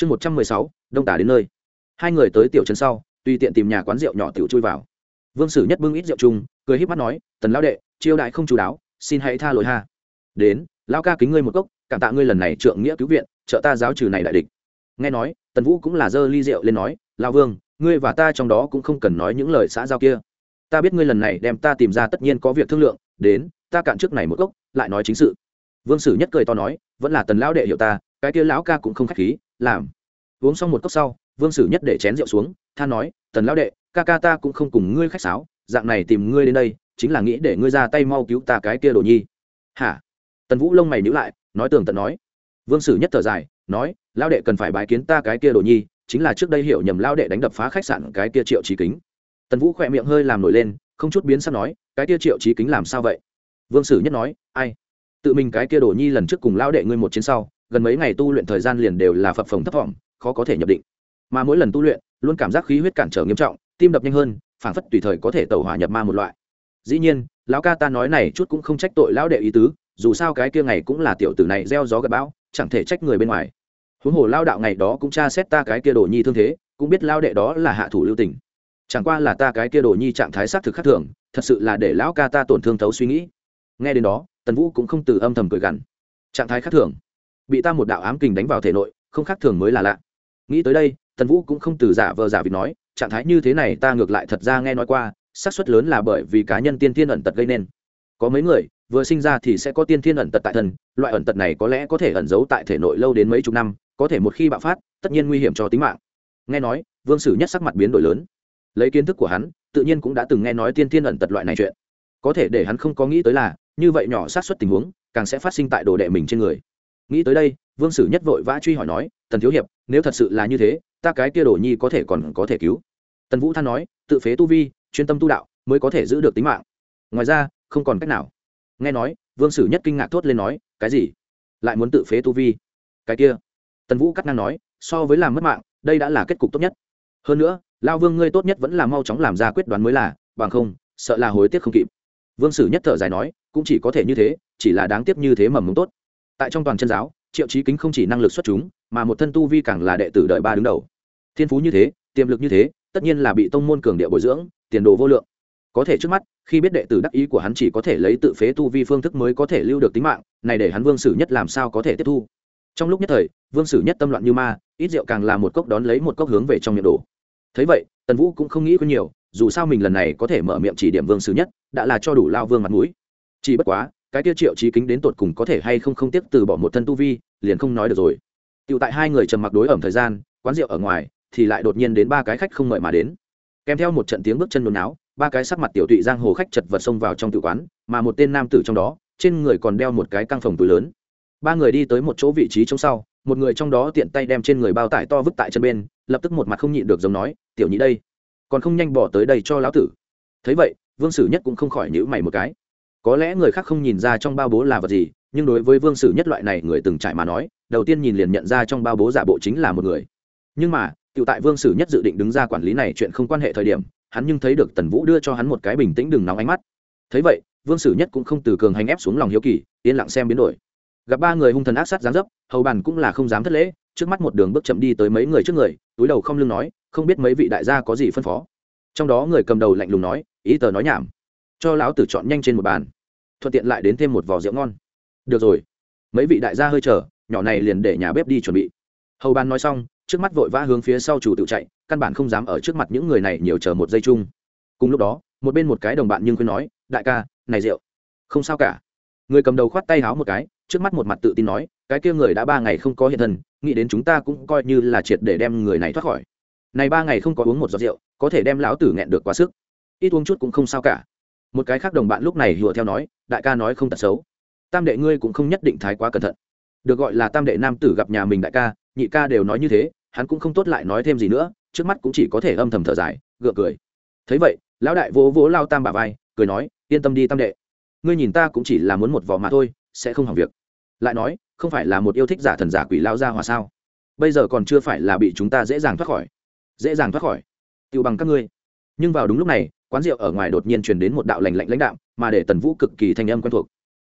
chương một trăm mười sáu, đông tả đến nơi. Hai người tới tiểu trấn sau, tùy tiện tìm nhà quán rượu nhỏ tiểu chui vào. Vương sử nhất bưng ít rượu chung, cười híp mắt nói, tần lão đệ chiêu đại không chú đáo, xin hãy tha lỗi ha. Đến, lão ca kính ngươi một cốc, cảm tạ ngươi lần này trượng nghĩa cứu viện, trợ ta giáo trừ này đại địch. Nghe nói, tần vũ cũng là dơ ly rượu lên nói, lão vương, ngươi và ta trong đó cũng không cần nói những lời xã giao kia. Ta biết ngươi lần này đem ta tìm ra tất nhiên có việc thương lượng, đến, ta cạn trước này một cốc, lại nói chính sự. Vương sử nhất cười to nói, vẫn là tần lão đệ hiểu ta, cái kia lão ca cũng không khách khí làm. Uống xong một cốc sau, vương sử nhất để chén rượu xuống than nói, tần lão đệ, ca ca ta cũng không cùng ngươi khách sáo, dạng này tìm ngươi đến đây, chính là nghĩ để ngươi ra tay mau cứu ta cái kia đồ nhi. Hả? Tần vũ lông mày nhữ lại, nói tường tận nói. Vương sử nhất thở dài, nói, lão đệ cần phải bái kiến ta cái kia đồ nhi, chính là trước đây hiểu nhầm lão đệ đánh đập phá khách sạn cái kia triệu trí kính. Tần vũ khỏe miệng hơi làm nổi lên, không chút biến sắc nói, cái kia triệu trí kính làm sao vậy? Vương sử nhất nói, ai? Tự mình cái kia đồ nhi lần trước cùng lão đệ ngươi một chiến sau gần mấy ngày tu luyện thời gian liền đều là phập phồng thấp thỏm, khó có thể nhập định. Mà mỗi lần tu luyện, luôn cảm giác khí huyết cản trở nghiêm trọng, tim đập nhanh hơn, phảng phất tùy thời có thể tẩu hỏa nhập ma một loại. Dĩ nhiên, lão ca ta nói này chút cũng không trách tội lão đệ ý tứ, dù sao cái kia ngày cũng là tiểu tử này gieo gió gặp bão, chẳng thể trách người bên ngoài. Huống hồ lao đạo ngày đó cũng tra xét ta cái kia đồ nhi thương thế, cũng biết lao đệ đó là hạ thủ lưu tình. Chẳng qua là ta cái kia đồ nhi trạng thái xác thực khắc thường, thật sự là để lão ca ta tổn thương thấu suy nghĩ. Nghe đến đó, tần vũ cũng không từ âm thầm cười gằn. Trạng thái khắc thường bị ta một đạo ám kình đánh vào thể nội, không khác thường mới là lạ. Nghĩ tới đây, tần vũ cũng không từ giả vờ giả vịt nói, trạng thái như thế này ta ngược lại thật ra nghe nói qua, xác suất lớn là bởi vì cá nhân tiên thiên ẩn tật gây nên. Có mấy người, vừa sinh ra thì sẽ có tiên thiên ẩn tật tại thân, loại ẩn tật này có lẽ có thể ẩn giấu tại thể nội lâu đến mấy chục năm, có thể một khi bạo phát, tất nhiên nguy hiểm cho tính mạng. Nghe nói, vương sử nhất sắc mặt biến đổi lớn. Lấy kiến thức của hắn, tự nhiên cũng đã từng nghe nói tiên thiên ẩn tật loại này chuyện. Có thể để hắn không có nghĩ tới là, như vậy nhỏ sát xuất tình huống, càng sẽ phát sinh tại đồ đệ mình trên người nghĩ tới đây, vương sử nhất vội vã truy hỏi nói, tần thiếu hiệp, nếu thật sự là như thế, ta cái kia đồ nhi có thể còn có thể cứu? Tần vũ than nói, tự phế tu vi, chuyên tâm tu đạo, mới có thể giữ được tính mạng. Ngoài ra, không còn cách nào. Nghe nói, vương sử nhất kinh ngạc thốt lên nói, cái gì? Lại muốn tự phế tu vi? Cái kia. Tần vũ cắt ngang nói, so với làm mất mạng, đây đã là kết cục tốt nhất. Hơn nữa, lao vương ngươi tốt nhất vẫn là mau chóng làm ra quyết đoán mới là, bằng không, sợ là hối tiếc không kịp. Vương sử nhất thở dài nói, cũng chỉ có thể như thế, chỉ là đáng tiếc như thế mầm mống tốt tại trong toàn chân giáo, triệu trí kính không chỉ năng lực xuất chúng, mà một thân tu vi càng là đệ tử đợi ba đứng đầu. Thiên phú như thế, tiềm lực như thế, tất nhiên là bị tông môn cường địa bồi dưỡng, tiền đồ vô lượng. Có thể trước mắt, khi biết đệ tử đắc ý của hắn chỉ có thể lấy tự phế tu vi phương thức mới có thể lưu được tính mạng, này để hắn vương sử nhất làm sao có thể tiếp thu? Trong lúc nhất thời, vương sử nhất tâm loạn như ma, ít rượu càng là một cốc đón lấy một cốc hướng về trong miệng đổ. Thấy vậy, tần vũ cũng không nghĩ có nhiều, dù sao mình lần này có thể mở miệng chỉ điểm vương sử nhất, đã là cho đủ lao vương mặt mũi. Chỉ bất quá cái tiêu triệu trí kính đến tột cùng có thể hay không không tiếp từ bỏ một thân tu vi, liền không nói được rồi. Tựu tại hai người trầm mặc đối ẩm thời gian, quán rượu ở ngoài, thì lại đột nhiên đến ba cái khách không mời mà đến. Kèm theo một trận tiếng bước chân nôn náo, ba cái sắc mặt tiểu tụy giang hồ khách chật vật xông vào trong tự quán, mà một tên nam tử trong đó, trên người còn đeo một cái căng phòng túi lớn. Ba người đi tới một chỗ vị trí trong sau, một người trong đó tiện tay đem trên người bao tải to vứt tại chân bên, lập tức một mặt không nhịn được giống nói, tiểu nhị đây, còn không nhanh bỏ tới đây cho lão tử. Thấy vậy, vương sử nhất cũng không khỏi nhữ mày một cái có lẽ người khác không nhìn ra trong bao bố là vật gì, nhưng đối với vương sử nhất loại này người từng trải mà nói, đầu tiên nhìn liền nhận ra trong bao bố giả bộ chính là một người. Nhưng mà tự tại vương sử nhất dự định đứng ra quản lý này chuyện không quan hệ thời điểm, hắn nhưng thấy được tần vũ đưa cho hắn một cái bình tĩnh đừng nóng ánh mắt. Thấy vậy, vương sử nhất cũng không từ cường hành ép xuống lòng hiếu kỳ, yên lặng xem biến đổi. Gặp ba người hung thần ác sát giáng dấp, hầu bàn cũng là không dám thất lễ, trước mắt một đường bước chậm đi tới mấy người trước người, túi đầu không lưng nói, không biết mấy vị đại gia có gì phân phó. Trong đó người cầm đầu lạnh lùng nói, ý tờ nói nhảm. Cho lão tử chọn nhanh trên một bàn thuận tiện lại đến thêm một vò rượu ngon. Được rồi. Mấy vị đại gia hơi chờ, nhỏ này liền để nhà bếp đi chuẩn bị. Hầu bàn nói xong, trước mắt vội vã hướng phía sau chủ tự chạy, căn bản không dám ở trước mặt những người này nhiều chờ một giây chung. Cùng lúc đó, một bên một cái đồng bạn nhưng khuyên nói, đại ca, này rượu. Không sao cả. Người cầm đầu khoát tay háo một cái, trước mắt một mặt tự tin nói, cái kia người đã ba ngày không có hiện thân, nghĩ đến chúng ta cũng coi như là triệt để đem người này thoát khỏi. Này ba ngày không có uống một giọt rượu, có thể đem lão tử nghẹn được quá sức. Ít uống chút cũng không sao cả một cái khác đồng bạn lúc này hùa theo nói, đại ca nói không tật xấu. Tam đệ ngươi cũng không nhất định thái quá cẩn thận. Được gọi là tam đệ nam tử gặp nhà mình đại ca, nhị ca đều nói như thế, hắn cũng không tốt lại nói thêm gì nữa, trước mắt cũng chỉ có thể âm thầm thở dài, gượng cười. Thấy vậy, lão đại vỗ vỗ lao tam bà vai, cười nói, yên tâm đi tam đệ. Ngươi nhìn ta cũng chỉ là muốn một vỏ mà thôi, sẽ không hỏng việc. Lại nói, không phải là một yêu thích giả thần giả quỷ lao ra hòa sao? Bây giờ còn chưa phải là bị chúng ta dễ dàng thoát khỏi. Dễ dàng thoát khỏi? Tiêu bằng các ngươi. Nhưng vào đúng lúc này quán rượu ở ngoài đột nhiên truyền đến một đạo lành lạnh lãnh đạm, mà để tần vũ cực kỳ thanh âm quen thuộc.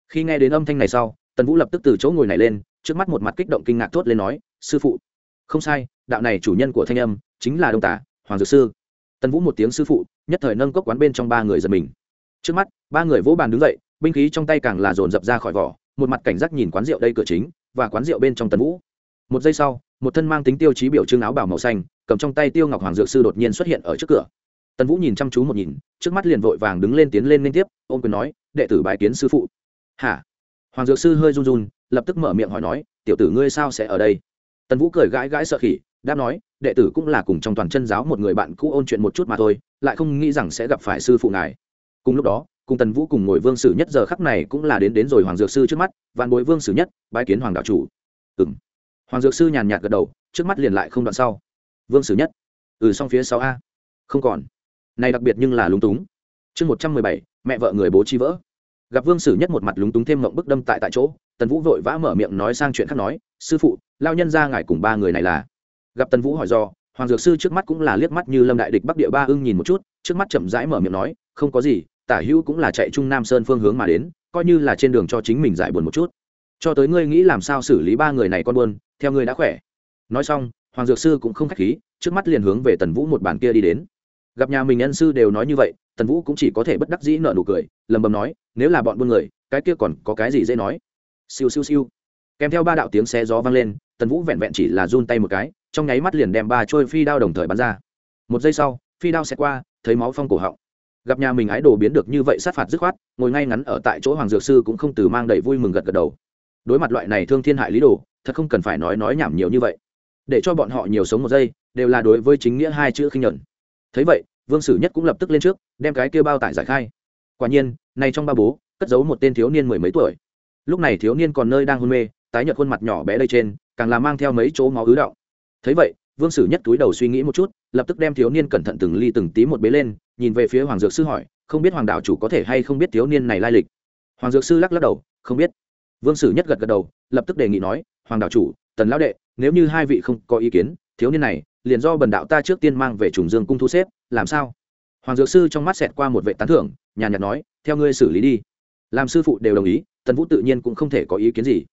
Khi nghe đến âm thanh này sau tần vũ lập tức từ chỗ ngồi này lên trước mắt một mặt kích động kinh ngạc thốt lên nói sư phụ. Không sai đạo này chủ nhân của thanh âm chính là đông tả hoàng dược sư. Tần vũ một tiếng sư phụ nhất thời nâng cốc quán bên trong ba người giật mình. Trước mắt ba người vỗ bàn đứng dậy binh khí trong tay càng là dồn dập ra khỏi vỏ một mặt cảnh giác nhìn quán rượu đây cửa chính và quán rượu bên trong tần vũ. Một giây sau một thân mang tính tiêu chí biểu trưng áo bảo màu xanh cầm trong tay tiêu ngọc hoàng dược sư đột nhiên xuất hiện ở trước cửa tần vũ nhìn chăm chú một nhìn, trước mắt liền vội vàng đứng lên tiến lên liên tiếp, ôm quyền nói, đệ tử bài kiến sư phụ. Hả? Hoàng dược sư hơi run run, lập tức mở miệng hỏi nói, tiểu tử ngươi sao sẽ ở đây? Tần vũ cười gãi gãi sợ khỉ, đáp nói, đệ tử cũng là cùng trong toàn chân giáo một người bạn cũ ôn chuyện một chút mà thôi, lại không nghĩ rằng sẽ gặp phải sư phụ ngài. Cùng lúc đó, cùng tần vũ cùng ngồi vương sử nhất giờ khắc này cũng là đến đến rồi hoàng dược sư trước mắt, vạn bối vương sử nhất, bái kiến hoàng đạo chủ. Ừ m hoàng dược sư nhàn nhạt gật đầu, trước mắt liền lại không đoạn sau. Vương sử nhất. Ừ xong phía sáu a. Không còn này đặc biệt nhưng là lúng túng. Chương một trăm mười bảy, mẹ vợ người bố chi vỡ. Gặp vương sử nhất một mặt lúng túng thêm mộng bức đâm tại tại chỗ, tần vũ vội vã mở miệng nói sang chuyện khác nói, sư phụ, lao nhân ra ngài cùng ba người này là. Gặp tần vũ hỏi do, hoàng dược sư trước mắt cũng là liếc mắt như lâm đại địch bắc địa ba ưng nhìn một chút, trước mắt chậm rãi mở miệng nói, không có gì, tả hữu cũng là chạy trung nam sơn phương hướng mà đến, coi như là trên đường cho chính mình giải buồn một chút. Cho tới ngươi nghĩ làm sao xử lý ba người này con buôn, theo ngươi đã khỏe. Nói xong, hoàng dược sư cũng không k h á c h khí, trước mắt liền hướng về tần vũ một bàn kia đi đến gặp nhà mình nhân sư đều nói như vậy, tần vũ cũng chỉ có thể bất đắc dĩ nợ nụ cười, lầm bầm nói, nếu là bọn buôn người, cái kia còn có cái gì dễ nói? Siêu siêu siêu. Kèm theo ba đạo tiếng xe gió vang lên, tần vũ vẹn vẹn chỉ là run tay một cái, trong nháy mắt liền đem ba trôi phi đao đồng thời bắn ra. Một giây sau, phi đao xẹt qua, thấy máu phong cổ họng. Gặp nhà mình ái đồ biến được như vậy sát phạt dứt khoát, ngồi ngay ngắn ở tại chỗ hoàng dược sư cũng không từ mang đầy vui mừng gật gật đầu. Đối mặt loại này thương thiên hại lý đồ, thật không cần phải nói nói nhảm nhiều như vậy. Để cho bọn họ nhiều sống một giây, đều là đối với chính nghĩa hai chữ khinh nhuận thấy vậy, vương sử nhất cũng lập tức lên trước, đem cái kia bao tải giải khai. Quả nhiên, nay trong ba bố, cất giấu một tên thiếu niên mười mấy tuổi. Lúc này thiếu niên còn nơi đang hôn mê, tái nhợt khuôn mặt nhỏ bé đây trên, càng là mang theo mấy chỗ máu ứ động. Thấy vậy, vương sử nhất túi đầu suy nghĩ một chút, lập tức đem thiếu niên cẩn thận từng ly từng tí một bế lên, nhìn về phía hoàng dược sư hỏi, không biết hoàng đạo chủ có thể hay không biết thiếu niên này lai lịch? Hoàng dược sư lắc lắc đầu, không biết. Vương sử nhất gật gật đầu, lập tức đề nghị nói, hoàng đạo chủ, tần lão đệ, nếu như hai vị không có ý kiến, thiếu niên này liền do bần đạo ta trước tiên mang về trùng dương cung thu xếp, làm sao? Hoàng dược sư trong mắt xẹt qua một vệ tán thưởng, nhàn nhạt nói, theo ngươi xử lý đi. Làm sư phụ đều đồng ý, tần vũ tự nhiên cũng không thể có ý kiến gì.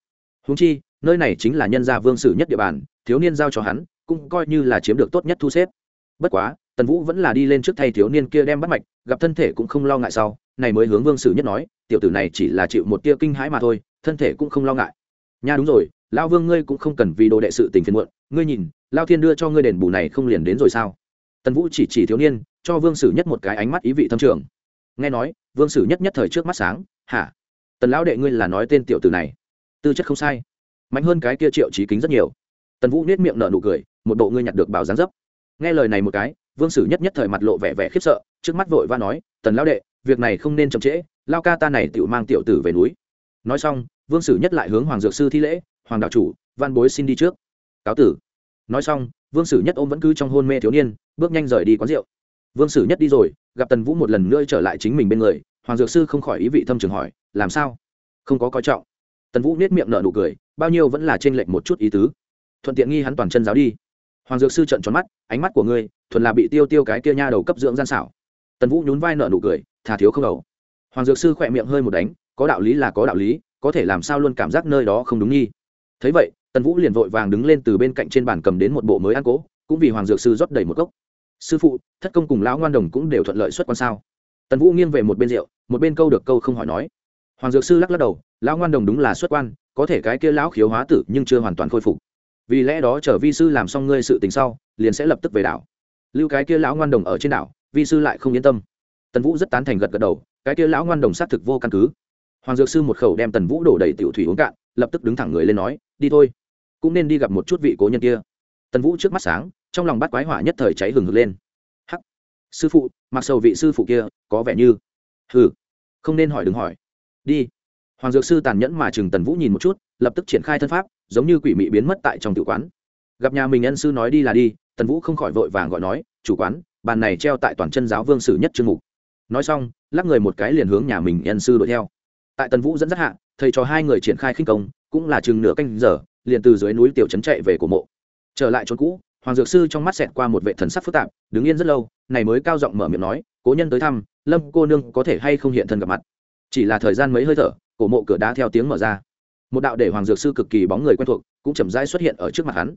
Húng chi, nơi này chính là nhân gia vương sử nhất địa bàn, thiếu niên giao cho hắn, cũng coi như là chiếm được tốt nhất thu xếp. Bất quá, tần vũ vẫn là đi lên trước thay thiếu niên kia đem bắt mạch, gặp thân thể cũng không lo ngại sau, này mới hướng vương sử nhất nói, tiểu tử này chỉ là chịu một tia kinh hãi mà thôi, thân thể cũng không lo ngại. Nha đúng rồi lao vương ngươi cũng không cần vì đồ đệ sự tình phiền muộn, ngươi nhìn, lao thiên đưa cho ngươi đền bù này không liền đến rồi sao? Tần vũ chỉ chỉ thiếu niên, cho vương sử nhất một cái ánh mắt ý vị thâm trường. Nghe nói, vương sử nhất nhất thời trước mắt sáng, hả? Tần lão đệ ngươi là nói tên tiểu tử này? Tư chất không sai. Mạnh hơn cái kia triệu trí kính rất nhiều. Tần vũ nết miệng nở nụ cười, một bộ ngươi nhặt được bảo gián dấp. Nghe lời này một cái, vương sử nhất nhất thời mặt lộ vẻ vẻ khiếp sợ, trước mắt vội và nói, tần lão đệ, việc này không nên chậm trễ, lao ca ta này tự mang tiểu tử về núi. Nói xong, vương sử nhất lại hướng hoàng dược sư thi lễ hoàng đạo chủ, văn bối xin đi trước. Cáo tử. Nói xong, vương sử nhất ôm vẫn cứ trong hôn mê thiếu niên, bước nhanh rời đi quán rượu. Vương sử nhất đi rồi, gặp tần vũ một lần nữa trở lại chính mình bên người, hoàng dược sư không khỏi ý vị thâm trường hỏi, làm sao? Không có coi trọng. Tần vũ nết miệng nở nụ cười, bao nhiêu vẫn là trên lệnh một chút ý tứ. Thuận tiện nghi hắn toàn chân giáo đi. Hoàng dược sư trận tròn mắt, ánh mắt của ngươi, thuần là bị tiêu tiêu cái kia nha đầu cấp dưỡng gian xảo. Tần vũ nhún vai nở nụ cười, thà thiếu không đầu. Hoàng dược sư khỏe miệng hơi một đánh, có đạo lý là có đạo lý, có thể làm sao luôn cảm giác nơi đó không đúng nghi thấy vậy, tần vũ liền vội vàng đứng lên từ bên cạnh trên bàn cầm đến một bộ mới ăn cố, cũng vì hoàng dược sư rót đầy một cốc sư phụ, thất công cùng lão ngoan đồng cũng đều thuận lợi xuất quan sao? Tần vũ nghiêng về một bên rượu, một bên câu được câu không hỏi nói. Hoàng dược sư lắc lắc đầu, lão ngoan đồng đúng là xuất quan, có thể cái kia lão khiếu hóa tử nhưng chưa hoàn toàn khôi phục. Vì lẽ đó chờ vi sư làm xong ngươi sự tình sau, liền sẽ lập tức về đảo. Lưu cái kia lão ngoan đồng ở trên đảo, vi sư lại không yên tâm. Tần vũ rất tán thành gật gật đầu, cái kia lão ngoan đồng xác thực vô căn cứ. Hoàng dược sư một khẩu đem tần vũ đổ đầy tiểu thủy uống cạn, lập tức đứng thẳng người lên nói đi thôi. Cũng nên đi gặp một chút vị cố nhân kia. Tần vũ trước mắt sáng, trong lòng bắt quái hỏa nhất thời cháy hừng hực lên. Hắc, sư phụ, mặc sầu vị sư phụ kia, có vẻ như hừ, không nên hỏi đừng hỏi. Đi. Hoàng dược sư tàn nhẫn mà chừng tần vũ nhìn một chút, lập tức triển khai thân pháp, giống như quỷ mị biến mất tại trong tự quán. Gặp nhà mình ân sư nói đi là đi, tần vũ không khỏi vội vàng gọi nói, chủ quán, bàn này treo tại toàn chân giáo vương sử nhất chương mục. Nói xong, lắc người một cái liền hướng nhà mình ân sư đuổi theo. Tại tần vũ dẫn dắt hạ, thầy cho hai người triển khai khinh công cũng là chừng nửa canh giờ, liền từ dưới núi tiểu trấn chạy về cổ mộ. Trở lại chỗ cũ, hoàng dược sư trong mắt xẹt qua một vệ thần sắc phức tạp, đứng yên rất lâu, này mới cao giọng mở miệng nói, cố nhân tới thăm, lâm cô nương có thể hay không hiện thân gặp mặt? Chỉ là thời gian mấy hơi thở, cổ mộ cửa đá theo tiếng mở ra. Một đạo để hoàng dược sư cực kỳ bóng người quen thuộc, cũng chậm rãi xuất hiện ở trước mặt hắn.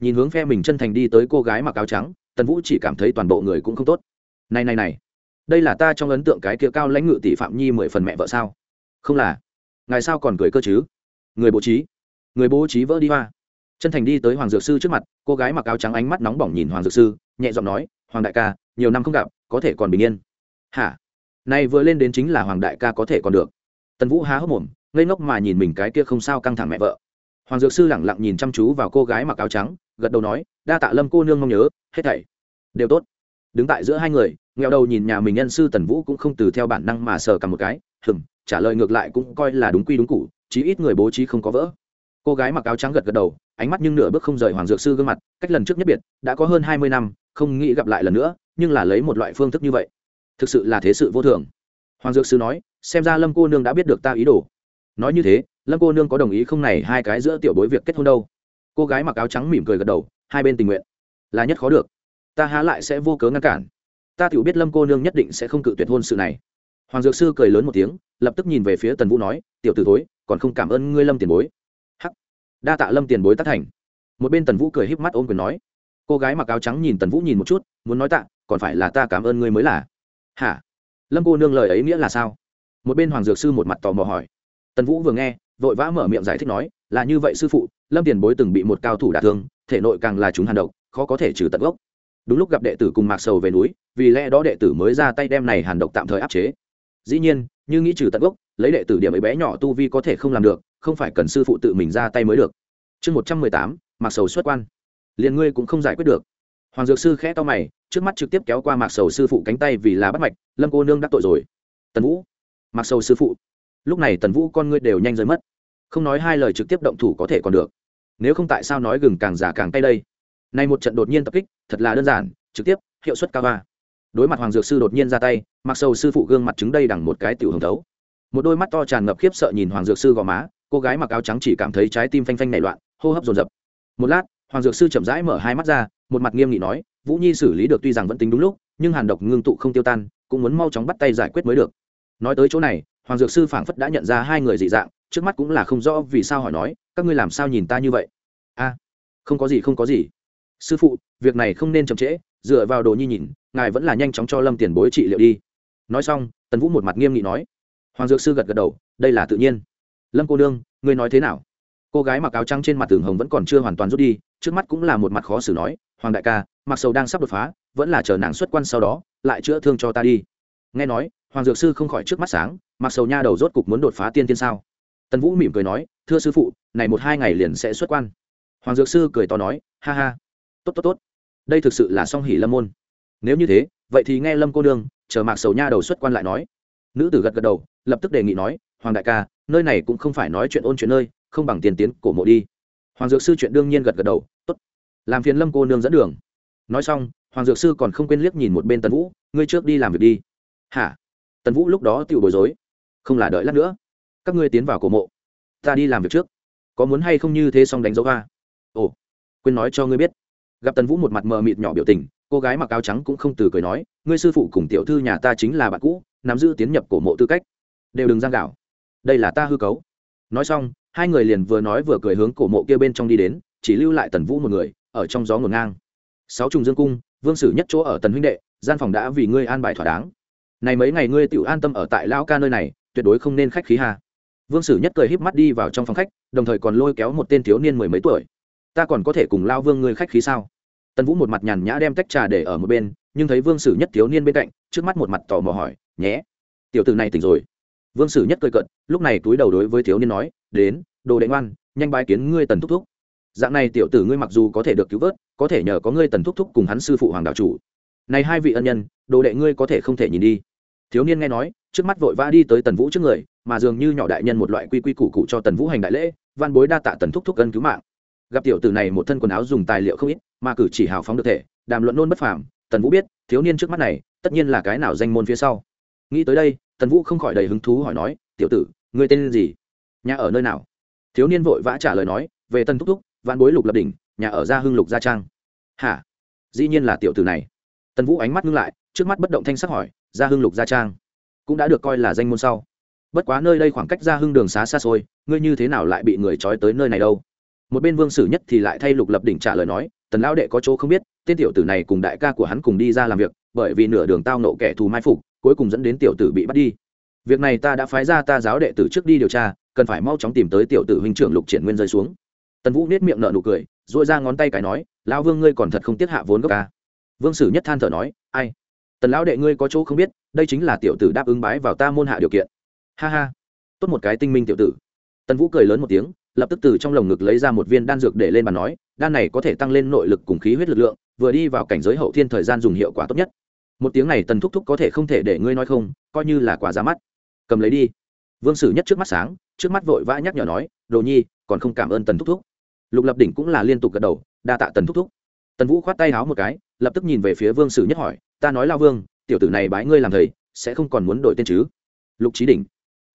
Nhìn hướng phe mình chân thành đi tới cô gái mặc áo trắng, tần vũ chỉ cảm thấy toàn bộ người cũng không tốt. Này này này, đây là ta trong ấn tượng cái kia cao lãnh ngự tỷ phạm nhi mười phần mẹ vợ sao? Không là. Ngài sao còn cười cơ chứ? Người bố trí. Người bố trí vỡ đi hoa. Chân thành đi tới hoàng dược sư trước mặt, cô gái mặc áo trắng ánh mắt nóng bỏng nhìn hoàng dược sư, nhẹ giọng nói, hoàng đại ca, nhiều năm không gặp, có thể còn bình yên. Hả? Này vừa lên đến chính là hoàng đại ca có thể còn được. Tần vũ há hốc mồm, ngây ngốc mà nhìn mình cái kia không sao căng thẳng mẹ vợ. Hoàng dược sư lẳng lặng nhìn chăm chú vào cô gái mặc áo trắng, gật đầu nói, đa tạ lâm cô nương mong nhớ, hết thảy đều tốt. Đứng tại giữa hai người nghèo đầu nhìn nhà mình nhân sư tần vũ cũng không từ theo bản năng mà sờ cầm một cái, hừm, trả lời ngược lại cũng coi là đúng quy đúng cụ chí ít người bố trí không có vỡ. Cô gái mặc áo trắng gật gật đầu, ánh mắt nhưng nửa bước không rời hoàng dược sư gương mặt, cách lần trước nhất biệt, đã có hơn hai mươi năm, không nghĩ gặp lại lần nữa, nhưng là lấy một loại phương thức như vậy. Thực sự là thế sự vô thường. Hoàng dược sư nói, xem ra lâm cô nương đã biết được ta ý đồ. Nói như thế, lâm cô nương có đồng ý không này hai cái giữa tiểu bối việc kết hôn đâu. Cô gái mặc áo trắng mỉm cười gật đầu, hai bên tình nguyện. Là nhất khó được. Ta há lại sẽ vô cớ ngăn cản. Ta tự biết lâm cô nương nhất định sẽ không cự tuyệt hôn sự này. Hoàng dược sư cười lớn một tiếng, lập tức nhìn về phía tần vũ nói, tiểu t ử thối còn không cảm ơn ngươi lâm tiền bối. Hắc. Đa tạ lâm tiền bối tác thành. Một bên tần vũ cười híp mắt ôm quyền nói. Cô gái mặc áo trắng nhìn tần vũ nhìn một chút, muốn nói tạ, còn phải là ta cảm ơn ngươi mới là. Hả? Lâm cô nương lời ấy nghĩa là sao? Một bên hoàng dược sư một mặt tò mò hỏi. Tần vũ vừa nghe, vội vã mở miệng giải thích nói, là như vậy sư phụ, lâm tiền bối từng bị một cao thủ đả thương, thể nội càng là chúng hàn độc, khó có thể trừ tận gốc. Đúng lúc gặp đệ tử cùng mạc sầu về núi, vì lẽ đó đệ tử mới ra tay đem này hàn độc tạm thời áp chế. Dĩ nhiên, như nghĩ trừ tận gốc lấy đệ tử điểm ấy bé nhỏ tu vi có thể không làm được, không phải cần sư phụ tự mình ra tay mới được. Chương một trăm mười tám, mạc sầu xuất quan. Liền ngươi cũng không giải quyết được. Hoàng dược sư khẽ to mày, trước mắt trực tiếp kéo qua mạc sầu sư phụ cánh tay vì là bắt mạch, lâm cô nương đắc tội rồi. Tần vũ, mạc sầu sư phụ, lúc này tần vũ con ngươi đều nhanh rơi mất. Không nói hai lời trực tiếp động thủ có thể còn được. Nếu không tại sao nói gừng càng già càng tay đây? Nay một trận đột nhiên tập kích, thật là đơn giản, trực tiếp, hiệu suất cao ba. đối mặt hoàng dược sư đột nhiên ra tay mặc sầu sư phụ gương mặt trứng đây đằng một cái tiểu hồng thấu một đôi mắt to tràn ngập khiếp sợ nhìn hoàng dược sư gò má, cô gái mặc áo trắng chỉ cảm thấy trái tim phanh phanh nảy loạn, hô hấp dồn dập. Một lát, hoàng dược sư chậm rãi mở hai mắt ra, một mặt nghiêm nghị nói, vũ nhi xử lý được tuy rằng vẫn tính đúng lúc, nhưng hàn độc ngưng tụ không tiêu tan, cũng muốn mau chóng bắt tay giải quyết mới được. Nói tới chỗ này, hoàng dược sư phảng phất đã nhận ra hai người dị dạng, trước mắt cũng là không rõ vì sao hỏi nói, các ngươi làm sao nhìn ta như vậy? A, không có gì, không có gì. Sư phụ, việc này không nên chậm trễ, dựa vào đồ nhi nhìn, ngài vẫn là nhanh chóng cho lâm tiền bối trị liệu đi. Nói xong, tần vũ một mặt nghiêm nghị nói hoàng dược sư gật gật đầu, đây là tự nhiên. Lâm cô đương ngươi nói thế nào? Cô gái mặc áo trắng trên mặt tường hồng vẫn còn chưa hoàn toàn rút đi, trước mắt cũng là một mặt khó xử nói, hoàng đại ca, mặc sầu đang sắp đột phá, vẫn là chờ nàng xuất quan sau đó, lại chữa thương cho ta đi. Nghe nói, hoàng dược sư không khỏi trước mắt sáng, mặc sầu nha đầu rốt cục muốn đột phá tiên tiên sao? Tần vũ mỉm cười nói, thưa sư phụ, này một hai ngày liền sẽ xuất quan. Hoàng dược sư cười to nói, ha ha, tốt tốt tốt, đây thực sự là song hỉ lâm môn. Nếu như thế, vậy thì nghe lâm cô đương chờ mạc sầu nha đầu xuất quan lại nói. Nữ tử gật gật đầu lập tức đề nghị nói, hoàng đại ca, nơi này cũng không phải nói chuyện ôn chuyện nơi, không bằng tiền tiến cổ mộ đi. Hoàng dược sư chuyện đương nhiên gật gật đầu, tốt. Làm phiền lâm cô nương dẫn đường. Nói xong, hoàng dược sư còn không quên liếc nhìn một bên tần vũ, ngươi trước đi làm việc đi. Hả? Tần vũ lúc đó tự bối rối, không là đợi lát nữa, các ngươi tiến vào cổ mộ, ta đi làm việc trước, có muốn hay không như thế xong đánh dấu ga ồ, quên nói cho ngươi biết. Gặp tần vũ một mặt mờ mịt nhỏ biểu tình, cô gái mặc áo trắng cũng không từ cười nói, ngươi sư phụ cùng tiểu thư nhà ta chính là bạn cũ, nắm giữ tiến nhập cổ mộ tư cách đều đừng giang gạo. Đây là ta hư cấu. Nói xong, hai người liền vừa nói vừa cười hướng cổ mộ kia bên trong đi đến, chỉ lưu lại tần vũ một người, ở trong gió ngổn ngang. Sáu trùng dương cung, vương sử nhất chỗ ở tần huynh đệ, gian phòng đã vì ngươi an bài thỏa đáng. Này mấy ngày ngươi tự an tâm ở tại lão ca nơi này, tuyệt đối không nên khách khí hà vương sử nhất cười híp mắt đi vào trong phòng khách, đồng thời còn lôi kéo một tên thiếu niên mười mấy tuổi. Ta còn có thể cùng lao vương ngươi khách khí sao? Tần vũ một mặt nhàn nhã đem tách trà để ở một bên, nhưng thấy vương sử nhất thiếu niên bên cạnh, trước mắt một mặt tò mò hỏi, nhé, tiểu tử này tỉnh rồi vương sử nhất cười cận lúc này túi đầu đối với thiếu niên nói, đến, đồ đệ ngoan, nhanh bái kiến ngươi tần thúc thúc. Dạng này tiểu tử ngươi mặc dù có thể được cứu vớt, có thể nhờ có ngươi tần thúc thúc cùng hắn sư phụ hoàng đạo chủ. Này hai vị ân nhân, đồ đệ ngươi có thể không thể nhìn đi. Thiếu niên nghe nói, trước mắt vội vã đi tới tần vũ trước người, mà dường như nhỏ đại nhân một loại quy quy củ cụ cho tần vũ hành đại lễ văn bối đa tạ tần thúc thúc ân cứu mạng. Gặp tiểu tử này một thân quần áo dùng tài liệu không ít, mà cử chỉ hào phóng được thể, đàm luận nôn bất phàm, tần vũ biết, thiếu niên trước mắt này, tất nhiên là cái nào danh môn phía sau. Nghĩ tới đây tần vũ không khỏi đầy hứng thú hỏi nói, tiểu tử, ngươi tên gì? Nhà ở nơi nào? Thiếu niên vội vã trả lời nói, về tần thúc thúc, Vạn bối lục lập đỉnh, nhà ở gia hưng lục gia trang. Hả? Dĩ nhiên là tiểu tử này. Tần vũ ánh mắt ngưng lại, trước mắt bất động thanh sắc hỏi, gia hưng lục gia trang? Cũng đã được coi là danh môn sau. Bất quá nơi đây khoảng cách gia hưng đường xá xa xôi, ngươi như thế nào lại bị người trói tới nơi này đâu? Một bên vương sử nhất thì lại thay lục lập đỉnh trả lời nói, tần lão đệ có chỗ không biết, tên tiểu tử này cùng đại ca của hắn cùng đi ra làm việc, bởi vì nửa đường tao nộ kẻ thù mai phục cuối cùng dẫn đến tiểu tử bị bắt đi. Việc này ta đã phái ra ta giáo đệ tử trước đi điều tra, cần phải mau chóng tìm tới tiểu tử huynh trưởng lục triển nguyên rơi xuống. Tần vũ nết miệng nợ nụ cười dội ra ngón tay cái nói, lão vương ngươi còn thật không tiết hạ vốn gốc ca vương sử nhất than thở nói, ai? Tần lão đệ ngươi có chỗ không biết, đây chính là tiểu tử đáp ứng bái vào ta môn hạ điều kiện. Ha ha. Tốt một cái tinh minh tiểu tử. Tần vũ cười lớn một tiếng, lập tức từ trong lồng ngực lấy ra một viên đan dược để lên bàn nói, đan này có thể tăng lên nội lực cùng khí huyết lực lượng, vừa đi vào cảnh giới hậu thiên thời gian dùng hiệu quả tốt nhất một tiếng này tần thúc thúc có thể không thể để ngươi nói không, coi như là quả ra mắt. Cầm lấy đi. Vương sử nhất trước mắt sáng, trước mắt vội vã nhắc nhở nói, đồ nhi, còn không cảm ơn tần thúc thúc. Lục lập đỉnh cũng là liên tục gật đầu, đa tạ tần thúc thúc. Tần vũ khoát tay háo một cái, lập tức nhìn về phía vương sử nhất hỏi, ta nói lao vương, tiểu tử này bái ngươi làm thầy, sẽ không còn muốn đổi tên chứ? Lục trí đỉnh.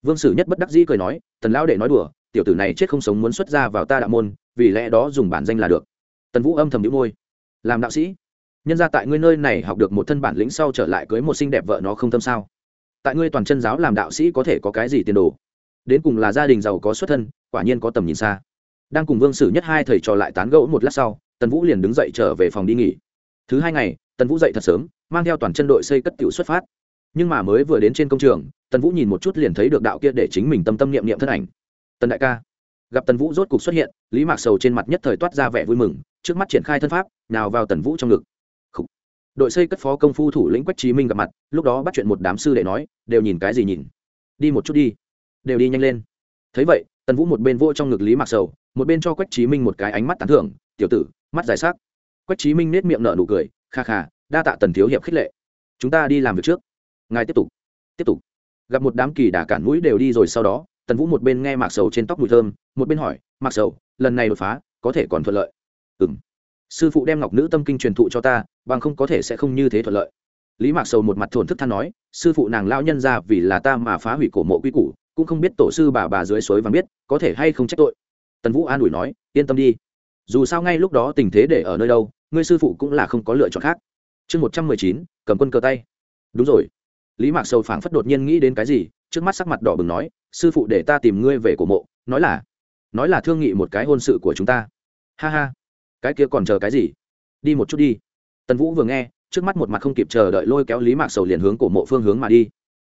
Vương sử nhất bất đắc dĩ cười nói, tần lão đệ nói đùa, tiểu tử này chết không sống muốn xuất ra vào ta đạo môn, vì lẽ đó dùng bản danh là được. Tần vũ âm thầm đĩu môi. Làm đạo sĩ? Nhân ra tại ngươi nơi này học được một thân bản lĩnh sau trở lại cưới một xinh đẹp vợ nó không tâm sao? Tại ngươi toàn chân giáo làm đạo sĩ có thể có cái gì tiền đồ? Đến cùng là gia đình giàu có xuất thân, quả nhiên có tầm nhìn xa. Đang cùng vương sử nhất hai thầy trò lại tán gẫu một lát sau, tần vũ liền đứng dậy trở về phòng đi nghỉ. Thứ hai ngày, tần vũ dậy thật sớm, mang theo toàn chân đội xây cất cựu xuất phát. Nhưng mà mới vừa đến trên công trường, tần vũ nhìn một chút liền thấy được đạo kia để chính mình tâm tâm niệm niệm thân ảnh. Tần đại ca, gặp tần vũ rốt cục xuất hiện, lý mạc sầu trên mặt nhất thời toát ra vẻ vui mừng, trước mắt triển khai thân pháp nào vào tần vũ trong ngực đội xây cất phó công phu thủ lĩnh quách trí minh gặp mặt, lúc đó bắt chuyện một đám sư đệ nói, đều nhìn cái gì nhìn? Đi một chút đi. Đều đi nhanh lên. Thấy vậy, tần vũ một bên vô trong ngực lý mạc sầu, một bên cho quách trí minh một cái ánh mắt tán thưởng, tiểu tử, mắt dài sắc. Quách trí minh nết miệng nở nụ cười, kha kha, đa tạ tần thiếu hiệp khích lệ. Chúng ta đi làm việc trước. Ngài tiếp tục. Tiếp tục. Gặp một đám kỳ đà cản mũi đều đi rồi sau đó, tần vũ một bên nghe mạc sầu trên tóc mùi thơm, một bên hỏi, mạc sầu, lần này đột phá, có thể còn thuận lợi? Ừ m sư phụ đem ngọc nữ tâm kinh truyền thụ cho ta, bằng không có thể sẽ không như thế thuận lợi. Lý mạc sầu một mặt thổn thức than nói, sư phụ nàng lao nhân ra vì là ta mà phá hủy cổ mộ quy củ, cũng không biết tổ sư bà bà dưới suối vàng biết, có thể hay không trách tội. Tần vũ an ủi nói, yên tâm đi. Dù sao ngay lúc đó tình thế để ở nơi đâu, ngươi sư phụ cũng là không có lựa chọn khác. Chương một trăm mười chín, cầm quân cờ tay. Đúng rồi. Lý mạc sầu phảng phất đột nhiên nghĩ đến cái gì, trước mắt sắc mặt đỏ bừng nói, sư phụ để ta tìm ngươi về cổ mộ, nói là nói là thương nghị một cái hôn sự của chúng ta. Ha ha cái kia còn chờ cái gì? Đi một chút đi. Tần vũ vừa nghe, trước mắt một mặt không kịp chờ đợi lôi kéo lý mạc sầu liền hướng cổ mộ phương hướng mà đi.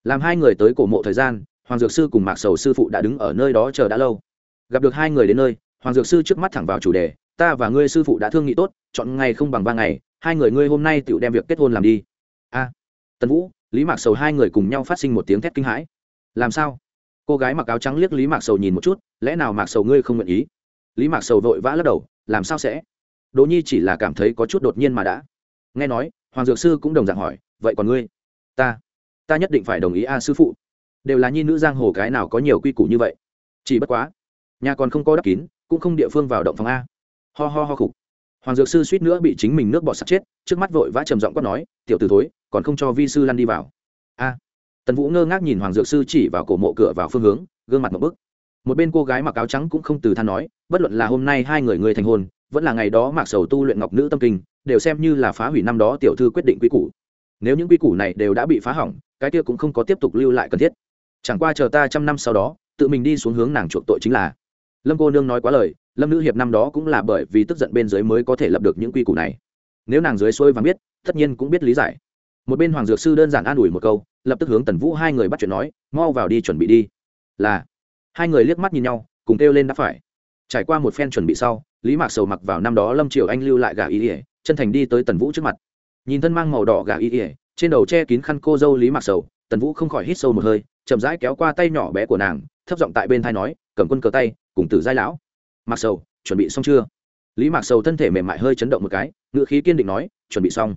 Làm hai người tới cổ mộ thời gian, hoàng dược sư cùng mạc sầu sư phụ đã đứng ở nơi đó chờ đã lâu. Gặp được hai người đến nơi, hoàng dược sư trước mắt thẳng vào chủ đề, ta và ngươi sư phụ đã thương nghị tốt, chọn ngày không bằng ba ngày, hai người ngươi hôm nay tự đem việc kết hôn làm đi. A. Tần vũ, lý mạc sầu hai người cùng nhau phát sinh một tiếng thét kinh hãi. Làm sao? Cô gái mặc áo trắng liếc lý mạc sầu nhìn một chút, lẽ nào mạc sầu ngươi không nguyện ý? Lý mạc sầu vội vã lắc đầu, làm sao sẽ? Đỗ nhi chỉ là cảm thấy có chút đột nhiên mà đã. Nghe nói, hoàng dược sư cũng đồng dạng hỏi, vậy còn ngươi? Ta ta nhất định phải đồng ý a sư phụ. Đều là nhi nữ giang hồ cái nào có nhiều quy củ như vậy. Chỉ bất quá, nhà còn không có đắp kín, cũng không địa phương vào động phòng a. Ho ho ho khục. Hoàng dược sư suýt nữa bị chính mình nước bọt sặc chết, trước mắt vội vã trầm giọng quát nói, tiểu t ử thối, còn không cho vi sư lăn đi vào. A. Tần vũ ngơ ngác nhìn hoàng dược sư chỉ vào cổ mộ cửa vào phương hướng, gương mặt một bức. Một bên cô gái mặc áo trắng cũng không từ than nói, bất luận là hôm nay hai người người thành hôn vẫn là ngày đó mạc sầu tu luyện ngọc nữ tâm kinh, đều xem như là phá hủy năm đó tiểu thư quyết định quy củ. Nếu những quy củ này đều đã bị phá hỏng, cái kia cũng không có tiếp tục lưu lại cần thiết. Chẳng qua chờ ta trăm năm sau đó, tự mình đi xuống hướng nàng chuộc tội chính là. Lâm cô nương nói quá lời, lâm nữ hiệp năm đó cũng là bởi vì tức giận bên dưới mới có thể lập được những quy củ này. Nếu nàng dưới xuôi và biết, tất nhiên cũng biết lý giải. Một bên hoàng dược sư đơn giản an ủi một câu, lập tức hướng tần vũ hai người bắt chuyện nói, mau vào đi chuẩn bị đi. Là, hai người liếc mắt nhìn nhau, cùng kêu lên đã phải. Trải qua một phen chuẩn bị sau lý mạc sầu mặc vào năm đó lâm triều anh lưu lại gà y ỉa chân thành đi tới tần vũ trước mặt. Nhìn thân mang màu đỏ gà y ỉa trên đầu che kín khăn cô dâu lý mạc sầu, tần vũ không khỏi hít sâu một hơi, chậm rãi kéo qua tay nhỏ bé của nàng, thấp giọng tại bên thai nói, cầm quân cờ tay, cùng tử giai lão. Mạc sầu, chuẩn bị xong chưa? Lý mạc sầu thân thể mềm mại hơi chấn động một cái ngựa khí kiên định nói, chuẩn bị xong.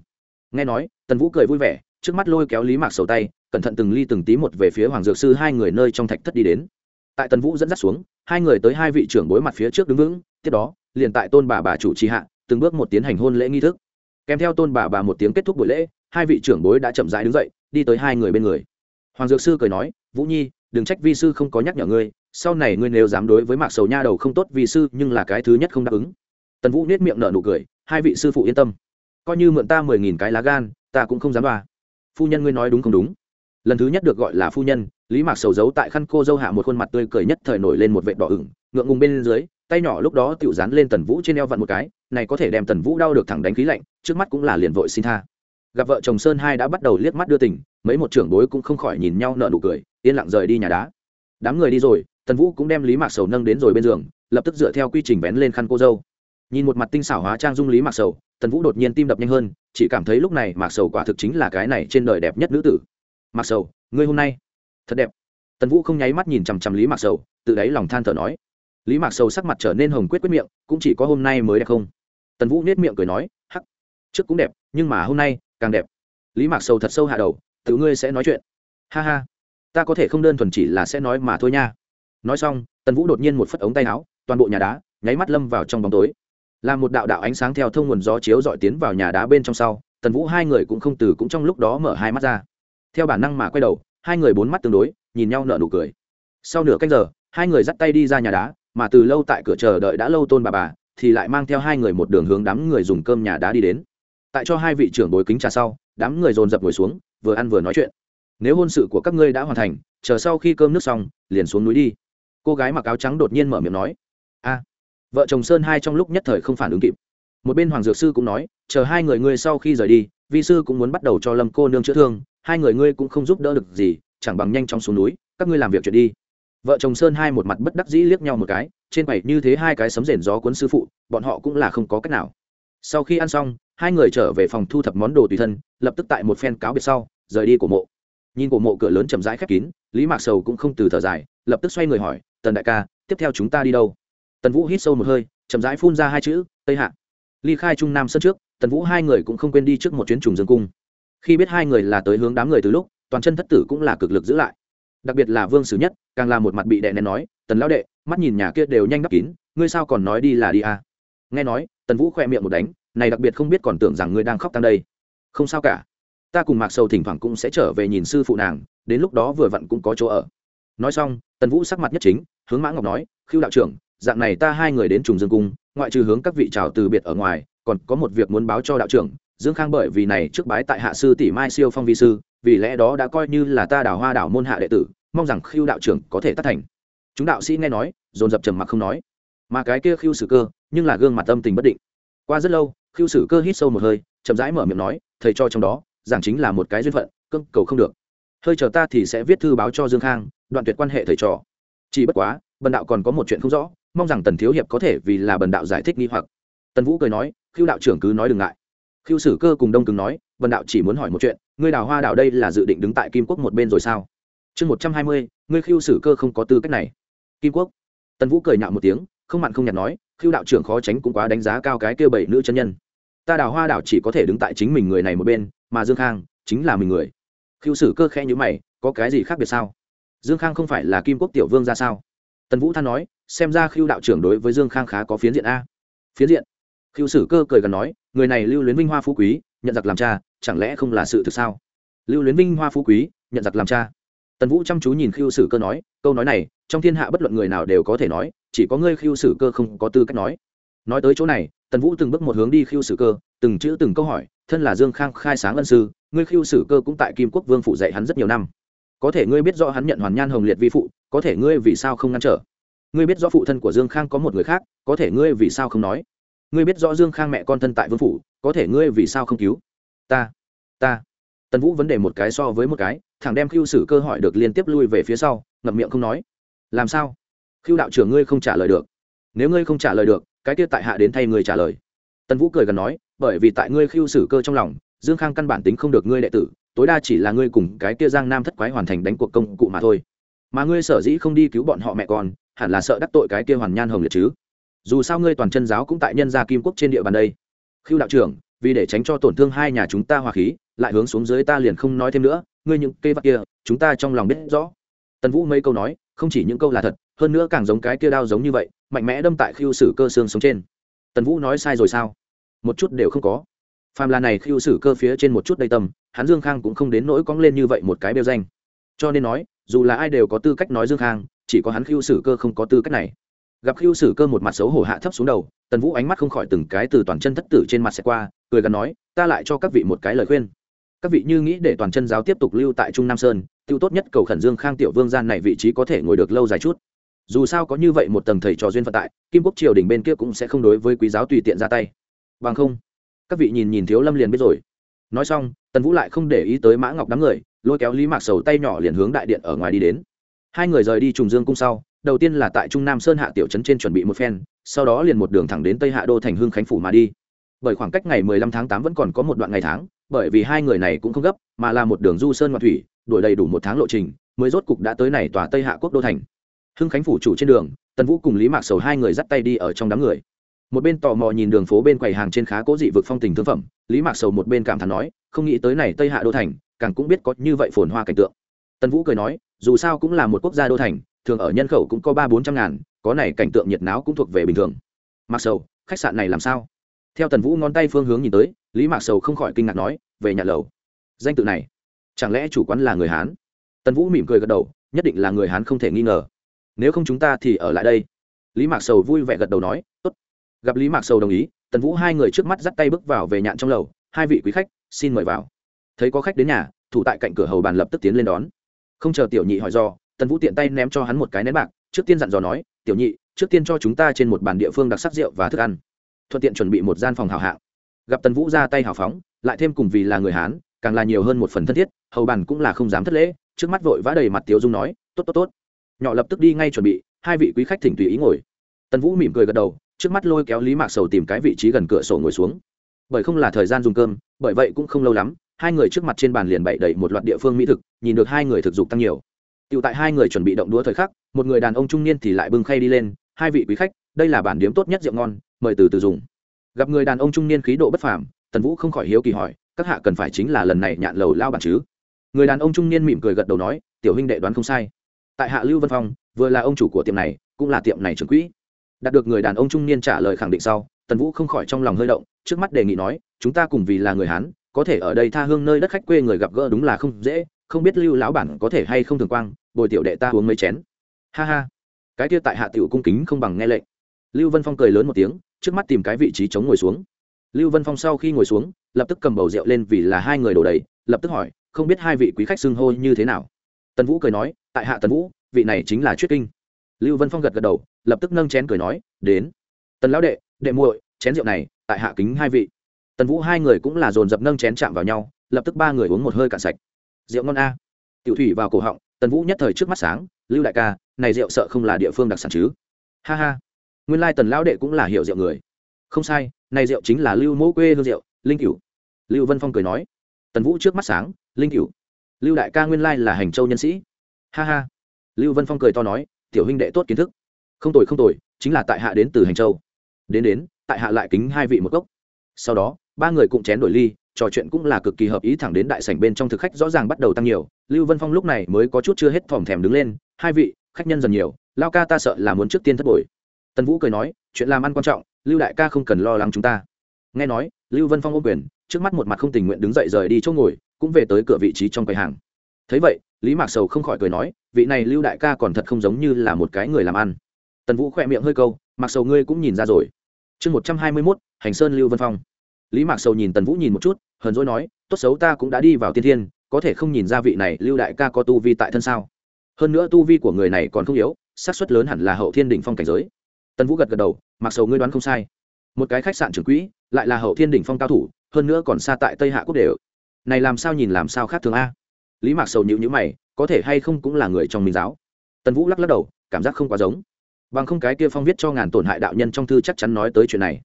Nghe nói, tần vũ cười vui vẻ, trước mắt lôi kéo lý mạc sầu tay, cẩn thận từng ly từng tí một về phía hoàng dược sư hai người nơi trong thạch thất đi đến. Tại tần vũ dẫn dắt xuống, hai người tới hai vị trưởng bối mặt phía trước đứng vững, tiếp đó liền tại tôn bà bà chủ trì hạ, từng bước một tiến hành hôn lễ nghi thức. Kèm theo tôn bà bà một tiếng kết thúc buổi lễ, hai vị trưởng bối đã chậm rãi đứng dậy, đi tới hai người bên người. Hoàng dược sư cười nói, vũ nhi, đừng trách vi sư không có nhắc nhở ngươi, sau này ngươi nếu dám đối với mạc sầu nha đầu không tốt vì sư, nhưng là cái thứ nhất không đáp ứng. Tần vũ nết miệng nở nụ cười, hai vị sư phụ yên tâm. Coi như mượn ta mười nghìn cái lá gan, ta cũng không dám đoa. Phu nhân ngươi nói đúng không đúng? Lần thứ nhất được gọi là phu nhân, lý mạc sầu giấu tại khăn cô dâu hạ một khuôn mặt tươi cười nhất thời nổi lên một vệ đỏ ửng, ngượng ngùng bên dưới tay nhỏ lúc đó tự dán lên tần vũ trên eo vặn một cái, này có thể đem tần vũ đau được thẳng đánh khí lạnh, trước mắt cũng là liền vội xin tha. Gặp vợ chồng sơn hai đã bắt đầu liếc mắt đưa tình, mấy một trưởng bối cũng không khỏi nhìn nhau nợ nụ cười, yên lặng rời đi nhà đá. Đám người đi rồi, tần vũ cũng đem lý mạc sầu nâng đến rồi bên giường, lập tức dựa theo quy trình vén lên khăn cô dâu. Nhìn một mặt tinh xảo hóa trang dung lý mạc sầu, tần vũ đột nhiên tim đập nhanh hơn, chỉ cảm thấy lúc này mạc sầu quả thực chính là cái này trên đời đẹp nhất nữ tử. Mạc sầu, ngươi hôm nay thật đẹp. Tần vũ không nháy mắt nhìn chằm chằm lý mạc sầu tự đáy lòng than thở nói lý mạc sầu sắc mặt trở nên hồng quyết quyết miệng, cũng chỉ có hôm nay mới đẹp không? Tần vũ nết miệng cười nói, hắc, trước cũng đẹp, nhưng mà hôm nay càng đẹp. Lý mạc sầu thật sâu hạ đầu tự ngươi sẽ nói chuyện. Ha ha, ta có thể không đơn thuần chỉ là sẽ nói mà thôi nha. Nói xong, tần vũ đột nhiên một phất ống tay áo, toàn bộ nhà đá nháy mắt lâm vào trong bóng tối. Làm một đạo đạo ánh sáng theo thông nguồn gió chiếu dọi tiến vào nhà đá bên trong sau, tần vũ hai người cũng không từ cũng trong lúc đó mở hai mắt ra. Theo bản năng mà quay đầu, hai người bốn mắt tương đối, nhìn nhau nở nụ cười. Sau nửa canh giờ, hai người dắt tay đi ra nhà đá mà từ lâu tại cửa chờ đợi đã lâu tôn bà bà, thì lại mang theo hai người một đường hướng đám người dùng cơm nhà đá đi đến. Tại cho hai vị trưởng bối kính trà sau, đám người dồn dập ngồi xuống, vừa ăn vừa nói chuyện. Nếu hôn sự của các ngươi đã hoàn thành, chờ sau khi cơm nước xong, liền xuống núi đi. Cô gái mặc áo trắng đột nhiên mở miệng nói, a, vợ chồng sơn hai trong lúc nhất thời không phản ứng kịp. Một bên hoàng dược sư cũng nói, chờ hai người ngươi sau khi rời đi, vi sư cũng muốn bắt đầu cho lâm cô nương chữa thương, hai người ngươi cũng không giúp đỡ được gì, chẳng bằng nhanh chóng xuống núi, các ngươi làm việc chuyện đi vợ chồng sơn hai một mặt bất đắc dĩ liếc nhau một cái, trên bảy như thế hai cái sấm rền gió cuốn sư phụ, bọn họ cũng là không có cách nào. Sau khi ăn xong, hai người trở về phòng thu thập món đồ tùy thân, lập tức tại một phen cáo biệt sau, rời đi của mộ. Nhìn cổ mộ cửa lớn chậm rãi khép kín, lý mạc sầu cũng không từ thở dài, lập tức xoay người hỏi, tần đại ca, tiếp theo chúng ta đi đâu? Tần vũ hít sâu một hơi, chậm rãi phun ra hai chữ, tây hạ. Ly khai trung nam sân trước, tần vũ hai người cũng không quên đi trước một chuyến trùng dương cung. Khi biết hai người là tới hướng đám người từ lúc, toàn chân thất tử cũng là cực lực giữ lại đặc biệt là vương sử nhất, càng là một mặt bị đè nén nói, tần lão đệ, mắt nhìn nhà kia đều nhanh đắp kín, ngươi sao còn nói đi là đi à. nghe nói, tần vũ khoe miệng một đánh, này đặc biệt không biết còn tưởng rằng ngươi đang khóc tăng đây không sao cả, ta cùng mạc sầu thỉnh thoảng cũng sẽ trở về nhìn sư phụ nàng, đến lúc đó vừa vặn cũng có chỗ ở nói xong, tần vũ sắc mặt nhất chính, hướng mã ngọc nói khiêu đạo trưởng, dạng này ta hai người đến trùng dương cung, ngoại trừ hướng các vị trào từ biệt ở ngoài, còn có một việc muốn báo cho đạo trưởng dương khang bởi vì này trước bái tại hạ sư tỷ mai siêu phong vi sư, vì lẽ đó đã coi như là ta đào hoa đảo môn hạ đệ tử, mong rằng khiêu đạo trưởng có thể tác thành. Chúng đạo sĩ nghe nói, dồn dập trầm mặc không nói. Mà cái kia khiêu sử cơ, nhưng là gương mặt tâm tình bất định. Qua rất lâu, khiêu sử cơ hít sâu một hơi, chậm rãi mở miệng nói, thầy cho trong đó, giảng chính là một cái duyên phận cưng cầu không được. Hơi chờ ta thì sẽ viết thư báo cho dương khang, đoạn tuyệt quan hệ thầy trò. Chỉ bất quá, bần đạo còn có một chuyện không rõ, mong rằng tần thiếu hiệp có thể vì là bần đạo giải thích nghi hoặc. Tần vũ cười nói, khiêu đạo trưởng cứ nói đừng ngại khiêu sử cơ cùng đông cứng nói, Vân đạo chỉ muốn hỏi một chuyện, ngươi đào hoa Đạo đây là dự định đứng tại kim quốc một bên rồi sao? Chương một trăm hai mươi, ngươi khiêu sử cơ không có tư cách này. Kim quốc. Tần vũ cười nhạo một tiếng, không mặn không nhạt nói khiêu đạo trưởng khó tránh cũng quá đánh giá cao cái kêu bảy nữ chân nhân. Ta đào hoa Đạo chỉ có thể đứng tại chính mình người này một bên, mà dương khang chính là mình người. Khiêu sử cơ khẽ nhữ mày, có cái gì khác biệt sao? Dương khang không phải là kim quốc tiểu vương ra sao? Tần vũ than nói, xem ra khiêu đạo trưởng đối với dương khang khá có phiến diện a. Phiến diện? Khiêu sử cơ cười gần nói, người này lưu luyến vinh hoa phú quý, nhận giặc làm cha, chẳng lẽ không là sự thực sao? Lưu luyến vinh hoa phú quý, nhận giặc làm cha. Tần vũ chăm chú nhìn khiêu sử cơ nói, câu nói này, trong thiên hạ bất luận người nào đều có thể nói, chỉ có ngươi khiêu sử cơ không có tư cách nói. Nói tới chỗ này, tần vũ từng bước một hướng đi khiêu sử cơ, từng chữ từng câu hỏi, thân là dương khang khai sáng ân sư, ngươi khiêu sử cơ cũng tại kim quốc vương phụ dạy hắn rất nhiều năm. Có thể ngươi biết rõ hắn nhận hoàn nhan hồng liệt vi phụ, có thể ngươi vì sao không ngăn trở? Ngươi biết rõ phụ thân của dương khang có một người khác, có thể ngươi vì sao không nói? Ngươi biết rõ dương khang mẹ con thân tại vương phủ, có thể ngươi vì sao không cứu? Ta ta. Tần vũ vấn đề một cái so với một cái thằng đem khiêu sử cơ hỏi được liên tiếp lui về phía sau, ngậm miệng không nói. Làm sao? Khiêu đạo trưởng ngươi không trả lời được. Nếu ngươi không trả lời được, cái kia tại hạ đến thay ngươi trả lời. Tần vũ cười gần nói, bởi vì tại ngươi khiêu sử cơ trong lòng, dương khang căn bản tính không được ngươi đệ tử, tối đa chỉ là ngươi cùng cái kia giang nam thất quái hoàn thành đánh cuộc công cụ mà thôi. Mà ngươi sở dĩ không đi cứu bọn họ mẹ con, hẳn là sợ đắc tội cái kia hoàn nhan hồng liệt chứ? Dù sao ngươi toàn chân giáo cũng tại nhân gia kim quốc trên địa bàn đây. Khiêu đạo trưởng, vì để tránh cho tổn thương hai nhà chúng ta hòa khí, lại hướng xuống dưới ta liền không nói thêm nữa, ngươi những cây vặt kia, chúng ta trong lòng biết rõ. Tần vũ mấy câu nói, không chỉ những câu là thật, hơn nữa càng giống cái kia đao giống như vậy, mạnh mẽ đâm tại khiêu sử cơ xương sống trên. Tần vũ nói sai rồi sao? Một chút đều không có. Phàm là này khiêu sử cơ phía trên một chút đầy tâm hắn dương khang cũng không đến nỗi cóng lên như vậy một cái bêu danh. Cho nên nói, dù là ai đều có tư cách nói dương khang, chỉ có hắn khiêu sử cơ không có tư cách này gặp khiêu sử cơ một mặt xấu hổ hạ thấp xuống đầu, tần vũ ánh mắt không khỏi từng cái từ toàn chân thất tử trên mặt sẽ qua, cười gần nói, ta lại cho các vị một cái lời khuyên. Các vị như nghĩ để toàn chân giáo tiếp tục lưu tại trung nam sơn, tiêu tốt nhất cầu khẩn dương khang tiểu vương gian này vị trí có thể ngồi được lâu dài chút. Dù sao có như vậy một tầng thầy trò duyên phận tại, kim quốc triều đình bên kia cũng sẽ không đối với quý giáo tùy tiện ra tay. Bằng không, các vị nhìn nhìn thiếu lâm liền biết rồi. Nói xong, tần vũ lại không để ý tới mã ngọc đám người, lôi kéo lý mạc sầu tay nhỏ liền hướng đại điện ở ngoài đi đến. Hai người rời đi trùng dương cung sau đầu tiên là tại trung nam sơn hạ tiểu trấn trên chuẩn bị một phen, sau đó liền một đường thẳng đến tây hạ đô thành hương khánh phủ mà đi. Bởi khoảng cách ngày mười lăm tháng tám vẫn còn có một đoạn ngày tháng, bởi vì hai người này cũng không gấp, mà là một đường du sơn ngoại thủy đổi đầy đủ một tháng lộ trình, mới rốt cục đã tới này tòa tây hạ quốc đô thành. Hưng khánh phủ chủ trên đường, tần vũ cùng lý mạc sầu hai người dắt tay đi ở trong đám người. Một bên tò mò nhìn đường phố bên quầy hàng trên khá cố dị vực phong tình thương phẩm, lý mạc sầu một bên cảm thán nói, không nghĩ tới này tây hạ đô thành, càng cũng biết có như vậy phồn hoa cảnh tượng. Tần vũ cười nói, dù sao cũng là một quốc gia đô thành thường ở nhân khẩu cũng có ba bốn trăm ngàn, có này cảnh tượng nhiệt náo cũng thuộc về bình thường. Mặc sầu, khách sạn này làm sao? Theo tần vũ ngón tay phương hướng nhìn tới, lý mạc sầu không khỏi kinh ngạc nói, về nhà lầu. Danh tự này, chẳng lẽ chủ quán là người hán? Tần vũ mỉm cười gật đầu, nhất định là người hán không thể nghi ngờ. Nếu không chúng ta thì ở lại đây. Lý mạc sầu vui vẻ gật đầu nói, tốt. Gặp lý mạc sầu đồng ý, tần vũ hai người trước mắt dắt tay bước vào về nhạn trong lầu, hai vị quý khách, xin mời vào. Thấy có khách đến nhà, thủ tại cạnh cửa hầu bàn lập tức tiến lên đón. Không chờ tiểu nhị hỏi do tần vũ tiện tay ném cho hắn một cái nén bạc, trước tiên dặn dò nói, tiểu nhị, trước tiên cho chúng ta trên một bàn địa phương đặc sắc rượu và thức ăn. Thuận tiện chuẩn bị một gian phòng hào hạng. Gặp tần vũ ra tay hào phóng, lại thêm cùng vì là người hán, càng là nhiều hơn một phần thân thiết, hầu bàn cũng là không dám thất lễ, trước mắt vội vã đầy mặt tiếu dung nói, tốt tốt tốt. Nhỏ lập tức đi ngay chuẩn bị, hai vị quý khách thỉnh tùy ý ngồi. Tần vũ mỉm cười gật đầu, trước mắt lôi kéo lý mạc sầu tìm cái vị trí gần cửa sổ ngồi xuống. Bởi không là thời gian dùng cơm, bởi vậy cũng không lâu lắm, hai người trước mặt trên bàn liền bậy đầy một loạt địa phương mỹ thực, nhìn được hai người thực dục tăng nhiều. Tiểu tại hai người chuẩn bị động đũa thời khắc, một người đàn ông trung niên thì lại bưng khay đi lên, hai vị quý khách, đây là bản điếm tốt nhất rượu ngon, mời từ từ dùng. Gặp người đàn ông trung niên khí độ bất phàm, Tần Vũ không khỏi hiếu kỳ hỏi, các hạ cần phải chính là lần này nhạn lầu lao bản chứ? Người đàn ông trung niên mỉm cười gật đầu nói, tiểu huynh đệ đoán không sai. Tại hạ Lưu Vân Phong, vừa là ông chủ của tiệm này, cũng là tiệm này trưởng quỹ. Đạt được người đàn ông trung niên trả lời khẳng định sau, Tần Vũ không khỏi trong lòng hơi động, trước mắt đề nghị nói, chúng ta cùng vì là người Hán, có thể ở đây tha hương nơi đất khách quê người gặp gỡ đúng là không dễ, không biết Lưu lão bản có thể hay không thường quang, bồi tiểu đệ ta uống mấy chén. Ha ha. Cái kia tại hạ tiểu cung kính không bằng nghe lệnh. Lưu vân phong cười lớn một tiếng trước mắt tìm cái vị trí chống ngồi xuống. Lưu vân phong sau khi ngồi xuống lập tức cầm bầu rượu lên vì là hai người đổ đầy lập tức hỏi không biết hai vị quý khách xưng hô như thế nào? Tần vũ cười nói tại hạ tần vũ vị này chính là chuyết kinh. Lưu vân phong gật gật đầu lập tức nâng chén cười nói đến. Tần lão đệ đệ muội chén rượu này tại hạ kính hai vị. Tần vũ hai người cũng là dồn dập nâng chén chạm vào nhau lập tức ba người uống một hơi cạn sạch rượu ngon a. Tiểu thủy vào cổ họng, tần vũ nhất thời trước mắt sáng, lưu đại ca, này rượu sợ không là địa phương đặc sản chứ? Ha ha, nguyên lai tần lão đệ cũng là hiểu rượu người. Không sai, này rượu chính là lưu mẫu quê hương rượu, linh cửu. Lưu vân phong cười nói. Tần vũ trước mắt sáng, linh cửu, lưu đại ca nguyên lai là hành châu nhân sĩ. Ha ha. Lưu vân phong cười to nói, tiểu huynh đệ tốt kiến thức. Không tồi không tồi, chính là tại hạ đến từ hành châu. Đến đến, tại hạ lại kính hai vị một cốc. Sau đó, ba người cũng chén đổi ly trò chuyện cũng là cực kỳ hợp ý thẳng đến đại sảnh bên trong thực khách rõ ràng bắt đầu tăng nhiều. Lưu vân phong lúc này mới có chút chưa hết thòm thèm đứng lên, hai vị, khách nhân dần nhiều, lao ca ta sợ là muốn trước tiên thất bồi. Tần vũ cười nói, chuyện làm ăn quan trọng, lưu đại ca không cần lo lắng chúng ta. Nghe nói, lưu vân phong ô quyền, trước mắt một mặt không tình nguyện đứng dậy rời đi chỗ ngồi, cũng về tới cửa vị trí trong quầy hàng. Thấy vậy, lý mạc sầu không khỏi cười nói, vị này lưu đại ca còn thật không giống như là một cái người làm ăn. Tần vũ khỏe miệng hơi câu mặc sầu ngươi cũng nhìn ra rồi. Chương một trăm hai mươi mốt, hành sơn lưu vân phong lý mạc sầu nhìn tần vũ nhìn một chút, hờn dỗi nói, tốt xấu ta cũng đã đi vào tiên thiên, có thể không nhìn ra vị này lưu đại ca có tu vi tại thân sao? Hơn nữa tu vi của người này còn không yếu, xác suất lớn hẳn là hậu thiên đỉnh phong cảnh giới. Tần vũ gật gật đầu mặc sầu ngươi đoán không sai. Một cái khách sạn trưởng quỹ, lại là hậu thiên đỉnh phong cao thủ, hơn nữa còn xa tại tây hạ quốc đều. Này làm sao nhìn làm sao khác thường a? Lý mạc sầu nhịu nhữ mày, có thể hay không cũng là người trong minh giáo. Tần vũ lắc lắc đầu, cảm giác không quá giống. Bằng không cái kia phong viết cho ngàn tổn hại đạo nhân trong thư chắc chắn nói tới chuyện này.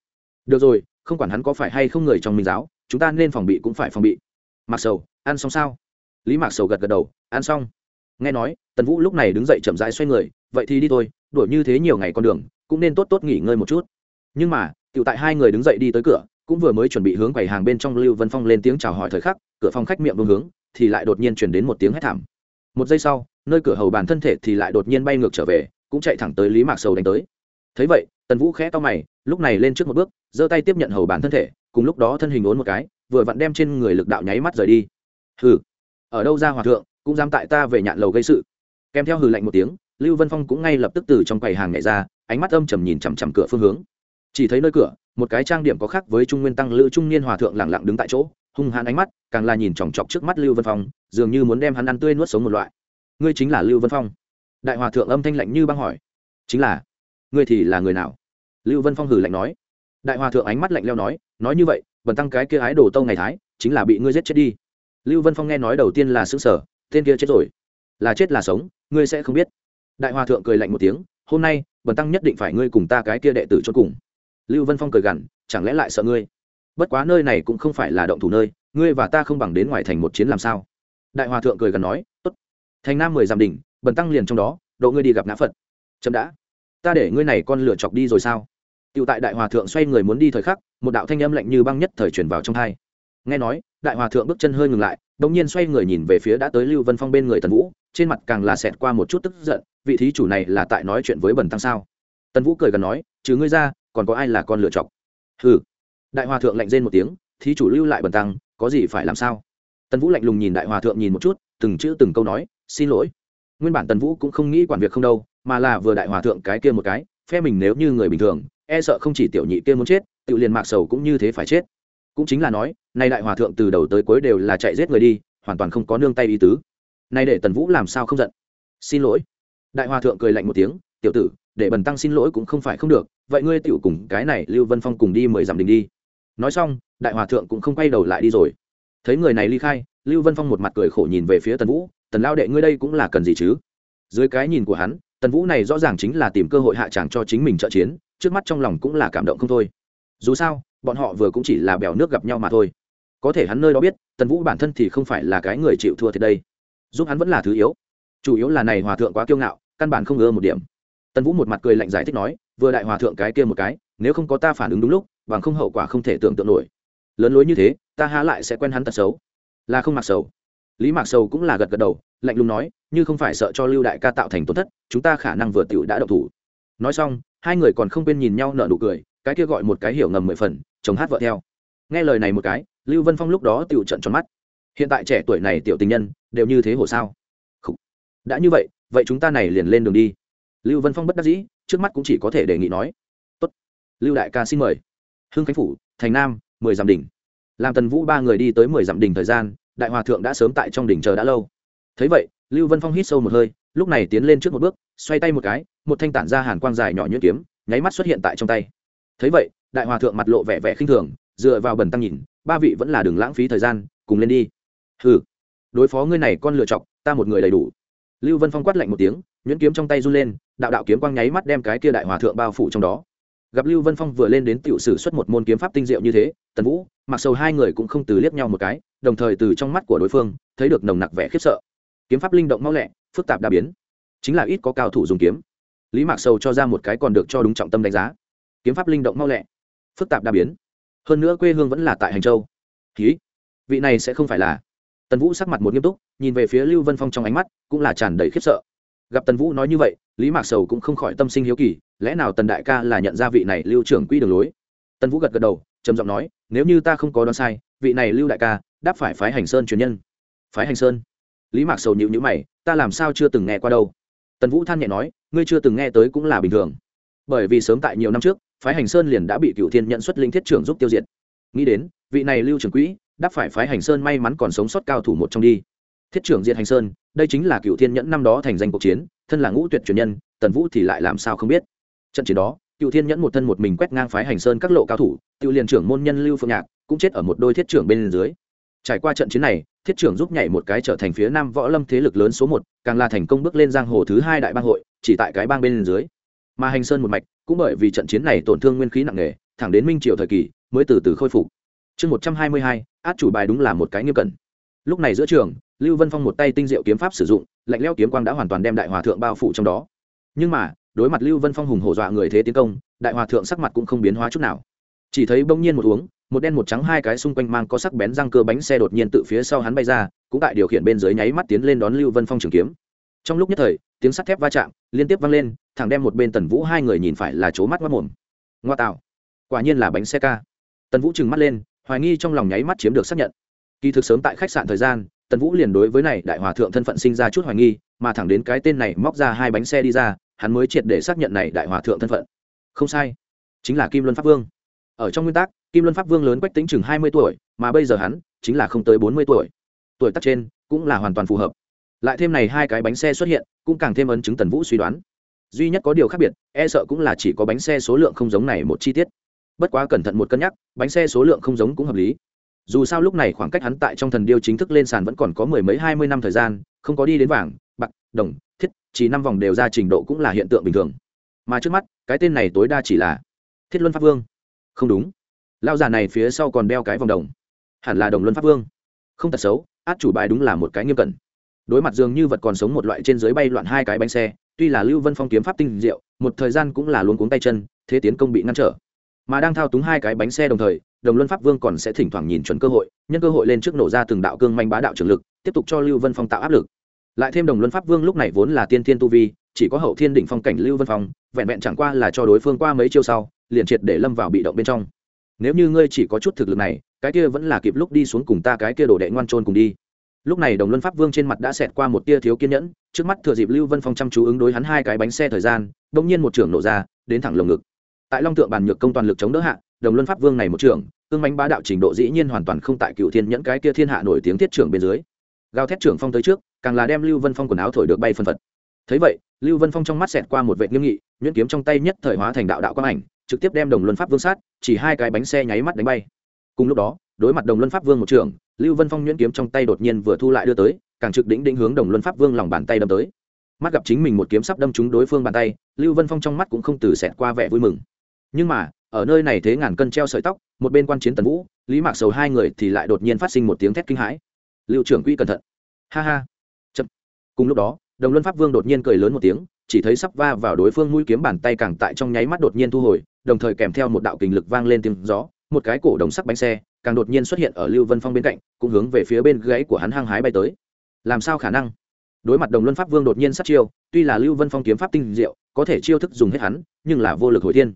Được rồi không quản hắn có phải hay không người trong minh giáo, chúng ta nên phòng bị cũng phải phòng bị. Mặc sầu, ăn xong sao? Lý mạc sầu gật gật đầu, ăn xong. Nghe nói, tần vũ lúc này đứng dậy chậm rãi xoay người, vậy thì đi thôi, đuổi như thế nhiều ngày con đường, cũng nên tốt tốt nghỉ ngơi một chút. Nhưng mà tựu tại hai người đứng dậy đi tới cửa, cũng vừa mới chuẩn bị hướng quầy hàng bên trong lưu vân phong lên tiếng chào hỏi thời khắc, cửa phòng khách miệng đúng hướng, thì lại đột nhiên chuyển đến một tiếng hét thảm. Một giây sau, nơi cửa hầu bàn thân thể thì lại đột nhiên bay ngược trở về, cũng chạy thẳng tới lý mạc sầu đánh tới. Thấy vậy, tần vũ khẽ to mày, lúc này lên trước một bước giơ tay tiếp nhận hầu bàn thân thể, cùng lúc đó thân hình ốn một cái, vừa vặn đem trên người lực đạo nháy mắt rời đi. Hừ, ở đâu ra hòa thượng, cũng dám tại ta về nhạn lầu gây sự. Kèm theo hừ lạnh một tiếng, lưu vân phong cũng ngay lập tức từ trong quầy hàng nhảy ra, ánh mắt âm trầm nhìn chằm chằm cửa phương hướng. Chỉ thấy nơi cửa, một cái trang điểm có khác với trung nguyên tăng lữ trung niên hòa thượng lẳng lặng đứng tại chỗ, hung hãn ánh mắt, càng là nhìn chòng chọc trước mắt lưu vân phong, dường như muốn đem hắn ăn tươi nuốt sống một loại. Ngươi chính là lưu vân phong? Đại hòa thượng âm thanh lạnh như băng hỏi. Chính là. Ngươi thì là người nào? Lưu vân phong hử lạnh nói đại hòa thượng ánh mắt lạnh leo nói nói như vậy, bần tăng cái kia ái đồ tâu ngày thái, chính là bị ngươi giết chết đi. Lưu vân phong nghe nói đầu tiên là xứng sở tên kia chết rồi, là chết là sống, ngươi sẽ không biết. Đại hòa thượng cười lạnh một tiếng, hôm nay, bần tăng nhất định phải ngươi cùng ta cái kia đệ tử cho cùng. Lưu vân phong cười gằn, chẳng lẽ lại sợ ngươi? Bất quá nơi này cũng không phải là động thủ nơi, ngươi và ta không bằng đến ngoài thành một chiến làm sao? Đại hòa thượng cười gằn nói, tốt. Thành nam mười dặm đỉnh, bần tăng liền trong đó, độ ngươi đi gặp ngã phật. Chậm đã. Ta để ngươi này con lửa chọc đi rồi sao? Tiểu tại đại hòa thượng xoay người muốn đi thời khắc, một đạo thanh âm lạnh như băng nhất thời truyền vào trong tai. nghe nói, đại hòa thượng bước chân hơi ngừng lại, đột nhiên xoay người nhìn về phía đã tới lưu vân phong bên người tần vũ, trên mặt càng là xẹt qua một chút tức giận, vị thí chủ này là tại nói chuyện với bần tăng sao? Tần vũ cười gần nói chứ ngươi ra, còn có ai là con lựa chọc? Hừ. Đại hòa thượng lạnh rên một tiếng, thí chủ lưu lại bần tăng, có gì phải làm sao? Tần vũ lạnh lùng nhìn đại hòa thượng nhìn một chút, từng chữ từng câu nói, xin lỗi. Nguyên bản tần vũ cũng không nghĩ quản việc không đâu, mà là vừa đại hòa thượng cái kia một cái, phe mình nếu như người bình thường e sợ không chỉ tiểu nhị kia muốn chết tự liền mạc sầu cũng như thế phải chết. Cũng chính là nói, nay đại hòa thượng từ đầu tới cuối đều là chạy giết người đi, hoàn toàn không có nương tay ý tứ. Nay để tần vũ làm sao không giận? Xin lỗi. Đại hòa thượng cười lạnh một tiếng, tiểu tử, để bần tăng xin lỗi cũng không phải không được, vậy ngươi tiểu cùng cái này lưu vân phong cùng đi mười dặm đình đi. Nói xong, đại hòa thượng cũng không quay đầu lại đi rồi. Thấy người này ly khai, lưu vân phong một mặt cười khổ nhìn về phía tần vũ, tần lao đệ, ngươi đây cũng là cần gì chứ? Dưới cái nhìn của hắn tần vũ này rõ ràng chính là tìm cơ hội hạ tràng cho chính mình trợ chiến, trước mắt trong lòng cũng là cảm động không thôi. Dù sao, bọn họ vừa cũng chỉ là bèo nước gặp nhau mà thôi. Có thể hắn nơi đó biết, tần vũ bản thân thì không phải là cái người chịu thua thiệt đây. Giúp hắn vẫn là thứ yếu. Chủ yếu là này hòa thượng quá kiêu ngạo, căn bản không ưa một điểm. Tần vũ một mặt cười lạnh giải thích nói, vừa đại hòa thượng cái kia một cái, nếu không có ta phản ứng đúng lúc, bằng không hậu quả không thể tưởng tượng nổi. Lớn lối như thế, ta há lại sẽ quen hắn tật xấu. Là không mặc sầu. Lý mạc sầu cũng là gật gật đầu lạnh lùng nói, như không phải sợ cho lưu đại ca tạo thành tổn thất, chúng ta khả năng vừa tiểu đã độc thủ. Nói xong, hai người còn không quên nhìn nhau nở nụ cười, cái kia gọi một cái hiểu ngầm mười phần, chồng hát vợ theo. Nghe lời này một cái, lưu vân phong lúc đó tiểu trận tròn mắt. Hiện tại trẻ tuổi này tiểu tình nhân, đều như thế hồ sao? Đã như vậy vậy chúng ta này liền lên đường đi. Lưu vân phong bất đắc dĩ, trước mắt cũng chỉ có thể đề nghị nói. Tốt. lưu đại ca xin mời. Hưng khánh phủ, thành nam, mười dặm đỉnh. Làm tần vũ ba người đi tới mười dặm đỉnh thời gian, đại hòa thượng đã sớm tại trong đỉnh chờ đã lâu thấy vậy, lưu vân phong hít sâu một hơi, lúc này tiến lên trước một bước, xoay tay một cái, một thanh tản ra hàn quang dài nhỏ nhuyễn kiếm, nháy mắt xuất hiện tại trong tay. Thấy vậy, đại hòa thượng mặt lộ vẻ vẻ khinh thường, dựa vào bần tăng nhìn, ba vị vẫn là đừng lãng phí thời gian, cùng lên đi. Hừ, đối phó ngươi này con lựa chọc, ta một người đầy đủ. Lưu vân phong quát lạnh một tiếng, nhuyễn kiếm trong tay run lên, đạo đạo kiếm quang nháy mắt đem cái kia đại hòa thượng bao phủ trong đó. Gặp lưu vân phong vừa lên đến tiểu sử xuất một môn kiếm pháp tinh diệu như thế, tần vũ, mặc sầu hai người cũng không từ liếc nhau một cái, đồng thời từ trong mắt của đối phương, thấy được nồng nặc vẻ khiếp sợ kiếm pháp linh động mau lẹ, phức tạp đa biến. Chính là ít có cao thủ dùng kiếm. Lý mạc sầu cho ra một cái còn được cho đúng trọng tâm đánh giá. Kiếm pháp linh động mau lẹ, phức tạp đa biến. Hơn nữa quê hương vẫn là tại hành châu. Ký vị này sẽ không phải là. Tần vũ sắc mặt một nghiêm túc, nhìn về phía lưu vân phong trong ánh mắt cũng là tràn đầy khiếp sợ. Gặp tần vũ nói như vậy, lý mạc sầu cũng không khỏi tâm sinh hiếu kỳ, lẽ nào tần đại ca là nhận ra vị này lưu trưởng quy đường lối? Tần vũ gật gật đầu, trầm giọng nói, nếu như ta không có đoán sai, vị này lưu đại ca đáp phải phái hành sơn truyền nhân. Phái hành sơn? Lý mạc sầu nhịu nhữ mày, ta làm sao chưa từng nghe qua đâu? Tần vũ than nhẹ nói, ngươi chưa từng nghe tới cũng là bình thường. Bởi vì sớm tại nhiều năm trước, phái hành sơn liền đã bị cựu thiên nhận xuất linh thiết trưởng giúp tiêu diệt. Nghĩ đến, vị này lưu trưởng quỹ, đáp phải phái hành sơn may mắn còn sống sót cao thủ một trong đi. Thiết trưởng diệt hành sơn, đây chính là cựu thiên nhẫn năm đó thành danh cuộc chiến, thân là ngũ tuyệt truyền nhân, tần vũ thì lại làm sao không biết? Trận chiến đó cựu thiên nhẫn một thân một mình quét ngang phái hành sơn các lộ cao thủ cựu liền trưởng môn nhân lưu phương nhạc cũng chết ở một đôi thiết trưởng bên dưới. Trải qua trận chiến này thiết trưởng giúp nhảy một cái trở thành phía nam võ lâm thế lực lớn số một, càng là thành công bước lên giang hồ thứ hai đại bang hội, chỉ tại cái bang bên dưới. Mà hành sơn một mạch, cũng bởi vì trận chiến này tổn thương nguyên khí nặng nề, thẳng đến minh triều thời kỳ, mới từ từ khôi phục. Chương một trăm hai mươi hai, át chủ bài đúng là một cái nghiêm cẩn. Lúc này giữa trường, lưu vân phong một tay tinh diệu kiếm pháp sử dụng, lạnh leo kiếm quang đã hoàn toàn đem đại hòa thượng bao phủ trong đó. Nhưng mà, đối mặt lưu vân phong hùng hổ dọa người thế tiến công, đại hòa thượng sắc mặt cũng không biến hóa chút nào. Chỉ thấy bỗng nhiên một uống một đen một trắng hai cái xung quanh mang có sắc bén răng cơ bánh xe đột nhiên tự phía sau hắn bay ra, cũng tại điều khiển bên dưới nháy mắt tiến lên đón lưu vân phong trường kiếm. Trong lúc nhất thời, tiếng sắt thép va chạm liên tiếp vang lên, thẳng đem một bên tần vũ hai người nhìn phải là c mắt mất mồm. Ngoa tạo. Quả nhiên là bánh xe ca. Tần vũ trừng mắt lên, hoài nghi trong lòng nháy mắt chiếm được xác nhận. Kỳ thực sớm tại khách sạn thời gian, tần vũ liền đối với này đại hòa thượng thân phận sinh ra chút hoài nghi, mà thẳng đến cái tên này móc ra hai bánh xe đi ra, hắn mới triệt để xác nhận này đại hòa thượng thân phận. Không sai. Chính là kim luân pháp vương. Ở trong nguyên tắc kim luân pháp vương lớn quách tính chừng hai mươi tuổi, mà bây giờ hắn chính là không tới bốn mươi tuổi. Tuổi tác trên cũng là hoàn toàn phù hợp. Lại thêm này hai cái bánh xe xuất hiện, cũng càng thêm ấn chứng tần vũ suy đoán. Duy nhất có điều khác biệt e sợ cũng là chỉ có bánh xe số lượng không giống này một chi tiết. Bất quá cẩn thận một cân nhắc, bánh xe số lượng không giống cũng hợp lý. Dù sao lúc này khoảng cách hắn tại trong thần điêu chính thức lên sàn vẫn còn có mười mấy hai mươi năm thời gian, không có đi đến vàng, bạc, đồng, thiết, chỉ năm vòng đều ra trình độ cũng là hiện tượng bình thường. Mà trước mắt, cái tên này tối đa chỉ là thiết luân pháp vương. Không đúng lao già này phía sau còn đeo cái vòng đồng. Hẳn là đồng luân pháp vương. Không tật xấu, át chủ bài đúng là một cái nghiêm cẩn. Đối mặt dường như vật còn sống một loại trên dưới bay loạn hai cái bánh xe, tuy là lưu vân phong kiếm pháp tinh diệu, một thời gian cũng là luôn cuống tay chân, thế tiến công bị ngăn trở. Mà đang thao túng hai cái bánh xe đồng thời, đồng luân pháp vương còn sẽ thỉnh thoảng nhìn chuẩn cơ hội, nhân cơ hội lên trước nổ ra từng đạo cương manh bá đạo trường lực, tiếp tục cho lưu vân phong tạo áp lực. Lại thêm đồng luân pháp vương lúc này vốn là tiên thiên tu vi, chỉ có hậu thiên đỉnh phong cảnh lưu vân phong, vẹn vẹn chẳng qua là cho đối phương qua mấy chiêu sau, liền triệt để lâm vào bị động bên trong nếu như ngươi chỉ có chút thực lực này, cái kia vẫn là kịp lúc đi xuống cùng ta cái kia đổ đệ ngoan trôn cùng đi. Lúc này đồng luân pháp vương trên mặt đã xẹt qua một tia thiếu kiên nhẫn, trước mắt thừa dịp lưu vân phong chăm chú ứng đối hắn hai cái bánh xe thời gian đông nhiên một trưởng nổ ra, đến thẳng lồng ngực. Tại long tượng bàn nhược công toàn lực chống đỡ hạ, đồng luân pháp vương này một trưởng, cương bánh bá đạo trình độ dĩ nhiên hoàn toàn không tại cựu thiên nhẫn cái kia thiên hạ nổi tiếng thiết trưởng bên dưới. Gào thét trưởng phong tới trước, càng là đem lưu vân phong quần áo thổi được bay phân phật. Thấy vậy, lưu vân phong trong mắt xẹt qua một vệ nghiêm nghị, nhuyễn kiếm trong tay nhất thời hóa thành đạo đạo quang ảnh trực tiếp đem đồng luân pháp vương sát, chỉ hai cái bánh xe nháy mắt đánh bay. Cùng lúc đó, đối mặt đồng luân pháp vương một trường, lưu vân phong nhuyễn kiếm trong tay đột nhiên vừa thu lại đưa tới, càng trực đỉnh đỉnh hướng đồng luân pháp vương lòng bàn tay đâm tới. Mắt gặp chính mình một kiếm sắp đâm trúng đối phương bàn tay, lưu vân phong trong mắt cũng không từ xẹt qua vẻ vui mừng. Nhưng mà, ở nơi này thế ngàn cân treo sợi tóc, một bên quan chiến tần vũ, lý mạc sầu hai người thì lại đột nhiên phát sinh một tiếng thét kinh hãi. Lưu trưởng quỹ cẩn thận. Ha ha. Chậm. Cùng lúc đó, đồng luân pháp vương đột nhiên cười lớn một tiếng, chỉ thấy sắp va vào đối phương mũi kiếm bàn tay càng tại trong nháy mắt đột nhiên thu hồi đồng thời kèm theo một đạo kình lực vang lên tiếng gió, một cái cổ đồng sắc bánh xe, càng đột nhiên xuất hiện ở lưu vân phong bên cạnh, cũng hướng về phía bên gãy của hắn hăng hái bay tới. Làm sao khả năng? Đối mặt đồng luân pháp vương đột nhiên sát chiêu, tuy là lưu vân phong kiếm pháp tinh diệu, có thể chiêu thức dùng hết hắn, nhưng là vô lực hồi thiên.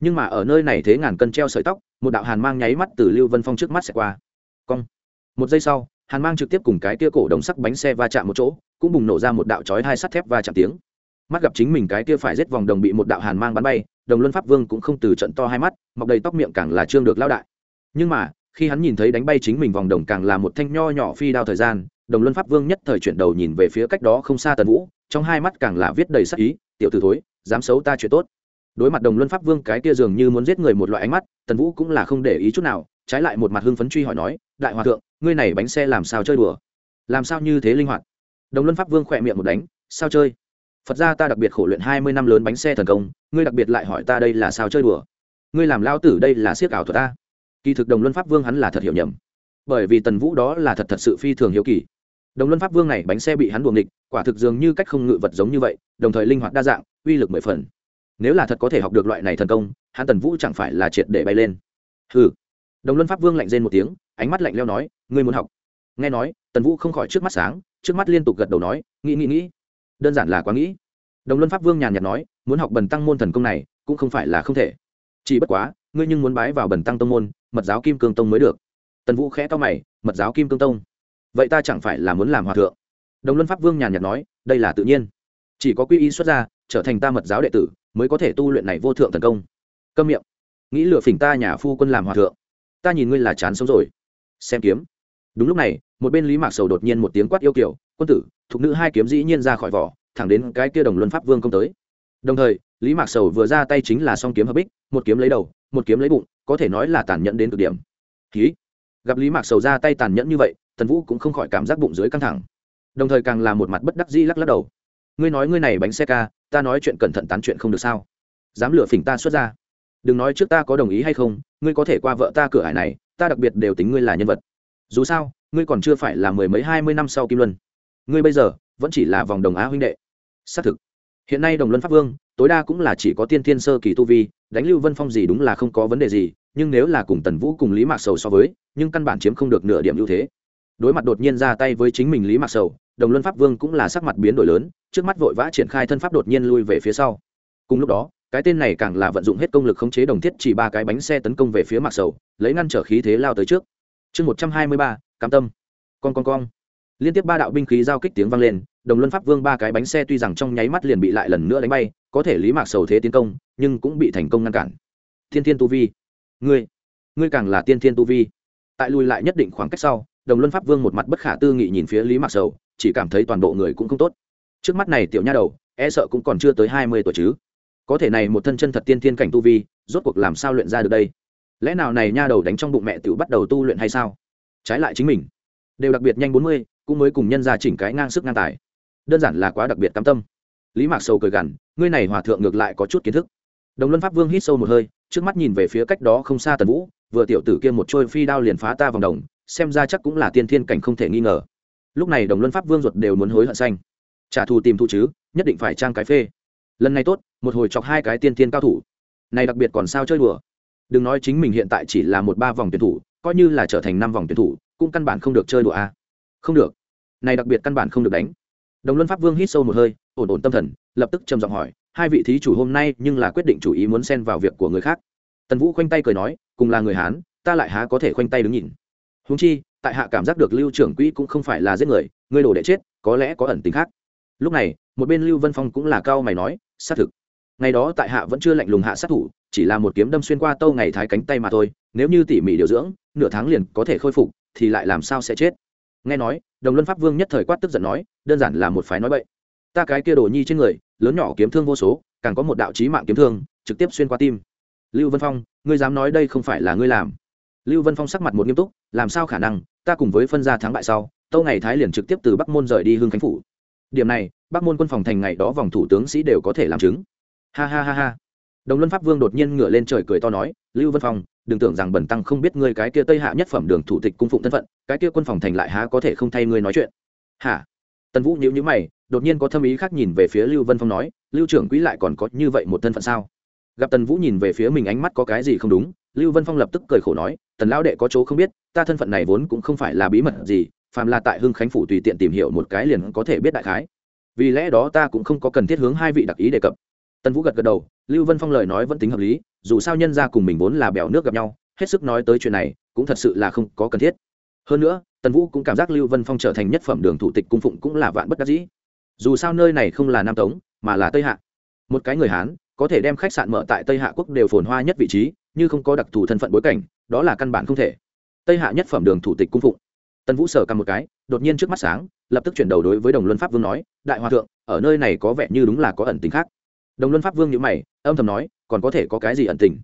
Nhưng mà ở nơi này thế ngàn cân treo sợi tóc, một đạo hàn mang nháy mắt từ lưu vân phong trước mắt sẽ qua. Cong. Một giây sau, hàn mang trực tiếp cùng cái kia cổ đồng sắc bánh xe va chạm một chỗ, cũng bùng nổ ra một đạo chói hai sắt thép va chạm tiếng mắt gặp chính mình cái kia phải giết vòng đồng bị một đạo hàn mang bắn bay, đồng luân pháp vương cũng không từ trận to hai mắt, mọc đầy tóc miệng càng là trương được lao đại. Nhưng mà, khi hắn nhìn thấy đánh bay chính mình vòng đồng càng là một thanh nho nhỏ phi đao thời gian, đồng luân pháp vương nhất thời chuyển đầu nhìn về phía cách đó không xa tần vũ, trong hai mắt càng là viết đầy sắc ý, tiểu t thối, dám xấu ta chuyện tốt. Đối mặt đồng luân pháp vương cái kia dường như muốn giết người một loại ánh mắt, tần vũ cũng là không để ý chút nào, trái lại một mặt hưng phấn truy hỏi nói, đại hòa thượng, ngươi này bánh xe làm sao chơi đùa? Làm sao như thế linh hoạt? Đồng luân pháp vương khỏe miệng một đánh, sao chơi? Phật ra ta đặc biệt khổ luyện hai mươi năm lớn bánh xe thần công, ngươi đặc biệt lại hỏi ta đây là sao chơi đùa? Ngươi làm lao tử đây là siếc ảo thuật ta. Kỳ thực đồng luân pháp vương hắn là thật hiểu nhầm. Bởi vì tần vũ đó là thật thật sự phi thường hiếu kỳ. Đồng luân pháp vương này bánh xe bị hắn buồng địch quả thực dường như cách không ngự vật giống như vậy, đồng thời linh hoạt đa dạng, uy lực mười phần. Nếu là thật có thể học được loại này thần công, hắn tần vũ chẳng phải là triệt để bay lên. Hừ. Đồng luân pháp vương lạnh rên một tiếng, ánh mắt lạnh leo nói, ngươi muốn học? Nghe nói, tần vũ không khỏi trước mắt sáng, trước mắt liên tục gật đầu nói, nghĩ nghĩ nghĩ đơn giản là quá nghĩ. Đồng luân pháp vương nhàn nhạt nói, muốn học bần tăng môn thần công này, cũng không phải là không thể. Chỉ bất quá, ngươi nhưng muốn bái vào bần tăng tông môn, mật giáo kim cương tông mới được. Tần vũ khẽ to mày, mật giáo kim cương tông? Vậy ta chẳng phải là muốn làm hòa thượng? Đồng luân pháp vương nhàn nhạt nói, đây là tự nhiên. Chỉ có quy y xuất gia, trở thành ta mật giáo đệ tử, mới có thể tu luyện này vô thượng thần công. Câm miệng. Nghĩ lựa phỉnh ta nhà phu quân làm hòa thượng. Ta nhìn ngươi là chán sống rồi. Xem kiếm. Đúng lúc này, một bên lý mạc sầu đột nhiên một tiếng quát yêu kiểu quân tử thục nữ hai kiếm dĩ nhiên ra khỏi vỏ, thẳng đến cái kia đồng luân pháp vương công tới. Đồng thời, lý mạc sầu vừa ra tay chính là song kiếm hợp bích, một kiếm lấy đầu, một kiếm lấy bụng, có thể nói là tàn nhẫn đến cực điểm. Ký gặp lý mạc sầu ra tay tàn nhẫn như vậy, tần vũ cũng không khỏi cảm giác bụng dưới căng thẳng. Đồng thời càng là một mặt bất đắc dĩ lắc lắc đầu. Ngươi nói ngươi này bánh xe ca, ta nói chuyện cẩn thận tán chuyện không được sao? Dám lửa phỉnh ta xuất ra. Đừng nói trước ta có đồng ý hay không, ngươi có thể qua vợ ta cửa hải này, ta đặc biệt đều tính ngươi là nhân vật. Dù sao, ngươi còn chưa phải là mười mấy hai mươi năm sau kim luân ngươi bây giờ vẫn chỉ là vòng đồng á huynh đệ. Xác thực. Hiện nay đồng luân pháp vương, tối đa cũng là chỉ có tiên thiên sơ kỳ tu vi, đánh lưu vân phong gì đúng là không có vấn đề gì, nhưng nếu là cùng tần vũ cùng lý mạc sầu so với, nhưng căn bản chiếm không được nửa điểm ưu thế. Đối mặt đột nhiên ra tay với chính mình lý mạc sầu, đồng luân pháp vương cũng là sắc mặt biến đổi lớn, trước mắt vội vã triển khai thân pháp đột nhiên lui về phía sau. Cùng lúc đó, cái tên này càng là vận dụng hết công lực khống chế đồng thiết chỉ ba cái bánh xe tấn công về phía mạc sầu, lấy ngăn trở khí thế lao tới trước. Chương một trăm hai mươi ba, cam tâm. Con con con liên tiếp ba đạo binh khí giao kích tiếng vang lên, đồng luân pháp vương ba cái bánh xe tuy rằng trong nháy mắt liền bị lại lần nữa đánh bay, có thể lý mạc sầu thế tiến công, nhưng cũng bị thành công ngăn cản. Thiên thiên tu vi, ngươi ngươi càng là tiên thiên tu vi. Tại lùi lại nhất định khoảng cách sau, đồng luân pháp vương một mặt bất khả tư nghị nhìn phía lý mạc sầu, chỉ cảm thấy toàn bộ người cũng không tốt. Trước mắt này tiểu nha đầu e sợ cũng còn chưa tới hai mươi tuổi chứ. Có thể này một thân chân thật tiên thiên cảnh tu vi, rốt cuộc làm sao luyện ra được đây? Lẽ nào này nha đầu đánh trong bụng mẹ tự bắt đầu tu luyện hay sao? Trái lại chính mình đều đặc biệt nhanh bốn mươi, cũng mới cùng nhân ra chỉnh cái ngang sức ngang tài. Đơn giản là quá đặc biệt cam tâm. Lý mạc sầu cười gằn, ngươi này hòa thượng ngược lại có chút kiến thức. Đồng luân pháp vương hít sâu một hơi, trước mắt nhìn về phía cách đó không xa tần vũ, vừa tiểu tử kia một trôi phi đao liền phá ta vòng đồng, xem ra chắc cũng là tiên thiên cảnh không thể nghi ngờ. Lúc này đồng luân pháp vương ruột đều muốn hối hận xanh. Trả thù tìm thu chứ, nhất định phải trang cái phê. Lần này tốt, một hồi chọc hai cái tiên thiên cao thủ. Này đặc biệt còn sao chơi đùa. Đừng nói chính mình hiện tại chỉ là một ba vòng tuyển thủ, coi như là trở thành năm vòng tuyển thủ cũng căn bản không được chơi đùa a à. không được. Này đặc biệt căn bản không được đánh. Đồng luân pháp vương hít sâu một hơi, ổn ổn tâm thần, lập tức trầm giọng hỏi, hai vị thí chủ hôm nay nhưng là quyết định chủ ý muốn xen vào việc của người khác. Tần vũ khoanh tay cười nói, cùng là người hán, ta lại há có thể khoanh tay đứng nhìn. Húng chi, tại hạ cảm giác được lưu trưởng quỹ cũng không phải là giết người ngươi đổ đệ chết, có lẽ có ẩn tính khác. Lúc này, một bên lưu vân phong cũng là cao mày nói, xác thực. Ngày đó tại hạ vẫn chưa lạnh lùng hạ sát thủ, chỉ là một kiếm đâm xuyên qua tâu ngày thái cánh tay mà thôi, nếu như tỉ mỉ điều dưỡng, nửa tháng liền có thể khôi phục thì lại làm sao sẽ chết? Nghe nói, đồng luân pháp vương nhất thời quát tức giận nói, đơn giản là một phái nói bậy. Ta cái kia đồ nhi trên người, lớn nhỏ kiếm thương vô số, càng có một đạo chí mạng kiếm thương, trực tiếp xuyên qua tim. Lưu vân phong, ngươi dám nói đây không phải là ngươi làm. Lưu vân phong sắc mặt một nghiêm túc, làm sao khả năng, ta cùng với phân gia thắng bại sau, tâu ngày thái liền trực tiếp từ bắc môn rời đi hương khánh phủ. Điểm này, bắc môn quân phòng thành ngày đó vòng thủ tướng sĩ đều có thể làm chứng. Ha ha ha ha. Đồng luân pháp vương đột nhiên ngửa lên trời cười to nói, lưu vân phong đừng tưởng rằng bẩn tăng không biết ngươi cái kia tây hạ nhất phẩm đường thủ tịch cung phụng thân phận, cái kia quân phòng thành lại há có thể không thay ngươi nói chuyện. Hả? Tần vũ nhíu nhíu mày, đột nhiên có thâm ý khác nhìn về phía lưu vân phong nói, lưu trưởng quỹ lại còn có như vậy một thân phận sao? Gặp tần vũ nhìn về phía mình ánh mắt có cái gì không đúng, lưu vân phong lập tức cười khổ nói, tần lão đệ có chỗ không biết, ta thân phận này vốn cũng không phải là bí mật gì, phàm là tại hưng khánh phủ tùy tiện tìm hiểu một cái liền có thể biết đại khái. Vì lẽ đó ta cũng không có cần thiết hướng hai vị đặc ý đề cập tần vũ gật gật đầu, lưu vân phong lời nói vẫn tính hợp lý, dù sao nhân ra cùng mình vốn là bèo nước gặp nhau, hết sức nói tới chuyện này, cũng thật sự là không có cần thiết. Hơn nữa, tần vũ cũng cảm giác lưu vân phong trở thành nhất phẩm đường thủ tịch cung phụng cũng là vạn bất đắc dĩ. Dù sao nơi này không là nam tống, mà là tây hạ. Một cái người hán, có thể đem khách sạn mở tại tây hạ quốc đều phồn hoa nhất vị trí, như không có đặc thù thân phận bối cảnh, đó là căn bản không thể. Tây hạ nhất phẩm đường thủ tịch cung phụng. Tần vũ sở cầm một cái, đột nhiên trước mắt sáng, lập tức chuyển đầu đối với đồng luân pháp vương nói, đại hòa thượng, ở nơi này có vẻ như đúng là có ẩn tính khác đồng luân pháp vương nhữ mày, âm thầm nói, còn có thể có cái gì ẩn tình?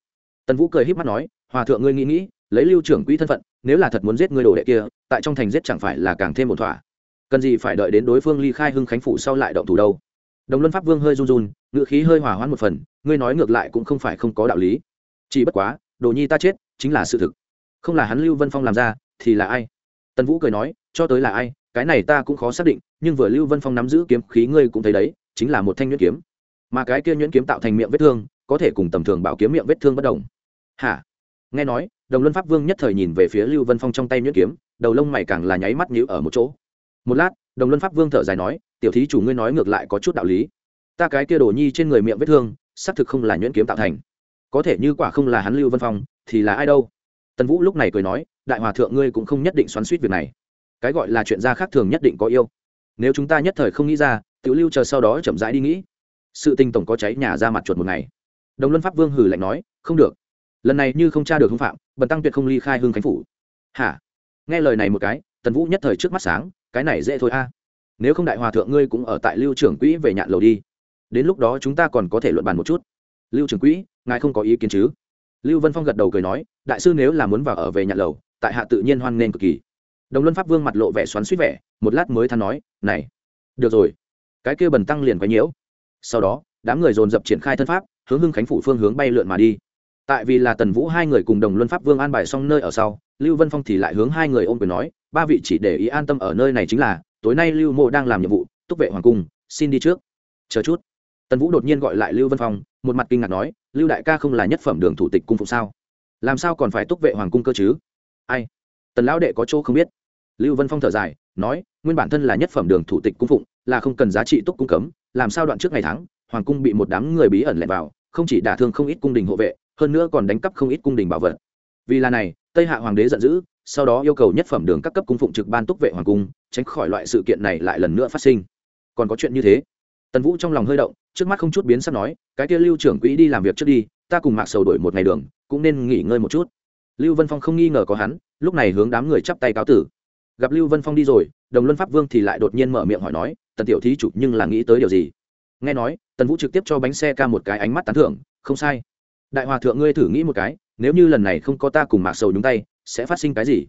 Tần vũ cười h í p mắt nói, hòa thượng ngươi nghĩ nghĩ, lấy lưu trưởng quỹ thân phận, nếu là thật muốn giết ngươi đồ đệ kia, tại trong thành giết chẳng phải là càng thêm một thỏa? Cần gì phải đợi đến đối phương ly khai hưng khánh phủ sau lại động thủ đâu? Đồng luân pháp vương hơi run run ngự khí hơi hòa hoãn một phần, ngươi nói ngược lại cũng không phải không có đạo lý. Chỉ bất quá, đồ nhi ta chết, chính là sự thực. Không là hắn lưu vân phong làm ra, thì là ai? Tần vũ cười nói, cho tới là ai, cái này ta cũng khó xác định, nhưng vừa lưu vân phong nắm giữ kiếm khí ngươi cũng thấy đấy, chính là một thanh nhuyễn kiếm mà cái kia nhuyễn kiếm tạo thành miệng vết thương, có thể cùng tầm thường bảo kiếm miệng vết thương bất đồng. Hả? Nghe nói, đồng luân pháp vương nhất thời nhìn về phía lưu vân phong trong tay nhuyễn kiếm, đầu lông mày càng là nháy mắt nhíu ở một chỗ. Một lát, đồng luân pháp vương thở dài nói, tiểu thí chủ ngươi nói ngược lại có chút đạo lý. Ta cái kia đồ nhi trên người miệng vết thương, xác thực không là nhuyễn kiếm tạo thành. Có thể như quả không là hắn lưu vân phong, thì là ai đâu? Tần vũ lúc này cười nói, đại hòa thượng ngươi cũng không nhất định xoắn suýt việc này. Cái gọi là chuyện gia khác thường nhất định có yêu. Nếu chúng ta nhất thời không nghĩ ra tự lưu chờ sau đó chậm rãi đi nghĩ sự tình tổng có cháy nhà ra mặt chuột một ngày. Đồng luân pháp vương hử lạnh nói, không được. Lần này như không tra được hưng phạm, bần tăng tuyệt không ly khai hưng khánh phủ. Hả? Nghe lời này một cái, tần vũ nhất thời trước mắt sáng, cái này dễ thôi a. Nếu không đại hòa thượng ngươi cũng ở tại lưu trưởng quỹ về nhạn lầu đi. Đến lúc đó chúng ta còn có thể luận bàn một chút. Lưu trưởng quỹ, ngài không có ý kiến chứ? Lưu vân phong gật đầu cười nói, đại sư nếu là muốn vào ở về nhạn lầu, tại hạ tự nhiên hoan nghênh cực kỳ. Đồng luân pháp vương mặt lộ vẻ xoắn suýt vẻ, một lát mới than nói, này, được rồi. Cái kia bần tăng liền quấy nhiễu sau đó, đám người dồn dập triển khai thân pháp, hướng hưng khánh phủ phương hướng bay lượn mà đi. Tại vì là tần vũ hai người cùng đồng luân pháp vương an bài xong nơi ở sau, lưu vân phong thì lại hướng hai người ôm quyền nói, ba vị chỉ để ý an tâm ở nơi này chính là, tối nay lưu mộ đang làm nhiệm vụ, túc vệ hoàng cung, xin đi trước. Chờ chút. Tần vũ đột nhiên gọi lại lưu vân phong, một mặt kinh ngạc nói, lưu đại ca không là nhất phẩm đường thủ tịch cung phụ sao? Làm sao còn phải túc vệ hoàng cung cơ chứ? Ai? Tần lão đệ có chỗ không biết. Lưu vân phong thở dài, nói, nguyên bản thân là nhất phẩm đường thủ tịch cung phụng là không cần giá trị túc cung cấm, làm sao đoạn trước ngày tháng, hoàng cung bị một đám người bí ẩn lẻn vào, không chỉ đả thương không ít cung đình hộ vệ, hơn nữa còn đánh cắp không ít cung đình bảo vật. Vì là này, tây hạ hoàng đế giận dữ, sau đó yêu cầu nhất phẩm đường các cấp cung phụng trực ban túc vệ hoàng cung, tránh khỏi loại sự kiện này lại lần nữa phát sinh. Còn có chuyện như thế. Tần vũ trong lòng hơi động, trước mắt không chút biến sắc nói, cái kia lưu trưởng quỹ đi làm việc trước đi, ta cùng mạc sầu đổi một ngày đường, cũng nên nghỉ ngơi một chút. Lưu vân phong không nghi ngờ có hắn, lúc này hướng đám người chắp tay cáo tử. Gặp lưu vân phong đi rồi, đồng luân pháp vương thì lại đột nhiên mở miệng hỏi nói tần tiểu thí chủ nhưng là nghĩ tới điều gì? Nghe nói, tần vũ trực tiếp cho bánh xe ca một cái ánh mắt tán thưởng, không sai. Đại hòa thượng ngươi thử nghĩ một cái, nếu như lần này không có ta cùng mạc sầu nhúng tay, sẽ phát sinh cái gì?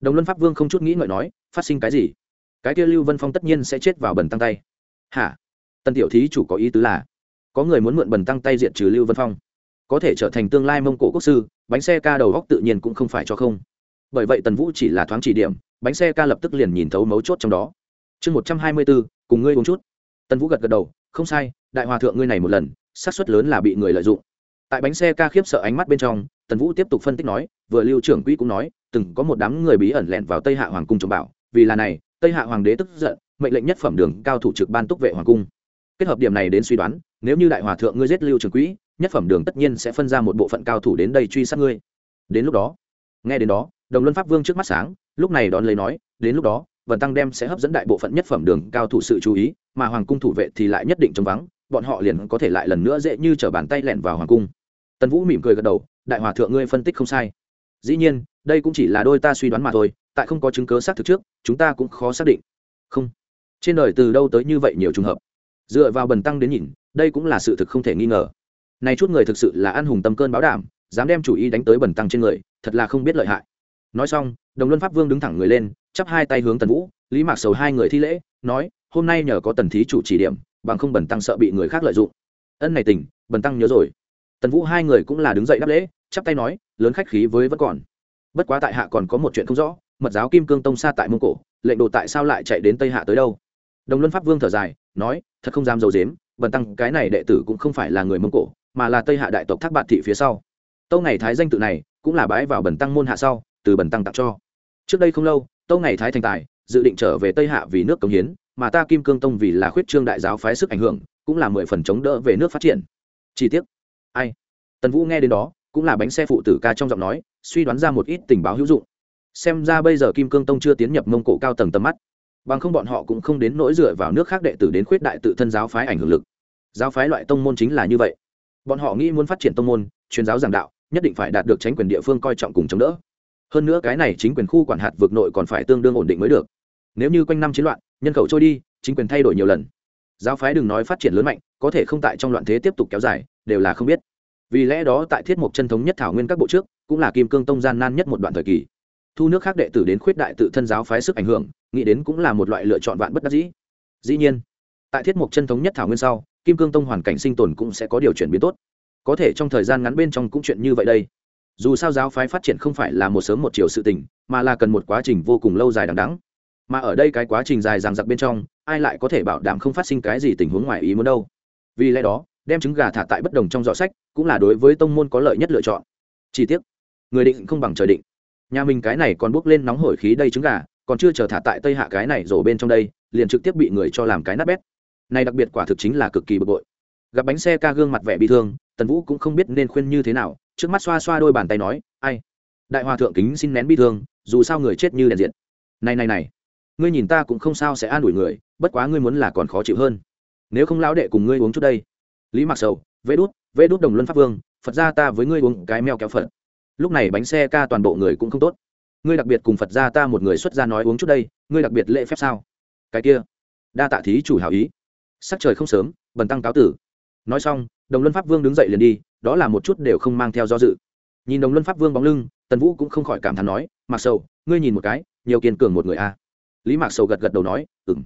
Đồng luân pháp vương không chút nghĩ ngợi nói, phát sinh cái gì? Cái kia lưu vân phong tất nhiên sẽ chết vào bần tăng tay. Hả? Tần tiểu thí chủ có ý tứ là, có người muốn mượn bần tăng tay diện trừ lưu vân phong. Có thể trở thành tương lai mông cổ quốc sư, bánh xe ca đầu góc tự nhiên cũng không phải cho không. Bởi vậy tần vũ chỉ là thoáng chỉ điểm, bánh xe ca lập tức liền nhìn thấu mấu chốt trong đó. Chương một trăm hai mươi bốn cùng ngươi uống chút. Tần vũ gật gật đầu, không sai, đại hòa thượng ngươi này một lần, xác suất lớn là bị người lợi dụng. Tại bánh xe ca khiếp sợ ánh mắt bên trong, tần vũ tiếp tục phân tích nói, vừa lưu trưởng quỹ cũng nói, từng có một đám người bí ẩn lẻn vào tây hạ hoàng cung trồng bảo, vì là này, tây hạ hoàng đế tức giận, mệnh lệnh nhất phẩm đường cao thủ trực ban túc vệ hoàng cung. Kết hợp điểm này đến suy đoán, nếu như đại hòa thượng ngươi giết lưu trưởng quỹ, nhất phẩm đường tất nhiên sẽ phân ra một bộ phận cao thủ đến đây truy sát ngươi. Đến lúc đó, nghe đến đó, đồng luân pháp vương trước mắt sáng, lúc này đón lấy nói, đến lúc đó vần tăng đem sẽ hấp dẫn đại bộ phận nhất phẩm đường cao thủ sự chú ý, mà hoàng cung thủ vệ thì lại nhất định trống vắng, bọn họ liền có thể lại lần nữa dễ như t r ở bàn tay lẻn vào hoàng cung. Tần vũ mỉm cười gật đầu, đại hòa thượng ngươi phân tích không sai. Dĩ nhiên, đây cũng chỉ là đôi ta suy đoán mà thôi, tại không có chứng cớ xác thực trước, chúng ta cũng khó xác định. Không. Trên đời từ đâu tới như vậy nhiều trường hợp? Dựa vào bần tăng đến nhìn, đây cũng là sự thực không thể nghi ngờ. Này chút người thực sự là ăn hùng tâm cơn báo đảm, dám đem chủ ý đánh tới bần tăng trên người, thật là không biết lợi hại. Nói xong, đồng luân pháp vương đứng thẳng người lên chắp hai tay hướng tần vũ, lý mạc sầu hai người thi lễ, nói, hôm nay nhờ có tần thí chủ chỉ điểm, bằng không bần tăng sợ bị người khác lợi dụng. Ân này tình, bần tăng nhớ rồi. Tần vũ hai người cũng là đứng dậy đáp lễ, chắp tay nói, lớn khách khí với vẫn còn. Bất quá tại hạ còn có một chuyện không rõ, mật giáo kim cương tông xa tại mông cổ, lệnh đồ tại sao lại chạy đến tây hạ tới đâu? Đồng luân pháp vương thở dài, nói, thật không dám dầu dếm bần tăng cái này đệ tử cũng không phải là người mông cổ, mà là tây hạ đại tộc thác bạt thị phía sau. Tâu ngày thái danh tự này, cũng là bái vào bần tăng môn hạ sau, từ bần tăng tặng cho. Trước đây không lâu tâu ngày thái thành tài, dự định trở về tây hạ vì nước cống hiến, mà ta kim cương tông vì là khuyết trương đại giáo phái sức ảnh hưởng, cũng là mười phần chống đỡ về nước phát triển. Chi tiết ai? Tần vũ nghe đến đó, cũng là bánh xe phụ tử ca trong giọng nói, suy đoán ra một ít tình báo hữu dụng. Xem ra bây giờ kim cương tông chưa tiến nhập mông cổ cao tầng tầm mắt, bằng không bọn họ cũng không đến nỗi dựa vào nước khác đệ tử đến khuyết đại tự thân giáo phái ảnh hưởng lực. Giáo phái loại tông môn chính là như vậy. Bọn họ nghĩ muốn phát triển tông môn, truyền giáo giảng đạo, nhất định phải đạt được tránh quyền địa phương coi trọng cùng chống đỡ hơn nữa cái này chính quyền khu quản hạt vực nội còn phải tương đương ổn định mới được. Nếu như quanh năm chiến loạn, nhân khẩu trôi đi, chính quyền thay đổi nhiều lần. Giáo phái đừng nói phát triển lớn mạnh, có thể không tại trong loạn thế tiếp tục kéo dài, đều là không biết. Vì lẽ đó tại thiết mục chân thống nhất thảo nguyên các bộ trước, cũng là kim cương tông gian nan nhất một đoạn thời kỳ. Thu nước khác đệ tử đến khuyết đại tự thân giáo phái sức ảnh hưởng, nghĩ đến cũng là một loại lựa chọn vạn bất đắc dĩ. Dĩ nhiên, tại thiết mục chân thống nhất thảo nguyên sau, kim cương tông hoàn cảnh sinh tồn cũng sẽ có điều chuyển biến tốt. Có thể trong thời gian ngắn bên trong cũng chuyện như vậy đây dù sao giáo phái phát triển không phải là một sớm một chiều sự tình, mà là cần một quá trình vô cùng lâu dài đằng đắng mà ở đây cái quá trình dài dằng dặc bên trong, ai lại có thể bảo đảm không phát sinh cái gì tình huống ngoài ý muốn đâu. Vì lẽ đó, đem trứng gà thả tại bất đồng trong giỏ sách cũng là đối với tông môn có lợi nhất lựa chọn. Chi tiết người định không bằng trời định. Nhà mình cái này còn bước lên nóng hổi khí đây trứng gà, còn chưa chờ thả tại tây hạ cái này rổ bên trong đây, liền trực tiếp bị người cho làm cái nát bét. Này đặc biệt quả thực chính là cực kỳ bực bội. Gặp bánh xe ca gương mặt vẻ bị thương, tần vũ cũng không biết nên khuyên như thế nào trước mắt xoa xoa đôi bàn tay nói, ai, đại hòa thượng kính xin nén bi thương, dù sao người chết như đèn diện này này này, ngươi nhìn ta cũng không sao sẽ an ủi người, bất quá ngươi muốn là còn khó chịu hơn. Nếu không lão đệ cùng ngươi uống chút đây. Lý mặc sầu vê đút vê đút đồng luân pháp vương, phật ra ta với ngươi uống cái meo kéo phật. Lúc này bánh xe ca toàn bộ người cũng không tốt. Ngươi đặc biệt cùng phật ra ta một người xuất ra nói uống chút đây, ngươi đặc biệt lễ phép sao? Cái kia, đa tạ thí chủ hảo ý. Sắc trời không sớm, bần tăng cáo tử. Nói xong đồng luân pháp vương đứng dậy liền đi, đó là một chút đều không mang theo do dự. Nhìn đồng luân pháp vương bóng lưng, tần vũ cũng không khỏi cảm thán nói mặc sầu, ngươi nhìn một cái, nhiều kiên cường một người a. Lý mạc sầu gật gật đầu nói ừ m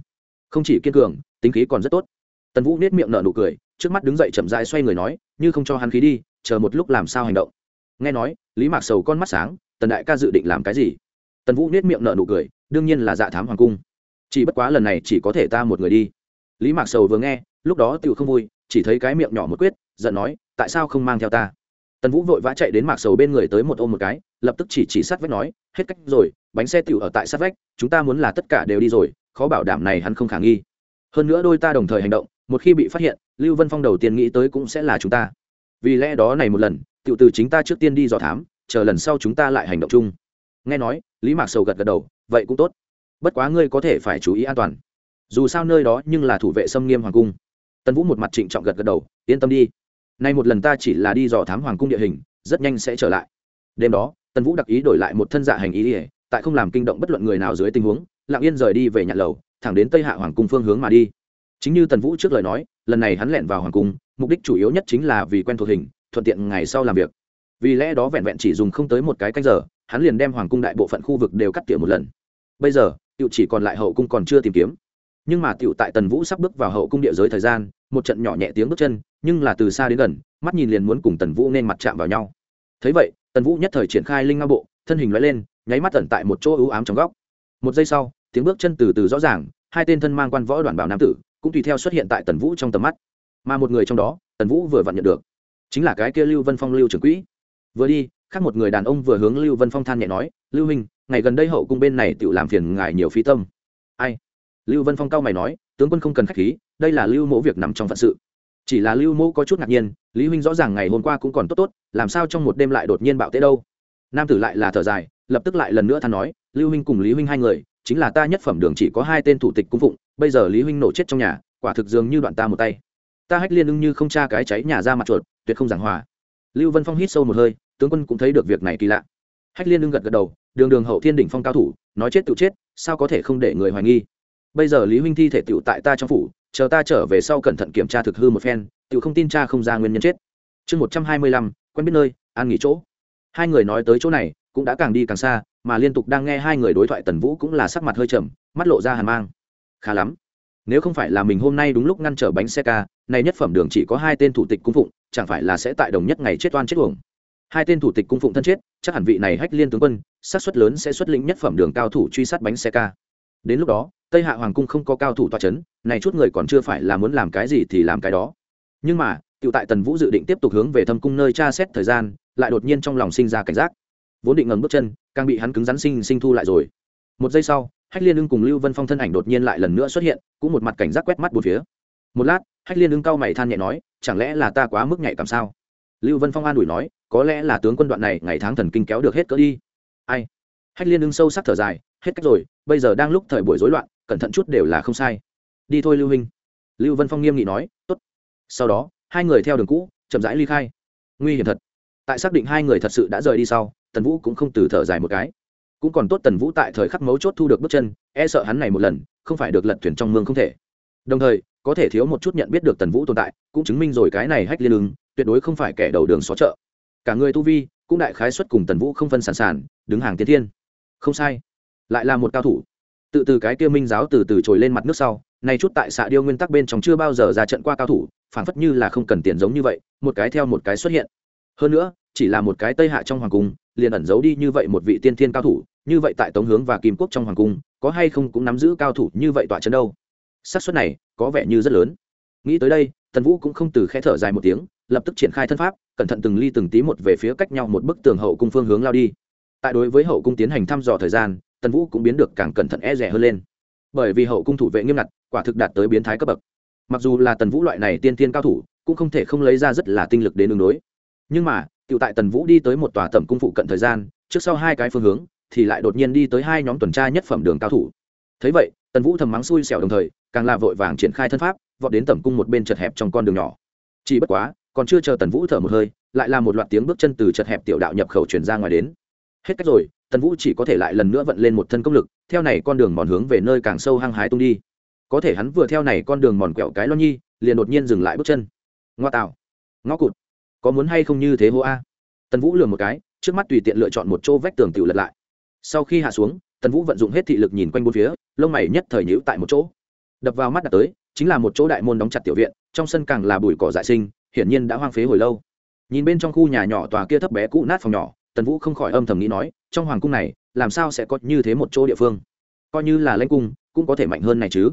không chỉ kiên cường, tính khí còn rất tốt. Tần vũ nết miệng nở nụ cười, trước mắt đứng dậy chậm dại xoay người nói, như không cho hắn khí đi, chờ một lúc làm sao hành động. Nghe nói, lý mạc sầu con mắt sáng, tần đại ca dự định làm cái gì? Tần vũ nết miệng nở nụ cười, đương nhiên là dạ thám hoàng cung. Chỉ bất quá lần này chỉ có thể ta một người đi. Lý mạc sầu vừa nghe, lúc đó tựu không vui chỉ thấy cái miệng nhỏ một quyết, giận nói, tại sao không mang theo ta? Tần vũ vội vã chạy đến mạc sầu bên người tới một ôm một cái, lập tức chỉ chỉ sát vách nói, hết cách rồi, bánh xe tiểu ở tại sát vách, chúng ta muốn là tất cả đều đi rồi, khó bảo đảm này hắn không khả nghi. Hơn nữa đôi ta đồng thời hành động, một khi bị phát hiện, lưu vân phong đầu tiên nghĩ tới cũng sẽ là chúng ta. Vì lẽ đó này một lần, tiểu từ chính ta trước tiên đi dò thám, chờ lần sau chúng ta lại hành động chung. Nghe nói, lý mạc sầu gật gật đầu, vậy cũng tốt. Bất quá ngươi có thể phải chú ý an toàn. Dù sao nơi đó nhưng là thủ vệ xâm nghiêm hoàng cung tần vũ một mặt trịnh trọng gật gật đầu, yên tâm đi. Nay một lần ta chỉ là đi dò thám hoàng cung địa hình, rất nhanh sẽ trở lại. Đêm đó, tần vũ đặc ý đổi lại một thân dạ hành ý ỉa tại không làm kinh động bất luận người nào dưới tình huống, lặng yên rời đi về nhà lầu, thẳng đến tây hạ hoàng cung phương hướng mà đi. Chính như tần vũ trước lời nói, lần này hắn lẻn vào hoàng cung, mục đích chủ yếu nhất chính là vì quen thuộc hình, thuận tiện ngày sau làm việc. Vì lẽ đó vẹn vẹn chỉ dùng không tới một cái canh giờ, hắn liền đem hoàng cung đại bộ phận khu vực đều cắt tỉa một lần. Bây giờ, cựu chỉ còn lại hậu cung còn chưa tìm kiếm nhưng mà tiểu tại tần vũ sắp bước vào hậu cung địa giới thời gian, một trận nhỏ nhẹ tiếng bước chân, nhưng là từ xa đến gần, mắt nhìn liền muốn cùng tần vũ nên mặt chạm vào nhau. Thấy vậy, tần vũ nhất thời triển khai linh nga bộ, thân hình loại lên, nháy mắt tẩn tại một chỗ ưu ám trong góc. Một giây sau, tiếng bước chân từ từ rõ ràng, hai tên thân mang quan võ đoàn bảo nam tử cũng tùy theo xuất hiện tại tần vũ trong tầm mắt. Mà một người trong đó, tần vũ vừa vặn nhận được, chính là cái kia lưu vân phong lưu trưởng quỹ. Vừa đi, khác một người đàn ông vừa hướng lưu vân phong than nhẹ nói, lưu minh ngày gần đây hậu cung bên này tự làm phiền ngài nhiều phí tâm. Ai? Lưu vân phong cao mày nói, tướng quân không cần k h á c h khí, đây là lưu Mỗ việc nằm trong phận sự. Chỉ là lưu Mỗ có chút ngạc nhiên, lý huynh rõ ràng ngày hôm qua cũng còn tốt tốt, làm sao trong một đêm lại đột nhiên bạo tế đâu? Nam tử lại là thở dài, lập tức lại lần nữa than nói, lưu huynh cùng lý huynh hai người, chính là ta nhất phẩm đường chỉ có hai tên thủ tịch cung phụng, bây giờ lý huynh nổ chết trong nhà, quả thực dường như đoạn ta một tay. Ta hách liên ưng như không tra cái cháy nhà ra mặt chuột, tuyệt không giảng hòa. Lưu vân phong hít sâu một hơi, tướng quân cũng thấy được việc này kỳ lạ. Hách liên ưng gật gật đầu, đường đường hậu thiên đỉnh phong cao thủ, nói chết tự chết, sao có thể không để người hoài nghi? Bây giờ lý huynh thi thể tựu tại ta trong phủ, chờ ta trở về sau cẩn thận kiểm tra thực hư một phen, tựu không tin cha không ra nguyên nhân chết. Chương một trăm hai mươi lăm, quen biết nơi, an nghỉ chỗ. Hai người nói tới chỗ này, cũng đã càng đi càng xa, mà liên tục đang nghe hai người đối thoại tần vũ cũng là sắc mặt hơi trầm, mắt lộ ra hàn mang. Khá lắm. Nếu không phải là mình hôm nay đúng lúc ngăn trở bánh xe ca này nhất phẩm đường chỉ có hai tên thủ tịch cung phụng, chẳng phải là sẽ tại đồng nhất ngày chết oan chết uổng. Hai tên thủ tịch cung phụng thân chết, chắc hẳn vị này hách liên tướng quân sát xuất lớn sẽ xuất lĩnh nhất phẩm đường cao thủ truy sát bánh xe ca. Đến lúc đó tây hạ hoàng cung không có cao thủ toa c h ấ n này chút người còn chưa phải là muốn làm cái gì thì làm cái đó. Nhưng mà tự tại tần vũ dự định tiếp tục hướng về thâm cung nơi tra xét thời gian, lại đột nhiên trong lòng sinh ra cảnh giác. Vốn định ngầm bước chân, càng bị hắn cứng rắn sinh sinh thu lại rồi. Một giây sau, hách liên ưng cùng lưu vân phong thân ảnh đột nhiên lại lần nữa xuất hiện, cũng một mặt cảnh giác quét mắt một phía. Một lát, hách liên ưng cau mày than nhẹ nói, chẳng lẽ là ta quá mức nhạy cảm sao? Lưu vân phong an ủi nói, có lẽ là tướng quân đoạn này ngày tháng thần kinh kéo được hết cỡ đi. Ai? Hách liên ưng sâu sắc thở dài, hết cách rồi, bây giờ đang lúc thời buổi rối loạn cẩn thận chút đều là không sai. Đi thôi, lưu huynh lưu vân phong nghiêm nghị nói, tốt. Sau đó, hai người theo đường cũ, chậm rãi ly khai. Nguy hiểm thật. Tại xác định hai người thật sự đã rời đi sau, tần vũ cũng không từ thở dài một cái. Cũng còn tốt tần vũ tại thời khắc mấu chốt thu được bước chân e sợ hắn này một lần, không phải được lật thuyền trong mương không thể. Đồng thời, có thể thiếu một chút nhận biết được tần vũ tồn tại, cũng chứng minh rồi cái này hách liên ứng, tuyệt đối không phải kẻ đầu đường xó chợ. Cả người tu vi, cũng đại khái xuất cùng tần vũ không phân sản sản đứng hàng tiên thiên. Không sai. Lại là một cao thủ tự từ cái kia minh giáo từ từ trồi lên mặt nước sau, nay chút tại xạ điêu nguyên tắc bên trong chưa bao giờ ra trận qua cao thủ phản phất như là không cần tiền giống như vậy, một cái theo một cái xuất hiện. Hơn nữa, chỉ là một cái tây hạ trong hoàng cung, liền ẩn giấu đi như vậy một vị tiên thiên cao thủ, như vậy tại tống hướng và kim quốc trong hoàng cung, có hay không cũng nắm giữ cao thủ như vậy tọa chân đâu? Xác suất này, có vẻ như rất lớn. Nghĩ tới đây, tần vũ cũng không từ khe thở dài một tiếng, lập tức triển khai thân pháp, cẩn thận từng ly từng tí một về phía cách nhau một bức tường hậu cung phương hướng lao đi. Tại đối với hậu cung tiến hành thăm dò thời gian tần vũ cũng biến được càng cẩn thận e rẻ hơn lên. Bởi vì hậu cung thủ vệ nghiêm ngặt, quả thực đạt tới biến thái cấp bậc. Mặc dù là tần vũ loại này tiên tiên cao thủ, cũng không thể không lấy ra rất là tinh lực đến đường đối. Nhưng mà tự tại tần vũ đi tới một tòa tầm cung phụ cận thời gian, trước sau hai cái phương hướng, thì lại đột nhiên đi tới hai nhóm tuần tra nhất phẩm đường cao thủ. Thấy vậy, tần vũ thầm mắng xui xẻo đồng thời, càng là vội vàng triển khai thân pháp, vọt đến tầm cung một bên chật hẹp trong con đường nhỏ. Chỉ bất quá, còn chưa chờ tần vũ thở một hơi, lại là một loạt tiếng bước chân từ chật hẹp tiểu đạo nhập khẩu chuyển ra ngoài đến. Hết cách rồi tần vũ chỉ có thể lại lần nữa vận lên một thân công lực, theo này con đường mòn hướng về nơi càng sâu hăng hái tung đi. Có thể hắn vừa theo này con đường mòn quẹo cái lo nhi, liền đột nhiên dừng lại bước chân. Ngoa tạo. Ngõ cụt. Có muốn hay không như thế hô a? Tần vũ lừa một cái, trước mắt tùy tiện lựa chọn một chỗ vách tường tiểu lật lại. Sau khi hạ xuống, tần vũ vận dụng hết thị lực nhìn quanh bốn phía, lông mày nhất thời nhữ tại một chỗ. Đập vào mắt đặt tới, chính là một chỗ đại môn đóng chặt tiểu viện, trong sân càng là bụi cỏ dại sinh, hiển nhiên đã hoang phế hồi lâu. Nhìn bên trong khu nhà nhỏ tòa kia thấp bé cũ nát phòng nhỏ tần vũ không khỏi âm thầm nghĩ nói, trong hoàng cung này, làm sao sẽ có như thế một chỗ địa phương? Coi như là lãnh cung, cũng có thể mạnh hơn này chứ.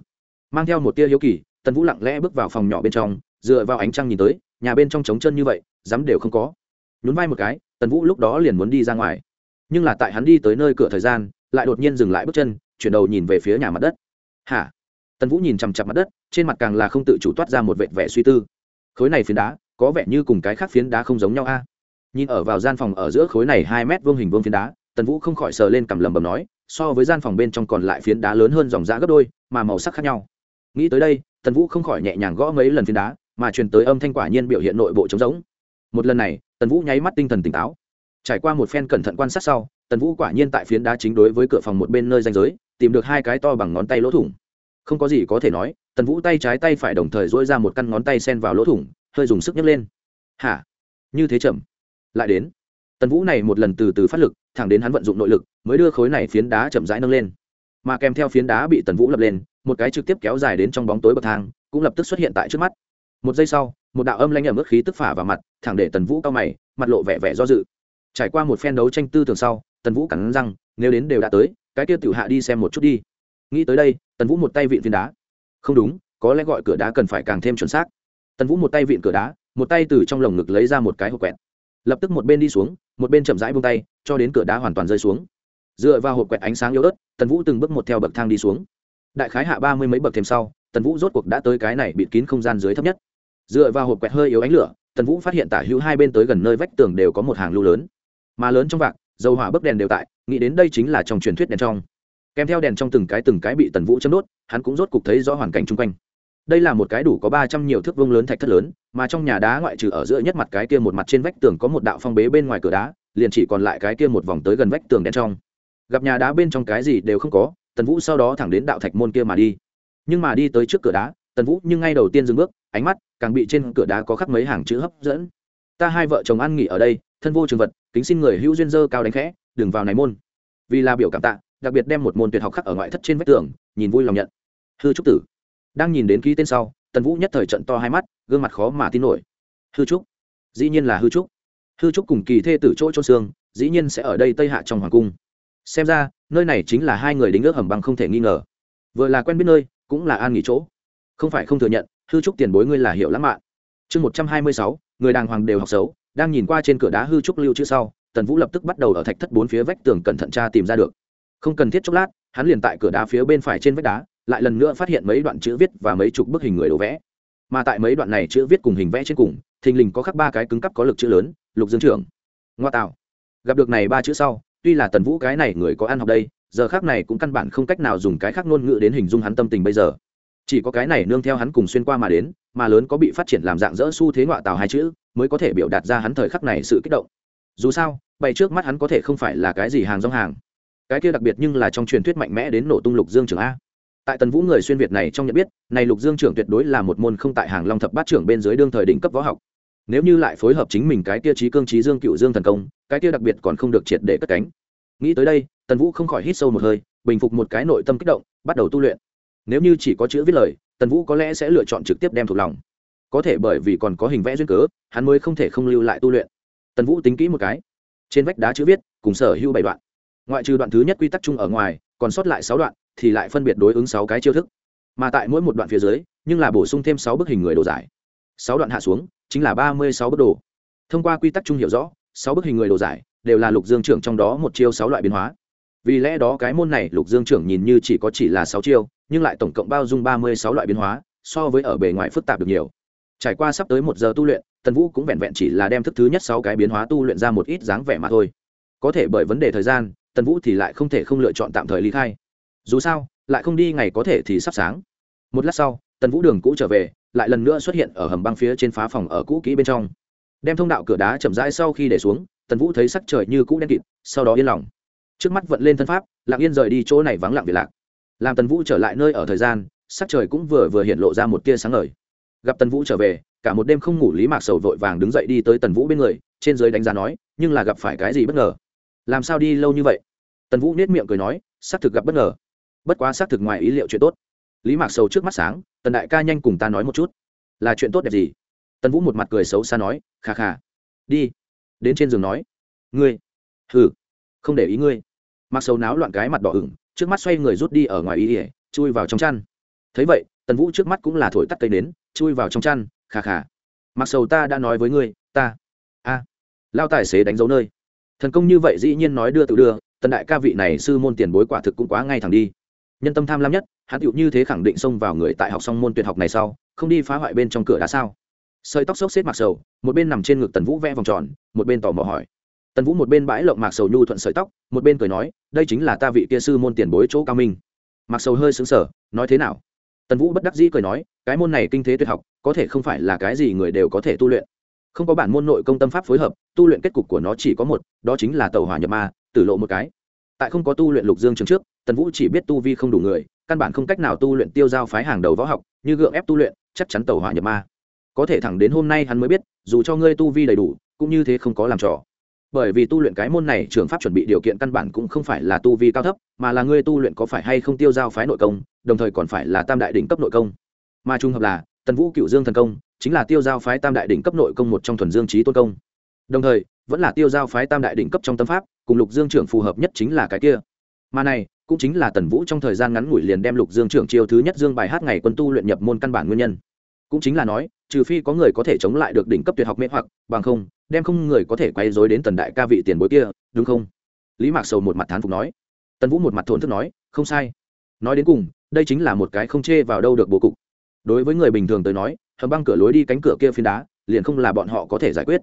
Mang theo một tia hiếu kỳ, tần vũ lặng lẽ bước vào phòng nhỏ bên trong, dựa vào ánh trăng nhìn tới, nhà bên trong trống chân như vậy, dám đều không có. Nhún vai một cái, tần vũ lúc đó liền muốn đi ra ngoài. Nhưng là tại hắn đi tới nơi cửa thời gian, lại đột nhiên dừng lại bước chân, chuyển đầu nhìn về phía nhà mặt đất. Hả? Tần vũ nhìn chằm chặp mặt đất, trên mặt càng là không tự chủ toát ra một vệt vẻ suy tư. Khối này phiến đá, có vẻ như cùng cái khác phiến đá không giống nhau a nhìn ở vào gian phòng ở giữa khối này hai mét vuông hình vuông phiến đá, tần vũ không khỏi sờ lên cầm lầm bầm nói, so với gian phòng bên trong còn lại phiến đá lớn hơn dòng giã gấp đôi, mà màu sắc khác nhau. Nghĩ tới đây, tần vũ không khỏi nhẹ nhàng gõ mấy lần phiến đá, mà truyền tới âm thanh quả nhiên biểu hiện nội bộ trống rỗng. Một lần này, tần vũ nháy mắt tinh thần tỉnh táo. Trải qua một phen cẩn thận quan sát sau, tần vũ quả nhiên tại phiến đá chính đối với cửa phòng một bên nơi danh giới, tìm được hai cái to bằng ngón tay lỗ thủng. Không có gì có thể nói, tần vũ tay trái tay phải đồng thời dỗi ra một căn ngón tay sen vào lỗ thủng, hơi dùng sức nhấc lên. Hả? Như thế chậm? Lại đến. Tần vũ này một lần từ từ phát lực, thẳng đến hắn vận dụng nội lực, mới đưa khối này phiến đá chậm rãi nâng lên. Mà kèm theo phiến đá bị tần vũ lập lên, một cái trực tiếp kéo dài đến trong bóng tối bậc thang, cũng lập tức xuất hiện tại trước mắt. Một giây sau, một đạo âm lanh ẩm ướt khí tức phả vào mặt, thẳng để tần vũ cao mày, mặt lộ vẻ vẻ do dự. Trải qua một phen đấu tranh tư tưởng sau, tần vũ cắn răng, nếu đến đều đã tới, cái kia tiểu hạ đi xem một chút đi. Nghĩ tới đây, tần vũ một tay vịn phiến đá. Không đúng, có lẽ gọi cửa đá cần phải càng thêm chuẩn xác. Tần vũ một tay vịn cửa đá, một tay từ trong lồng ngực lấy ra một cái hộp quẹt lập tức một bên đi xuống, một bên chậm rãi buông tay, cho đến cửa đá hoàn toàn rơi xuống. Dựa vào hộp quẹt ánh sáng yếu ớt, tần vũ từng bước một theo bậc thang đi xuống. Đại khái hạ ba mươi mấy bậc thêm sau, tần vũ rốt cuộc đã tới cái này bịt kín không gian dưới thấp nhất. Dựa vào hộp quẹt hơi yếu ánh lửa, tần vũ phát hiện tả hữu hai bên tới gần nơi vách tường đều có một hàng lưu lớn. Mà lớn trong vạc, dầu hỏa bấc đèn đều tại, nghĩ đến đây chính là trong truyền thuyết đèn trong. Kèm theo đèn trong từng cái từng cái bị tần vũ chấm đốt, hắn cũng rốt cục thấy rõ hoàn cảnh chung quanh đây là một cái đủ có ba trăm nhiều thước vông lớn thạch thất lớn, mà trong nhà đá ngoại trừ ở giữa nhất mặt cái kia một mặt trên vách tường có một đạo phong bế bên ngoài cửa đá, liền chỉ còn lại cái kia một vòng tới gần vách tường đen trong. Gặp nhà đá bên trong cái gì đều không có, tần vũ sau đó thẳng đến đạo thạch môn kia mà đi. Nhưng mà đi tới trước cửa đá, tần vũ nhưng ngay đầu tiên dừng bước, ánh mắt càng bị trên cửa đá có khắc mấy hàng chữ hấp dẫn. Ta hai vợ chồng ăn nghỉ ở đây, thân vô trường vật, kính xin người hữu duyên dơ cao đánh khẽ, đừng vào này môn. Vì là biểu cảm tạ, đặc biệt đem một môn tuyệt học khắc ở ngoại thất trên vách tường, nhìn vui lòng nhận. Hư trúc tử đang nhìn đến ký tên sau, tần vũ nhất thời trận to hai mắt, gương mặt khó mà tin nổi. Hư trúc. Dĩ nhiên là hư trúc. Hư trúc cùng kỳ thê tử chỗ trôn xương, dĩ nhiên sẽ ở đây tây hạ trong hoàng cung. Xem ra, nơi này chính là hai người đính ước hầm băng không thể nghi ngờ. Vừa là quen biết nơi, cũng là an nghỉ chỗ. Không phải không thừa nhận, hư trúc tiền bối ngươi là hiệu lãng mạn chương một trăm hai mươi sáu, người đàng hoàng đều học xấu, đang nhìn qua trên cửa đá hư trúc lưu chữ sau, tần vũ lập tức bắt đầu ở thạch thất bốn phía vách tường cẩn thận tra tìm ra được. Không cần thiết chốc lát, hắn liền tại cửa đá phía bên phải trên vách đá lại lần nữa phát hiện mấy đoạn chữ viết và mấy chục bức hình người đồ vẽ. Mà tại mấy đoạn này chữ viết cùng hình vẽ trên cùng, thình lình có khắc ba cái cứng cắp có lực chữ lớn, lục dương trưởng. Ngoa tạo. Gặp được này ba chữ sau, tuy là tần vũ cái này người có ăn học đây, giờ khác này cũng căn bản không cách nào dùng cái khác ngôn ngữ đến hình dung hắn tâm tình bây giờ. Chỉ có cái này nương theo hắn cùng xuyên qua mà đến, mà lớn có bị phát triển làm dạng dỡ xu thế ngoại tào hai chữ, mới có thể biểu đạt ra hắn thời khắc này sự kích động. Dù sao, bày trước mắt hắn có thể không phải là cái gì hàng rong hàng. Cái kia đặc biệt nhưng là trong truyền thuyết mạnh mẽ đến nổ tung lục dương Trường a tại tần vũ người xuyên việt này trong nhận biết, này lục dương trưởng tuyệt đối là một môn không tại hàng long thập bát trưởng bên dưới đương thời đỉnh cấp võ học. Nếu như lại phối hợp chính mình cái kia trí cương trí dương cựu dương thần công, cái kia đặc biệt còn không được triệt để cất cánh. Nghĩ tới đây, tần vũ không khỏi hít sâu một hơi, bình phục một cái nội tâm kích động, bắt đầu tu luyện. Nếu như chỉ có chữ viết lời, tần vũ có lẽ sẽ lựa chọn trực tiếp đem thuộc lòng. Có thể bởi vì còn có hình vẽ duyên cớ, hắn mới không thể không lưu lại tu luyện. Tần vũ tính kỹ một cái. Trên vách đá chữ viết, cùng sở hữu bảy đoạn. Ngoại trừ đoạn thứ nhất quy tắc chung ở ngoài, còn sót lại sáu đoạn thì lại phân biệt đối ứng sáu cái chiêu thức. Mà tại mỗi một đoạn phía dưới, nhưng là bổ sung thêm sáu bức hình người đồ giải. Sáu đoạn hạ xuống, chính là ba mươi sáu bức đồ. Thông qua quy tắc chung hiểu rõ, sáu bức hình người đồ giải đều là lục dương trưởng trong đó một chiêu sáu loại biến hóa. Vì lẽ đó cái môn này lục dương trưởng nhìn như chỉ có chỉ là sáu chiêu, nhưng lại tổng cộng bao dung ba mươi sáu loại biến hóa, so với ở bề ngoài phức tạp được nhiều. Trải qua sắp tới một giờ tu luyện, tần vũ cũng vẹn vẹn chỉ là đem thức thứ nhất sáu cái biến hóa tu luyện ra một ít dáng vẻ mà thôi. Có thể bởi vấn đề thời gian, tần vũ thì lại không thể không lựa chọn tạm thời ly khai dù sao, lại không đi ngày có thể thì sắp sáng. Một lát sau, tần vũ đường cũ trở về, lại lần nữa xuất hiện ở hầm băng phía trên phá phòng ở cũ kỹ bên trong. Đem thông đạo cửa đá chậm rãi sau khi để xuống, tần vũ thấy sắc trời như cũ đen kịt, sau đó yên lòng. Trước mắt vận lên thân pháp, lặng yên rời đi chỗ này vắng lặng việc lạc. Làm tần vũ trở lại nơi ở thời gian, sắc trời cũng vừa vừa hiện lộ ra một tia sáng ngời. Gặp tần vũ trở về, cả một đêm không ngủ lý mạc sầu vội vàng đứng dậy đi tới tần vũ bên người, trên giới đánh giá nói, nhưng là gặp phải cái gì bất ngờ? Làm sao đi lâu như vậy? Tần vũ nết miệng cười nói, xác thực gặp bất ngờ bất quá xác thực ngoài ý liệu chuyện tốt. Lý mạc sầu trước mắt sáng, tần đại ca nhanh cùng ta nói một chút. Là chuyện tốt đẹp gì? Tần vũ một mặt cười xấu xa nói khà khà đi. Đến trên giường nói, ngươi, hừ, không để ý ngươi. Mặc sầu náo loạn cái mặt đỏ ửng, trước mắt xoay người rút đi ở ngoài ý ỉa chui vào trong chăn. Thấy vậy, tần vũ trước mắt cũng là thổi tắt cây nến, chui vào trong chăn khà khà mặc sầu ta đã nói với ngươi, ta, a, lao tài xế đánh dấu nơi. Thần công như vậy dĩ nhiên nói đưa tự đưa, tần đại ca vị này sư môn tiền bối quả thực cũng quá ngay thẳng đi nhân tâm tham lam nhất, hắn tựu như thế khẳng định xông vào người tại học xong môn tuyệt học này sau, không đi phá hoại bên trong cửa đá sao? Sợi tóc xốc xếp mặc sầu, một bên nằm trên ngực tần vũ vẽ vòng tròn, một bên tò mò hỏi. Tần vũ một bên bãi lộng mạc sầu nhu thuận sợi tóc, một bên cười nói, đây chính là ta vị kia sư môn tiền bối chỗ cao minh. Mạc sầu hơi xứng sở nói thế nào? Tần vũ bất đắc dĩ cười nói, cái môn này kinh thế tuyệt học, có thể không phải là cái gì người đều có thể tu luyện. Không có bản môn nội công tâm pháp phối hợp, tu luyện kết cục của nó chỉ có một, đó chính là tàu hỏa nhập ma, tử lộ một cái tại không có tu luyện lục dương trường trước, tần vũ chỉ biết tu vi không đủ người, căn bản không cách nào tu luyện tiêu giao phái hàng đầu võ học, như gượng ép tu luyện, chắc chắn tàu hỏa nhập ma. Có thể thẳng đến hôm nay hắn mới biết, dù cho ngươi tu vi đầy đủ, cũng như thế không có làm trò. Bởi vì tu luyện cái môn này, trường pháp chuẩn bị điều kiện căn bản cũng không phải là tu vi cao thấp, mà là ngươi tu luyện có phải hay không tiêu giao phái nội công, đồng thời còn phải là tam đại đỉnh cấp nội công. Mà trung hợp là, tần vũ cựu dương thần công, chính là tiêu giao phái tam đại đỉnh cấp nội công một trong thuần dương trí tôn công. Đồng thời, vẫn là tiêu giao phái tam đại đỉnh cấp trong tâm pháp cùng lục dương trưởng phù hợp nhất chính là cái kia. Mà này, cũng chính là tần vũ trong thời gian ngắn ngủi liền đem lục dương trưởng chiêu thứ nhất dương bài hát ngày quân tu luyện nhập môn căn bản nguyên nhân. Cũng chính là nói, trừ phi có người có thể chống lại được đỉnh cấp tuyệt học mê hoặc, bằng không, đem không người có thể quay dối đến tần đại ca vị tiền bối kia, đúng không? Lý mạc sầu một mặt thán phục nói. Tần vũ một mặt thổn thức nói, không sai. Nói đến cùng, đây chính là một cái không chê vào đâu được bố cục. Đối với người bình thường tới nói, hầm băng cửa lối đi cánh cửa kia phiến đá, liền không là bọn họ có thể giải quyết.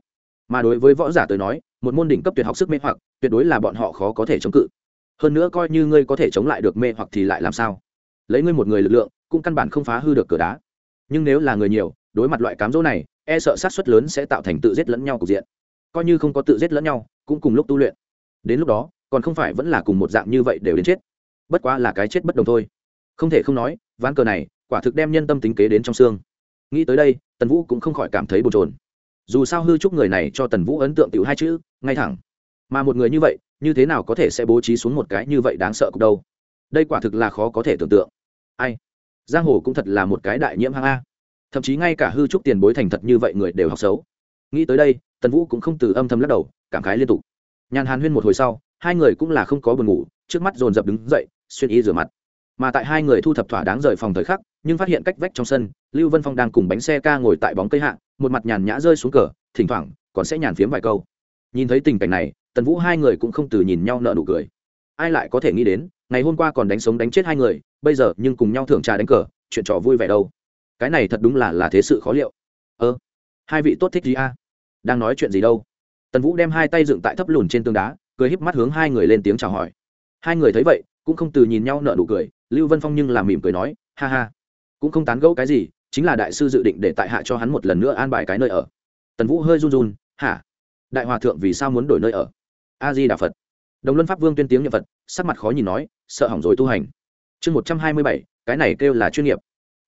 Mà đối với võ giả tới nói một môn đỉnh cấp tuyệt học sức mê hoặc, tuyệt đối là bọn họ khó có thể chống cự. Hơn nữa coi như ngươi có thể chống lại được mê hoặc thì lại làm sao? Lấy ngươi một người lực lượng, cũng căn bản không phá hư được cửa đá. Nhưng nếu là người nhiều, đối mặt loại cám dỗ này e sợ sát xuất lớn sẽ tạo thành tự giết lẫn nhau cục diện. Coi như không có tự giết lẫn nhau, cũng cùng lúc tu luyện. Đến lúc đó, còn không phải vẫn là cùng một dạng như vậy đều đến chết. Bất quá là cái chết bất đồng thôi. Không thể không nói, ván cờ này, quả thực đem nhân tâm tính kế đến trong xương. Nghĩ tới đây, tần vũ cũng không khỏi cảm thấy bồn trồn dù sao hư trúc người này cho tần vũ ấn tượng tiểu hai chữ, ngay thẳng. Mà một người như vậy, như thế nào có thể sẽ bố trí xuống một cái như vậy đáng sợ cục đâu? Đây quả thực là khó có thể tưởng tượng. Ai? Giang hồ cũng thật là một cái đại nhiễm hang a. Thậm chí ngay cả hư trúc tiền bối thành thật như vậy người đều học xấu. Nghĩ tới đây, tần vũ cũng không từ âm thầm lắc đầu, cảm khái liên tục. Nhàn hàn huyên một hồi sau, hai người cũng là không có buồn ngủ, trước mắt dồn dập đứng dậy, xuyên y rửa mặt mà tại hai người thu thập thỏa đáng rời phòng thời khắc, nhưng phát hiện cách vách trong sân, lưu vân phong đang cùng bánh xe ca ngồi tại bóng cây hạ, một mặt nhàn nhã rơi xuống cờ, thỉnh thoảng còn sẽ nhàn phiếm vài câu. Nhìn thấy tình cảnh này, tần vũ hai người cũng không từ nhìn nhau nợ nụ cười. Ai lại có thể nghĩ đến, ngày hôm qua còn đánh sống đánh chết hai người, bây giờ nhưng cùng nhau thưởng trà đánh cờ, chuyện trò vui vẻ đâu. Cái này thật đúng là là thế sự khó liệu. Ơ, hai vị tốt thích gì a? Đang nói chuyện gì đâu? Tần vũ đem hai tay dựng tại thấp lùn trên tường đá, cười híp mắt hướng hai người lên tiếng chào hỏi. Hai người thấy vậy cũng không từ nhìn nhau nợ nụ cười, lưu vân phong nhưng làm mỉm cười nói, ha ha, cũng không tán gẫu cái gì, chính là đại sư dự định để tại hạ cho hắn một lần nữa an bài cái nơi ở. Tần vũ hơi run run, hả? Đại hòa thượng vì sao muốn đổi nơi ở? A di đà phật. Đồng luân pháp vương tuyên tiếng nhật phật, sắc mặt khó nhìn nói, sợ hỏng rồi tu hành. Chương một trăm hai mươi bảy, cái này kêu là chuyên nghiệp.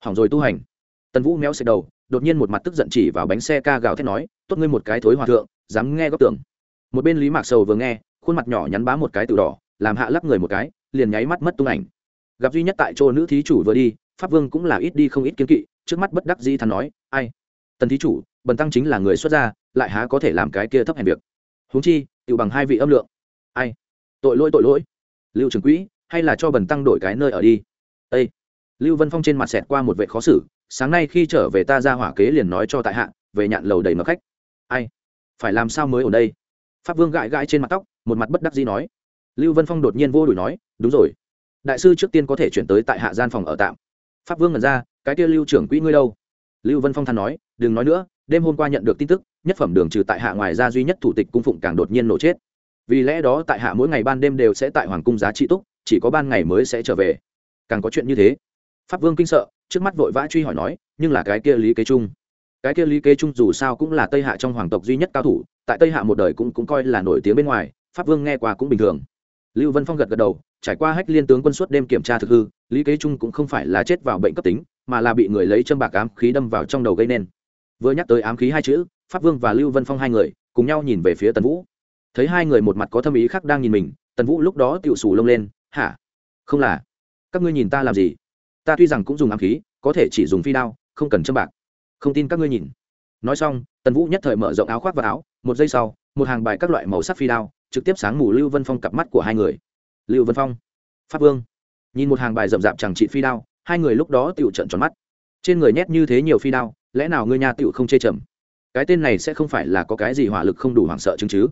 Hỏng rồi tu hành. Tần vũ méo xẹt đầu, đột nhiên một mặt tức giận chỉ vào bánh xe ca gào thét nói, tốt ngươi một cái thối hòa thượng, dám nghe góc tưởng. Một bên lý mạc sầu vừa nghe, khuôn mặt nhỏ nhắn bá một cái từ đỏ, làm hạ lắc người một cái liền nháy mắt mất tung ảnh. Gặp duy nhất tại chỗ nữ thí chủ vừa đi, pháp vương cũng là ít đi không ít kiến kỵ, trước mắt bất đắc dĩ thắn nói, ai? Tần thí chủ, bần tăng chính là người xuất gia, lại há có thể làm cái kia thấp hèn việc? Huống chi tự bằng hai vị âm lượng. Ai? Tội lỗi tội lỗi. Lưu trường quỹ, hay là cho bần tăng đổi cái nơi ở đi. Ây lưu vân phong trên mặt xẹt qua một vệ khó xử, sáng nay khi trở về ta ra hỏa kế liền nói cho tại hạ, về nhạn lầu đầy mập khách. Ai? Phải làm sao mới ở đây? Pháp vương gãi gãi trên mặt tóc, một mặt bất đắc dĩ nói lưu vân phong đột nhiên vô đuổi nói, đúng rồi. Đại sư trước tiên có thể chuyển tới tại hạ gian phòng ở tạm. Pháp vương ngẩn ra, cái kia lưu trưởng quỹ ngươi đâu? Lưu vân phong than nói, đừng nói nữa, đêm hôm qua nhận được tin tức, nhất phẩm đường trừ tại hạ ngoài ra duy nhất thủ tịch cung phụng càng đột nhiên nổ chết. Vì lẽ đó tại hạ mỗi ngày ban đêm đều sẽ tại hoàng cung giá trị túc, chỉ có ban ngày mới sẽ trở về. Càng có chuyện như thế, pháp vương kinh sợ, trước mắt vội vã truy hỏi nói, nhưng là cái kia lý kế trung? Cái kia lý kế trung dù sao cũng là tây hạ trong hoàng tộc duy nhất cao thủ, tại tây hạ một đời cũng cũng coi là nổi tiếng bên ngoài, pháp vương nghe qua cũng bình thường lưu vân phong gật gật đầu, trải qua hách liên tướng quân suốt đêm kiểm tra thực hư, lý kế trung cũng không phải là chết vào bệnh cấp tính, mà là bị người lấy châm bạc ám khí đâm vào trong đầu gây nên. Vừa nhắc tới ám khí hai chữ, pháp vương và lưu vân phong hai người cùng nhau nhìn về phía tần vũ. Thấy hai người một mặt có thâm ý khác đang nhìn mình, tần vũ lúc đó tựu sù lông lên, hả? Không là. Các ngươi nhìn ta làm gì? Ta tuy rằng cũng dùng ám khí, có thể chỉ dùng phi đao, không cần châm bạc. Không tin các ngươi nhìn. Nói xong, tần vũ nhất thời mở rộng áo khoác và áo, một giây sau, một hàng bài các loại màu sắc phi đao trực tiếp sáng mù lưu vân phong cặp mắt của hai người. Lưu vân phong, pháp vương. Nhìn một hàng bài rậm rạp chẳng trị phi đao, hai người lúc đó tựu trận tròn mắt. Trên người nhét như thế nhiều phi đao, lẽ nào ngươi nhà tựu không chê trầm? Cái tên này sẽ không phải là có cái gì hỏa lực không đủ hoảng sợ chứng chứ?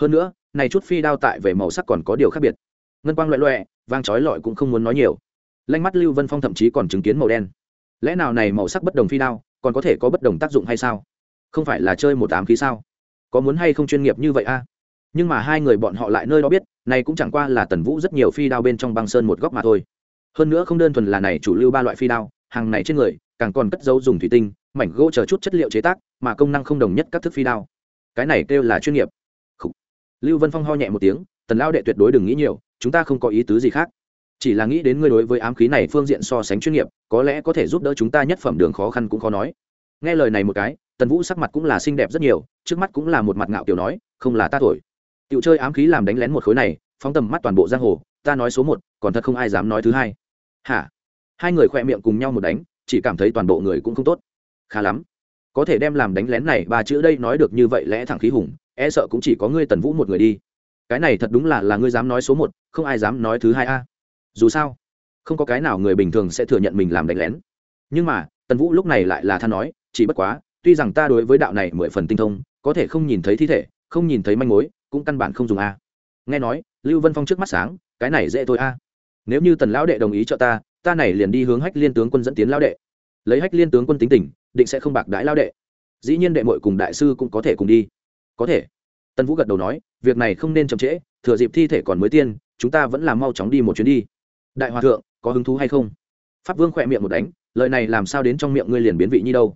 Hơn nữa, này chút phi đao tại về màu sắc còn có điều khác biệt. Ngân quang loẹ loẹ vang trói lọi cũng không muốn nói nhiều. Lanh mắt lưu vân phong thậm chí còn chứng kiến màu đen. Lẽ nào này màu sắc bất đồng phi đao, còn có thể có bất đồng tác dụng hay sao? Không phải là chơi một ám khí sao? Có muốn hay không chuyên nghiệp như vậy a? Nhưng mà hai người bọn họ lại nơi đó biết, này cũng chẳng qua là tần vũ rất nhiều phi đao bên trong băng sơn một góc mà thôi. Hơn nữa không đơn thuần là này chủ lưu ba loại phi đao, hàng này trên người, càng còn cất dấu dùng thủy tinh, mảnh gỗ chờ chút chất liệu chế tác, mà công năng không đồng nhất các thức phi đao. Cái này kêu là chuyên nghiệp. Lưu vân phong ho nhẹ một tiếng, tần lao đệ tuyệt đối đừng nghĩ nhiều, chúng ta không có ý tứ gì khác. Chỉ là nghĩ đến ngươi đối với ám khí này phương diện so sánh chuyên nghiệp, có lẽ có thể giúp đỡ chúng ta nhất phẩm đường khó khăn cũng khó nói. Nghe lời này một cái, tần vũ sắc mặt cũng là xinh đẹp rất nhiều, trước mắt cũng là một mặt ngạo kiểu nói, không là ta thổi tiểu chơi ám khí làm đánh lén một khối này, phóng tầm mắt toàn bộ giang hồ, ta nói số một, còn thật không ai dám nói thứ hai. Hả? Hai người khoe miệng cùng nhau một đánh, chỉ cảm thấy toàn bộ người cũng không tốt. Khá lắm. Có thể đem làm đánh lén này ba chữ đây nói được như vậy lẽ thẳng khí hùng e sợ cũng chỉ có ngươi tần vũ một người đi. Cái này thật đúng là là ngươi dám nói số một, không ai dám nói thứ hai a. Dù sao, không có cái nào người bình thường sẽ thừa nhận mình làm đánh lén. Nhưng mà, tần vũ lúc này lại là than nói, chỉ bất quá, tuy rằng ta đối với đạo này mười phần tinh thông, có thể không nhìn thấy thi thể, không nhìn thấy manh mối cũng căn bản không dùng a. Nghe nói, lưu vân phong trước mắt sáng, cái này dễ thôi a. Nếu như tần lão đệ đồng ý cho ta ta này liền đi hướng hách liên tướng quân dẫn tiến lão đệ. Lấy hách liên tướng quân tính tình, định sẽ không bạc đãi lão đệ. Dĩ nhiên đệ mội cùng đại sư cũng có thể cùng đi. Có thể. Tần vũ gật đầu nói, việc này không nên chậm trễ, thừa dịp thi thể còn mới tiên, chúng ta vẫn làm mau chóng đi một chuyến đi. Đại hòa thượng, có hứng thú hay không? Pháp vương khỏe miệng một đánh, lời này làm sao đến trong miệng ngươi liền biến vị như đâu?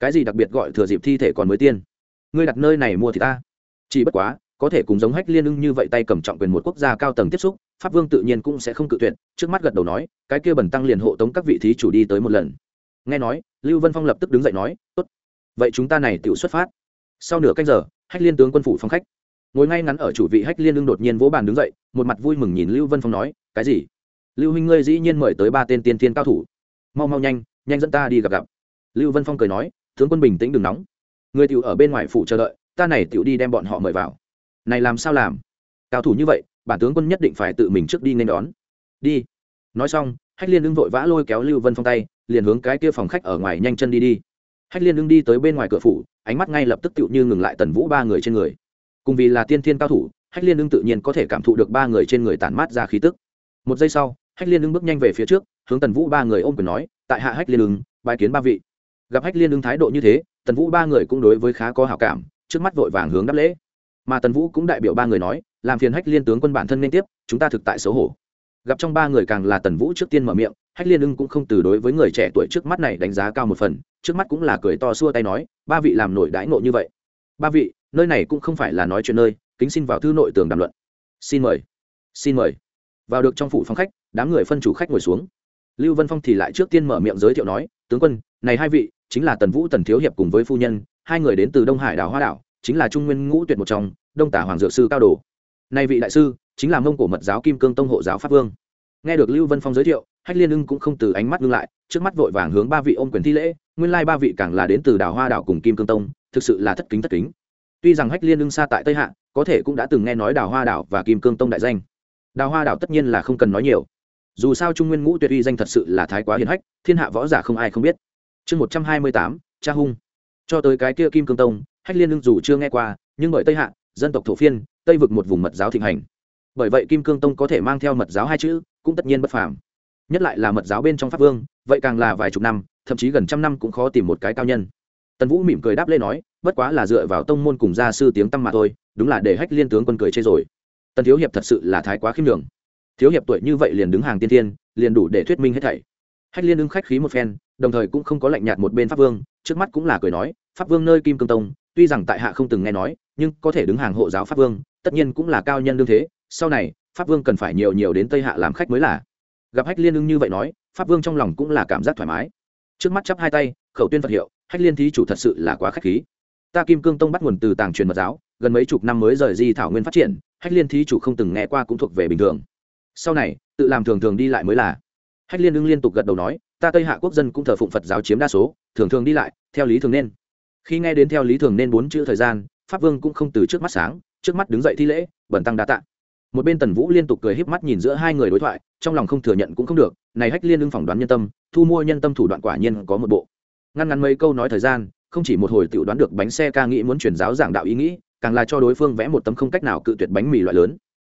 Cái gì đặc biệt gọi thừa dịp thi thể còn mới tiên? Ngươi đặt nơi này mua thì ta. Chỉ bất quá có thể cùng giống hách liên ưng như vậy tay cầm trọng quyền một quốc gia cao tầng tiếp xúc, pháp vương tự nhiên cũng sẽ không cự tuyệt, trước mắt gật đầu nói, cái kia bẩn tăng liền hộ tống các vị thí chủ đi tới một lần. Nghe nói, lưu vân phong lập tức đứng dậy nói, tốt, vậy chúng ta này tự xuất phát. Sau nửa canh giờ, hách liên tướng quân phủ phong khách. Ngồi ngay ngắn ở chủ vị hách liên ưng đột nhiên vỗ bàn đứng dậy, một mặt vui mừng nhìn lưu vân phong nói, cái gì? Lưu huynh ngươi dĩ nhiên mời tới ba tên tiên thiên cao thủ. Mau mau nhanh nhanh dẫn ta đi gặp gặp. Lưu vân phong cười nói, tướng quân bình tĩnh đừng nóng. Người tiểu ở bên ngoài phủ chờ đợi, ta này tiểu đi đem bọn họ mời vào này làm sao làm? Cao thủ như vậy, bản tướng quân nhất định phải tự mình trước đi nên đón. Đi. Nói xong, hách liên ưng vội vã lôi kéo lưu vân phong tay, liền hướng cái kia phòng khách ở ngoài nhanh chân đi đi. Hách liên ưng đi tới bên ngoài cửa phủ, ánh mắt ngay lập tức tựu như ngừng lại tần vũ ba người trên người. Cùng vì là tiên thiên cao thủ, hách liên ưng tự nhiên có thể cảm thụ được ba người trên người tản mát ra khí tức. Một giây sau, hách liên ưng bước nhanh về phía trước, hướng tần vũ ba người ôm quyền nói, tại hạ hách liên ưng bài kiến ba vị. Gặp hách liên ưng thái độ như thế, tần vũ ba người cũng đối với khá có hảo cảm, trước mắt vội vàng hướng đáp lễ mà tần vũ cũng đại biểu ba người nói, làm phiền hách liên tướng quân bản thân nên tiếp, chúng ta thực tại xấu hổ. Gặp trong ba người càng là tần vũ trước tiên mở miệng, hách liên ưng cũng không từ đối với người trẻ tuổi trước mắt này đánh giá cao một phần, trước mắt cũng là cười to xua tay nói, ba vị làm nổi đãi ngộ như vậy. Ba vị, nơi này cũng không phải là nói chuyện nơi, kính xin vào thư nội tường đàm luận. Xin mời xin mời. Vào được trong phủ phong khách, đám người phân chủ khách ngồi xuống. Lưu vân phong thì lại trước tiên mở miệng giới thiệu nói, tướng quân, này hai vị, chính là tần vũ tần thiếu hiệp cùng với phu nhân, hai người đến từ đông hải đảo hoa đảo chính là trung nguyên ngũ tuyệt một trong, đông tả hoàng dược sư cao đồ. Nay vị đại sư chính là mông cổ mật giáo kim cương tông hộ giáo pháp vương. Nghe được lưu vân phong giới thiệu, hách liên ưng cũng không từ ánh mắt ngưng lại, trước mắt vội vàng hướng ba vị ôm quyền thi lễ, nguyên lai ba vị càng là đến từ đảo hoa đảo cùng kim cương tông, thực sự là thất kính thất kính. Tuy rằng hách liên ưng xa tại tây hạ, có thể cũng đã từng nghe nói đảo hoa đảo và kim cương tông đại danh. Đào hoa đảo tất nhiên là không cần nói nhiều. Dù sao trung nguyên ngũ tuyệt uy danh thật sự là thái quá hiền hách, thiên hạ võ giả không ai không biết. Chương một trăm hai mươi tám, cha hung. Cho tới cái kia kim cương tông hách liên ưng dù chưa nghe qua, nhưng bởi tây hạ, dân tộc thổ phiên, tây vực một vùng mật giáo thịnh hành. Bởi vậy kim cương tông có thể mang theo mật giáo hai chữ, cũng tất nhiên bất phàm. Nhất lại là mật giáo bên trong pháp vương, vậy càng là vài chục năm, thậm chí gần trăm năm cũng khó tìm một cái cao nhân. Tần vũ mỉm cười đáp lên nói, bất quá là dựa vào tông môn cùng gia sư tiếng tăm mà thôi, đúng là để hách liên tướng quân cười chê rồi. Tần thiếu hiệp thật sự là thái quá khiêm đường thiếu hiệp tuổi như vậy liền đứng hàng tiên tiên liền đủ để thuyết minh hết thảy. Hách liên ưng khách khí một phen, đồng thời cũng không có lạnh nhạt một bên pháp vương, trước mắt cũng là cười nói, pháp vương nơi kim cương tông tuy rằng tại hạ không từng nghe nói, nhưng có thể đứng hàng hộ giáo pháp vương, tất nhiên cũng là cao nhân đương thế, sau này, pháp vương cần phải nhiều nhiều đến tây hạ làm khách mới là. Gặp hách liên ưng như vậy nói, pháp vương trong lòng cũng là cảm giác thoải mái. Trước mắt chắp hai tay, khẩu tuyên phật hiệu, hách liên thí chủ thật sự là quá khách khí. Ta kim cương tông bắt nguồn từ tàng truyền mật giáo, gần mấy chục năm mới rời di thảo nguyên phát triển, hách liên thí chủ không từng nghe qua cũng thuộc về bình thường. Sau này, tự làm thường thường đi lại mới là. Hách liên ưng liên tục gật đầu nói, ta tây hạ quốc dân cũng thờ phụng phật giáo chiếm đa số, thường thường đi lại, theo lý thường nên khi nghe đến theo lý thường nên bốn chữ thời gian, pháp vương cũng không từ trước mắt sáng, trước mắt đứng dậy thi lễ bẩn tăng đa tạ. Một bên tần vũ liên tục cười híp mắt nhìn giữa hai người đối thoại, trong lòng không thừa nhận cũng không được, này hách liên ưng phỏng đoán nhân tâm, thu mua nhân tâm thủ đoạn quả nhiên có một bộ. Ngăn ngắn mấy câu nói thời gian, không chỉ một hồi tự đoán được bánh xe ca nghĩ muốn truyền giáo giảng đạo ý nghĩ, càng là cho đối phương vẽ một tấm không cách nào cự tuyệt bánh mì loại lớn.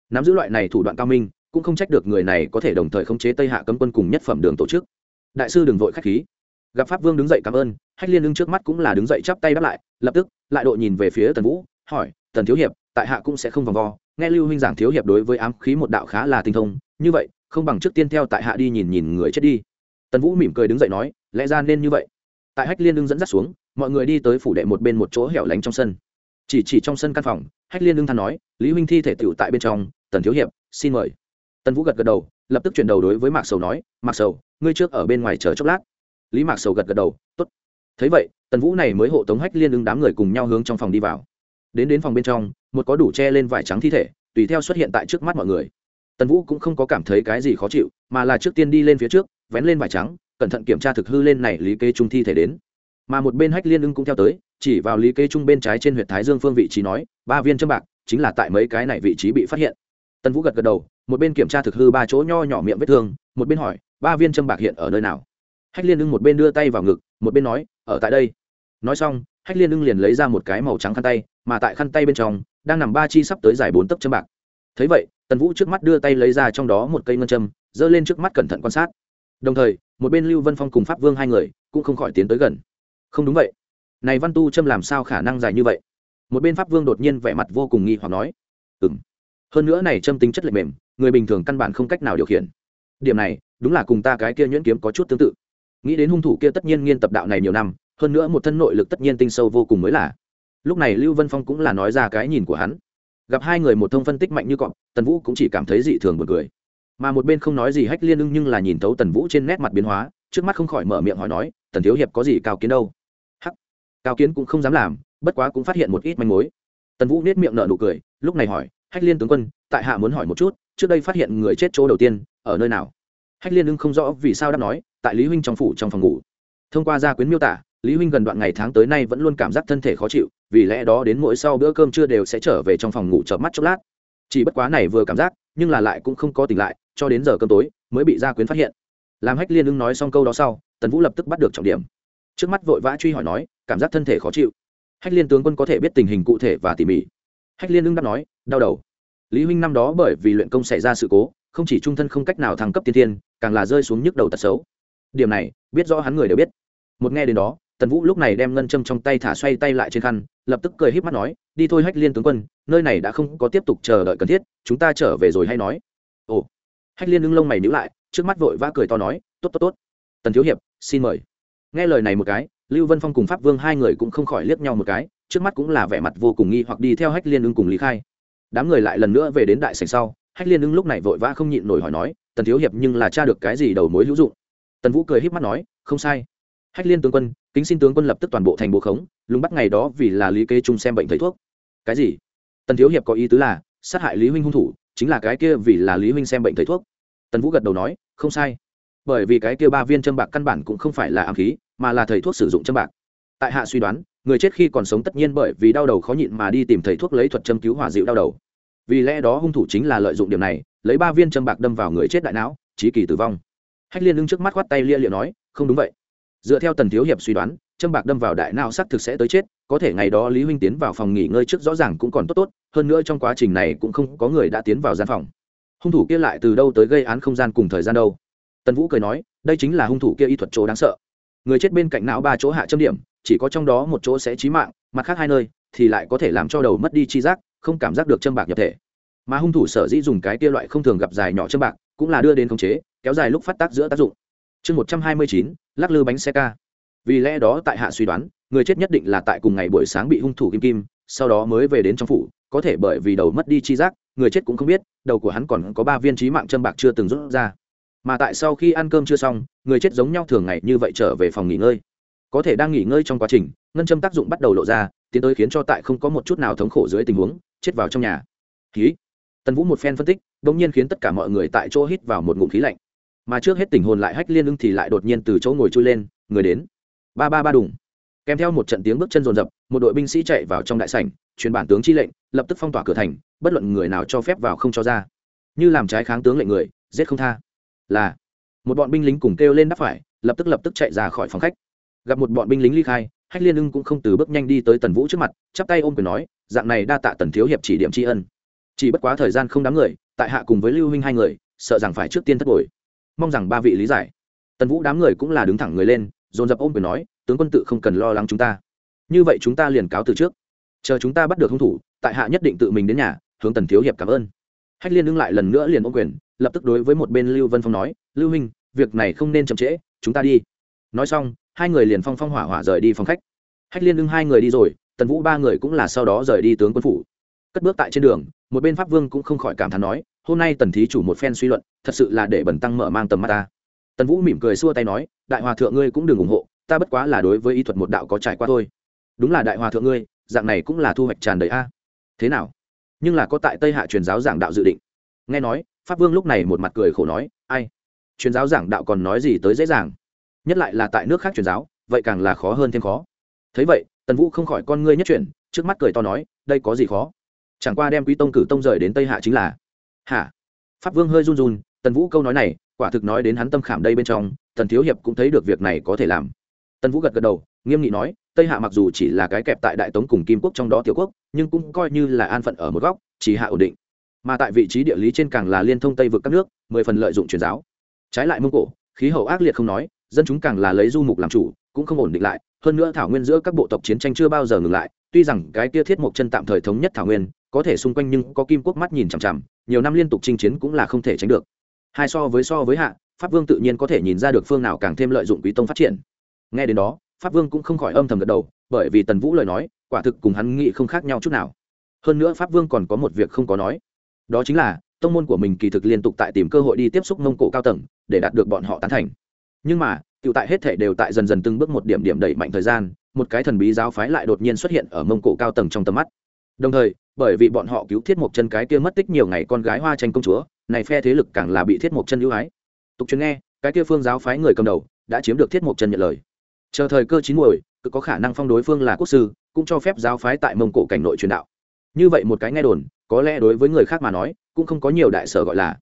Nắm giữ loại này thủ đoạn cao minh, cũng không trách được người này có thể đồng thời khống chế tây hạ cấm quân cùng nhất phẩm đường tổ chức. Đại sư đừng vội khách khí gặp pháp vương đứng dậy cảm ơn, hách liên đứng trước mắt cũng là đứng dậy chắp tay đáp lại, lập tức, lại độ nhìn về phía tần vũ, hỏi, tần thiếu hiệp, tại hạ cũng sẽ không vòng vo, nghe lưu huynh giảng thiếu hiệp đối với ám khí một đạo khá là tinh thông, như vậy, không bằng trước tiên theo tại hạ đi nhìn nhìn người chết đi. Tần vũ mỉm cười đứng dậy nói, lẽ ra nên như vậy. Tại hách liên đương dẫn dắt xuống, mọi người đi tới phủ đệ một bên một chỗ hẻo lánh trong sân. Chỉ chỉ trong sân căn phòng, hách liên đương than nói, lý huynh thi thể tựu tại bên trong, tần thiếu hiệp, xin mời. Tần vũ gật gật đầu, lập tức chuyển đầu đối với mạc sầu nói, mạc sầu, ngươi trước ở bên ngoài chờ chốc lát lý mạc sầu gật gật đầu t ố t thấy vậy, tần vũ này mới hộ tống hách liên ứng đám người cùng nhau hướng trong phòng đi vào. Đến đến phòng bên trong, một có đủ che lên vải trắng thi thể, tùy theo xuất hiện tại trước mắt mọi người. Tần vũ cũng không có cảm thấy cái gì khó chịu, mà là trước tiên đi lên phía trước, vén lên vải trắng, cẩn thận kiểm tra thực hư lên này lý kê trung thi thể đến. Mà một bên hách liên ưng cũng theo tới, chỉ vào lý kê trung bên trái trên huyện thái dương phương vị trí nói, ba viên châm bạc, chính là tại mấy cái này vị trí bị phát hiện. Tần vũ gật gật đầu, một bên kiểm tra thực hư ba chỗ nho nhỏ miệng vết thương, một bên hỏi, ba viên châm bạc hiện ở nơi nào? Hách liên ưng một bên đưa tay vào ngực, một bên nói, ở tại đây. Nói xong, hách liên ưng liền lấy ra một cái màu trắng khăn tay, mà tại khăn tay bên trong, đang nằm ba chi sắp tới dài bốn tấc châm bạc. Thấy vậy, tần vũ trước mắt đưa tay lấy ra trong đó một cây ngân châm, giơ lên trước mắt cẩn thận quan sát. Đồng thời, một bên lưu vân phong cùng pháp vương hai người cũng không khỏi tiến tới gần. Không đúng vậy. Này văn tu châm làm sao khả năng dài như vậy? Một bên pháp vương đột nhiên vẻ mặt vô cùng nghi hoặc nói. Ừ m hơn nữa này châm tính chất lệ mềm, người bình thường căn bản không cách nào điều khiển. Điểm này, đúng là cùng ta cái kia nhuyễn kiếm có chút tương tự nghĩ đến hung thủ kia tất nhiên nghiên tập đạo này nhiều năm, hơn nữa một thân nội lực tất nhiên tinh sâu vô cùng mới là. Lúc này lưu vân phong cũng là nói ra cái nhìn của hắn. Gặp hai người một thông phân tích mạnh như cọp, tần vũ cũng chỉ cảm thấy dị thường buồn cười. Mà một bên không nói gì hách liên ưng nhưng là nhìn thấu tần vũ trên nét mặt biến hóa, trước mắt không khỏi mở miệng hỏi nói, tần thiếu hiệp có gì cao kiến đâu? Hắc, cao kiến cũng không dám làm, bất quá cũng phát hiện một ít manh mối. Tần vũ nết miệng nở nụ cười, lúc này hỏi, hách liên tướng quân, tại hạ muốn hỏi một chút, trước đây phát hiện người chết chỗ đầu tiên, ở nơi nào? Hách liên ưng không rõ vì sao đã nói tại lý huynh trong phủ trong phòng ngủ. Thông qua gia quyến miêu tả, lý huynh gần đoạn ngày tháng tới nay vẫn luôn cảm giác thân thể khó chịu, vì lẽ đó đến mỗi sau bữa cơm trưa đều sẽ trở về trong phòng ngủ chợp mắt chốc lát. Chỉ bất quá này vừa cảm giác, nhưng là lại cũng không có tỉnh lại, cho đến giờ cơm tối, mới bị gia quyến phát hiện. Làm hách liên ưng nói xong câu đó sau, tần vũ lập tức bắt được trọng điểm. Trước mắt vội vã truy hỏi nói, cảm giác thân thể khó chịu. Hách liên tướng quân có thể biết tình hình cụ thể và tỉ mỉ. Hách liên ưng đáp nói, đau đầu. Lý huynh năm đó bởi vì luyện công xảy ra sự cố, không chỉ trung thân không cách nào thăng cấp tiên tiên càng là rơi xuống nhức đầu tật xấu điểm này, biết rõ hắn người đều biết. Một nghe đến đó, tần vũ lúc này đem ngân châm trong tay thả xoay tay lại trên khăn, lập tức cười h í p mắt nói, đi thôi hách liên tướng quân, nơi này đã không có tiếp tục chờ đợi cần thiết, chúng ta trở về rồi hay nói. Ồ. Hách liên đứng lông mày nhữ lại, trước mắt vội vã cười to nói, tốt tốt tốt. Tần thiếu hiệp, xin mời. Nghe lời này một cái, lưu vân phong cùng pháp vương hai người cũng không khỏi liếc nhau một cái, trước mắt cũng là vẻ mặt vô cùng nghi hoặc đi theo hách liên ưng cùng lý khai. Đám người lại lần nữa về đến đại sành sau, hách liên ưng lúc này vội vã không nhịn nổi hỏi nói, tần thiếu hiệp nhưng là cha được cái gì đầu mối hữu dụng? Tần vũ cười h í p mắt nói, không sai. Hách liên tướng quân, kính xin tướng quân lập tức toàn bộ thành bộ khống, lùng bắt ngày đó vì là lý kế trung xem bệnh thầy thuốc. Cái gì? Tần thiếu hiệp có ý tứ là, sát hại lý huynh hung thủ, chính là cái kia vì là lý huynh xem bệnh thầy thuốc. Tần vũ gật đầu nói, không sai. Bởi vì cái kia ba viên châm bạc căn bản cũng không phải là ám khí, mà là thầy thuốc sử dụng châm bạc. Tại hạ suy đoán, người chết khi còn sống tất nhiên bởi vì đau đầu khó nhịn mà đi tìm thầy thuốc lấy thuật châm cứu hòa dịu đau đầu. Vì lẽ đó hung thủ chính là lợi dụng điểm này, lấy ba viên châm bạc đâm vào người chết đại não trí kỳ tử vong hách liên đứng trước mắt khoát tay lia liệu nói, không đúng vậy. Dựa theo tần thiếu hiệp suy đoán, châm bạc đâm vào đại não xác thực sẽ tới chết, có thể ngày đó lý huynh tiến vào phòng nghỉ ngơi trước rõ ràng cũng còn tốt tốt, hơn nữa trong quá trình này cũng không có người đã tiến vào gian phòng. Hung thủ kia lại từ đâu tới gây án không gian cùng thời gian đâu? Tần vũ cười nói, đây chính là hung thủ kia y thuật chỗ đáng sợ. Người chết bên cạnh não ba chỗ hạ châm điểm, chỉ có trong đó một chỗ sẽ chí mạng, mặt khác hai nơi thì lại có thể làm cho đầu mất đi chi giác, không cảm giác được châm bạc nhập thể. Mà hung thủ sở dĩ dùng cái kia loại không thường gặp dài nhỏ châm bạc, cũng là đưa đến khống chế kéo dài lúc phát tác giữa tác dụng. Chương một trăm hai mươi chín, lắc lư bánh xe ca. Vì lẽ đó tại hạ suy đoán, người chết nhất định là tại cùng ngày buổi sáng bị hung thủ kim kim, sau đó mới về đến trong phủ, có thể bởi vì đầu mất đi chi giác, người chết cũng không biết, đầu của hắn còn có ba viên trí mạng châm bạc chưa từng rút ra. Mà tại sau khi ăn cơm chưa xong, người chết giống nhau thường ngày như vậy trở về phòng nghỉ ngơi. Có thể đang nghỉ ngơi trong quá trình, ngân châm tác dụng bắt đầu lộ ra, tiến tới khiến cho tại không có một chút nào thống khổ dưới tình huống, chết vào trong nhà. Khí tần vũ một phen phân tích đ ỗ n g nhiên khiến tất cả mọi người tại chỗ hít vào một ngụm khí lạnh mà trước hết tình hồn lại hách liên ưng thì lại đột nhiên từ chỗ ngồi chui lên, người đến. Ba ba ba đùng. Kèm theo một trận tiếng bước chân rồn rập một đội binh sĩ chạy vào trong đại sảnh, truyền bản tướng chi lệnh, lập tức phong tỏa cửa thành, bất luận người nào cho phép vào không cho ra. Như làm trái kháng tướng lệnh người, giết không tha. Là, một bọn binh lính cùng kêu lên đáp phải, lập tức lập tức chạy ra khỏi phòng khách. Gặp một bọn binh lính ly khai, hách liên ưng cũng không từ bước nhanh đi tới tần vũ trước mặt, chắp tay ôm quyền nói, dạng này đa tạ tần thiếu hiệp chỉ điểm tri ân. Chỉ bất quá thời gian không đáng người, tại hạ cùng với lưu huynh hai người, sợ rằng phải trước tiên thất bồi mong rằng ba vị lý giải. Tần vũ đám người cũng là đứng thẳng người lên, dồn dập ôm quyền nói, tướng quân tự không cần lo lắng chúng ta. Như vậy chúng ta liền cáo từ trước. Chờ chúng ta bắt được hung thủ, tại hạ nhất định tự mình đến nhà, hướng tần thiếu hiệp cảm ơn. Hách liên đứng lại lần nữa liền ôm quyền, lập tức đối với một bên lưu vân phong nói, lưu huynh, việc này không nên chậm trễ, chúng ta đi. Nói xong, hai người liền phong phong hỏa hỏa rời đi phòng khách. Hách liên đứng hai người đi rồi, tần vũ ba người cũng là sau đó rời đi tướng quân phủ. Cất bước tại trên đường, một bên pháp vương cũng không khỏi cảm thán nói hôm nay tần thí chủ một phen suy luận, thật sự là để bẩn tăng mở mang tầm mắt ta. Tần vũ mỉm cười xua tay nói, đại hòa thượng ngươi cũng đừng ủng hộ, ta bất quá là đối với y thuật một đạo có trải qua thôi. Đúng là đại hòa thượng ngươi, dạng này cũng là thu hoạch tràn đầy a. Thế nào? Nhưng là có tại tây hạ truyền giáo giảng đạo dự định. Nghe nói, pháp vương lúc này một mặt cười khổ nói, ai? Truyền giáo giảng đạo còn nói gì tới dễ dàng? Nhất lại là tại nước khác truyền giáo, vậy càng là khó hơn thêm khó. Thấy vậy, tần vũ không khỏi con ngươi nhất chuyển, trước mắt cười to nói, đây có gì khó? Chẳng qua đem quý tông cử tông rời đến tây hạ chính là hả? Pháp vương hơi run run, tần vũ câu nói này, quả thực nói đến hắn tâm khảm đây bên trong, tần thiếu hiệp cũng thấy được việc này có thể làm. Tần vũ gật gật đầu, nghiêm nghị nói, tây hạ mặc dù chỉ là cái kẹp tại đại tống cùng kim quốc trong đó tiểu quốc, nhưng cũng coi như là an phận ở một góc, chỉ hạ ổn định. Mà tại vị trí địa lý trên càng là liên thông tây vực các nước, mười phần lợi dụng truyền giáo. Trái lại mông cổ, khí hậu ác liệt không nói, dân chúng càng là lấy du mục làm chủ cũng không ổn định lại. Hơn nữa thảo nguyên giữa các bộ tộc chiến tranh chưa bao giờ ngừng lại. Tuy rằng cái kia thiết mộc chân tạm thời thống nhất thảo nguyên, có thể xung quanh nhưng có kim quốc mắt nhìn chằm chằm, nhiều năm liên tục chinh chiến cũng là không thể tránh được. Hai so với so với hạ, pháp vương tự nhiên có thể nhìn ra được phương nào càng thêm lợi dụng quý tông phát triển. Nghe đến đó, pháp vương cũng không khỏi âm thầm gật đầu, bởi vì tần vũ lời nói, quả thực cùng hắn nghĩ không khác nhau chút nào. Hơn nữa pháp vương còn có một việc không có nói. Đó chính là, tông môn của mình kỳ thực liên tục tại tìm cơ hội đi tiếp xúc mông cổ cao tầng, để đạt được bọn họ tán thành. Nhưng mà tự tại hết thể đều tại dần dần từng bước một điểm điểm đẩy mạnh thời gian, một cái thần bí giáo phái lại đột nhiên xuất hiện ở mông cổ cao tầng trong tầm mắt. Đồng thời, bởi vì bọn họ cứu thiết mộc chân cái kia mất tích nhiều ngày con gái hoa tranh công chúa, này phe thế lực càng là bị thiết mộc chân ưu ái. Tục truyền nghe, cái kia phương giáo phái người cầm đầu đã chiếm được thiết mộc chân nhận lời. Chờ thời cơ chín muồi, cứ có khả năng phong đối phương là quốc sư, cũng cho phép giáo phái tại mông cổ cảnh nội truyền đạo. Như vậy một cái nghe đồn, có lẽ đối với người khác mà nói, cũng không có nhiều đại sở gọi là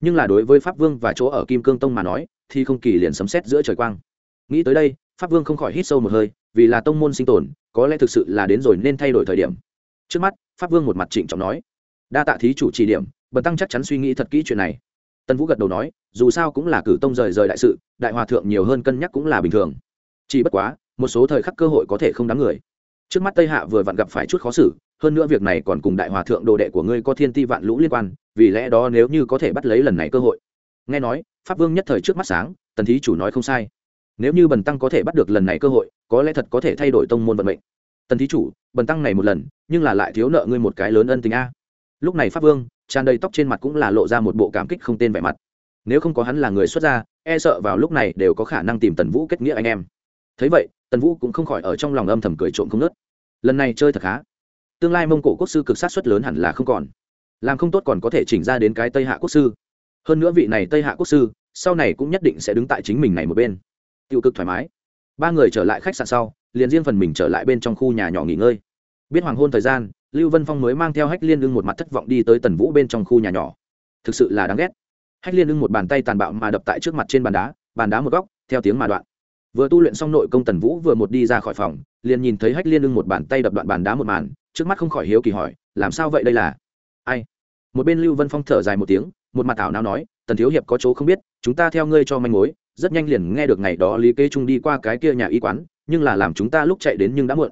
nhưng là đối với pháp vương và chỗ ở kim cương tông mà nói, thì không kỳ liền sấm xét giữa trời quang. Nghĩ tới đây, pháp vương không khỏi hít sâu một hơi, vì là tông môn sinh tồn, có lẽ thực sự là đến rồi nên thay đổi thời điểm. Trước mắt, pháp vương một mặt trịnh trọng nói, đa tạ thí chủ chỉ điểm, bần tăng chắc chắn suy nghĩ thật kỹ chuyện này. Tân vũ gật đầu nói, dù sao cũng là cử tông rời rời đại sự, đại hòa thượng nhiều hơn cân nhắc cũng là bình thường. Chỉ bất quá, một số thời khắc cơ hội có thể không đáng người. Trước mắt tây hạ vừa vặn gặp phải chút khó xử, hơn nữa việc này còn cùng đại hòa thượng đồ đệ của ngươi có thiên ti vạn lũ liên quan vì lẽ đó nếu như có thể bắt lấy lần này cơ hội. Nghe nói, pháp vương nhất thời trước mắt sáng, tần thí chủ nói không sai. Nếu như bần tăng có thể bắt được lần này cơ hội, có lẽ thật có thể thay đổi tông môn vận mệnh. Tần thí chủ, bần tăng này một lần, nhưng là lại thiếu nợ ngươi một cái lớn ân tình a. Lúc này pháp vương, tràn đầy tóc trên mặt cũng là lộ ra một bộ cảm kích không tên vẻ mặt. Nếu không có hắn là người xuất gia e sợ vào lúc này đều có khả năng tìm tần vũ kết nghĩa anh em. Thấy vậy, tần vũ cũng không khỏi ở trong lòng âm thầm cười trộm không nớt lần này chơi thật khá. Tương lai mông cổ quốc sư cực sát xuất lớn hẳn là không còn làm không tốt còn có thể chỉnh ra đến cái tây hạ quốc sư. Hơn nữa vị này tây hạ quốc sư, sau này cũng nhất định sẽ đứng tại chính mình này một bên. Tiêu cực thoải mái. Ba người trở lại khách sạn sau, liền riêng phần mình trở lại bên trong khu nhà nhỏ nghỉ ngơi. Biết hoàng hôn thời gian, lưu vân phong mới mang theo hách liên lưng một mặt thất vọng đi tới tần vũ bên trong khu nhà nhỏ. Thực sự là đáng ghét. Hách liên lưng một bàn tay tàn bạo mà đập tại trước mặt trên bàn đá bàn đá một góc, theo tiếng mà đoạn. Vừa tu luyện xong nội công tần vũ vừa một đi ra khỏi phòng, liền nhìn thấy hách liên lưng một bàn tay đập đoạn bàn đá một màn, trước mắt không khỏi hiếu kỳ hỏi, làm sao vậy đây là? Ai? Một bên lưu vân phong thở dài một tiếng, một mặt ảo nào nói, tần thiếu hiệp có chỗ không biết, chúng ta theo ngươi cho manh mối, rất nhanh liền nghe được ngày đó lý kế trung đi qua cái kia nhà y quán, nhưng là làm chúng ta lúc chạy đến nhưng đã muộn.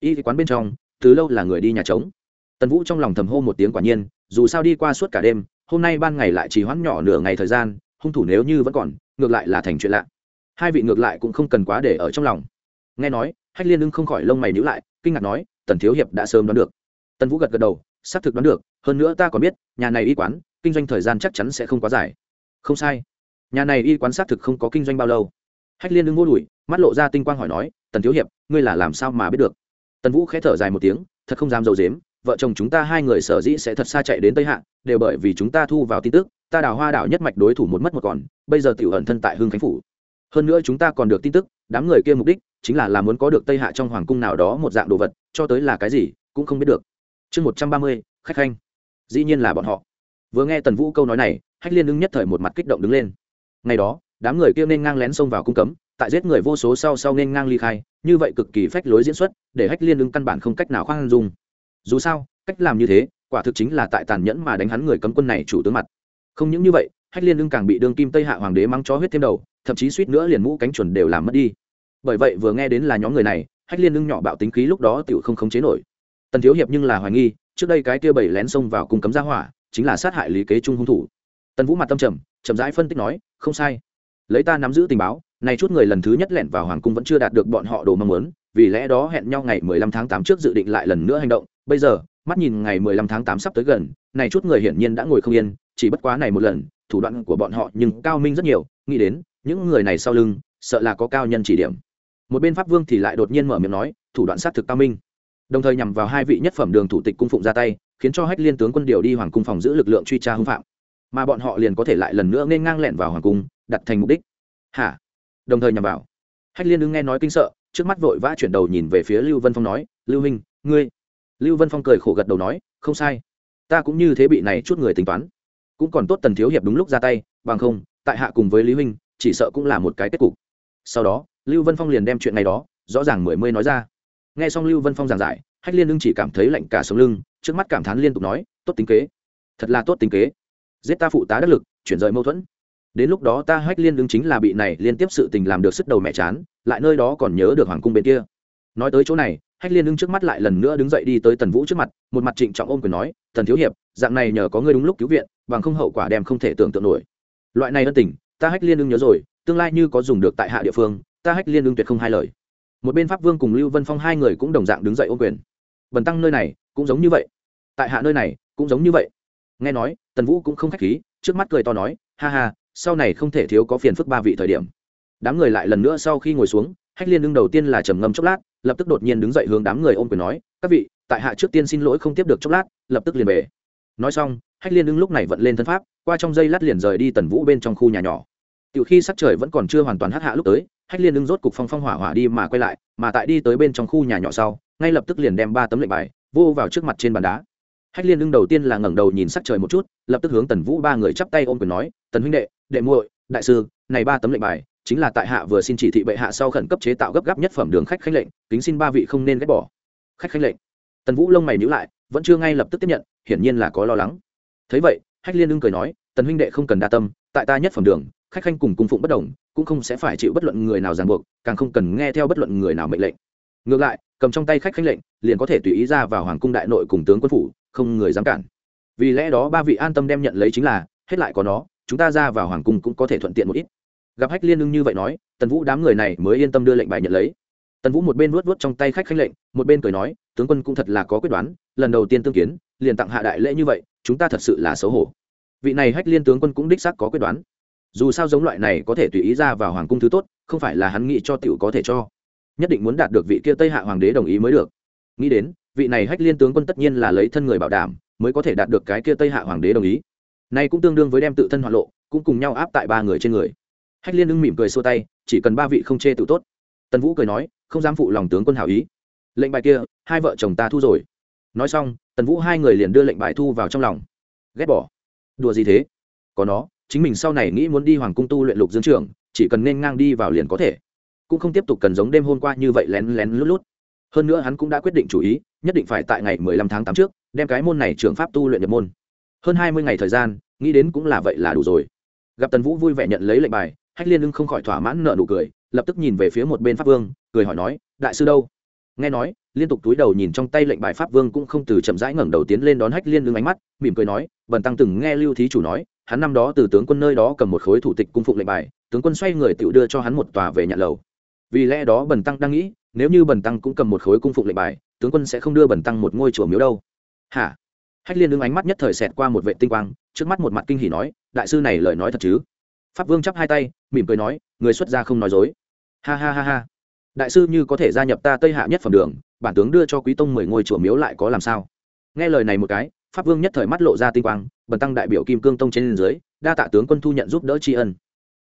Y quán bên trong, từ lâu là người đi nhà trống. Tần vũ trong lòng thầm hô một tiếng quả nhiên, dù sao đi qua suốt cả đêm, hôm nay ban ngày lại chỉ hoãn nhỏ nửa ngày thời gian, hung thủ nếu như vẫn còn, ngược lại là thành chuyện lạ. Hai vị ngược lại cũng không cần quá để ở trong lòng. Nghe nói, hách liên ưng không khỏi lông mày nhữ lại, kinh ngạc nói, tần thiếu hiệp đã sớm đoán được. Tần vũ gật gật đầu xác thực đoán được, hơn nữa ta còn biết, nhà này y quán, kinh doanh thời gian chắc chắn sẽ không quá dài. Không sai. Nhà này y quán xác thực không có kinh doanh bao lâu. Hách liên đứng vô đùi, mắt lộ ra tinh quang hỏi nói, tần thiếu hiệp, ngươi là làm sao mà biết được? Tần vũ khẽ thở dài một tiếng, thật không dám d i ấ u dếm vợ chồng chúng ta hai người sở dĩ sẽ thật xa chạy đến tây hạ, đều bởi vì chúng ta thu vào tin tức, ta đào hoa đảo nhất mạch đối thủ một mất một còn, bây giờ tiểu ẩn thân tại hương khánh phủ. Hơn nữa chúng ta còn được tin tức, đám người kia mục đích chính là làm muốn có được tây hạ trong hoàng cung nào đó một dạng đồ vật, cho tới là cái gì, cũng không biết được chương một trăm ba mươi, khách khanh. Dĩ nhiên là bọn họ. Vừa nghe tần vũ câu nói này, hách liên ứng nhất thời một mặt kích động đứng lên. Ngày đó, đám người kia nên ngang lén xông vào cung cấm, tại giết người vô số sau sau nên ngang ly khai, như vậy cực kỳ phách lối diễn xuất, để hách liên ứng căn bản không cách nào khoan dung. Dù sao, cách làm như thế, quả thực chính là tại tàn nhẫn mà đánh hắn người cấm quân này chủ tướng mặt. Không những như vậy, hách liên ưng càng bị đương kim tây hạ hoàng đế mắng chó huyết thêm đầu, thậm chí suýt nữa liền mũ cánh chuẩn đều làm mất đi. Bởi vậy vừa nghe đến là nhóm người này, hách liên ưng nhỏ bạo tính khí lúc đó tự không khống chế nổi tần thiếu hiệp nhưng là hoài nghi, trước đây cái tia bảy lén xông vào cung cấm gia hỏa, chính là sát hại lý kế trung hung thủ. Tần vũ mặt tâm trầm, chậm rãi phân tích nói, không sai. Lấy ta nắm giữ tình báo, này chút người lần thứ nhất lẻn vào hoàng cung vẫn chưa đạt được bọn họ đồ mong muốn, vì lẽ đó hẹn nhau ngày 15 tháng 8 trước dự định lại lần nữa hành động. Bây giờ, mắt nhìn ngày 15 tháng 8 sắp tới gần, này chút người hiển nhiên đã ngồi không yên, chỉ bất quá này một lần, thủ đoạn của bọn họ nhưng cao minh rất nhiều. Nghĩ đến, những người này sau lưng, sợ là có cao nhân chỉ điểm. Một bên pháp vương thì lại đột nhiên mở miệng nói, thủ đoạn sát thực cao minh đồng thời nhằm vào hai vị nhất phẩm đường thủ tịch cung phụng ra tay, khiến cho hách liên tướng quân điều đi hoàng cung phòng giữ lực lượng truy tra hưng phạm. Mà bọn họ liền có thể lại lần nữa nên ngang lẹn vào hoàng cung, đặt thành mục đích. Hả? Đồng thời nhằm vào. Hách liên đứng nghe nói kinh sợ, trước mắt vội vã chuyển đầu nhìn về phía lưu vân phong nói, lưu huynh, ngươi? Lưu vân phong cười khổ gật đầu nói, không sai. Ta cũng như thế bị này chút người tính toán. Cũng còn tốt tần thiếu hiệp đúng lúc ra tay, bằng không, tại hạ cùng với lý huynh, chỉ sợ cũng là một cái kết cục. Sau đó, lưu vân phong liền đem chuyện này đó, rõ ràng mười mươi nói ra nghe xong lưu vân phong giảng giải, hách liên ưng chỉ cảm thấy lạnh cả sống lưng, trước mắt cảm thán liên tục nói, tốt tính kế, thật là tốt tính kế. Giết ta phụ tá đắc lực, chuyển rời mâu thuẫn. Đến lúc đó ta hách liên ưng chính là bị này liên tiếp sự tình làm được sức đầu mẹ chán, lại nơi đó còn nhớ được hoàng cung bên kia. Nói tới chỗ này, hách liên ưng trước mắt lại lần nữa đứng dậy đi tới tần vũ trước mặt, một mặt trịnh trọng ôm quyền nói, tần thiếu hiệp, dạng này nhờ có ngươi đúng lúc cứu viện, bằng không hậu quả đem không thể tưởng tượng nổi. Loại này ân tình, ta hách liên ưng nhớ rồi, tương lai như có dùng được tại hạ địa phương, ta hách liên ưng tuyệt không hai lời một bên pháp vương cùng lưu vân phong hai người cũng đồng dạng đứng dậy ô quyền. Bần tăng nơi này cũng giống như vậy. Tại hạ nơi này cũng giống như vậy. Nghe nói, tần vũ cũng không khách khí, trước mắt cười to nói, ha ha, sau này không thể thiếu có phiền phức ba vị thời điểm. Đám người lại lần nữa sau khi ngồi xuống, hách liên đương đầu tiên là trầm ngâm chốc lát, lập tức đột nhiên đứng dậy hướng đám người ôm quyền nói, các vị, tại hạ trước tiên xin lỗi không tiếp được chốc lát, lập tức liền về. Nói xong, hách liên đương lúc này vận lên thân pháp, qua trong dây lát liền rời đi tần vũ bên trong khu nhà nhỏ. Tiểu khi sắc trời vẫn còn chưa hoàn toàn hắc hạ lúc tới hách liên đương rốt cục phong phong hỏa hỏa đi mà quay lại, mà tại đi tới bên trong khu nhà nhỏ sau, ngay lập tức liền đem ba tấm lệnh bài vô vào trước mặt trên bàn đá. Hách liên đương đầu tiên là ngẩng đầu nhìn sắc trời một chút, lập tức hướng tần vũ ba người chắp tay ôm quyền nói, tần huynh đệ đệ muội, đại sư, này ba tấm lệnh bài chính là tại hạ vừa xin chỉ thị bệ hạ sau khẩn cấp chế tạo gấp gáp nhất phẩm đường khách khanh lệnh, kính xin ba vị không nên ghét bỏ. Khách khanh lệnh. Tần vũ lông mày nhữ lại, vẫn chưa ngay lập tức tiếp nhận, hiển nhiên là có lo lắng. Thấy vậy, hách liên ưng cười nói, tần huynh đệ không cần đa tâm tại ta nhất phẩm đường, khách khanh cùng cung phụng bất đồng, cũng không sẽ phải chịu bất luận người nào ràng buộc, càng không cần nghe theo bất luận người nào mệnh lệnh. Ngược lại, cầm trong tay khách khanh lệnh, liền có thể tùy ý ra vào hoàng cung đại nội cùng tướng quân phủ, không người dám cản. Vì lẽ đó ba vị an tâm đem nhận lấy chính là, hết lại có nó, chúng ta ra vào hoàng cung cũng có thể thuận tiện một ít. Gặp hách liên ưng như vậy nói, tần vũ đám người này mới yên tâm đưa lệnh bài nhận lấy. Tần vũ một bên vuốt vuốt trong tay khách khanh lệnh, một bên cười nói, tướng quân cũng thật là có quyết đoán, lần đầu tiên tương kiến, liền tặng hạ đại lễ như vậy, chúng ta thật sự là xấu hổ vị này hách liên tướng quân cũng đích xác có quyết đoán. Dù sao giống loại này có thể tùy ý ra vào hoàng cung thứ tốt, không phải là hắn nghĩ cho tiểu có thể cho. Nhất định muốn đạt được vị kia tây hạ hoàng đế đồng ý mới được. Nghĩ đến, vị này hách liên tướng quân tất nhiên là lấy thân người bảo đảm, mới có thể đạt được cái kia tây hạ hoàng đế đồng ý. Nay cũng tương đương với đem tự thân hoạn lộ, cũng cùng nhau áp tại ba người trên người. Hách liên ưng mỉm cười xô tay, chỉ cần ba vị không chê tự tốt. Tần vũ cười nói, không dám phụ lòng tướng quân hảo ý. Lệnh bài kia, hai vợ chồng ta thu rồi. Nói xong, tần vũ hai người liền đưa lệnh bài thu vào trong lòng. Ghét bỏ đùa gì thế? Có nó, chính mình sau này nghĩ muốn đi hoàng cung tu luyện lục dương trưởng, chỉ cần nên ngang đi vào liền có thể. Cũng không tiếp tục cần giống đêm hôm qua như vậy lén lén lút lút. Hơn nữa hắn cũng đã quyết định chủ ý, nhất định phải tại ngày mười lăm tháng tám trước, đem cái môn này trường pháp tu luyện nhập môn. Hơn hai mươi ngày thời gian, nghĩ đến cũng là vậy là đủ rồi. Gặp tần vũ vui vẻ nhận lấy lệnh bài, hách liên lưng không khỏi thỏa mãn nợ nụ cười, lập tức nhìn về phía một bên pháp vương, cười hỏi nói, đại sư đâu? Nghe nói liên tục túi đầu nhìn trong tay lệnh bài pháp vương cũng không từ chậm rãi ngẩng đầu tiến lên đón hách liên ưng ánh mắt, mỉm cười nói, bần tăng từng nghe lưu thí chủ nói, hắn năm đó từ tướng quân nơi đó cầm một khối thủ tịch cung phụng lệnh bài, tướng quân xoay người tự đưa cho hắn một tòa về nhà lầu. Vì lẽ đó bần tăng đang nghĩ, nếu như bần tăng cũng cầm một khối cung phụng lệnh bài, tướng quân sẽ không đưa bần tăng một ngôi chùa miếu đâu. Hả? Hách liên ưng ánh mắt nhất thời xẹt qua một vệ tinh quang, trước mắt một mặt kinh hỉ nói, đại sư này lời nói thật chứ? Pháp vương chắp hai tay, mỉm cười nói, người xuất gia không nói dối. Ha ha ha ha. Đại sư như có thể gia nhập ta tây hạ nhất phẩm đường bản tướng đưa cho quý tông mười ngôi chùa miếu lại có làm sao? Nghe lời này một cái, pháp vương nhất thời mắt lộ ra tinh quang, bần tăng đại biểu kim cương tông trên dưới, đa tạ tướng quân thu nhận giúp đỡ tri ân.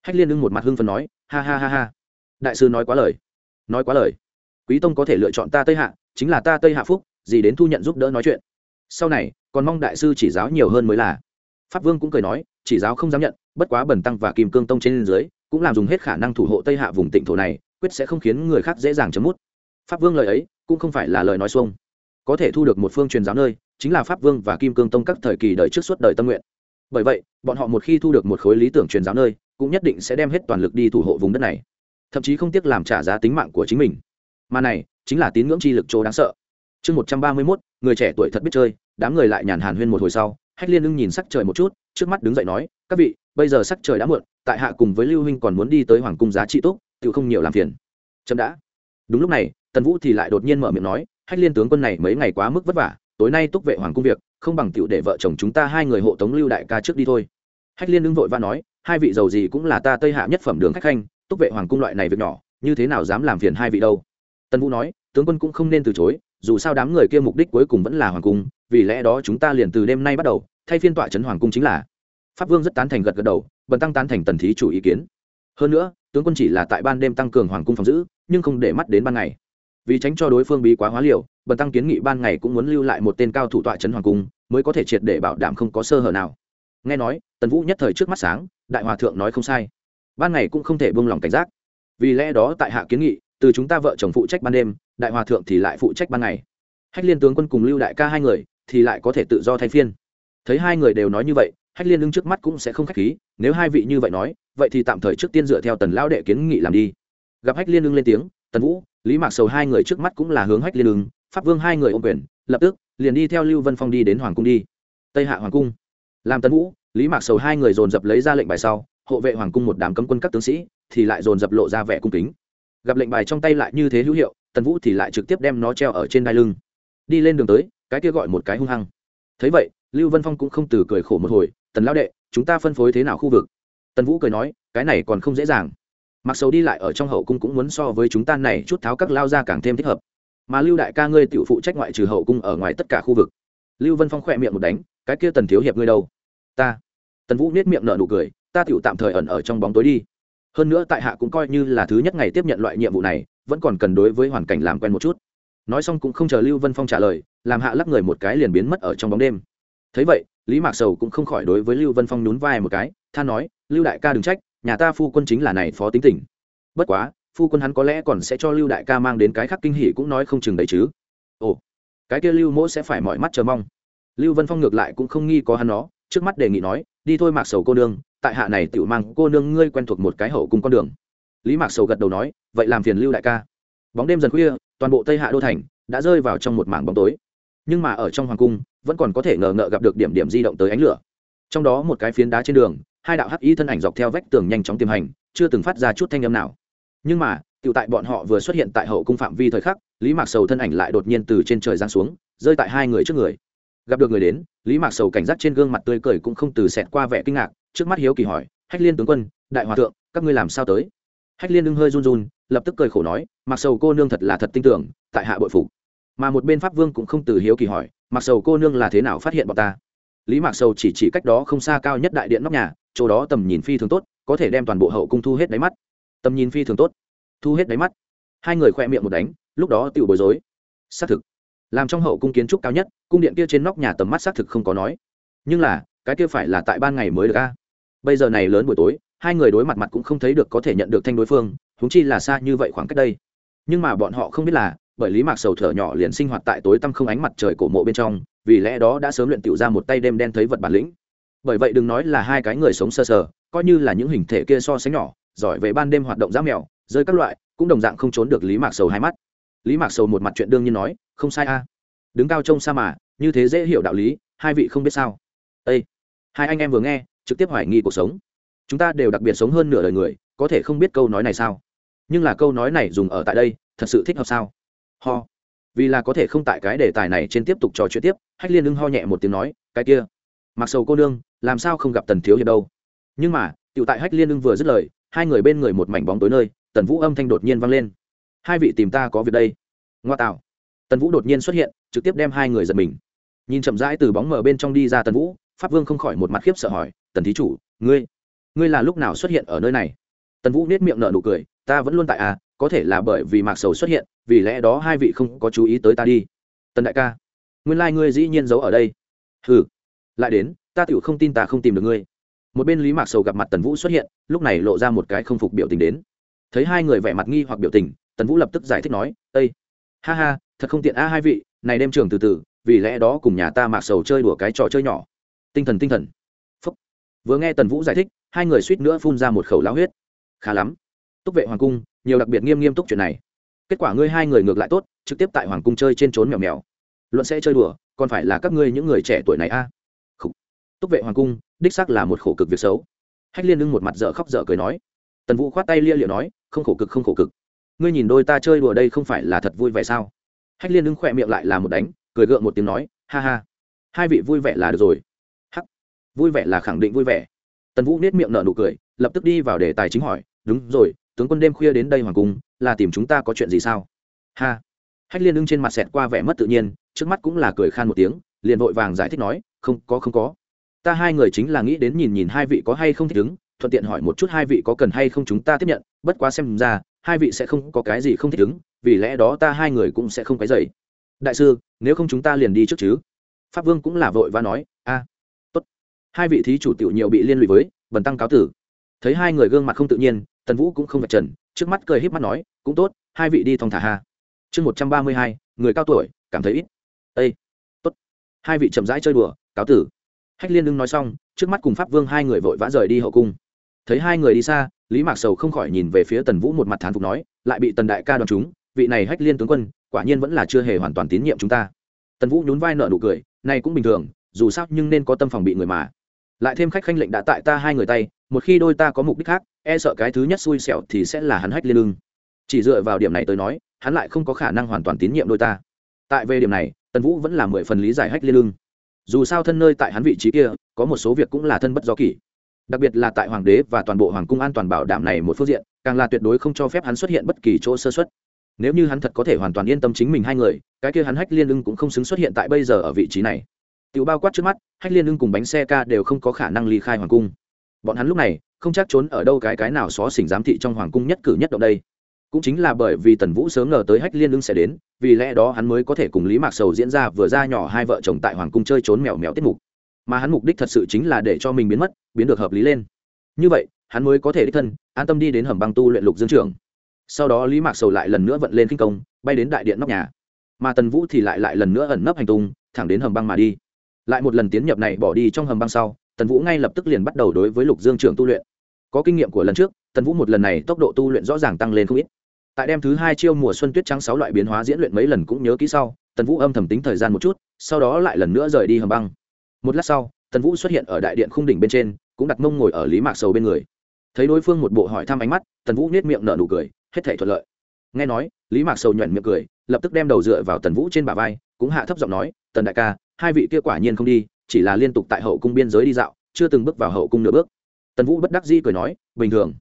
Hách liên ưng một mặt hưng phần nói, ha ha ha ha. Đại sư nói quá lời. Nói quá lời. Quý tông có thể lựa chọn ta tây hạ, chính là ta tây hạ phúc, gì đến thu nhận giúp đỡ nói chuyện. Sau này, còn mong đại sư chỉ giáo nhiều hơn mới là. Pháp vương cũng cười nói, chỉ giáo không dám nhận, bất quá bần tăng và kim cương tông trên dưới, cũng làm dùng hết khả năng thủ hộ tây hạ vùng tịnh thổ này, quyết sẽ không khiến người khác dễ dàng chấm mút. Pháp vương lời ấy cũng không phải là lời nói xuông. Có thể thu được một phương truyền giáo nơi, chính là pháp vương và kim cương tông các thời kỳ đời trước suốt đời tâm nguyện. Bởi vậy, bọn họ một khi thu được một khối lý tưởng truyền giáo nơi, cũng nhất định sẽ đem hết toàn lực đi thủ hộ vùng đất này. Thậm chí không tiếc làm trả giá tính mạng của chính mình. Mà này, chính là tín ngưỡng chi lực chỗ đáng sợ. Chương một trăm ba mươi mốt, người trẻ tuổi thật biết chơi, đám người lại nhàn hàn huyên một hồi sau, hách liên ưng nhìn sắc trời một chút, trước mắt đứng dậy nói, các vị, bây giờ sắc trời đã muộn, tại hạ cùng với lưu huynh còn muốn đi tới hoàng cung giá trị tốt tự không nhiều làm phiền. Chậm đã. Đúng lúc này tần vũ thì lại đột nhiên mở miệng nói, hách liên tướng quân này mấy ngày quá mức vất vả, tối nay túc vệ hoàng cung việc, không bằng tựu để vợ chồng chúng ta hai người hộ tống lưu đại ca trước đi thôi. Hách liên đứng vội và nói, hai vị giàu gì cũng là ta tây hạ nhất phẩm đường khách khanh, túc vệ hoàng cung loại này việc nhỏ, như thế nào dám làm phiền hai vị đâu? Tần vũ nói, tướng quân cũng không nên từ chối, dù sao đám người kia mục đích cuối cùng vẫn là hoàng cung, vì lẽ đó chúng ta liền từ đêm nay bắt đầu, thay phiên tọa trấn hoàng cung chính là. Pháp vương rất tán thành gật gật đầu, bần tăng tán thành tần thí chủ ý kiến. Hơn nữa, tướng quân chỉ là tại ban đêm tăng cường hoàng cung phòng giữ, nhưng không để mắt đến ban ngày vì tránh cho đối phương bí quá hóa liều, bần tăng kiến nghị ban ngày cũng muốn lưu lại một tên cao thủ tọa trấn hoàng cung, mới có thể triệt để bảo đảm không có sơ hở nào. Nghe nói, tần vũ nhất thời trước mắt sáng, đại hòa thượng nói không sai. Ban ngày cũng không thể buông lỏng cảnh giác. Vì lẽ đó tại hạ kiến nghị, từ chúng ta vợ chồng phụ trách ban đêm, đại hòa thượng thì lại phụ trách ban ngày. Hách liên tướng quân cùng lưu đại ca hai người, thì lại có thể tự do thay phiên. Thấy hai người đều nói như vậy, hách liên đứng trước mắt cũng sẽ không khách khí, nếu hai vị như vậy nói, vậy thì tạm thời trước tiên dựa theo tần lão đệ kiến nghị làm đi. Gặp hách liên lưng lên tiếng, tần vũ lý mạc sầu hai người trước mắt cũng là hướng hách liên ứng, pháp vương hai người ôm quyền, lập tức, liền đi theo lưu vân phong đi đến hoàng cung đi. Tây hạ hoàng cung. Làm tần vũ, lý mạc sầu hai người dồn dập lấy ra lệnh bài sau, hộ vệ hoàng cung một đám cấm quân các tướng sĩ, thì lại dồn dập lộ ra vẻ cung kính. Gặp lệnh bài trong tay lại như thế hữu hiệu, tần vũ thì lại trực tiếp đem nó treo ở trên đai lưng. Đi lên đường tới, cái kia gọi một cái hung hăng. Thấy vậy, lưu vân phong cũng không từ cười khổ một hồi, tần lão đệ, chúng ta phân phối thế nào khu vực? Tần vũ cười nói, cái này còn không dễ dàng mặc sầu đi lại ở trong hậu cung cũng muốn so với chúng ta này chút tháo các lao ra càng thêm thích hợp. Mà lưu đại ca ngươi tự phụ trách ngoại trừ hậu cung ở ngoài tất cả khu vực. Lưu vân phong khỏe miệng một đánh, cái kia tần thiếu hiệp ngươi đâu? Ta. Tần vũ nết miệng nở nụ cười, ta tựu tạm thời ẩn ở trong bóng tối đi. Hơn nữa tại hạ cũng coi như là thứ nhất ngày tiếp nhận loại nhiệm vụ này, vẫn còn cần đối với hoàn cảnh làm quen một chút. Nói xong cũng không chờ lưu vân phong trả lời, làm hạ lắc người một cái liền biến mất ở trong bóng đêm. Thấy vậy, lý mạc sầu cũng không khỏi đối với lưu vân phong nhún vai một cái, than nói, lưu đại ca đừng trách nhà ta phu quân chính là này phó tính tình. Bất quá, phu quân hắn có lẽ còn sẽ cho lưu đại ca mang đến cái khác kinh hỉ cũng nói không chừng đấy chứ. Ồ, cái kia lưu mỗ sẽ phải mọi mắt chờ mong. Lưu vân phong ngược lại cũng không nghi có hắn nó, trước mắt đề nghị nói, đi thôi mạc sầu cô nương, tại hạ này tự mang cô nương ngươi quen thuộc một cái hậu cùng con đường. Lý mạc sầu gật đầu nói, vậy làm phiền lưu đại ca. Bóng đêm dần khuya, toàn bộ tây hạ đô thành đã rơi vào trong một mảng bóng tối. Nhưng mà ở trong hoàng cung, vẫn còn có thể ngờ ngợ gặp được điểm điểm di động tới ánh lửa. Trong đó một cái phiến đá trên đường hai đạo hắc y thân ảnh dọc theo vách tường nhanh chóng tiềm hành, chưa từng phát ra chút thanh âm nào. Nhưng mà tự tại bọn họ vừa xuất hiện tại hậu cung phạm vi thời khắc, lý mạc sầu thân ảnh lại đột nhiên từ trên trời giáng xuống, rơi tại hai người trước người. Gặp được người đến, lý mạc sầu cảnh giác trên gương mặt tươi cười cũng không từ xẹt qua vẻ kinh ngạc, trước mắt hiếu kỳ hỏi, hách liên tướng quân, đại hòa thượng, các ngươi làm sao tới? Hách liên đương hơi run run, lập tức cười khổ nói mặc sầu cô nương thật là thật tin tưởng, tại hạ bội phục. Mà một bên pháp vương cũng không từ hiếu kỳ hỏi mặc sầu cô nương là thế nào phát hiện bọn ta? Lý mạc sầu chỉ chỉ cách đó không xa cao nhất đại điện nóc nhà, chỗ đó tầm nhìn phi thường tốt, có thể đem toàn bộ hậu cung thu hết đáy mắt. Tầm nhìn phi thường tốt, thu hết đáy mắt. Hai người khoe miệng một đánh, lúc đó tự bối rối. Xác thực, làm trong hậu cung kiến trúc cao nhất, cung điện kia trên nóc nhà tầm mắt xác thực không có nói. Nhưng là, cái kia phải là tại ban ngày mới được a. Bây giờ này lớn buổi tối, hai người đối mặt mặt cũng không thấy được có thể nhận được thanh đối phương húng chi là xa như vậy khoảng cách đây. Nhưng mà bọn họ không biết là bởi lý mạc sầu thở nhỏ liền sinh hoạt tại tối tăm không ánh mặt trời cổ mộ bên trong vì lẽ đó đã sớm luyện tiểu ra một tay đêm đen thấy vật bản lĩnh. Bởi vậy đừng nói là hai cái người sống sơ sờ, sờ coi như là những hình thể kia so sánh nhỏ giỏi về ban đêm hoạt động giá mèo rơi các loại cũng đồng dạng không trốn được lý mạc sầu hai mắt. Lý mạc sầu một mặt chuyện đương nhiên nói không sai a. Đứng cao trông xa mà như thế dễ hiểu đạo lý hai vị không biết sao. Ê. Hai anh em vừa nghe trực tiếp hoài nghi cuộc sống. Chúng ta đều đặc biệt sống hơn nửa đời người có thể không biết câu nói này sao? Nhưng là câu nói này dùng ở tại đây thật sự thích hợp sao? Ho. Vì là có thể không tại cái đề tài này trên tiếp tục trò chuyện tiếp, hách liên ưng ho nhẹ một tiếng nói, cái kia, mặc sầu cô nương, làm sao không gặp tần thiếu hiệp đâu? Nhưng mà tựu tại hách liên ưng vừa dứt lời, hai người bên người một mảnh bóng tối nơi, tần vũ âm thanh đột nhiên vang lên. Hai vị tìm ta có việc đây. Ngoa tạo. Tần vũ đột nhiên xuất hiện, trực tiếp đem hai người giật mình. Nhìn chậm rãi từ bóng mở bên trong đi ra tần vũ, pháp vương không khỏi một mặt khiếp sợ hỏi, tần thí chủ, ngươi ngươi là lúc nào xuất hiện ở nơi này? Tần vũ nết miệng nở nụ cười, ta vẫn luôn tại à có thể là bởi vì mạc sầu xuất hiện, vì lẽ đó hai vị không có chú ý tới ta đi. Tần đại ca, nguyên lai、like、ngươi dĩ nhiên giấu ở đây. Hừ, lại đến, ta tựu không tin ta không tìm được ngươi. Một bên lý mạc sầu gặp mặt tần vũ xuất hiện, lúc này lộ ra một cái không phục biểu tình đến. Thấy hai người vẻ mặt nghi hoặc biểu tình, tần vũ lập tức giải thích nói ây ha ha, thật không tiện a hai vị, này đêm trường từ từ, vì lẽ đó cùng nhà ta mạc sầu chơi đùa cái trò chơi nhỏ. Tinh thần tinh thần. Phúc. vừa nghe tần vũ giải thích, hai người suýt nữa phun ra một khẩu lao huyết. Khá lắm. Túc vệ hoàng cung nhiều đặc biệt nghiêm nghiêm túc chuyện này. Kết quả ngươi hai người ngược lại tốt, trực tiếp tại hoàng cung chơi trên trốn mèo mèo. Luận sẽ chơi đùa, còn phải là các ngươi những người trẻ tuổi này a. À? túc vệ hoàng cung, đích xác là một khổ cực việc xấu. Hách liên lưng một mặt dở khóc dở cười nói. Tần vũ khoát tay lia liệu nói, không khổ cực, không khổ cực. Ngươi nhìn đôi ta chơi đùa đây không phải là thật vui vẻ sao? Hách liên lưng khỏe miệng lại là một đánh, cười gượng một tiếng nói, ha ha. Hai vị vui vẻ là được rồi. Hắc. Vui vẻ là khẳng định vui vẻ. Tần vũ nết miệng nở nụ cười, lập tức đi vào đề tài chính hỏi, đúng rồi tướng quân đêm khuya đến đây hoàng cung, là tìm chúng ta có chuyện gì sao? Ha. Hách liên ưng trên mặt xẹt qua vẻ mất tự nhiên, trước mắt cũng là cười khan một tiếng, liền vội vàng giải thích nói, không, có không có. Ta hai người chính là nghĩ đến nhìn nhìn hai vị có hay không thích ứng, thuận tiện hỏi một chút hai vị có cần hay không chúng ta tiếp nhận, bất quá xem ra, hai vị sẽ không có cái gì không thích ứng, vì lẽ đó ta hai người cũng sẽ không cái dậy. đại sư, nếu không chúng ta liền đi trước chứ. Pháp vương cũng là vội và nói, a, tốt. Hai vị thí chủ tiểu nhiều bị liên lụy với, bần tăng cáo tử. Thấy hai người gương mặt không tự nhiên tần vũ cũng không vạch trần, trước mắt cười híp mắt nói, cũng tốt, hai vị đi thong thả ha. Chương một trăm ba mươi hai, người cao tuổi, cảm thấy ít. Ây tốt. Hai vị chậm rãi chơi đùa, cáo tử. Hách liên đương nói xong, trước mắt cùng pháp vương hai người vội vã rời đi hậu cung. Thấy hai người đi xa, lý mạc sầu không khỏi nhìn về phía tần vũ một mặt thán phục nói, lại bị tần đại ca đoàn chúng, vị này hách liên tướng quân, quả nhiên vẫn là chưa hề hoàn toàn tín nhiệm chúng ta. Tần vũ nhún vai nợ nụ cười, này cũng bình thường, dù sao nhưng nên có tâm phòng bị người mà lại thêm khách khanh lệnh đã tại ta hai người tay, một khi đôi ta có mục đích khác e sợ cái thứ nhất xui xẻo thì sẽ là hắn hách liên lưng chỉ dựa vào điểm này tới nói, hắn lại không có khả năng hoàn toàn tín nhiệm đôi ta. Tại về điểm này, tần vũ vẫn là mười phần lý giải hách liên lưng dù sao thân nơi tại hắn vị trí kia, có một số việc cũng là thân bất do kỷ. Đặc biệt là tại hoàng đế và toàn bộ hoàng cung an toàn bảo đảm này một phương diện, càng là tuyệt đối không cho phép hắn xuất hiện bất kỳ chỗ sơ xuất nếu như hắn thật có thể hoàn toàn yên tâm chính mình hai người, cái kia hắn hách liên lưng cũng không xứng xuất hiện tại bây giờ ở vị trí này. Tiểu bao quát trước mắt, hách liên ưng cùng bánh xe ca đều không có khả năng ly khai hoàng cung. Bọn hắn lúc này, không chắc trốn ở đâu cái cái nào xó xỉnh giám thị trong hoàng cung nhất cử nhất động đây. Cũng chính là bởi vì tần vũ sớm ngờ tới hách liên ưng sẽ đến, vì lẽ đó hắn mới có thể cùng lý mạc sầu diễn ra vừa ra nhỏ hai vợ chồng tại hoàng cung chơi trốn mèo mèo tiết mục. Mà hắn mục đích thật sự chính là để cho mình biến mất, biến được hợp lý lên. Như vậy, hắn mới có thể đích thân, an tâm đi đến hầm băng tu luyện lục dương trường sau đó lý mạc sầu lại lần nữa vận lên kinh công, bay đến đại điện nóc nhà. Mà tần vũ thì lại lại lần nữa ẩn nấp hành tung, thẳng đến hầm băng mà đi lại một lần tiến nhập này bỏ đi trong hầm băng sau, tần vũ ngay lập tức liền bắt đầu đối với lục dương trường tu luyện. Có kinh nghiệm của lần trước, tần vũ một lần này tốc độ tu luyện rõ ràng tăng lên không ít. Tại đêm thứ hai chiêu mùa xuân tuyết trắng sáu loại biến hóa diễn luyện mấy lần cũng nhớ kỹ sau, tần vũ âm thầm tính thời gian một chút, sau đó lại lần nữa rời đi hầm băng. Một lát sau, tần vũ xuất hiện ở đại điện khung đỉnh bên trên, cũng đặt mông ngồi ở lý mạc sầu bên người. Thấy đối phương một bộ hỏi thăm ánh mắt, tần vũ nết miệng nở nụ cười, hết thể thuận lợi. Nghe nói, lý mạc sầu nhuận miệng cười, lập tức đem đầu dựa vào tần vũ trên bả vai, cũng hạ thấp giọng nói, tần đại ca hai vị kia quả nhiên không đi, chỉ là liên tục tại hậu cung biên giới đi dạo, chưa từng bước vào hậu cung nửa bước. Tần vũ bất đắc dĩ cười nói, bình thường.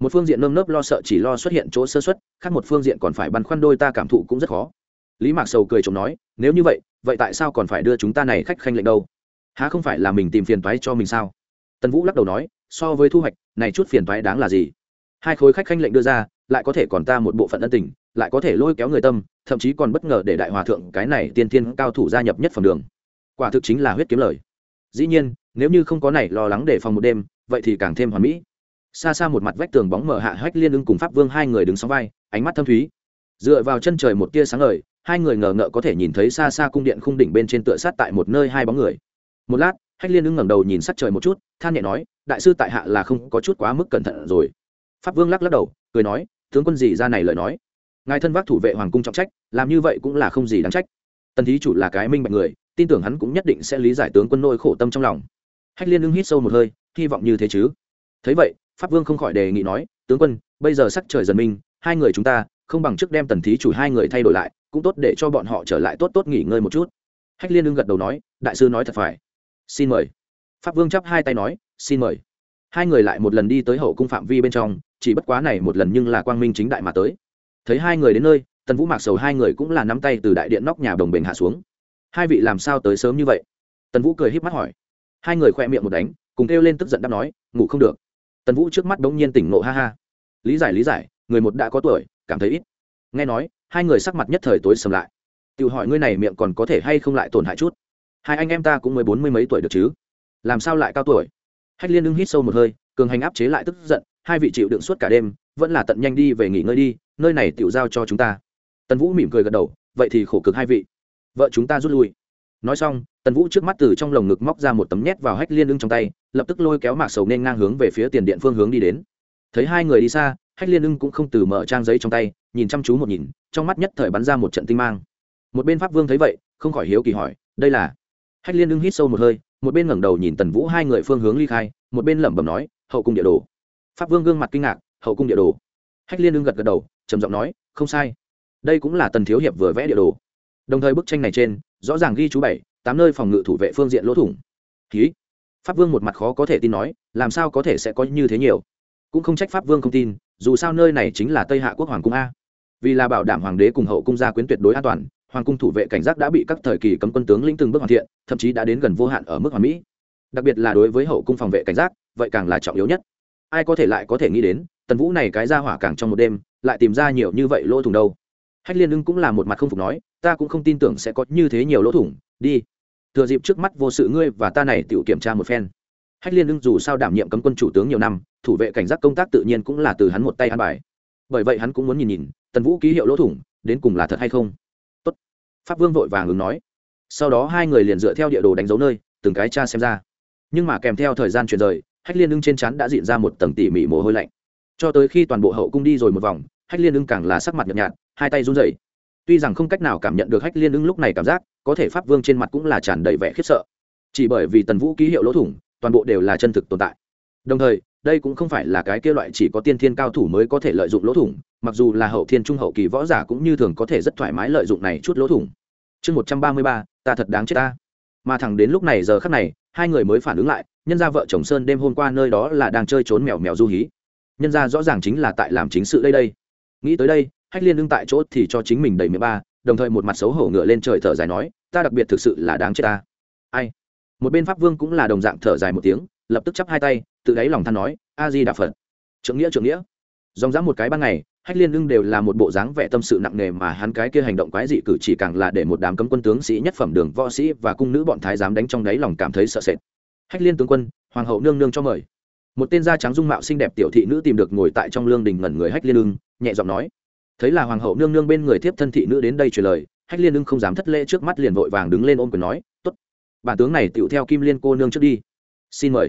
Một phương diện nơm nớp lo sợ chỉ lo xuất hiện chỗ sơ xuất khác một phương diện còn phải băn khoăn đôi ta cảm thụ cũng rất khó. Lý mạc sầu cười chồng nói, nếu như vậy vậy tại sao còn phải đưa chúng ta này khách khanh lệnh đâu? Há không phải là mình tìm phiền toái cho mình sao? Tần vũ lắc đầu nói, so với thu hoạch, này chút phiền toái đáng là gì? Hai khối khách khanh lệnh đưa ra, lại có thể còn ta một bộ phận ân tình, lại có thể lôi kéo người tâm, thậm chí còn bất ngờ để đại hòa thượng cái này tiên tiên cao thủ gia nhập nhất phần đường quả thực chính là huyết kiếm lời. Dĩ nhiên, nếu như không có này lo lắng để phòng một đêm, vậy thì càng thêm hoàn mỹ. Xa xa một mặt vách tường bóng mở hạ hách liên ưng cùng pháp vương hai người đứng sóng vai, ánh mắt thâm thúy. Dựa vào chân trời một tia sáng ngời, hai người ngờ ngợ có thể nhìn thấy xa xa cung điện khung đỉnh bên trên tựa sát tại một nơi hai bóng người. Một lát, hách liên ưng ngẩng đầu nhìn sắc trời một chút, than nhẹ nói, đại sư tại hạ là không có chút quá mức cẩn thận rồi. Pháp vương lắc lắc đầu, cười nói, tướng quân gì ra này lời nói? Ngài thân vác thủ vệ hoàng cung trọng trách, làm như vậy cũng là không gì đáng trách. Tần thí chủ là cái minh bạch người tin tưởng hắn cũng nhất định sẽ lý giải tướng quân nôi khổ tâm trong lòng. Hách liên ưng hít sâu một hơi, hy vọng như thế chứ. Thấy vậy, pháp vương không khỏi đề nghị nói, tướng quân, bây giờ sắc trời dần minh, hai người chúng ta, không bằng trước đem tần thí chủ hai người thay đổi lại, cũng tốt để cho bọn họ trở lại tốt tốt nghỉ ngơi một chút. Hách liên ưng gật đầu nói, đại sư nói thật phải. Xin mời. Pháp vương chắp hai tay nói, xin mời. Hai người lại một lần đi tới hậu cung phạm vi bên trong, chỉ bất quá này một lần nhưng là quang minh chính đại mà tới. Thấy hai người đến nơi, tần vũ mạc sầu hai người cũng là nắm tay từ đại điện nóc nhà đồng bình hạ xuống hai vị làm sao tới sớm như vậy? Tần vũ cười h í p mắt hỏi. Hai người khoe miệng một đánh, cùng kêu lên tức giận đáp nói, ngủ không được. Tần vũ trước mắt bỗng nhiên tỉnh nộ ha ha. Lý giải lý giải, người một đã có tuổi, cảm thấy ít. Nghe nói, hai người sắc mặt nhất thời tối sầm lại. Tự hỏi ngươi này miệng còn có thể hay không lại tổn hại chút? Hai anh em ta cũng mới bốn mươi mấy tuổi được chứ? Làm sao lại cao tuổi? Hách liên ưng hít sâu một hơi, cường hành áp chế lại tức giận, hai vị chịu đựng suốt cả đêm, vẫn là tận nhanh đi về nghỉ ngơi đi, nơi này tự giao cho chúng ta. Tần vũ mỉm cười gật đầu, vậy thì khổ cực hai vị vợ chúng ta rút lui. Nói xong, tần vũ trước mắt từ trong lồng ngực móc ra một tấm nhét vào hách liên ưng trong tay, lập tức lôi kéo mạc sầu nên ngang hướng về phía tiền điện phương hướng đi đến. Thấy hai người đi xa, hách liên ưng cũng không từ mở trang giấy trong tay, nhìn chăm chú một nhìn, trong mắt nhất thời bắn ra một trận tinh mang. Một bên pháp vương thấy vậy, không khỏi hiếu kỳ hỏi, đây là? Hách liên ưng hít sâu một hơi, một bên ngẩng đầu nhìn tần vũ hai người phương hướng ly khai, một bên lẩm bẩm nói, hậu cung địa đồ. Pháp vương gương mặt kinh ngạc, hậu cung địa đồ? Hách liên ưng gật gật đầu, trầm giọng nói, không sai. Đây cũng là tần thiếu hiệp vừa vẽ địa đồ đồng thời bức tranh này trên, rõ ràng ghi chú bảy, tám nơi phòng ngự thủ vệ phương diện lỗ thủng. Ký. Pháp vương một mặt khó có thể tin nói, làm sao có thể sẽ có như thế nhiều? Cũng không trách pháp vương không tin, dù sao nơi này chính là tây hạ quốc hoàng cung a. Vì là bảo đảm hoàng đế cùng hậu cung gia quyến tuyệt đối an toàn, hoàng cung thủ vệ cảnh giác đã bị các thời kỳ cấm quân tướng lĩnh từng bước hoàn thiện, thậm chí đã đến gần vô hạn ở mức hoàn mỹ. Đặc biệt là đối với hậu cung phòng vệ cảnh giác, vậy càng là trọng yếu nhất. Ai có thể lại có thể nghĩ đến, tần vũ này cái ra hỏa càng trong một đêm, lại tìm ra nhiều như vậy lỗ thủng đâu? Hách liên ưng cũng là một mặt không phục nói ta cũng không tin tưởng sẽ có như thế nhiều lỗ thủng, đi. Thừa dịp trước mắt vô sự ngươi và ta này tự kiểm tra một phen. Hách liên ưng dù sao đảm nhiệm cấm quân chủ tướng nhiều năm, thủ vệ cảnh giác công tác tự nhiên cũng là từ hắn một tay ăn bài. Bởi vậy hắn cũng muốn nhìn nhìn, tần vũ ký hiệu lỗ thủng, đến cùng là thật hay không. Tốt. pháp vương vội vàng ứng nói. Sau đó hai người liền dựa theo địa đồ đánh dấu nơi, từng cái cha xem ra. Nhưng mà kèm theo thời gian chuyển rời, hách liên ưng trên chắn đã diện ra một tầng tỉ mỉ mồ hôi lạnh. Cho tới khi toàn bộ hậu cung đi rồi một vòng, hách liên ưng càng là sắc mặt nhợt nhạt, hai tay run rẩy tuy rằng không cách nào cảm nhận được hách liên ưng lúc này cảm giác, có thể pháp vương trên mặt cũng là tràn đầy vẻ khiếp sợ. Chỉ bởi vì tần vũ ký hiệu lỗ thủng, toàn bộ đều là chân thực tồn tại. Đồng thời, đây cũng không phải là cái kia loại chỉ có tiên thiên cao thủ mới có thể lợi dụng lỗ thủng, mặc dù là hậu thiên trung hậu kỳ võ giả cũng như thường có thể rất thoải mái lợi dụng này chút lỗ thủng. Chương một trăm ba mươi ba, ta thật đáng chết ta. Mà thẳng đến lúc này giờ khắc này, hai người mới phản ứng lại, nhân ra vợ chồng sơn đêm hôm qua nơi đó là đang chơi trốn mèo mèo du hí. Nhân ra rõ ràng chính là tại làm chính sự đây đây. Nghĩ tới đây hách liên đương tại chỗ thì cho chính mình đầy mười ba, đồng thời một mặt xấu hổ ngựa lên trời thở dài nói, ta đặc biệt thực sự là đáng chết ta. Ai? Một bên pháp vương cũng là đồng dạng thở dài một tiếng, lập tức chắp hai tay, tự đáy lòng than nói, a di đà phật. Trưởng nghĩa trưởng nghĩa. Dòng dã một cái ban ngày, hách liên lưng đều là một bộ dáng vẻ tâm sự nặng nề mà hắn cái kia hành động quái dị cử chỉ càng là để một đám cấm quân tướng sĩ nhất phẩm đường võ sĩ và cung nữ bọn thái giám đánh trong đáy lòng cảm thấy sợ sệt. Hách liên tướng quân, hoàng hậu nương nương cho mời. Một tên da trắng dung mạo xinh đẹp tiểu thị nữ tìm được ngồi tại trong lương đình ngẩn người hách liên lưng nhẹ giọng nói thấy là hoàng hậu nương nương bên người tiếp thân thị nữ đến đây truyền lời, hách liên ưng không dám thất lễ trước mắt liền vội vàng đứng lên ôm quyền nói t ố t bản tướng này tựu theo kim liên cô nương trước đi. Xin mời.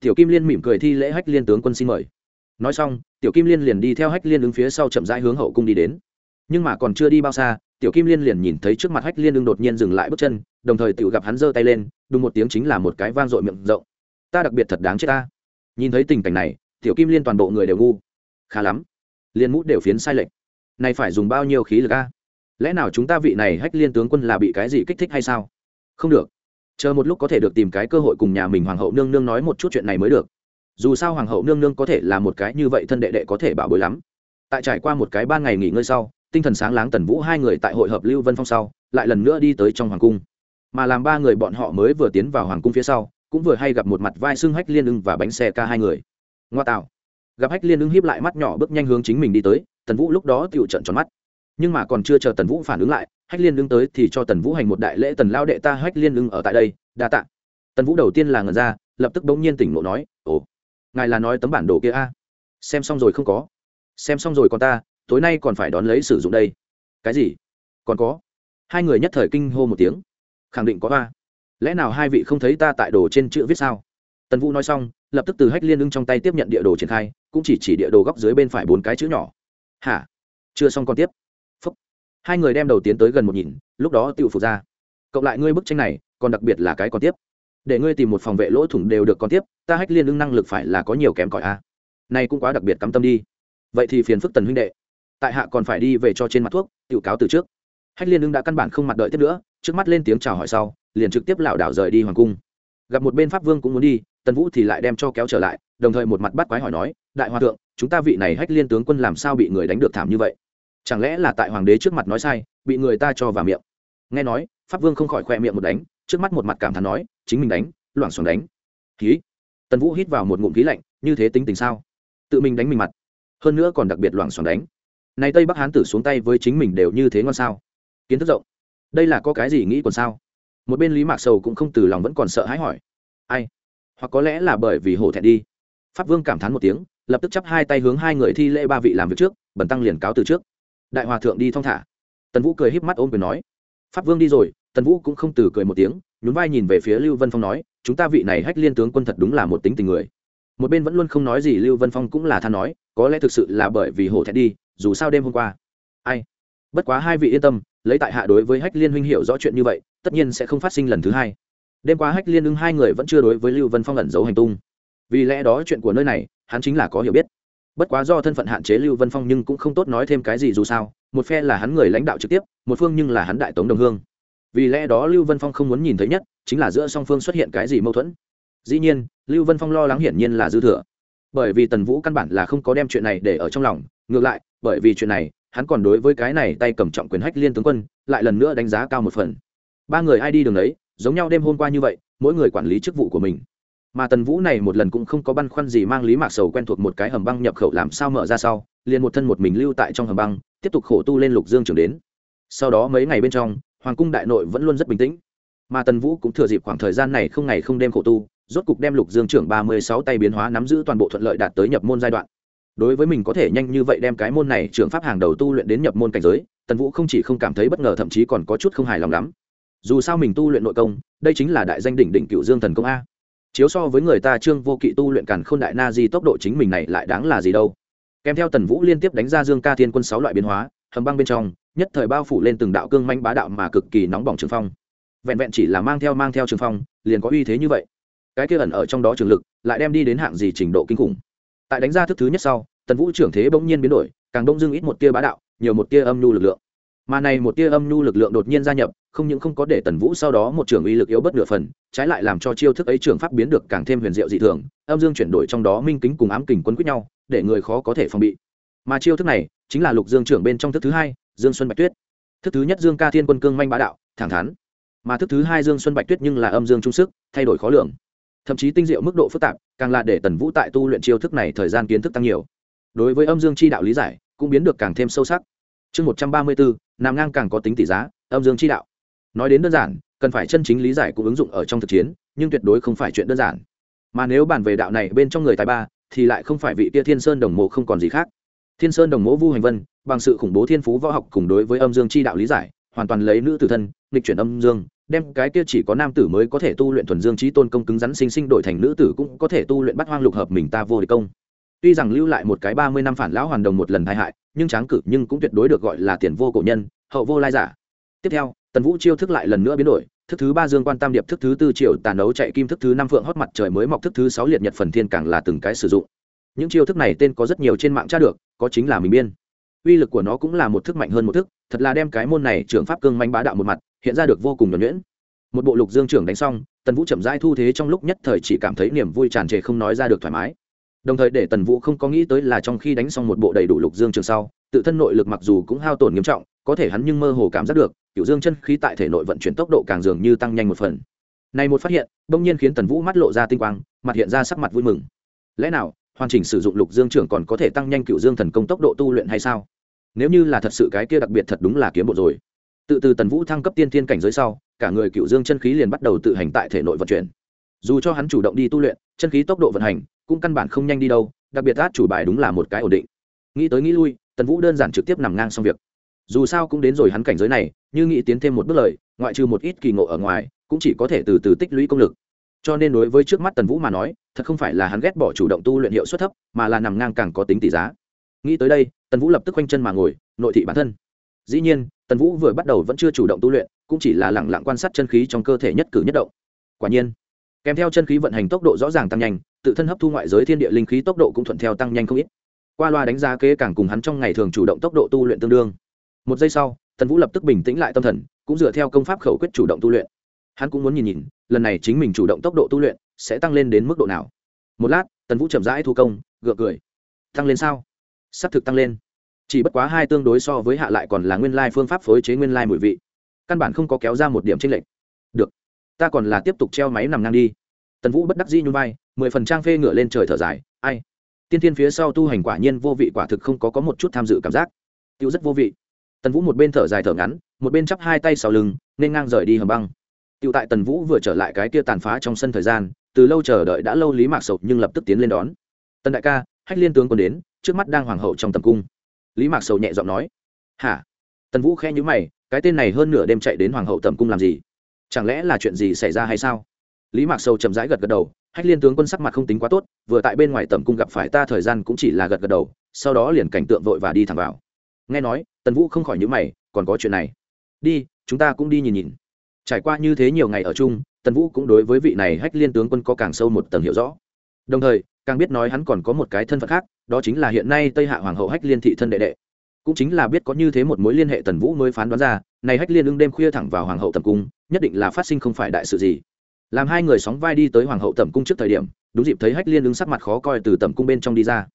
Tiểu kim liên mỉm cười thi lễ hách liên tướng quân xin mời. Nói xong, tiểu kim liên liền đi theo hách liên ứng phía sau chậm rãi hướng hậu cung đi đến. Nhưng mà còn chưa đi bao xa, tiểu kim liên liền nhìn thấy trước mặt hách liên ưng đột nhiên dừng lại bước chân, đồng thời tiểu gặp hắn giơ tay lên đùng một tiếng chính là một cái vang dội miệng rộng. Ta đặc biệt thật đáng chết ta. Nhìn thấy tình cảnh này, tiểu kim liên toàn bộ người đều ngu. Khá lắm. Liên mút đều phiến sai lệch này phải dùng bao nhiêu khí lực a? Lẽ nào chúng ta vị này hách liên tướng quân là bị cái gì kích thích hay sao? Không được. Chờ một lúc có thể được tìm cái cơ hội cùng nhà mình hoàng hậu nương nương nói một chút chuyện này mới được. Dù sao hoàng hậu nương nương có thể là một cái như vậy thân đệ đệ có thể bảo bối lắm. Tại trải qua một cái ba ngày nghỉ ngơi sau, tinh thần sáng láng tần vũ hai người tại hội hợp lưu vân phong sau, lại lần nữa đi tới trong hoàng cung. Mà làm ba người bọn họ mới vừa tiến vào hoàng cung phía sau, cũng vừa hay gặp một mặt vai xương hách liên ưng và bánh xe ca hai người. Ngoa tạo. Gặp hách liên ưng hiếp lại mắt nhỏ bước nhanh hướng chính mình đi tới tần vũ lúc đó tựu trận tròn mắt. Nhưng mà còn chưa chờ tần vũ phản ứng lại, hách liên lưng tới thì cho tần vũ hành một đại lễ tần lao đệ ta hách liên lưng ở tại đây, đa t ạ tần vũ đầu tiên là ngần ra, lập tức bỗng nhiên tỉnh ngộ nói, ồ, ngài là nói tấm bản đồ kia a? Xem xong rồi không có. Xem xong rồi con ta, tối nay còn phải đón lấy sử dụng đây. Cái gì? Còn có? Hai người nhất thời kinh hô một tiếng. Khẳng định có a. Lẽ nào hai vị không thấy ta tại đồ trên chữ viết sao? Tần vũ nói xong, lập tức từ hách liên ưng trong tay tiếp nhận địa đồ triển khai, cũng chỉ chỉ địa đồ góc dưới bên phải bốn cái chữ nhỏ hả? Chưa xong còn tiếp. Phúc. hai người đem đầu tiến tới gần một nhìn, lúc đó tự phục ra. Cộng lại ngươi bức tranh này, còn đặc biệt là cái còn tiếp. Để ngươi tìm một phòng vệ lỗ thủng đều được còn tiếp, ta hách liên ưng năng lực phải là có nhiều kém cỏi a. Này cũng quá đặc biệt cắm tâm đi. Vậy thì phiền phức tần huynh đệ. Tại hạ còn phải đi về cho trên mặt thuốc tự cáo từ trước. Hách liên ưng đã căn bản không mặt đợi tiếp nữa, trước mắt lên tiếng chào hỏi sau, liền trực tiếp lảo đảo rời đi hoàng cung. Gặp một bên pháp vương cũng muốn đi, tần vũ thì lại đem cho kéo trở lại, đồng thời một mặt bắt quái hỏi nói, đại hòa thượng chúng ta vị này hách liên tướng quân làm sao bị người đánh được thảm như vậy? Chẳng lẽ là tại hoàng đế trước mặt nói sai, bị người ta cho vào miệng? Nghe nói, pháp vương không khỏi khoe miệng một đánh, trước mắt một mặt cảm thán nói, chính mình đánh, loảng xoảng đánh. Khí tần vũ hít vào một ngụm khí lạnh, như thế tính tình sao? Tự mình đánh mình mặt. Hơn nữa còn đặc biệt loảng xoảng đánh. Này tây bắc hán tử xuống tay với chính mình đều như thế ngon sao? Kiến thức rộng. Đây là có cái gì nghĩ còn sao? Một bên lý mạc sầu cũng không từ lòng vẫn còn sợ hãi hỏi. Ai? Hoặc có lẽ là bởi vì hổ thẹn đi. Pháp vương cảm thán một tiếng lập tức chắp hai tay hướng hai người thi lễ ba vị làm việc trước, bần tăng liền cáo từ trước. Đại hòa thượng đi thong thả. Tần vũ cười híp mắt ôm quyền nói. Pháp vương đi rồi, tần vũ cũng không từ cười một tiếng, nhún vai nhìn về phía lưu vân phong nói, chúng ta vị này hách liên tướng quân thật đúng là một tính tình người. Một bên vẫn luôn không nói gì, lưu vân phong cũng là than nói, có lẽ thực sự là bởi vì hổ thẹn đi, dù sao đêm hôm qua. Ai? Bất quá hai vị yên tâm, lấy tại hạ đối với hách liên huynh hiểu rõ chuyện như vậy, tất nhiên sẽ không phát sinh lần thứ hai. Đêm qua hách liên ưng hai người vẫn chưa đối với lưu vân phong ẩn giấu hành tung. Vì lẽ đó chuyện của nơi này hắn chính là có hiểu biết. Bất quá do thân phận hạn chế lưu vân phong nhưng cũng không tốt nói thêm cái gì dù sao, một phe là hắn người lãnh đạo trực tiếp, một phương nhưng là hắn đại tống đồng hương. Vì lẽ đó lưu vân phong không muốn nhìn thấy nhất, chính là giữa song phương xuất hiện cái gì mâu thuẫn. Dĩ nhiên, lưu vân phong lo lắng hiển nhiên là dư thừa. Bởi vì tần vũ căn bản là không có đem chuyện này để ở trong lòng, ngược lại, bởi vì chuyện này, hắn còn đối với cái này tay cầm trọng quyền hách liên tướng quân, lại lần nữa đánh giá cao một phần. Ba người ai đi đường đấy, giống nhau đêm hôm qua như vậy, mỗi người quản lý chức vụ của mình mà tần vũ này một lần cũng không có băn khoăn gì mang lý mạc sầu quen thuộc một cái hầm băng nhập khẩu làm sao mở ra sau, liền một thân một mình lưu tại trong hầm băng, tiếp tục khổ tu lên lục dương trưởng đến. Sau đó mấy ngày bên trong, hoàng cung đại nội vẫn luôn rất bình tĩnh. Mà tần vũ cũng thừa dịp khoảng thời gian này không ngày không đêm khổ tu, rốt cục đem lục dương trưởng ba mươi sáu tay biến hóa nắm giữ toàn bộ thuận lợi đạt tới nhập môn giai đoạn. Đối với mình có thể nhanh như vậy đem cái môn này trưởng pháp hàng đầu tu luyện đến nhập môn cảnh giới, tần vũ không chỉ không cảm thấy bất ngờ thậm chí còn có chút không hài lòng lắm. Dù sao mình tu luyện nội công, đây chính là đại danh đỉnh đỉnh cựu dương thần công a chiếu so với người ta trương vô kỵ tu luyện càn k h ô n đại na di tốc độ chính mình này lại đáng là gì đâu. Kèm theo tần vũ liên tiếp đánh ra dương ca thiên quân sáu loại biến hóa, hầm băng bên trong, nhất thời bao phủ lên từng đạo cương manh bá đạo mà cực kỳ nóng bỏng trường phong. Vẹn vẹn chỉ là mang theo mang theo trường phong, liền có uy thế như vậy. Cái kia ẩn ở trong đó trường lực, lại đem đi đến hạng gì trình độ kinh khủng. Tại đánh ra thức thứ nhất sau, tần vũ trưởng thế bỗng nhiên biến đổi, càng đông dưng ít một tia bá đạo, nhiều một tia âm nhu lực lượng mà này một tia âm nhu lực lượng đột nhiên gia nhập, không những không có để tần vũ sau đó một trường uy lực yếu bất nửa phần, trái lại làm cho chiêu thức ấy trường pháp biến được càng thêm huyền diệu dị thường, âm dương chuyển đổi trong đó minh kính cùng ám kình quấn quýt nhau, để người khó có thể phòng bị. Mà chiêu thức này chính là lục dương trưởng bên trong thức thứ hai, dương xuân bạch tuyết. Thức thứ nhất dương ca thiên quân cương manh bá đạo, thẳng thắn. Mà thức thứ hai dương xuân bạch tuyết nhưng là âm dương trung sức, thay đổi khó lường. Thậm chí tinh diệu mức độ phức tạp, càng là để tần vũ tại tu luyện chiêu thức này thời gian kiến thức tăng nhiều. Đối với âm dương chi đạo lý giải, cũng biến được càng thêm sâu sắc. Chương một trăm ba mươi bốn nam ngang càng có tính tỷ giá, âm dương chi đạo. Nói đến đơn giản, cần phải chân chính lý giải cũng ứng dụng ở trong thực chiến, nhưng tuyệt đối không phải chuyện đơn giản. Mà nếu bàn về đạo này bên trong người tài ba, thì lại không phải vị tia thiên sơn đồng mộ không còn gì khác. Thiên sơn đồng mộ vu hành vân, bằng sự khủng bố thiên phú võ học cùng đối với âm dương chi đạo lý giải, hoàn toàn lấy nữ tử thân, nghịch chuyển âm dương, đem cái kia chỉ có nam tử mới có thể tu luyện thuần dương trí tôn công cứng rắn sinh sinh đổi thành nữ tử cũng có thể tu luyện bắt hoang lục hợp mình ta vô địch công tuy rằng lưu lại một cái ba mươi năm phản lão hoàn đồng một lần tai hại, nhưng tráng cử nhưng cũng tuyệt đối được gọi là tiền vô cổ nhân, hậu vô lai giả. Tiếp theo, tần vũ chiêu thức lại lần nữa biến đổi, thức thứ ba dương quan tam điệp, thức thứ tư triệu tàn đấu chạy kim, thức thứ năm phượng hót mặt trời mới mọc, thức thứ sáu liệt nhật phần thiên càng là từng cái sử dụng. Những chiêu thức này tên có rất nhiều trên mạng tra được, có chính là mình biên. Uy lực của nó cũng là một thức mạnh hơn một thức, thật là đem cái môn này trưởng pháp cương manh bá đạo một mặt, hiện ra được vô cùng nhuẩn nhuyễn. Một bộ lục dương trưởng đánh xong, tần vũ chậm rãi thu thế trong lúc nhất thời chỉ cảm thấy niềm vui tràn trề không nói ra được thoải mái đồng thời để tần vũ không có nghĩ tới là trong khi đánh xong một bộ đầy đủ lục dương trường sau, tự thân nội lực mặc dù cũng hao tổn nghiêm trọng, có thể hắn nhưng mơ hồ cảm giác được cựu dương chân khí tại thể nội vận chuyển tốc độ càng dường như tăng nhanh một phần. Này một phát hiện, bỗng nhiên khiến tần vũ mắt lộ ra tinh quang, mặt hiện ra sắc mặt vui mừng. Lẽ nào, hoàn chỉnh sử dụng lục dương trưởng còn có thể tăng nhanh cựu dương thần công tốc độ tu luyện hay sao? Nếu như là thật sự cái kia đặc biệt thật đúng là kiếm bộ rồi. Tự từ tần vũ thăng cấp tiên thiên cảnh giới sau, cả người cựu dương chân khí liền bắt đầu tự hành tại thể nội vận chuyển. Dù cho hắn chủ động đi tu luyện, chân khí tốc độ vận hành cũng căn bản không nhanh đi đâu, đặc biệt át chủ bài đúng là một cái ổn định. Nghĩ tới nghĩ lui, tần vũ đơn giản trực tiếp nằm ngang xong việc. Dù sao cũng đến rồi hắn cảnh giới này, như nghĩ tiến thêm một bước lời, ngoại trừ một ít kỳ ngộ ở ngoài, cũng chỉ có thể từ từ tích lũy công lực. Cho nên đối với trước mắt tần vũ mà nói, thật không phải là hắn ghét bỏ chủ động tu luyện hiệu suất thấp, mà là nằm ngang càng có tính tỷ giá. Nghĩ tới đây, tần vũ lập tức quanh chân mà ngồi, nội thị bản thân. Dĩ nhiên, tần vũ vừa bắt đầu vẫn chưa chủ động tu luyện, cũng chỉ là lẳng lặng quan sát chân khí trong cơ thể nhất cử nhất động. Quả nhiên, kèm theo chân khí vận hành tốc độ rõ ràng tăng nhanh tự thân hấp thu ngoại giới thiên địa linh khí tốc độ cũng thuận theo tăng nhanh không ít. Qua loa đánh giá kế càng cùng hắn trong ngày thường chủ động tốc độ tu luyện tương đương. Một giây sau, tần vũ lập tức bình tĩnh lại tâm thần, cũng dựa theo công pháp khẩu quyết chủ động tu luyện. Hắn cũng muốn nhìn nhìn, lần này chính mình chủ động tốc độ tu luyện sẽ tăng lên đến mức độ nào. Một lát, tần vũ chậm rãi thu công, gượng cười. Tăng lên sao? S ắ c thực tăng lên. Chỉ bất quá hai tương đối so với hạ lại còn là nguyên lai phương pháp phối chế nguyên lai mùi vị. Căn bản không có kéo ra một điểm tranh lệch. Được, ta còn là tiếp tục treo máy nằm ngang đi. Tần vũ bất đắc dĩ như vai mười phần trang phê ngựa lên trời thở dài ai tiên tiên phía sau tu hành quả nhiên vô vị quả thực không có có một chút tham dự cảm giác tiêu rất vô vị tần vũ một bên thở dài thở ngắn một bên chắp hai tay sau lưng nên ngang rời đi hầm băng Tiêu tại Tần Vũ vừa trở lại cái kia tàn phá trong sân thời gian, từ lâu chờ đợi đã lâu Lý Mạc Sầu nhưng lập tức tiến lên đón. Tần đại ca, Hách Liên tướng còn đến, trước mắt đang hoàng hậu trong tầm cung. Lý Mạc Sầu nhẹ giọng nói. "Hả?" Tần Vũ khe nhữ mày, cái tên này hơn nửa đêm chạy đến hoàng hậu tầm cung làm gì? Chẳng lẽ là chuyện gì xảy ra hay sao? Lý Mạc Sầu chậm rãi gật gật đầu, Hách Liên tướng quân sắc mặt không tính quá tốt, vừa tại bên ngoài tầm cung gặp phải ta thời gian cũng chỉ là gật gật đầu, sau đó liền cảnh tượng vội và đi thẳng vào. Nghe nói, Tần Vũ không khỏi nhữ mày, còn có chuyện này. Đi, chúng ta cũng đi nhìn nhìn trải qua như thế nhiều ngày ở chung tần vũ cũng đối với vị này hách liên tướng quân có càng sâu một tầng hiểu rõ đồng thời càng biết nói hắn còn có một cái thân phận khác đó chính là hiện nay tây hạ hoàng hậu hách liên thị thân đệ đệ cũng chính là biết có như thế một mối liên hệ tần vũ mới phán đoán ra này hách liên ưng đêm khuya thẳng vào hoàng hậu tầm cung nhất định là phát sinh không phải đại sự gì làm hai người sóng vai đi tới hoàng hậu tẩm cung trước thời điểm, đúng dịp thấy hách liên ưng sắc mặt khó coi từ tẩm cung bên trong đi ra.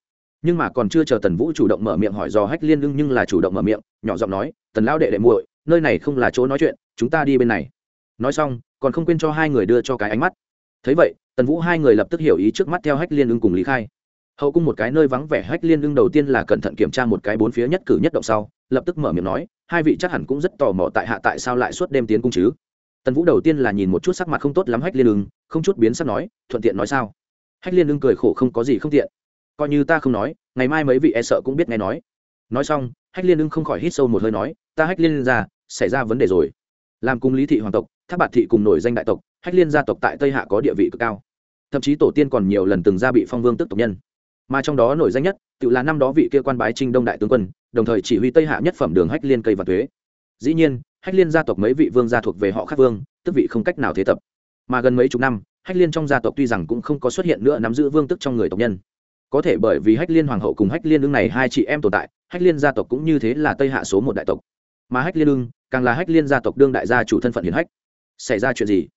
Nhưng mà còn chưa chờ tần vũ chủ động mở miệng hỏi do hách liên ưng nhưng là chủ động mở miệng, nhỏ giọng nói, tần lão đệ đệ muội, nơi này không là chỗ nói chuyện, chúng ta đi bên này. Nói xong, còn không quên cho hai người đưa cho cái ánh mắt. Thấy vậy, tần vũ hai người lập tức hiểu ý trước mắt theo hách liên ưng cùng lý khai. Hậu cung một cái nơi vắng vẻ, hách liên ưng đầu tiên là cẩn thận kiểm tra một cái bốn phía nhất cử nhất động sau, lập tức mở miệng nói, hai vị chắc hẳn cũng rất tò mò tại hạ tại sao lại suốt đêm tiến cung chứ? Tần vũ đầu tiên là nhìn một chút sắc mặt không tốt lắm hách liên ưng, không chút biến sắc nói, thuận tiện nói sao? Hách liên ưng cười khổ không có gì không tiện. Coi như ta không nói, ngày mai mấy vị e sợ cũng biết nghe nói. Nói xong, hách liên ưng không khỏi hít sâu một hơi nói, ta hách liên ra xảy ra vấn đề rồi. Làm cung lý thị hoàng tộc tháp bạt thị cùng nổi danh đại tộc, hách liên gia tộc tại tây hạ có địa vị cực cao. Thậm chí tổ tiên còn nhiều lần từng ra bị phong vương tức tộc nhân. Mà trong đó nổi danh nhất, tự là năm đó vị kia quan bái trinh đông đại tướng quân, đồng thời chỉ huy tây hạ nhất phẩm đường hách liên cây và thuế dĩ nhiên, hách liên gia tộc mấy vị vương gia thuộc về họ khác vương, tức vị không cách nào thế tập. Mà gần mấy chục năm, hách liên trong gia tộc tuy rằng cũng không có xuất hiện nữa nắm giữ vương tức trong người tộc nhân. Có thể bởi vì hách liên hoàng hậu cùng hách liên ưng này hai chị em tồn tại, hách liên gia tộc cũng như thế là tây hạ số một đại tộc. Mà hách liên ưng, càng là hách liên gia tộc đương đại gia chủ thân phận hiền hách. Xảy ra chuyện gì?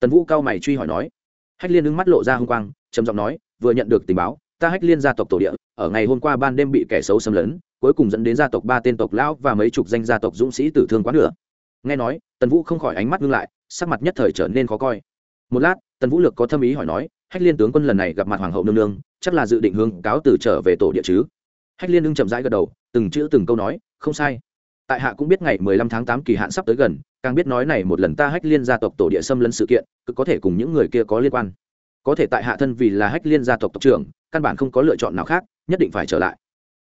Tần vũ cao mày truy hỏi nói. Hách liên ưng mắt lộ ra h ư n g quang, trầm giọng nói, vừa nhận được tình báo, ta hách liên gia tộc tổ địa, ở ngày hôm qua ban đêm bị kẻ xấu xâm lấn cuối cùng dẫn đến gia tộc ba tên tộc lão và mấy chục danh gia tộc dũng sĩ tử thương quá nửa. Nghe nói, tần vũ không khỏi ánh mắt ngưng lại, sắc mặt nhất thời trở nên khó coi. Một lát, tần vũ lực có thâm ý hỏi nói, hách liên tướng quân lần này gặp mặt hoàng hậu nương nương, chắc là dự định hướng cáo từ trở về tổ địa chứ? Hách liên ưng chậm rãi gật đầu, từng chữ từng câu nói, không sai. Tại hạ cũng biết ngày mười lăm tháng tám kỳ hạn sắp tới gần, càng biết nói này một lần ta hách liên gia tộc tổ địa xâm lấn sự kiện cực có thể cùng những người kia có liên quan. Có thể tại hạ thân vì là hách liên gia tộc tộc trưởng, căn bản không có lựa chọn nào khác, nhất định phải trở lại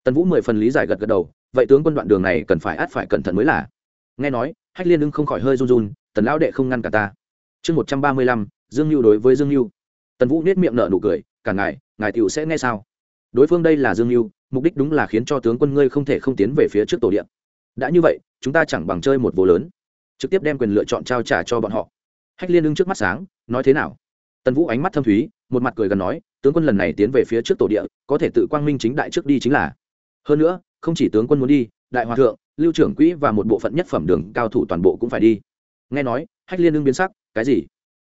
tần vũ mười phần lý giải gật gật đầu, vậy tướng quân đoạn đường này cần phải át phải cẩn thận mới là. Nghe nói, hách liên ưng không khỏi hơi run run, tần lão đệ không ngăn cả ta. Chương một trăm ba mươi lăm, dương mưu đối với dương mưu tần vũ nết miệng nở nụ cười, cả ngài ngài t sẽ nghe sao? Đối phương đây là dương mưu mục đích đúng là khiến cho tướng quân ngươi không thể không tiến về phía trước tổ điện. Đã như vậy, chúng ta chẳng bằng chơi một vô lớn. Trực tiếp đem quyền lựa chọn trao trả cho bọn họ. Hách liên ưng trước mắt sáng, nói thế nào? Tần vũ ánh mắt thâm thúy, một mặt cười gần nói, tướng quân lần này tiến về phía trước tổ địa, có thể tự quang minh chính đại trước đi chính là hơn nữa, không chỉ tướng quân muốn đi, đại hòa thượng, lưu trưởng quỹ và một bộ phận nhất phẩm đường cao thủ toàn bộ cũng phải đi. Nghe nói, hách liên đương biến sắc, cái gì?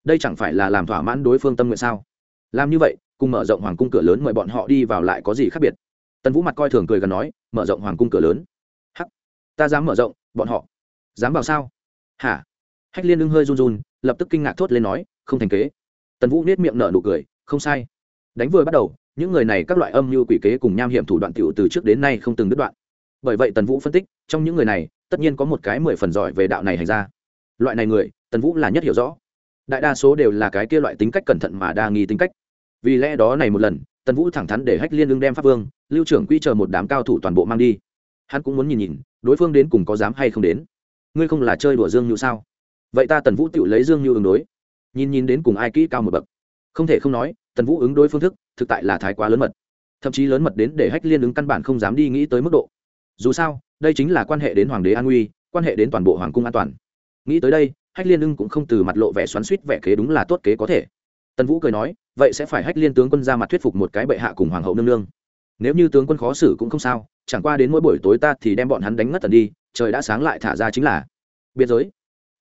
Đây chẳng phải là làm thỏa mãn đối phương tâm nguyện sao? Làm như vậy, cùng mở rộng hoàng cung cửa lớn mời bọn họ đi vào lại có gì khác biệt? Tần vũ mặt coi thường cười gần nói, mở rộng hoàng cung cửa lớn. Ta dám mở rộng, bọn họ. Dám vào sao? Hả? Hách liên ưng hơi run run, lập tức kinh ngạc thốt lên nói, không thành kế. Tần vũ nết miệng nở nụ cười, không sai. Đánh vừa bắt đầu những người này các loại âm mưu quỷ kế cùng nham hiểm thủ đoạn tiểu từ trước đến nay không từng đứt đoạn. Bởi vậy tần vũ phân tích, trong những người này, tất nhiên có một cái mười phần giỏi về đạo này hành ra. Loại này người, tần vũ là nhất hiểu rõ. Đại đa số đều là cái kia loại tính cách cẩn thận mà đa nghi tính cách. Vì lẽ đó này một lần, tần vũ thẳng thắn để hách liên ưng đem pháp vương, lưu trưởng quy chờ một đám cao thủ toàn bộ mang đi. Hắn cũng muốn nhìn nhìn, đối phương đến cùng có dám hay không đến. Ngươi không là chơi đùa dương nhu sao? Vậy ta tần vũ tự lấy dương nhu ứng đối. Nhìn nhìn đến cùng ai kỹ cao một bậc. Không thể không nói, tần vũ ứng đối phương thức thực tại là thái quá lớn mật. Thậm chí lớn mật đến để hách liên ứng căn bản không dám đi nghĩ tới mức độ. Dù sao, đây chính là quan hệ đến hoàng đế an nguy, quan hệ đến toàn bộ hoàng cung an toàn. Nghĩ tới đây, hách liên ưng cũng không từ mặt lộ vẻ xoắn suýt vẻ kế đúng là tốt kế có thể. Tần vũ cười nói, vậy sẽ phải hách liên tướng quân ra mặt thuyết phục một cái bệ hạ cùng hoàng hậu nương nương. Nếu như tướng quân khó xử cũng không sao, chẳng qua đến mỗi buổi tối ta thì đem bọn hắn đánh ngất tần đi, trời đã sáng lại thả ra chính là. Biên giới.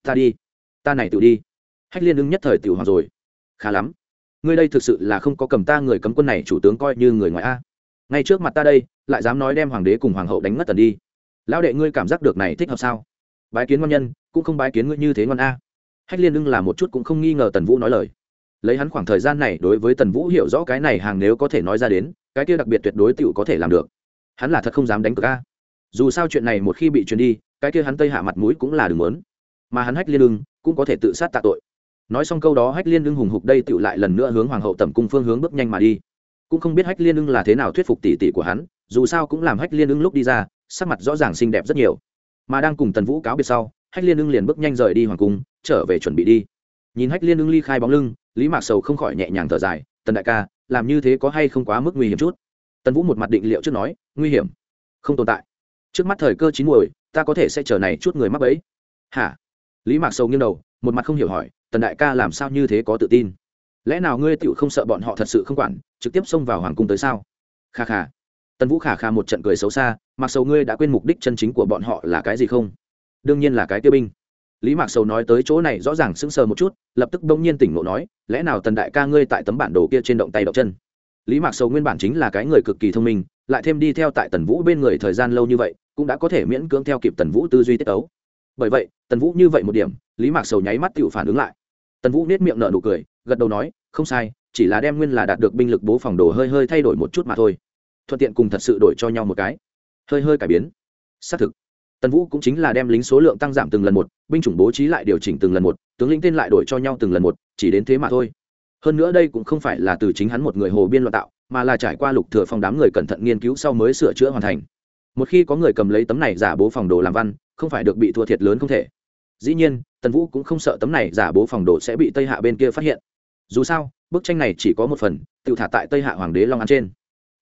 Ta đi. Ta này tự đi. Hách liên ưng nhất thời tiểu hoàng rồi. Khá lắm ngươi đây thực sự là không có cầm ta người cấm quân này chủ tướng coi như người ngoài a. Ngay trước mặt ta đây, lại dám nói đem hoàng đế cùng hoàng hậu đánh ngất tần đi. Lão đệ ngươi cảm giác được này thích hợp sao? Bái kiến ngon nhân, cũng không bái kiến ngươi như thế ngon a. Hách liên ưng là một chút cũng không nghi ngờ tần vũ nói lời. Lấy hắn khoảng thời gian này đối với tần vũ hiểu rõ cái này hàng nếu có thể nói ra đến, cái kia đặc biệt tuyệt đối tựu có thể làm được. Hắn là thật không dám đánh cược a. Dù sao chuyện này một khi bị truyền đi, cái kia hắn tây hạ mặt mũi cũng là đừng lớn mà hắn hách liên lưng cũng có thể tự sát tạ tội nói xong câu đó hách liên ưng hùng hục đây tựu lại lần nữa hướng hoàng hậu tẩm cung phương hướng bước nhanh mà đi. Cũng không biết hách liên ưng là thế nào thuyết phục tỷ tỷ của hắn, dù sao cũng làm hách liên ưng lúc đi ra, sắc mặt rõ ràng xinh đẹp rất nhiều. Mà đang cùng tần vũ cáo biệt sau, hách liên ưng liền bước nhanh rời đi hoàng cung, trở về chuẩn bị đi. Nhìn hách liên ưng ly khai bóng lưng, lý mạc sầu không khỏi nhẹ nhàng thở dài, tần đại ca, làm như thế có hay không quá mức nguy hiểm chút? Tần vũ một mặt định liệu trước nói, nguy hiểm? Không tồn tại. Trước mắt thời cơ chín muồi, ta có thể sẽ chờ này chút người mắc bẫy. Hả? Lý mạc sầu nghiêng đầu, một mặt không hiểu hỏi, tần đại ca làm sao như thế có tự tin? Lẽ nào ngươi tựu không sợ bọn họ thật sự không quản, trực tiếp xông vào hoàng cung tới sao? Kha kha. Tần vũ khả khà một trận cười xấu xa mặc sầu ngươi đã quên mục đích chân chính của bọn họ là cái gì không? Đương nhiên là cái tiêu binh. Lý mạc sầu nói tới chỗ này rõ ràng sững sờ một chút, lập tức bỗng nhiên tỉnh ngộ nói, lẽ nào tần đại ca ngươi tại tấm bản đồ kia trên động tay động chân? Lý mạc sầu nguyên bản chính là cái người cực kỳ thông minh, lại thêm đi theo tại tần vũ bên người thời gian lâu như vậy, cũng đã có thể miễn cưỡng theo kịp tần vũ tư duy tiết ấu bởi vậy, tần vũ như vậy một điểm, lý mạc sầu nháy mắt tự phản ứng lại. Tần vũ nết miệng nở nụ cười, gật đầu nói, không sai, chỉ là đem nguyên là đạt được binh lực bố phòng đồ hơi hơi thay đổi một chút mà thôi. Thuận tiện cùng thật sự đổi cho nhau một cái. Hơi hơi cải biến. Xác thực. Tần vũ cũng chính là đem lính số lượng tăng giảm từng lần một, binh chủng bố trí lại điều chỉnh từng lần một, tướng lĩnh tên lại đổi cho nhau từng lần một, chỉ đến thế mà thôi. Hơn nữa đây cũng không phải là từ chính hắn một người hồ biên loạn tạo, mà là trải qua lục thừa phong đám người cẩn thận nghiên cứu sau mới sửa chữa hoàn thành. Một khi có người cầm lấy tấm này giả bố phòng đồ làm văn không phải được bị thua thiệt lớn không thể. Dĩ nhiên, tần vũ cũng không sợ tấm này giả bố phòng đồ sẽ bị tây hạ bên kia phát hiện. Dù sao, bức tranh này chỉ có một phần, tự thả tại tây hạ hoàng đế long an trên.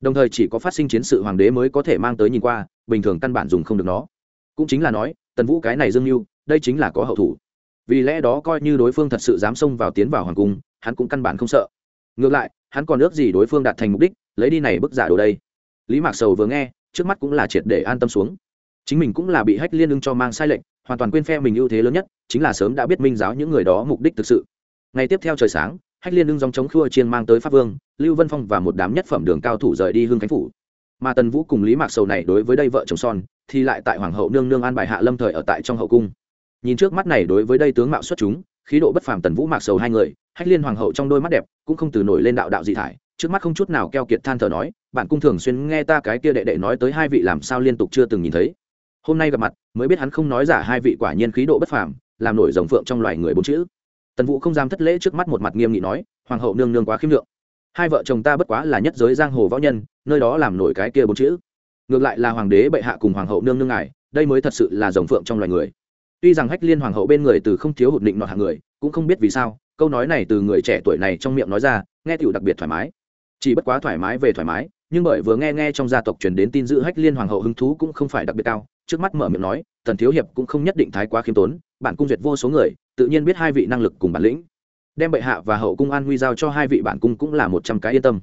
Đồng thời chỉ có phát sinh chiến sự hoàng đế mới có thể mang tới nhìn qua, bình thường căn bản dùng không được nó. Cũng chính là nói, tần vũ cái này dương mưu đây chính là có hậu thủ. Vì lẽ đó coi như đối phương thật sự dám xông vào tiến vào hoàng cung, hắn cũng căn bản không sợ. Ngược lại, hắn còn ước gì đối phương đạt thành mục đích, lấy đi này bức giả đồ đây. Lý mạc sầu vừa nghe, trước mắt cũng là triệt để an tâm xuống chính mình cũng là bị hách liên ưng cho mang sai lệnh, hoàn toàn quên phe mình ưu thế lớn nhất, chính là sớm đã biết minh giáo những người đó mục đích thực sự. Ngày tiếp theo trời sáng, hách liên ưng dòng chống khua chiên mang tới pháp vương, lưu vân phong và một đám nhất phẩm đường cao thủ rời đi hương khánh phủ. Mà tần vũ cùng lý mạc sầu này đối với đây vợ chồng son, thì lại tại hoàng hậu nương nương an bài hạ lâm thời ở tại trong hậu cung. Nhìn trước mắt này đối với đây tướng mạo xuất chúng, khí độ bất phàm tần vũ mạc sầu hai người, hách liên hoàng hậu trong đôi mắt đẹp cũng không từ nổi lên đạo đạo dị thải, trước mắt không chút nào keo kiệt than thở nói, bạn cung thường xuyên nghe ta cái kia đệ đệ nói tới hai vị làm sao liên tục chưa từng nhìn thấy hôm nay gặp mặt, mới biết hắn không nói giả hai vị quả nhiên khí độ bất phàm, làm nổi rồng phượng trong loài người bốn chữ. Tần vũ không dám thất lễ trước mắt một mặt nghiêm nghị nói, hoàng hậu nương nương quá khiêm lượng. Hai vợ chồng ta bất quá là nhất giới giang hồ võ nhân, nơi đó làm nổi cái kia bốn chữ. Ngược lại là hoàng đế bệ hạ cùng hoàng hậu nương nương ngài, đây mới thật sự là rồng phượng trong loài người. Tuy rằng hách liên hoàng hậu bên người từ không thiếu hụt định nọ hạng người, cũng không biết vì sao, câu nói này từ người trẻ tuổi này trong miệng nói ra, nghe tiểu đặc biệt thoải mái. Chỉ bất quá thoải mái về thoải mái, nhưng bởi vừa nghe nghe trong gia tộc truyền đến tin giữ hách liên hoàng hậu hứng thú cũng không phải đặc biệt cao trước mắt mở miệng nói, tần thiếu hiệp cũng không nhất định thái quá khiêm tốn, bản cung duyệt vô số người, tự nhiên biết hai vị năng lực cùng bản lĩnh. Đem bệ hạ và hậu cung an huy giao cho hai vị bản cung cũng là một trăm cái yên tâm.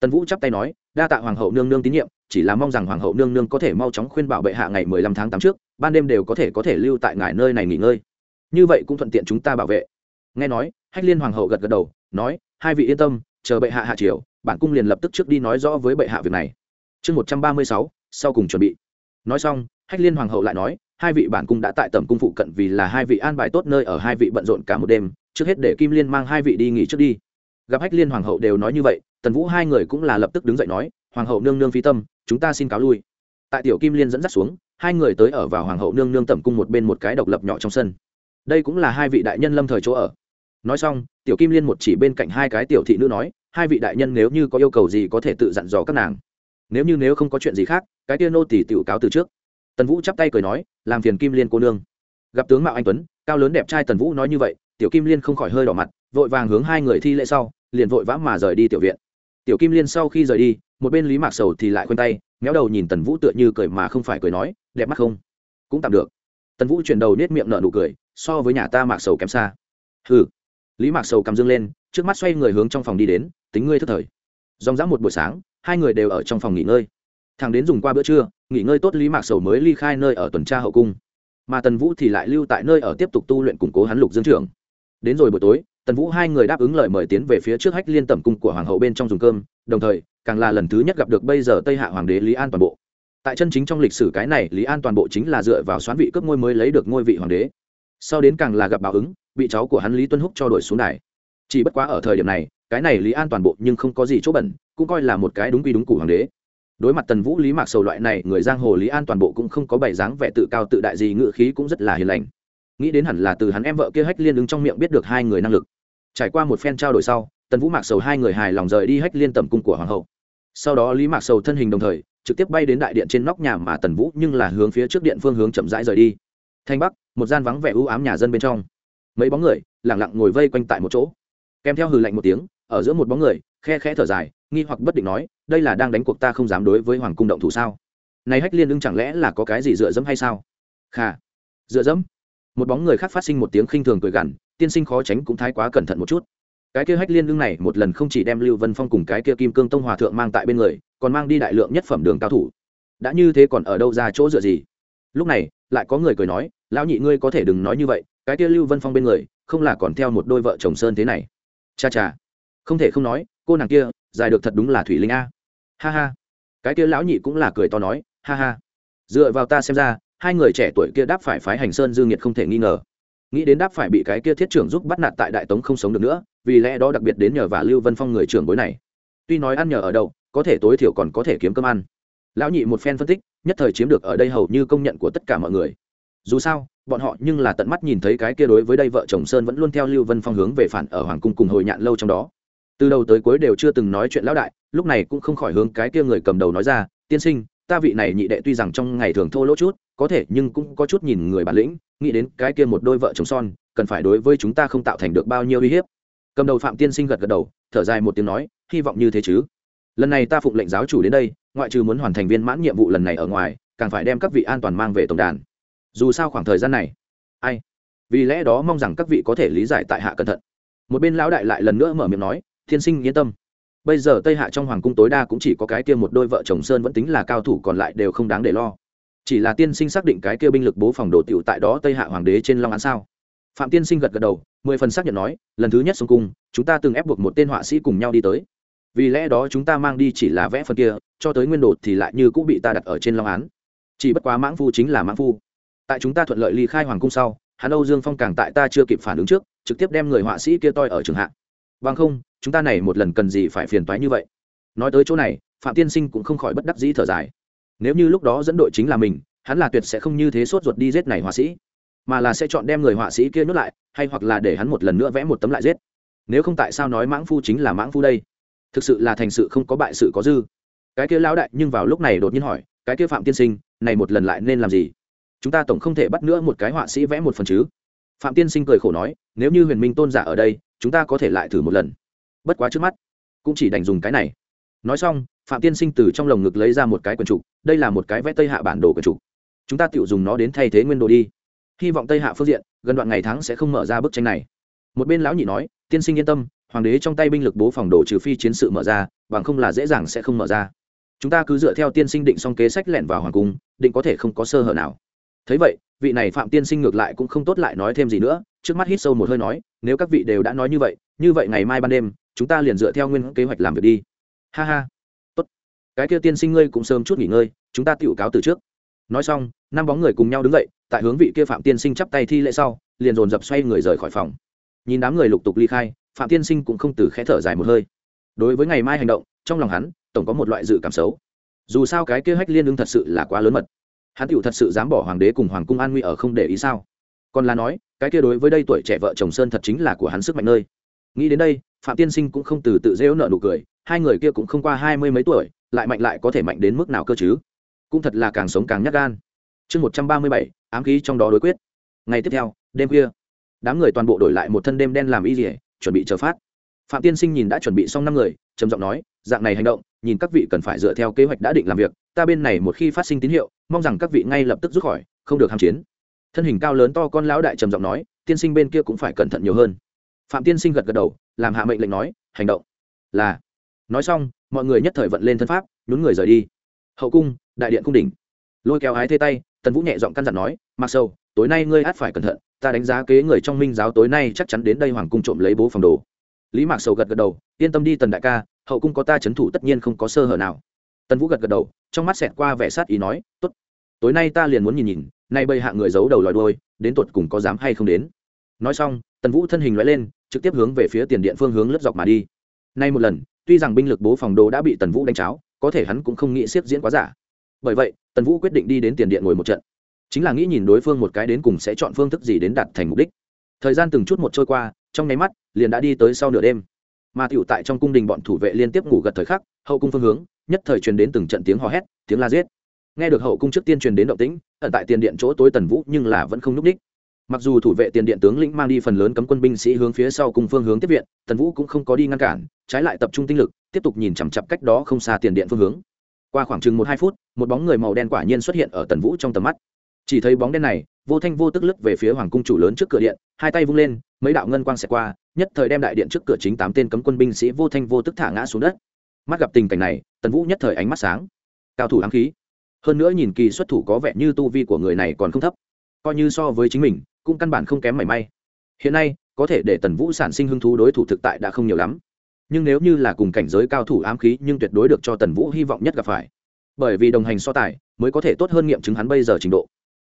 Tần vũ chắp tay nói, đa tạ hoàng hậu nương nương tín nhiệm, chỉ là mong rằng hoàng hậu nương nương có thể mau chóng khuyên bảo bệ hạ ngày mười lăm tháng tám trước, ban đêm đều có thể có thể lưu tại ngài nơi này nghỉ ngơi. Như vậy cũng thuận tiện chúng ta bảo vệ. Nghe nói, hách liên hoàng hậu gật gật đầu, nói, hai vị yên tâm, chờ bệ hạ hạ triều, bản cung liền lập tức trước đi nói rõ với bệ hạ việc này. Chương một trăm ba mươi sáu, sau cùng chuẩn bị. Nói xong hách liên hoàng hậu lại nói, hai vị bản cung đã tại tầm cung phụ cận vì là hai vị an bài tốt nơi ở hai vị bận rộn cả một đêm, trước hết để kim liên mang hai vị đi nghỉ trước đi. Gặp hách liên hoàng hậu đều nói như vậy, tần vũ hai người cũng là lập tức đứng dậy nói, hoàng hậu nương nương phi tâm, chúng ta xin cáo lui. Tại tiểu kim liên dẫn dắt xuống, hai người tới ở vào hoàng hậu nương nương tẩm cung một bên một cái độc lập nhỏ trong sân. Đây cũng là hai vị đại nhân lâm thời chỗ ở. Nói xong, tiểu kim liên một chỉ bên cạnh hai cái tiểu thị nữ nói, hai vị đại nhân nếu như có yêu cầu gì có thể tự dặn dò các nàng. Nếu như nếu không có chuyện gì khác, cái kia nô tỷ tiểu cáo từ trước tần vũ chắp tay cười nói, làm phiền kim liên cô nương. Gặp tướng mạo anh tuấn, cao lớn đẹp trai tần vũ nói như vậy, tiểu kim liên không khỏi hơi đỏ mặt, vội vàng hướng hai người thi lễ sau, liền vội vã mà rời đi tiểu viện. Tiểu kim liên sau khi rời đi, một bên lý mạc sầu thì lại khoanh tay, méo đầu nhìn tần vũ tựa như cười mà không phải cười nói, đẹp mắt không? Cũng tạm được. Tần vũ chuyển đầu nết miệng nở nụ cười, so với nhà ta mạc sầu kém xa. Hừ. Lý mạc sầu cầm dương lên, trước mắt xoay người hướng trong phòng đi đến, tính ngươi thức thời. Dòng dã một buổi sáng, hai người đều ở trong phòng nghỉ ngơi thằng đến dùng qua bữa trưa, nghỉ ngơi tốt lý mạc sầu mới ly khai nơi ở tuần tra hậu cung. Mà tần vũ thì lại lưu tại nơi ở tiếp tục tu luyện củng cố hắn lục dương trưởng. Đến rồi buổi tối, tần vũ hai người đáp ứng lời mời tiến về phía trước hách liên tẩm cung của hoàng hậu bên trong dùng cơm, đồng thời, càng là lần thứ nhất gặp được bây giờ tây hạ hoàng đế lý an toàn bộ. Tại chân chính trong lịch sử cái này, lý an toàn bộ chính là dựa vào xoán vị cấp ngôi mới lấy được ngôi vị hoàng đế. Sau đến càng là gặp báo ứng, bị cháu của hắn lý tuân húc cho đuổi xuống đài. Chỉ bất quá ở thời điểm này, cái này lý an toàn bộ nhưng không có gì chỗ bẩn, cũng coi là một cái đúng quy đúng củ hoàng đế đối mặt tần vũ, lý mạc sầu loại này, người giang hồ lý an toàn bộ cũng không có bày dáng vẻ tự cao tự đại gì ngự khí cũng rất là hiền lành. Nghĩ đến hẳn là từ hắn em vợ kia hách liên ứng trong miệng biết được hai người năng lực. Trải qua một phen trao đổi sau, tần vũ, mạc sầu hai người hài lòng rời đi hách liên tầm cung của hoàng hậu. Sau đó lý mạc sầu thân hình đồng thời, trực tiếp bay đến đại điện trên nóc nhà mà tần vũ nhưng là hướng phía trước điện phương hướng chậm rãi rời đi. Thanh bắc, một gian vắng vẻ ưu ám nhà dân bên trong. Mấy bóng người lẳng lặng ngồi vây quanh tại một chỗ. Kèm theo hừ lạnh một tiếng, ở giữa một bóng người, khe khẽ thở dài nghi hoặc bất định nói, đây là đang đánh cuộc ta không dám đối với hoàng cung động thủ sao? Này hách liên ưng chẳng lẽ là có cái gì dựa dẫm hay sao? Khà, dựa dẫm? Một bóng người khác phát sinh một tiếng khinh thường cười gằn, tiên sinh khó tránh cũng thái quá cẩn thận một chút. Cái kia hách liên ưng này một lần không chỉ đem lưu vân phong cùng cái kia kim cương tông hòa thượng mang tại bên người, còn mang đi đại lượng nhất phẩm đường cao thủ. Đã như thế còn ở đâu ra chỗ dựa gì? Lúc này, lại có người cười nói, lão nhị ngươi có thể đừng nói như vậy, cái kia lưu vân phong bên người, không là còn theo một đôi vợ chồng sơn thế này. Cha cha, không thể không nói, cô nàng kia dài được thật đúng là thủy linh a. Ha ha. Cái kia lão nhị cũng là cười to nói, ha ha. Dựa vào ta xem ra, hai người trẻ tuổi kia đáp phải phái hành sơn dương nhiệt không thể nghi ngờ. Nghĩ đến đáp phải bị cái kia thiết trưởng giúp bắt nạt tại đại tống không sống được nữa, vì lẽ đó đặc biệt đến nhờ và lưu vân phong người trưởng bối này. Tuy nói ăn nhờ ở đâu, có thể tối thiểu còn có thể kiếm cơm ăn. Lão nhị một phen phân tích, nhất thời chiếm được ở đây hầu như công nhận của tất cả mọi người. Dù sao, bọn họ nhưng là tận mắt nhìn thấy cái kia đối với đây vợ chồng sơn vẫn luôn theo lưu vân phong hướng về phản ở hoàng cung cùng hồi nhạn lâu trong đó từ đầu tới cuối đều chưa từng nói chuyện lão đại, lúc này cũng không khỏi hướng cái kia người cầm đầu nói ra, tiên sinh, ta vị này nhị đệ tuy rằng trong ngày thường thô lỗ chút, có thể nhưng cũng có chút nhìn người bản lĩnh, nghĩ đến cái kia một đôi vợ chồng son, cần phải đối với chúng ta không tạo thành được bao nhiêu uy hiếp. Cầm đầu phạm tiên sinh gật gật đầu, thở dài một tiếng nói, hy vọng như thế chứ. Lần này ta phụng lệnh giáo chủ đến đây, ngoại trừ muốn hoàn thành viên mãn nhiệm vụ lần này ở ngoài, càng phải đem các vị an toàn mang về tổng đàn. Dù sao khoảng thời gian này, ai? Vì lẽ đó mong rằng các vị có thể lý giải tại hạ cẩn thận. Một bên lão đại lại lần nữa mở miệng nói thiên sinh yên tâm. Bây giờ tây hạ trong hoàng cung tối đa cũng chỉ có cái kia một đôi vợ chồng sơn vẫn tính là cao thủ còn lại đều không đáng để lo. Chỉ là tiên sinh xác định cái kia binh lực bố phòng đồ tiểu tại đó tây hạ hoàng đế trên long án sao? Phạm tiên sinh gật gật đầu, mười phần xác nhận nói, lần thứ nhất xuống cung, chúng ta từng ép buộc một tên họa sĩ cùng nhau đi tới. Vì lẽ đó chúng ta mang đi chỉ là vẽ phần kia, cho tới nguyên đồ thì lại như cũng bị ta đặt ở trên long án. Chỉ bất quá mãng phu chính là mãng phu. Tại chúng ta thuận lợi ly khai hoàng cung sau hắn âu dương phong càng tại ta chưa kịp phản ứng trước, trực tiếp đem người họa sĩ kia toi ở trường hạ bằng không, chúng ta này một lần cần gì phải phiền toái như vậy? Nói tới chỗ này, phạm tiên sinh cũng không khỏi bất đắc dĩ thở dài. Nếu như lúc đó dẫn đội chính là mình, hắn là tuyệt sẽ không như thế sốt ruột đi giết này họa sĩ, mà là sẽ chọn đem người họa sĩ kia nhốt lại, hay hoặc là để hắn một lần nữa vẽ một tấm lại giết. Nếu không tại sao nói mãng phu chính là mãng phu đây? Thực sự là thành sự không có bại sự có dư. Cái kia lão đại nhưng vào lúc này đột nhiên hỏi, cái kia phạm tiên sinh, này một lần lại nên làm gì? Chúng ta tổng không thể bắt nữa một cái họa sĩ vẽ một phần chứ? Phạm tiên sinh cười khổ nói, nếu như huyền minh tôn giả ở đây chúng ta có thể lại thử một lần. Bất quá trước mắt, cũng chỉ đành dùng cái này. Nói xong, phạm tiên sinh từ trong lồng ngực lấy ra một cái quần trục, đây là một cái vẽ tây hạ bản đồ quần trục. Chúng ta tự dùng nó đến thay thế nguyên đồ đi. Hy vọng tây hạ phương diện, gần đoạn ngày tháng sẽ không mở ra bức tranh này. Một bên lão nhị nói, tiên sinh yên tâm, hoàng đế trong tay binh lực bố phòng đồ trừ phi chiến sự mở ra, bằng không là dễ dàng sẽ không mở ra. Chúng ta cứ dựa theo tiên sinh định xong kế sách lẹn vào hoàng cung, định có thể không có sơ hở nào. Thấy vậy vị này phạm tiên sinh ngược lại cũng không tốt lại nói thêm gì nữa, trước mắt hít sâu một hơi nói, nếu các vị đều đã nói như vậy như vậy ngày mai ban đêm, chúng ta liền dựa theo nguyên kế hoạch làm việc đi. Ha ha. Tốt. Cái kia tiên sinh ngươi cũng sớm chút nghỉ ngơi, chúng ta tựu cáo từ trước. Nói xong, năm bóng người cùng nhau đứng dậy, tại hướng vị kia phạm tiên sinh chắp tay thi lễ sau, liền dồn dập xoay người rời khỏi phòng. Nhìn đám người lục tục ly khai, phạm tiên sinh cũng không từ khẽ thở dài một hơi. Đối với ngày mai hành động, trong lòng hắn, tổng có một loại dự cảm xấu. Dù sao cái kế hoạch liên ứng thật sự là quá lớn mật hắn tựu thật sự dám bỏ hoàng đế cùng hoàng cung an nguy ở không để ý sao? Còn là nói, cái kia đối với đây tuổi trẻ vợ chồng sơn thật chính là của hắn sức mạnh nơi. Nghĩ đến đây, phạm tiên sinh cũng không từ tự dễu nợ nụ cười, hai người kia cũng không qua hai mươi mấy tuổi, lại mạnh lại có thể mạnh đến mức nào cơ chứ? Cũng thật là càng sống càng nhắc gan. Chương một trăm ba mươi bảy, ám khí trong đó đối quyết. Ngày tiếp theo, đêm khuya, đám người toàn bộ đổi lại một thân đêm đen làm y dỉa chuẩn bị chờ phát. Phạm tiên sinh nhìn đã chuẩn bị xong năm người, trầm giọng nói, dạng này hành động nhìn các vị cần phải dựa theo kế hoạch đã định làm việc, ta bên này một khi phát sinh tín hiệu, mong rằng các vị ngay lập tức rút khỏi, không được hạm chiến. Thân hình cao lớn to con lão đại trầm giọng nói, tiên sinh bên kia cũng phải cẩn thận nhiều hơn. Phạm tiên sinh gật gật đầu, làm hạ mệnh lệnh nói, hành động. Là. Nói xong, mọi người nhất thời vận lên thân pháp, nhún người rời đi. Hậu cung, đại điện cung đỉnh. Lôi kéo ái thê tay, tần vũ nhẹ giọng căn dặn nói, mặc sâu tối nay ngươi át phải cẩn thận, ta đánh giá kế người trong minh giáo tối nay chắc chắn đến đây hoàng cung trộm lấy bố phòng đồ. Lý mạc sầu gật gật đầu, yên tâm đi tần đại ca hậu cung có ta trấn thủ tất nhiên không có sơ hở nào. Tần vũ gật gật đầu, trong mắt xẹt qua vẻ sát ý nói, tốt, tối nay ta liền muốn nhìn nhìn, nay bây hạ người giấu đầu lòi đôi đến tột cùng có dám hay không đến. Nói xong, tần vũ thân hình loại lên, trực tiếp hướng về phía tiền điện phương hướng lướt dọc mà đi. Nay một lần, tuy rằng binh lực bố phòng đồ đã bị tần vũ đánh cháo, có thể hắn cũng không nghĩ siết diễn quá giả. Bởi vậy, tần vũ quyết định đi đến tiền điện ngồi một trận. Chính là nghĩ nhìn đối phương một cái đến cùng sẽ chọn phương thức gì đến đạt thành mục đích. Thời gian từng chút một trôi qua, trong nháy mắt, liền đã đi tới sau nửa đêm mà tiểu tại trong cung đình bọn thủ vệ liên tiếp ngủ gật thời khắc, hậu cung phương hướng, nhất thời truyền đến từng trận tiếng hò hét, tiếng la giết. Nghe được hậu cung trước tiên truyền đến động tĩnh, ẩn tại tiền điện chỗ tối tần vũ nhưng là vẫn không núp đích mặc dù thủ vệ tiền điện tướng lĩnh mang đi phần lớn cấm quân binh sĩ hướng phía sau cùng phương hướng tiếp viện, tần vũ cũng không có đi ngăn cản, trái lại tập trung tinh lực, tiếp tục nhìn chằm chặp cách đó không xa tiền điện phương hướng. Qua khoảng chừng một hai phút, một bóng người màu đen quả nhiên xuất hiện ở tần vũ trong tầm mắt. Chỉ thấy bóng đen này, vô thanh vô tức lướt về phía hoàng cung chủ lớn trước cửa điện, hai tay vung lên, mấy đạo ngân quang xẹt qua nhất thời đem đại điện trước cửa chính tám tên cấm quân binh sĩ vô thanh vô tức thả ngã xuống đất. Mắt gặp tình cảnh này, tần vũ nhất thời ánh mắt sáng. Cao thủ ám khí. Hơn nữa nhìn kỳ xuất thủ có vẻ như tu vi của người này còn không thấp. Coi như so với chính mình, cũng căn bản không kém mảy may. Hiện nay, có thể để tần vũ sản sinh hứng thú đối thủ thực tại đã không nhiều lắm. Nhưng nếu như là cùng cảnh giới cao thủ ám khí, nhưng tuyệt đối được cho tần vũ hy vọng nhất gặp phải. Bởi vì đồng hành so tài, mới có thể tốt hơn nghiệm chứng hắn bây giờ trình độ.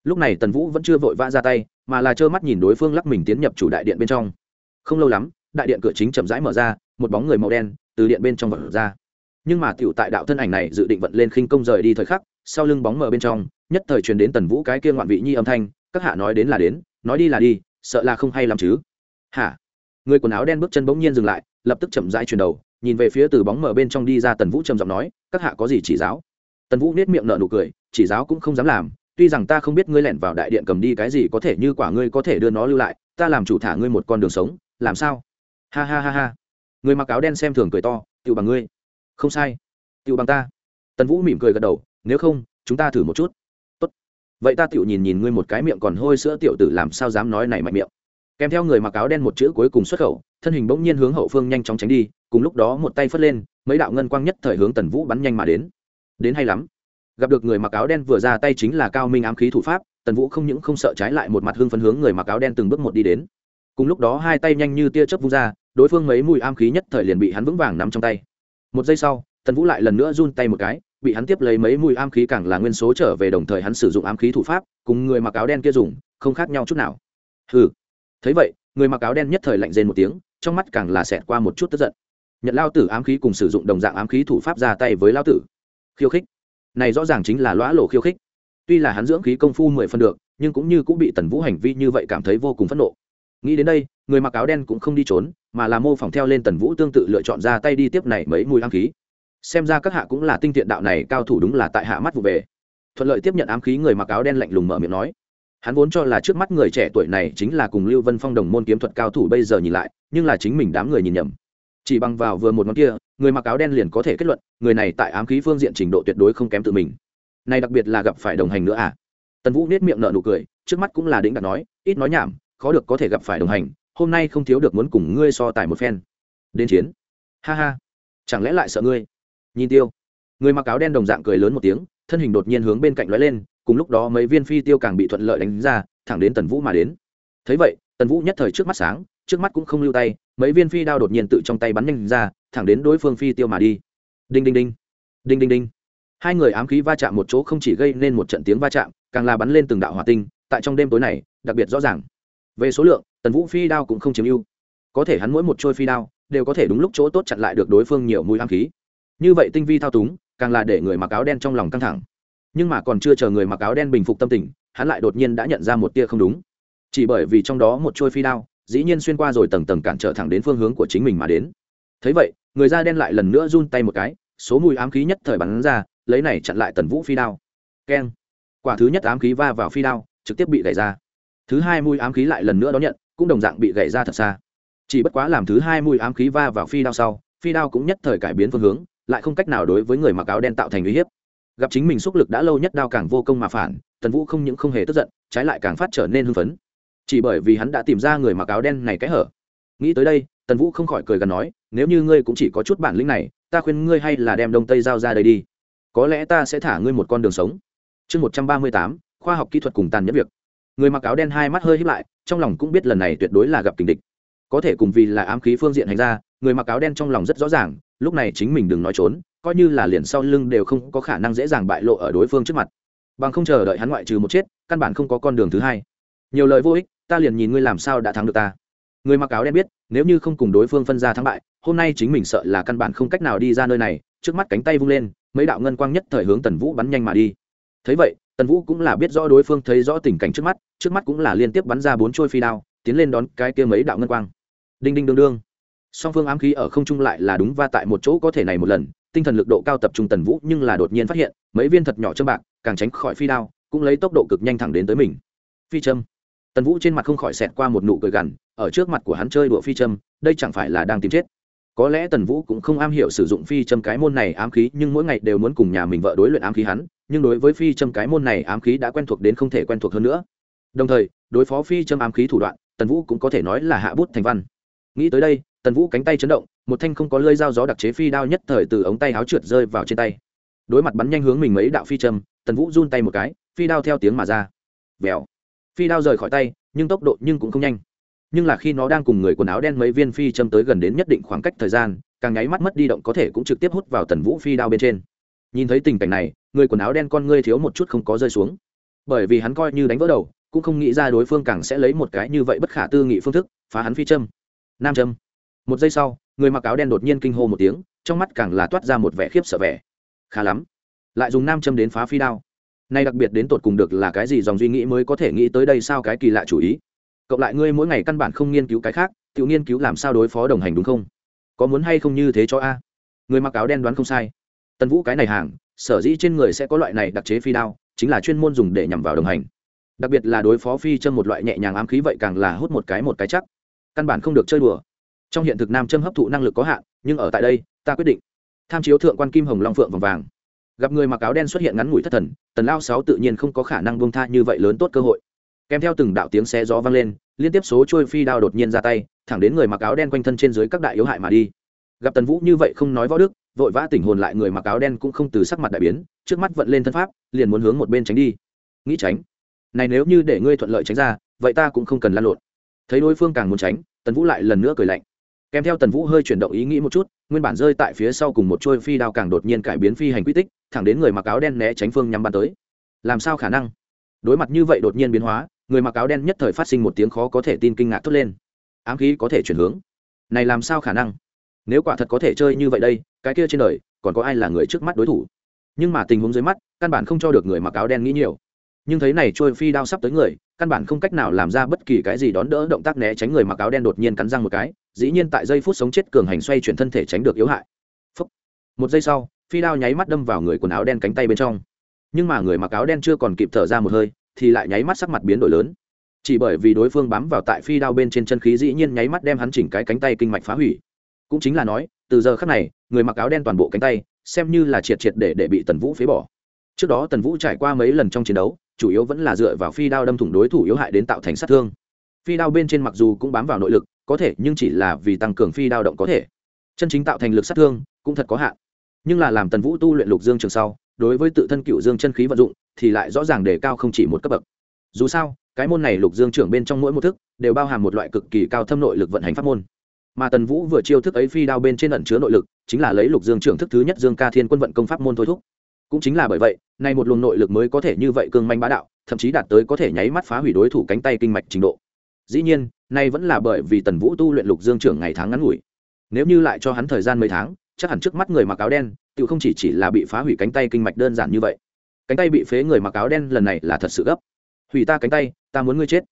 Lúc này tần vũ vẫn chưa vội vã ra tay, mà là trơ mắt nhìn đối phương lắc mình tiến nhập chủ đại điện bên trong không lâu lắm, đại điện cửa chính chậm rãi mở ra, một bóng người màu đen từ điện bên trong vật ra. Nhưng mà tiểu tại đạo thân ảnh này dự định vận lên khinh công rời đi thời khắc, sau lưng bóng mờ bên trong, nhất thời truyền đến tần vũ cái kia ngoạn vị nhi âm thanh, các hạ nói đến là đến, nói đi là đi, sợ là không hay làm chứ. Hả? Người quần áo đen bước chân bỗng nhiên dừng lại, lập tức chậm rãi chuyển đầu, nhìn về phía từ bóng mờ bên trong đi ra tần vũ trầm giọng nói, các hạ có gì chỉ giáo? Tần vũ nết miệng nở nụ cười, chỉ giáo cũng không dám làm, tuy rằng ta không biết ngươi lẻn vào đại điện cầm đi cái gì có thể như quả ngươi có thể đưa nó lưu lại, ta làm chủ thả ngươi một con đường sống làm sao? Ha ha ha ha. Người mặc áo đen xem thường cười to tự bằng ngươi. Không sai. Tự bằng ta. Tần vũ mỉm cười gật đầu, nếu không, chúng ta thử một chút. Tốt. vậy ta tự nhìn nhìn ngươi một cái miệng còn hôi sữa tiểu tử làm sao dám nói này mạnh miệng. Kèm theo người mặc áo đen một chữ cuối cùng xuất khẩu, thân hình bỗng nhiên hướng hậu phương nhanh chóng tránh đi, cùng lúc đó một tay phất lên, mấy đạo ngân quang nhất thời hướng tần vũ bắn nhanh mà đến. Đến hay lắm. Gặp được người mặc áo đen vừa ra tay chính là cao minh ám khí thủ pháp, tần vũ không những không sợ trái lại một mặt hương phấn hướng người mặc áo đen từng bước một đi đến cùng lúc đó hai tay nhanh như tia chớp vung ra, đối phương mấy mùi am khí nhất thời liền bị hắn vững vàng nắm trong tay. Một giây sau, tần vũ lại lần nữa run tay một cái, bị hắn tiếp lấy mấy mùi am khí càng là nguyên số trở về đồng thời hắn sử dụng am khí thủ pháp, cùng người mặc áo đen kia dùng, không khác nhau chút nào. Hừ. Thấy vậy, người mặc áo đen nhất thời lạnh rên một tiếng, trong mắt càng là xẹt qua một chút tức giận. Nhận lao tử ám khí cùng sử dụng đồng dạng ám khí thủ pháp ra tay với lao tử. Khiêu khích. Này rõ ràng chính là lõa lộ khiêu khích. Tuy là hắn dưỡng khí công phu mười phân được, nhưng cũng như cũng bị tần vũ hành vi như vậy cảm thấy vô cùng phẫn nộ nghĩ đến đây, người mặc áo đen cũng không đi trốn, mà là mô phỏng theo lên tần vũ tương tự lựa chọn ra tay đi tiếp này mấy mùi ám khí. Xem ra các hạ cũng là tinh thiện đạo này, cao thủ đúng là tại hạ mắt vụ về. Thuận lợi tiếp nhận ám khí, người mặc áo đen lạnh lùng mở miệng nói. Hắn vốn cho là trước mắt người trẻ tuổi này chính là cùng lưu vân phong đồng môn kiếm thuật cao thủ bây giờ nhìn lại, nhưng là chính mình đám người nhìn nhầm. Chỉ bằng vào vừa một món kia, người mặc áo đen liền có thể kết luận, người này tại ám khí phương diện trình độ tuyệt đối không kém tự mình. Này đặc biệt là gặp phải đồng hành nữa à? Tần vũ nết miệng nợ nụ cười, trước mắt cũng là đĩnh đặt nói, ít nói nhảm khó được có thể gặp phải đồng hành, hôm nay không thiếu được muốn cùng ngươi so tài một phen. Đến chiến. Ha ha. Chẳng lẽ lại sợ ngươi? Nhìn tiêu. Người mặc áo đen đồng dạng cười lớn một tiếng, thân hình đột nhiên hướng bên cạnh lóe lên, cùng lúc đó mấy viên phi tiêu càng bị thuận lợi đánh ra, thẳng đến tần vũ mà đến. Thấy vậy, tần vũ nhất thời trước mắt sáng, trước mắt cũng không lưu tay, mấy viên phi đao đột nhiên tự trong tay bắn nhanh ra, thẳng đến đối phương phi tiêu mà đi. Đinh đinh đinh. Đinh đinh đinh. Hai người ám khí va chạm một chỗ không chỉ gây nên một trận tiếng va chạm, càng là bắn lên từng đạo hỏa tinh, tại trong đêm tối này, đặc biệt rõ ràng về số lượng, tần vũ phi đao cũng không chiếm ưu. Có thể hắn mỗi một trôi phi đao đều có thể đúng lúc chỗ tốt chặn lại được đối phương nhiều mũi ám khí. Như vậy tinh vi thao túng, càng là để người mặc áo đen trong lòng căng thẳng. Nhưng mà còn chưa chờ người mặc áo đen bình phục tâm tình, hắn lại đột nhiên đã nhận ra một tia không đúng. Chỉ bởi vì trong đó một trôi phi đao, dĩ nhiên xuyên qua rồi tầng tầng cản trở thẳng đến phương hướng của chính mình mà đến. Thấy vậy, người da đen lại lần nữa run tay một cái, số mùi ám khí nhất thời bắn ra, lấy này chặn lại tần vũ phi đao. Keng. Quả thứ nhất ám khí va vào phi đao, trực tiếp bị gãy ra thứ hai mũi ám khí lại lần nữa đón nhận, cũng đồng dạng bị gãy ra thật xa. Chỉ bất quá làm thứ hai mũi ám khí va vào phi đao sau, phi đao cũng nhất thời cải biến phương hướng, lại không cách nào đối với người mặc áo đen tạo thành uy hiếp. Gặp chính mình xúc lực đã lâu nhất đao càng vô công mà phản, tần vũ không những không hề tức giận, trái lại càng phát trở nên hưng phấn. Chỉ bởi vì hắn đã tìm ra người mặc áo đen này cái hở. Nghĩ tới đây, tần vũ không khỏi cười gần nói, nếu như ngươi cũng chỉ có chút bản lĩnh này, ta khuyên ngươi hay là đem đông tây giao ra đây đi. Có lẽ ta sẽ thả ngươi một con đường sống. Chương một trăm ba mươi tám, khoa học kỹ thuật cùng tàn nhẫn việc người mặc áo đen hai mắt hơi hít lại, trong lòng cũng biết lần này tuyệt đối là gặp tình địch. Có thể cùng vì là ám khí phương diện hành ra, người mặc áo đen trong lòng rất rõ ràng, lúc này chính mình đừng nói trốn, coi như là liền sau lưng đều không có khả năng dễ dàng bại lộ ở đối phương trước mặt. Bằng không chờ đợi hắn ngoại trừ một chết, căn bản không có con đường thứ hai. Nhiều lời vô ích, ta liền nhìn ngươi làm sao đã thắng được ta. Người mặc áo đen biết, nếu như không cùng đối phương phân ra thắng bại, hôm nay chính mình sợ là căn bản không cách nào đi ra nơi này, trước mắt cánh tay vung lên, mấy đạo ngân quang nhất thời hướng tần vũ bắn nhanh mà đi. Thấy vậy, tần vũ cũng là biết rõ đối phương thấy rõ tình cảnh trước mắt trước mắt cũng là liên tiếp bắn ra bốn trôi phi đao, tiến lên đón cái kia mấy đạo ngân quang. Đinh đinh đương đương. Song phương ám khí ở không trung lại là đúng va tại một chỗ có thể này một lần, tinh thần lực độ cao tập trung tần vũ nhưng là đột nhiên phát hiện, mấy viên thật nhỏ châm bạc, càng tránh khỏi phi đao, cũng lấy tốc độ cực nhanh thẳng đến tới mình. Phi châm. Tần vũ trên mặt không khỏi xẹt qua một nụ cười gằn, ở trước mặt của hắn chơi đùa phi châm, đây chẳng phải là đang tìm chết. Có lẽ tần vũ cũng không am hiểu sử dụng phi châm cái môn này ám khí, nhưng mỗi ngày đều muốn cùng nhà mình vợ đối luyện ám khí hắn, nhưng đối với phi châm cái môn này ám khí đã quen thuộc đến không thể quen thuộc hơn nữa đồng thời, đối phó phi châm ám khí thủ đoạn, tần vũ cũng có thể nói là hạ bút thành văn. Nghĩ tới đây, tần vũ cánh tay chấn động, một thanh không có lơi dao gió đặc chế phi đao nhất thời từ ống tay áo trượt rơi vào trên tay. Đối mặt bắn nhanh hướng mình mấy đạo phi châm, tần vũ run tay một cái, phi đao theo tiếng mà ra. Vèo. Phi đao rời khỏi tay, nhưng tốc độ nhưng cũng không nhanh. Nhưng là khi nó đang cùng người quần áo đen mấy viên phi châm tới gần đến nhất định khoảng cách thời gian, càng nháy mắt mất đi động có thể cũng trực tiếp hút vào tần vũ phi đao bên trên. Nhìn thấy tình cảnh này, người quần áo đen con ngươi thiếu một chút không có rơi xuống. Bởi vì hắn coi như đánh vỡ đầu cũng không nghĩ ra đối phương càng sẽ lấy một cái như vậy bất khả tư nghị phương thức phá hắn phi châm. Nam châm. Một giây sau, người mặc áo đen đột nhiên kinh hô một tiếng, trong mắt càng là toát ra một vẻ khiếp sợ vẻ. Khá lắm. Lại dùng nam châm đến phá phi đao. Nay đặc biệt đến tột cùng được là cái gì dòng suy nghĩ mới có thể nghĩ tới đây sao cái kỳ lạ chủ ý? Cộng lại ngươi mỗi ngày căn bản không nghiên cứu cái khác, tự nghiên cứu làm sao đối phó đồng hành đúng không? Có muốn hay không như thế cho a? Người mặc áo đen đoán không sai. Tần vũ cái này hàng, sở dĩ trên người sẽ có loại này đặc chế phi đao, chính là chuyên môn dùng để nhằm vào đồng hành đặc biệt là đối phó phi châm một loại nhẹ nhàng ám khí vậy càng là hút một cái một cái chắc. Căn bản không được chơi đùa. Trong hiện thực nam châm hấp thụ năng lực có hạn, nhưng ở tại đây, ta quyết định. Tham chiếu thượng quan kim hồng long phượng vòng vàng. Gặp người mặc áo đen xuất hiện ngắn ngủi thất thần, tần lao sáu tự nhiên không có khả năng bông tha như vậy lớn tốt cơ hội. Kèm theo từng đạo tiếng xe gió vang lên, liên tiếp số trôi phi đao đột nhiên ra tay, thẳng đến người mặc áo đen quanh thân trên dưới các đại yếu hại mà đi. Gặp tần vũ như vậy không nói võ đức, vội vã tỉnh hồn lại người mặc áo đen cũng không từ sắc mặt đại biến, trước mắt vận lên thân pháp, liền muốn hướng một bên tránh đi. Nghĩ tránh này nếu như để ngươi thuận lợi tránh ra, vậy ta cũng không cần lan lộn. Thấy đối phương càng muốn tránh, tần vũ lại lần nữa cười lạnh. Kèm theo tần vũ hơi chuyển động ý nghĩ một chút, nguyên bản rơi tại phía sau cùng một trôi phi đao càng đột nhiên cải biến phi hành quy tích, thẳng đến người mặc áo đen né tránh phương nhắm bắn tới. Làm sao khả năng? Đối mặt như vậy đột nhiên biến hóa, người mặc áo đen nhất thời phát sinh một tiếng khó có thể tin kinh ngạc thốt lên. Ám khí có thể chuyển hướng. Này làm sao khả năng? Nếu quả thật có thể chơi như vậy đây, cái kia trên đời, còn có ai là người trước mắt đối thủ? Nhưng mà tình huống dưới mắt, căn bản không cho được người mặc áo đen nghĩ nhiều nhưng thấy này trôi phi đao sắp tới người, căn bản không cách nào làm ra bất kỳ cái gì đón đỡ động tác né tránh người mặc áo đen đột nhiên cắn răng một cái, dĩ nhiên tại giây phút sống chết cường hành xoay chuyển thân thể tránh được yếu hại. Phúc. một giây sau, phi đao nháy mắt đâm vào người quần áo đen cánh tay bên trong. Nhưng mà người mặc áo đen chưa còn kịp thở ra một hơi, thì lại nháy mắt sắc mặt biến đổi lớn. Chỉ bởi vì đối phương bám vào tại phi đao bên trên chân khí dĩ nhiên nháy mắt đem hắn chỉnh cái cánh tay kinh mạch phá hủy. Cũng chính là nói, từ giờ khắc này, người mặc áo đen toàn bộ cánh tay, xem như là triệt triệt để để bị tần vũ phế bỏ. Trước đó tần vũ trải qua mấy lần trong chiến đấu chủ yếu vẫn là dựa vào phi đao đâm thủng đối thủ yếu hại đến tạo thành sát thương. Phi đao bên trên mặc dù cũng bám vào nội lực, có thể, nhưng chỉ là vì tăng cường phi đao động có thể. Chân chính tạo thành lực sát thương cũng thật có hạn. Nhưng là làm tần vũ tu luyện lục dương trường sau, đối với tự thân cựu dương chân khí vận dụng, thì lại rõ ràng đề cao không chỉ một cấp bậc. Dù sao, cái môn này lục dương trưởng bên trong mỗi một thức, đều bao hàm một loại cực kỳ cao thâm nội lực vận hành pháp môn. Mà tần vũ vừa chiêu thức ấy phi đao bên trên ẩn chứa nội lực, chính là lấy lục dương trưởng thức thứ nhất dương ca thiên quân vận công pháp môn thôi thúc cũng chính là bởi vậy, nay một luồng nội lực mới có thể như vậy cương manh bá đạo, thậm chí đạt tới có thể nháy mắt phá hủy đối thủ cánh tay kinh mạch trình độ. Dĩ nhiên, nay vẫn là bởi vì tần vũ tu luyện lục dương trưởng ngày tháng ngắn ngủi. Nếu như lại cho hắn thời gian mấy tháng, chắc hẳn trước mắt người mặc áo đen tự không chỉ chỉ là bị phá hủy cánh tay kinh mạch đơn giản như vậy. Cánh tay bị phế người mặc áo đen lần này là thật sự gấp. Hủy ta cánh tay, ta muốn ngươi chết.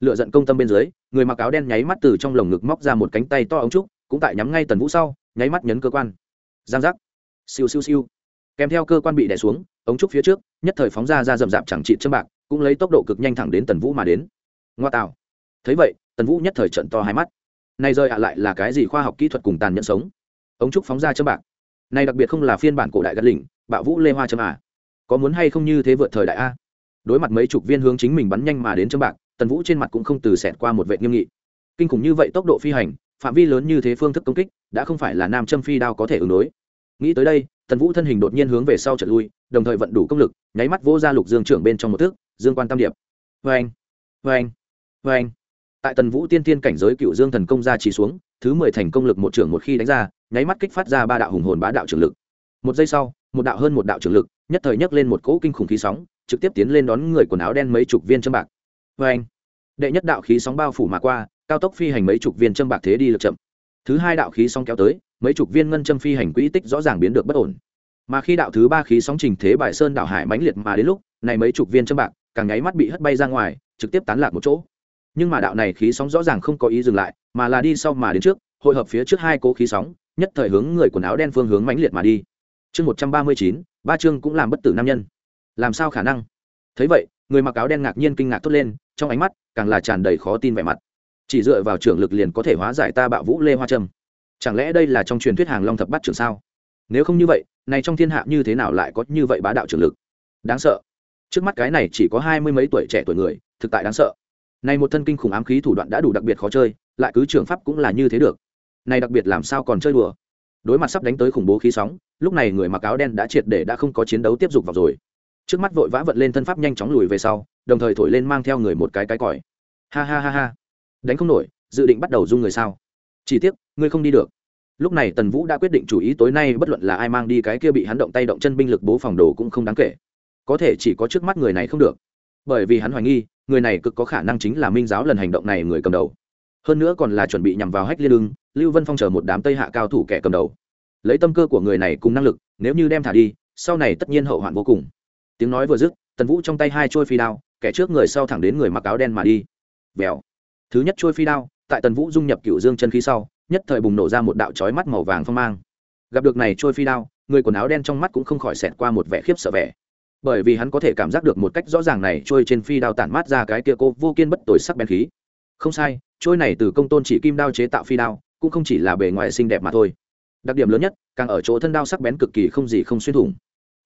Lựa giận công tâm bên dưới, người mặc áo đen nháy mắt từ trong lồng ngực móc ra một cánh tay to ống trúc, cũng tại nhắm ngay tần vũ sau, nháy mắt nhấn cơ quan. Giang giác. Siêu siêu siêu kèm theo cơ quan bị đè xuống, ống trúc phía trước, nhất thời phóng ra ra rậm rạp chẳng trị châm bạc, cũng lấy tốc độ cực nhanh thẳng đến tần vũ mà đến. Ngoa tạo. Thấy vậy, tần vũ nhất thời trận to hai mắt. Này rơi ạ lại là cái gì khoa học kỹ thuật cùng tàn nhẫn sống? Ống trúc phóng ra châm bạc. Này đặc biệt không là phiên bản cổ đại gắt lỉnh, bạo vũ lê hoa châm à. có muốn hay không như thế vượt thời đại a? Đối mặt mấy chục viên hướng chính mình bắn nhanh mà đến châm bạc, tần vũ trên mặt cũng không từ xẹt qua một vệ nghiêm nghị. Kinh khủng như vậy tốc độ phi hành, phạm vi lớn như thế phương thức công kích, đã không phải là nam châm phi đao có thể ứng đối nghĩ tới đây, tần vũ thân hình đột nhiên hướng về sau trận lui, đồng thời vận đủ công lực, nháy mắt vỗ ra lục dương trưởng bên trong một thước, dương quan tam điệp. Vê anh vê anh vê anh tại tần vũ tiên tiên cảnh giới cựu dương thần công ra chỉ xuống, thứ mười thành công lực một trưởng một khi đánh ra, nháy mắt kích phát ra ba đạo hùng hồn bá đạo trưởng lực. Một giây sau, một đạo hơn một đạo trưởng lực, nhất thời nhấc lên một cỗ kinh khủng khí sóng, trực tiếp tiến lên đón người quần áo đen mấy chục viên châm bạc. Vê anh đệ nhất đạo khí sóng bao phủ mà qua, cao tốc phi hành mấy chục viên châm bạc thế đi lực chậm. Thứ hai đạo khí sóng kéo tới mấy chục viên ngân châm phi hành quỹ tích rõ ràng biến được bất ổn. Mà khi đạo thứ ba khí sóng trình thế bài sơn đảo hải mãnh liệt mà đến lúc, này mấy chục viên châm bạc, càng nháy mắt bị hất bay ra ngoài, trực tiếp tán lạc một chỗ. Nhưng mà đạo này khí sóng rõ ràng không có ý dừng lại, mà là đi sau mà đến trước, hội hợp phía trước hai cố khí sóng, nhất thời hướng người quần áo đen phương hướng mãnh liệt mà đi. Chương một trăm ba mươi chín, ba chương cũng làm bất tử nam nhân. Làm sao khả năng? Thấy vậy, người mặc áo đen ngạc nhiên kinh ngạc thốt lên, trong ánh mắt càng là tràn đầy khó tin vẻ mặt. Chỉ dựa vào trưởng lực liền có thể hóa giải ta bạo vũ lê hoa trâm chẳng lẽ đây là trong truyền thuyết hàng long thập bát trưởng sao? Nếu không như vậy, này trong thiên hạ như thế nào lại có như vậy bá đạo trưởng lực? Đáng sợ. Trước mắt cái này chỉ có hai mươi mấy tuổi trẻ tuổi người, thực tại đáng sợ. Này một thân kinh khủng ám khí thủ đoạn đã đủ đặc biệt khó chơi, lại cứ trường pháp cũng là như thế được. Này đặc biệt làm sao còn chơi đùa? Đối mặt sắp đánh tới khủng bố khí sóng, lúc này người mặc áo đen đã triệt để đã không có chiến đấu tiếp dục vào rồi. Trước mắt vội vã vận lên thân pháp nhanh chóng lùi về sau, đồng thời thổi lên mang theo người một cái cái còi. Ha ha ha ha. Đánh không nổi, dự định bắt đầu dung người sao? Chỉ tiếc ngươi không đi được. Lúc này tần vũ đã quyết định chủ ý, tối nay bất luận là ai mang đi cái kia bị hắn động tay động chân binh lực bố phòng đồ cũng không đáng kể. Có thể chỉ có trước mắt người này không được. Bởi vì hắn hoài nghi, người này cực có khả năng chính là minh giáo lần hành động này người cầm đầu. Hơn nữa còn là chuẩn bị nhằm vào hách liên lưng lưu vân phong chờ một đám tây hạ cao thủ kẻ cầm đầu. Lấy tâm cơ của người này cùng năng lực, nếu như đem thả đi, sau này tất nhiên hậu hoạn vô cùng. Tiếng nói vừa dứt, tần vũ trong tay hai trôi phi đao, kẻ trước người sau thẳng đến người mặc áo đen mà đi. Vèo. Thứ nhất trôi phi đao, tại tần vũ dung nhập cựu dương chân khí sau nhất thời bùng nổ ra một đạo chói mắt màu vàng phong mang. Gặp được này trôi phi đao, người quần áo đen trong mắt cũng không khỏi xẹt qua một vẻ khiếp sợ vẻ. Bởi vì hắn có thể cảm giác được một cách rõ ràng này trôi trên phi đao tản mát ra cái kia cô vô kiên bất tồi sắc bén khí. Không sai, trôi này từ công tôn chỉ kim đao chế tạo phi đao, cũng không chỉ là bề ngoài xinh đẹp mà thôi. Đặc điểm lớn nhất, càng ở chỗ thân đao sắc bén cực kỳ không gì không xuyên thủng.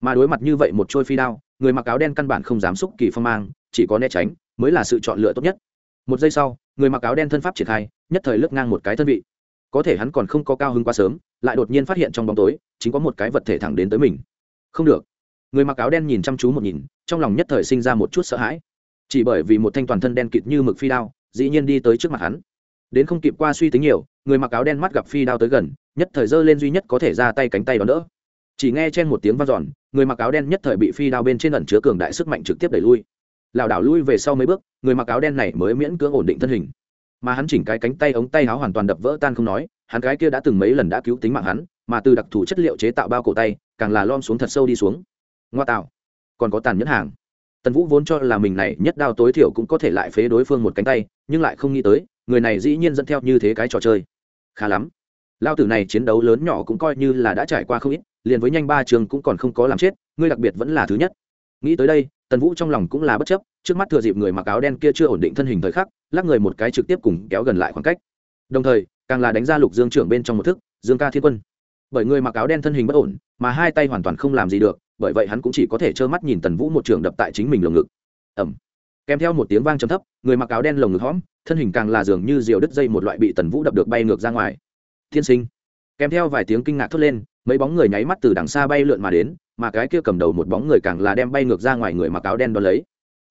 Mà đối mặt như vậy một trôi phi đao, người mặc áo đen căn bản không dám xúc kỳ phong mang, chỉ có né tránh, mới là sự chọn lựa tốt nhất. Một giây sau, người mặc áo đen thân pháp triển khai, nhất thời lướt ngang một cái thân vị có thể hắn còn không có cao hứng quá sớm, lại đột nhiên phát hiện trong bóng tối, chính có một cái vật thể thẳng đến tới mình. Không được. Người mặc áo đen nhìn chăm chú một nhìn, trong lòng nhất thời sinh ra một chút sợ hãi. Chỉ bởi vì một thanh toàn thân đen kịt như mực phi đao, dĩ nhiên đi tới trước mặt hắn. Đến không kịp qua suy tính nhiều, người mặc áo đen mắt gặp phi đao tới gần, nhất thời giơ lên duy nhất có thể ra tay cánh tay đón đỡ. Chỉ nghe trên một tiếng vang giòn người mặc áo đen nhất thời bị phi đao bên trên ẩn chứa cường đại sức mạnh trực tiếp đẩy lui. Lảo đảo lui về sau mấy bước, người mặc áo đen này mới miễn cưỡng ổn định thân hình mà hắn chỉnh cái cánh tay ống tay áo hoàn toàn đập vỡ tan không nói, hắn cái kia đã từng mấy lần đã cứu tính mạng hắn, mà từ đặc thù chất liệu chế tạo bao cổ tay, càng là lom xuống thật sâu đi xuống. Ngoa tạo. Còn có tàn nhẫn hàng. Tần vũ vốn cho là mình này nhất đao tối thiểu cũng có thể lại phế đối phương một cánh tay, nhưng lại không nghĩ tới, người này dĩ nhiên dẫn theo như thế cái trò chơi. Khá lắm. Lao tử này chiến đấu lớn nhỏ cũng coi như là đã trải qua không ít, liền với nhanh ba trường cũng còn không có làm chết, ngươi đặc biệt vẫn là thứ nhất. Nghĩ tới đây tần vũ trong lòng cũng là bất chấp, trước mắt thừa dịp người mặc áo đen kia chưa ổn định thân hình thời khắc, lắc người một cái trực tiếp cùng kéo gần lại khoảng cách. Đồng thời, càng là đánh ra lục dương trưởng bên trong một thức, dương ca thiên quân. Bởi người mặc áo đen thân hình bất ổn, mà hai tay hoàn toàn không làm gì được, bởi vậy hắn cũng chỉ có thể trơ mắt nhìn tần vũ một trường đập tại chính mình lồng ngực. Ẩm kèm theo một tiếng vang trầm thấp, người mặc áo đen lồng ngực hõm, thân hình càng là dường như diều đứt dây một loại bị tần vũ đập được bay ngược ra ngoài. Thiên sinh. Kèm theo vài tiếng kinh ngạc thốt lên mấy bóng người nháy mắt từ đằng xa bay lượn mà đến, mà cái kia cầm đầu một bóng người càng là đem bay ngược ra ngoài người mặc áo đen đón lấy.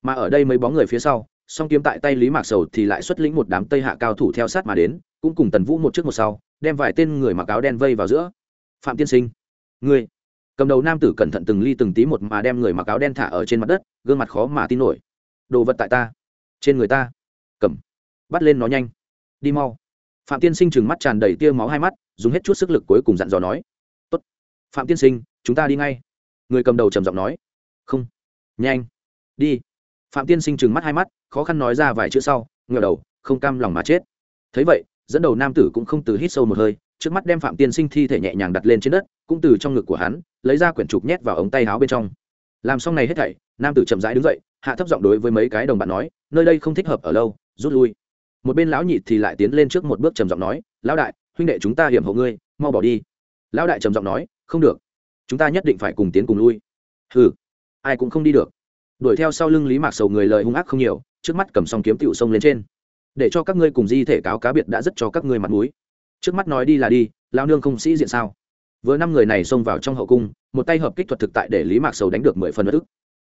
Mà ở đây mấy bóng người phía sau, song kiếm tại tay lý mạc sầu thì lại xuất lĩnh một đám tây hạ cao thủ theo sát mà đến, cũng cùng tần vũ một trước một sau, đem vài tên người mặc áo đen vây vào giữa. Phạm tiên sinh người cầm đầu nam tử cẩn thận từng ly từng tí một mà đem người mặc áo đen thả ở trên mặt đất, gương mặt khó mà tin nổi. Đồ vật tại ta, trên người ta. Cầm, bắt lên nó nhanh. Đi mau. Phạm tiên sinh trừng mắt tràn đầy tia máu hai mắt, dùng hết chút sức lực cuối cùng dặn dò nói phạm tiên sinh, chúng ta đi ngay. Người cầm đầu trầm giọng nói. Không. Nhanh. Đi. Phạm tiên sinh trừng mắt hai mắt, khó khăn nói ra vài chữ sau ngờ đầu, không cam lòng mà chết. Thấy vậy, dẫn đầu nam tử cũng không từ hít sâu một hơi, trước mắt đem phạm tiên sinh thi thể nhẹ nhàng đặt lên trên đất, cũng từ trong ngực của hắn, lấy ra quyển trục nhét vào ống tay áo bên trong. Làm xong này hết thảy, nam tử chậm rãi đứng dậy, hạ thấp giọng đối với mấy cái đồng bạn nói, nơi đây không thích hợp ở lâu, rút lui. Một bên lão nhị thì lại tiến lên trước một bước trầm giọng nói, lão đại, huynh đệ chúng ta hiểm hộ ngươi, mau bỏ đi. Lão đại trầm giọng nói không được. Chúng ta nhất định phải cùng tiến cùng lui. Ừ ai cũng không đi được. Đuổi theo sau lưng lý mạc sầu người lời hung ác không nhiều, trước mắt cầm xong kiếm tựu sông lên trên. Để cho các ngươi cùng di thể cáo cá biệt đã rất cho các ngươi mặt mũi. Trước mắt nói đi là đi lao nương không sĩ diện sao? Vừa năm người này xông vào trong hậu cung, một tay hợp kích thuật thực tại để lý mạc sầu đánh được mười phần bất ức.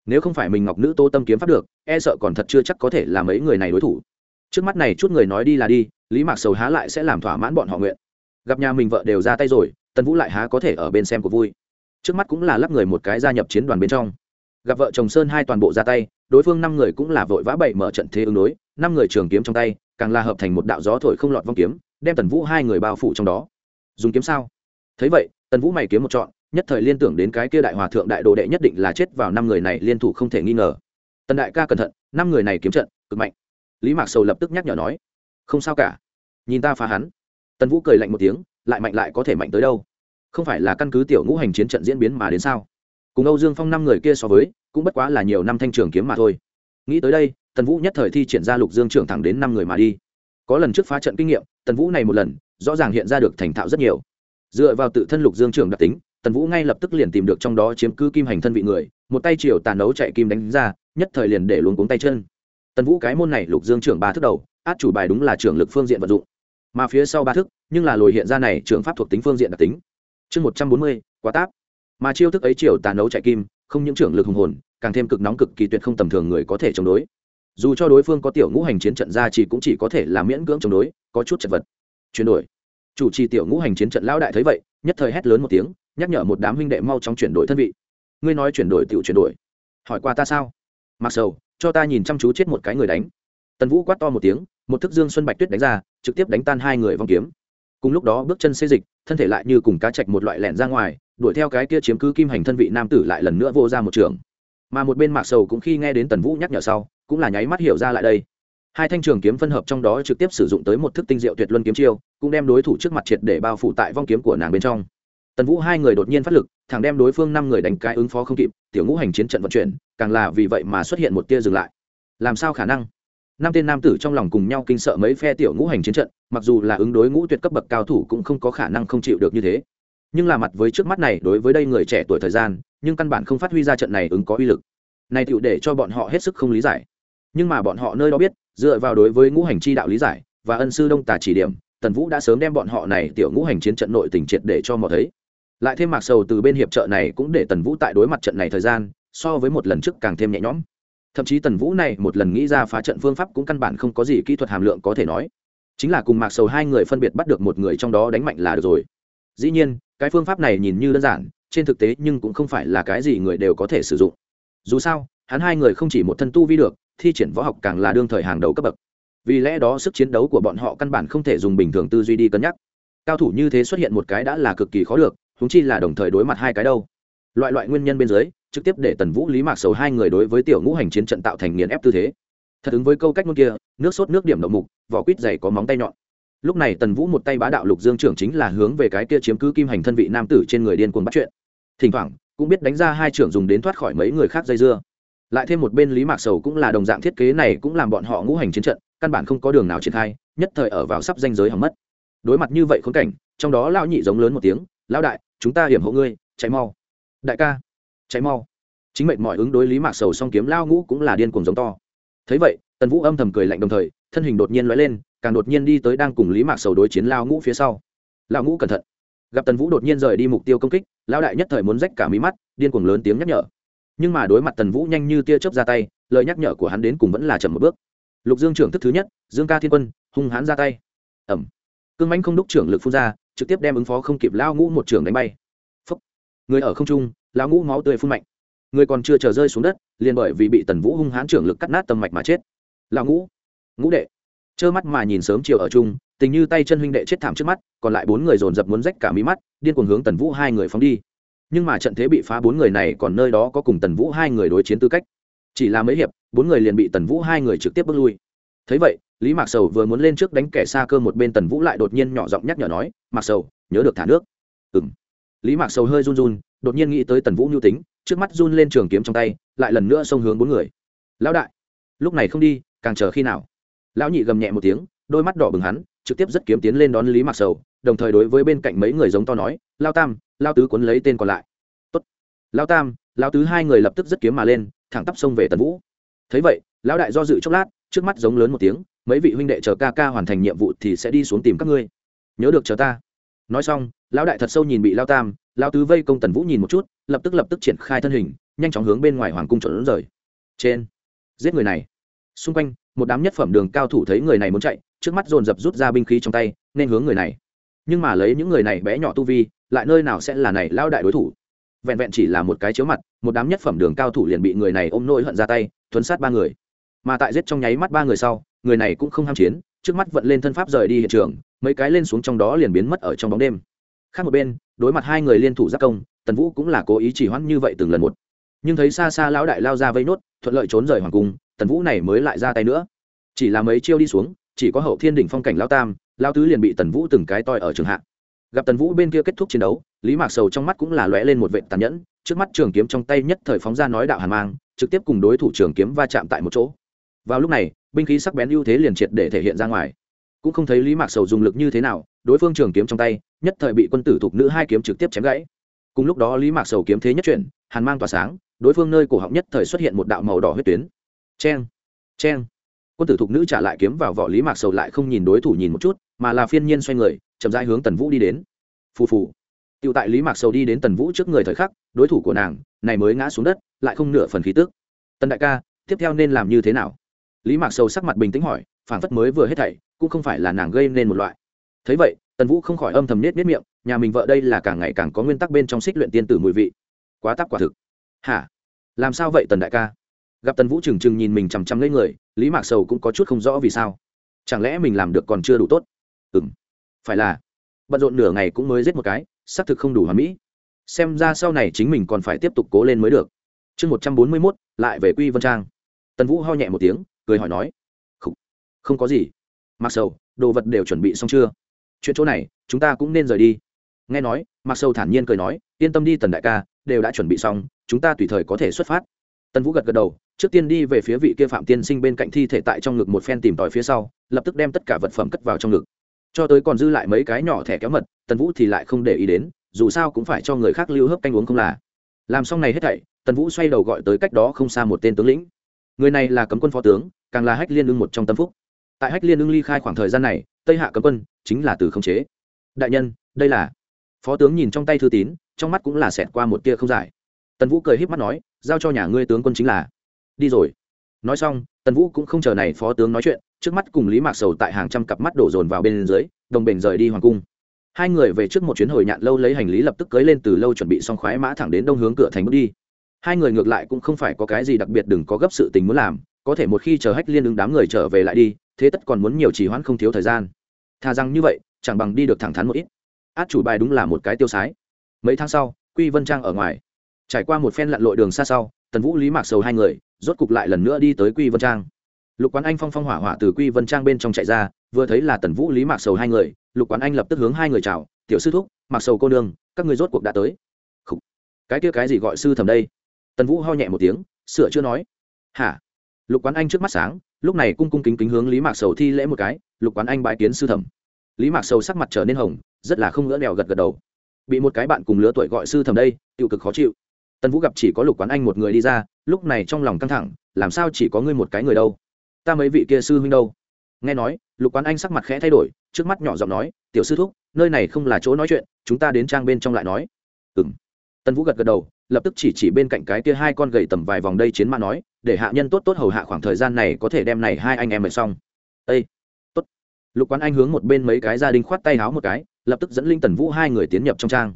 Nếu không phải mình ngọc nữ tô tâm kiếm pháp được e sợ còn thật chưa chắc có thể là mấy người này đối thủ. Trước mắt này chút người nói đi là đi, lý mạc sầu há lại sẽ làm thỏa mãn bọn họ nguyện. Gặp nhà mình vợ đều ra tay rồi tần vũ lại há có thể ở bên xem của vui trước mắt cũng là lắp người một cái gia nhập chiến đoàn bên trong gặp vợ chồng sơn hai toàn bộ ra tay đối phương năm người cũng là vội vã bậy mở trận thế ứng đối năm người trường kiếm trong tay càng là hợp thành một đạo gió thổi không lọt vong kiếm đem tần vũ hai người bao phủ trong đó dùng kiếm sao thấy vậy tần vũ mày kiếm một chọn nhất thời liên tưởng đến cái kia đại hòa thượng đại đồ đệ nhất định là chết vào năm người này liên thủ không thể nghi ngờ tần đại ca cẩn thận năm người này kiếm trận cực mạnh lý mạc sầu lập tức nhắc nhở nói không sao cả nhìn ta phá hắn tần vũ cười lạnh một tiếng lại mạnh lại có thể mạnh tới đâu? Không phải là căn cứ tiểu ngũ hành chiến trận diễn biến mà đến sao? Cùng âu dương phong năm người kia so với, cũng bất quá là nhiều năm thanh trường kiếm mà thôi. Nghĩ tới đây, tần vũ nhất thời thi triển ra lục dương trưởng thẳng đến năm người mà đi. Có lần trước phá trận kinh nghiệm, tần vũ này một lần, rõ ràng hiện ra được thành thạo rất nhiều. Dựa vào tự thân lục dương trưởng đặc tính, tần vũ ngay lập tức liền tìm được trong đó chiếm cứ kim hành thân vị người, một tay chiều tàn nấu chạy kim đánh ra, nhất thời liền để luống cuống tay chân. Tần vũ cái môn này lục dương trưởng ba thức đầu, át chủ bài đúng là trưởng lực phương diện vận dụng mà phía sau ba thức, nhưng là lồi hiện ra này trường pháp thuộc tính phương diện đặc tính. Chương một trăm bốn mươi, quá táp. Mà chiêu thức ấy chiều tàn nấu chạy kim, không những trưởng lực hùng hồn, càng thêm cực nóng cực kỳ tuyệt không tầm thường người có thể chống đối. Dù cho đối phương có tiểu ngũ hành chiến trận ra chỉ cũng chỉ có thể là miễn cưỡng chống đối, có chút chật vật. Chuyển đổi. Chủ trì tiểu ngũ hành chiến trận lão đại thấy vậy, nhất thời hét lớn một tiếng, nhắc nhở một đám huynh đệ mau chóng chuyển đổi thân vị. Ngươi nói chuyển đổi tiểu chuyển đổi. Hỏi qua ta sao? Mặc sầu, cho ta nhìn chăm chú chết một cái người đánh. Tần vũ quát to một tiếng một thức dương xuân bạch tuyết đánh ra, trực tiếp đánh tan hai người vong kiếm. Cùng lúc đó bước chân xê dịch, thân thể lại như cùng cá chạch một loại lẹn ra ngoài, đuổi theo cái kia chiếm cứ kim hành thân vị nam tử lại lần nữa vô ra một trường. Mà một bên mạc sầu cũng khi nghe đến tần vũ nhắc nhở sau, cũng là nháy mắt hiểu ra lại đây. Hai thanh trường kiếm phân hợp trong đó trực tiếp sử dụng tới một thức tinh diệu tuyệt luân kiếm chiêu, cũng đem đối thủ trước mặt triệt để bao phủ tại vong kiếm của nàng bên trong. Tần vũ hai người đột nhiên phát lực, thẳng đem đối phương năm người đánh cái ứng phó không kịp, tiểu ngũ hành chiến trận vận chuyển, càng là vì vậy mà xuất hiện một tia dừng lại. Làm sao khả năng? Năm tên nam tử trong lòng cùng nhau kinh sợ mấy phe tiểu ngũ hành chiến trận, mặc dù là ứng đối ngũ tuyệt cấp bậc cao thủ cũng không có khả năng không chịu được như thế. Nhưng là mặt với trước mắt này, đối với đây người trẻ tuổi thời gian, nhưng căn bản không phát huy ra trận này ứng có uy lực. Này tựu để cho bọn họ hết sức không lý giải. Nhưng mà bọn họ nơi đó biết, dựa vào đối với ngũ hành chi đạo lý giải và ân sư đông tà chỉ điểm, tần vũ đã sớm đem bọn họ này tiểu ngũ hành chiến trận nội tình triệt để cho mò thấy. Lại thêm mạc sầu từ bên hiệp trợ này cũng để tần vũ tại đối mặt trận này thời gian, so với một lần trước càng thêm nhẹ nhõm thậm chí tần vũ này một lần nghĩ ra phá trận phương pháp cũng căn bản không có gì kỹ thuật hàm lượng có thể nói. Chính là cùng mạc sầu hai người phân biệt bắt được một người trong đó đánh mạnh là được rồi. Dĩ nhiên, cái phương pháp này nhìn như đơn giản, trên thực tế nhưng cũng không phải là cái gì người đều có thể sử dụng. Dù sao, hắn hai người không chỉ một thân tu vi được, thi triển võ học càng là đương thời hàng đầu cấp bậc. Vì lẽ đó sức chiến đấu của bọn họ căn bản không thể dùng bình thường tư duy đi cân nhắc. Cao thủ như thế xuất hiện một cái đã là cực kỳ khó được húng chi là đồng thời đối mặt hai cái đâu. Loại loại nguyên nhân bên dưới trực tiếp để tần vũ lý mạc sầu hai người đối với tiểu ngũ hành chiến trận tạo thành nghiền ép tư thế thật ứng với câu cách ngôn kia nước sốt nước điểm đậu mục vỏ quýt dày có móng tay nhọn lúc này tần vũ một tay bá đạo lục dương trưởng chính là hướng về cái kia chiếm cứ kim hành thân vị nam tử trên người điên cuồng bắt chuyện thỉnh thoảng cũng biết đánh ra hai trưởng dùng đến thoát khỏi mấy người khác dây dưa lại thêm một bên lý mạc sầu cũng là đồng dạng thiết kế này cũng làm bọn họ ngũ hành chiến trận căn bản không có đường nào triển khai nhất thời ở vào sắp danh giới hỏng mất đối mặt như vậy khốn cảnh trong đó lão nhị giống lớn một tiếng lão đại chúng ta hiểm hộ ngươi chạy mau đại ca cháy mau. Chính mệnh mọi ứng đối lý mạc sầu song kiếm lao ngũ cũng là điên cuồng giống to. Thấy vậy, tần vũ âm thầm cười lạnh đồng thời, thân hình đột nhiên lóe lên, càng đột nhiên đi tới đang cùng lý mạc sầu đối chiến lao ngũ phía sau. Lao ngũ cẩn thận. Gặp tần vũ đột nhiên rời đi mục tiêu công kích lao đại nhất thời muốn rách cả mí mắt, điên cuồng lớn tiếng nhắc nhở. Nhưng mà đối mặt tần vũ nhanh như tia chớp ra tay, lời nhắc nhở của hắn đến cùng vẫn là chậm một bước. Lục dương trưởng thức thứ nhất, dương ca thiên quân, hung hãn ra tay. Ẩm cương mãnh không đúc trưởng lực phun ra, trực tiếp đem ứng phó không kịp lao ngũ một trưởng đánh bay. Phúc. người ở không trung Lão ngũ máu tươi phun mạnh. Người còn chưa chờ rơi xuống đất, liền bởi vì bị tần vũ hung hãn trưởng lực cắt nát tâm mạch mà chết. Lão ngũ ngũ đệ. Trơ mắt mà nhìn sớm chiều ở chung, tình như tay chân huynh đệ chết thảm trước mắt, còn lại bốn người dồn dập muốn rách cả mí mắt, điên cuồng hướng tần vũ hai người phóng đi. Nhưng mà trận thế bị phá bốn người này còn nơi đó có cùng tần vũ hai người đối chiến tư cách. Chỉ là mấy hiệp, bốn người liền bị tần vũ hai người trực tiếp bước lui. Thấy vậy, lý mạc sầu vừa muốn lên trước đánh kẻ xa cơ một bên tần vũ lại đột nhiên nhỏ giọng nhắc nhở nói, mạc sầu, nhớ được thả nước. Ừ m lý mạc sầu hơi run run đột nhiên nghĩ tới tần vũ nhu tính, trước mắt run lên trường kiếm trong tay, lại lần nữa xông hướng bốn người. Lão đại, lúc này không đi, càng chờ khi nào? Lão nhị gầm nhẹ một tiếng, đôi mắt đỏ bừng hắn, trực tiếp rất kiếm tiến lên đón lý mạc sầu, đồng thời đối với bên cạnh mấy người giống to nói lao tam lao tứ quấn lấy tên còn lại. Tốt. Lao tam lao tứ hai người lập tức rất kiếm mà lên, thẳng tắp xông về tần vũ. Thấy vậy, lão đại do dự chốc lát, trước mắt giống lớn một tiếng, mấy vị huynh đệ chờ ca ca hoàn thành nhiệm vụ thì sẽ đi xuống tìm các ngươi. Nhớ được chờ ta. Nói xong, lão đại thật sâu nhìn bị lao tam lao tứ vây công tần vũ nhìn một chút, lập tức lập tức triển khai thân hình, nhanh chóng hướng bên ngoài hoàng cung trốn rời. Trên, giết người này. Xung quanh, một đám nhất phẩm đường cao thủ thấy người này muốn chạy, trước mắt dồn dập rút ra binh khí trong tay, nên hướng người này. Nhưng mà lấy những người này bé nhỏ tu vi, lại nơi nào sẽ là này lao đại đối thủ? Vẹn vẹn chỉ là một cái chiếu mặt, một đám nhất phẩm đường cao thủ liền bị người này ôm nỗi hận ra tay, thuấn sát ba người. Mà tại giết trong nháy mắt ba người sau, người này cũng không ham chiến, trước mắt vận lên thân pháp rời đi hiện trường, mấy cái lên xuống trong đó liền biến mất ở trong bóng đêm. Khác một bên đối mặt hai người liên thủ giác công, tần vũ cũng là cố ý chỉ hoãn như vậy từng lần một. Nhưng thấy xa xa lão đại lao ra vây nốt, thuận lợi trốn rời hoàng cung, tần vũ này mới lại ra tay nữa. Chỉ là mấy chiêu đi xuống, chỉ có hậu thiên đỉnh phong cảnh lao tam lao tứ liền bị tần vũ từng cái toi ở trường hạ. Gặp tần vũ bên kia kết thúc chiến đấu, lý mạc sầu trong mắt cũng là lóe lên một vệ tàn nhẫn, trước mắt trường kiếm trong tay nhất thời phóng ra nói đạo hàn mang, trực tiếp cùng đối thủ trường kiếm va chạm tại một chỗ. Vào lúc này, binh khí sắc bén ưu thế liền triệt để thể hiện ra ngoài cũng không thấy lý mạc sầu dùng lực như thế nào, đối phương trường kiếm trong tay, nhất thời bị quân tử thục nữ hai kiếm trực tiếp chém gãy. Cùng lúc đó lý mạc sầu kiếm thế nhất chuyển, hàn mang tỏa sáng, đối phương nơi cổ họng nhất thời xuất hiện một đạo màu đỏ huyết tuyến. Cheng cheng. Quân tử thục nữ trả lại kiếm vào vỏ lý mạc sầu lại không nhìn đối thủ nhìn một chút, mà là phiên nhiên xoay người, chậm rãi hướng tần vũ đi đến. Phù phù. Tựu tại lý mạc sầu đi đến tần vũ trước người thời khắc, đối thủ của nàng này mới ngã xuống đất, lại không nửa phần khí tức. Tần đại ca, tiếp theo nên làm như thế nào? Lý mạc sầu sắc mặt bình tĩnh hỏi phản phất mới vừa hết thảy, cũng không phải là nàng gây nên một loại. Thấy vậy, tần vũ không khỏi âm thầm nết nết miệng, nhà mình vợ đây là càng ngày càng có nguyên tắc bên trong xích luyện tiên tử mùi vị. Quá tắc quả thực. Hả? Làm sao vậy tần đại ca? Gặp tần vũ trừng trừng nhìn mình chằm chằm lấy người, lý mạc sầu cũng có chút không rõ vì sao. Chẳng lẽ mình làm được còn chưa đủ tốt? Ừ m phải là, bận rộn nửa ngày cũng mới giết một cái, xác thực không đủ hoàn mỹ. Xem ra sau này chính mình còn phải tiếp tục cố lên mới được. Chương một trăm bốn mươi mốt, lại về quy vân trang. Tần vũ ho nhẹ một tiếng, cười hỏi nói không, có gì. Mặc sầu đồ vật đều chuẩn bị xong chưa? Chuyện chỗ này chúng ta cũng nên rời đi. Nghe nói mặc sầu thản nhiên cười nói yên tâm đi tần đại ca đều đã chuẩn bị xong chúng ta tùy thời có thể xuất phát. Tần vũ gật gật đầu trước tiên đi về phía vị kia phạm tiên sinh bên cạnh thi thể tại trong ngực một phen tìm tòi phía sau lập tức đem tất cả vật phẩm cất vào trong ngực. Cho tới còn dư lại mấy cái nhỏ thẻ kéo mật tần vũ thì lại không để ý đến dù sao cũng phải cho người khác lưu hấp canh uống không là. Làm xong này hết thảy tần vũ xoay đầu gọi tới cách đó không xa một tên tướng lĩnh. Người này là cấm quân phó tướng càng là hách liên ưng một trong tâm phúc tại hách liên ưng ly khai khoảng thời gian này, tây hạ cấm quân chính là từ khống chế. Đại nhân, đây là. Phó tướng nhìn trong tay thư tín, trong mắt cũng là xẹt qua một tia không giải. Tần vũ cười h í p mắt nói, giao cho nhà ngươi tướng quân chính là. Đi rồi. Nói xong, tần vũ cũng không chờ này phó tướng nói chuyện, trước mắt cùng lý mạc sầu tại hàng trăm cặp mắt đổ dồn vào bên dưới, đồng bình rời đi hoàng cung. Hai người về trước một chuyến hồi nhạn lâu lấy hành lý lập tức cưới lên từ lâu chuẩn bị xong khoái mã thẳng đến đông hướng cửa thành bước đi. Hai người ngược lại cũng không phải có cái gì đặc biệt đừng có gấp sự tình muốn làm, có thể một khi chờ hách liên ứng đám người trở về lại đi thế tất còn muốn nhiều trì hoãn không thiếu thời gian. Thà rằng như vậy, chẳng bằng đi được thẳng thắn một ít. Át chủ bài đúng là một cái tiêu sái. Mấy tháng sau, quy vân trang ở ngoài. Trải qua một phen lặn lội đường xa sau, tần vũ, lý mạc sầu hai người, rốt cục lại lần nữa đi tới quy vân trang. Lục quán anh phong phong hỏa hỏa từ quy vân trang bên trong chạy ra, vừa thấy là tần vũ, lý mạc sầu hai người, lục quán anh lập tức hướng hai người chào, tiểu sư thúc, mạc sầu cô nương, các người rốt cuộc đã tới. Khủ. cái kia cái gì gọi sư thầm đây? Tần vũ ho nhẹ một tiếng, sửa chưa nói. Hả? Lục quán anh trước mắt sáng, lúc này cung cung kính kính hướng lý mạc sầu thi lễ một cái, lục quán anh bãi kiến sư thẩm. Lý mạc sầu sắc mặt trở nên hồng, rất là không ngỡ đèo gật gật đầu. Bị một cái bạn cùng lứa tuổi gọi sư thẩm đây, tiêu cực khó chịu. Tần vũ gặp chỉ có lục quán anh một người đi ra, lúc này trong lòng căng thẳng, làm sao chỉ có ngươi một cái người đâu? Ta mấy vị kia sư huynh đâu? Nghe nói, lục quán anh sắc mặt khẽ thay đổi, trước mắt nhỏ giọng nói, tiểu sư thúc, nơi này không là chỗ nói chuyện, chúng ta đến trang bên trong lại nói. Ừ m tần vũ gật gật đầu, lập tức chỉ chỉ bên cạnh cái kia hai con gầy tầm vài vòng đây chiến mã nói để hạ nhân tốt tốt hầu hạ khoảng thời gian này có thể đem này hai anh em mời xong. Ây tốt. Lục quán anh hướng một bên mấy cái gia đình khoát tay háo một cái, lập tức dẫn linh tần vũ hai người tiến nhập trong trang.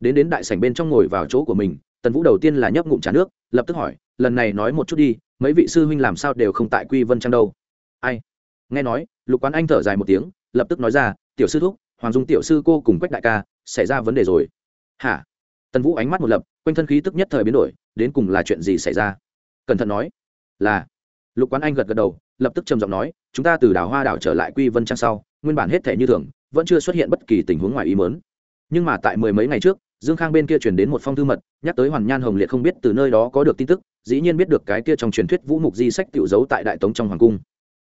Đến đến đại sảnh bên trong ngồi vào chỗ của mình, tần vũ đầu tiên là nhấp ngụm trà nước, lập tức hỏi, lần này nói một chút đi, mấy vị sư huynh làm sao đều không tại quy vân trang đâu? Ai? Nghe nói, lục quán anh thở dài một tiếng, lập tức nói ra, tiểu sư thúc, hoàng dung tiểu sư cô cùng quách đại ca, xảy ra vấn đề rồi. Hả? Tần vũ ánh mắt một lập, quanh thân khí tức nhất thời biến đổi, đến cùng là chuyện gì xảy ra? Cẩn thận nói. Là. Lục quán anh gật gật đầu, lập tức trầm giọng nói, chúng ta từ đảo hoa đảo trở lại quy vân trang sau, nguyên bản hết thể như thường, vẫn chưa xuất hiện bất kỳ tình huống ngoài ý mớn nhưng mà tại mười mấy ngày trước, dương khang bên kia truyền đến một phong thư mật, nhắc tới hoàn nhan hồng liệt không biết từ nơi đó có được tin tức, dĩ nhiên biết được cái kia trong truyền thuyết vũ mục di sách tiểu giấu tại đại tống trong hoàng cung.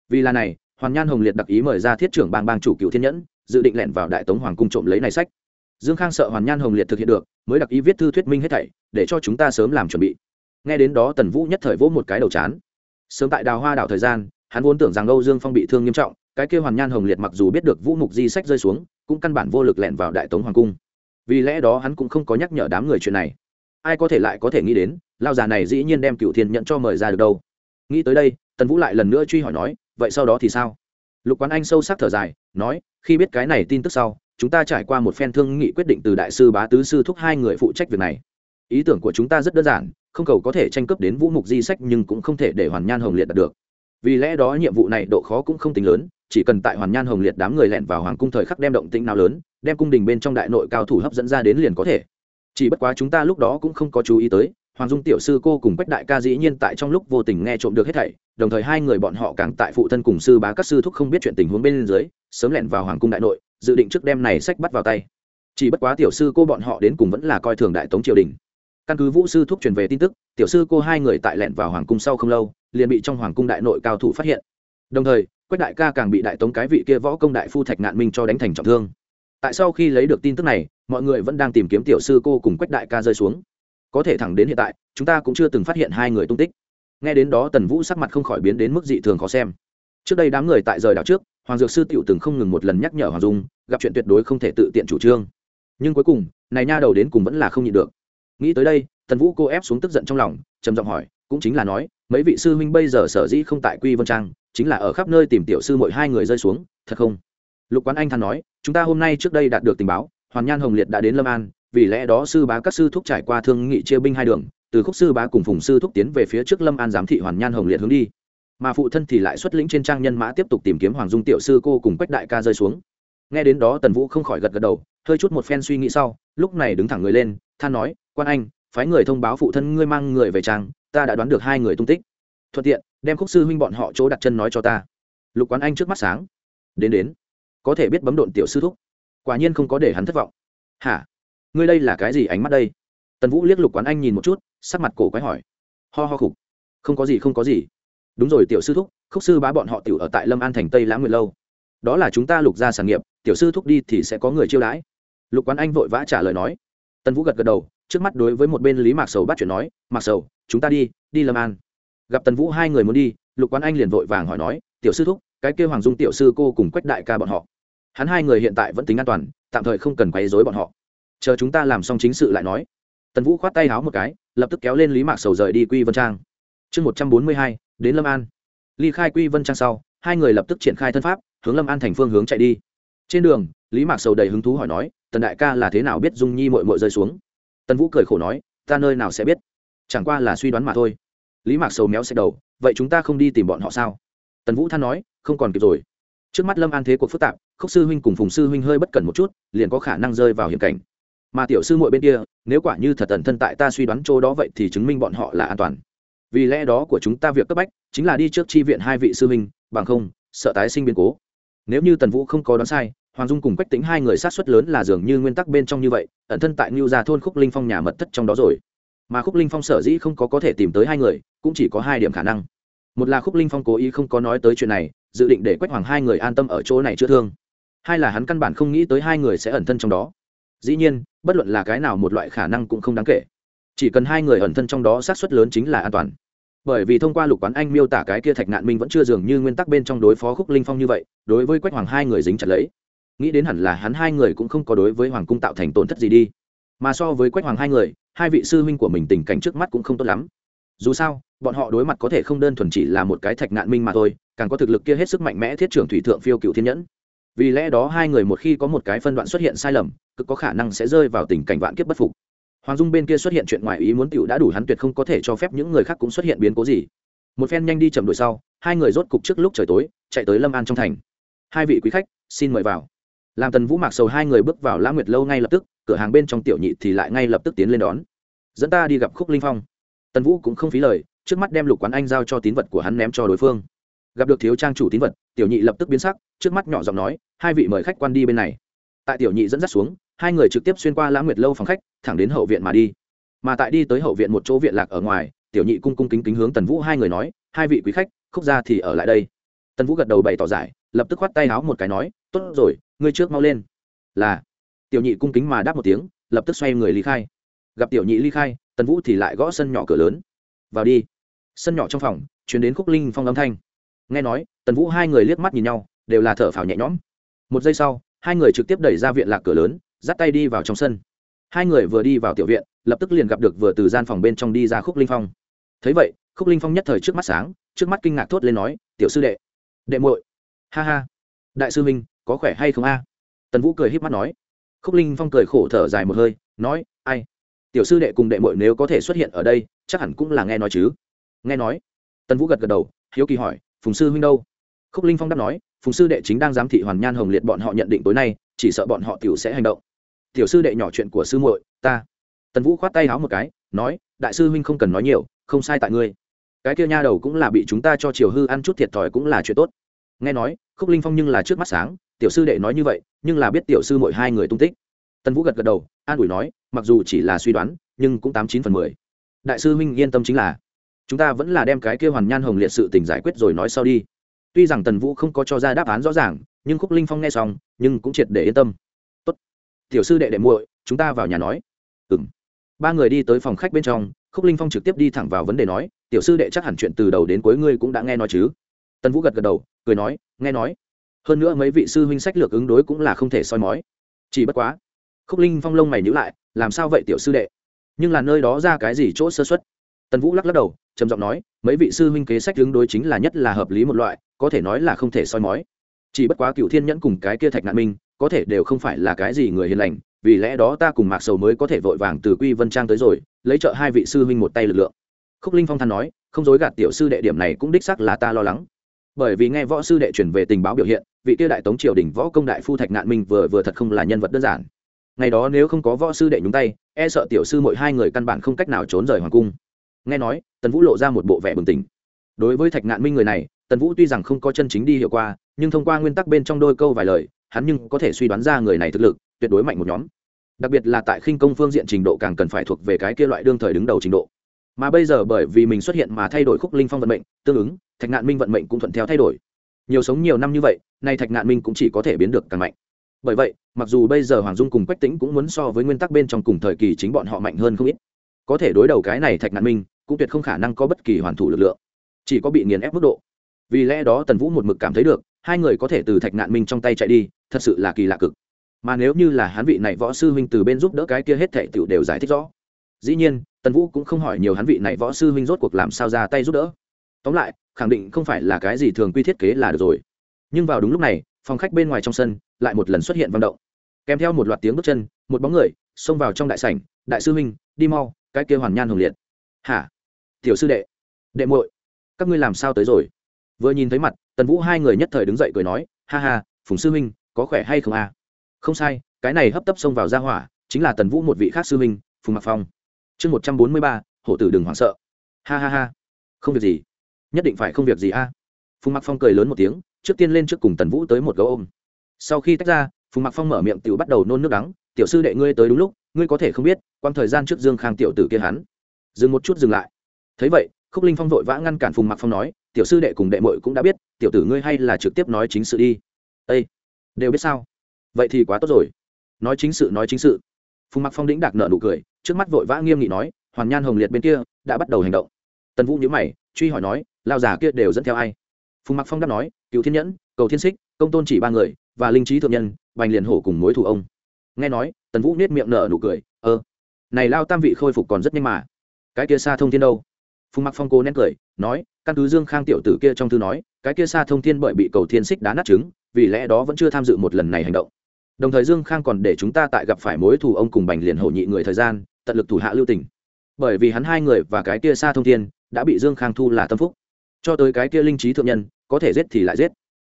Vì là này, hoàn nhan hồng liệt đặc ý mời ra thiết trưởng bang bang chủ cựu thiên nhẫn, dự định lẻn vào đại tống hoàng cung trộm lấy này sách. Dương khang sợ hoàn nhan hồng liệt thực hiện được, mới đặc ý viết thư thuyết minh hết thảy, để cho chúng ta sớm làm chuẩn bị nghe đến đó tần vũ nhất thời vỗ một cái đầu chán. Sớm tại đào hoa đảo thời gian, hắn vốn tưởng rằng âu dương phong bị thương nghiêm trọng, cái kia hoàn nhan hồng liệt mặc dù biết được vũ mục di sách rơi xuống, cũng căn bản vô lực lẻn vào đại tống hoàng cung. Vì lẽ đó hắn cũng không có nhắc nhở đám người chuyện này. Ai có thể lại có thể nghĩ đến, lao già này dĩ nhiên đem cựu thiên nhận cho mời ra được đâu. Nghĩ tới đây, tần vũ lại lần nữa truy hỏi nói, vậy sau đó thì sao? Lục quán anh sâu sắc thở dài, nói, khi biết cái này tin tức sau, chúng ta trải qua một phen thương nghị quyết định từ đại sư bá tứ sư thúc hai người phụ trách việc này. Ý tưởng của chúng ta rất đơn giản không cầu có thể tranh cướp đến vũ mục di sách nhưng cũng không thể để hoàn nhan hồng liệt đạt được. Vì lẽ đó nhiệm vụ này độ khó cũng không tính lớn, chỉ cần tại hoàn nhan hồng liệt đám người lẹn vào hoàng cung thời khắc đem động tĩnh nào lớn, đem cung đình bên trong đại nội cao thủ hấp dẫn ra đến liền có thể. Chỉ bất quá chúng ta lúc đó cũng không có chú ý tới, hoàng dung tiểu sư cô cùng quách đại ca dĩ nhiên tại trong lúc vô tình nghe trộm được hết thảy, đồng thời hai người bọn họ càng tại phụ thân cùng sư bá các sư thúc không biết chuyện tình huống bên dưới, sớm lẹn vào hoàng cung đại nội, dự định trước đem này sách bắt vào tay. Chỉ bất quá tiểu sư cô bọn họ đến cùng vẫn là coi thường đại tống triều đình căn cứ vũ sư thúc truyền về tin tức, tiểu sư cô hai người tại lẹn vào hoàng cung sau không lâu, liền bị trong hoàng cung đại nội cao thủ phát hiện. Đồng thời, quách đại ca càng bị đại tống cái vị kia võ công đại phu thạch ngạn minh cho đánh thành trọng thương. Tại sau khi lấy được tin tức này, mọi người vẫn đang tìm kiếm tiểu sư cô cùng quách đại ca rơi xuống. Có thể thẳng đến hiện tại, chúng ta cũng chưa từng phát hiện hai người tung tích. Nghe đến đó tần vũ sắc mặt không khỏi biến đến mức dị thường khó xem. Trước đây đám người tại rời đảo trước, hoàng dược sư tiểu từng không ngừng một lần nhắc nhở hoàng dung, gặp chuyện tuyệt đối không thể tự tiện chủ trương. Nhưng cuối cùng, này nha đầu đến cùng vẫn là không nhịn được nghĩ tới đây, tần vũ cô ép xuống tức giận trong lòng, trầm giọng hỏi, cũng chính là nói, mấy vị sư huynh bây giờ sở dĩ không tại quy vân trang, chính là ở khắp nơi tìm tiểu sư mỗi hai người rơi xuống, thật không? Lục quán anh than nói, chúng ta hôm nay trước đây đạt được tình báo, hoàn nhan hồng liệt đã đến lâm an, vì lẽ đó sư bá các sư thúc trải qua thương nghị chia binh hai đường, từ khúc sư bá cùng phùng sư thúc tiến về phía trước lâm an giám thị hoàn nhan hồng liệt hướng đi. Mà phụ thân thì lại xuất lĩnh trên trang nhân mã tiếp tục tìm kiếm hoàng dung tiểu sư cô cùng quách đại ca rơi xuống. Nghe đến đó tần vũ không khỏi gật gật đầu, hơi chút một phen suy nghĩ sau, lúc này đứng thẳng người lên, than nói quan anh, phái người thông báo phụ thân ngươi mang người về trang, ta đã đoán được hai người tung tích. Thuận tiện, đem khúc sư huynh bọn họ chỗ đặt chân nói cho ta. Lục quán anh trước mắt sáng. Đến đến. Có thể biết bấm độn tiểu sư thúc. Quả nhiên không có để hắn thất vọng. Hả? Ngươi đây là cái gì ánh mắt đây? Tần vũ liếc lục quán anh nhìn một chút, sắc mặt cổ quái hỏi. Ho ho khục. Không có gì, không có gì. Đúng rồi tiểu sư thúc, khúc sư bá bọn họ tiểu ở tại lâm an thành tây lãng nguyệt lâu. Đó là chúng ta lục ra sản nghiệp, tiểu sư thúc đi thì sẽ có người chiêu đãi. Lục quán anh vội vã trả lời nói. Tần vũ gật gật đầu trước mắt đối với một bên lý mạc sầu bắt chuyện nói, mạc sầu, chúng ta đi đi lâm an. Gặp tần vũ hai người muốn đi, lục quán anh liền vội vàng hỏi nói, tiểu sư thúc, cái kêu hoàng dung tiểu sư cô cùng quách đại ca bọn họ, hắn hai người hiện tại vẫn tính an toàn, tạm thời không cần quấy dối bọn họ. Chờ chúng ta làm xong chính sự lại nói. Tần vũ khoát tay háo một cái, lập tức kéo lên lý mạc sầu rời đi quy vân trang. Chương một trăm bốn mươi hai, đến lâm an. Ly khai quy vân trang sau, hai người lập tức triển khai thân pháp, hướng lâm an thành phương hướng chạy đi. Trên đường, lý mạc sầu đầy hứng thú hỏi nói, tần đại ca là thế nào biết dung nhi mội mội rơi xuống? Tần vũ cười khổ nói, ta nơi nào sẽ biết? Chẳng qua là suy đoán mà thôi. Lý mạc sầu méo xe đầu, vậy chúng ta không đi tìm bọn họ sao? Tần vũ than nói, không còn kịp rồi. Trước mắt lâm an thế cuộc phức tạp, khúc sư huynh cùng phùng sư huynh hơi bất cẩn một chút, liền có khả năng rơi vào hiểm cảnh. Mà tiểu sư muội bên kia, nếu quả như thật tần thân tại ta suy đoán chỗ đó vậy thì chứng minh bọn họ là an toàn. Vì lẽ đó của chúng ta việc cấp bách, chính là đi trước chi viện hai vị sư huynh, bằng không, sợ tái sinh biến cố. Nếu như tần vũ không có đoán sai hoàng dung cùng quách tính hai người sát xuất lớn là dường như nguyên tắc bên trong như vậy, ẩn thân tại ngưu gia thôn khúc linh phong nhà mật thất trong đó rồi. Mà khúc linh phong sở dĩ không có có thể tìm tới hai người, cũng chỉ có hai điểm khả năng. Một là khúc linh phong cố ý không có nói tới chuyện này, dự định để quách hoàng hai người an tâm ở chỗ này chữa thương. Hai là hắn căn bản không nghĩ tới hai người sẽ ẩn thân trong đó. Dĩ nhiên, bất luận là cái nào một loại khả năng cũng không đáng kể. Chỉ cần hai người ẩn thân trong đó sát xuất lớn chính là an toàn. Bởi vì thông qua lục quán anh miêu tả cái kia thạch nạn minh vẫn chưa dường như nguyên tắc bên trong đối phó khúc linh phong như vậy, đối với quách hoàng hai người dính chặt lấy nghĩ đến hẳn là hắn hai người cũng không có đối với hoàng cung tạo thành tổn thất gì đi. Mà so với quách hoàng hai người, hai vị sư huynh của mình tình cảnh trước mắt cũng không tốt lắm. Dù sao, bọn họ đối mặt có thể không đơn thuần chỉ là một cái thạch nạn minh mà thôi, càng có thực lực kia hết sức mạnh mẽ thiết trưởng thủy thượng phiêu cựu thiên nhẫn. Vì lẽ đó hai người một khi có một cái phân đoạn xuất hiện sai lầm, cực có khả năng sẽ rơi vào tình cảnh vạn kiếp bất phục. Hoàng dung bên kia xuất hiện chuyện ngoài ý muốn t đã đủ hắn tuyệt không có thể cho phép những người khác cũng xuất hiện biến cố gì. Một phen nhanh đi chậm đuổi sau, hai người rốt cục trước lúc trời tối, chạy tới lâm an trong thành. Hai vị quý khách, xin mời vào làm tần vũ mạc sầu hai người bước vào lã nguyệt lâu ngay lập tức, cửa hàng bên trong tiểu nhị thì lại ngay lập tức tiến lên đón. Dẫn ta đi gặp khúc linh phong. Tần vũ cũng không phí lời, trước mắt đem lục quán anh giao cho tín vật của hắn ném cho đối phương. Gặp được thiếu trang chủ tín vật, tiểu nhị lập tức biến sắc, trước mắt nhỏ giọng nói, hai vị mời khách quan đi bên này. Tại tiểu nhị dẫn dắt xuống, hai người trực tiếp xuyên qua lã nguyệt lâu phòng khách, thẳng đến hậu viện mà đi. Mà tại đi tới hậu viện một chỗ viện lạc ở ngoài, tiểu nhị cung cung kính kính hướng tần vũ hai người nói, hai vị quý khách, khúc ra thì ở lại đây. Tần vũ gật đầu bày tỏ giải, lập tức khoát tay áo một cái nói, tốt rồi ngươi trước mau lên. Là. Tiểu nhị cung kính mà đáp một tiếng, lập tức xoay người ly khai. Gặp tiểu nhị ly khai, tần vũ thì lại gõ sân nhỏ cửa lớn. Vào đi. Sân nhỏ trong phòng, chuyển đến khúc linh phong âm thanh. Nghe nói, tần vũ hai người liếc mắt nhìn nhau, đều là thở phào nhẹ nhõm. Một giây sau, hai người trực tiếp đẩy ra viện lạc cửa lớn, dắt tay đi vào trong sân. Hai người vừa đi vào tiểu viện, lập tức liền gặp được vừa từ gian phòng bên trong đi ra khúc linh phong. Thấy vậy, khúc linh phong nhất thời trước mắt sáng, trước mắt kinh ngạc thốt lên nói, tiểu sư đệ đệ muội. Ha ha. Đại sư minh có khỏe hay không a? Tần vũ cười h í p mắt nói. Khúc linh phong cười khổ thở dài một hơi, nói, ai? Tiểu sư đệ cùng đệ muội nếu có thể xuất hiện ở đây, chắc hẳn cũng là nghe nói chứ. Nghe nói? Tần vũ gật gật đầu, hiếu kỳ hỏi, phùng sư huynh đâu? Khúc linh phong đáp nói, phùng sư đệ chính đang giám thị hoàn nhan hồng liệt bọn họ nhận định tối nay, chỉ sợ bọn họ t i ể u sẽ hành động. Tiểu sư đệ nhỏ chuyện của sư muội, ta. Tần vũ khoát tay háo một cái, nói, đại sư huynh không cần nói nhiều, không sai tại ngươi. Cái kia nha đầu cũng là bị chúng ta cho chiều hư ăn chút thiệt thòi cũng là chuyện tốt. Nghe nói, khúc linh phong nhưng là trước mắt sáng tiểu sư đệ nói như vậy, nhưng là biết tiểu sư mỗi hai người tung tích. Tần vũ gật gật đầu, an ủi nói, mặc dù chỉ là suy đoán, nhưng cũng tám chín phần mười. Đại sư huynh yên tâm chính là, chúng ta vẫn là đem cái kêu hoàn nhan hồng liệt sự tình giải quyết rồi nói sau đi. Tuy rằng tần vũ không có cho ra đáp án rõ ràng, nhưng khúc linh phong nghe xong, nhưng cũng triệt để yên tâm. Tốt. tiểu sư đệ đệ muội, chúng ta vào nhà nói. Ừ m ba người đi tới phòng khách bên trong, khúc linh phong trực tiếp đi thẳng vào vấn đề nói, tiểu sư đệ chắc hẳn chuyện từ đầu đến cuối ngươi cũng đã nghe nói chứ? Tần vũ gật gật đầu, cười nói, nghe nói hơn nữa mấy vị sư huynh sách lược ứng đối cũng là không thể soi mói. Chỉ bất quá, khúc linh phong lông mày nhữ lại, làm sao vậy tiểu sư đệ? Nhưng là nơi đó ra cái gì chỗ sơ xuất tần vũ lắc lắc đầu, trầm giọng nói, mấy vị sư huynh kế sách ứng đối chính là nhất là hợp lý một loại, có thể nói là không thể soi mói. Chỉ bất quá cựu thiên nhẫn cùng cái kia thạch nạn minh, có thể đều không phải là cái gì người hiền lành, vì lẽ đó ta cùng mạc sầu mới có thể vội vàng từ quy vân trang tới rồi, lấy trợ hai vị sư huynh một tay lực lượng. Khúc linh phong than nói, không dối gạt tiểu sư đệ, điểm này cũng đích sắc là ta lo lắng bởi vì nghe võ sư đệ chuyển về tình báo biểu hiện, vị tiêu đại tống triều đình võ công đại phu thạch nạn minh vừa vừa thật không là nhân vật đơn giản. Ngày đó nếu không có võ sư đệ nhúng tay e sợ tiểu sư mỗi hai người căn bản không cách nào trốn rời hoàng cung. Nghe nói, tần vũ lộ ra một bộ vẻ bừng tỉnh. Đối với thạch nạn minh người này, tần vũ tuy rằng không có chân chính đi hiệu qua, nhưng thông qua nguyên tắc bên trong đôi câu vài lời, hắn nhưng có thể suy đoán ra người này thực lực, tuyệt đối mạnh một nhóm. Đặc biệt là tại khinh công phương diện trình độ càng cần phải thuộc về cái kia loại đương thời đứng đầu trình độ mà bây giờ bởi vì mình xuất hiện mà thay đổi khúc linh phong vận mệnh, tương ứng, thạch nạn minh vận mệnh cũng thuận theo thay đổi. Nhiều sống nhiều năm như vậy, nay thạch nạn minh cũng chỉ có thể biến được càng mạnh. Bởi vậy, mặc dù bây giờ hoàng dung cùng quách tĩnh cũng muốn so với nguyên tắc bên trong cùng thời kỳ chính bọn họ mạnh hơn không ít, có thể đối đầu cái này thạch nạn minh, cũng tuyệt không khả năng có bất kỳ hoàn thủ lực lượng, chỉ có bị nghiền ép mức độ. Vì lẽ đó tần vũ một mực cảm thấy được, hai người có thể từ thạch nạn minh trong tay chạy đi, thật sự là kỳ lạ cực. Mà nếu như là hắn vị này võ sư huynh từ bên giúp đỡ cái kia hết thệ tựu đều giải thích rõ dĩ nhiên, tần vũ cũng không hỏi nhiều hắn vị này võ sư huynh rốt cuộc làm sao ra tay giúp đỡ. Tóm lại, khẳng định không phải là cái gì thường quy thiết kế là được rồi. Nhưng vào đúng lúc này, phòng khách bên ngoài trong sân lại một lần xuất hiện vận động. Kèm theo một loạt tiếng bước chân, một bóng người xông vào trong đại sảnh, đại sư huynh, đi mau, cái kia hoàn nhan hồng liệt. Hả? Tiểu sư đệ đệ muội, các ngươi làm sao tới rồi? Vừa nhìn thấy mặt, tần vũ hai người nhất thời đứng dậy cười nói, ha ha, phùng sư huynh, có khỏe hay không à? không sai, cái này hấp tấp xông vào ra hỏa, chính là tần vũ một vị khác sư huynh, phùng mặc phong chương một trăm bốn mươi ba, hổ tử đừng hoảng sợ. Ha ha ha. Không việc gì. Nhất định phải không việc gì a. Phùng mặc phong cười lớn một tiếng, trước tiên lên trước cùng tần vũ tới một gấu ôm. Sau khi tách ra, phùng mặc phong mở miệng t bắt đầu nôn nước đắng, tiểu sư đệ ngươi tới đúng lúc, ngươi có thể không biết quang thời gian trước dương khang tiểu tử kia hắn. Dừng một chút dừng lại. Thấy vậy, khúc linh phong vội vã ngăn cản phùng mặc phong nói, tiểu sư đệ cùng đệ mội cũng đã biết, tiểu tử ngươi hay là trực tiếp nói chính sự đi. Ây đều biết sao? Vậy thì quá tốt rồi. Nói chính sự, nói chính sự. Phùng mặc phong đĩnh đạc nợ nụ cười trước mắt vội vã nghiêm nghị nói, hoàn nhan hồng liệt bên kia đã bắt đầu hành động. Tần vũ nhữ mày, truy hỏi nói lao giả kia đều dẫn theo ai? Phùng mặc phong đáp nói, cựu thiên nhẫn, cầu thiên xích, công tôn chỉ ba người và linh trí thượng nhân, bành liền hổ cùng mối thủ ông. Nghe nói, tần vũ nết miệng nở nụ cười ơ này lao tam vị khôi phục còn rất nhanh mà. Cái kia xa thông thiên đâu? Phùng mặc phong cố nén cười, nói, căn cứ dương khang tiểu tử kia trong thư nói, cái kia xa thông thiên bởi bị cầu thiên xích đá nát trứng, vì lẽ đó vẫn chưa tham dự một lần này hành động. Đồng thời dương khang còn để chúng ta tại gặp phải mối thù ông cùng bành liền hổ nhị người thời gian tận lực thủ hạ lưu tình. Bởi vì hắn hai người và cái kia xa thông thiên đã bị dương khang thu là tâm phúc. Cho tới cái kia linh trí thượng nhân, có thể giết thì lại giết.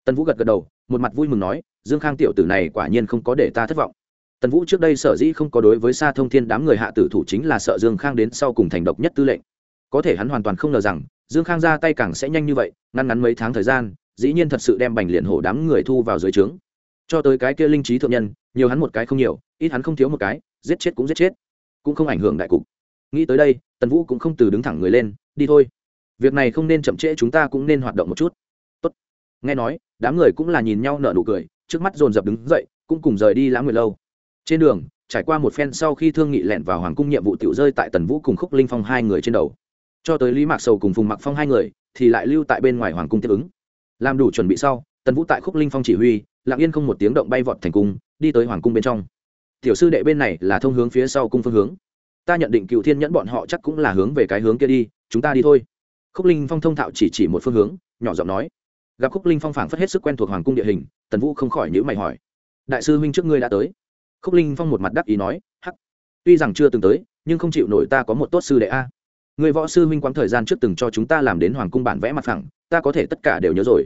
Tần vũ gật gật đầu, một mặt vui mừng nói, dương khang tiểu tử này quả nhiên không có để ta thất vọng. Tần vũ trước đây sở dĩ không có đối với xa thông thiên đám người hạ tử thủ chính là sợ dương khang đến sau cùng thành độc nhất tư lệnh. Có thể hắn hoàn toàn không ngờ rằng, dương khang ra tay càng sẽ nhanh như vậy ngăn ngắn mấy tháng thời gian, dĩ nhiên thật sự đem bành liền hổ đám người thu vào dưới trướng. Cho tới cái kia linh trí thượng nhân, nhiều hắn một cái không nhiều, ít hắn không thiếu một cái, giết chết cũng giết chết cũng không ảnh hưởng đại cục. Nghĩ tới đây, tần vũ cũng không từ đứng thẳng người lên, đi thôi. Việc này không nên chậm trễ, chúng ta cũng nên hoạt động một chút. Tốt. nghe nói, đám người cũng là nhìn nhau nở nụ cười, trước mắt dồn dập đứng dậy, cũng cùng rời đi lãng nguyệt lâu. Trên đường, trải qua một phen sau khi thương nghị lẻn vào hoàng cung nhiệm vụ tiểu rơi tại tần vũ cùng khúc linh phong hai người trên đầu. Cho tới lý mạc sầu cùng phùng mặc phong hai người, thì lại lưu tại bên ngoài hoàng cung tiếp ứng. Làm đủ chuẩn bị sau, tần vũ tại khúc linh phong chỉ huy, lặng yên không một tiếng động bay vọt thành cung, đi tới hoàng cung bên trong tiểu sư đệ bên này là thông hướng phía sau cung phương hướng. Ta nhận định cựu thiên nhẫn bọn họ chắc cũng là hướng về cái hướng kia đi, chúng ta đi thôi. Khúc linh phong thông thạo chỉ chỉ một phương hướng, nhỏ giọng nói. Gặp khúc linh phong phảng phất hết sức quen thuộc hoàng cung địa hình, tần vũ không khỏi nhữ mày hỏi. Đại sư huynh trước ngươi đã tới. Khúc linh phong một mặt đắc ý nói, hắc, tuy rằng chưa từng tới, nhưng không chịu nổi ta có một tốt sư đệ a. Người võ sư huynh quãng thời gian trước từng cho chúng ta làm đến hoàng cung bản vẽ mặt phẳng, ta có thể tất cả đều nhớ rồi.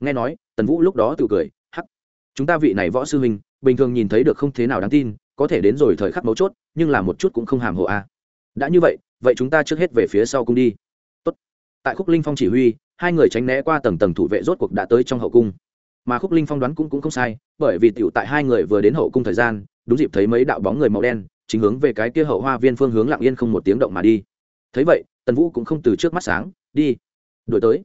Nghe nói, tần vũ lúc đó tự cười, hắc, chúng ta vị này võ sư huynh bình thường nhìn thấy được không thế nào đáng tin, có thể đến rồi thời khắc mấu chốt, nhưng là một chút cũng không hàm hộ a. Đã như vậy vậy chúng ta trước hết về phía sau cung đi. Tốt. tại khúc linh phong chỉ huy, hai người tránh né qua tầng tầng thủ vệ rốt cuộc đã tới trong hậu cung. Mà khúc linh phong đoán cũng cũng không sai, bởi vì tiểu tại hai người vừa đến hậu cung thời gian, đúng dịp thấy mấy đạo bóng người màu đen, chính hướng về cái kia hậu hoa viên phương hướng lặng yên không một tiếng động mà đi. Thấy vậy, tần vũ cũng không từ trước mắt sáng, đi. Đổi tới.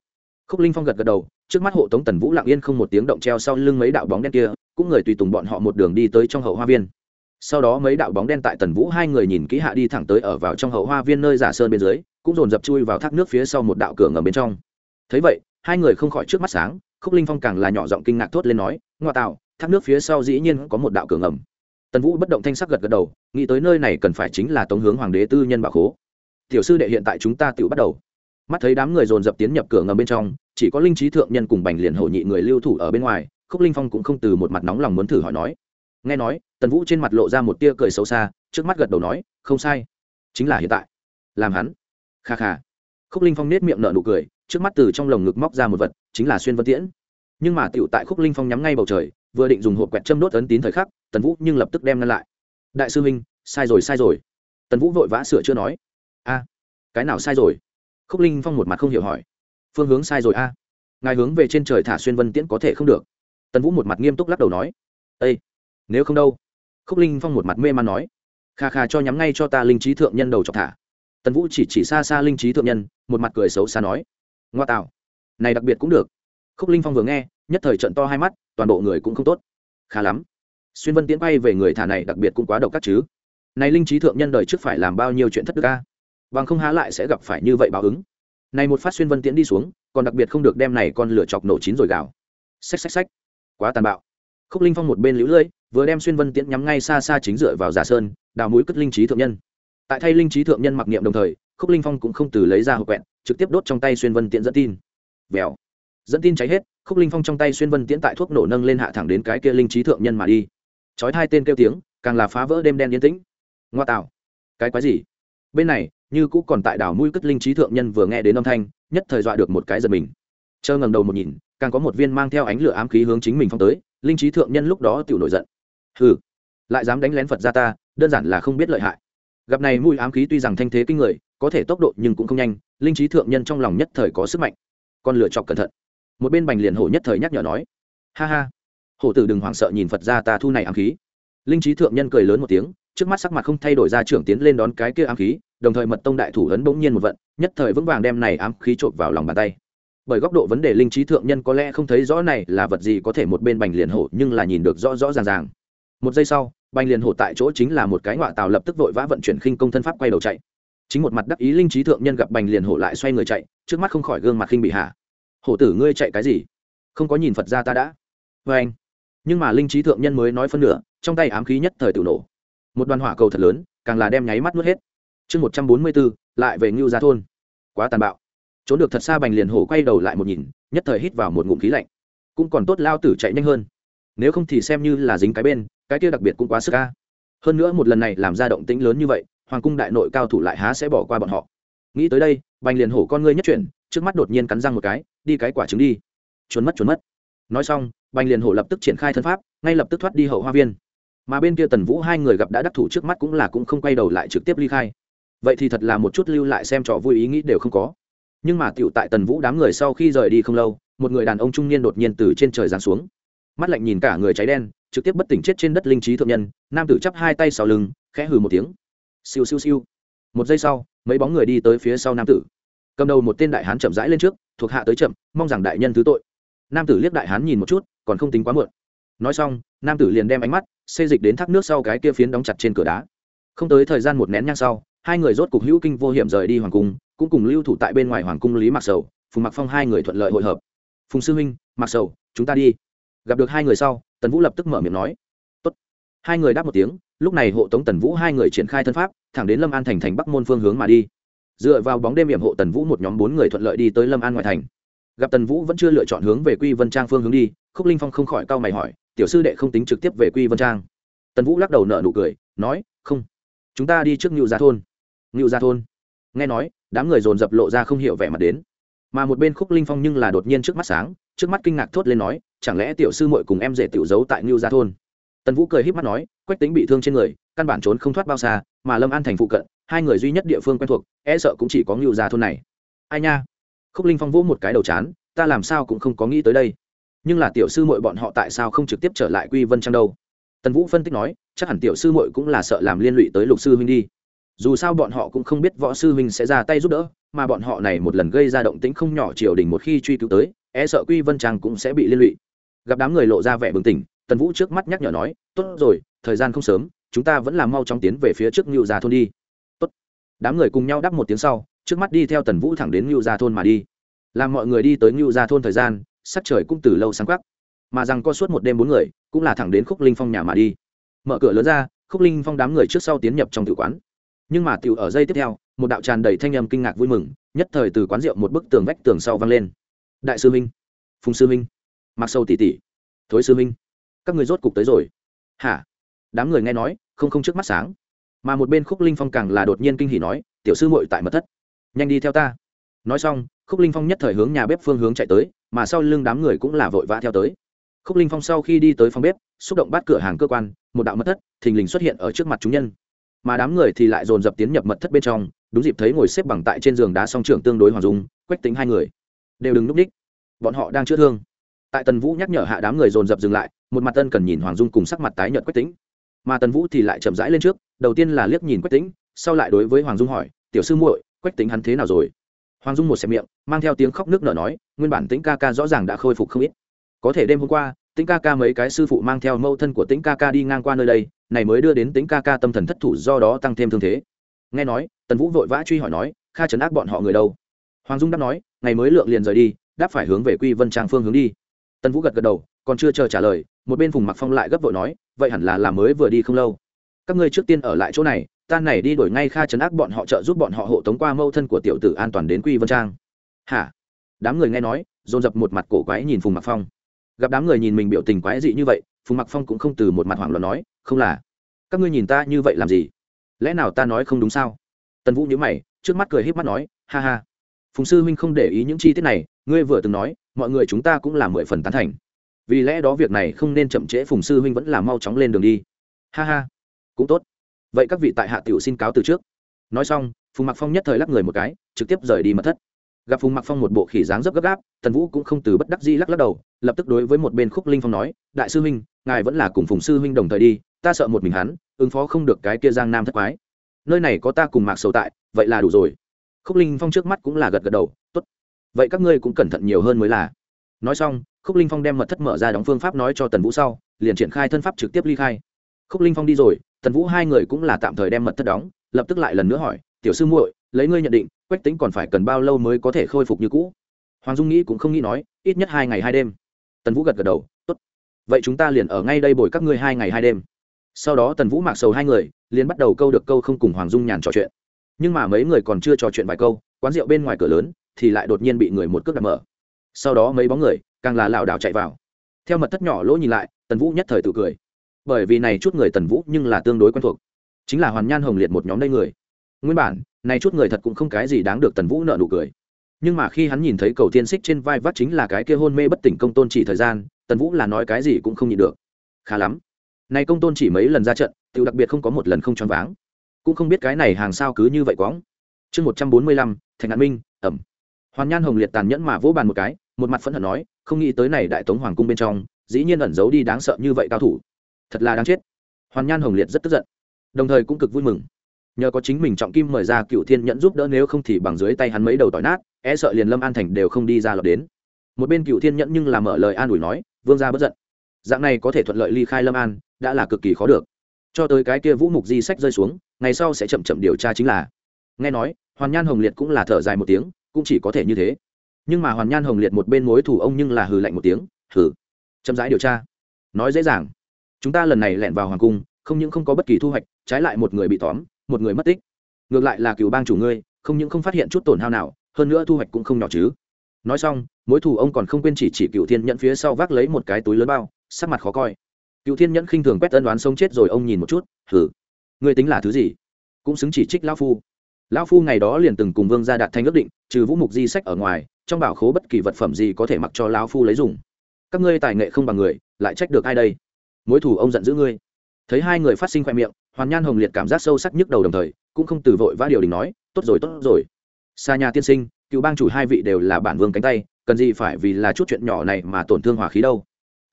Khúc linh phong gật gật đầu, trước mắt hộ tống tần vũ lặng yên không một tiếng động treo sau lưng mấy đạo bóng đen kia cũng người tùy tùng bọn họ một đường đi tới trong hậu hoa viên. Sau đó mấy đạo bóng đen tại tần vũ hai người nhìn kỹ hạ đi thẳng tới ở vào trong hậu hoa viên nơi giả sơn bên dưới, cũng dồn dập chui vào thác nước phía sau một đạo cửa ngầm bên trong. Thấy vậy, hai người không khỏi trước mắt sáng, khúc linh phong càng là nhỏ giọng kinh ngạc thốt lên nói, ngoa tạo, thác nước phía sau dĩ nhiên có một đạo cửa ngầm. Tần vũ bất động thanh sắc gật gật đầu, nghĩ tới nơi này cần phải chính là tống hướng hoàng đế tư nhân bảo khố. Tiểu sư đệ hiện tại chúng ta tự bắt đầu. Mắt thấy đám người dồn dập tiến nhập cửa ngầm bên trong, chỉ có linh trí thượng nhân cùng bành liền hổ nhị người lưu thủ ở bên ngoài khúc linh phong cũng không từ một mặt nóng lòng muốn thử hỏi nói. Nghe nói, tần vũ trên mặt lộ ra một tia cười xấu xa, trước mắt gật đầu nói, không sai, chính là hiện tại. Làm hắn. Kha kha. Khúc linh phong nết miệng nở nụ cười, trước mắt từ trong lồng ngực móc ra một vật, chính là xuyên vân tiễn. Nhưng mà tựu tại khúc linh phong nhắm ngay bầu trời, vừa định dùng hộp quẹt châm đốt ấn tín thời khắc, tần vũ nhưng lập tức đem ngăn lại. Đại sư huynh, sai rồi sai rồi. Tần vũ vội vã sửa chưa nói. A, cái nào sai rồi? Khúc linh phong một mặt không hiểu hỏi. Phương hướng sai rồi a. Ngài hướng về trên trời thả xuyên vân tiễn có thể không được tần vũ một mặt nghiêm túc lắc đầu nói ây nếu không đâu? Khúc linh phong một mặt mê man nói, kha kha cho nhắm ngay cho ta linh trí thượng nhân đầu chọc thả. Tần vũ chỉ chỉ xa xa linh trí thượng nhân, một mặt cười xấu xa nói, ngoa tạo, này đặc biệt cũng được. Khúc linh phong vừa nghe, nhất thời trận to hai mắt, toàn bộ người cũng không tốt. Khá lắm. Xuyên vân tiễn bay về người thả này đặc biệt cũng quá độc các chứ. Này linh trí thượng nhân đời trước phải làm bao nhiêu chuyện thất đức ca bằng không há lại sẽ gặp phải như vậy báo ứng. Này một phát xuyên vân tiễn đi xuống, còn đặc biệt không được đem này con lửa chọc nổ chín rồi gào. Xách xách xách quá tàn bạo. Khúc linh phong một bên lũ lưỡi vừa đem xuyên vân tiễn nhắm ngay xa xa chính dựa vào giả sơn, đào mũi cất linh trí thượng nhân. Tại thay linh trí thượng nhân mặc niệm đồng thời, khúc linh phong cũng không từ lấy ra hộp quẹn trực tiếp đốt trong tay xuyên vân tiễn dẫn tin. Vèo. Dẫn tin cháy hết, khúc linh phong trong tay xuyên vân tiễn tại thuốc nổ nâng lên hạ thẳng đến cái kia linh trí thượng nhân mà đi. Chói hai tên kêu tiếng, càng là phá vỡ đêm đen yên tĩnh. Ngoa tạo. Cái quái gì? Bên này, như cũ còn tại đảo mũi cất linh trí thượng nhân vừa nghe đến âm thanh, nhất thời dọa được một cái giật mình. Chờ ngầm đầu một nhìn càng có một viên mang theo ánh lửa ám khí hướng chính mình phong tới, linh trí thượng nhân lúc đó tiểu nổi giận. Hừ, lại dám đánh lén phật ra ta, đơn giản là không biết lợi hại. Gặp này mùi ám khí tuy rằng thanh thế kinh người, có thể tốc độ nhưng cũng không nhanh, linh trí thượng nhân trong lòng nhất thời có sức mạnh. Con lựa chọc cẩn thận. Một bên bành liền hổ nhất thời nhắc nhở nói, ha ha, hổ tử đừng hoảng sợ nhìn phật ra ta thu này ám khí. Linh trí thượng nhân cười lớn một tiếng, trước mắt sắc mặt không thay đổi ra trưởng tiến lên đón cái kia ám khí, đồng thời mật tông đại thủ ấn bỗng nhiên một vận, nhất thời vững vàng đem này ám khí trộn vào lòng bàn tay bởi góc độ vấn đề linh trí thượng nhân có lẽ không thấy rõ này là vật gì có thể một bên bành liền hổ nhưng là nhìn được rõ rõ ràng ràng. Một giây sau, bành liền hổ tại chỗ chính là một cái ngọa tàu lập tức vội vã vận chuyển khinh công thân pháp quay đầu chạy. Chính một mặt đắc ý linh trí thượng nhân gặp bành liền hổ lại xoay người chạy, trước mắt không khỏi gương mặt khinh bị hạ. Hổ tử ngươi chạy cái gì? Không có nhìn phật ra ta đã. Vê anh. Nhưng mà linh trí thượng nhân mới nói phân nửa, trong tay ám khí nhất thời tự nổ. Một đoàn hỏa cầu thật lớn, càng là đem nháy mắt nuốt hết. Chương một trăm bốn mươi bốn, lại về ngưu gia thôn. Quá tàn bạo trốn được thật xa bành liền hổ quay đầu lại một nhìn, nhất thời hít vào một ngụm khí lạnh. Cũng còn tốt lao tử chạy nhanh hơn. Nếu không thì xem như là dính cái bên, cái kia đặc biệt cũng quá sức ca hơn nữa một lần này làm ra động tĩnh lớn như vậy, hoàng cung đại nội cao thủ lại há sẽ bỏ qua bọn họ. Nghĩ tới đây, bành liền hổ con ngươi nhất chuyển, trước mắt đột nhiên cắn răng một cái, đi cái quả trứng đi. Trốn mất trốn mất. Nói xong, bành liền hổ lập tức triển khai thân pháp, ngay lập tức thoát đi hậu hoa viên. Mà bên kia tần vũ hai người gặp đã đắc thủ trước mắt cũng là cũng không quay đầu lại trực tiếp ly khai. Vậy thì thật là một chút lưu lại xem trò vui ý nghĩ đều không có nhưng mà tựu tại tần vũ đám người sau khi rời đi không lâu, một người đàn ông trung niên đột nhiên từ trên trời giáng xuống. Mắt lạnh nhìn cả người cháy đen, trực tiếp bất tỉnh chết trên đất linh trí thượng nhân, nam tử chắp hai tay sau lưng, khẽ hừ một tiếng. Siêu siêu siêu. Một giây sau, mấy bóng người đi tới phía sau nam tử. Cầm đầu một tên đại hán chậm rãi lên trước, thuộc hạ tới chậm, mong rằng đại nhân thứ tội. Nam tử liếc đại hán nhìn một chút, còn không tính quá muộn. Nói xong, nam tử liền đem ánh mắt xê dịch đến thác nước sau cái kia phiến đóng chặt trên cửa đá. Không tới thời gian một nén nhang sau, hai người rốt cục hữu kinh vô hiểm rời đi hoàng cung cũng cùng lưu thủ tại bên ngoài hoàng cung lý mạc sầu phùng mặc phong hai người thuận lợi hội hợp phùng sư huynh mạc sầu chúng ta đi gặp được hai người sau tần vũ lập tức mở miệng nói Tốt. hai người đáp một tiếng lúc này hộ tống tần vũ hai người triển khai thân pháp thẳng đến lâm an thành thành bắc môn phương hướng mà đi dựa vào bóng đêm hiểm hộ tần vũ một nhóm bốn người thuận lợi đi tới lâm an ngoại thành gặp tần vũ vẫn chưa lựa chọn hướng về quy vân trang phương hướng đi khúc linh phong không khỏi cau mày hỏi tiểu sư đệ không tính trực tiếp về quy vân trang tần vũ lắc đầu nợ nụ cười nói không chúng ta đi trước ngưu gia thôn ngưu gia thôn nghe nói đám người dồn dập lộ ra không hiểu vẻ mặt đến. Mà một bên khúc linh phong nhưng là đột nhiên trước mắt sáng, trước mắt kinh ngạc thốt lên nói, chẳng lẽ tiểu sư muội cùng em rể tiểu giấu tại ngưu gia thôn? Tần vũ cười híp mắt nói, quách tính bị thương trên người, căn bản trốn không thoát bao xa, mà lâm an thành phụ cận, hai người duy nhất địa phương quen thuộc e sợ cũng chỉ có ngưu gia thôn này. Ai nha? Khúc linh phong vỗ một cái đầu chán, ta làm sao cũng không có nghĩ tới đây. Nhưng là tiểu sư muội bọn họ tại sao không trực tiếp trở lại quy vân trang đâu? Tần vũ phân tích nói, chắc hẳn tiểu sư muội cũng là sợ làm liên lụy tới lục sư huynh đi dù sao bọn họ cũng không biết võ sư huynh sẽ ra tay giúp đỡ, mà bọn họ này một lần gây ra động tĩnh không nhỏ triều đình một khi truy cứu tới e sợ quy vân trang cũng sẽ bị liên lụy. Gặp đám người lộ ra vẻ bừng tỉnh, tần vũ trước mắt nhắc nhở nói, tốt rồi, thời gian không sớm, chúng ta vẫn làm mau chóng tiến về phía trước ngưu gia thôn đi. Tốt. Đám người cùng nhau đáp một tiếng sau, trước mắt đi theo tần vũ thẳng đến ngưu gia thôn mà đi. Làm mọi người đi tới ngưu gia thôn thời gian, sắc trời cũng từ lâu sáng quắc. Mà rằng co suốt một đêm bốn người, cũng là thẳng đến khúc linh phong nhà mà đi. Mở cửa lớn ra, khúc linh phong đám người trước sau tiến nhập trong tự quán nhưng mà tiểu ở giây tiếp theo, một đạo tràn đầy thanh âm kinh ngạc vui mừng, nhất thời từ quán rượu một bức tường vách tường sau vang lên. Đại sư minh, phùng sư minh mặc sâu tỉ tỉ thối sư minh, các người rốt cục tới rồi. Hả? Đám người nghe nói, không không trước mắt sáng. Mà một bên khúc linh phong càng là đột nhiên kinh hỉ nói, tiểu sư muội tại mật thất. Nhanh đi theo ta. Nói xong, khúc linh phong nhất thời hướng nhà bếp phương hướng chạy tới, mà sau lưng đám người cũng là vội vã theo tới. Khúc linh phong sau khi đi tới phòng bếp, xúc động bắt cửa hàng cơ quan, một đạo mật thất, thình lình xuất hiện ở trước mặt chúng nhân mà đám người thì lại dồn dập tiến nhập mật thất bên trong, đúng dịp thấy ngồi xếp bằng tại trên giường đá song trưởng tương đối hoàng dung, quách tính hai người. Đều đừng núp đích. Bọn họ đang chữa thương. Tại tần vũ nhắc nhở hạ đám người dồn dập dừng lại, một mặt tân cần nhìn hoàng dung cùng sắc mặt tái nhợt quách tính. Mà tần vũ thì lại chậm rãi lên trước, đầu tiên là liếc nhìn quách tính, sau lại đối với hoàng dung hỏi, tiểu sư muội, quách tính hắn thế nào rồi? Hoàng dung một xẹp miệng, mang theo tiếng khóc nước nở nói, nguyên bản tính ca ca rõ ràng đã khôi phục không ít. Có thể đêm hôm qua tính ca ca mấy cái sư phụ mang theo mâu thân của tính ca ca đi ngang qua nơi đây này mới đưa đến tính ca ca tâm thần thất thủ do đó tăng thêm thương thế. Nghe nói, tần vũ vội vã truy hỏi nói, kha trấn ác bọn họ người đâu? Hoàng dung đáp nói, ngày mới lượng liền rời đi, đáp phải hướng về quy vân trang phương hướng đi. Tần vũ gật gật đầu, còn chưa chờ trả lời, một bên phùng mặc phong lại gấp vội nói, vậy hẳn là làm mới vừa đi không lâu. Các ngươi trước tiên ở lại chỗ này, ta này đi đổi ngay kha trấn ác bọn họ trợ giúp bọn họ hộ tống qua mâu thân của tiểu tử an toàn đến quy vân trang. Hả? Đám người nghe nói, dồn dập một mặt cổ quái nhìn phùng mặc phong. Gặp đám người nhìn mình biểu tình quái dị như vậy phùng mặc phong cũng không từ một mặt hoảng loạn nói, không là. Các ngươi nhìn ta như vậy làm gì? Lẽ nào ta nói không đúng sao? Tần vũ nhớ mày, trước mắt cười h í p mắt nói, ha ha. Phùng sư huynh không để ý những chi tiết này, ngươi vừa từng nói, mọi người chúng ta cũng là mười phần tán thành. Vì lẽ đó việc này không nên chậm trễ, phùng sư huynh vẫn là mau chóng lên đường đi. Ha ha. Cũng tốt. Vậy các vị tại hạ tiểu xin cáo từ trước. Nói xong, phùng mặc phong nhất thời lắc người một cái, trực tiếp rời đi mật thất gặp phùng mặc phong một bộ khỉ dáng dấp gấp gáp, tần vũ cũng không từ bất đắc di lắc lắc đầu, lập tức đối với một bên khúc linh phong nói, đại sư huynh, ngài vẫn là cùng phùng sư huynh đồng thời đi, ta sợ một mình hắn, ứng phó không được cái kia giang nam thất quái. Nơi này có ta cùng mạc sầu tại, vậy là đủ rồi. Khúc linh phong trước mắt cũng là gật gật đầu, tốt. Vậy các ngươi cũng cẩn thận nhiều hơn mới là. Nói xong, khúc linh phong đem mật thất mở ra đóng phương pháp nói cho tần vũ sau, liền triển khai thân pháp trực tiếp ly khai. Khúc linh phong đi rồi, tần vũ hai người cũng là tạm thời đem mật thất đóng, lập tức lại lần nữa hỏi, tiểu sư muội, lấy ngươi nhận định quách tính còn phải cần bao lâu mới có thể khôi phục như cũ? Hoàng dung nghĩ cũng không nghĩ nói, ít nhất hai ngày hai đêm. Tần vũ gật gật đầu, tốt. Vậy chúng ta liền ở ngay đây bồi các ngươi hai ngày hai đêm. Sau đó tần vũ mạc sầu hai người, liền bắt đầu câu được câu không cùng hoàng dung nhàn trò chuyện. Nhưng mà mấy người còn chưa trò chuyện vài câu, quán rượu bên ngoài cửa lớn thì lại đột nhiên bị người một cước đặt mở. Sau đó mấy bóng người, càng là lảo đảo chạy vào. Theo mật thất nhỏ lỗ nhìn lại, tần vũ nhất thời tự cười. Bởi vì này chút người tần vũ nhưng là tương đối quen thuộc. Chính là hoàn nhan hồng liệt một nhóm đây người. Nguyên bản này chút người thật cũng không cái gì đáng được tần vũ nợ nụ cười. Nhưng mà khi hắn nhìn thấy cầu tiên xích trên vai vắt chính là cái kia hôn mê bất tỉnh công tôn chỉ thời gian, tần vũ là nói cái gì cũng không nhịn được. Khá lắm. Này công tôn chỉ mấy lần ra trận tự đặc biệt không có một lần không choáng váng. Cũng không biết cái này hàng sao cứ như vậy quõng. Chương một trăm bốn mươi lăm thành an minh, ẩm. Hoàn nhan hồng liệt tàn nhẫn mà vỗ bàn một cái, một mặt phẫn hận nói, không nghĩ tới này đại tống hoàng cung bên trong, dĩ nhiên ẩn giấu đi đáng sợ như vậy cao thủ. Thật là đáng chết. Hoàn nhan hồng liệt rất tức giận. Đồng thời cũng cực vui mừng nhờ có chính mình trọng kim mời ra cựu thiên nhẫn giúp đỡ, nếu không thì bằng dưới tay hắn mấy đầu tỏi nát e sợ liền lâm an thành đều không đi ra lọt đến. Một bên cựu thiên nhẫn nhưng làm mở lời an ủi nói, vương gia bất giận. Dạng này có thể thuận lợi ly khai lâm an, đã là cực kỳ khó được. Cho tới cái kia vũ mục di sách rơi xuống, ngày sau sẽ chậm chậm điều tra chính là. Nghe nói, hoàn nhan hồng liệt cũng là thở dài một tiếng, cũng chỉ có thể như thế. Nhưng mà hoàn nhan hồng liệt một bên mối thủ ông nhưng là hừ lạnh một tiếng, hừ, chậm rãi điều tra. Nói dễ dàng. Chúng ta lần này lẻn vào hoàng cung, không những không có bất kỳ thu hoạch, trái lại một người bị tóm một người mất tích. Ngược lại là cựu bang chủ ngươi, không những không phát hiện chút tổn hao nào, hơn nữa thu hoạch cũng không nhỏ chứ. Nói xong, mối thù ông còn không quên chỉ chỉ cựu thiên nhẫn phía sau vác lấy một cái túi lớn bao, sắc mặt khó coi. Cựu thiên nhẫn khinh thường quét tân đoán sống chết rồi, ông nhìn một chút hử ngươi tính là thứ gì? Cũng xứng chỉ trích lão phu. Lão phu ngày đó liền từng cùng vương gia đạt thanh ước định, trừ vũ mục di sách ở ngoài, trong bảo khố bất kỳ vật phẩm gì có thể mặc cho lão phu lấy dùng. Các ngươi tài nghệ không bằng người, lại trách được ai đây? Mối thủ ông giận dữ ngươi. Thấy hai người phát sinh khoe miệng hoàn nhan hồng liệt cảm giác sâu sắc nhức đầu đồng thời, cũng không từ vội vã điều đình nói, tốt rồi tốt rồi. Xa nhà tiên sinh, cựu bang chủ hai vị đều là bản vương cánh tay, cần gì phải vì là chút chuyện nhỏ này mà tổn thương hòa khí đâu?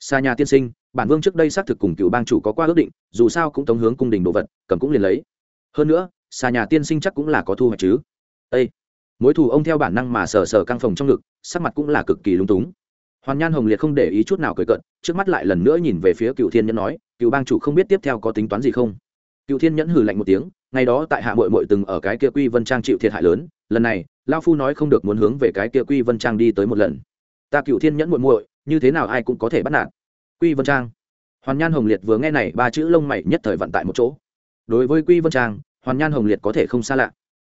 Xa nhà tiên sinh, bản vương trước đây xác thực cùng cựu bang chủ có qua ước định, dù sao cũng tống hướng cung đình đồ vật, cầm cũng liền lấy. Hơn nữa xa nhà tiên sinh chắc cũng là có thu hoạch chứ. Ây mối thù ông theo bản năng mà sờ sờ căng phòng trong ngực, sắc mặt cũng là cực kỳ lung túng. Hoàn nhan hồng liệt không để ý chút nào cười cận trước mắt lại lần nữa nhìn về phía cựu thiên nhân nói, cựu bang chủ không biết tiếp theo có tính toán gì không? Cựu thiên nhẫn hừ lạnh một tiếng, ngày đó tại hạ mội mội từng ở cái kia quy vân trang chịu thiệt hại lớn, lần này, lao phu nói không được muốn hướng về cái kia quy vân trang đi tới một lần. Ta cựu thiên nhẫn muội muội, như thế nào ai cũng có thể bắt nạt. Quy vân trang. Hoàn nhan hồng liệt vừa nghe này, ba chữ lông mày nhất thời vận tại một chỗ. Đối với quy vân trang, hoàn nhan hồng liệt có thể không xa lạ.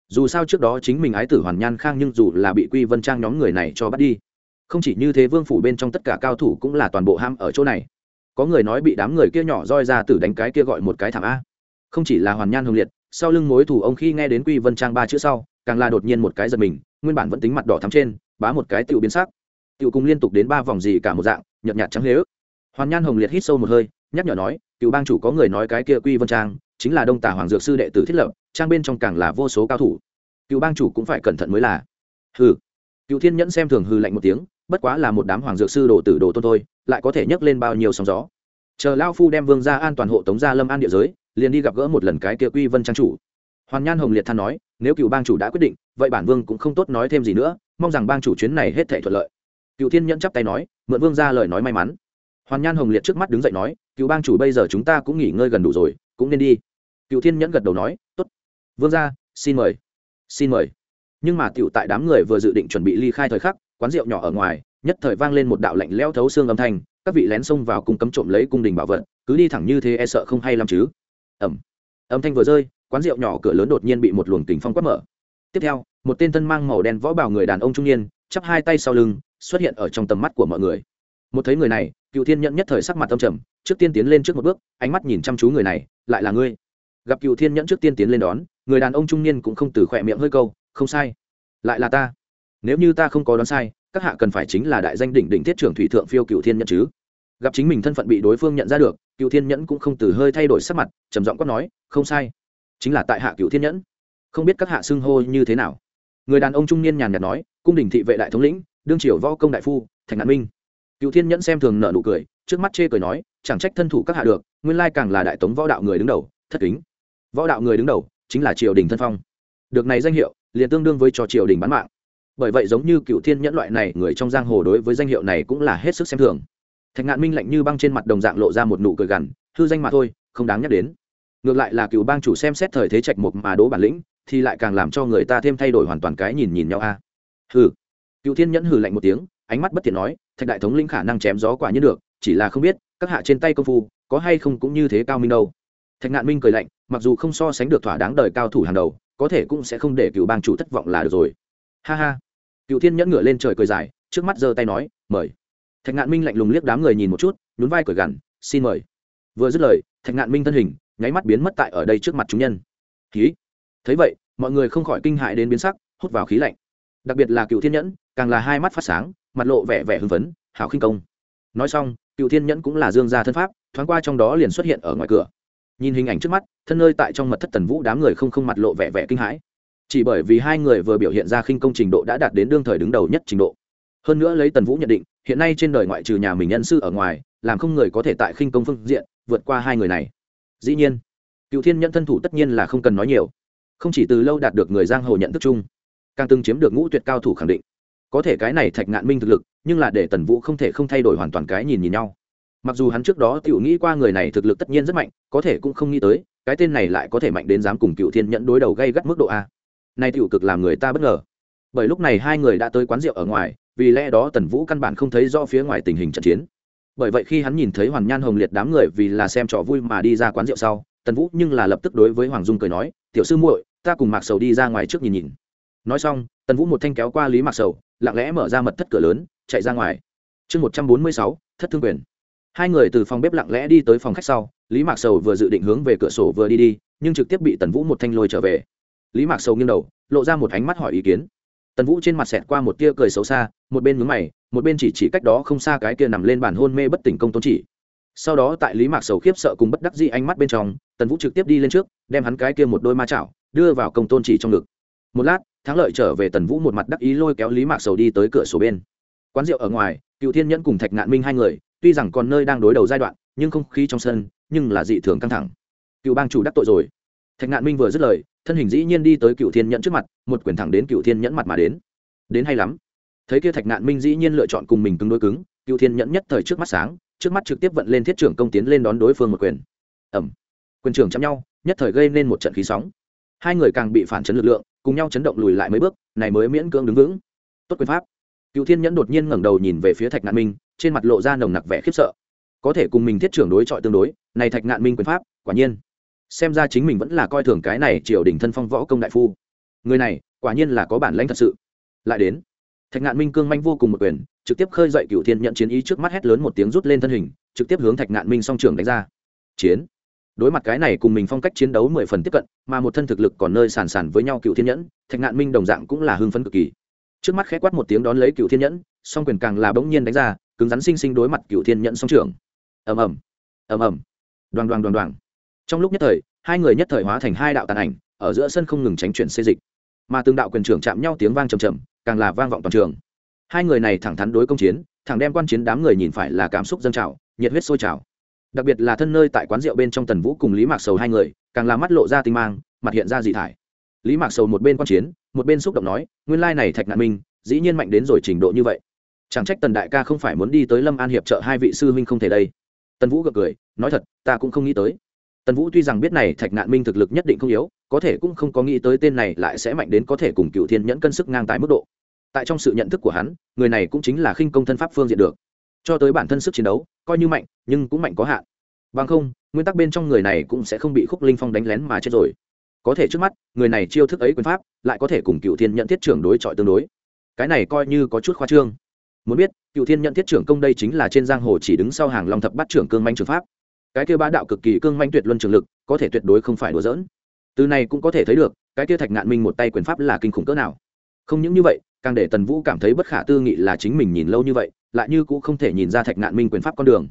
Dù sao trước đó chính mình ái tử hoàn nhan khang nhưng dù là bị quy vân trang nhóm người này cho bắt đi, không chỉ như thế vương phủ bên trong tất cả cao thủ cũng là toàn bộ ham ở chỗ này. Có người nói bị đám người kia nhỏ roi ra tử đánh cái kia gọi một cái thảm a không chỉ là hoàn nhan hồng liệt, sau lưng mối thủ ông khi nghe đến quy vân trang ba chữ sau, càng là đột nhiên một cái giật mình, nguyên bản vẫn tính mặt đỏ thắm trên, bá một cái tiểu biến sắc. Tiểu cùng liên tục đến ba vòng gì cả một dạng, nhợt nhạt trắng lế ức hoàn nhan hồng liệt hít sâu một hơi, nhắc nhở nói cựu bang chủ có người nói cái kia quy vân trang, chính là đông tả hoàng dược sư đệ tử thiết lập, trang bên trong càng là vô số cao thủ. Cựu bang chủ cũng phải cẩn thận mới là. Hừ. Cựu thiên nhẫn xem thường hư lạnh một tiếng, bất quá là một đám hoàng dược sư đồ tử đồ tôn thôi, lại có thể nhấc lên bao nhiêu sóng gió. Chờ lao phu đem vương ra an toàn hộ tống ra lâm an địa giới liền đi gặp gỡ một lần cái kia quy vân trang chủ. Hoàn nhan hồng liệt than nói, nếu cựu bang chủ đã quyết định, vậy bản vương cũng không tốt nói thêm gì nữa, mong rằng bang chủ chuyến này hết thể thuận lợi. Cựu thiên nhẫn chắp tay nói, mượn vương ra lời nói may mắn. Hoàn nhan hồng liệt trước mắt đứng dậy nói, cựu bang chủ bây giờ chúng ta cũng nghỉ ngơi gần đủ rồi, cũng nên đi. Cựu thiên nhẫn gật đầu nói t ố t vương ra, xin mời. Xin mời. Nhưng mà cựu tại đám người vừa dự định chuẩn bị ly khai thời khắc, quán rượu nhỏ ở ngoài, nhất thời vang lên một đạo lạnh leo thấu xương âm thanh, các vị lén xông vào cùng cấm trộm lấy cung đình bảo vật, cứ đi thẳng như thế e sợ không hay lắm chứ ẩm. Âm thanh vừa rơi, quán rượu nhỏ cửa lớn đột nhiên bị một luồng kính phong quát mở. Tiếp theo, một tên thân mang màu đen võ bảo người đàn ông trung niên, chắp hai tay sau lưng, xuất hiện ở trong tầm mắt của mọi người. Một thấy người này, cựu thiên nhẫn nhất thời sắc mặt tâm trầm, trước tiên tiến lên trước một bước, ánh mắt nhìn chăm chú người này, lại là ngươi? Gặp cựu thiên nhẫn trước tiên tiến lên đón, người đàn ông trung niên cũng không từ khỏe miệng hơi câu, không sai. Lại là ta? Nếu như ta không có đoán sai, các hạ cần phải chính là đại danh đỉnh đỉnh thiết trưởng thủy thượng phiêu cựu thiên nhẫn chứ? Gặp chính mình thân phận bị đối phương nhận ra được, cựu thiên nhẫn cũng không từ hơi thay đổi sắc mặt, trầm giọng quát nói, không sai, chính là tại hạ cựu thiên nhẫn. Không biết các hạ xưng hô như thế nào. Người đàn ông trung niên nhàn nhạt nói, cung đình thị vệ đại thống lĩnh, đương triều võ công đại phu thành nạn minh. Cựu thiên nhẫn xem thường nợ nụ cười, trước mắt chê cười nói, chẳng trách thân thủ các hạ được, nguyên lai càng là đại tống võ đạo người đứng đầu, thất kính. Võ đạo người đứng đầu, chính là triều đình thân phong. Được này danh hiệu, liền tương đương với cho triều đình bán mạng. Bởi vậy giống như cựu thiên nhẫn loại này người trong giang hồ đối với danh hiệu này cũng là hết sức xem thường thạch ngạn minh lạnh như băng trên mặt đồng dạng lộ ra một nụ cười gằn, hư danh mà thôi, không đáng nhắc đến. Ngược lại là cựu bang chủ xem xét thời thế trạch mục mà đố bản lĩnh, thì lại càng làm cho người ta thêm thay đổi hoàn toàn cái nhìn nhìn nhau a. Hừ. Cựu thiên nhẫn hừ lạnh một tiếng, ánh mắt bất thiện nói, thạch đại thống linh khả năng chém gió quả nhiên được, chỉ là không biết, các hạ trên tay công phu, có hay không cũng như thế cao minh đâu. Thạch ngạn minh cười lạnh, mặc dù không so sánh được thỏa đáng đời cao thủ hàng đầu, có thể cũng sẽ không để cựu bang chủ thất vọng là được rồi. Ha ha. Cựu thiên nhẫn ngửa lên trời cười dài, trước mắt giơ tay nói, mời thạch ngạn minh lạnh lùng liếc đám người nhìn một chút, nhún vai cởi gằn, xin mời. Vừa dứt lời, thạch ngạn minh thân hình nháy mắt biến mất tại ở đây trước mặt chúng nhân. Khí? Thấy vậy, mọi người không khỏi kinh hại đến biến sắc, hút vào khí lạnh. Đặc biệt là cựu thiên nhẫn, càng là hai mắt phát sáng, mặt lộ vẻ vẻ hưng phấn, hào khinh công. Nói xong, cựu thiên nhẫn cũng là dương gia thân pháp, thoáng qua trong đó liền xuất hiện ở ngoài cửa. Nhìn hình ảnh trước mắt, thân nơi tại trong mật thất tần vũ đám người không không mặt lộ vẻ vẻ kinh hãi. Chỉ bởi vì hai người vừa biểu hiện ra khinh công trình độ đã đạt đến đương thời đứng đầu nhất trình độ. Hơn nữa lấy tần vũ nhận định hiện nay trên đời ngoại trừ nhà mình nhân sư ở ngoài, làm không người có thể tại khinh công phương diện vượt qua hai người này. Dĩ nhiên, cựu thiên nhẫn thân thủ tất nhiên là không cần nói nhiều. Không chỉ từ lâu đạt được người giang hồ nhận thức chung, càng từng chiếm được ngũ tuyệt cao thủ khẳng định. Có thể cái này thạch ngạn minh thực lực, nhưng là để tần vũ không thể không thay đổi hoàn toàn cái nhìn nhìn nhau. Mặc dù hắn trước đó tiểu nghĩ qua người này thực lực tất nhiên rất mạnh, có thể cũng không nghĩ tới, cái tên này lại có thể mạnh đến dám cùng cựu thiên nhẫn đối đầu gây gắt mức độ a. Nay tiểu cực làm người ta bất ngờ. Bởi lúc này hai người đã tới quán rượu ở ngoài vì lẽ đó tần vũ căn bản không thấy do phía ngoài tình hình trận chiến. Bởi vậy khi hắn nhìn thấy hoàn nhan hồng liệt đám người vì là xem trò vui mà đi ra quán rượu sau, tần vũ nhưng là lập tức đối với hoàng dung cười nói, tiểu sư muội, ta cùng mạc sầu đi ra ngoài trước nhìn nhìn. Nói xong, tần vũ một thanh kéo qua lý mạc sầu, lặng lẽ mở ra mật thất cửa lớn, chạy ra ngoài. Chương một trăm bốn mươi sáu, thất thương quyền. Hai người từ phòng bếp lặng lẽ đi tới phòng khách sau, lý mạc sầu vừa dự định hướng về cửa sổ vừa đi đi, nhưng trực tiếp bị tần vũ một thanh lôi trở về. Lý mạc sầu nghiêng đầu, lộ ra một ánh mắt hỏi ý kiến tần vũ trên mặt xẹt qua một tia cười xấu xa, một bên mướn mày, một bên chỉ chỉ cách đó không xa cái kia nằm lên bàn hôn mê bất tỉnh công tôn chỉ. Sau đó tại lý mạc sầu khiếp sợ cùng bất đắc dĩ ánh mắt bên trong, tần vũ trực tiếp đi lên trước, đem hắn cái kia một đôi ma chảo, đưa vào công tôn chỉ trong ngực. Một lát, thắng lợi trở về tần vũ một mặt đắc ý lôi kéo lý mạc sầu đi tới cửa sổ bên. Quán rượu ở ngoài, cựu thiên nhẫn cùng thạch ngạn minh hai người, tuy rằng còn nơi đang đối đầu giai đoạn, nhưng không khí trong sân, nhưng là dị thường căng thẳng. Cựu bang chủ đắc tội rồi. Thạch ngạn minh vừa dứt lời thân hình dĩ nhiên đi tới cựu thiên nhẫn trước mặt, một quyền thẳng đến cựu thiên nhẫn mặt mà đến. Đến hay lắm. Thấy kia thạch ngạn minh dĩ nhiên lựa chọn cùng mình cứng đối cứng, cựu thiên nhẫn nhất thời trước mắt sáng, trước mắt trực tiếp vận lên thiết trưởng công tiến lên đón đối phương một quyền. Ẩm quyền trưởng chạm nhau, nhất thời gây nên một trận khí sóng. Hai người càng bị phản chấn lực lượng, cùng nhau chấn động lùi lại mấy bước, này mới miễn cưỡng đứng vững. Tốt quyền pháp. Cựu thiên nhẫn đột nhiên ngẩng đầu nhìn về phía thạch ngạn minh, trên mặt lộ ra nồng nặc vẻ khiếp sợ. Có thể cùng mình thiết trưởng đối chọi tương đối, này thạch ngạn minh quyền pháp, quả nhiên xem ra chính mình vẫn là coi thường cái này triều đình thân phong võ công đại phu. Người này, quả nhiên là có bản lãnh thật sự. Lại đến, thạch ngạn minh cương manh vô cùng một quyền, trực tiếp khơi dậy cựu thiên nhận chiến ý trước mắt hét lớn một tiếng rút lên thân hình, trực tiếp hướng thạch ngạn minh song trường đánh ra. Chiến. Đối mặt cái này cùng mình phong cách chiến đấu mười phần tiếp cận, mà một thân thực lực còn nơi sàn sàn với nhau cựu thiên nhẫn, thạch ngạn minh đồng dạng cũng là hưng phấn cực kỳ. Trước mắt khẽ quát một tiếng đón lấy cựu thiên nhẫn, song quyền càng là bỗng nhiên đánh ra, cứng rắn sinh sinh đối mặt cựu thiên nhẫn song trường ầm ầm. Ầm ầm. Đoàn đoàn đoàn đoàn trong lúc nhất thời, hai người nhất thời hóa thành hai đạo tàn ảnh, ở giữa sân không ngừng tránh chuyển xê dịch. Mà từng đạo quyền trưởng chạm nhau tiếng vang trầm trầm, càng là vang vọng toàn trường. Hai người này thẳng thắn đối công chiến, thẳng đem quan chiến đám người nhìn phải là cảm xúc dâng trào, nhiệt huyết sôi trào. Đặc biệt là thân nơi tại quán rượu bên trong tần vũ cùng lý mạc sầu hai người, càng là mắt lộ ra tinh mang, mặt hiện ra dị thải. Lý mạc sầu một bên quan chiến, một bên xúc động nói, nguyên lai này thạch nạn minh, dĩ nhiên mạnh đến rồi trình độ như vậy. Chẳng trách tần đại ca không phải muốn đi tới lâm an hiệp trợ hai vị sư huynh không thể đây. Tần vũ gật cười, nói thật, ta cũng không nghĩ tới tần vũ tuy rằng biết này thạch nạn minh thực lực nhất định không yếu, có thể cũng không có nghĩ tới tên này lại sẽ mạnh đến có thể cùng cựu thiên nhẫn cân sức ngang tại mức độ. Tại trong sự nhận thức của hắn, người này cũng chính là khinh công thân pháp phương diện được. Cho tới bản thân sức chiến đấu, coi như mạnh, nhưng cũng mạnh có hạn. Bằng không, nguyên tắc bên trong người này cũng sẽ không bị khúc linh phong đánh lén mà chết rồi. Có thể trước mắt, người này chiêu thức ấy quyền pháp, lại có thể cùng cựu thiên nhận thiết trưởng đối chọi tương đối. Cái này coi như có chút khoa trương. Muốn biết cựu thiên nhận thiết trưởng công đây chính là trên giang hồ chỉ đứng sau hàng long thập bắt trưởng cương manh trường pháp cái kia bá đạo cực kỳ cương manh tuyệt luân trường lực, có thể tuyệt đối không phải đùa dỡn từ này cũng có thể thấy được, cái kia thạch ngạn minh một tay quyền pháp là kinh khủng cỡ nào. Không những như vậy, càng để tần vũ cảm thấy bất khả tư nghị là chính mình nhìn lâu như vậy, lại như cũng không thể nhìn ra thạch ngạn minh quyền pháp con đường.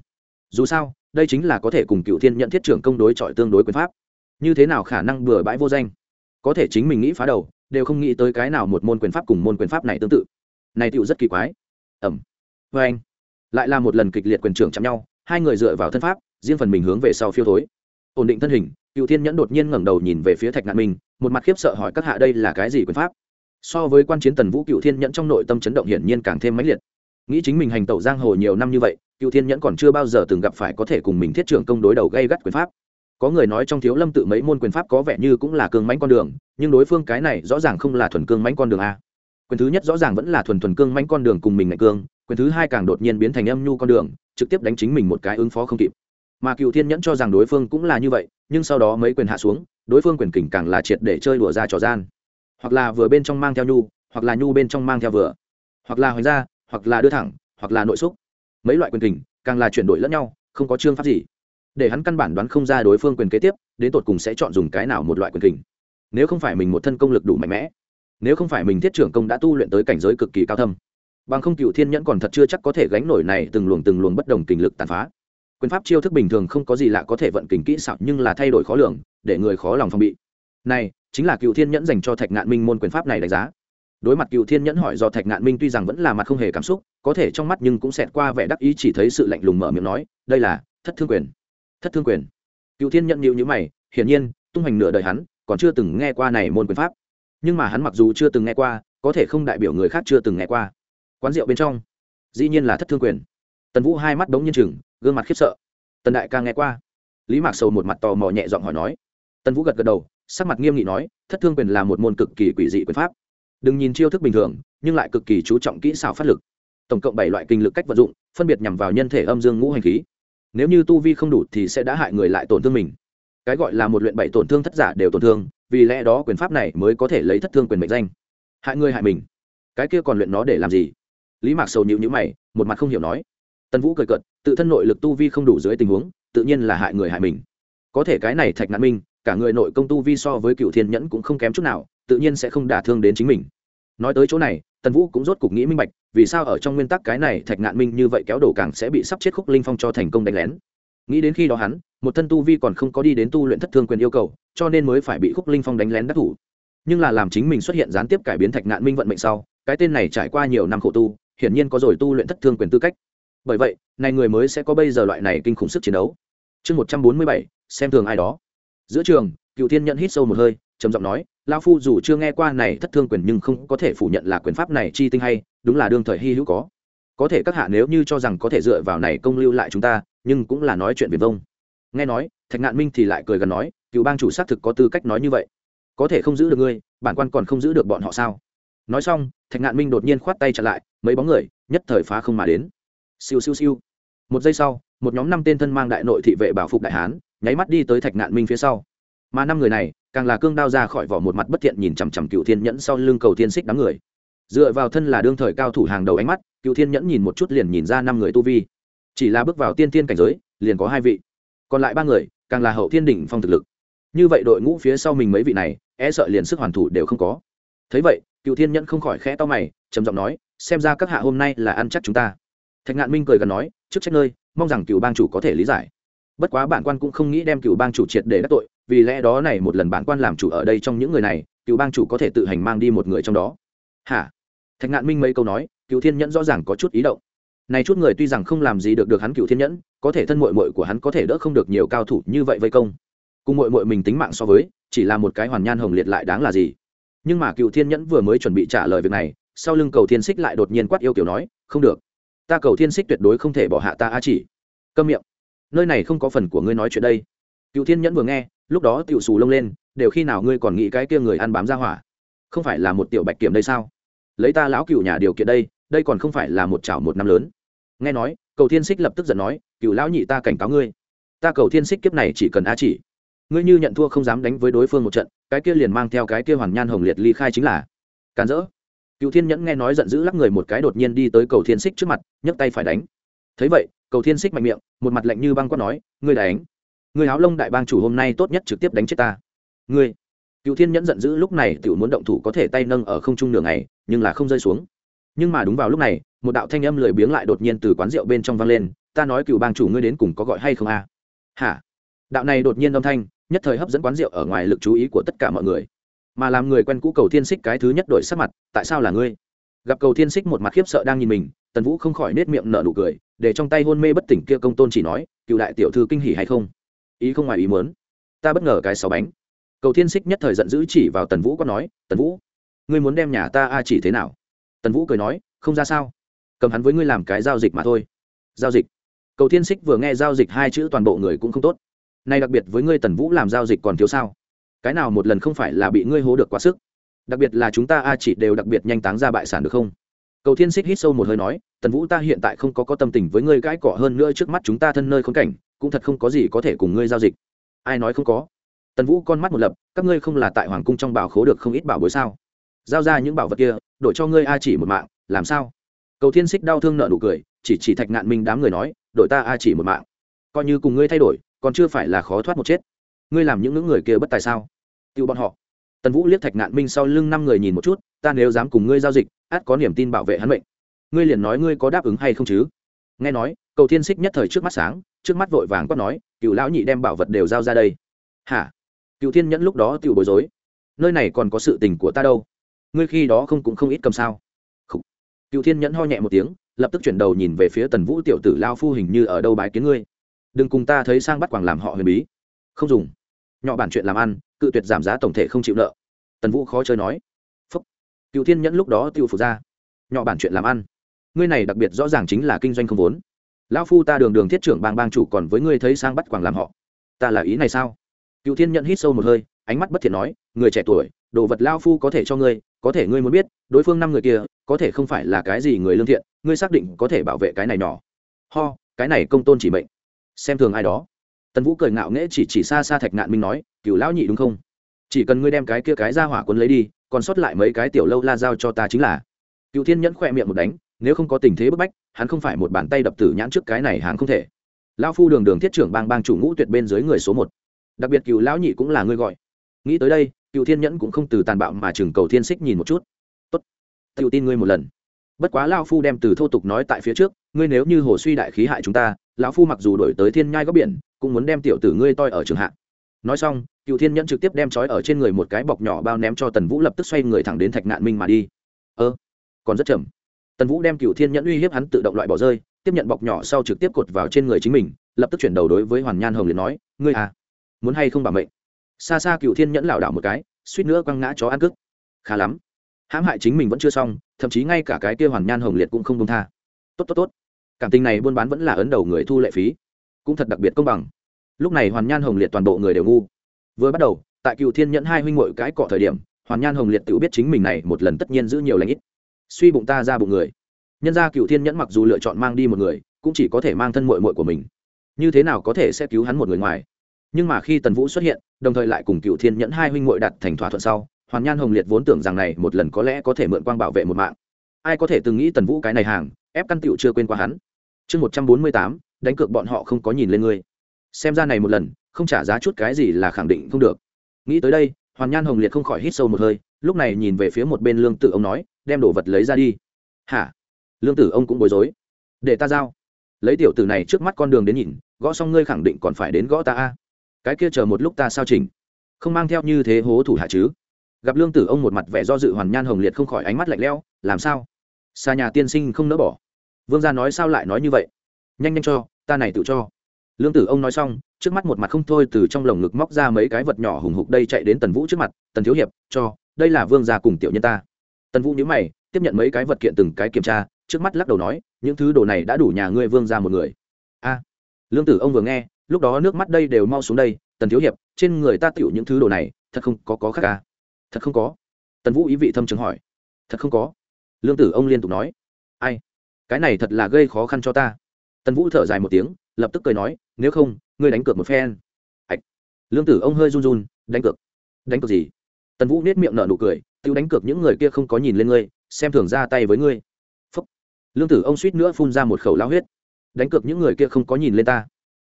Dù sao, đây chính là có thể cùng cựu thiên nhận thiết trưởng công đối chọi tương đối quyền pháp. Như thế nào khả năng bừa bãi vô danh? Có thể chính mình nghĩ phá đầu, đều không nghĩ tới cái nào một môn quyền pháp cùng môn quyền pháp này tương tự. Này tựu rất kỳ quái. Ẩm vê anh lại là một lần kịch liệt quyền trưởng chạm nhau, hai người dựa vào thân pháp riêng phần mình hướng về sau phiêu thối. Ổn định thân hình cựu thiên nhẫn đột nhiên ngẩng đầu nhìn về phía thạch ngạn minh, một mặt khiếp sợ hỏi các hạ đây là cái gì quyền pháp? So với quan chiến tần vũ cựu thiên nhẫn trong nội tâm chấn động hiển nhiên càng thêm mãnh liệt. Nghĩ chính mình hành tẩu giang hồ nhiều năm như vậy cựu thiên nhẫn còn chưa bao giờ từng gặp phải có thể cùng mình thiết trưởng công đối đầu gây gắt quyền pháp. Có người nói trong thiếu lâm tự mấy môn quyền pháp có vẻ như cũng là cương mãnh con đường, nhưng đối phương cái này rõ ràng không là thuần cương mãnh con đường a. Quyền thứ nhất rõ ràng vẫn là thuần thuần cương mãnh con đường cùng mình ngạch cương, quyền thứ hai càng đột nhiên biến thành âm nhu con đường, trực tiếp đánh chính mình một cái ứng phó không kịp mà cựu thiên nhẫn cho rằng đối phương cũng là như vậy, nhưng sau đó mấy quyền hạ xuống, đối phương quyền kình càng là triệt để chơi đùa ra trò gian. Hoặc là vừa bên trong mang theo nhu, hoặc là nhu bên trong mang theo vừa. Hoặc là hoành ra, hoặc là đưa thẳng, hoặc là nội xúc. Mấy loại quyền kình, càng là chuyển đổi lẫn nhau, không có chương pháp gì. Để hắn căn bản đoán không ra đối phương quyền kế tiếp, đến tột cùng sẽ chọn dùng cái nào một loại quyền kình. Nếu không phải mình một thân công lực đủ mạnh mẽ, nếu không phải mình thiết trưởng công đã tu luyện tới cảnh giới cực kỳ cao thâm, bằng không cựu thiên nhẫn còn thật chưa chắc có thể gánh nổi này từng luồng từng luồng bất đồng kình lực tàn phá quyền pháp chiêu thức bình thường không có gì lạ có thể vận kình kỹ xảo nhưng là thay đổi khó lường, để người khó lòng phòng bị. Này, chính là cựu thiên nhẫn dành cho thạch ngạn minh môn quyền pháp này đánh giá. Đối mặt cựu thiên nhẫn hỏi do thạch ngạn minh tuy rằng vẫn là mặt không hề cảm xúc, có thể trong mắt nhưng cũng xẹt qua vẻ đắc ý chỉ thấy sự lạnh lùng mở miệng nói, đây là thất thương quyền. Thất thương quyền? Cựu thiên nhẫn nhịu nhữ mày, hiển nhiên, tung hành nửa đời hắn còn chưa từng nghe qua này môn quyền pháp. Nhưng mà hắn mặc dù chưa từng nghe qua, có thể không đại biểu người khác chưa từng nghe qua. Quán rượu bên trong, dĩ nhiên là thất thương quyền. Tần vũ hai mắt đống nhiên chừng gương mặt khiếp sợ. Tần đại ca nghe qua. Lý mạc sầu một mặt tò mò nhẹ giọng hỏi nói. Tần vũ gật gật đầu, sắc mặt nghiêm nghị nói, thất thương quyền là một môn cực kỳ quỷ dị quyền pháp. Đừng nhìn chiêu thức bình thường, nhưng lại cực kỳ chú trọng kỹ xảo phát lực. Tổng cộng bảy loại kinh lực cách vận dụng, phân biệt nhằm vào nhân thể âm dương ngũ hành khí. Nếu như tu vi không đủ thì sẽ đã hại người lại tổn thương mình. Cái gọi là một luyện bảy tổn thương thất giả đều tổn thương, vì lẽ đó quyền pháp này mới có thể lấy thất thương quyền mệnh danh. Hại người hại mình. Cái kia còn luyện nó để làm gì? Lý mạc sầu nhịu nhữ mày, một mặt không hiểu nói tần vũ cười cợt, tự thân nội lực tu vi không đủ dưới tình huống, tự nhiên là hại người hại mình. Có thể cái này thạch nạn minh, cả người nội công tu vi so với cựu thiên nhẫn cũng không kém chút nào, tự nhiên sẽ không đả thương đến chính mình. Nói tới chỗ này, tần vũ cũng rốt cục nghĩ minh bạch, vì sao ở trong nguyên tắc cái này thạch Nạn minh như vậy kéo đổ càng sẽ bị sắp chết khúc linh phong cho thành công đánh lén. Nghĩ đến khi đó hắn, một thân tu vi còn không có đi đến tu luyện thất thương quyền yêu cầu, cho nên mới phải bị khúc linh phong đánh lén đắc thủ. Nhưng là làm chính mình xuất hiện gián tiếp cải biến thạch Nạn minh vận mệnh sau, cái tên này trải qua nhiều năm khổ tu, hiển nhiên có rồi tu luyện thất thương quyền tư cách bởi vậy, này người mới sẽ có bây giờ loại này kinh khủng sức chiến đấu. Chương một trăm bốn mươi bảy, xem thường ai đó. Giữa trường, cựu thiên nhận hít sâu một hơi, trầm giọng nói lao phu dù chưa nghe qua này thất thương quyền nhưng không có thể phủ nhận là quyền pháp này chi tinh hay, đúng là đương thời hy hữu có. Có thể các hạ nếu như cho rằng có thể dựa vào này công lưu lại chúng ta, nhưng cũng là nói chuyện viền vông. Nghe nói, thạch ngạn minh thì lại cười gần nói, cựu bang chủ xác thực có tư cách nói như vậy. Có thể không giữ được ngươi, bản quan còn không giữ được bọn họ sao? Nói xong, thạch ngạn minh đột nhiên khoát tay chặn lại, mấy bóng người, nhất thời phá không mà đến siêu siêu siêu. Một giây sau, một nhóm năm tên thân mang đại nội thị vệ bảo phục đại hán, nháy mắt đi tới thạch nạn minh phía sau. Mà năm người này, càng là cương đao ra khỏi vỏ một mặt bất thiện nhìn chằm chằm cựu thiên nhẫn sau lưng cầu thiên xích đám người. Dựa vào thân là đương thời cao thủ hàng đầu ánh mắt, cựu thiên nhẫn nhìn một chút liền nhìn ra năm người tu vi. Chỉ là bước vào tiên thiên cảnh giới, liền có hai vị. Còn lại ba người, càng là hậu thiên đỉnh phong thực lực. Như vậy đội ngũ phía sau mình mấy vị này e sợ liền sức hoàn thủ đều không có. Thấy vậy, cựu thiên nhẫn không khỏi khẽ to mày, trầm giọng nói, xem ra các hạ hôm nay là ăn chắc chúng ta thạch ngạn minh cười gần nói trước trách nơi, mong rằng cựu bang chủ có thể lý giải. Bất quá bản quan cũng không nghĩ đem cựu bang chủ triệt để đắc tội, vì lẽ đó này một lần bản quan làm chủ ở đây trong những người này, cựu bang chủ có thể tự hành mang đi một người trong đó. Hả? Thạch ngạn minh mấy câu nói, cựu thiên nhẫn rõ ràng có chút ý động. Này chút người tuy rằng không làm gì được được hắn cựu thiên nhẫn, có thể thân mội mội của hắn có thể đỡ không được nhiều cao thủ như vậy vây công. Cùng mội mội mình tính mạng so với, chỉ là một cái hoàn nhan hồng liệt lại đáng là gì? Nhưng mà cựu thiên nhẫn vừa mới chuẩn bị trả lời việc này, sau lưng cầu thiên xích lại đột nhiên quát yêu kiểu nói, không được ta cầu thiên xích tuyệt đối không thể bỏ hạ ta a chỉ. Câm miệng. Nơi này không có phần của ngươi nói chuyện đây. Cựu thiên nhẫn vừa nghe, lúc đó tiểu xù lông lên, đều khi nào ngươi còn nghĩ cái kia người ăn bám ra hỏa? Không phải là một tiểu bạch kiểm đây sao? Lấy ta lão cựu nhà điều kiện đây đây còn không phải là một chảo một năm lớn. Nghe nói, cầu thiên xích lập tức giận nói, cựu lão nhị ta cảnh cáo ngươi. Ta cầu thiên xích kiếp này chỉ cần a chỉ. Ngươi như nhận thua không dám đánh với đối phương một trận, cái kia liền mang theo cái kia hoàn nhan hồng liệt ly khai chính là. Càn rỡ cựu thiên nhẫn nghe nói giận dữ lắc người một cái đột nhiên đi tới cầu thiên xích trước mặt, nhấc tay phải đánh. Thấy vậy, cầu thiên xích mạnh miệng, một mặt lạnh như băng quát nói, ngươi đánh. Ngươi áo lông đại bang chủ hôm nay tốt nhất trực tiếp đánh chết ta. Ngươi. Cựu thiên nhẫn giận dữ lúc này tự muốn động thủ có thể tay nâng ở không trung nửa ngày, nhưng là không rơi xuống. Nhưng mà đúng vào lúc này, một đạo thanh âm lười biếng lại đột nhiên từ quán rượu bên trong vang lên, ta nói cựu bang chủ ngươi đến cùng có gọi hay không a? Hả? Đạo này đột nhiên âm thanh, nhất thời hấp dẫn quán rượu ở ngoài lực chú ý của tất cả mọi người mà làm người quen cũ cầu thiên xích cái thứ nhất đổi sắc mặt, tại sao là ngươi? Gặp cầu thiên xích một mặt khiếp sợ đang nhìn mình, tần vũ không khỏi nết miệng nở nụ cười, để trong tay hôn mê bất tỉnh kia công tôn chỉ nói, cựu đại tiểu thư kinh hỉ hay không? Ý không ngoài ý muốn. Ta bất ngờ cái sáu bánh. Cầu thiên xích nhất thời giận dữ chỉ vào tần vũ có nói, tần vũ, ngươi muốn đem nhà ta a chỉ thế nào? Tần vũ cười nói, không ra sao. Cầm hắn với ngươi làm cái giao dịch mà thôi. Giao dịch. Cầu thiên xích vừa nghe giao dịch hai chữ toàn bộ người cũng không tốt. Nay đặc biệt với ngươi tần vũ làm giao dịch còn thiếu sao? Cái nào một lần không phải là bị ngươi hố được quá sức. Đặc biệt là chúng ta a chỉ đều đặc biệt nhanh táng ra bại sản được không? Cầu thiên xích hít sâu một hơi nói, tần vũ ta hiện tại không có có tâm tình với ngươi cãi cọ hơn nữa trước mắt chúng ta thân nơi khốn cảnh, cũng thật không có gì có thể cùng ngươi giao dịch. Ai nói không có? Tần vũ con mắt một lập, các ngươi không là tại hoàng cung trong bảo khố được không ít bảo bối sao? Giao ra những bảo vật kia, đổi cho ngươi a chỉ một mạng, làm sao? Cầu thiên xích đau thương nợ nụ cười, chỉ chỉ thạch ngạn minh đám người nói, đổi ta a chỉ một mạng. Coi như cùng ngươi thay đổi, còn chưa phải là khó thoát một chết ngươi làm những ngưỡng người kia bất tài sao? Tiêu bọn họ. Tần vũ liếc thạch nạn minh sau lưng năm người nhìn một chút, ta nếu dám cùng ngươi giao dịch át có niềm tin bảo vệ hắn mệnh. Ngươi liền nói ngươi có đáp ứng hay không chứ? Nghe nói, cầu thiên xích nhất thời trước mắt sáng, trước mắt vội vàng quát nói, cựu lão nhị đem bảo vật đều giao ra đây. Hả? Cựu thiên nhẫn lúc đó tự bối rối. Nơi này còn có sự tình của ta đâu. Ngươi khi đó không cũng không ít cầm sao? Cựu thiên nhẫn ho nhẹ một tiếng, lập tức chuyển đầu nhìn về phía tần vũ tiểu tử lao phu hình như ở đâu bái kiến ngươi. Đừng cùng ta thấy sang bắt quảng làm họ huyền bí. Không dùng nhỏ bản chuyện làm ăn, cự tuyệt giảm giá tổng thể không chịu nợ. Tần vũ khó chơi nói. Phúc. Cựu thiên nhẫn lúc đó tiêu phục ra. Nhỏ bản chuyện làm ăn. Ngươi này đặc biệt rõ ràng chính là kinh doanh không vốn. Lão phu ta đường đường thiết trưởng bang bang chủ còn với ngươi thấy sang bắt quảng làm họ. Ta là ý này sao? Cựu thiên nhận hít sâu một hơi, ánh mắt bất thiện nói, người trẻ tuổi, đồ vật lao phu có thể cho ngươi, có thể ngươi muốn biết, đối phương năm người kia, có thể không phải là cái gì người lương thiện, ngươi xác định có thể bảo vệ cái này nhỏ. Ho, cái này công tôn chỉ mệnh. Xem thường ai đó tần vũ cười ngạo nghễ chỉ chỉ xa xa thạch ngạn minh nói cựu lão nhị đúng không? Chỉ cần ngươi đem cái kia cái ra hỏa quân lấy đi, còn sót lại mấy cái tiểu lâu la giao cho ta chính là. Cựu thiên nhẫn khỏe miệng một đánh, nếu không có tình thế bức bách, hắn không phải một bàn tay đập tử nhãn trước cái này hàng không thể. Lão phu đường đường thiết trưởng bang bang chủ ngũ tuyệt bên dưới người số một. Đặc biệt cựu lão nhị cũng là ngươi gọi. Nghĩ tới đây cựu thiên nhẫn cũng không từ tàn bạo mà chừng cầu thiên xích nhìn một chút. Tốt tự tin ngươi một lần. Bất quá lão phu đem từ thô tục nói tại phía trước, ngươi nếu như hồ suy đại khí hại chúng ta, lão phu mặc dù đổi tới thiên nhai góc biển cũng muốn đem tiểu tử ngươi toi ở trường hạ. Nói xong, cựu thiên nhẫn trực tiếp đem trói ở trên người một cái bọc nhỏ bao ném cho tần vũ lập tức xoay người thẳng đến thạch nạn minh mà đi. Ơ, còn rất chậm. Tần vũ đem cựu thiên nhẫn uy hiếp hắn tự động loại bỏ rơi, tiếp nhận bọc nhỏ sau trực tiếp cột vào trên người chính mình, lập tức chuyển đầu đối với hoàn nhan hồng liền nói, ngươi à muốn hay không bảo mệnh? Xa xa cựu thiên nhẫn lảo đảo một cái, suýt nữa quăng ngã chó ăn cức khá lắm. Hãm hại chính mình vẫn chưa xong, thậm chí ngay cả cái kia hoàn nhan hồng liệt cũng không công tha. Tốt tốt tốt. Cảm tình này buôn bán vẫn là ấn đầu người thu lệ phí cũng thật đặc biệt công bằng. Lúc này hoàn nhan hồng liệt toàn bộ người đều ngu. Vừa bắt đầu, tại cựu thiên nhẫn hai huynh mội cái cọ thời điểm, hoàn nhan hồng liệt tự biết chính mình này một lần tất nhiên giữ nhiều lãnh ít. Suy bụng ta ra bụng người. Nhân ra cựu thiên nhẫn mặc dù lựa chọn mang đi một người, cũng chỉ có thể mang thân mội mội của mình. Như thế nào có thể sẽ cứu hắn một người ngoài? Nhưng mà khi tần vũ xuất hiện, đồng thời lại cùng cựu thiên nhẫn hai huynh muội đặt thành thỏa thuận sau, hoàn nhan hồng liệt vốn tưởng rằng này một lần có lẽ có thể mượn quang bảo vệ một mạng. Ai có thể từng nghĩ tần vũ cái này hàng, ép căn tựu chưa quên qua hắn? Chương một trăm bốn mươi tám đánh cược bọn họ không có nhìn lên ngươi. Xem ra này một lần, không trả giá chút cái gì là khẳng định không được. Nghĩ tới đây, hoàn nhan hồng liệt không khỏi hít sâu một hơi, lúc này nhìn về phía một bên lương tử ông nói, đem đồ vật lấy ra đi. Hả? Lương tử ông cũng bối rối. Để ta giao. Lấy tiểu tử này trước mắt con đường đến nhìn, gõ xong ngươi khẳng định còn phải đến gõ ta a. Cái kia chờ một lúc ta sao chỉnh? Không mang theo như thế hố thủ hạ chứ? Gặp lương tử ông một mặt vẻ do dự, hoàn nhan hồng liệt không khỏi ánh mắt lạnh lẽo, làm sao? Xa nhà tiên sinh không nỡ bỏ. Vương gia nói sao lại nói như vậy? Nhanh nhanh cho, ta này tự cho. Lương tử ông nói xong, trước mắt một mặt không thôi từ trong lồng ngực móc ra mấy cái vật nhỏ hùng hục đây chạy đến tần vũ trước mặt, tần thiếu hiệp, cho, đây là vương gia cùng tiểu nhân ta. Tần vũ nhớ mày, tiếp nhận mấy cái vật kiện từng cái kiểm tra, trước mắt lắc đầu nói, những thứ đồ này đã đủ nhà ngươi vương gia một người. A. Lương tử ông vừa nghe, lúc đó nước mắt đây đều mau xuống đây, tần thiếu hiệp, trên người ta tựu những thứ đồ này, thật không có có khác à? thật không có. Tần vũ ý vị thâm trường hỏi. Thật không có. Lương tử ông liên tục nói. Ai? Cái này thật là gây khó khăn cho ta tần vũ thở dài một tiếng, lập tức cười nói, nếu không, ngươi đánh cược một phen. Ạch. Lương tử ông hơi run run, đánh cược? Đánh cược gì? Tần vũ nết miệng nở nụ cười tự đánh cược những người kia không có nhìn lên ngươi, xem thường ra tay với ngươi. Phúc. lương tử ông suýt nữa phun ra một khẩu lao huyết. Đánh cược những người kia không có nhìn lên ta?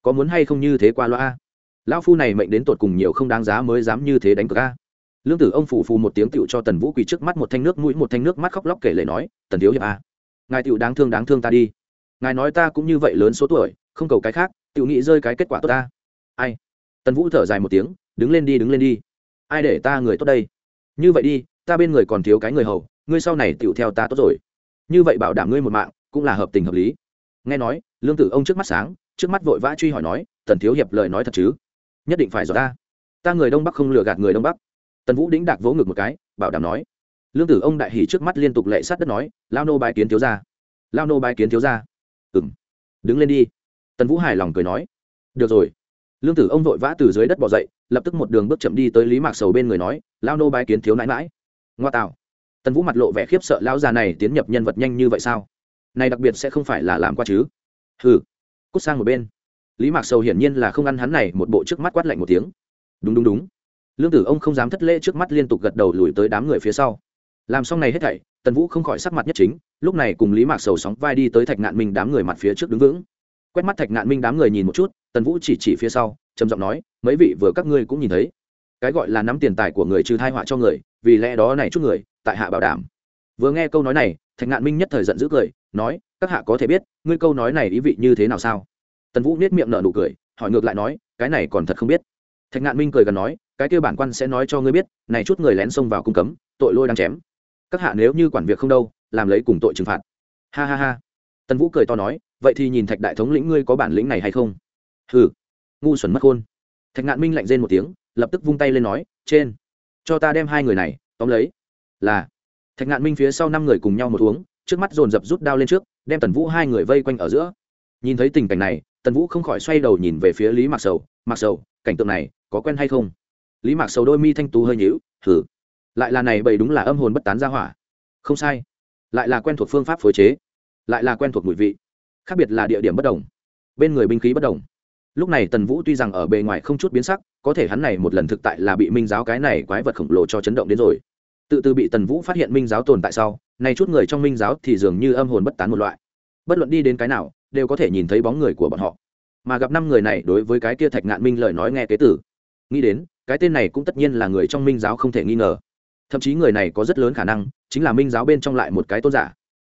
Có muốn hay không như thế qua loa lão phu này mệnh đến tột cùng nhiều không đáng giá mới dám như thế đánh cược a? Lương tử ông phủ phù một tiếng tựu cho tần vũ quỳ trước mắt một thanh nước mũi, một thanh nước mắt khóc lóc kể lể nói, tần thiếu hiệp a, ngài tựu đáng thương đáng thương ta đi ngài nói ta cũng như vậy lớn số tuổi, không cầu cái khác tự nghĩ rơi cái kết quả tốt ta. Ai? Tần vũ thở dài một tiếng, đứng lên đi, đứng lên đi. Ai để ta người tốt đây? Như vậy đi, ta bên người còn thiếu cái người hầu, ngươi sau này tựu theo ta tốt rồi. Như vậy bảo đảm ngươi một mạng, cũng là hợp tình hợp lý. Nghe nói, lương tử ông trước mắt sáng, trước mắt vội vã truy hỏi nói, tần thiếu hiệp lời nói thật chứ? Nhất định phải dò ta. Ta người đông bắc không lừa gạt người đông bắc. Tần vũ đĩnh đạc vỗ ngực một cái, bảo đảm nói. Lương tử ông đại hỉ trước mắt liên tục lệ sát đất nói, lao nô bài kiến thiếu ra lao nô bài kiến thiếu ra ừ m đứng lên đi. Tần vũ hài lòng cười nói. Được rồi. Lương tử ông vội vã từ dưới đất bỏ dậy, lập tức một đường bước chậm đi tới lý mạc sầu bên người nói lao nô bái kiến thiếu nãi mãi ngoa tạo. Tần vũ mặt lộ vẻ khiếp sợ, lão già này tiến nhập nhân vật nhanh như vậy sao? Này đặc biệt sẽ không phải là làm qua chứ? Hừ. Cút sang một bên. Lý mạc sầu hiển nhiên là không ăn hắn này, một bộ trước mắt quát lạnh một tiếng. Đúng đúng đúng. Lương tử ông không dám thất lễ trước mắt liên tục gật đầu lùi tới đám người phía sau. Làm xong này hết thảy tần vũ không khỏi sắc mặt nhất chính, lúc này cùng lý mạc sầu sóng vai đi tới thạch ngạn minh đám người mặt phía trước đứng vững. Quét mắt thạch ngạn minh đám người nhìn một chút, tần vũ chỉ chỉ phía sau, trầm giọng nói, mấy vị vừa các ngươi cũng nhìn thấy. Cái gọi là nắm tiền tài của người trừ thai họa cho người, vì lẽ đó này chút người, tại hạ bảo đảm. Vừa nghe câu nói này, thạch ngạn minh nhất thời giận dữ cười, nói, các hạ có thể biết, ngươi câu nói này ý vị như thế nào sao? Tần vũ nết miệng nở nụ cười, hỏi ngược lại nói, cái này còn thật không biết. Thạch ngạn minh cười gần nói, cái kêu bản quan sẽ nói cho ngươi biết, này chút người lén xông vào cung cấm, tội lôi đang chém các hạ nếu như quản việc không đâu, làm lấy cùng tội trừng phạt. Ha ha ha. Tần vũ cười to nói, vậy thì nhìn thạch đại thống lĩnh ngươi có bản lĩnh này hay không? Hừ. Ngu xuẩn mất khôn. Thạch ngạn minh lạnh rên một tiếng, lập tức vung tay lên nói, trên, cho ta đem hai người này, tóm lấy. Là. Thạch ngạn minh phía sau năm người cùng nhau một uống, trước mắt dồn dập rút đao lên trước, đem tần vũ hai người vây quanh ở giữa. Nhìn thấy tình cảnh này, tần vũ không khỏi xoay đầu nhìn về phía lý mạc sầu. Mạc sầu, cảnh tượng này có quen hay không? Lý mạc sầu đôi mi thanh tú hơi nhíu thử lại là này bầy đúng là âm hồn bất tán ra hỏa. Không sai. Lại là quen thuộc phương pháp phối chế. Lại là quen thuộc mùi vị. Khác biệt là địa điểm bất đồng. Bên người binh khí bất đồng. Lúc này tần vũ tuy rằng ở bề ngoài không chút biến sắc, có thể hắn này một lần thực tại là bị minh giáo cái này quái vật khổng lồ cho chấn động đến rồi. Tự từ bị tần vũ phát hiện minh giáo tồn tại sau, này chút người trong minh giáo thì dường như âm hồn bất tán một loại. Bất luận đi đến cái nào, đều có thể nhìn thấy bóng người của bọn họ. Mà gặp năm người này đối với cái kia thạch ngạn minh lời nói nghe kế tử. Nghĩ đến, cái tên này cũng tất nhiên là người trong minh giáo không thể nghi ngờ thậm chí người này có rất lớn khả năng chính là minh giáo bên trong lại một cái tôn giả.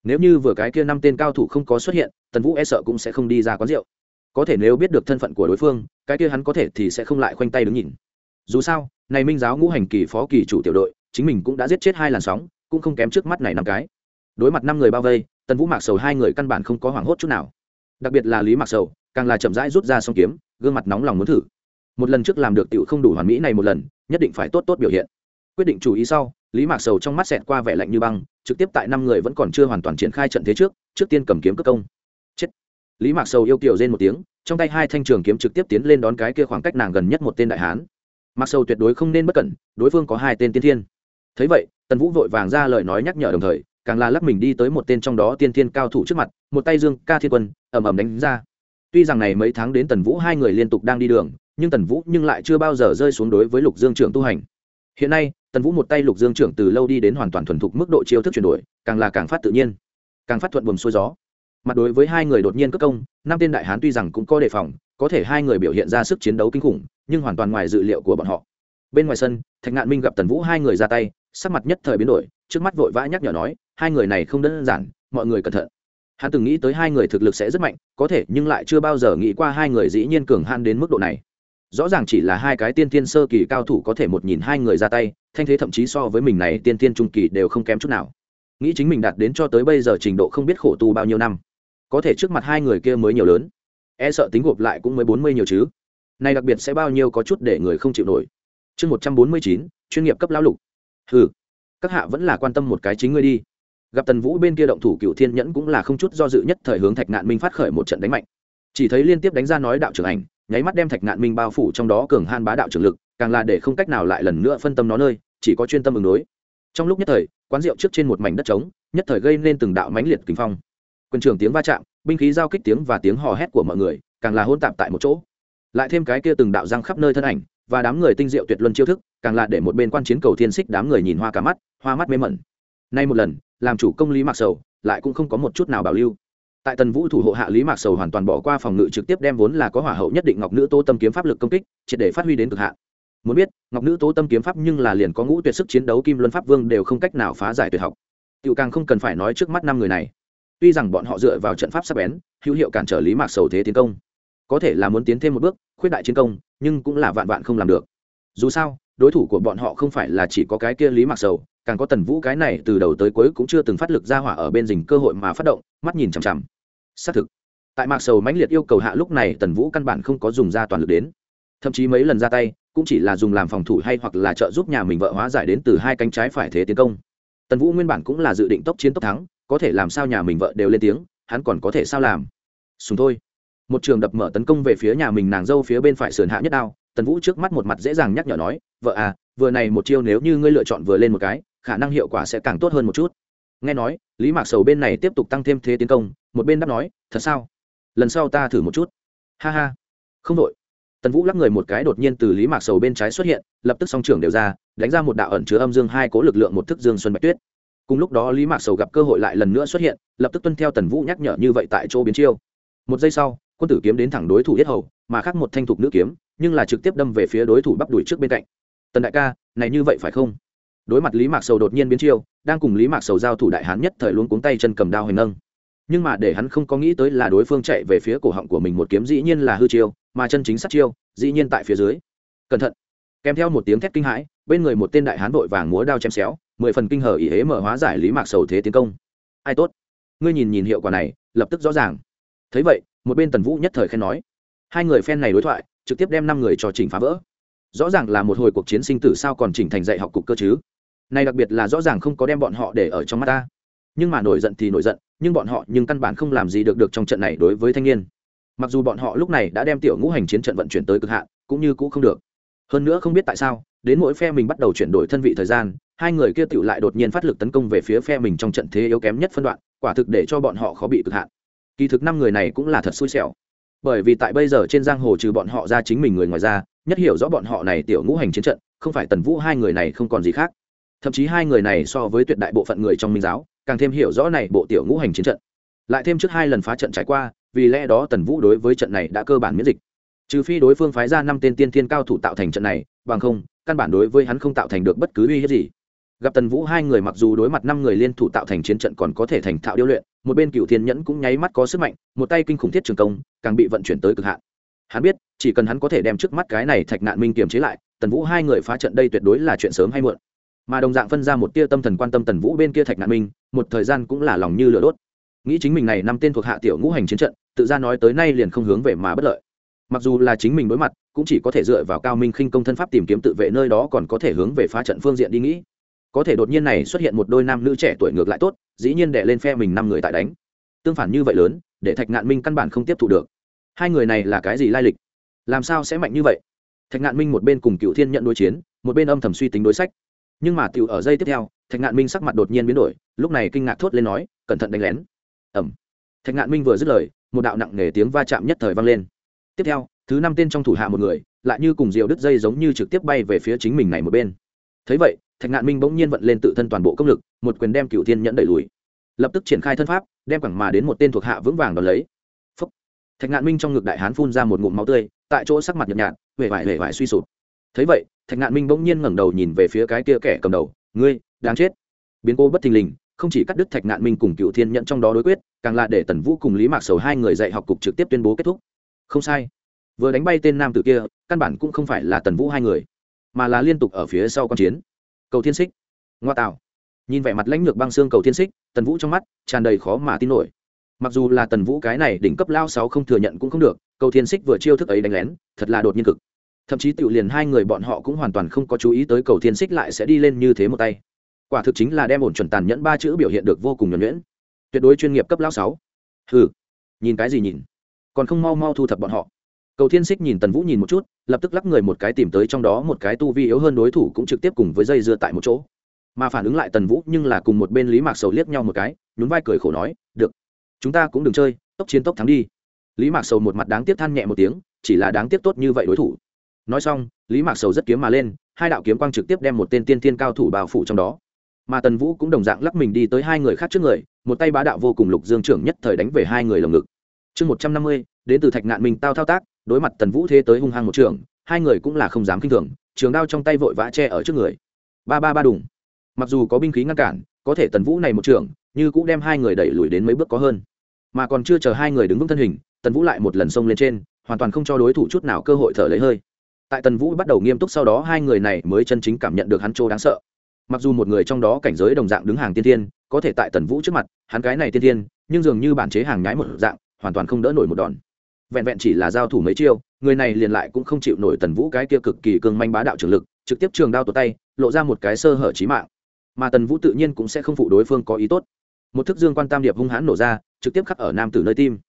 Nếu như vừa cái kia năm tên cao thủ không có xuất hiện, tần vũ e sợ cũng sẽ không đi ra quán rượu. Có thể nếu biết được thân phận của đối phương, cái kia hắn có thể thì sẽ không lại khoanh tay đứng nhìn. Dù sao, này minh giáo ngũ hành kỳ phó kỳ chủ tiểu đội, chính mình cũng đã giết chết hai làn sóng, cũng không kém trước mắt này năm cái. Đối mặt năm người bao vây, tần vũ mạc sầu hai người căn bản không có hoảng hốt chút nào. Đặc biệt là lý mạc sầu, càng là chậm rãi rút ra xong kiếm, gương mặt nóng lòng muốn thử. Một lần trước làm được tiểu không đủ hoàn mỹ này một lần, nhất định phải tốt tốt biểu hiện quyết định chủ ý sau, lý mạc sầu trong mắt xẹt qua vẻ lạnh như băng, trực tiếp tại năm người vẫn còn chưa hoàn toàn triển khai trận thế trước trước tiên cầm kiếm cất công. Chết. Lý mạc sầu yêu kiểu rên một tiếng, trong tay hai thanh trường kiếm trực tiếp tiến lên đón cái kia khoảng cách nàng gần nhất một tên đại hán. Mặc sầu tuyệt đối không nên bất cẩn, đối phương có hai tên tiên thiên. Thấy vậy, tần vũ vội vàng ra lời nói nhắc nhở đồng thời, càng là lắc mình đi tới một tên trong đó tiên thiên cao thủ trước mặt, một tay dương, ca thiên quân ẩm ẩm đánh ra. Tuy rằng này mấy tháng đến tần vũ hai người liên tục đang đi đường, nhưng tần vũ nhưng lại chưa bao giờ rơi xuống đối với lục dương trưởng tu hành. Hiện nay tần vũ một tay lục dương trưởng từ lâu đi đến hoàn toàn thuần thục mức độ chiêu thức chuyển đổi, càng là càng phát tự nhiên, càng phát thuận buồm xuôi gió. Mặt đối với hai người đột nhiên cất công, năm tên đại hán tuy rằng cũng có đề phòng, có thể hai người biểu hiện ra sức chiến đấu kinh khủng, nhưng hoàn toàn ngoài dự liệu của bọn họ. Bên ngoài sân, thạch ngạn minh gặp tần vũ hai người ra tay, sắc mặt nhất thời biến đổi, trước mắt vội vã nhắc nhở nói, hai người này không đơn giản, mọi người cẩn thận. Hắn từng nghĩ tới hai người thực lực sẽ rất mạnh, có thể, nhưng lại chưa bao giờ nghĩ qua hai người dĩ nhiên cường han đến mức độ này rõ ràng chỉ là hai cái tiên tiên sơ kỳ cao thủ có thể một nhìn hai người ra tay, thanh thế thậm chí so với mình này tiên tiên trung kỳ đều không kém chút nào. Nghĩ chính mình đạt đến cho tới bây giờ trình độ không biết khổ tu bao nhiêu năm, có thể trước mặt hai người kia mới nhiều lớn. E sợ tính gộp lại cũng mới bốn mươi nhiều chứ. Này đặc biệt sẽ bao nhiêu có chút để người không chịu nổi. Chương một trăm bốn mươi chín, chuyên nghiệp cấp lão lục. Ừ các hạ vẫn là quan tâm một cái chính ngươi đi. Gặp tần vũ bên kia động thủ cựu thiên nhẫn cũng là không chút do dự nhất thời hướng thạch nạn minh phát khởi một trận đánh mạnh. Chỉ thấy liên tiếp đánh ra nói đạo trưởng ảnh nháy mắt đem thạch ngạn minh bao phủ trong đó cường han bá đạo trưởng lực, càng là để không cách nào lại lần nữa phân tâm nó nơi, chỉ có chuyên tâm ứng đối. Trong lúc nhất thời, quán rượu trước trên một mảnh đất trống, nhất thời gây nên từng đạo mãnh liệt kinh phong. Quân trưởng tiếng va chạm, binh khí giao kích tiếng và tiếng hò hét của mọi người, càng là hôn tạp tại một chỗ. Lại thêm cái kia từng đạo răng khắp nơi thân ảnh, và đám người tinh diệu tuyệt luân chiêu thức, càng là để một bên quan chiến cầu thiên xích đám người nhìn hoa cả mắt, hoa mắt mê mẩn. Nay một lần, làm chủ công lý mạc sầu, lại cũng không có một chút nào bảo lưu tại tần vũ thủ hộ hạ lý mạc sầu hoàn toàn bỏ qua phòng ngự trực tiếp đem vốn là có hỏa hậu nhất định ngọc nữ tô tâm kiếm pháp lực công kích, triệt để phát huy đến cực hạn. Muốn biết, ngọc nữ tố tâm kiếm pháp nhưng là liền có ngũ tuyệt sức chiến đấu kim luân pháp vương đều không cách nào phá giải tuyệt học. Tiểu càng không cần phải nói trước mắt năm người này. Tuy rằng bọn họ dựa vào trận pháp sắp bén, hữu hiệu cản trở lý mạc sầu thế tiến công. Có thể là muốn tiến thêm một bước, khuyết đại chiến công, nhưng cũng là vạn vạn không làm được. Dù sao, đối thủ của bọn họ không phải là chỉ có cái kia lý mạc sầu, càng có tần vũ cái này từ đầu tới cuối cũng chưa từng phát lực ra hỏa ở bên rình cơ hội mà phát động, mắt nhìn chằm chằm xác thực. Tại mạc sầu mãnh liệt yêu cầu hạ lúc này, tần vũ căn bản không có dùng ra toàn lực đến. Thậm chí mấy lần ra tay, cũng chỉ là dùng làm phòng thủ hay hoặc là trợ giúp nhà mình vợ hóa giải đến từ hai cánh trái phải thế tiến công. Tần vũ nguyên bản cũng là dự định tốc chiến tốc thắng, có thể làm sao nhà mình vợ đều lên tiếng, hắn còn có thể sao làm? Sùng thôi. Một trường đập mở tấn công về phía nhà mình nàng dâu phía bên phải sườn hạ nhất đao, tần vũ trước mắt một mặt dễ dàng nhắc nhở nói, vợ à vừa này một chiêu nếu như ngươi lựa chọn vừa lên một cái, khả năng hiệu quả sẽ càng tốt hơn một chút. Nghe nói, lý mạc sầu bên này tiếp tục tăng thêm thế tiến công một bên đáp nói, thật sao? Lần sau ta thử một chút. Ha ha. Không đội. Tần vũ lắc người một cái đột nhiên từ lý mạc sầu bên trái xuất hiện, lập tức song trưởng đều ra, đánh ra một đạo ẩn chứa âm dương hai cố lực lượng một thức dương xuân bạch tuyết. Cùng lúc đó lý mạc sầu gặp cơ hội lại lần nữa xuất hiện, lập tức tuân theo tần vũ nhắc nhở như vậy tại chỗ biến chiêu. Một giây sau, quân tử kiếm đến thẳng đối thủ yết hầu, mà khác một thanh thục nữ kiếm, nhưng là trực tiếp đâm về phía đối thủ bắp đuổi trước bên cạnh. Tần đại ca, này như vậy phải không? Đối mặt lý mạc sầu đột nhiên biến chiêu, đang cùng lý mạc sầu giao thủ đại hán nhất thời luôn cuống tay chân cầm đao hành nâng nhưng mà để hắn không có nghĩ tới là đối phương chạy về phía cổ họng của mình một kiếm dĩ nhiên là hư chiêu, mà chân chính sát chiêu, dĩ nhiên tại phía dưới. Cẩn thận. Kèm theo một tiếng thét kinh hãi, bên người một tên đại hán vội vàng múa đao chém xéo, mười phần kinh hở ý hế mở hóa giải lý mạc sầu thế tiến công. Ai tốt? Ngươi nhìn nhìn hiệu quả này, lập tức rõ ràng. Thấy vậy, một bên tần vũ nhất thời khen nói. Hai người phen này đối thoại, trực tiếp đem năm người cho chỉnh phá vỡ. Rõ ràng là một hồi cuộc chiến sinh tử sao còn chỉnh thành dạy học cục cơ chứ? Này đặc biệt là rõ ràng không có đem bọn họ để ở trong mắt ta nhưng mà nổi giận thì nổi giận, nhưng bọn họ nhưng căn bản không làm gì được được trong trận này đối với thanh niên. Mặc dù bọn họ lúc này đã đem tiểu ngũ hành chiến trận vận chuyển tới cực hạn, cũng như cũ không được. Hơn nữa không biết tại sao, đến mỗi phe mình bắt đầu chuyển đổi thân vị thời gian, hai người kia tựu lại đột nhiên phát lực tấn công về phía phe mình trong trận thế yếu kém nhất phân đoạn, quả thực để cho bọn họ khó bị cực hạn. Kỳ thực năm người này cũng là thật xui xẻo. Bởi vì tại bây giờ trên giang hồ trừ bọn họ ra chính mình người ngoài ra, nhất hiểu rõ bọn họ này tiểu ngũ hành chiến trận, không phải tần vũ hai người này không còn gì khác. Thậm chí hai người này so với tuyệt đại bộ phận người trong minh giáo càng thêm hiểu rõ này bộ tiểu ngũ hành chiến trận. Lại thêm trước hai lần phá trận trải qua, vì lẽ đó tần vũ đối với trận này đã cơ bản miễn dịch. Trừ phi đối phương phái ra năm tên tiên thiên cao thủ tạo thành trận này, bằng không, căn bản đối với hắn không tạo thành được bất cứ uy hiếp gì. Gặp tần vũ hai người mặc dù đối mặt năm người liên thủ tạo thành chiến trận còn có thể thành thạo điêu luyện, một bên cựu thiên nhẫn cũng nháy mắt có sức mạnh, một tay kinh khủng thiết trường công, càng bị vận chuyển tới cực hạn. Hắn biết, chỉ cần hắn có thể đem trước mắt cái này thạch nạn minh kiềm chế lại, tần vũ hai người phá trận đây tuyệt đối là chuyện sớm hay muộn. Mà đồng dạng phân ra một tia tâm thần quan tâm tần vũ bên kia thạch nạn minh một thời gian cũng là lòng như lửa đốt. Nghĩ chính mình này năm tên thuộc hạ tiểu ngũ hành chiến trận, tự ra nói tới nay liền không hướng về mà bất lợi. Mặc dù là chính mình đối mặt, cũng chỉ có thể dựa vào cao minh khinh công thân pháp tìm kiếm tự vệ nơi đó còn có thể hướng về phá trận phương diện đi nghĩ. Có thể đột nhiên này xuất hiện một đôi nam nữ trẻ tuổi ngược lại tốt, dĩ nhiên đệ lên phe mình năm người tại đánh. Tương phản như vậy lớn, để thạch ngạn minh căn bản không tiếp thu được. Hai người này là cái gì lai lịch? Làm sao sẽ mạnh như vậy? Thạch ngạn minh một bên cùng cựu thiên nhận đối chiến, một bên âm thầm suy tính đối sách nhưng mà tiểu ở giây tiếp theo, thạch ngạn minh sắc mặt đột nhiên biến đổi, lúc này kinh ngạc thốt lên nói, cẩn thận đánh lén. Ẩm thạch ngạn minh vừa dứt lời, một đạo nặng nề tiếng va chạm nhất thời vang lên. Tiếp theo, thứ năm tên trong thủ hạ một người, lại như cùng diều đứt dây giống như trực tiếp bay về phía chính mình này một bên. Thấy vậy, thạch ngạn minh bỗng nhiên vận lên tự thân toàn bộ công lực, một quyền đem cựu thiên nhẫn đẩy lùi. Lập tức triển khai thân pháp, đem quẳng mà đến một tên thuộc hạ vững vàng đón lấy. Phúc. thạch ngạn minh trong ngực đại hán phun ra một ngụm máu tươi, tại chỗ sắc mặt nhợt nhạt huệ vải huệ vải suy sụp thấy vậy, thạch ngạn minh bỗng nhiên ngẩng đầu nhìn về phía cái kia kẻ cầm đầu. Ngươi, đáng chết. Biến cô bất thình lình, không chỉ cắt đứt thạch ngạn minh cùng cựu thiên nhẫn trong đó đối quyết, càng là để tần vũ cùng lý mạc sầu hai người dạy học cục trực tiếp tuyên bố kết thúc. Không sai. Vừa đánh bay tên nam tử kia, căn bản cũng không phải là tần vũ hai người, mà là liên tục ở phía sau q chiến. Cầu thiên xích ngoa tạo. Nhìn vẻ mặt lãnh lược băng xương cầu thiên xích tần vũ trong mắt tràn đầy khó mà tin nổi. Mặc dù là tần vũ cái này đỉnh cấp lao sáu không thừa nhận cũng không được, cầu thiên xích vừa chiêu thức ấy đánh lén, thật là đột nhiên cực thậm chí tự liền hai người bọn họ cũng hoàn toàn không có chú ý tới cầu thiên xích lại sẽ đi lên như thế một tay. Quả thực chính là đem ổn chuẩn tàn nhẫn ba chữ biểu hiện được vô cùng nhuẩn nhuyễn. Tuyệt đối chuyên nghiệp cấp lao sáu. Hừ, nhìn cái gì nhìn? Còn không mau mau thu thập bọn họ. Cầu thiên xích nhìn tần vũ nhìn một chút, lập tức lắc người một cái tìm tới trong đó một cái tu vi yếu hơn đối thủ cũng trực tiếp cùng với dây dưa tại một chỗ. Mà phản ứng lại tần vũ nhưng là cùng một bên lý mạc sầu liếc nhau một cái, nhún vai cười khổ nói, được, chúng ta cũng đừng chơi, tốc chiến tốc thắng đi. Lý mạc sầu một mặt đáng tiếc than nhẹ một tiếng, chỉ là đáng tiếc tốt như vậy đối thủ nói xong, lý mạc sầu rất kiếm mà lên, hai đạo kiếm quang trực tiếp đem một tên tiên thiên cao thủ bao phủ trong đó. Mà tần vũ cũng đồng dạng lắc mình đi tới hai người khác trước người, một tay bá đạo vô cùng lục dương trưởng nhất thời đánh về hai người lồng ngực. Chương một trăm năm mươi, đến từ thạch nạn mình tao thao tác, đối mặt tần vũ thế tới hung hăng một trường, hai người cũng là không dám kinh thường, trường đao trong tay vội vã che ở trước người. Ba ba ba đùng. Mặc dù có binh khí ngăn cản, có thể tần vũ này một trường, như cũng đem hai người đẩy lùi đến mấy bước có hơn. Mà còn chưa chờ hai người đứng vững thân hình, tần vũ lại một lần xông lên trên, hoàn toàn không cho đối thủ chút nào cơ hội thở lấy hơi tại tần vũ bắt đầu nghiêm túc sau đó hai người này mới chân chính cảm nhận được hắn chỗ đáng sợ. Mặc dù một người trong đó cảnh giới đồng dạng đứng hàng tiên thiên, có thể tại tần vũ trước mặt, hắn cái này tiên thiên, nhưng dường như bản chế hàng nhái một dạng, hoàn toàn không đỡ nổi một đòn. Vẹn vẹn chỉ là giao thủ mấy chiêu, người này liền lại cũng không chịu nổi tần vũ cái kia cực kỳ cương manh bá đạo trường lực, trực tiếp trường đao tột tay, lộ ra một cái sơ hở trí mạng. Mà tần vũ tự nhiên cũng sẽ không phụ đối phương có ý tốt. Một thức dương quan tam điệp hung hãn nổ ra, trực tiếp khắc ở nam tử nơi tim.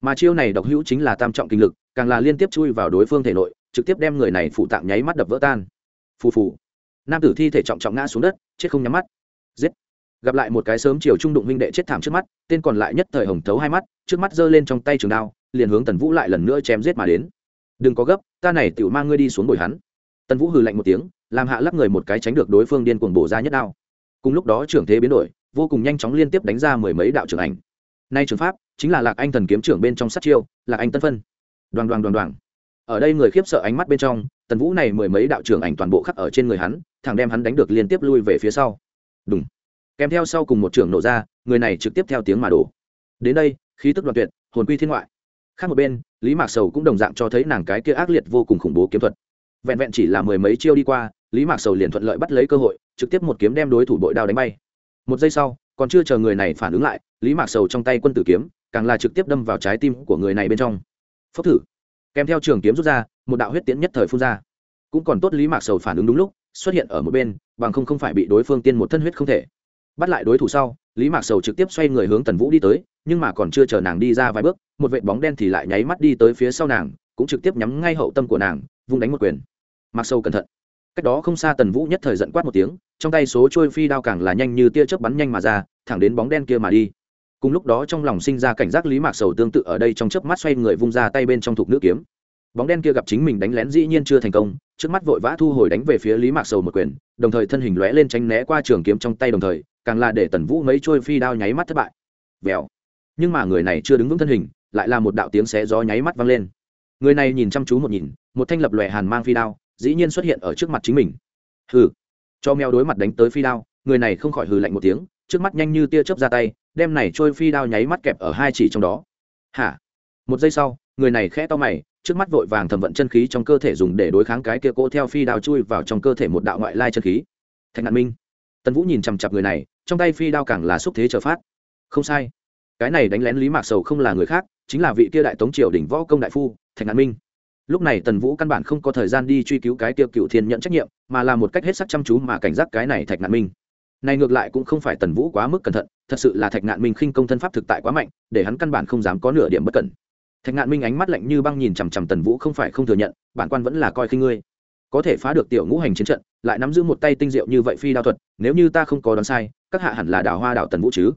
Mà chiêu này độc hữu chính là tam trọng kinh lực, càng là liên tiếp chui vào đối phương thể nội trực tiếp đem người này phụ tạng nháy mắt đập vỡ tan. Phù phù. Nam tử thi thể trọng trọng ngã xuống đất, chết không nhắm mắt. Giết. Gặp lại một cái sớm chiều trung đụng minh đệ chết thảm trước mắt, tên còn lại nhất thời hồng thấu hai mắt, trước mắt giơ lên trong tay trường đao, liền hướng tần vũ lại lần nữa chém giết mà đến. Đừng có gấp, ta này tự mang ngươi đi xuống bồi hắn. Tần vũ hừ lạnh một tiếng, làm hạ lắp người một cái tránh được đối phương điên cuồng bổ ra nhất đao. Cùng lúc đó trưởng thế biến đổi, vô cùng nhanh chóng liên tiếp đánh ra mười mấy đạo trưởng ảnh. Nay trường pháp chính là lạc anh thần kiếm trưởng bên trong sát chiêu, lạc anh tân phân. Đoàn đoàn đoàn đoàn ở đây người khiếp sợ ánh mắt bên trong, tần vũ này mười mấy đạo trưởng ảnh toàn bộ khắc ở trên người hắn, thẳng đem hắn đánh được liên tiếp lui về phía sau. Đúng kèm theo sau cùng một trưởng nổ ra, người này trực tiếp theo tiếng mà đổ. Đến đây, khí tức đoạn tuyệt, hồn quy thiên ngoại. Khác một bên, lý mạc sầu cũng đồng dạng cho thấy nàng cái kia ác liệt vô cùng khủng bố kiếm thuật. Vẹn vẹn chỉ là mười mấy chiêu đi qua, lý mạc sầu liền thuận lợi bắt lấy cơ hội, trực tiếp một kiếm đem đối thủ bội đao đánh bay. Một giây sau, còn chưa chờ người này phản ứng lại, lý mạc sầu trong tay quân tử kiếm, càng là trực tiếp đâm vào trái tim của người này bên trong. Phốc thử kèm theo trường kiếm rút ra, một đạo huyết tiễn nhất thời phun ra. Cũng còn tốt lý mạc sầu phản ứng đúng lúc, xuất hiện ở một bên, bằng không không phải bị đối phương tiên một thân huyết không thể. Bắt lại đối thủ sau, lý mạc sầu trực tiếp xoay người hướng tần vũ đi tới, nhưng mà còn chưa chờ nàng đi ra vài bước, một vệ bóng đen thì lại nháy mắt đi tới phía sau nàng, cũng trực tiếp nhắm ngay hậu tâm của nàng, vung đánh một quyền. Mặc sâu cẩn thận. Cách đó không xa tần vũ nhất thời giận quát một tiếng, trong tay số trôi phi đao càng là nhanh như tia chớp bắn nhanh mà ra, thẳng đến bóng đen kia mà đi cùng lúc đó trong lòng sinh ra cảnh giác lý mạc sầu tương tự ở đây trong chớp mắt xoay người vung ra tay bên trong thục nữ kiếm. Bóng đen kia gặp chính mình đánh lén dĩ nhiên chưa thành công, trước mắt vội vã thu hồi đánh về phía lý mạc sầu một quyền, đồng thời thân hình lóe lên tránh né qua trường kiếm trong tay đồng thời, càng là để tần vũ mấy trôi phi đao nháy mắt thất bại. Vèo. Nhưng mà người này chưa đứng vững thân hình, lại là một đạo tiếng xé gió nháy mắt vang lên. Người này nhìn chăm chú một nhìn, một thanh lập lòe hàn mang phi đao, dĩ nhiên xuất hiện ở trước mặt chính mình. Hừ. Cho mèo đối mặt đánh tới phi đao, người này không khỏi hừ lạnh một tiếng trước mắt nhanh như tia chớp ra tay, đem này trôi phi đao nháy mắt kẹp ở hai chỉ trong đó. Hả? Một giây sau, người này khẽ to mày, trước mắt vội vàng thẩm vận chân khí trong cơ thể dùng để đối kháng cái kia cỗ theo phi đao chui vào trong cơ thể một đạo ngoại lai chân khí. Thạch ngạn minh. Tần vũ nhìn chằm chặp người này, trong tay phi đao càng là xúc thế trở phát. Không sai. Cái này đánh lén lý mạc sầu không là người khác, chính là vị kia đại tống triều đỉnh võ công đại phu, thạch ngạn minh. Lúc này tần vũ căn bản không có thời gian đi truy cứu cái tiêu cựu thiên nhận trách nhiệm, mà là một cách hết sắc chăm chú mà cảnh giác cái này thạch ngạn minh này ngược lại cũng không phải tần vũ quá mức cẩn thận, thật sự là thạch ngạn minh khinh công thân pháp thực tại quá mạnh, để hắn căn bản không dám có nửa điểm bất cẩn. Thạch ngạn minh ánh mắt lạnh như băng nhìn chằm chằm tần vũ không phải không thừa nhận, bản quan vẫn là coi khinh ngươi. Có thể phá được tiểu ngũ hành chiến trận, lại nắm giữ một tay tinh diệu như vậy phi đao thuật, nếu như ta không có đoán sai, các hạ hẳn là đào hoa đảo tần vũ chứ?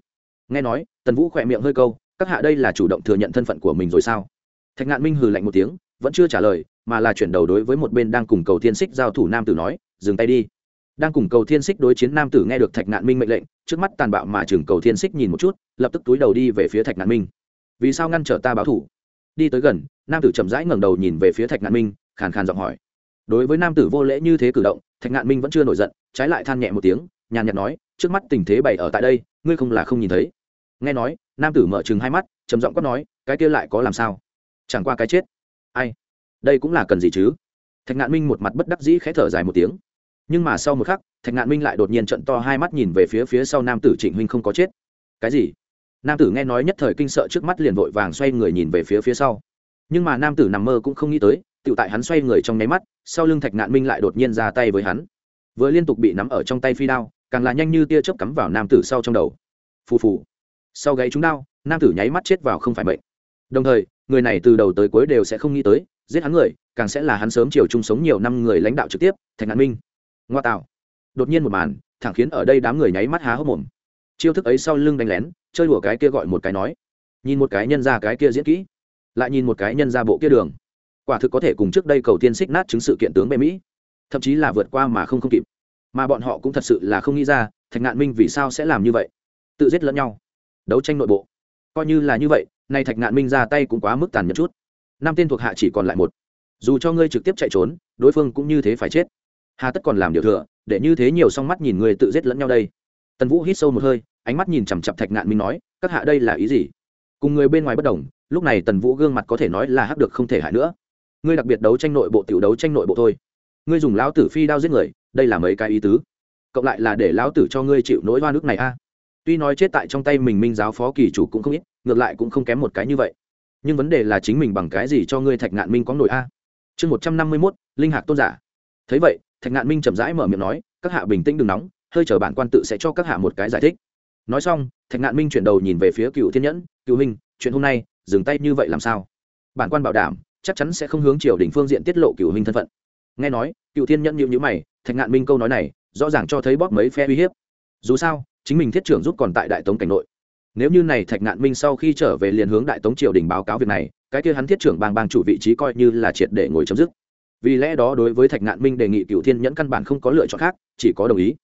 Nghe nói, tần vũ khỏe miệng hơi câu, các hạ đây là chủ động thừa nhận thân phận của mình rồi sao? Thạch ngạn minh hừ lạnh một tiếng, vẫn chưa trả lời, mà là chuyển đầu đối với một bên đang cùng cầu thiên xích giao thủ nam tử nói, dừng tay đi đang cùng cầu thiên xích đối chiến nam tử nghe được thạch ngạn minh mệnh lệnh, trước mắt tàn bạo mà chừng cầu thiên xích nhìn một chút, lập tức túi đầu đi về phía thạch ngạn minh. Vì sao ngăn trở ta báo thủ? Đi tới gần, nam tử chậm rãi ngẩng đầu nhìn về phía thạch ngạn minh, khàn khàn giọng hỏi. Đối với nam tử vô lễ như thế cử động, thạch ngạn minh vẫn chưa nổi giận, trái lại than nhẹ một tiếng, nhàn nhạt nói, trước mắt tình thế bày ở tại đây, ngươi không là không nhìn thấy. Nghe nói, nam tử mở chừng hai mắt, trầm giọng quát nói, cái kia lại có làm sao? Chẳng qua cái chết. Ai? Đây cũng là cần gì chứ? Thạch ngạn minh một mặt bất đắc dĩ khẽ thở dài một tiếng nhưng mà sau một khắc, thạch ngạn minh lại đột nhiên trận to hai mắt nhìn về phía phía sau nam tử trịnh huynh không có chết. Cái gì? Nam tử nghe nói nhất thời kinh sợ trước mắt liền vội vàng xoay người nhìn về phía phía sau. Nhưng mà nam tử nằm mơ cũng không nghĩ tới tự tại hắn xoay người trong nháy mắt, sau lưng thạch ngạn minh lại đột nhiên ra tay với hắn. Vừa liên tục bị nắm ở trong tay phi đao, càng là nhanh như tia chớp cắm vào nam tử sau trong đầu. Phù phù. Sau gáy chúng đao, nam tử nháy mắt chết vào không phải bệnh đồng thời, người này từ đầu tới cuối đều sẽ không nghĩ tới, giết hắn người, càng sẽ là hắn sớm chiều chung sống nhiều năm người lãnh đạo trực tiếp, thạch ngạn minh ngoa tạo đột nhiên một màn, thẳng khiến ở đây đám người nháy mắt há hốc mồm. Chiêu thức ấy sau lưng đánh lén, chơi đùa cái kia gọi một cái nói. Nhìn một cái nhân ra cái kia diễn kỹ, lại nhìn một cái nhân ra bộ kia đường. Quả thực có thể cùng trước đây cầu tiên xích nát chứng sự kiện tướng bệ mỹ, thậm chí là vượt qua mà không không kịp. Mà bọn họ cũng thật sự là không nghĩ ra, thạch ngạn minh vì sao sẽ làm như vậy? Tự giết lẫn nhau, đấu tranh nội bộ. Coi như là như vậy, nay thạch ngạn minh ra tay cũng quá mức tàn nhẫn chút. Năm tên thuộc hạ chỉ còn lại một. Dù cho ngươi trực tiếp chạy trốn, đối phương cũng như thế phải chết hà tất còn làm điều thừa để như thế nhiều song mắt nhìn người tự giết lẫn nhau đây tần vũ hít sâu một hơi ánh mắt nhìn chằm chặp thạch ngạn minh nói các hạ đây là ý gì cùng người bên ngoài bất đồng lúc này tần vũ gương mặt có thể nói là hắc được không thể hại nữa ngươi đặc biệt đấu tranh nội bộ tiểu đấu tranh nội bộ thôi ngươi dùng lão tử phi đao giết người đây là mấy cái ý tứ cộng lại là để lão tử cho ngươi chịu nỗi hoa nước này a tuy nói chết tại trong tay mình minh giáo phó kỳ chủ cũng không ít ngược lại cũng không kém một cái như vậy nhưng vấn đề là chính mình bằng cái gì cho ngươi thạch ngạn minh có nổi a chương một trăm năm mươi mốt linh hạc tôn giả thấy vậy thạch ngạn minh chậm rãi mở miệng nói, các hạ bình tĩnh đừng nóng, hơi chờ bản quan tự sẽ cho các hạ một cái giải thích. Nói xong, thạch ngạn minh chuyển đầu nhìn về phía cựu thiên nhẫn, cựu minh chuyện hôm nay, dừng tay như vậy làm sao? Bản quan bảo đảm, chắc chắn sẽ không hướng triều đình phương diện tiết lộ cựu hình thân phận. Nghe nói, cựu thiên nhẫn nhịu nhữ mày, thạch ngạn minh câu nói này, rõ ràng cho thấy bóp mấy phe uy hiếp. Dù sao, chính mình thiết trưởng giúp còn tại đại tống cảnh nội. Nếu như này thạch ngạn minh sau khi trở về liền hướng đại tống triều đình báo cáo việc này, cái kia hắn thiết trưởng bang bang chủ vị trí coi như là triệt để ngồi chấm dứt vì lẽ đó đối với thạch ngạn minh đề nghị cựu thiên nhẫn căn bản không có lựa chọn khác, chỉ có đồng ý.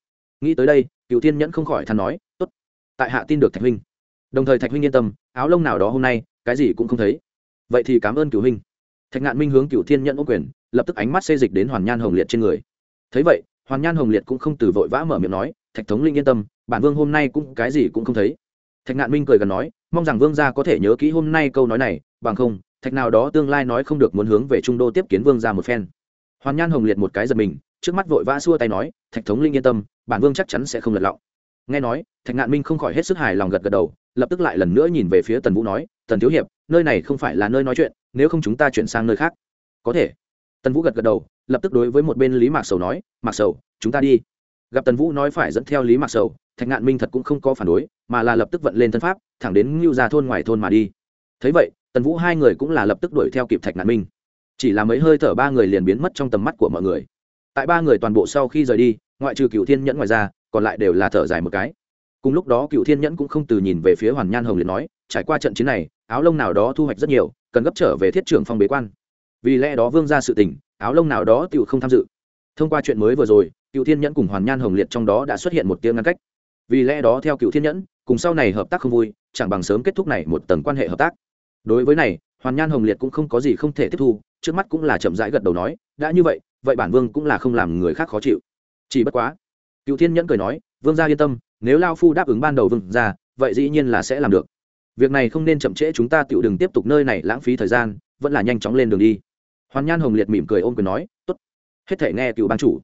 Nghĩ tới đây, cựu thiên nhẫn không khỏi than nói, tốt, tại hạ tin được thạch huynh. Đồng thời thạch huynh yên tâm, áo lông nào đó hôm nay, cái gì cũng không thấy. Vậy thì cảm ơn cựu huynh. Thạch ngạn minh hướng cựu thiên nhẫn ô quyền, lập tức ánh mắt xê dịch đến hoàn nhan hồng liệt trên người. Thấy vậy, hoàn nhan hồng liệt cũng không từ vội vã mở miệng nói, thạch thống linh yên tâm, bản vương hôm nay cũng cái gì cũng không thấy. Thạch ngạn minh cười gần nói, mong rằng vương gia có thể nhớ kỹ hôm nay câu nói này, bằng không thạch nào đó tương lai nói không được muốn hướng về trung đô tiếp kiến vương gia một phen. Hoàn nhan hồng liệt một cái giật mình, trước mắt vội vã xua tay nói, thạch thống linh yên tâm, bản vương chắc chắn sẽ không lật lọng. Nghe nói, thạch ngạn minh không khỏi hết sức hài lòng gật gật đầu, lập tức lại lần nữa nhìn về phía tần vũ nói, tần thiếu hiệp, nơi này không phải là nơi nói chuyện, nếu không chúng ta chuyển sang nơi khác. Có thể. Tần vũ gật gật đầu, lập tức đối với một bên lý mạc sầu nói, mạc sầu, chúng ta đi. Gặp tần vũ nói phải dẫn theo lý mạc sầu, thạch ngạn minh thật cũng không có phản đối, mà là lập tức vận lên thân pháp, thẳng đến ngưu ra thôn ngoài thôn mà đi thấy vậy, tần vũ hai người cũng là lập tức đuổi theo kịp thạch ngạn minh. Chỉ là mấy hơi thở ba người liền biến mất trong tầm mắt của mọi người. Tại ba người toàn bộ sau khi rời đi, ngoại trừ cựu thiên nhẫn ngoài ra, còn lại đều là thở dài một cái. Cùng lúc đó cựu thiên nhẫn cũng không từ nhìn về phía hoàn nhan hồng liền nói, trải qua trận chiến này, áo lông nào đó thu hoạch rất nhiều, cần gấp trở về thiết trưởng phong bế quan. Vì lẽ đó vương ra sự tình, áo lông nào đó tựu không tham dự. Thông qua chuyện mới vừa rồi cựu thiên nhẫn cùng hoàn nhan hồng liệt trong đó đã xuất hiện một tiếng ngăn cách. Vì lẽ đó theo cựu thiên nhẫn, cùng sau này hợp tác không vui, chẳng bằng sớm kết thúc này một tầng quan hệ hợp tác đối với này, hoàn nhan hồng liệt cũng không có gì không thể tiếp thu, trước mắt cũng là chậm rãi gật đầu nói, đã như vậy vậy bản vương cũng là không làm người khác khó chịu. Chỉ bất quá cựu thiên nhẫn cười nói, vương gia yên tâm, nếu lao phu đáp ứng ban đầu vương gia, vậy dĩ nhiên là sẽ làm được. Việc này không nên chậm trễ, chúng ta tựu đừng tiếp tục nơi này lãng phí thời gian, vẫn là nhanh chóng lên đường đi. Hoàn nhan hồng liệt mỉm cười ôm quyền nói, tốt, hết thể nghe cựu ban chủ.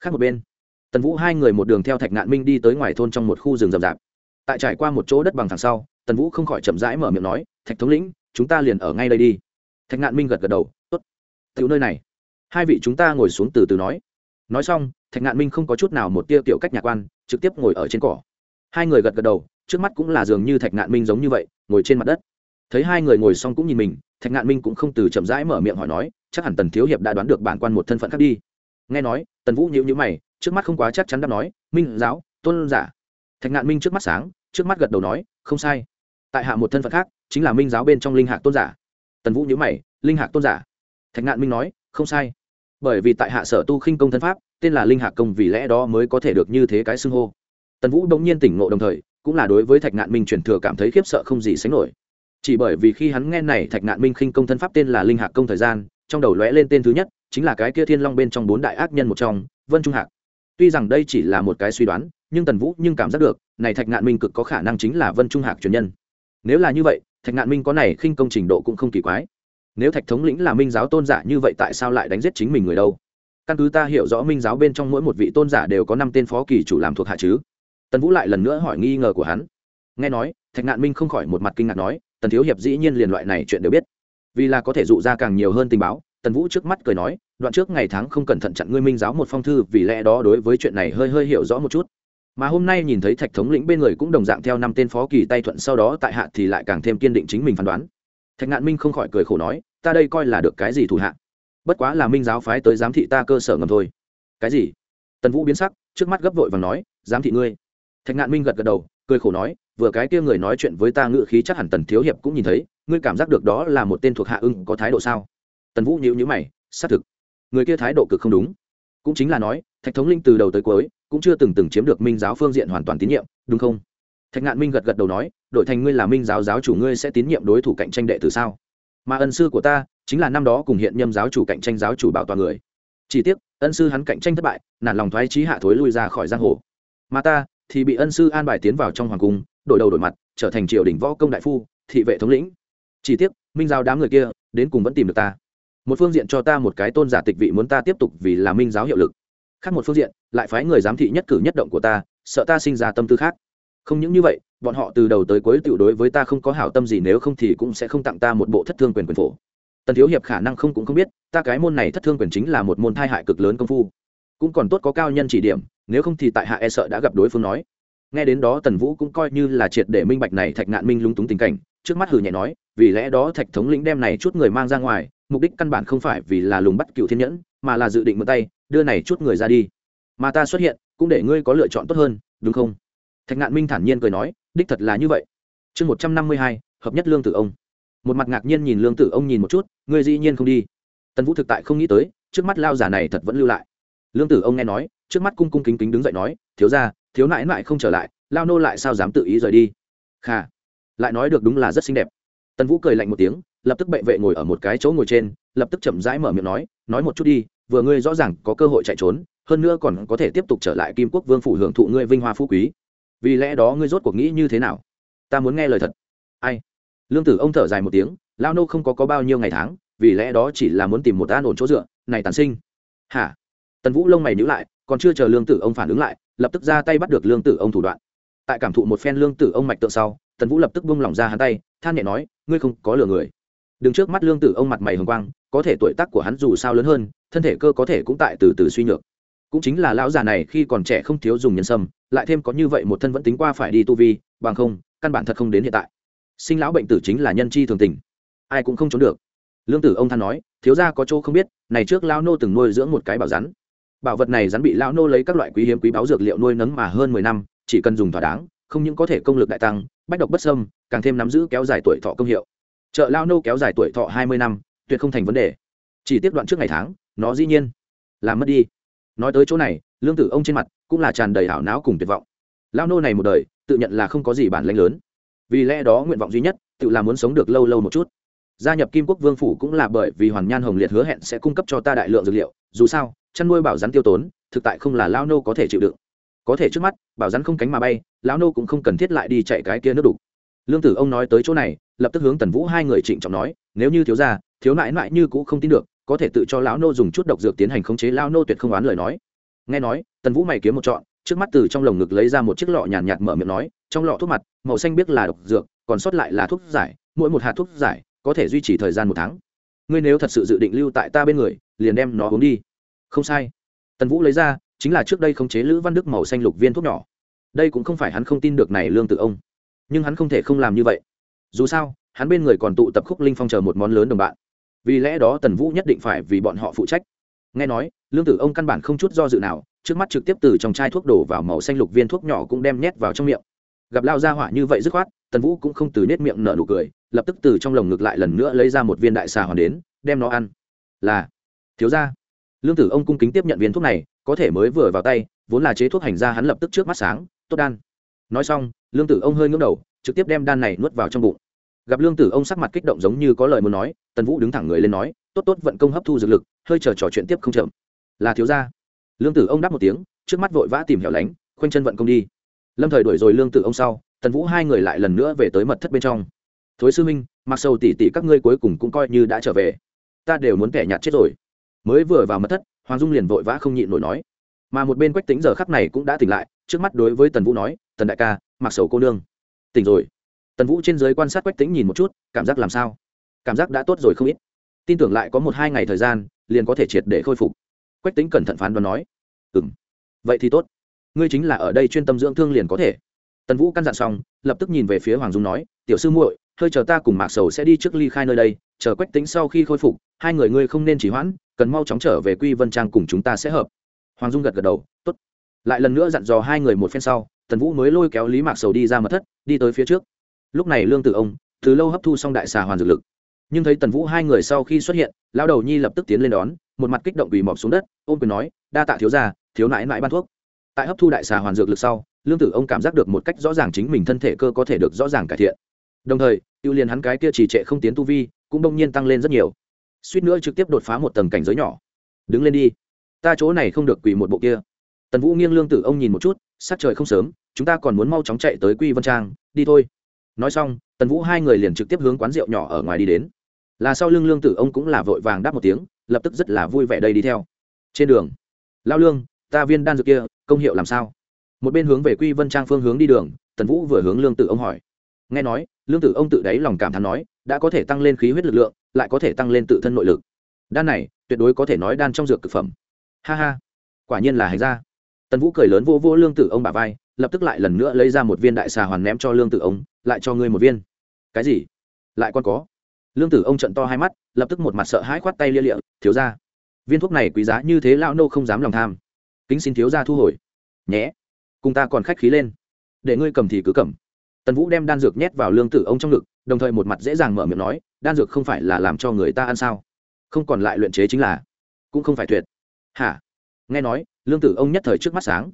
Khác một bên, tần vũ hai người một đường theo thạch ngạn minh đi tới ngoài thôn trong một khu rừng rậm rạp tại trải qua một chỗ đất bằng thẳng sau, tần vũ không khỏi chậm rãi mở miệng nói, thạch thống lĩnh, chúng ta liền ở ngay đây đi. Thạch ngạn minh gật gật đầu, tốt. Tiểu nơi này. Hai vị chúng ta ngồi xuống từ từ nói. Nói xong, thạch ngạn minh không có chút nào một tia tiểu cách nhạc quan, trực tiếp ngồi ở trên cỏ. Hai người gật gật đầu, trước mắt cũng là dường như thạch ngạn minh giống như vậy, ngồi trên mặt đất. Thấy hai người ngồi xong cũng nhìn mình, thạch ngạn minh cũng không từ chậm rãi mở miệng hỏi nói, chắc hẳn tần thiếu hiệp đã đoán được bản quan một thân phận khác đi. Nghe nói, tần vũ nhữ nhữ mày, trước mắt không quá chắc chắn đáp nói, minh giáo, tôn giả. Thạch ngạn minh trước mắt sáng trước mắt gật đầu nói, không sai. Tại hạ một thân phận khác, chính là minh giáo bên trong linh hạc tôn giả. Tần vũ nhữ mày, linh hạc tôn giả? Thạch ngạn minh nói, không sai. Bởi vì tại hạ sở tu khinh công thân pháp, tên là linh hạc công vì lẽ đó mới có thể được như thế cái xưng hô. Tần vũ bỗng nhiên tỉnh ngộ đồng thời, cũng là đối với thạch ngạn minh truyền thừa cảm thấy khiếp sợ không gì sánh nổi. Chỉ bởi vì khi hắn nghe này thạch ngạn minh khinh công thân pháp tên là linh hạc công thời gian, trong đầu lóe lên tên thứ nhất, chính là cái kia thiên long bên trong bốn đại ác nhân một trong, vân trung hạc. Tuy rằng đây chỉ là một cái suy đoán, nhưng tần vũ nhưng cảm giác được này thạch ngạn minh cực có khả năng chính là vân trung hạc truyền nhân. Nếu là như vậy, thạch ngạn minh có này khinh công trình độ cũng không kỳ quái. Nếu thạch thống lĩnh là minh giáo tôn giả như vậy tại sao lại đánh giết chính mình người đâu? Căn cứ ta hiểu rõ minh giáo bên trong mỗi một vị tôn giả đều có năm tên phó kỳ chủ làm thuộc hạ chứ? Tần vũ lại lần nữa hỏi nghi ngờ của hắn. Nghe nói, thạch ngạn minh không khỏi một mặt kinh ngạc nói, tần thiếu hiệp dĩ nhiên liền loại này chuyện đều biết. Vì là có thể dụ ra càng nhiều hơn tình báo. Tần vũ trước mắt cười nói, đoạn trước ngày tháng không cẩn thận chặn ngươi minh giáo một phong thư, vì lẽ đó đối với chuyện này hơi hơi hiểu rõ một chút mà hôm nay nhìn thấy thạch thống lĩnh bên người cũng đồng dạng theo năm tên phó kỳ tay thuận sau đó tại hạ thì lại càng thêm kiên định chính mình phán đoán. Thạch ngạn minh không khỏi cười khổ nói, ta đây coi là được cái gì thủ hạ? Bất quá là minh giáo phái tới giám thị ta cơ sở ngầm thôi. Cái gì? Tần vũ biến sắc, trước mắt gấp vội và nói, giám thị ngươi. Thạch ngạn minh gật gật đầu, cười khổ nói, vừa cái kia người nói chuyện với ta ngự khí chắc hẳn tần thiếu hiệp cũng nhìn thấy, ngươi cảm giác được đó là một tên thuộc hạ ưng có thái độ sao? Tần vũ nhíu nhíu mày, xác thực. Người kia thái độ cực không đúng cũng chính là nói, thạch thống linh từ đầu tới cuối cũng chưa từng từng chiếm được minh giáo phương diện hoàn toàn tín nhiệm, đúng không? Thạch ngạn minh gật gật đầu nói đội thành ngươi là minh giáo giáo chủ ngươi sẽ tín nhiệm đối thủ cạnh tranh đệ từ sao? Mà ân sư của ta chính là năm đó cùng hiện nhâm giáo chủ cạnh tranh giáo chủ bảo toàn người. Chỉ tiếc, ân sư hắn cạnh tranh thất bại, nản lòng thoái trí hạ thối lui ra khỏi giang hồ. Mà ta thì bị ân sư an bài tiến vào trong hoàng cung, đổi đầu đổi mặt, trở thành triều đình võ công đại phu, thị vệ thống lĩnh. Chỉ tiếc, minh giáo đám người kia đến cùng vẫn tìm được ta một phương diện cho ta một cái tôn giả tịch vị muốn ta tiếp tục vì là minh giáo hiệu lực. Khác một phương diện, lại phái người giám thị nhất cử nhất động của ta, sợ ta sinh ra tâm tư khác. Không những như vậy, bọn họ từ đầu tới cuối tự đối với ta không có hảo tâm gì, nếu không thì cũng sẽ không tặng ta một bộ thất thương quyền quyền phổ. Tần thiếu hiệp khả năng không cũng không biết, ta cái môn này thất thương quyền chính là một môn thai hại cực lớn công phu. Cũng còn tốt có cao nhân chỉ điểm, nếu không thì tại hạ e sợ đã gặp đối phương nói. Nghe đến đó tần vũ cũng coi như là triệt để minh bạch này thạch nạn minh lúng túng tình cảnh, trước mắt hử nhẹ nói, vì lẽ đó thạch thống lĩnh đem này chút người mang ra ngoài mục đích căn bản không phải vì là lùng bắt cựu thiên nhẫn, mà là dự định mượn tay, đưa này chút người ra đi. Mà ta xuất hiện, cũng để ngươi có lựa chọn tốt hơn, đúng không? Thạch ngạn minh thản nhiên cười nói, đích thật là như vậy. Chương một trăm năm mươi hai, hợp nhất lương tử ông. Một mặt ngạc nhiên nhìn lương tử ông nhìn một chút, ngươi dĩ nhiên không đi. Tần vũ thực tại không nghĩ tới, trước mắt lao giả này thật vẫn lưu lại. Lương tử ông nghe nói, trước mắt cung cung kính kính đứng dậy nói, thiếu ra thiếu nại nại không trở lại, lao nô lại sao dám tự ý rời đi? Kha lại nói được đúng là rất xinh đẹp. Tần vũ cười lạnh một tiếng lập tức bệ vệ ngồi ở một cái chỗ ngồi trên lập tức chậm rãi mở miệng nói nói một chút đi vừa ngươi rõ ràng có cơ hội chạy trốn hơn nữa còn có thể tiếp tục trở lại kim quốc vương phủ hưởng thụ ngươi vinh hoa phú quý. Vì lẽ đó ngươi rốt cuộc nghĩ như thế nào? Ta muốn nghe lời thật. Ai? Lương tử ông thở dài một tiếng lao nô không có, có bao nhiêu ngày tháng vì lẽ đó chỉ là muốn tìm một an ổn chỗ dựa này tàn sinh. Hả? Tần vũ lông mày nhữ lại còn chưa chờ lương tử ông phản ứng lại lập tức ra tay bắt được lương tử ông thủ đoạn. Tại cảm thụ một phen lương tử ông mạch tượng sau tần vũ lập tức buông lỏng ra hắn tay than nhẹ nói ngươi không có lừa người đứng trước mắt lương tử ông mặt mày hồng quang, có thể tuổi tác của hắn dù sao lớn hơn, thân thể cơ có thể cũng tại từ từ suy nhược. Cũng chính là lão già này khi còn trẻ không thiếu dùng nhân sâm, lại thêm có như vậy một thân vẫn tính qua phải đi tu vi, bằng không, căn bản thật không đến hiện tại. Sinh lão bệnh tử chính là nhân chi thường tình. Ai cũng không trốn được. Lương tử ông than nói, thiếu gia có chỗ không biết, này trước lão nô từng nuôi dưỡng một cái bảo rắn. Bảo vật này rắn bị lão nô lấy các loại quý hiếm quý báu dược liệu nuôi nấng mà hơn mười năm, chỉ cần dùng thỏa đáng, không những có thể công lực đại tăng, bách độc bất sâm càng thêm nắm giữ kéo dài tuổi thọ công hiệu chợ lão nô kéo dài tuổi thọ hai mươi năm, tuyệt không thành vấn đề. Chỉ tiếp đoạn trước ngày tháng, nó dĩ nhiên làm mất đi. Nói tới chỗ này, lương tử ông trên mặt cũng là tràn đầy ảo não cùng tuyệt vọng. Lao nô này một đời, tự nhận là không có gì bản lãnh lớn. Vì lẽ đó nguyện vọng duy nhất, tự là muốn sống được lâu lâu một chút. Gia nhập kim quốc vương phủ cũng là bởi vì hoàn nhan hồng liệt hứa hẹn sẽ cung cấp cho ta đại lượng dược liệu, dù sao, chăn nuôi bảo rắn tiêu tốn, thực tại không là lao nô có thể chịu đựng. Có thể trước mắt, bảo rắn không cánh mà bay lão nô cũng không cần thiết lại đi chạy cái kia nước đục lương tử ông nói tới chỗ này lập tức hướng tần vũ hai người trịnh trọng nói nếu như thiếu gia thiếu nại nại như cũng không tin được có thể tự cho lão nô dùng chút độc dược tiến hành khống chế lão nô tuyệt không oán lời nói. Nghe nói tần vũ mày kiếm một trọn trước mắt từ trong lồng ngực lấy ra một chiếc lọ nhàn nhạt, nhạt mở miệng nói trong lọ thuốc mặt màu xanh biết là độc dược còn sót lại là thuốc giải mỗi một hạt thuốc giải có thể duy trì thời gian một tháng. Ngươi nếu thật sự dự định lưu tại ta bên người liền đem nó uống đi. Không sai. Tần vũ lấy ra chính là trước đây khống chế lữ văn đức màu xanh lục viên thuốc nhỏ. Đây cũng không phải hắn không tin được này lương tự ông nhưng hắn không thể không làm như vậy. Dù sao, hắn bên người còn tụ tập khúc linh phong chờ một món lớn đồng bạn. Vì lẽ đó tần vũ nhất định phải vì bọn họ phụ trách. Nghe nói, lương tử ông căn bản không chút do dự nào, trước mắt trực tiếp từ trong chai thuốc đổ vào màu xanh lục viên thuốc nhỏ cũng đem nhét vào trong miệng. Gặp lao ra hỏa như vậy dứt khoát, tần vũ cũng không từ nết miệng nở nụ cười, lập tức từ trong lồng ngực lại lần nữa lấy ra một viên đại xà hoàn đến, đem nó ăn. Là, thiếu ra lương tử ông cung kính tiếp nhận viên thuốc này, có thể mới vừa vào tay, vốn là chế thuốc hành ra hắn lập tức trước mắt sáng, tốt đan. Nói xong lương tử ông hơi ngưỡng đầu, trực tiếp đem đan này nuốt vào trong bụng. Gặp lương tử ông sắc mặt kích động giống như có lời muốn nói, tần vũ đứng thẳng người lên nói, tốt tốt, vận công hấp thu dược lực, hơi chờ trò chuyện tiếp không chậm. Là thiếu gia. Lương tử ông đáp một tiếng, trước mắt vội vã tìm hẻo lánh, khoanh chân vận công đi. Lâm thời đuổi rồi lương tử ông sau, tần vũ hai người lại lần nữa về tới mật thất bên trong. Thối sư minh mặc sầu tỉ tỉ các ngươi cuối cùng cũng coi như đã trở về. Ta đều muốn kẻ nhạt chết rồi. Mới vừa vào mật thất, hoàng dung liền vội vã không nhịn nổi nói. Mà một bên quách tính giờ khắc này cũng đã tỉnh lại, trước mắt đối với tần vũ nói, tần đại ca mặc sầu cô nương. Tỉnh rồi. Tần vũ trên giới quan sát quách tính nhìn một chút, cảm giác làm sao? Cảm giác đã tốt rồi không ít. Tin tưởng lại có một hai ngày thời gian, liền có thể triệt để khôi phục. Quách tính cẩn thận phán đoán nói. Ừ m vậy thì tốt. Ngươi chính là ở đây chuyên tâm dưỡng thương liền có thể. Tần vũ căn dặn xong, lập tức nhìn về phía hoàng dung nói, tiểu sư muội, hơi chờ ta cùng mạc sầu sẽ đi trước ly khai nơi đây, chờ quách tính sau khi khôi phục, hai người ngươi không nên chỉ hoãn, cần mau chóng trở về quy vân trang cùng chúng ta sẽ hợp. Hoàng dung gật gật đầu t ố t lại lần nữa dặn dò hai người một phen sau tần vũ mới lôi kéo lý mạc sầu đi ra mật thất, đi tới phía trước. Lúc này lương tử ông, từ lâu hấp thu xong đại xà hoàn dược lực. Nhưng thấy tần vũ hai người sau khi xuất hiện lao đầu nhi lập tức tiến lên đón, một mặt kích động quỳ mọc xuống đất, ôm quyền nói, đa tạ thiếu gia, thiếu nãi nãi ban thuốc. Tại hấp thu đại xà hoàn dược lực sau, lương tử ông cảm giác được một cách rõ ràng chính mình thân thể cơ có thể được rõ ràng cải thiện. Đồng thời, ưu liền hắn cái kia trì trệ không tiến tu vi, cũng đông nhiên tăng lên rất nhiều. Suýt nữa trực tiếp đột phá một tầng cảnh giới nhỏ. Đứng lên đi, ta chỗ này không được quỳ một bộ kia. Tần vũ nghiêng lương tử ông nhìn một chút Sát trời không sớm, chúng ta còn muốn mau chóng chạy tới quy vân trang, đi thôi. Nói xong, tần vũ hai người liền trực tiếp hướng quán rượu nhỏ ở ngoài đi đến. Là sau lưng lương tử ông cũng là vội vàng đáp một tiếng, lập tức rất là vui vẻ đây đi theo. Trên đường lao lương, ta viên đan dược kia, công hiệu làm sao? Một bên hướng về quy vân trang phương hướng đi đường, tần vũ vừa hướng lương tử ông hỏi. Nghe nói, lương tử ông tự đáy lòng cảm thán nói, đã có thể tăng lên khí huyết lực lượng, lại có thể tăng lên tự thân nội lực. Đan này, tuyệt đối có thể nói đan trong dược thực phẩm. Ha ha, quả nhiên là hành gia tần vũ cười lớn vô vô lương tử ông bà vai, lập tức lại lần nữa lấy ra một viên đại xà hoàn ném cho lương tử ông, lại cho ngươi một viên. Cái gì? Lại còn có? Lương tử ông trận to hai mắt, lập tức một mặt sợ hãi khoát tay lia lịa, thiếu ra viên thuốc này quý giá như thế lão nô không dám lòng tham. Kính xin thiếu ra thu hồi. Nhé. Cùng ta còn khách khí lên. Để ngươi cầm thì cứ cầm. Tần vũ đem đan dược nhét vào lương tử ông trong ngực, đồng thời một mặt dễ dàng mở miệng nói, đan dược không phải là làm cho người ta ăn sao? Không còn lại luyện chế chính là, cũng không phải tuyệt. Hả? Nghe nói, lương tử ông nhất thời trước mắt sáng.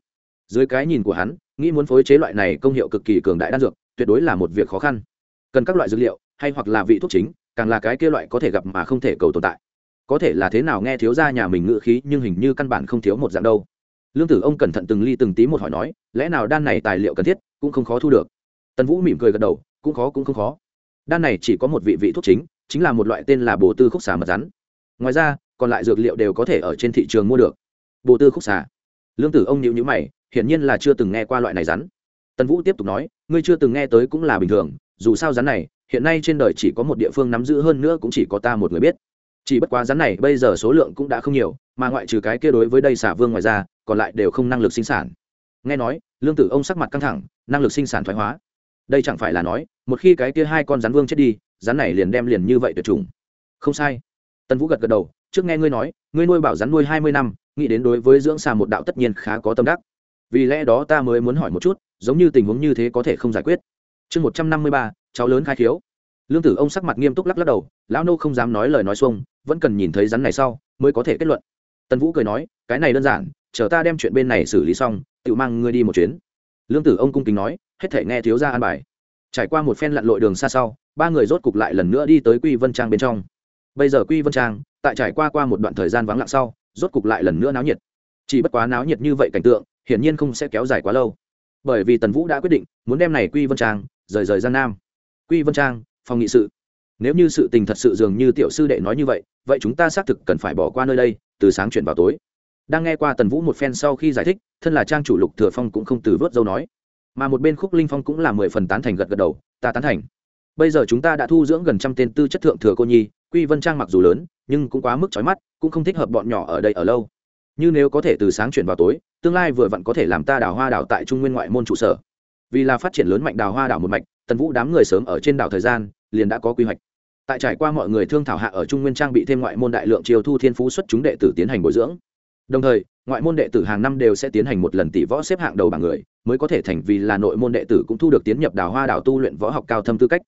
Dưới cái nhìn của hắn, nghĩ muốn phối chế loại này công hiệu cực kỳ cường đại đan dược, tuyệt đối là một việc khó khăn. Cần các loại dược liệu, hay hoặc là vị thuốc chính, càng là cái kia loại có thể gặp mà không thể cầu tồn tại. Có thể là thế nào nghe thiếu ra nhà mình ngự khí, nhưng hình như căn bản không thiếu một dạng đâu. Lương tử ông cẩn thận từng ly từng tí một hỏi nói, lẽ nào đan này tài liệu cần thiết, cũng không khó thu được? Tần vũ mỉm cười gật đầu, cũng khó cũng không khó. Đan này chỉ có một vị vị thuốc chính chính là một loại tên là bồ tư khúc xà mật rắn. Ngoài ra, còn lại dược liệu đều có thể ở trên thị trường mua được bồ tư khúc xà. Lương tử ông nhịu nhữ mày, hiển nhiên là chưa từng nghe qua loại này rắn. Tần vũ tiếp tục nói, ngươi chưa từng nghe tới cũng là bình thường, dù sao rắn này, hiện nay trên đời chỉ có một địa phương nắm giữ hơn nữa cũng chỉ có ta một người biết. Chỉ bất quá rắn này bây giờ số lượng cũng đã không nhiều, mà ngoại trừ cái kia đối với đây xả vương ngoài ra, còn lại đều không năng lực sinh sản. Nghe nói, lương tử ông sắc mặt căng thẳng, năng lực sinh sản thoái hóa. Đây chẳng phải là nói, một khi cái kia hai con rắn vương chết đi, rắn này liền đem liền như vậy tuyệt chủng. Không sai tần vũ gật gật đầu, trước nghe ngươi nói, ngươi nuôi bảo rắn nuôi hai mươi năm, nghĩ đến đối với dưỡng xà một đạo tất nhiên khá có tâm đắc. Vì lẽ đó ta mới muốn hỏi một chút, giống như tình huống như thế có thể không giải quyết. Chương một trăm năm mươi ba, cháu lớn khai khiếu. Lương tử ông sắc mặt nghiêm túc lắc lắc đầu, lão nô không dám nói lời nói xuông, vẫn cần nhìn thấy rắn này sau, mới có thể kết luận. Tần vũ cười nói, cái này đơn giản, chờ ta đem chuyện bên này xử lý xong, tự mang ngươi đi một chuyến. Lương tử ông cung kính nói, hết thể nghe thiếu ra an bài. Trải qua một phen lặn lội đường xa sau, ba người rốt cục lại lần nữa đi tới quy vân trang bên trong bây giờ quy vân trang, tại trải qua qua một đoạn thời gian vắng lặng sau, rốt cục lại lần nữa náo nhiệt. Chỉ bất quá náo nhiệt như vậy cảnh tượng, hiển nhiên không sẽ kéo dài quá lâu. Bởi vì tần vũ đã quyết định, muốn đem này quy vân trang, rời rời gian nam. Quy vân trang, phòng nghị sự. Nếu như sự tình thật sự dường như tiểu sư đệ nói như vậy vậy chúng ta xác thực cần phải bỏ qua nơi đây, từ sáng chuyển vào tối. Đang nghe qua tần vũ một phen sau khi giải thích, thân là trang chủ lục thừa phong cũng không từ vớt dâu nói. Mà một bên khúc linh phong cũng là mười phần tán thành gật gật đầu, ta tán thành. Bây giờ chúng ta đã thu dưỡng gần trăm tên tư chất thượng thừa cô nhi quy vân trang mặc dù lớn, nhưng cũng quá mức chói mắt, cũng không thích hợp bọn nhỏ ở đây ở lâu. Như nếu có thể từ sáng chuyển vào tối, tương lai vừa vặn có thể làm ta đào hoa đảo tại trung nguyên ngoại môn trụ sở. Vì là phát triển lớn mạnh đào hoa đảo một mạch, tần vũ đám người sớm ở trên đảo thời gian, liền đã có quy hoạch. Tại trải qua mọi người thương thảo hạ ở trung nguyên trang bị thêm ngoại môn đại lượng chiều thu thiên phú xuất chúng đệ tử tiến hành bồi dưỡng. Đồng thời, ngoại môn đệ tử hàng năm đều sẽ tiến hành một lần tỷ võ xếp hạng đầu bảng người, mới có thể thành vì là nội môn đệ tử cũng thu được tiến nhập đào hoa đảo tu luyện võ học cao thâm tư cách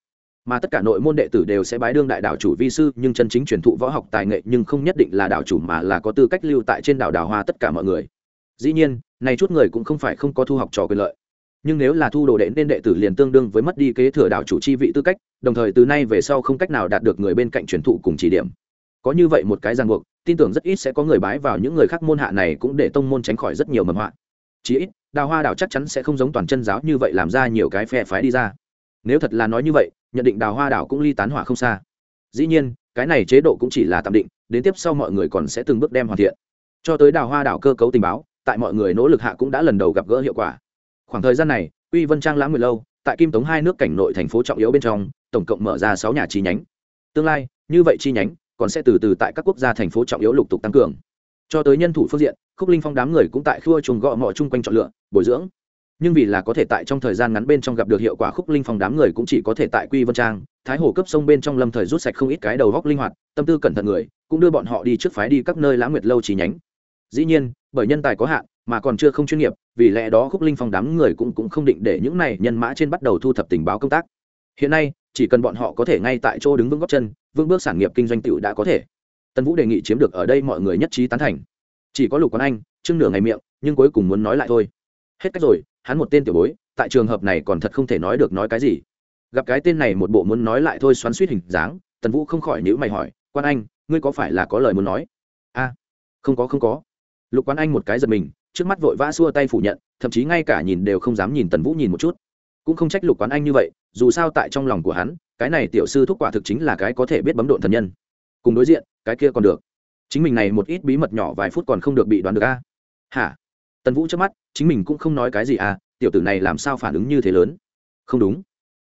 mà tất cả nội môn đệ tử đều sẽ bái đương đại đạo chủ vi sư, nhưng chân chính truyền thụ võ học tài nghệ nhưng không nhất định là đạo chủ mà là có tư cách lưu tại trên đảo đào hoa tất cả mọi người. Dĩ nhiên, này chút người cũng không phải không có thu học trò quyền lợi. Nhưng nếu là thu đồ đệ nên đệ tử liền tương đương với mất đi kế thừa đạo chủ chi vị tư cách, đồng thời từ nay về sau không cách nào đạt được người bên cạnh truyền thụ cùng chỉ điểm. Có như vậy một cái ràng buộc, tin tưởng rất ít sẽ có người bái vào những người khác môn hạ này cũng để tông môn tránh khỏi rất nhiều mầm họa. Chí ít, đào hoa đảo chắc chắn sẽ không giống toàn chân giáo như vậy làm ra nhiều cái phe phái đi ra. Nếu thật là nói như vậy nhận định đào hoa đảo cũng ly tán hỏa không xa. Dĩ nhiên, cái này chế độ cũng chỉ là tạm định, đến tiếp sau mọi người còn sẽ từng bước đem hoàn thiện. Cho tới đào hoa đảo cơ cấu tình báo, tại mọi người nỗ lực hạ cũng đã lần đầu gặp gỡ hiệu quả. Khoảng thời gian này, uy vân trang lãng người lâu, tại kim tống hai nước cảnh nội thành phố trọng yếu bên trong, tổng cộng mở ra sáu nhà chi nhánh. Tương lai, như vậy chi nhánh còn sẽ từ từ tại các quốc gia thành phố trọng yếu lục tục tăng cường. Cho tới nhân thủ phương diện, khúc linh phong đám người cũng tại khua chuồng gõ mọi chung quanh chọn lựa, bồi dưỡng nhưng vì là có thể tại trong thời gian ngắn bên trong gặp được hiệu quả khúc linh phong đám người cũng chỉ có thể tại quy vân trang, thái hồ cấp sông bên trong lâm thời rút sạch không ít cái đầu góc linh hoạt, tâm tư cẩn thận người, cũng đưa bọn họ đi trước phái đi các nơi lãng nguyệt lâu chỉ nhánh. Dĩ nhiên, bởi nhân tài có hạn, mà còn chưa không chuyên nghiệp, vì lẽ đó khúc linh phong đám người cũng cũng không định để những này nhân mã trên bắt đầu thu thập tình báo công tác. Hiện nay, chỉ cần bọn họ có thể ngay tại chỗ đứng vững góc chân, vững bước sản nghiệp kinh doanh tựu đã có thể. Tân vũ đề nghị chiếm được ở đây mọi người nhất trí tán thành. Chỉ có lục quán anh, chưng nửa ngày miệng, nhưng cuối cùng muốn nói lại thôi. Hết cách rồi hắn một tên tiểu bối, tại trường hợp này còn thật không thể nói được nói cái gì. Gặp cái tên này một bộ muốn nói lại thôi xoắn suýt hình dáng, tần vũ không khỏi nhữ mày hỏi, quan anh, ngươi có phải là có lời muốn nói? A, không có không có. Lục quan anh một cái giật mình, trước mắt vội vã xua tay phủ nhận, thậm chí ngay cả nhìn đều không dám nhìn tần vũ nhìn một chút. Cũng không trách lục quán anh như vậy, dù sao tại trong lòng của hắn, cái này tiểu sư thúc quả thực chính là cái có thể biết bấm độn thần nhân. Cùng đối diện, cái kia còn được. Chính mình này một ít bí mật nhỏ vài phút còn không được bị đoán được a. Hả? Tần vũ trước mắt, chính mình cũng không nói cái gì à tiểu tử này làm sao phản ứng như thế lớn? Không đúng.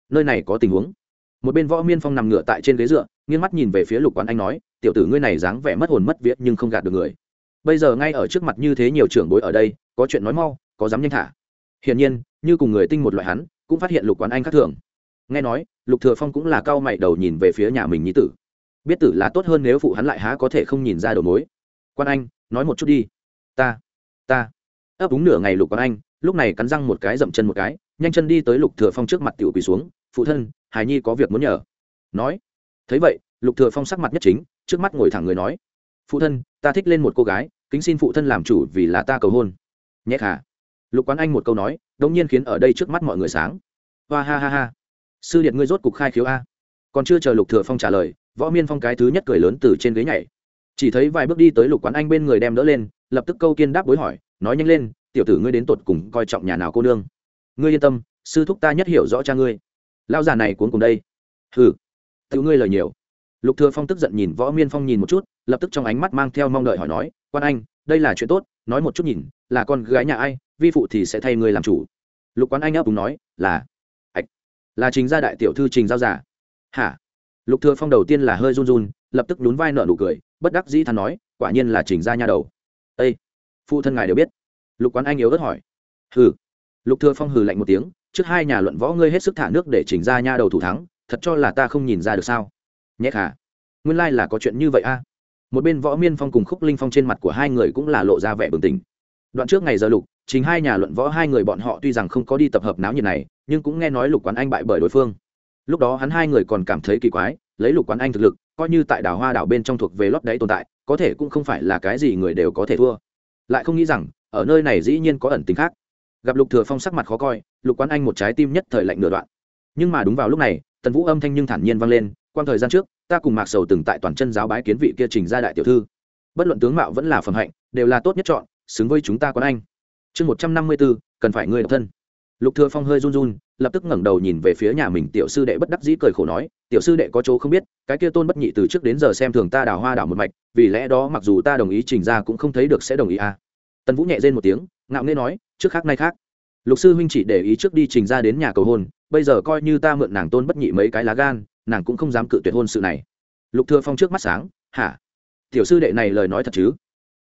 Nơi này có tình huống. Một bên võ miên phong nằm ngựa tại trên ghế dựa, nghiêng mắt nhìn về phía lục quán anh nói, tiểu tử ngươi này dáng vẻ mất hồn mất viết nhưng không gạt được người. Bây giờ ngay ở trước mặt như thế nhiều trưởng bối ở đây, có chuyện nói mau, có dám nhanh thả. Hiển nhiên, như cùng người tinh một loại hắn, cũng phát hiện lục quán anh khác thường. Nghe nói, lục thừa phong cũng là cao mày đầu nhìn về phía nhà mình nhi tử. Biết tử là tốt hơn nếu phụ hắn lại há có thể không nhìn ra đầu mối. Quan anh, nói một chút đi. Ta ta ấp úng nửa ngày lục quán anh, lúc này cắn răng một cái dậm chân một cái, nhanh chân đi tới lục thừa phong trước mặt tiểu quỳ xuống, phụ thân hải nhi có việc muốn nhờ. Nói. Thấy vậy, lục thừa phong sắc mặt nhất chính, trước mắt ngồi thẳng người nói, phụ thân, ta thích lên một cô gái, kính xin phụ thân làm chủ vì là ta cầu hôn. Nhét hả lục quán anh một câu nói, đống nhiên khiến ở đây trước mắt mọi người sáng. Hoa ha ha ha. Sư điện ngươi rốt cục khai khiếu a. Còn chưa chờ lục thừa phong trả lời, võ miên phong cái thứ nhất cười lớn từ trên ghế nhảy. Chỉ thấy vài bước đi tới lục quán anh bên người đem đỡ lên, lập tức câu kiên đáp bối hỏi nói nhanh lên, tiểu tử ngươi đến tột cùng coi trọng nhà nào cô nương. Ngươi yên tâm, sư thúc ta nhất hiểu rõ cha ngươi. Lao già này cuốn cùng đây. Hừ tự ngươi lời nhiều. Lục thừa phong tức giận nhìn võ miên phong nhìn một chút, lập tức trong ánh mắt mang theo mong đợi hỏi nói, quan anh, đây là chuyện tốt, nói một chút nhìn, là con gái nhà ai, vi phụ thì sẽ thay ngươi làm chủ. Lục quán anh ấp úng nói, là, ạch, là trình gia đại tiểu thư trình giao giả hả? Lục thừa phong đầu tiên là hơi run run, lập tức nhún vai nở nụ cười, bất đắc dĩ thán nói, quả nhiên là trình gia nha đầu. Ê! Phụ thân ngài đều biết. Lục quán anh yếu ớt hỏi. Hừ. Lục thừa phong hừ lạnh một tiếng, trước hai nhà luận võ ngươi hết sức thả nước để chỉnh ra nha đầu thủ thắng, thật cho là ta không nhìn ra được sao? Nhé hả nguyên lai là có chuyện như vậy a. Một bên võ miên phong cùng khúc linh phong trên mặt của hai người cũng là lộ ra vẻ bừng tỉnh. Đoạn trước ngày giờ lục chính hai nhà luận võ hai người bọn họ tuy rằng không có đi tập hợp náo nhiệt này, nhưng cũng nghe nói lục quán anh bại bởi đối phương. Lúc đó hắn hai người còn cảm thấy kỳ quái, lấy lục quán anh thực lực, coi như tại đảo hoa đảo bên trong thuộc về lót đáy tồn tại, có thể cũng không phải là cái gì người đều có thể thua lại không nghĩ rằng, ở nơi này dĩ nhiên có ẩn tính khác. Gặp lục thừa phong sắc mặt khó coi, lục quán anh một trái tim nhất thời lạnh nửa đoạn. Nhưng mà đúng vào lúc này, tần vũ âm thanh nhưng thản nhiên vang lên quan thời gian trước, ta cùng mạc sầu từng tại toàn chân giáo bái kiến vị kia trình gia đại tiểu thư. Bất luận tướng mạo vẫn là phẩm hạnh, đều là tốt nhất chọn, xứng với chúng ta quán anh. Chương một trăm năm mươi bốn, cần phải ngươi độc thân. Lục thừa phong hơi run run, lập tức ngẩng đầu nhìn về phía nhà mình tiểu sư đệ bất đắc dĩ cười khổ nói, tiểu sư đệ có chỗ không biết, cái kia tôn bất nhị từ trước đến giờ xem thường ta đào hoa đảo một mạch vì lẽ đó mặc dù ta đồng ý trình ra cũng không thấy được sẽ đồng ý à. Tần vũ nhẹ rên một tiếng, ngạo nghê nói, trước khác nay khác. Lục sư huynh chỉ để ý trước đi trình ra đến nhà cầu hôn, bây giờ coi như ta mượn nàng tôn bất nhị mấy cái lá gan, nàng cũng không dám cự tuyệt hôn sự này. Lục thừa phong trước mắt sáng, hả? Tiểu sư đệ này lời nói thật chứ?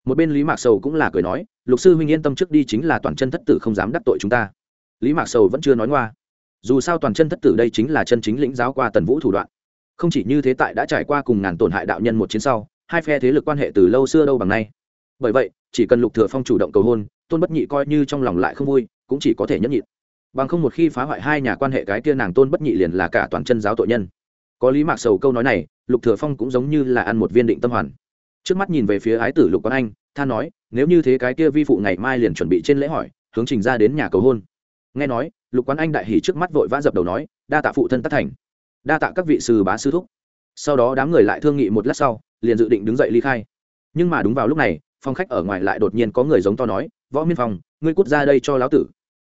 Một bên lý mạc sầu cũng là cười nói, lục sư huynh yên tâm trước đi chính là toàn chân thất tử không dám đắc tội chúng ta. Lý mạc sầu vẫn chưa nói ngoa. Dù sao toàn chân thất tử đây chính là chân chính lĩnh giáo qua tần vũ thủ đoạn. Không chỉ như thế tại đã trải qua cùng ngàn tổn hại đạo nhân một chiến sau hai phe thế lực quan hệ từ lâu xưa đâu bằng nay. Bởi vậy, chỉ cần lục thừa phong chủ động cầu hôn, tôn bất nhị coi như trong lòng lại không vui, cũng chỉ có thể nhẫn nhịn. Bằng không một khi phá hoại hai nhà quan hệ cái kia nàng tôn bất nhị liền là cả toàn chân giáo tội nhân. Có lý mạc sầu câu nói này, lục thừa phong cũng giống như là ăn một viên định tâm hoàn. Trước mắt nhìn về phía ái tử lục quán anh, tha nói, nếu như thế cái kia vi phụ ngày mai liền chuẩn bị trên lễ hỏi, hướng trình ra đến nhà cầu hôn. Nghe nói, lục quán anh đại hỉ trước mắt vội vã dập đầu nói, đa tạ phụ thân tất thành. Đa tạ các vị sư bá sư thúc. Sau đó đám người lại thương nghị một lát sau liền dự định đứng dậy ly khai. Nhưng mà đúng vào lúc này phong khách ở ngoài lại đột nhiên có người giống to nói, võ miên phong, ngươi cút ra đây cho lão tử.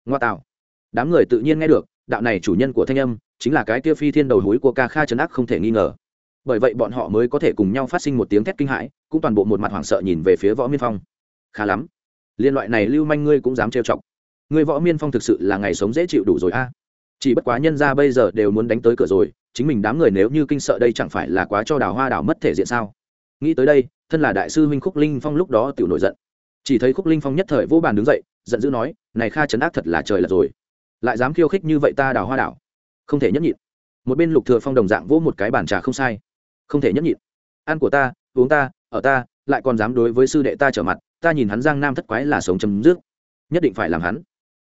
Ngoa tạo. Đám người tự nhiên nghe được, đạo này chủ nhân của thanh âm, chính là cái tia phi thiên đầu hối của ca kha trấn ác không thể nghi ngờ. Bởi vậy bọn họ mới có thể cùng nhau phát sinh một tiếng thét kinh hãi, cũng toàn bộ một mặt hoảng sợ nhìn về phía võ miên phong. Khá lắm. Liên loại này lưu manh ngươi cũng dám trêu chọc. Ngươi võ miên phong thực sự là ngày sống dễ chịu đủ rồi a chỉ bất quá nhân ra bây giờ đều muốn đánh tới cửa rồi, chính mình đám người nếu như kinh sợ đây chẳng phải là quá cho đào hoa đào mất thể diện sao? Nghĩ tới đây, thân là đại sư huynh khúc linh phong lúc đó tiểu nổi giận. Chỉ thấy khúc linh phong nhất thời vô bàn đứng dậy, giận dữ nói, này kha chấn ác thật là trời là rồi. Lại dám khiêu khích như vậy ta đào hoa đảo không thể nhấp nhịn. Một bên lục thừa phong đồng dạng vỗ một cái bàn trà không sai. Không thể nhấp nhịn. Ăn của ta, uống ta, ở ta, lại còn dám đối với sư đệ ta trở mặt, ta nhìn hắn giang nam thất quái là sống chấm dứt. Nhất định phải làm hắn.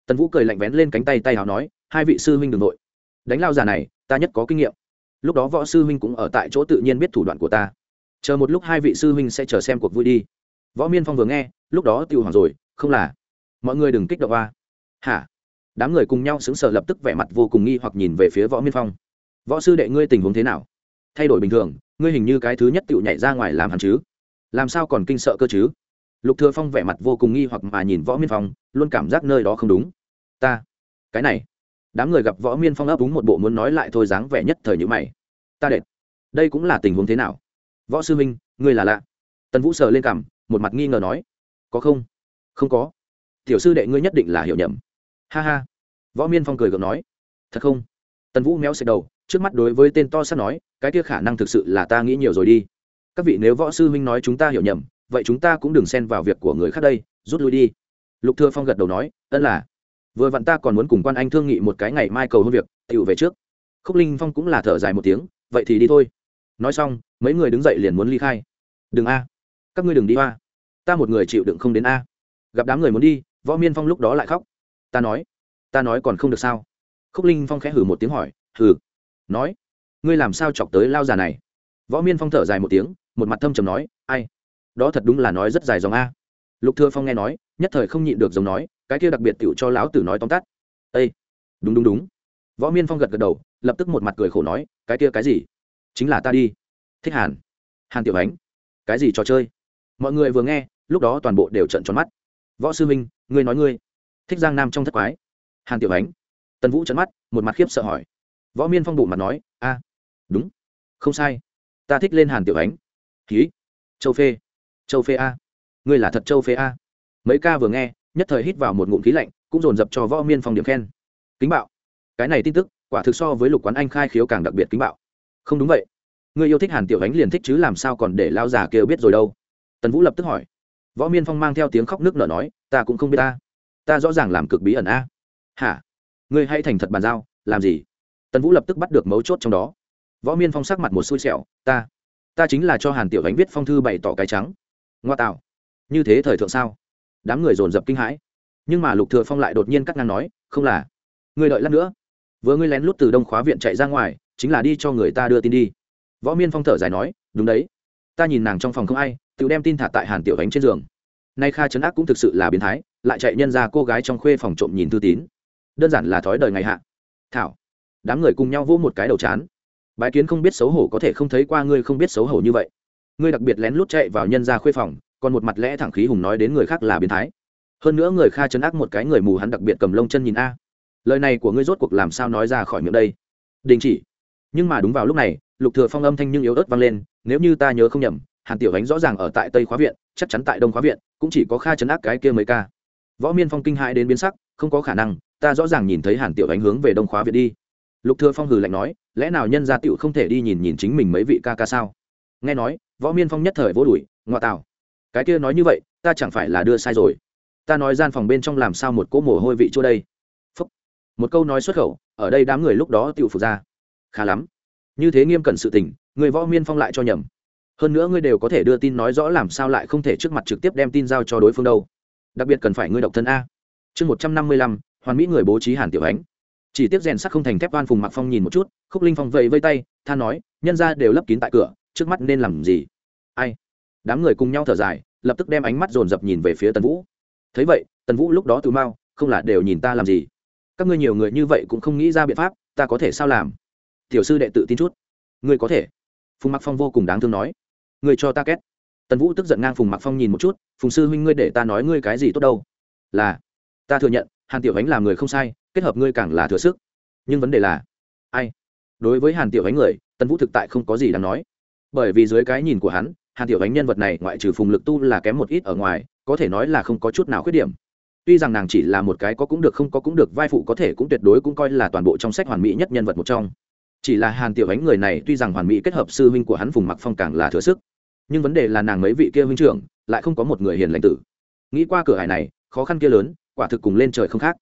Tần vũ cười lạnh vén lên cánh tay tay hào nói hai vị sư huynh đ ừ n g nội đánh lao già này, ta nhất có kinh nghiệm. Lúc đó võ sư huynh cũng ở tại chỗ tự nhiên biết thủ đoạn của ta. Chờ một lúc hai vị sư huynh sẽ chờ xem cuộc vui đi. Võ miên phong vừa nghe, lúc đó tiêu hoàng rồi, không là. Mọi người đừng kích động a. Hả? Đám người cùng nhau xứng sở lập tức vẻ mặt vô cùng nghi hoặc nhìn về phía võ miên phong. Võ sư đệ ngươi tình huống thế nào? Thay đổi bình thường, ngươi hình như cái thứ nhất tựu nhảy ra ngoài làm hẳn chứ? Làm sao còn kinh sợ cơ chứ? Lục thừa phong vẻ mặt vô cùng nghi hoặc mà nhìn võ miên phong, luôn cảm giác nơi đó không đúng. Ta, cái này đám người gặp võ miên phong ấp úng một bộ muốn nói lại thôi dáng vẻ nhất thời như mày. Ta đệt. Đây cũng là tình huống thế nào? Võ sư minh ngươi là lạ. Tần vũ sờ lên cằm, một mặt nghi ngờ nói. Có không? Không có. Tiểu sư đệ ngươi nhất định là hiểu nhầm. Ha ha. Võ miên phong cười gượng nói. Thật không? Tần vũ méo xẹt đầu, trước mắt đối với tên to sắt nói, cái kia khả năng thực sự là ta nghĩ nhiều rồi đi. Các vị nếu võ sư minh nói chúng ta hiểu nhầm, vậy chúng ta cũng đừng xen vào việc của người khác đây, rút lui đi. Lục thừa phong gật đầu nói, ân là vừa vặn ta còn muốn cùng quan anh thương nghị một cái ngày mai cầu hôn việc tựu về trước. Khúc linh phong cũng là thở dài một tiếng vậy thì đi thôi. Nói xong mấy người đứng dậy liền muốn ly khai. Đừng a. Các ngươi đừng đi hoa, ta một người chịu đựng không đến a. Gặp đám người muốn đi võ miên phong lúc đó lại khóc. Ta nói ta nói còn không được sao? Khúc linh phong khẽ hử một tiếng hỏi hử nói ngươi làm sao chọc tới lao già này? Võ miên phong thở dài một tiếng một mặt thâm trầm nói ai? Đó thật đúng là nói rất dài dòng a. Lục thừa phong nghe nói nhất thời không nhịn được giống nói cái kia đặc biệt tiểu cho lão tử nói tóm tắt. Ê, đúng đúng đúng. Võ miên phong gật gật đầu, lập tức một mặt cười khổ nói, cái kia cái gì? Chính là ta đi. Thích hàn. Hàn tiểu ánh. Cái gì trò chơi? Mọi người vừa nghe, lúc đó toàn bộ đều trợn tròn mắt. Võ sư minh, ngươi nói ngươi. Thích giang nam trong thất quái. Hàn tiểu ánh. Tần vũ trợn mắt, một mặt khiếp sợ hỏi. Võ miên phong bụng mặt nói, a, đúng. Không sai. Ta thích lên hàn tiểu ánh. Ký châu phê. Châu phê a. Ngươi là thật châu phê a. Mấy ca vừa nghe nhất thời hít vào một ngụm khí lạnh, cũng dồn dập cho võ miên phong điểm khen. Kính bạo. Cái này tin tức, quả thực so với lục quán anh khai khiếu càng đặc biệt kính bạo. Không đúng vậy. Người yêu thích hàn tiểu ánh liền thích chứ làm sao còn để lao già kêu biết rồi đâu. Tần vũ lập tức hỏi. Võ miên phong mang theo tiếng khóc nước nở nói, ta cũng không biết ta. Ta rõ ràng làm cực bí ẩn a. Hả? Ngươi hãy thành thật bàn giao, làm gì? Tần vũ lập tức bắt được mấu chốt trong đó. Võ miên phong sắc mặt một xui xẻo, ta ta chính là cho hàn tiểu ánh viết phong thư bày tỏ cái trắng. Ngoa tạo. Như thế thời thượng sao? Đám người dồn dập kinh hãi. Nhưng mà lục thừa phong lại đột nhiên cắt ngang nói, không là. Ngươi đợi lát nữa. Vừa ngươi lén lút từ đông khóa viện chạy ra ngoài, chính là đi cho người ta đưa tin đi. Võ miên phong thở dài nói, đúng đấy. Ta nhìn nàng trong phòng không ai, tự đem tin thả tại hàn tiểu ánh trên giường. Nay kha trấn ác cũng thực sự là biến thái, lại chạy nhân ra cô gái trong khuê phòng trộm nhìn thư tín. Đơn giản là thói đời ngày hạ. Thảo. Đám người cùng nhau vỗ một cái đầu chán. Bái kiến không biết xấu hổ có thể không thấy qua ngươi không biết xấu hổ như vậy. Ngươi đặc biệt lén lút chạy vào nhân ra khuê phòng còn một mặt lẽ thẳng khí hùng nói đến người khác là biến thái. Hơn nữa người kha chấn ác một cái người mù hắn đặc biệt cầm lông chân nhìn a. Lời này của ngươi rốt cuộc làm sao nói ra khỏi miệng đây? Đình chỉ. Nhưng mà đúng vào lúc này, lục thừa phong âm thanh nhưng yếu ớt vang lên, nếu như ta nhớ không nhầm, hàn tiểu ánh rõ ràng ở tại tây khóa viện, chắc chắn tại đông khóa viện, cũng chỉ có kha chấn ác cái kia mấy ca. Võ miên phong kinh hãi đến biến sắc, không có khả năng, ta rõ ràng nhìn thấy hàn tiểu ánh hướng về đông khóa viện đi. Lục thừa phong hừ lạnh nói, lẽ nào nhân gia tiểu không thể đi nhìn nhìn chính mình mấy vị ca ca sao? Nghe nói, võ miên phong nhất thời vỗ đuổi ngoại tào cái kia nói như vậy, ta chẳng phải là đưa sai rồi. Ta nói gian phòng bên trong làm sao một cỗ mồ hôi vị chỗ đây? Phúc. một câu nói xuất khẩu, ở đây đám người lúc đó tiểu phục ra. Khá lắm. Như thế nghiêm cẩn sự tình, người võ miên phong lại cho nhầm. Hơn nữa ngươi đều có thể đưa tin nói rõ làm sao lại không thể trước mặt trực tiếp đem tin giao cho đối phương đâu. Đặc biệt cần phải ngươi độc thân a. Chương một trăm năm mươi lăm, hoàn mỹ người bố trí hàn tiểu ánh. Chỉ tiếp rèn sắt không thành thép oan phùng mặc phong nhìn một chút, khúc linh phong vẫy vây tay than nói, nhân ra đều lấp kín tại cửa, trước mắt nên làm gì? Ai? Đám người cùng nhau thở dài, lập tức đem ánh mắt dồn dập nhìn về phía tần vũ. Thấy vậy, tần vũ lúc đó từ mau không là đều nhìn ta làm gì. Các ngươi nhiều người như vậy cũng không nghĩ ra biện pháp, ta có thể sao làm? Tiểu sư đệ tự tin chút. Ngươi có thể. Phùng mặc phong vô cùng đáng thương nói. Ngươi cho ta két. Tần vũ tức giận ngang phùng mặc phong nhìn một chút, phùng sư huynh ngươi để ta nói ngươi cái gì tốt đâu? Là, ta thừa nhận, hàn tiểu ánh là người không sai, kết hợp ngươi càng là thừa sức. Nhưng vấn đề là, ai? Đối với hàn tiểu ánh người, tần vũ thực tại không có gì đáng nói. Bởi vì dưới cái nhìn của hắn hàn tiểu ánh nhân vật này ngoại trừ phùng lực tu là kém một ít ở ngoài, có thể nói là không có chút nào khuyết điểm. Tuy rằng nàng chỉ là một cái có cũng được không có cũng được vai phụ có thể cũng tuyệt đối cũng coi là toàn bộ trong sách hoàn mỹ nhất nhân vật một trong. Chỉ là hàn tiểu ánh người này tuy rằng hoàn mỹ kết hợp sư huynh của hắn phùng mặc phong càng là thừa sức. Nhưng vấn đề là nàng mấy vị kia huynh trưởng lại không có một người hiền lãnh tử. Nghĩ qua cửa hải này, khó khăn kia lớn, quả thực cùng lên trời không khác.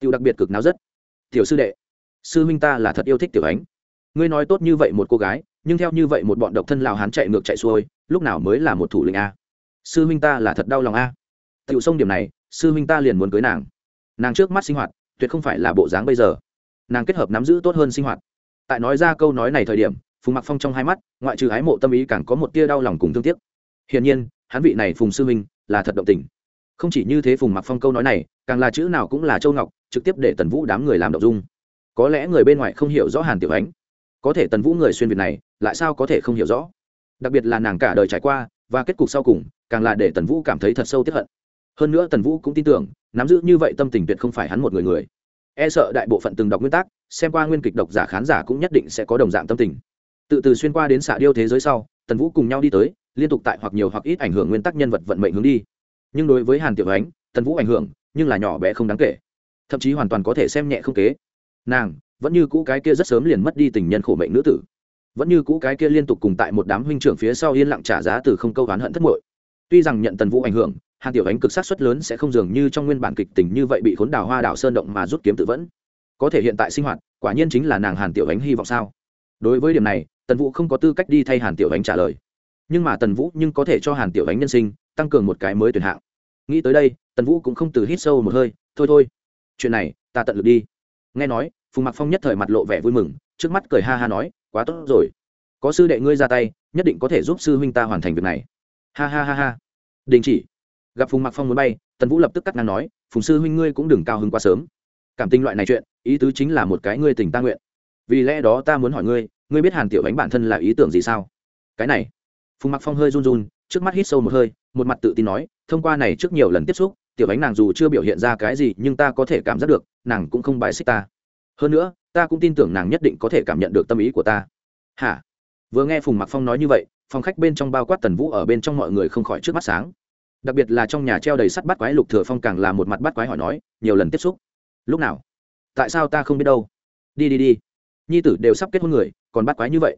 Tiểu đặc biệt cực náo rất. Tiểu sư đệ, sư huynh ta là thật yêu thích tiểu ánh. Ngươi nói tốt như vậy một cô gái, nhưng theo như vậy một bọn độc thân lào hán chạy ngược chạy xuôi lúc nào mới là một thủ lĩnh a? Sư huynh ta là thật đau lòng a. Tựu sông điểm này, sư huynh ta liền muốn cưới nàng. Nàng trước mắt sinh hoạt, tuyệt không phải là bộ dáng bây giờ. Nàng kết hợp nắm giữ tốt hơn sinh hoạt. Tại nói ra câu nói này thời điểm, phùng mặc phong trong hai mắt, ngoại trừ ái mộ tâm ý càng có một tia đau lòng cùng thương tiếc. Hiển nhiên, hắn vị này phùng sư huynh là thật động tình. Không chỉ như thế phùng mặc phong câu nói này, càng là chữ nào cũng là châu ngọc, trực tiếp để tần vũ đám người làm động dung. Có lẽ người bên ngoài không hiểu rõ hàn tiểu ánh. Có thể tần vũ người xuyên việt này, lại sao có thể không hiểu rõ? Đặc biệt là nàng cả đời trải qua và kết cục sau cùng, càng là để tần vũ cảm thấy thật sâu tiếp hận. Hơn nữa tần vũ cũng tin tưởng, nắm giữ như vậy tâm tình tuyệt không phải hắn một người người. E sợ đại bộ phận từng đọc nguyên tắc xem qua nguyên kịch độc giả khán giả cũng nhất định sẽ có đồng dạng tâm tình. Tự từ xuyên qua đến xạ điêu thế giới sau, tần vũ cùng nhau đi tới, liên tục tại hoặc nhiều hoặc ít ảnh hưởng nguyên tắc nhân vật vận mệnh hướng đi. Nhưng đối với hàn tiểu ánh, tần vũ ảnh hưởng, nhưng là nhỏ bé không đáng kể. Thậm chí hoàn toàn có thể xem nhẹ không kế. Nàng vẫn như cũ cái kia rất sớm liền mất đi tình nhân khổ mệnh nữ tử vẫn như cũ cái kia liên tục cùng tại một đám huynh trưởng phía sau yên lặng trả giá từ không câu oán hận thất muội. Tuy rằng nhận tần vũ ảnh hưởng, hàn tiểu ánh cực sát suất lớn sẽ không dường như trong nguyên bản kịch tình như vậy bị khốn đào hoa đảo sơn động mà rút kiếm tự vẫn. Có thể hiện tại sinh hoạt, quả nhiên chính là nàng hàn tiểu ánh hy vọng sao? Đối với điểm này, tần vũ không có tư cách đi thay hàn tiểu ánh trả lời. Nhưng mà tần vũ nhưng có thể cho hàn tiểu ánh nhân sinh, tăng cường một cái mới tuyển hạng. Nghĩ tới đây, tần vũ cũng không từ hít sâu một hơi, thôi thôi, chuyện này ta tận lực đi. Nghe nói, phùng mặc phong nhất thời mặt lộ vẻ vui mừng trước mắt cười ha ha nói, quá tốt rồi. Có sư đệ ngươi ra tay, nhất định có thể giúp sư huynh ta hoàn thành việc này. Ha ha ha ha. Đình chỉ. Gặp phùng mặc phong muốn bay, tần vũ lập tức cắt ngang nói, phùng sư huynh ngươi cũng đừng cao hứng quá sớm. Cảm tình loại này chuyện, ý tứ chính là một cái ngươi tình ta nguyện. Vì lẽ đó ta muốn hỏi ngươi ngươi biết hàn tiểu ánh bản thân là ý tưởng gì sao? Cái này. Phùng mặc phong hơi run run, trước mắt hít sâu một hơi, một mặt tự tin nói, thông qua này trước nhiều lần tiếp xúc, tiểu ánh nàng dù chưa biểu hiện ra cái gì, nhưng ta có thể cảm giác được, nàng cũng không bài xích ta. Hơn nữa ta cũng tin tưởng nàng nhất định có thể cảm nhận được tâm ý của ta. Hả? Vừa nghe phùng mặc phong nói như vậy, phòng khách bên trong bao quát tần vũ ở bên trong mọi người không khỏi trước mắt sáng. Đặc biệt là trong nhà treo đầy sắt bắt quái lục thừa phong càng là một mặt bắt quái hỏi nói, nhiều lần tiếp xúc. Lúc nào? Tại sao ta không biết đâu? Đi đi đi. Nhi tử đều sắp kết hôn người, còn bắt quái như vậy.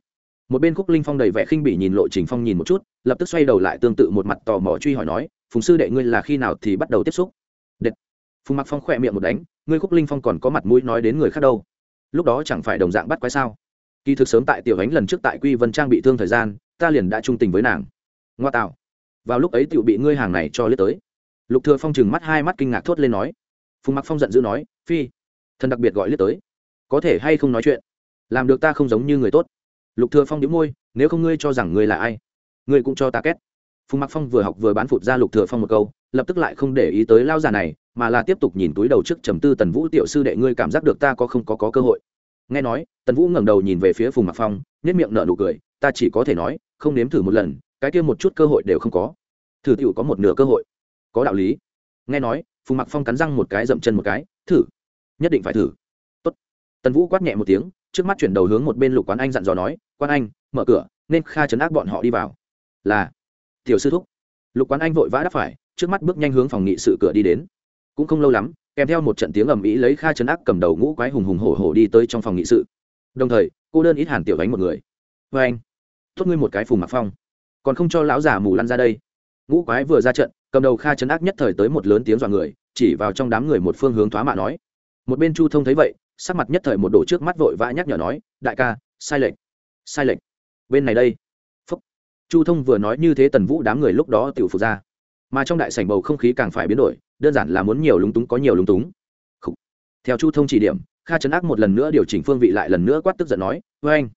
Một bên khúc linh phong đầy vẻ khinh bỉ nhìn lộ trình phong nhìn một chút, lập tức xoay đầu lại tương tự một mặt tò mò truy hỏi nói, phùng sư đệ ngươi là khi nào thì bắt đầu tiếp xúc? Đệt. phùng mặc phong khỏe miệng một đánh, ngươi khúc linh phong còn có mặt mũi nói đến người khác đâu lúc đó chẳng phải đồng dạng bắt quái sao? Kỳ thực sớm tại tiểu ánh lần trước tại quy vân trang bị thương thời gian, ta liền đã trung tình với nàng. Ngoa tạo. Vào lúc ấy tiểu bị ngươi hàng này cho liếc tới. Lục thừa phong chừng mắt hai mắt kinh ngạc thốt lên nói. Phùng mặc phong giận dữ nói, phi, thần đặc biệt gọi liếc tới. Có thể hay không nói chuyện? Làm được ta không giống như người tốt. Lục thừa phong đĩu môi, nếu không ngươi cho rằng ngươi là ai, ngươi cũng cho ta két. Phùng mặc phong vừa học vừa bán phụt ra lục thừa phong một câu, lập tức lại không để ý tới lao già này mà là tiếp tục nhìn túi đầu trước trầm tư tần vũ tiểu sư đệ ngươi cảm giác được ta có không có có cơ hội. Nghe nói, tần vũ ngẩng đầu nhìn về phía phùng mặc phong nhất miệng nở nụ cười, ta chỉ có thể nói, không nếm thử một lần, cái kia một chút cơ hội đều không có. Thử tiểu có một nửa cơ hội. Có đạo lý. Nghe nói, phùng mặc phong cắn răng một cái, dậm chân một cái, thử, nhất định phải thử. Tốt. tần vũ quát nhẹ một tiếng, trước mắt chuyển đầu hướng một bên lục quán anh dặn dò nói, quan anh, mở cửa, nên kha chấn áp bọn họ đi vào. Là. Tiểu sư thúc. Lục quán anh vội vã đáp phải, trước mắt bước nhanh hướng phòng nghị sự cửa đi đến cũng không lâu lắm, kèm theo một trận tiếng ầm ĩ lấy kha chấn áp cầm đầu ngũ quái hùng hùng hổ hổ đi tới trong phòng nghị sự. Đồng thời, cô đơn ít hàn tiểu đánh một người. Vê anh, tốt ngươi một cái phùng mặc phong. Còn không cho lão già mù lăn ra đây. Ngũ quái vừa ra trận, cầm đầu kha chấn áp nhất thời tới một lớn tiếng dọa người, chỉ vào trong đám người một phương hướng thoá mạ nói. Một bên chu thông thấy vậy, sắc mặt nhất thời một đổ trước mắt vội vã nhắc nhở nói, đại ca, sai lệch sai lệch. Bên này đây. Phúc. Chu thông vừa nói như thế tần vũ đám người lúc đó tiểu phục ra. Mà trong đại sảnh bầu không khí càng phải biến đổi đơn giản là muốn nhiều lúng túng có nhiều lúng túng. Theo chu thông chỉ điểm, kha chấn ác một lần nữa điều chỉnh phương vị lại lần nữa quát tức giận nói với anh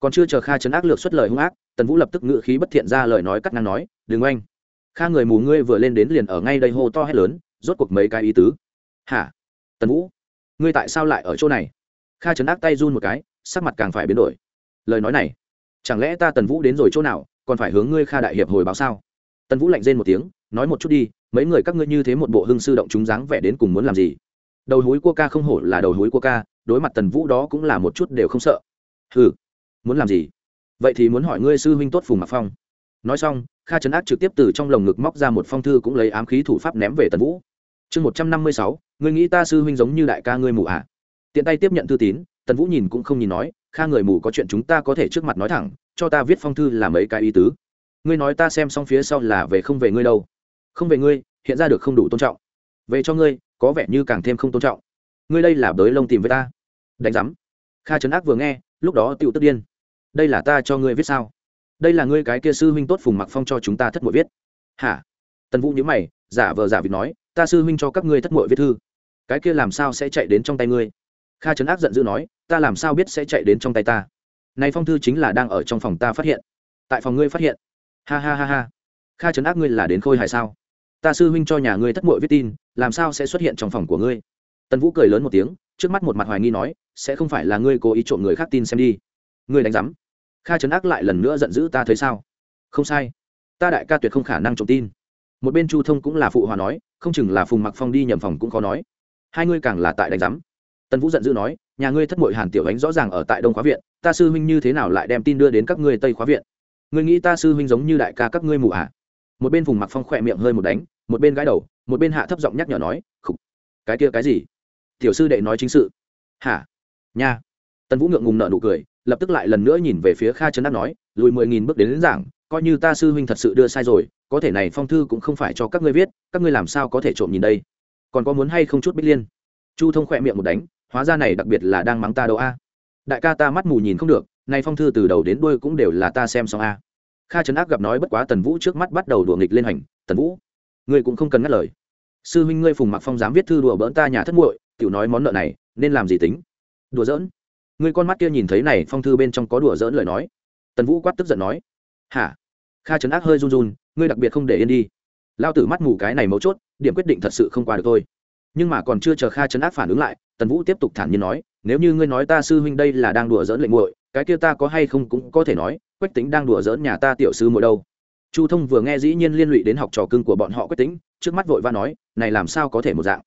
còn chưa chờ kha chấn ác lược xuất lời hung ác, tần vũ lập tức ngự khí bất thiện ra lời nói cắt ngang nói, đừng oanh kha người mù ngươi vừa lên đến liền ở ngay đây hô to hét lớn, rốt cuộc mấy cái ý tứ. Hả? Tần vũ, ngươi tại sao lại ở chỗ này? Kha chấn ác tay run một cái, sắc mặt càng phải biến đổi. Lời nói này, chẳng lẽ ta tần vũ đến rồi chỗ nào, còn phải hướng ngươi kha đại hiệp hồi báo sao? Tần vũ lạnh rên một tiếng, nói một chút đi mấy người các ngươi như thế một bộ hưng sư động chúng dáng vẻ đến cùng muốn làm gì? Đầu hối cua ca không hổ là đầu hối cua ca, đối mặt tần vũ đó cũng là một chút đều không sợ. Ừ muốn làm gì? Vậy thì muốn hỏi ngươi sư huynh tốt phùng mặc phong. Nói xong, kha trấn ác trực tiếp từ trong lồng ngực móc ra một phong thư cũng lấy ám khí thủ pháp ném về tần vũ. Chương một trăm năm mươi sáu, ngươi nghĩ ta sư huynh giống như đại ca ngươi mù ạ à? tiện tay tiếp nhận thư tín, tần vũ nhìn cũng không nhìn nói, kha người mù có chuyện chúng ta có thể trước mặt nói thẳng, cho ta viết phong thư là mấy cái ý tứ. Ngươi nói ta xem xong phía sau là về không về ngươi đâu không về ngươi, hiện ra được không đủ tôn trọng. Về cho ngươi, có vẻ như càng thêm không tôn trọng. Ngươi đây là bới lông tìm với ta. Đánh giám. Kha trấn ác vừa nghe, lúc đó tựu tức điên. Đây là ta cho ngươi viết sao? Đây là ngươi cái kia sư huynh tốt phùng mặc phong cho chúng ta thất mội viết. Hả? Tần vũ nhớ mày, giả vờ giả vịt nói, ta sư huynh cho các ngươi thất mội viết thư. Cái kia làm sao sẽ chạy đến trong tay ngươi? Kha trấn ác giận dữ nói, ta làm sao biết sẽ chạy đến trong tay ta? Này phong thư chính là đang ở trong phòng ta phát hiện. Tại phòng ngươi phát hiện. Ha ha ha ha. Kha trấn ác ngươi là đến khôi hài sao? Ta sư huynh cho nhà ngươi thất muội viết tin, làm sao sẽ xuất hiện trong phòng của ngươi? Tần vũ cười lớn một tiếng, trước mắt một mặt hoài nghi nói, sẽ không phải là ngươi cố ý trộm người khác tin xem đi. Ngươi đánh giám. Kha trấn ác lại lần nữa giận dữ ta thấy sao? Không sai. Ta đại ca tuyệt không khả năng trộm tin. Một bên chu thông cũng là phụ hòa nói, không chừng là phùng mặc phong đi nhầm phòng cũng khó nói. Hai ngươi càng là tại đánh giám. Tần vũ giận dữ nói, nhà ngươi thất mội hàn tiểu ánh rõ ràng ở tại đông khóa viện, ta sư huynh như thế nào lại đem tin đưa đến các ngươi tây khóa viện? Ngươi nghĩ ta sư huynh giống như đại ca các ngươi mù à? Một bên vùng mặc phong khỏe miệng hơi một đánh một bên gãi đầu một bên hạ thấp giọng nhắc nhở nói khục cái kia cái gì? Tiểu sư đệ nói chính sự. Hả? Nha. Tần vũ ngượng ngùng nợ nụ cười lập tức lại lần nữa nhìn về phía kha trấn đắc nói lùi mười nghìn bước đến, đến giảng coi như ta sư huynh thật sự đưa sai rồi có thể này phong thư cũng không phải cho các ngươi viết các ngươi làm sao có thể trộm nhìn đây? Còn có muốn hay không chút bích liên? Chu thông khỏe miệng một đánh hóa ra này đặc biệt là đang mắng ta đâu a. Đại ca ta mắt mù nhìn không được nay phong thư từ đầu đến đuôi cũng đều là ta xem xong a kha trấn ác gặp nói bất quá tần vũ trước mắt bắt đầu đùa nghịch lên hành, tần vũ, ngươi cũng không cần ngắt lời. Sư huynh ngươi phùng mặc phong dám viết thư đùa bỡn ta nhà thất muội, tiểu nói món nợ này, nên làm gì tính? Đùa giỡn. Ngươi con mắt kia nhìn thấy này, phong thư bên trong có đùa giỡn lời nói. Tần vũ quát tức giận nói, hả? Kha trấn ác hơi run run, ngươi đặc biệt không để yên đi. Lao tử mắt mù cái này mấu chốt, điểm quyết định thật sự không qua được thôi. Nhưng mà còn chưa chờ kha trấn ác phản ứng lại, tần vũ tiếp tục thản nhiên nói, nếu như ngươi nói ta sư huynh đây là đang đùa giỡn lệnh muội cái kia ta có hay không cũng có thể nói, quách tính đang đùa giỡn nhà ta tiểu sư mỗi đâu. Chu thông vừa nghe dĩ nhiên liên lụy đến học trò cưng của bọn họ quách tính trước mắt vội va nói, này làm sao có thể một dạng?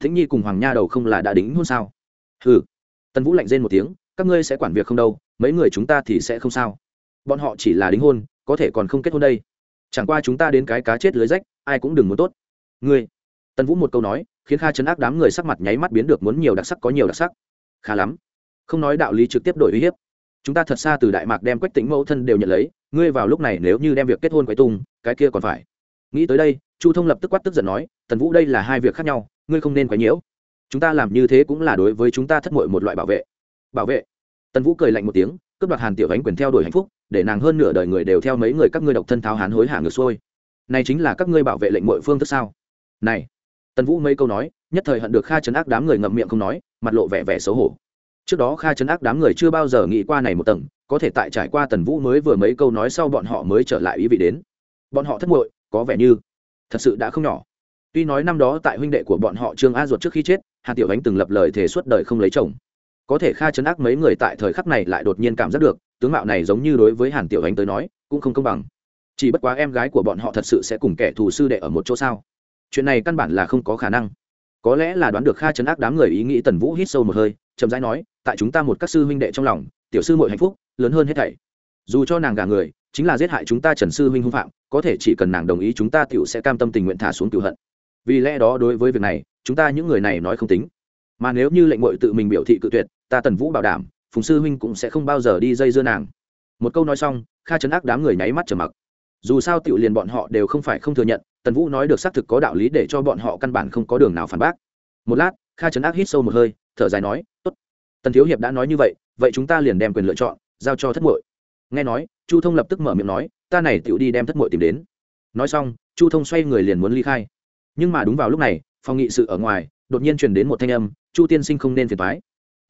Thính nhi cùng hoàng nha đầu không là đã đính hôn sao? Hừ. Tần vũ lạnh rên một tiếng, các ngươi sẽ quản việc không đâu, mấy người chúng ta thì sẽ không sao. Bọn họ chỉ là đính hôn, có thể còn không kết hôn đây. Chẳng qua chúng ta đến cái cá chết lưới rách, ai cũng đừng muốn tốt. Ngươi? Tần vũ một câu nói, khiến kha chấn ác đám người sắc mặt nháy mắt biến được muốn nhiều đặc sắc có nhiều đặc sắc. Khá lắm. Không nói đạo lý trực tiếp đổi uy hiếp chúng ta thật xa từ đại mạc đem quách tính mẫu thân đều nhận lấy, ngươi vào lúc này nếu như đem việc kết hôn quấy tung, cái kia còn phải. Nghĩ tới đây, chu thông lập tức quát tức giận nói, tần vũ đây là hai việc khác nhau, ngươi không nên quấy nhiễu. Chúng ta làm như thế cũng là đối với chúng ta thất mội một loại bảo vệ. Bảo vệ? Tần vũ cười lạnh một tiếng, cướp đoạt hàn tiểu ánh quyền theo đuổi hạnh phúc, để nàng hơn nửa đời người đều theo mấy người các ngươi độc thân tháo hán hối hả ngược xuôi. Này chính là các ngươi bảo vệ lệnh mọi phương thức sao? Này. Tần vũ mấy câu nói, nhất thời hận được kha chấn ác đám người ngậm miệng không nói, mặt lộ vẻ vẻ xấu hổ trước đó kha chấn ác đám người chưa bao giờ nghĩ qua này một tầng, có thể tại trải qua tần vũ mới vừa mấy câu nói sau bọn họ mới trở lại ý vị đến. Bọn họ thất muội, có vẻ như thật sự đã không nhỏ. Tuy nói năm đó tại huynh đệ của bọn họ trương a ruột trước khi chết hà tiểu ánh từng lập lời thề suốt đời không lấy chồng. Có thể kha chấn ác mấy người tại thời khắc này lại đột nhiên cảm giác được, tướng mạo này giống như đối với hàn tiểu ánh tới nói, cũng không công bằng. Chỉ bất quá em gái của bọn họ thật sự sẽ cùng kẻ thù sư đệ ở một chỗ sao? Chuyện này căn bản là không có khả năng. Có lẽ là đoán được kha chấn ác đám người ý nghĩ tần vũ hít sâu một hơi chậm rãi nói, tại chúng ta một các sư huynh đệ trong lòng, tiểu sư muội hạnh phúc, lớn hơn hết thảy. Dù cho nàng gả người, chính là giết hại chúng ta trần sư huynh hung phạm, có thể chỉ cần nàng đồng ý chúng ta tiểu sẽ cam tâm tình nguyện thả xuống cửu hận. Vì lẽ đó đối với việc này, chúng ta những người này nói không tính. Mà nếu như lệnh mội tự mình biểu thị cự tuyệt, ta tần vũ bảo đảm, phùng sư huynh cũng sẽ không bao giờ đi dây dưa nàng. Một câu nói xong, kha chấn ác đám người nháy mắt trở mặc. Dù sao tiểu liền bọn họ đều không phải không thừa nhận, tần vũ nói được xác thực có đạo lý để cho bọn họ căn bản không có đường nào phản bác. Một lát, kha chấn ác hít sâu một hơi thở dài nói, tốt, tần thiếu hiệp đã nói như vậy vậy chúng ta liền đem quyền lựa chọn giao cho thất muội. Nghe nói, chu thông lập tức mở miệng nói, ta này tựu đi đem thất muội tìm đến. Nói xong, chu thông xoay người liền muốn ly khai. Nhưng mà đúng vào lúc này, phòng nghị sự ở ngoài, đột nhiên truyền đến một thanh âm, chu tiên sinh không nên phiền thoái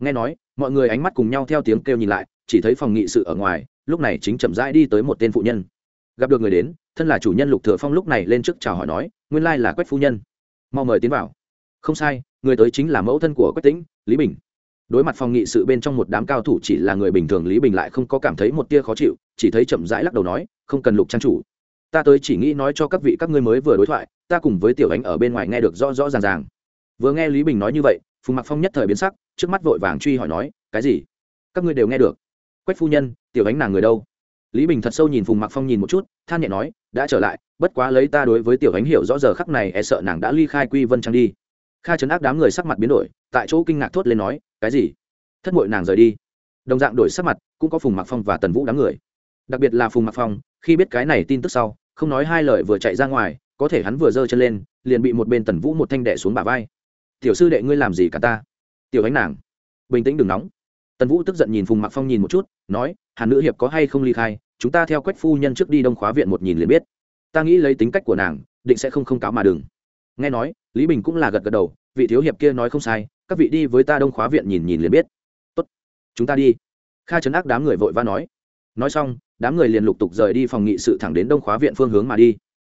nghe nói, mọi người ánh mắt cùng nhau theo tiếng kêu nhìn lại, chỉ thấy phòng nghị sự ở ngoài, lúc này chính chậm rãi đi tới một tên phụ nhân. Gặp được người đến, thân là chủ nhân lục thừa phong lúc này lên trước chào hỏi nói, nguyên lai là quách phu nhân. Mau mời tiến vào. Không sai người tới chính là mẫu thân của quách tĩnh, lý bình. Đối mặt phòng nghị sự bên trong một đám cao thủ chỉ là người bình thường, lý bình lại không có cảm thấy một tia khó chịu, chỉ thấy chậm rãi lắc đầu nói, không cần lục trang chủ. Ta tới chỉ nghĩ nói cho các vị các ngươi mới vừa đối thoại, ta cùng với tiểu ánh ở bên ngoài nghe được rõ rõ ràng ràng. Vừa nghe lý bình nói như vậy, phùng mặc phong nhất thời biến sắc, trước mắt vội vàng truy hỏi nói, cái gì? Các ngươi đều nghe được. Quách phu nhân, tiểu ánh nàng người đâu? Lý bình thật sâu nhìn phùng mặc phong nhìn một chút, than nhẹ nói, đã trở lại, bất quá lấy ta đối với tiểu ánh hiểu rõ giờ khắc này e sợ nàng đã ly khai quy vân trang đi kha chấn áp đám người sắc mặt biến đổi, tại chỗ kinh ngạc thốt lên nói, cái gì? Thất mội nàng rời đi. Đồng dạng đổi sắc mặt, cũng có phùng mặc phong và tần vũ đám người. Đặc biệt là phùng mặc phong, khi biết cái này tin tức sau, không nói hai lời vừa chạy ra ngoài, có thể hắn vừa giơ chân lên, liền bị một bên tần vũ một thanh đệ xuống bả vai. Tiểu sư đệ ngươi làm gì cả ta? Tiểu ánh nàng, bình tĩnh đừng nóng. Tần vũ tức giận nhìn phùng mặc phong nhìn một chút, nói, hàn nữ hiệp có hay không ly khai, chúng ta theo quách phu nhân trước đi đông khóa viện một nhìn liền biết. Ta nghĩ lấy tính cách của nàng, định sẽ không không cáo mà đừng nghe nói, lý bình cũng là gật gật đầu, vị thiếu hiệp kia nói không sai, các vị đi với ta đông khóa viện nhìn nhìn liền biết. Tốt, chúng ta đi. Kha chấn ác đám người vội va nói. Nói xong, đám người liền lục tục rời đi phòng nghị sự thẳng đến đông khóa viện phương hướng mà đi.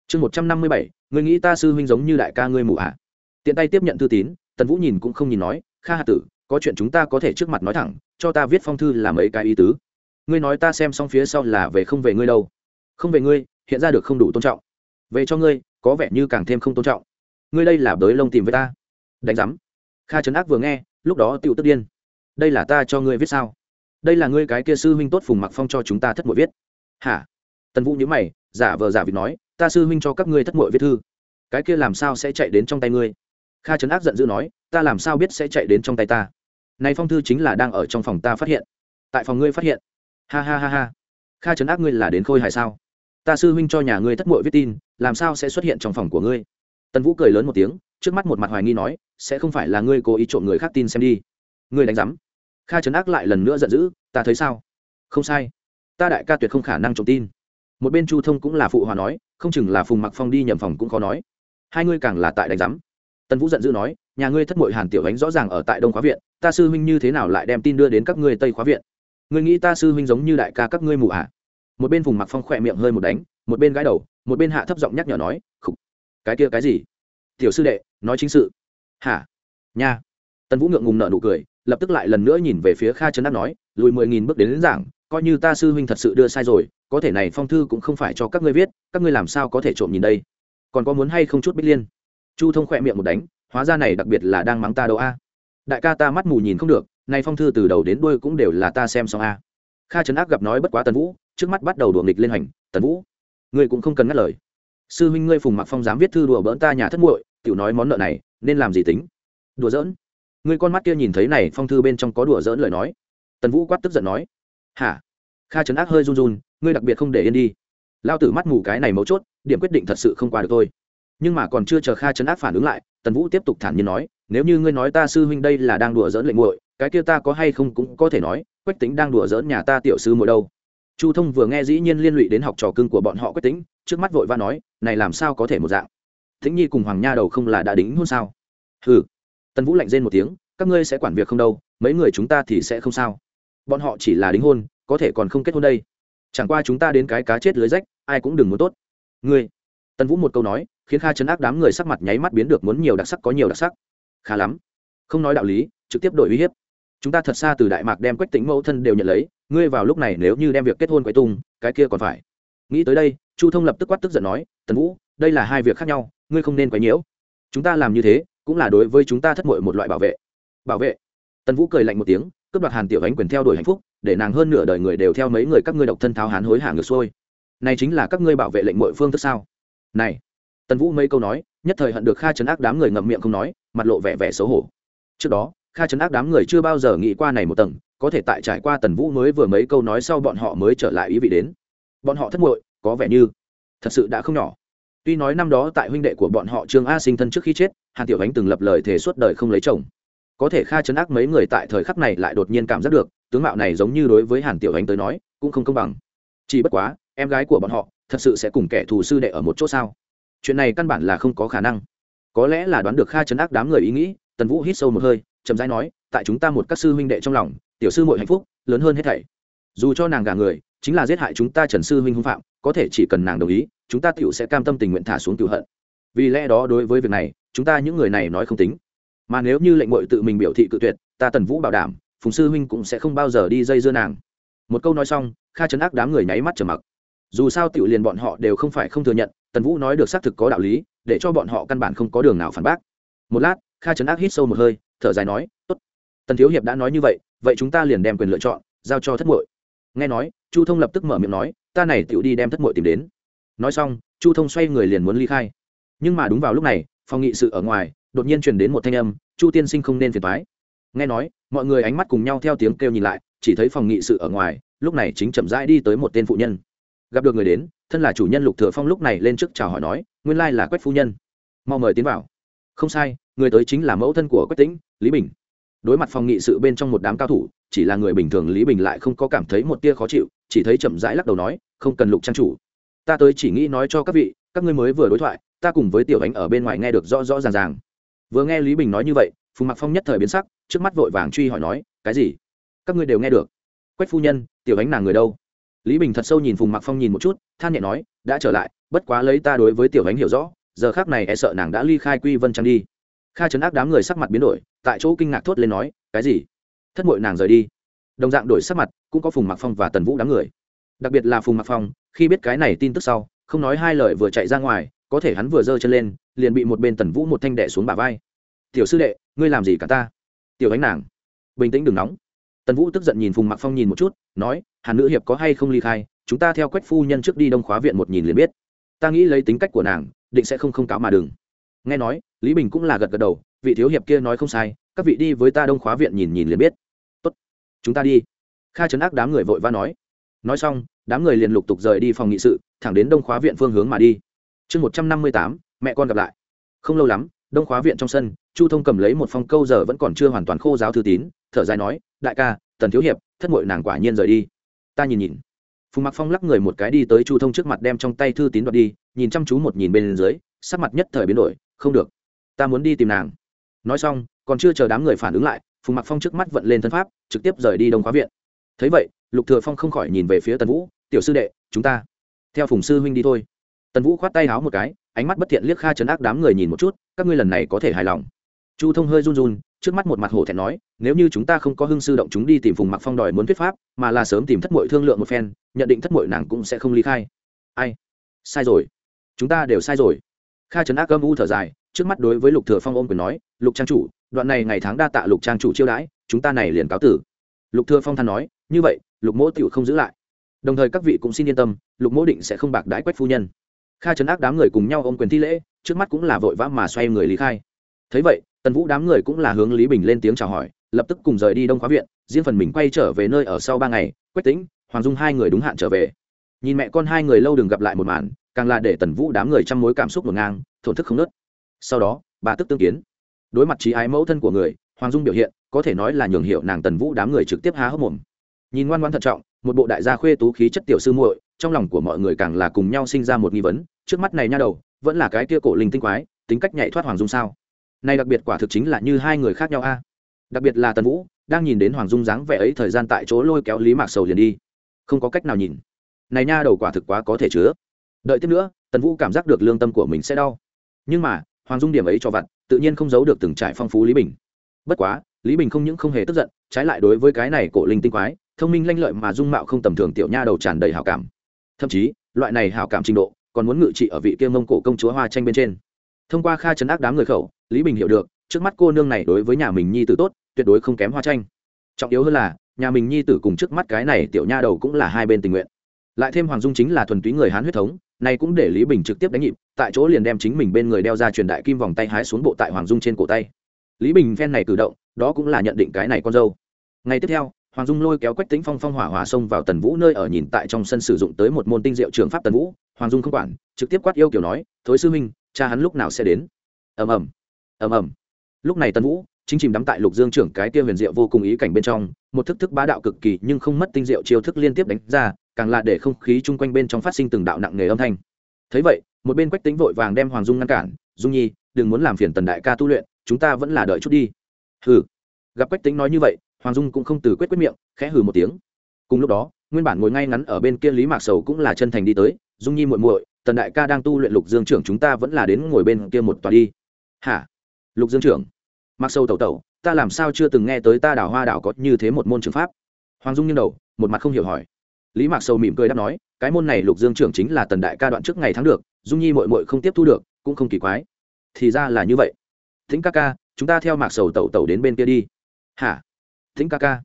Chương một trăm năm mươi bảy, người nghĩ ta sư huynh giống như đại ca ngươi mù ạ? À. tiện tay tiếp nhận thư tín, tần vũ nhìn cũng không nhìn nói, kha hạ tử, có chuyện chúng ta có thể trước mặt nói thẳng, cho ta viết phong thư làm ấy cái ý tứ. Ngươi nói ta xem xong phía sau là về không về ngươi đâu. Không về ngươi, hiện ra được không đủ tôn trọng. Về cho ngươi, có vẻ như càng thêm không tôn trọng ngươi đây là bới lông tìm với ta. Đánh giám. Kha trấn ác vừa nghe, lúc đó tựu tức điên. Đây là ta cho ngươi viết sao? Đây là ngươi cái kia sư huynh tốt phùng mặc phong cho chúng ta thất mội viết. Hả? Tần vũ nhớ mày, giả vờ giả vịt nói, ta sư huynh cho các ngươi thất mội viết thư. Cái kia làm sao sẽ chạy đến trong tay ngươi? Kha trấn ác giận dữ nói, ta làm sao biết sẽ chạy đến trong tay ta? Này phong thư chính là đang ở trong phòng ta phát hiện. Tại phòng ngươi phát hiện. Ha ha ha ha. Kha trấn ác ngươi là đến khôi hài sao? Ta sư huynh cho nhà ngươi thất mội viết tin, làm sao sẽ xuất hiện trong phòng của ngươi? Tần vũ cười lớn một tiếng, trước mắt một mặt hoài nghi nói, sẽ không phải là ngươi cố ý trộm người khác tin xem đi. Ngươi đánh giám. Kha trấn ác lại lần nữa giận dữ, ta thấy sao? Không sai. Ta đại ca tuyệt không khả năng trộm tin. Một bên chu thông cũng là phụ hòa nói, không chừng là phùng mặc phong đi nhầm phòng cũng khó nói. Hai ngươi càng là tại đánh giám. Tần vũ giận dữ nói, nhà ngươi thất mội hàn tiểu ánh rõ ràng ở tại đông khóa viện, ta sư huynh như thế nào lại đem tin đưa đến các ngươi tây khóa viện? Ngươi nghĩ ta sư huynh giống như đại ca các ngươi mù ạ à? một bên phùng mặc phong khỏe miệng hơi một đánh, một bên gãi đầu, một bên hạ thấp giọng nhắc nhở nói cái kia cái gì? Tiểu sư đệ nói chính sự. Hả? Nha. Tần vũ ngượng ngùng nợ nụ cười lập tức lại lần nữa nhìn về phía kha trấn đắc nói lùi mười nghìn bước đến, đến giảng coi như ta sư huynh thật sự đưa sai rồi có thể này phong thư cũng không phải cho các ngươi viết các ngươi làm sao có thể trộm nhìn đây? Còn có muốn hay không chút bích liên? Chu thông khỏe miệng một đánh hóa ra này đặc biệt là đang mắng ta đâu a? Đại ca ta mắt mù nhìn không được nay phong thư từ đầu đến đuôi cũng đều là ta xem xong a. Kha trấn ác gặp nói bất quá tần vũ trước mắt bắt đầu đùa nghịch lên hành tần vũ ngươi cũng không cần ngắt lời sư huynh ngươi phùng mặc phong dám viết thư đùa bỡn ta nhà thất muội, tiểu nói món nợ này, nên làm gì tính? Đùa giỡn. Ngươi con mắt kia nhìn thấy này, phong thư bên trong có đùa giỡn lời nói. Tần vũ quát tức giận nói. Hả? Kha trấn ác hơi run run, ngươi đặc biệt không để yên đi. Lao tử mắt mù cái này mấu chốt, điểm quyết định thật sự không qua được thôi. Nhưng mà còn chưa chờ kha trấn ác phản ứng lại, tần vũ tiếp tục thản nhiên nói, nếu như ngươi nói ta sư huynh đây là đang đùa giỡn lệnh muội, cái kia ta có hay không cũng có thể nói, quách tính đang đùa giỡn nhà ta tiểu sư muội đâu. Chu thông vừa nghe dĩ nhiên liên lụy đến học trò cưng của bọn họ quách tính trước mắt vội va nói, này làm sao có thể một dạng? Thính nhi cùng hoàng nha đầu không là đã đính hôn sao? Hừ. Tần vũ lạnh rên một tiếng, các ngươi sẽ quản việc không đâu, mấy người chúng ta thì sẽ không sao. Bọn họ chỉ là đính hôn, có thể còn không kết hôn đây. Chẳng qua chúng ta đến cái cá chết lưới rách, ai cũng đừng muốn tốt. Ngươi? Tần vũ một câu nói, khiến kha chấn ác đám người sắc mặt nháy mắt biến được muốn nhiều đặc sắc có nhiều đặc sắc. Khá lắm. Không nói đạo lý, trực tiếp đổi uy hiếp. Chúng ta thật xa từ đại mạc đem quách tính mẫu thân đều nhận lấy, ngươi vào lúc này nếu như đem việc kết hôn quay tung, cái kia còn phải. Nghĩ tới đây chu thông lập tức quát tức giận nói, tần vũ, đây là hai việc khác nhau, ngươi không nên quấy nhiễu. Chúng ta làm như thế, cũng là đối với chúng ta thất mội một loại bảo vệ. Bảo vệ? Tần vũ cười lạnh một tiếng, cướp đoạt hàn tiểu ánh quyền theo đuổi hạnh phúc, để nàng hơn nửa đời người đều theo mấy người các ngươi độc thân tháo hán hối hả ngược xuôi. Này chính là các ngươi bảo vệ lệnh mội phương thức sao? Này. Tần vũ mấy câu nói, nhất thời hận được kha chấn ác đám người ngậm miệng không nói, mặt lộ vẻ vẻ xấu hổ. Trước đó, kha chấn ác đám người chưa bao giờ nghĩ qua này một tầng, có thể tại trải qua tần vũ mới vừa mấy câu nói sau bọn họ mới trở lại ý vị đến. Bọn họ thất mội có vẻ như thật sự đã không nhỏ. Tuy nói năm đó tại huynh đệ của bọn họ trương a sinh thân trước khi chết, hàn tiểu ánh từng lập lời thề suốt đời không lấy chồng. Có thể kha chấn ác mấy người tại thời khắc này lại đột nhiên cảm giác được, tướng mạo này giống như đối với hàn tiểu ánh tới nói, cũng không công bằng. Chỉ bất quá, em gái của bọn họ thật sự sẽ cùng kẻ thù sư đệ ở một chỗ sao? Chuyện này căn bản là không có khả năng. Có lẽ là đoán được kha chấn ác đám người ý nghĩ, tần vũ hít sâu một hơi, chậm rãi nói, tại chúng ta một các sư huynh đệ trong lòng, tiểu sư mội hạnh phúc, lớn hơn hết thảy. Dù cho nàng gả người chính là giết hại chúng ta trần sư huynh hung phạm, có thể chỉ cần nàng đồng ý, chúng ta tựu sẽ cam tâm tình nguyện thả xuống cựu hận. Vì lẽ đó đối với việc này, chúng ta những người này nói không tính. Mà nếu như lệnh ngội tự mình biểu thị cự tuyệt, ta tần vũ bảo đảm, phùng sư huynh cũng sẽ không bao giờ đi dây dưa nàng. Một câu nói xong, kha chấn ác đám người nháy mắt trở mặc. Dù sao tiểu liền bọn họ đều không phải không thừa nhận, tần vũ nói được xác thực có đạo lý, để cho bọn họ căn bản không có đường nào phản bác. Một lát, kha chấn ác hít sâu một hơi, thở dài nói, tốt. Tần thiếu hiệp đã nói như vậy vậy chúng ta liền đem quyền lựa chọn giao cho thất muội nghe nói, chu thông lập tức mở miệng nói, ta này tựu đi đem thất mội tìm đến. Nói xong, chu thông xoay người liền muốn ly khai. Nhưng mà đúng vào lúc này, phòng nghị sự ở ngoài, đột nhiên truyền đến một thanh âm, chu tiên sinh không nên phiền thoái nghe nói, mọi người ánh mắt cùng nhau theo tiếng kêu nhìn lại, chỉ thấy phòng nghị sự ở ngoài, lúc này chính chậm rãi đi tới một tên phụ nhân. Gặp được người đến, thân là chủ nhân lục thừa phong lúc này lên trước chào hỏi nói, nguyên lai là quách phu nhân. Mau mời tiến vào. Không sai, người tới chính là mẫu thân của quách tĩnh, lý bình. Đối mặt phòng nghị sự bên trong một đám cao thủ chỉ là người bình thường lý bình lại không có cảm thấy một tia khó chịu, chỉ thấy chậm rãi lắc đầu nói, không cần lục trang chủ. Ta tới chỉ nghĩ nói cho các vị, các ngươi mới vừa đối thoại, ta cùng với tiểu ánh ở bên ngoài nghe được rõ rõ ràng ràng. Vừa nghe lý bình nói như vậy, phùng mặc phong nhất thời biến sắc, trước mắt vội vàng truy hỏi nói, cái gì? Các ngươi đều nghe được. Quách phu nhân, tiểu ánh nàng người đâu? Lý bình thật sâu nhìn phùng mặc phong nhìn một chút, than nhẹ nói, đã trở lại, bất quá lấy ta đối với tiểu ánh hiểu rõ, giờ khác này e sợ nàng đã ly khai quy vân trang đi. Kha chấn áp đám người sắc mặt biến đổi, tại chỗ kinh ngạc thốt lên nói, cái gì? Thất mội nàng rời đi. Đồng dạng đổi sắc mặt, cũng có phùng mặc phong và tần vũ đám người. Đặc biệt là phùng mặc phong, khi biết cái này tin tức sau, không nói hai lời vừa chạy ra ngoài, có thể hắn vừa giơ chân lên, liền bị một bên tần vũ một thanh đệ xuống bả vai. Tiểu sư đệ, ngươi làm gì cả ta? Tiểu ánh nàng. Bình tĩnh đừng nóng. Tần vũ tức giận nhìn phùng mặc phong nhìn một chút, nói, hàn nữ hiệp có hay không ly khai, chúng ta theo quách phu nhân trước đi đông khóa viện một nhìn liền biết. Ta nghĩ lấy tính cách của nàng, định sẽ không không cáo mà đừng. Nghe nói, lý bình cũng là gật gật đầu, vị thiếu hiệp kia nói không sai các vị đi với ta đông khóa viện nhìn nhìn liền biết. Tốt. Chúng ta đi. Kha chấn ác đám người vội va nói. Nói xong, đám người liền lục tục rời đi phòng nghị sự, thẳng đến đông khóa viện phương hướng mà đi. Chương một trăm năm mươi tám, mẹ con gặp lại. Không lâu lắm, đông khóa viện trong sân, chu thông cầm lấy một phong câu giờ vẫn còn chưa hoàn toàn khô giáo thư tín, thở dài nói, đại ca, tần thiếu hiệp, thất ngội nàng quả nhiên rời đi. Ta nhìn nhìn. Phùng mặc phong lắc người một cái đi tới chu thông trước mặt đem trong tay thư tín đoạt đi, nhìn chăm chú một nhìn bên dưới, sắc mặt nhất thời biến đổi, không được. Ta muốn đi tìm nàng. Nói xong còn chưa chờ đám người phản ứng lại, phùng mặc phong trước mắt vận lên thân pháp, trực tiếp rời đi đông khóa viện. Thấy vậy, lục thừa phong không khỏi nhìn về phía tần vũ, tiểu sư đệ, chúng ta theo phùng sư huynh đi thôi. Tần vũ khoát tay háo một cái, ánh mắt bất thiện liếc kha chấn ác đám người nhìn một chút, các ngươi lần này có thể hài lòng. Chu thông hơi run run, trước mắt một mặt hổ thẹn nói, nếu như chúng ta không có hưng sư động chúng đi tìm phùng mặc phong đòi muốn thuyết pháp, mà là sớm tìm thất mội thương lượng một phen, nhận định thất mội nàng cũng sẽ không ly khai. Ai? Sai rồi. Chúng ta đều sai rồi. Kha trấn ác âm u thở dài, trước mắt đối với lục thừa phong ôm quyền nói, lục trang chủ đoạn này ngày tháng đa tạ lục trang chủ chiêu đãi, chúng ta này liền cáo tử. Lục thừa phong than nói, như vậy, lục mỗ tiểu không giữ lại. Đồng thời các vị cũng xin yên tâm, lục mỗ định sẽ không bạc đãi quách phu nhân. Kha trấn ác đám người cùng nhau ôm quyền thi lễ, trước mắt cũng là vội vã mà xoay người lý khai. Thấy vậy, tần vũ đám người cũng là hướng lý bình lên tiếng chào hỏi, lập tức cùng rời đi đông khóa viện, riêng phần mình quay trở về nơi ở sau ba ngày, quách tĩnh, hoàng dung hai người đúng hạn trở về. Nhìn mẹ con hai người lâu đừng gặp lại một màn, càng là để tần vũ đám người trăm mối cảm xúc ngổn ngang, thổn thức không nớt. Sau đó, bà tức tương kiến đối mặt trí ái mẫu thân của người, hoàng dung biểu hiện, có thể nói là nhường hiệu nàng tần vũ đám người trực tiếp há hốc mồm. Nhìn ngoan ngoan thận trọng, một bộ đại gia khuê tú khí chất tiểu sư muội, trong lòng của mọi người càng là cùng nhau sinh ra một nghi vấn, trước mắt này nha đầu, vẫn là cái kia cổ linh tinh quái, tính cách nhạy thoát hoàng dung sao? Này đặc biệt quả thực chính là như hai người khác nhau a. Đặc biệt là tần vũ, đang nhìn đến hoàng dung dáng vẻ ấy thời gian tại chỗ lôi kéo lý mạc sầu liền đi. Không có cách nào nhìn. Này nha đầu quả thực quá có thể chứa. Đợi tiếp nữa, tần vũ cảm giác được lương tâm của mình sẽ đau. Nhưng mà, hoàng dung điểm ấy cho vặt tự nhiên không giấu được từng trải phong phú lý bình. Bất quá, lý bình không những không hề tức giận, trái lại đối với cái này cổ linh tinh quái, thông minh lanh lợi mà dung mạo không tầm thường tiểu nha đầu tràn đầy hảo cảm. Thậm chí, loại này hảo cảm trình độ, còn muốn ngự trị ở vị kia mông cổ công chúa hoa tranh bên trên. Thông qua kha chấn ác đám người khẩu, lý bình hiểu được, trước mắt cô nương này đối với nhà mình nhi tử tốt, tuyệt đối không kém hoa tranh trọng yếu hơn là, nhà mình nhi tử cùng trước mắt cái này tiểu nha đầu cũng là hai bên tình nguyện. Lại thêm hoàng dung chính là thuần túy người hán huyết thống này cũng để lý bình trực tiếp đánh nhịp, tại chỗ liền đem chính mình bên người đeo ra truyền đại kim vòng tay hái xuống bộ tại hoàng dung trên cổ tay. Lý bình phen này cử động, đó cũng là nhận định cái này con dâu. Ngày tiếp theo, hoàng dung lôi kéo quách tính phong phong hỏa hỏa xông vào tần vũ nơi ở nhìn tại trong sân sử dụng tới một môn tinh diệu trường pháp tần vũ. Hoàng dung không quản, trực tiếp quát yêu kiểu nói, thối sư huynh, cha hắn lúc nào sẽ đến? Ầm ầm ầm ầm. Lúc này tần vũ chính chìm đắm tại lục dương trưởng cái kia huyền diệu vô cùng ý cảnh bên trong, một thức thức bá đạo cực kỳ nhưng không mất tinh diệu chiêu thức liên tiếp đánh ra, càng là để không khí chung quanh bên trong phát sinh từng đạo nặng nề âm thanh. Thấy vậy, một bên quách tính vội vàng đem hoàng dung ngăn cản, dung nhi, đừng muốn làm phiền tần đại ca tu luyện, chúng ta vẫn là đợi chút đi. Hừ. Gặp quách tính nói như vậy, hoàng dung cũng không từ quyết quyết miệng, khẽ hừ một tiếng. Cùng lúc đó, nguyên bản ngồi ngay ngắn ở bên kia lý mạc sầu cũng là chân thành đi tới, dung nhi muội muội, tần đại ca đang tu luyện lục dương trưởng chúng ta vẫn là đến ngồi bên kia một tòa đi. Hả? Lục dương trưởng mặc sâu tẩu tẩu, ta làm sao chưa từng nghe tới ta đảo hoa đảo có như thế một môn trường pháp? Hoàng dung nghiêng đầu, một mặt không hiểu hỏi. Lý mạc sầu mỉm cười đáp nói, cái môn này lục dương trưởng chính là tần đại ca đoạn trước ngày thắng được, dung nhi mội mội không tiếp thu được, cũng không kỳ quái. Thì ra là như vậy. Thính ca ca, chúng ta theo mạc sầu tẩu tẩu đến bên kia đi. Hả? Thính ca ca.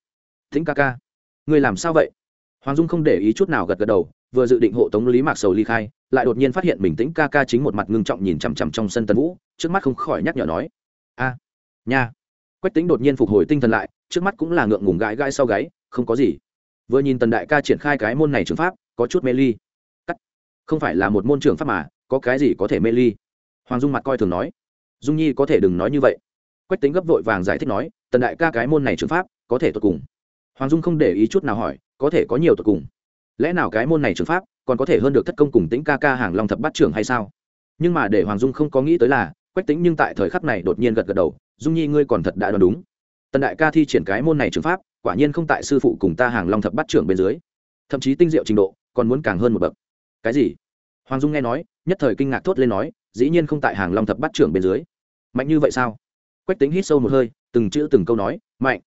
Thính ca ca. Người làm sao vậy? Hoàng dung không để ý chút nào gật gật đầu, vừa dự định hộ tống lý mạc sầu ly khai, lại đột nhiên phát hiện mình tĩnh ca ca chính một mặt ngưng trọng nhìn chằm chằm trong sân tân vũ, trước mắt không khỏi nhắc nhở nói. A nha. Quách tính đột nhiên phục hồi tinh thần lại, trước mắt cũng là ngượng ngùng gãi gãi sau gáy, không có gì. Vừa nhìn tần đại ca triển khai cái môn này trường pháp, có chút mê ly. Cắt. Không phải là một môn trường pháp mà, có cái gì có thể mê ly? Hoàng dung mặt coi thường nói. Dung nhi có thể đừng nói như vậy. Quách tính gấp vội vàng giải thích nói, tần đại ca cái môn này trường pháp, có thể tột cùng. Hoàng dung không để ý chút nào hỏi, có thể có nhiều tột cùng. Lẽ nào cái môn này trường pháp, còn có thể hơn được thất công cùng tĩnh ca ca hàng long thập bát trưởng hay sao? Nhưng mà để hoàng dung không có nghĩ tới là, quách tính nhưng tại thời khắc này đột nhiên gật gật đầu dung nhi ngươi còn thật đã đoán đúng. Tần đại ca thi triển cái môn này trường pháp, quả nhiên không tại sư phụ cùng ta hàng long thập bát trưởng bên dưới. Thậm chí tinh diệu trình độ, còn muốn càng hơn một bậc. Cái gì? Hoàng dung nghe nói, nhất thời kinh ngạc thốt lên nói, dĩ nhiên không tại hàng long thập bát trưởng bên dưới. Mạnh như vậy sao? Quách tính hít sâu một hơi, từng chữ từng câu nói, mạnh.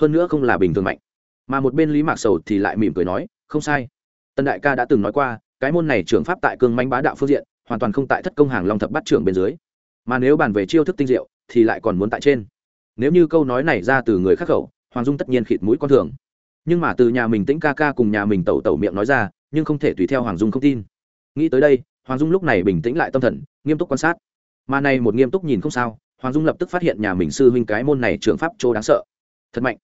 Hơn nữa không là bình thường mạnh. Mà một bên lý mạc sầu thì lại mỉm cười nói, không sai. Tần đại ca đã từng nói qua, cái môn này trường pháp tại cương manh bá đạo phương diện, hoàn toàn không tại thất công hàng long thập bát trưởng bên dưới. Mà nếu bàn về chiêu thức tinh diệu thì lại còn muốn tại trên. Nếu như câu nói này ra từ người khác khẩu, hoàng dung tất nhiên khịt mũi con thường. Nhưng mà từ nhà mình tĩnh ca ca cùng nhà mình tẩu tẩu miệng nói ra, nhưng không thể tùy theo hoàng dung không tin. Nghĩ tới đây, hoàng dung lúc này bình tĩnh lại tâm thần, nghiêm túc quan sát. Mà này một nghiêm túc nhìn không sao, hoàng dung lập tức phát hiện nhà mình sư huynh cái môn này trường pháp chỗ đáng sợ. Thật mạnh.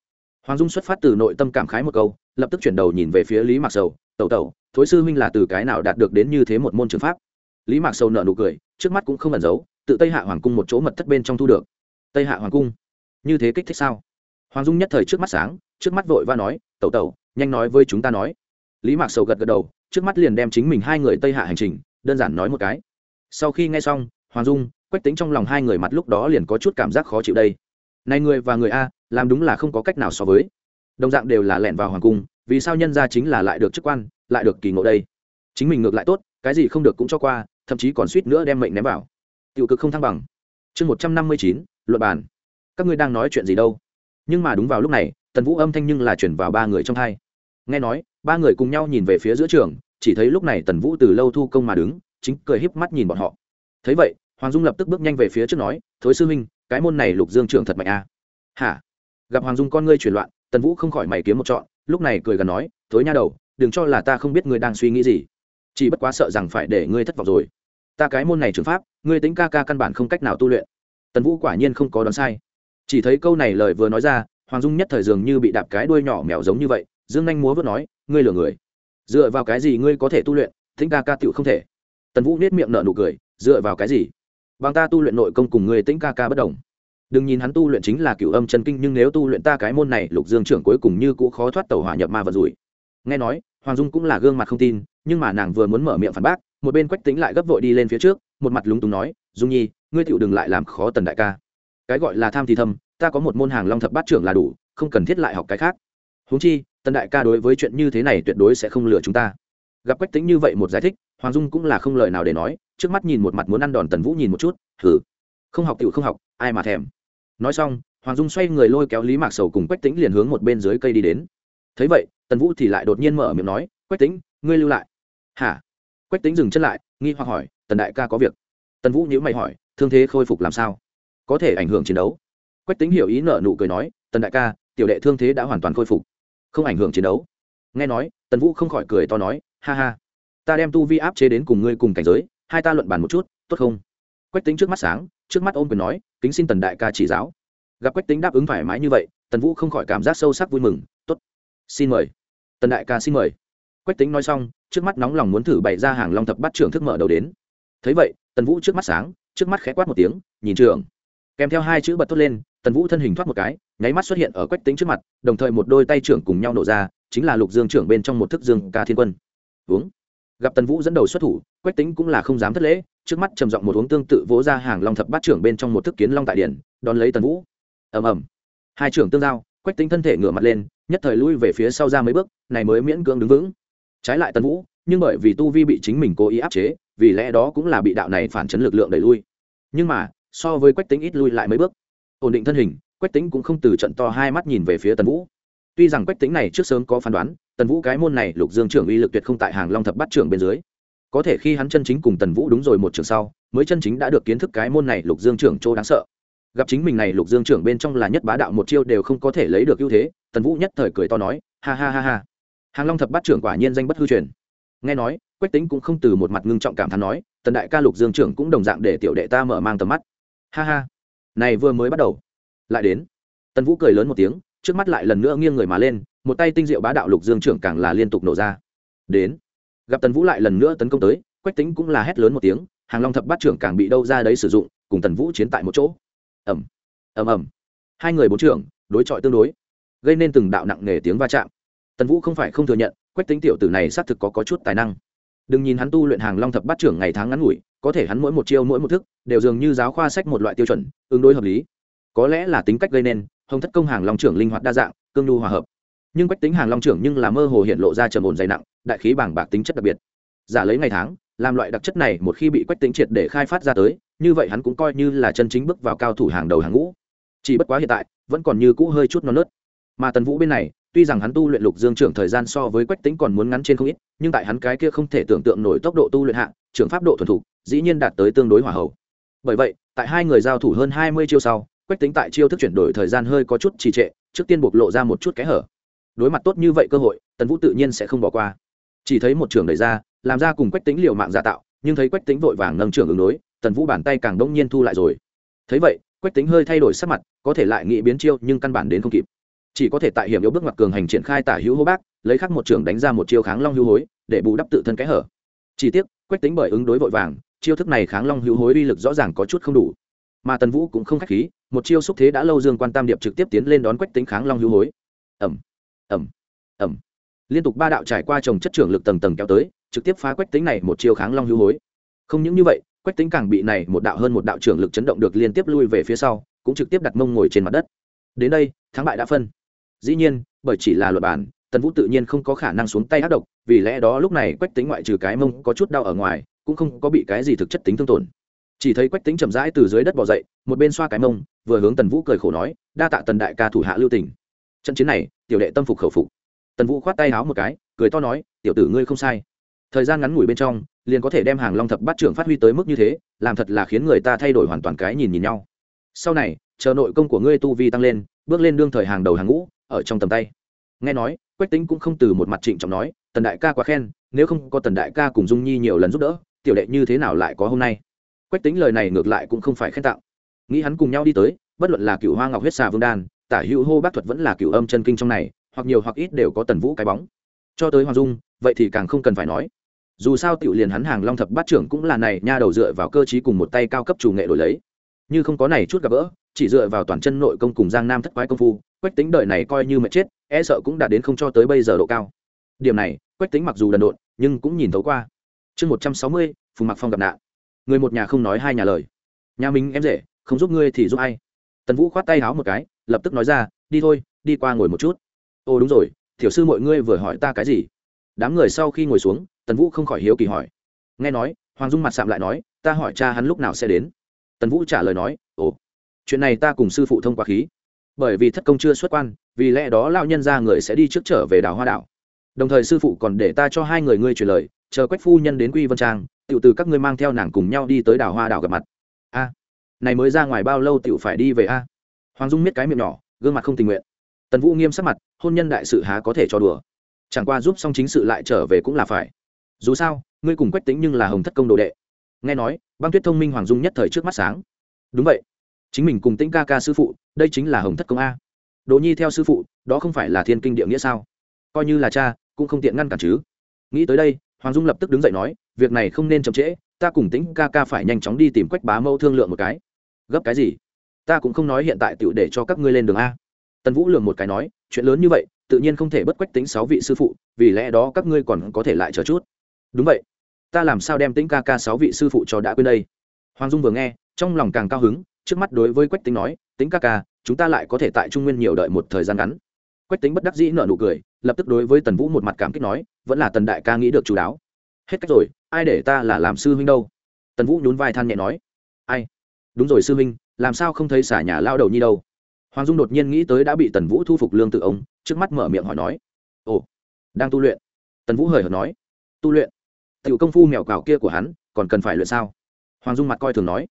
Hoàng dung xuất phát từ nội tâm cảm khái một câu, lập tức chuyển đầu nhìn về phía lý mạc sầu, tẩu tẩu, thối sư huynh là từ cái nào đạt được đến như thế một môn trường pháp? Lý mạc sầu nợ nụ cười, trước mắt cũng không ẩn giấu tự tây hạ hoàng cung một chỗ mật thất bên trong thu được. Tây hạ hoàng cung? Như thế kích thích sao? Hoàng dung nhất thời trước mắt sáng, trước mắt vội và nói, tẩu tẩu, nhanh nói với chúng ta nói. Lý mạc sầu gật gật đầu, trước mắt liền đem chính mình hai người tây hạ hành trình, đơn giản nói một cái. Sau khi nghe xong, hoàng dung, quách tính trong lòng hai người mặt lúc đó liền có chút cảm giác khó chịu đây. Này người và người a, làm đúng là không có cách nào so với. Đồng dạng đều là lẻn vào hoàng cung, vì sao nhân ra chính là lại được chức quan, lại được kỳ ngộ đây? Chính mình ngược lại tốt, cái gì không được cũng cho qua, thậm chí còn suýt nữa đem mệnh ném vào tiểu cực không thăng bằng. Chương một trăm năm mươi chín luật bản các ngươi đang nói chuyện gì đâu? Nhưng mà đúng vào lúc này, tần vũ âm thanh nhưng là chuyển vào ba người trong hai. Nghe nói, ba người cùng nhau nhìn về phía giữa trường, chỉ thấy lúc này tần vũ từ lâu thu công mà đứng, chính cười híp mắt nhìn bọn họ. Thấy vậy, hoàng dung lập tức bước nhanh về phía trước nói, thối sư huynh, cái môn này lục dương trưởng thật mạnh a à? hả? Gặp hoàng dung con ngươi chuyển loạn, tần vũ không khỏi mày kiếm một trọn, lúc này cười gần nói, thối nha đầu, đừng cho là ta không biết ngươi đang suy nghĩ gì. Chỉ bất quá sợ rằng phải để ngươi thất vọng rồi ta cái môn này trường pháp, ngươi tính ca ca căn bản không cách nào tu luyện. Tần vũ quả nhiên không có đoán sai. Chỉ thấy câu này lời vừa nói ra, hoàng dung nhất thời dường như bị đạp cái đuôi nhỏ mèo giống như vậy, dương nhanh múa vớt nói, ngươi lừa người. Dựa vào cái gì ngươi có thể tu luyện, tính ca ca tựu không thể? Tần vũ nết miệng nở nụ cười, dựa vào cái gì? Bằng ta tu luyện nội công cùng ngươi tính ca ca bất đồng. Đừng nhìn hắn tu luyện chính là cửu âm chân kinh, nhưng nếu tu luyện ta cái môn này, lục dương trưởng cuối cùng như cũ khó thoát tàu hỏa nhập ma vật rủi. Nghe nói, hoàng dung cũng là gương mặt không tin, nhưng mà nàng vừa muốn mở miệng phản bác một bên quách tính lại gấp vội đi lên phía trước, một mặt lúng túng nói, dung nhi, ngươi tựu đừng lại làm khó tần đại ca. Cái gọi là tham thì thâm, ta có một môn hàng long thập bát trưởng là đủ, không cần thiết lại học cái khác. Huống chi, tần đại ca đối với chuyện như thế này tuyệt đối sẽ không lừa chúng ta. Gặp quách tính như vậy một giải thích, hoàng dung cũng là không lời nào để nói, trước mắt nhìn một mặt muốn ăn đòn tần vũ nhìn một chút thử không học tựu không học, ai mà thèm. Nói xong, hoàng dung xoay người lôi kéo lý mạc sầu cùng quách tính liền hướng một bên dưới cây đi đến. Thấy vậy, tần vũ thì lại đột nhiên mở miệng nói, quách tính ngươi lưu lại. Hả? Quách tính dừng chân lại, nghi hoặc hỏi, tần đại ca có việc? Tần vũ nhữ mày hỏi, thương thế khôi phục làm sao? Có thể ảnh hưởng chiến đấu? Quách tính hiểu ý nợ nụ cười nói, tần đại ca, tiểu đệ thương thế đã hoàn toàn khôi phục, không ảnh hưởng chiến đấu. Nghe nói, tần vũ không khỏi cười to nói, ha ha, ta đem tu vi áp chế đến cùng ngươi cùng cảnh giới, hai ta luận bàn một chút, tốt không? Quách tính trước mắt sáng, trước mắt ôm quyền nói, kính xin tần đại ca chỉ giáo. Gặp quách tính đáp ứng thoải mái như vậy, tần vũ không khỏi cảm giác sâu sắc vui mừng t ố t xin mời. Tần đại ca xin mời quách tính nói xong, trước mắt nóng lòng muốn thử bày ra hàng long thập bắt trưởng thức mở đầu đến. Thấy vậy, tần vũ trước mắt sáng, trước mắt khẽ quát một tiếng, nhìn trường kèm theo hai chữ bật thốt lên, tần vũ thân hình thoát một cái, nháy mắt xuất hiện ở quách tính trước mặt, đồng thời một đôi tay trưởng cùng nhau nổ ra, chính là lục dương trưởng bên trong một thức dương ca thiên quân. Uống. Gặp tần vũ dẫn đầu xuất thủ, quách tính cũng là không dám thất lễ, trước mắt trầm giọng một uống tương tự vỗ ra hàng long thập bát trưởng bên trong một thức kiến long tại điển đón lấy tần vũ. Ầm ầm. Hai trưởng tương giao, quách tính thân thể ngửa mặt lên, nhất thời lui về phía sau ra mấy bước, này mới miễn cưỡng đứng vững trái lại tần vũ, nhưng bởi vì tu vi bị chính mình cố ý áp chế, vì lẽ đó cũng là bị đạo này phản chấn lực lượng đẩy lui. Nhưng mà, so với quách tính ít lui lại mấy bước. Ổn định thân hình, quách tính cũng không từ trận to hai mắt nhìn về phía tần vũ. Tuy rằng quách tính này trước sớm có phán đoán, tần vũ cái môn này lục dương trưởng uy lực tuyệt không tại hàng long thập bắt trưởng bên dưới. Có thể khi hắn chân chính cùng tần vũ đúng rồi một trường sau, mới chân chính đã được kiến thức cái môn này lục dương trưởng chỗ đáng sợ. Gặp chính mình này lục dương trưởng bên trong là nhất bá đạo một chiêu đều không có thể lấy được ưu thế, tần vũ nhất thời cười to nói, ha ha ha ha hàng long thập Bát trưởng quả nhiên danh bất hư truyền. Nghe nói, quách tính cũng không từ một mặt ngưng trọng cảm thán nói, tần đại ca lục dương trưởng cũng đồng dạng để tiểu đệ ta mở mang tầm mắt. Ha ha. Này vừa mới bắt đầu. Lại đến. Tần vũ cười lớn một tiếng, trước mắt lại lần nữa nghiêng người mà lên, một tay tinh diệu bá đạo lục dương trưởng càng là liên tục nổ ra. Đến. Gặp tần vũ lại lần nữa tấn công tới, quách tính cũng là hét lớn một tiếng, hàng long thập bát trưởng càng bị đâu ra đấy sử dụng, cùng tần vũ chiến tại một chỗ. Ẩm ẩm ẩm hai người bốn trưởng, đối chọi tương đối, gây nên từng đạo nặng nề tiếng va chạm tần vũ không phải không thừa nhận quách tính tiểu tử này xác thực có, có chút tài năng. Đừng nhìn hắn tu luyện hàng long thập bát trưởng ngày tháng ngắn ngủi có thể hắn mỗi một chiêu mỗi một thức đều dường như giáo khoa sách một loại tiêu chuẩn ứng đối hợp lý. Có lẽ là tính cách gây nên hồng thất công hàng long trưởng linh hoạt đa dạng cương nhu hòa hợp. Nhưng quách tính hàng long trưởng nhưng là mơ hồ hiện lộ ra trầm ổn dày nặng đại khí bảng bạc tính chất đặc biệt. Giả lấy ngày tháng làm loại đặc chất này một khi bị quách tính triệt để khai phát ra tới như vậy hắn cũng coi như là chân chính bước vào cao thủ hàng đầu hàng ngũ. Chỉ bất quá hiện tại vẫn còn như cũ hơi chút non nớt. Mà tần vũ bên này tuy rằng hắn tu luyện lục dương trưởng thời gian so với quách tính còn muốn ngắn trên không ít, nhưng tại hắn cái kia không thể tưởng tượng nổi tốc độ tu luyện hạng trưởng pháp độ thuần thục, dĩ nhiên đạt tới tương đối hòa hậu. Bởi vậy, tại hai người giao thủ hơn hai mươi chiêu sau, quách tính tại chiêu thức chuyển đổi thời gian hơi có chút trì trệ, trước tiên bộc lộ ra một chút kẽ hở. Đối mặt tốt như vậy cơ hội, tần vũ tự nhiên sẽ không bỏ qua. Chỉ thấy một trường đẩy ra, làm ra cùng quách tính liều mạng giả tạo, nhưng thấy quách tính vội vàng nâng trưởng ứng đối, tần vũ bàn tay càng đông nhiên thu lại rồi. Thấy vậy, quách tính hơi thay đổi sắc mặt, có thể lại nghĩ biến chiêu nhưng căn bản đến không kịp chỉ có thể tại hiểm yếu bước ngoặt cường hành triển khai tả hữu hô bác, lấy khắc một trường đánh ra một chiêu kháng long hữu hối, để bù đắp tự thân kẽ hở. Chỉ tiếc, quách tính bởi ứng đối vội vàng, chiêu thức này kháng long hữu hối uy lực rõ ràng có chút không đủ. Mà tần vũ cũng không k h á c h khí, một chiêu xúc thế đã lâu dương quan tam điệp trực tiếp tiến lên đón quách tính kháng long hữu hối. Ẩm ẩm ẩm liên tục ba đạo trải qua trồng chất trưởng lực tầng tầng kéo tới, trực tiếp phá quách tính này một chiêu kháng long hữu hối. Không những như vậy, quách tính càng bị này một đạo hơn một đạo trưởng lực chấn động được liên tiếp lui về phía sau, cũng trực tiếp đặt mông ngồi trên mặt đất. Đến đây, thắng bại đã phân dĩ nhiên, bởi chỉ là luật bản, tần vũ tự nhiên không có khả năng xuống tay ác độc, vì lẽ đó lúc này quách tính ngoại trừ cái mông có chút đau ở ngoài, cũng không có bị cái gì thực chất tính thương tổn. Chỉ thấy quách tính chậm rãi từ dưới đất bỏ dậy, một bên xoa cái mông, vừa hướng tần vũ cười khổ nói, đa tạ tần đại ca thủ hạ lưu tỉnh trận chiến này, tiểu đệ tâm phục khẩu phục. Tần vũ khoát tay háo một cái, cười to nói, tiểu tử ngươi không sai. Thời gian ngắn ngủi bên trong, liền có thể đem hàng long thập bát trưởng phát huy tới mức như thế, làm thật là khiến người ta thay đổi hoàn toàn cái nhìn nhìn nhau. Sau này, chờ nội công của ngươi tu vi tăng lên, bước lên đương thời hàng đầu hàng ngũ ở trong tầm tay. Nghe nói quách tính cũng không từ một mặt trịnh trọng nói tần đại ca quá khen nếu không có tần đại ca cùng dung nhi nhiều lần giúp đỡ tiểu đệ như thế nào lại có hôm nay? Quách tính lời này ngược lại cũng không phải khen tặng, nghĩ hắn cùng nhau đi tới bất luận là cựu hoa ngọc huyết xà vương đan tả hữu hô bác thuật vẫn là cựu âm chân kinh trong này hoặc nhiều hoặc ít đều có tần vũ cái bóng. Cho tới hoàng dung vậy thì càng không cần phải nói. Dù sao tiểu liền hắn hàng long thập bát trưởng cũng là này nha đầu dựa vào cơ chí cùng một tay cao cấp chủ nghệ đổi lấy như không có này chút gặp gỡ, chỉ dựa vào toàn chân nội công cùng giang nam thất quái công phu, quách tính đợi này coi như mệt chết e sợ cũng đã đến không cho tới bây giờ độ cao. Điểm này, quách tính mặc dù đần độn, nhưng cũng nhìn thấu qua. Chương một trăm sáu mươi, phùng mặc phong gặp nạn. Người một nhà không nói hai nhà lời. Nhà mình em rể, không giúp ngươi thì giúp ai? Tần vũ khoát tay háo một cái, lập tức nói ra, đi thôi, đi qua ngồi một chút. Ồ, đúng rồi thiểu sư mọi ngươi vừa hỏi ta cái gì? Đám người sau khi ngồi xuống, tần vũ không khỏi hiếu kỳ hỏi. Nghe nói, hoàng dung mặt sạm lại nói, ta hỏi cha hắn lúc nào sẽ đến? Tần vũ trả lời nói, ồ, chuyện này ta cùng sư phụ thông qua khí. Bởi vì thất công chưa xuất quan, vì lẽ đó lao nhân ra người sẽ đi trước trở về đảo hoa đảo. Đồng thời sư phụ còn để ta cho hai người ngươi truyền lời, chờ quách phu nhân đến quy vân trang tự từ các ngươi mang theo nàng cùng nhau đi tới đảo hoa đảo gặp mặt. A, này mới ra ngoài bao lâu tiểu phải đi về a? Hoàng dung miết cái miệng nhỏ, gương mặt không tình nguyện. Tần vũ nghiêm sắc mặt, hôn nhân đại sự há có thể cho đùa. Chẳng qua giúp xong chính sự lại trở về cũng là phải. Dù sao, ngươi cùng quách tính nhưng là hồng thất công đồ đệ nghe nói, băng tuyết thông minh hoàng dung nhất thời trước mắt sáng. Đúng vậy. Chính mình cùng tĩnh ca ca sư phụ, đây chính là hồng thất công a. Đồ nhi theo sư phụ, đó không phải là thiên kinh địa nghĩa sao? Coi như là cha, cũng không tiện ngăn cản chứ. Nghĩ tới đây, hoàng dung lập tức đứng dậy nói, việc này không nên chậm trễ, ta cùng tĩnh ca ca phải nhanh chóng đi tìm quách bá mẫu thương lượng một cái. Gấp cái gì? Ta cũng không nói hiện tại tựu để cho các ngươi lên đường a. Tần vũ lường một cái nói, chuyện lớn như vậy, tự nhiên không thể bất quách tính sáu vị sư phụ, vì lẽ đó các ngươi còn có thể lại chờ chút. Đúng vậy ta làm sao đem tính ca ca sáu vị sư phụ cho đã quên đây? Hoàng dung vừa nghe, trong lòng càng cao hứng, trước mắt đối với quách tính nói tính ca ca, chúng ta lại có thể tại trung nguyên nhiều đợi một thời gian ngắn. Quách tính bất đắc dĩ nợ nụ cười, lập tức đối với tần vũ một mặt cảm kích nói, vẫn là tần đại ca nghĩ được chú đáo. Hết cách rồi, ai để ta là làm sư huynh đâu? Tần vũ nhún vai than nhẹ nói, ai? Đúng rồi sư huynh, làm sao không thấy xả nhà lao đầu nhi đâu? Hoàng dung đột nhiên nghĩ tới đã bị tần vũ thu phục lương tự ông, trước mắt mở miệng hỏi nói, ồ, đang tu luyện? Tần vũ hời hợt nói, tu luyện? Tiểu công phu mèo cào kia của hắn, còn cần phải luyện sao? Hoàng dung mặt coi thường nói.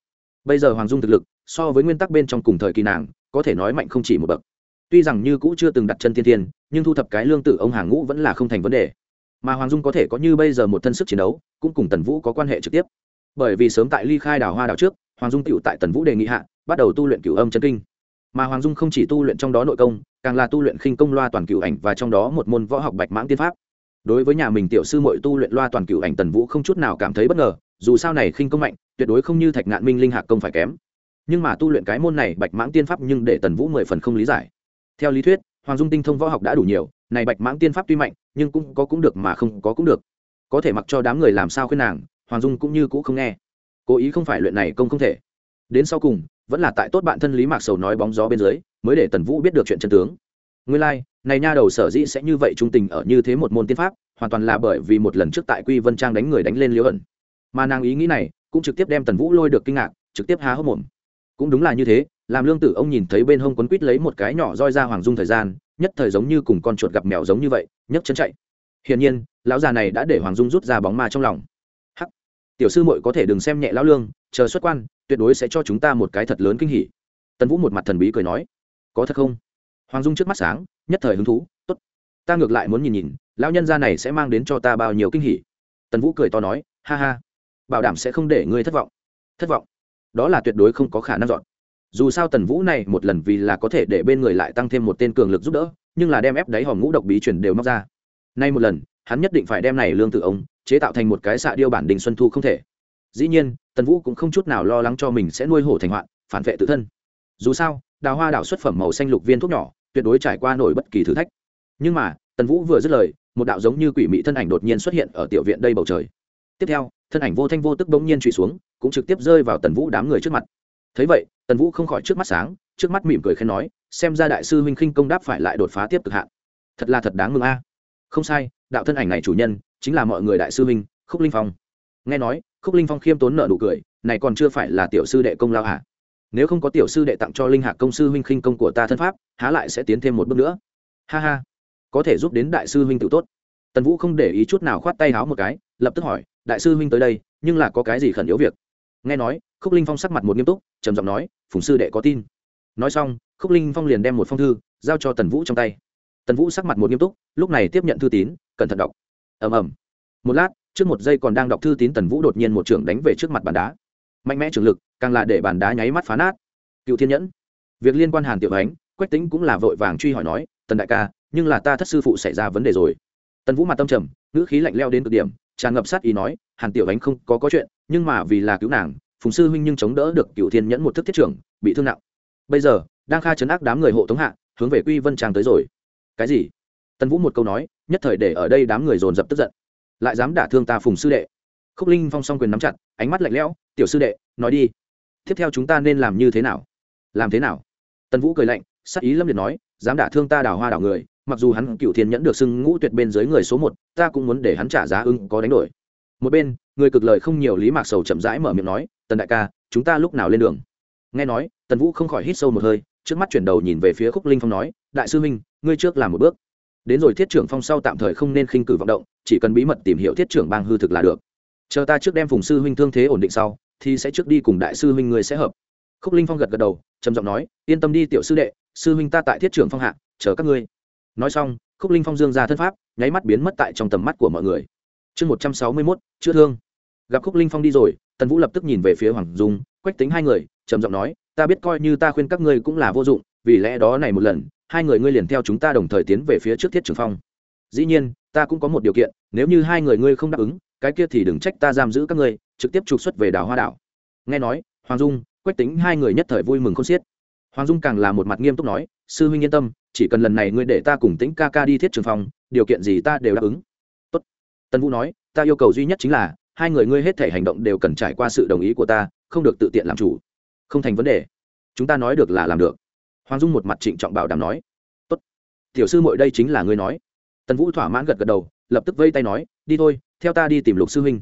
Bây giờ hoàng dung thực lực, so với nguyên tắc bên trong cùng thời kỳ nàng, có thể nói mạnh không chỉ một bậc. Tuy rằng như cũ chưa từng đặt chân thiên thiên nhưng thu thập cái lương tử ông hàng ngũ vẫn là không thành vấn đề. Mà hoàng dung có thể có như bây giờ một thân sức chiến đấu, cũng cùng tần vũ có quan hệ trực tiếp. Bởi vì sớm tại ly khai đảo hoa đảo trước, hoàng dung tựu tại tần vũ đề nghị hạ, bắt đầu tu luyện cửu âm chân kinh. Mà hoàng dung không chỉ tu luyện trong đó nội công, càng là tu luyện khinh công loa toàn cửu ảnh và trong đó một môn võ học bạch mãng tiên pháp đối với nhà mình tiểu sư mội tu luyện loa toàn cửu ảnh tần vũ không chút nào cảm thấy bất ngờ, dù sao này khinh công mạnh, tuyệt đối không như thạch ngạn minh linh hạc công phải kém. Nhưng mà tu luyện cái môn này, bạch mãng tiên pháp nhưng để tần vũ mười phần không lý giải. Theo lý thuyết, hoàng dung tinh thông võ học đã đủ nhiều, này bạch mãng tiên pháp tuy mạnh, nhưng cũng có cũng được mà không có cũng được. Có thể mặc cho đám người làm sao khuyên nàng, hoàng dung cũng như cũ không nghe. Cố ý không phải luyện này công không thể. Đến sau cùng, vẫn là tại tốt bạn thân lý mạc sầu nói bóng gió bên dưới, mới để tần vũ biết được chuyện chân tướng nguyên lai、like, này nha đầu sở dĩ sẽ như vậy trung tình ở như thế một môn tiên pháp hoàn toàn là bởi vì một lần trước tại quy vân trang đánh người đánh lên liễu ẩn. Mà nàng ý nghĩ này cũng trực tiếp đem tần vũ lôi được kinh ngạc trực tiếp há hốc mồm. Cũng đúng là như thế làm lương tử ông nhìn thấy bên hông quấn quít lấy một cái nhỏ roi ra hoàng dung thời gian nhất thời giống như cùng con chuột gặp mèo giống như vậy nhấc chân chạy. Hiển nhiên lão già này đã để hoàng dung rút ra bóng ma trong lòng. Hắc! Tiểu sư muội có thể đừng xem nhẹ lão lương chờ xuất quan tuyệt đối sẽ cho chúng ta một cái thật lớn kinh hỉ. Tần vũ một mặt thần bí cười nói. Có thật không? Hoàng dung trước mắt sáng, nhất thời hứng thú, tốt, ta ngược lại muốn nhìn nhìn, lão nhân gia này sẽ mang đến cho ta bao nhiêu kinh hỉ. Tần vũ cười to nói, ha ha, bảo đảm sẽ không để ngươi thất vọng. Thất vọng? Đó là tuyệt đối không có khả năng dọn. Dù sao tần vũ này một lần vì là có thể để bên người lại tăng thêm một tên cường lực giúp đỡ, nhưng là đem ép đáy hòm ngũ độc bí truyền đều móc ra. Nay một lần, hắn nhất định phải đem này lương tự ông, chế tạo thành một cái xạ điêu bản đình xuân thu không thể. Dĩ nhiên, tần vũ cũng không chút nào lo lắng cho mình sẽ nuôi hổ thành hoạn, phản vệ tự thân. Dù sao, đào hoa đảo xuất phẩm màu xanh lục viên thuốc nhỏ tuyệt đối trải qua nổi bất kỳ thử thách. Nhưng mà, tần vũ vừa dứt lời, một đạo giống như quỷ mị thân ảnh đột nhiên xuất hiện ở tiểu viện đây bầu trời. Tiếp theo, thân ảnh vô thanh vô tức bỗng nhiên trụy xuống, cũng trực tiếp rơi vào tần vũ đám người trước mặt. Thấy vậy, tần vũ không khỏi trước mắt sáng, trước mắt mỉm cười khen nói, xem ra đại sư huynh khinh công đáp phải lại đột phá tiếp cực hạn. Thật là thật đáng mừng a. Không sai, đạo thân ảnh này chủ nhân, chính là mọi người đại sư huynh, khúc linh phong. Nghe nói, khúc linh phong khiêm tốn nợ nụ cười, này còn chưa phải là tiểu sư đệ công lao hả? Nếu không có tiểu sư đệ tặng cho linh hạ công sư huynh khinh công của ta thân pháp, há lại sẽ tiến thêm một bước nữa. Ha ha, có thể giúp đến đại sư huynh tự tốt. Tần vũ không để ý chút nào khoát tay háo một cái, lập tức hỏi, đại sư huynh tới đây, nhưng là có cái gì khẩn yếu việc? Nghe nói, khúc linh phong sắc mặt một nghiêm túc, trầm giọng nói, phùng sư đệ có tin. Nói xong, khúc linh phong liền đem một phong thư, giao cho tần vũ trong tay. Tần vũ sắc mặt một nghiêm túc, lúc này tiếp nhận thư tín, cẩn thận đọc. Ầm ầm. Một lát, trước một giây còn đang đọc thư tín, tần vũ đột nhiên một trưởng đánh về trước mặt bàn đá. Mạnh mẽ trường lực càng là để bàn đá nháy mắt phá nát. Cựu thiên nhẫn, việc liên quan hàn tiểu ánh, quách tính cũng là vội vàng truy hỏi nói, tần đại ca, nhưng là ta thất sư phụ xảy ra vấn đề rồi. Tần vũ mặt tâm trầm, ngữ khí lạnh leo đến cực điểm, tràn ngập sát ý nói, hàn tiểu ánh không có có chuyện, nhưng mà vì là cứu nàng, phùng sư huynh nhưng chống đỡ được cựu thiên nhẫn một thức thiết trưởng, bị thương nặng. Bây giờ, đang kha chấn ác đám người hộ tống hạ, hướng về quy vân trang tới rồi. Cái gì? Tần vũ một câu nói, nhất thời để ở đây đám người dồn dập tức giận. Lại dám đả thương ta phùng sư đệ. Khúc linh phong song quyền nắm chặt, ánh mắt lạnh lẽo, tiểu sư đệ, nói đi tiếp theo chúng ta nên làm như thế nào? Làm thế nào? Tần vũ cười lạnh, sắc ý lâm liệt nói, dám đả thương ta đào hoa đảo người, mặc dù hắn cựu thiên nhẫn được xưng ngũ tuyệt bên dưới người số một, ta cũng muốn để hắn trả giá ưng có đánh đổi. Một bên, người cực lời không nhiều lý mạc sầu chậm rãi mở miệng nói, tần đại ca, chúng ta lúc nào lên đường? Nghe nói, tần vũ không khỏi hít sâu một hơi, trước mắt chuyển đầu nhìn về phía khúc linh phong nói, đại sư huynh, ngươi trước làm một bước. Đến rồi thiết trưởng phong sau tạm thời không nên khinh cử vọng động, chỉ cần bí mật tìm hiểu thiết trưởng bang hư thực là được. Chờ ta trước đem phùng sư huynh thương thế ổn định sau thì sẽ trước đi cùng đại sư huynh người sẽ hợp. Khúc linh phong gật gật đầu, trầm giọng nói, yên tâm đi tiểu sư đệ, sư huynh ta tại thiết trưởng phong hạ, chờ các ngươi. Nói xong, khúc linh phong dương ra thân pháp, nháy mắt biến mất tại trong tầm mắt của mọi người. Chương một trăm sáu mươi mốt, chữa thương. Gặp khúc linh phong đi rồi, tần vũ lập tức nhìn về phía hoàng dung, quách tính hai người, trầm giọng nói, ta biết coi như ta khuyên các ngươi cũng là vô dụng, vì lẽ đó này một lần, hai người ngươi liền theo chúng ta đồng thời tiến về phía trước thiết trường phong. Dĩ nhiên, ta cũng có một điều kiện, nếu như hai người ngươi không đáp ứng, cái kia thì đừng trách ta giam giữ các ngươi trực tiếp trục xuất về đảo hoa đảo. Nghe nói hoàng dung quách tính hai người nhất thời vui mừng không xiết. Hoàng dung càng là một mặt nghiêm túc nói sư huynh yên tâm chỉ cần lần này ngươi để ta cùng tĩnh ca ca đi thiết trường phòng, điều kiện gì ta đều đáp ứng. Tốt. tân vũ nói ta yêu cầu duy nhất chính là hai người ngươi hết thể hành động đều cần trải qua sự đồng ý của ta không được tự tiện làm chủ. Không thành vấn đề. Chúng ta nói được là làm được. Hoàng dung một mặt trịnh trọng bảo đảm nói. Tốt. Tiểu sư mội đây chính là ngươi nói. Tần vũ thỏa mãn gật gật đầu lập tức vây tay nói đi thôi theo ta đi tìm lục sư huynh.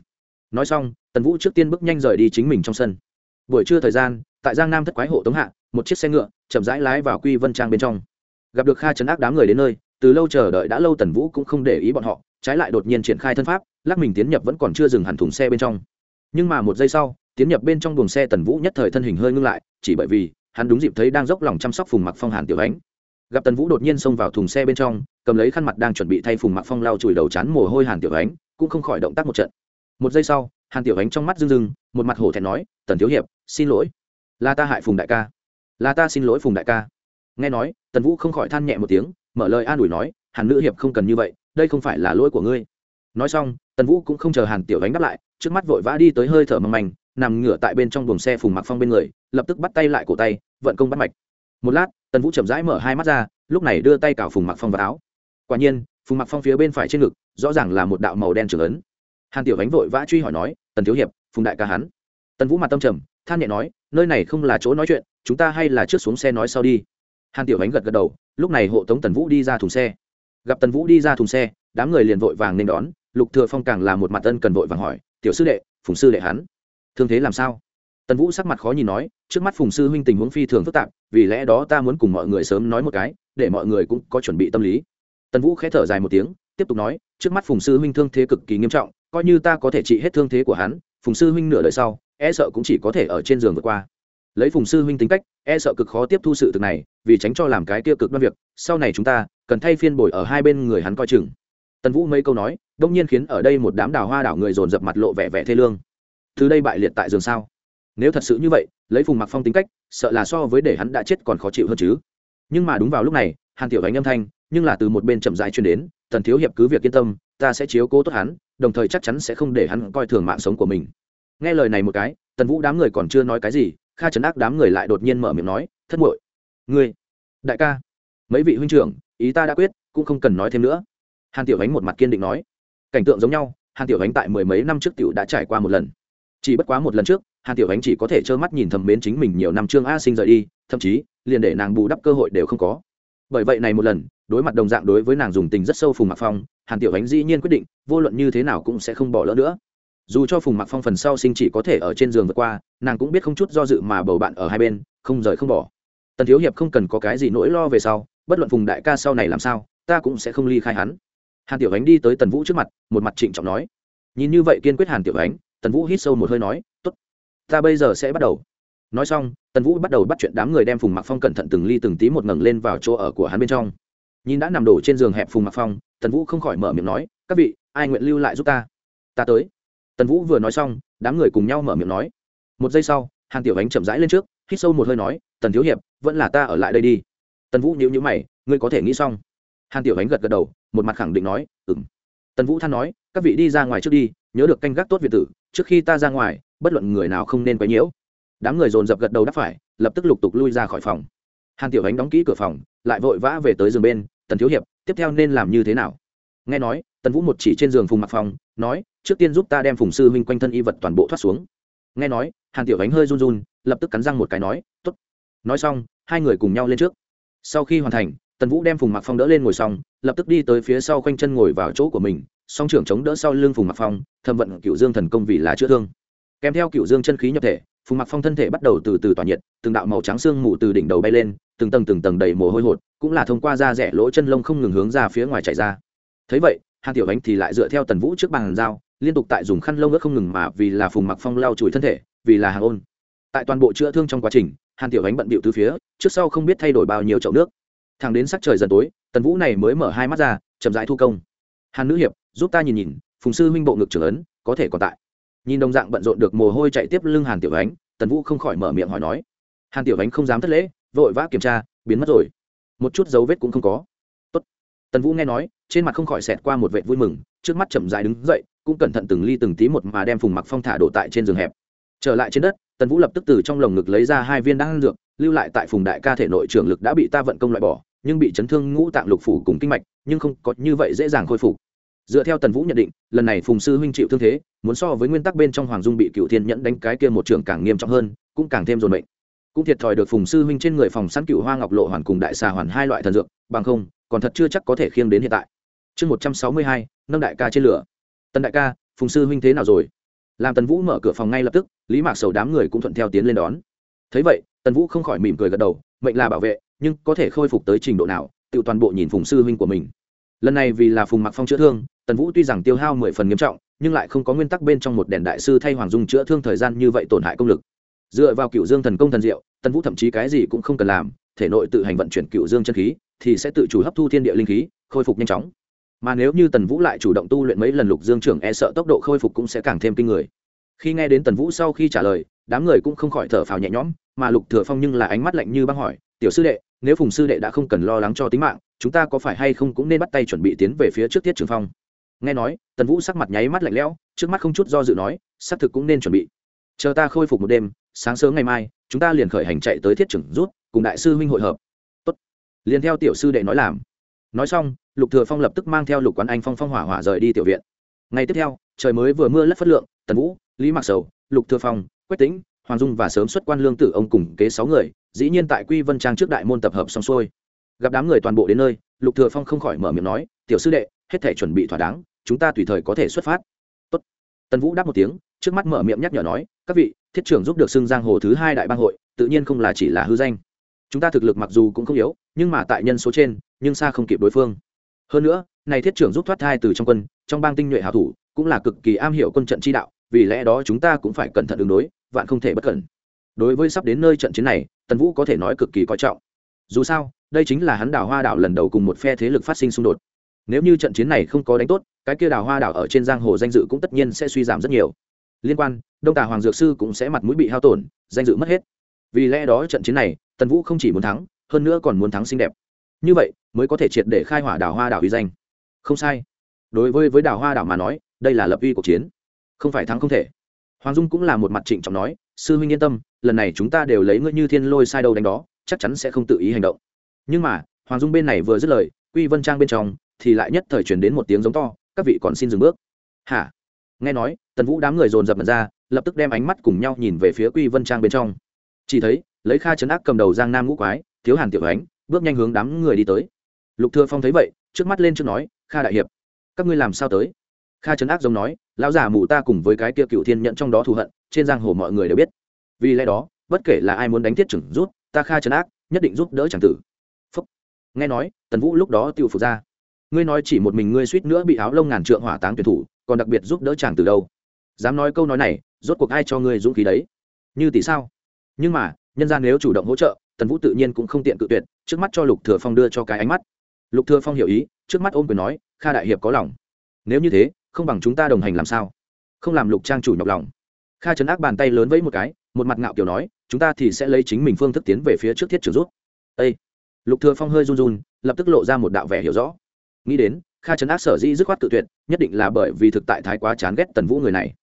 Nói xong tần vũ trước tiên bước nhanh rời đi chính mình trong sân buổi trưa thời gian tại giang nam thất quái hộ tống hạ một chiếc xe ngựa chậm rãi lái vào quy vân trang bên trong gặp được kha chấn ác đám người đến nơi từ lâu chờ đợi đã lâu tần vũ cũng không để ý bọn họ trái lại đột nhiên triển khai thân pháp lắc mình tiến nhập vẫn còn chưa dừng hẳn thùng xe bên trong nhưng mà một giây sau tiến nhập bên trong buồng xe tần vũ nhất thời thân hình hơi ngưng lại chỉ bởi vì hắn đúng dịp thấy đang dốc lòng chăm sóc phùng mặc phong hàn tiểu ánh gặp tần vũ đột nhiên xông vào thùng xe bên trong cầm lấy khăn mặt đang chuẩn bị thay phùng mặc phong lau chùi đầu chán mồ hôi hàn tiểu ánh cũng không khỏi động tác một trận một giây sau hàn tiểu ánh trong mắt rưng rưng, một mặt hổ thẹn nói, tần thiếu hiệp, xin lỗi. Là ta hại phùng đại ca. Là ta xin lỗi phùng đại ca. Nghe nói, tần vũ không khỏi than nhẹ một tiếng, mở lời an ủi nói, hàn nữ hiệp không cần như vậy, đây không phải là lỗi của ngươi. Nói xong, tần vũ cũng không chờ hàn tiểu ánh đáp lại, trước mắt vội vã đi tới hơi thở mầm manh, nằm ngửa tại bên trong buồng xe phùng mặc phong bên người, lập tức bắt tay lại cổ tay, vận công bắt mạch. Một lát, tần vũ chậm rãi mở hai mắt ra, lúc này đưa tay cào phùng mặc phong vào áo. Quả nhiên, phùng mặc phong phía bên phải trên ngực, rõ ràng là một đạo màu đen trưởng ấn. Hàn tiểu ánh vội vã truy hỏi nói tần thiếu hiệp, phùng đại ca hắn. Tần vũ mặt tâm trầm, than nhẹ nói, nơi này không là chỗ nói chuyện, chúng ta hay là trước xuống xe nói sau đi. Hàn tiểu ánh gật gật đầu, lúc này hộ tống tần vũ đi ra thùng xe. Gặp tần vũ đi ra thùng xe, đám người liền vội vàng nên đón, lục thừa phong càng là một mặt ân cần vội vàng hỏi, tiểu sư đệ, phùng sư đệ hắn. Thương thế làm sao? Tần vũ sắc mặt khó nhìn nói, trước mắt phùng sư huynh tình huống phi thường phức tạp, vì lẽ đó ta muốn cùng mọi người sớm nói một cái, để mọi người cũng có chuẩn bị tâm lý. Tần vũ khẽ thở dài một tiếng, tiếp tục nói, trước mắt phùng sư huynh thương thế cực kỳ nghiêm trọng coi như ta có thể trị hết thương thế của hắn, phùng sư huynh nửa đời sau e sợ cũng chỉ có thể ở trên giường vượt qua. Lấy phùng sư huynh tính cách e sợ cực khó tiếp thu sự thực này, vì tránh cho làm cái tiêu cực đoan việc, sau này chúng ta cần thay phiên bồi ở hai bên người hắn coi chừng. Tần vũ mấy câu nói, đông nhiên khiến ở đây một đám đào hoa đảo người dồn dập mặt lộ vẻ vẻ thê lương. Từ đây bại liệt tại giường sao? Nếu thật sự như vậy, lấy phùng mặc phong tính cách, sợ là so với để hắn đã chết còn khó chịu hơn chứ. Nhưng mà đúng vào lúc này, hàn tiểu ánh âm thanh, nhưng là từ một bên chậm rãi truyền đến, tần thiếu hiệp cứ việc yên tâm, ta sẽ chiếu cố tốt hắn đồng thời chắc chắn sẽ không để hắn coi thường mạng sống của mình. Nghe lời này một cái, tần vũ đám người còn chưa nói cái gì, kha trấn ác đám người lại đột nhiên mở miệng nói, thất muội, ngươi, đại ca, mấy vị huynh trưởng, ý ta đã quyết, cũng không cần nói thêm nữa. Hàn tiểu ánh một mặt kiên định nói, cảnh tượng giống nhau, hàn tiểu ánh tại mười mấy năm trước tiểu đã trải qua một lần. Chỉ bất quá một lần trước, hàn tiểu ánh chỉ có thể trơ mắt nhìn thầm mến chính mình nhiều năm trương a sinh rời đi, thậm chí, liền để nàng bù đắp cơ hội đều không có. Bởi vậy này một lần đối mặt đồng dạng đối với nàng dùng tình rất sâu phùng mặc phong, hàn tiểu ánh dĩ nhiên quyết định, vô luận như thế nào cũng sẽ không bỏ lỡ nữa. Dù cho phùng mặc phong phần sau sinh chỉ có thể ở trên giường vượt qua, nàng cũng biết không chút do dự mà bầu bạn ở hai bên, không rời không bỏ. Tần thiếu hiệp không cần có cái gì nỗi lo về sau, bất luận phùng đại ca sau này làm sao, ta cũng sẽ không ly khai hắn. Hàn tiểu ánh đi tới tần vũ trước mặt, một mặt trịnh trọng nói. Nhìn như vậy kiên quyết hàn tiểu ánh, tần vũ hít sâu một hơi nói t ố t ta bây giờ sẽ bắt đầu. Nói xong, tần vũ bắt đầu bắt chuyện đám người đem phùng mặc phong cẩn thận từng ly từng tí một ngẩng lên vào chỗ ở của hắn bên trong nhìn đã nằm đổ trên giường hẹp phùng mặc phong, tần vũ không khỏi mở miệng nói, các vị, ai nguyện lưu lại giúp ta? Ta tới. Tần vũ vừa nói xong, đám người cùng nhau mở miệng nói. Một giây sau, hàn tiểu ánh chậm rãi lên trước, hít sâu một hơi nói, tần thiếu hiệp, vẫn là ta ở lại đây đi. Tần vũ nhíu nhíu mày, ngươi có thể nghĩ xong. Hàn tiểu ánh gật gật đầu, một mặt khẳng định nói ừng tần vũ than nói, các vị đi ra ngoài trước đi, nhớ được canh gác tốt việt tử, trước khi ta ra ngoài, bất luận người nào không nên quấy nhiễu. Đám người dồn dập gật đầu đáp phải, lập tức lục tục lui ra khỏi phòng. Hàn tiểu ánh đóng kỹ cửa phòng, lại vội vã về tới giường bên tần thiếu hiệp, tiếp theo nên làm như thế nào? Nghe nói, tần vũ một chỉ trên giường phùng mặc phòng nói, trước tiên giúp ta đem phùng sư huynh quanh thân y vật toàn bộ thoát xuống. Nghe nói, hàn tiểu ánh hơi run run, lập tức cắn răng một cái nói t ố t nói xong, hai người cùng nhau lên trước. Sau khi hoàn thành, tần vũ đem phùng mặc phong đỡ lên ngồi xong, lập tức đi tới phía sau quanh chân ngồi vào chỗ của mình, song trưởng chống đỡ sau lưng phùng mặc phong thâm vận cựu dương thần công vì là chữa thương. Kèm theo cựu dương chân khí nhập thể, phùng mặc phong thân thể bắt đầu từ từ tỏa nhiệt, từng đạo màu trắng xương mù từ đỉnh đầu bay lên từng tầng từng tầng đầy mồ hôi hột cũng là thông qua da rẻ lỗ chân lông không ngừng hướng ra phía ngoài chảy ra. Thấy vậy hàn tiểu ánh thì lại dựa theo tần vũ trước bàn dao, liên tục tại dùng khăn lông ướt không ngừng mà vì là phùng mặc phong lau chùi thân thể vì là hàng ôn. Tại toàn bộ chữa thương trong quá trình hàn tiểu ánh bận bịu từ phía trước sau không biết thay đổi bao nhiêu chậu nước. Thẳng đến sắc trời dần tối tần vũ này mới mở hai mắt ra chậm rãi thu công. Hàn nữ hiệp giúp ta nhìn nhìn phùng sư huynh bộ ngực trưởng ấn có thể còn tại. Nhìn đồng dạng bận rộn được mồ hôi chạy tiếp lưng hàn tiểu ánh tần vũ không khỏi mở miệng hỏi nói. Hàn tiểu ánh không dám thất lễ vội vã kiểm tra, biến mất rồi. Một chút dấu vết cũng không có. Tốt. tần vũ nghe nói, trên mặt không khỏi xẹt qua một vệ vui mừng, trước mắt chậm dài đứng dậy, cũng cẩn thận từng ly từng tí một mà đem phùng mặc phong thả đổ tại trên giường hẹp. Trở lại trên đất, tần vũ lập tức từ trong lồng ngực lấy ra hai viên đan dược, lưu lại tại phùng đại ca thể nội trường lực đã bị ta vận công loại bỏ, nhưng bị chấn thương ngũ tạng lục phủ cùng kinh mạch, nhưng không có như vậy dễ dàng khôi phục. Dựa theo tần vũ nhận định, lần này phùng sư huynh chịu thương thế, muốn so với nguyên tắc bên trong hoàng dung bị cựu thiên nhẫn đánh cái kia một trường càng nghiêm trọng hơn, cũng càng thêm dồn bệnh cũng thiệt thòi được phùng sư huynh trên người phòng săn cựu hoa ngọc lộ hoàn cùng đại xà hoàn hai loại thần dược, bằng không, còn thật chưa chắc có thể khiêng đến hiện tại. Chương một trăm sáu mươi hai, nâng đại ca trên lửa. Tân đại ca, phùng sư huynh thế nào rồi? Làm tần vũ mở cửa phòng ngay lập tức, lý mạc sầu đám người cũng thuận theo tiến lên đón. Thấy vậy, tần vũ không khỏi mỉm cười gật đầu, mệnh là bảo vệ, nhưng có thể khôi phục tới trình độ nào, tự toàn bộ nhìn phùng sư huynh của mình. Lần này vì là phùng mặc phong chữa thương, tần vũ tuy rằng tiêu hao mười phần nghiêm trọng, nhưng lại không có nguyên tắc bên trong một đèn đại sư thay hoàng dung chữa thương thời gian như vậy tổn hại công lực dựa vào cựu dương thần công thần diệu, tần vũ thậm chí cái gì cũng không cần làm, thể nội tự hành vận chuyển cựu dương chân khí, thì sẽ tự chủ hấp thu thiên địa linh khí, khôi phục nhanh chóng. Mà nếu như tần vũ lại chủ động tu luyện mấy lần lục dương trưởng e sợ tốc độ khôi phục cũng sẽ càng thêm kinh người. Khi nghe đến tần vũ sau khi trả lời, đám người cũng không khỏi thở phào nhẹ nhõm, mà lục thừa phong nhưng là ánh mắt lạnh như băng hỏi, tiểu sư đệ, nếu phùng sư đệ đã không cần lo lắng cho tính mạng, chúng ta có phải hay không cũng nên bắt tay chuẩn bị tiến về phía trước tiết trường phong? Nghe nói, tần vũ sắc mặt nháy mắt lạnh lẽo, trước mắt không chút do dự nói, xác thực cũng nên chuẩn bị chờ ta khôi phục một đêm, sáng sớm ngày mai, chúng ta liền khởi hành chạy tới thiết trưởng rút, cùng đại sư huynh hội hợp. Tốt. Liền theo tiểu sư đệ nói làm. Nói xong, lục thừa phong lập tức mang theo lục quán anh phong phong hỏa hỏa rời đi tiểu viện. Ngày tiếp theo, trời mới vừa mưa lất phất lượng, tần vũ, lý mạc sầu, lục thừa phong, quách tĩnh, hoàng dung và sớm xuất quan lương tử ông cùng kế sáu người, dĩ nhiên tại quy vân trang trước đại môn tập hợp xong xuôi. Gặp đám người toàn bộ đến nơi, lục thừa phong không khỏi mở miệng nói, tiểu sư đệ, hết thể chuẩn bị thỏa đáng, chúng ta tùy thời có thể xuất phát. Tốt. Tần vũ đáp một tiếng, trước mắt mở miệng nhắc nhở nói các vị, thiết trưởng giúp được xưng giang hồ thứ hai đại bang hội, tự nhiên không là chỉ là hư danh. Chúng ta thực lực mặc dù cũng không yếu, nhưng mà tại nhân số trên, nhưng xa không kịp đối phương. Hơn nữa, này thiết trưởng giúp thoát thai từ trong quân, trong bang tinh nhuệ hảo thủ, cũng là cực kỳ am hiểu quân trận chi đạo, vì lẽ đó chúng ta cũng phải cẩn thận ứng đối, vạn không thể bất cẩn. Đối với sắp đến nơi trận chiến này, tần vũ có thể nói cực kỳ coi trọng. Dù sao, đây chính là hắn đào hoa đảo lần đầu cùng một phe thế lực phát sinh xung đột. Nếu như trận chiến này không có đánh tốt, cái kia đào hoa đảo ở trên giang hồ danh dự cũng tất nhiên sẽ suy giảm rất nhiều liên quan, đông tà hoàng dược sư cũng sẽ mặt mũi bị hao tổn, danh dự mất hết. Vì lẽ đó trận chiến này, tần vũ không chỉ muốn thắng, hơn nữa còn muốn thắng xinh đẹp. Như vậy, mới có thể triệt để khai hỏa đảo hoa đảo uy danh. Không sai. Đối với với đảo hoa đảo mà nói, đây là lập uy cuộc chiến. Không phải thắng không thể. Hoàng dung cũng là một mặt trịnh trọng nói, sư huynh yên tâm, lần này chúng ta đều lấy ngươi như thiên lôi sai đâu đánh đó, chắc chắn sẽ không tự ý hành động. Nhưng mà, hoàng dung bên này vừa dứt lời, quy vân trang bên trong, thì lại nhất thời truyền đến một tiếng giống to, các vị còn xin dừng bước. Hả? Nghe nói, tần vũ đám người dồn dập mật ra, lập tức đem ánh mắt cùng nhau nhìn về phía quy vân trang bên trong. Chỉ thấy, lấy kha chấn ác cầm đầu giang nam ngũ quái, thiếu hàn tiểu ánh, bước nhanh hướng đám người đi tới. Lục thừa phong thấy vậy, trước mắt lên trước nói, kha đại hiệp, các ngươi làm sao tới? Kha chấn ác giống nói, lão giả mù ta cùng với cái kia cựu thiên nhận trong đó thù hận, trên giang hồ mọi người đều biết. Vì lẽ đó, bất kể là ai muốn đánh thiết trưởng rút, ta kha chấn ác nhất định giúp đỡ chẳng tử. Phúc. nghe nói, tần vũ lúc đó tiêu phục ra. Ngươi nói chỉ một mình ngươi suýt nữa bị áo lông ngàn trượng hỏa táng tuyển thủ còn đặc biệt giúp đỡ chàng từ đâu? Dám nói câu nói này, rốt cuộc ai cho ngươi dũng khí đấy? Như tỷ sao? Nhưng mà, nhân gian nếu chủ động hỗ trợ, tần vũ tự nhiên cũng không tiện cự tuyệt, trước mắt cho lục thừa phong đưa cho cái ánh mắt. Lục thừa phong hiểu ý, trước mắt ôm quyền nói, kha đại hiệp có lòng. Nếu như thế, không bằng chúng ta đồng hành làm sao? Không làm lục trang chủ nhọc lòng. Kha chấn ác bàn tay lớn vẫy một cái, một mặt ngạo kiểu nói, chúng ta thì sẽ lấy chính mình phương thức tiến về phía trước thiết trưởng rút. Ê! lục thừa phong hơi run run, lập tức lộ ra một đạo vẻ hiểu rõ. Nghĩ đến kha chấn ác sở dĩ dứt khoát tự tuyệt, nhất định là bởi vì thực tại thái quá chán ghét tần vũ người này.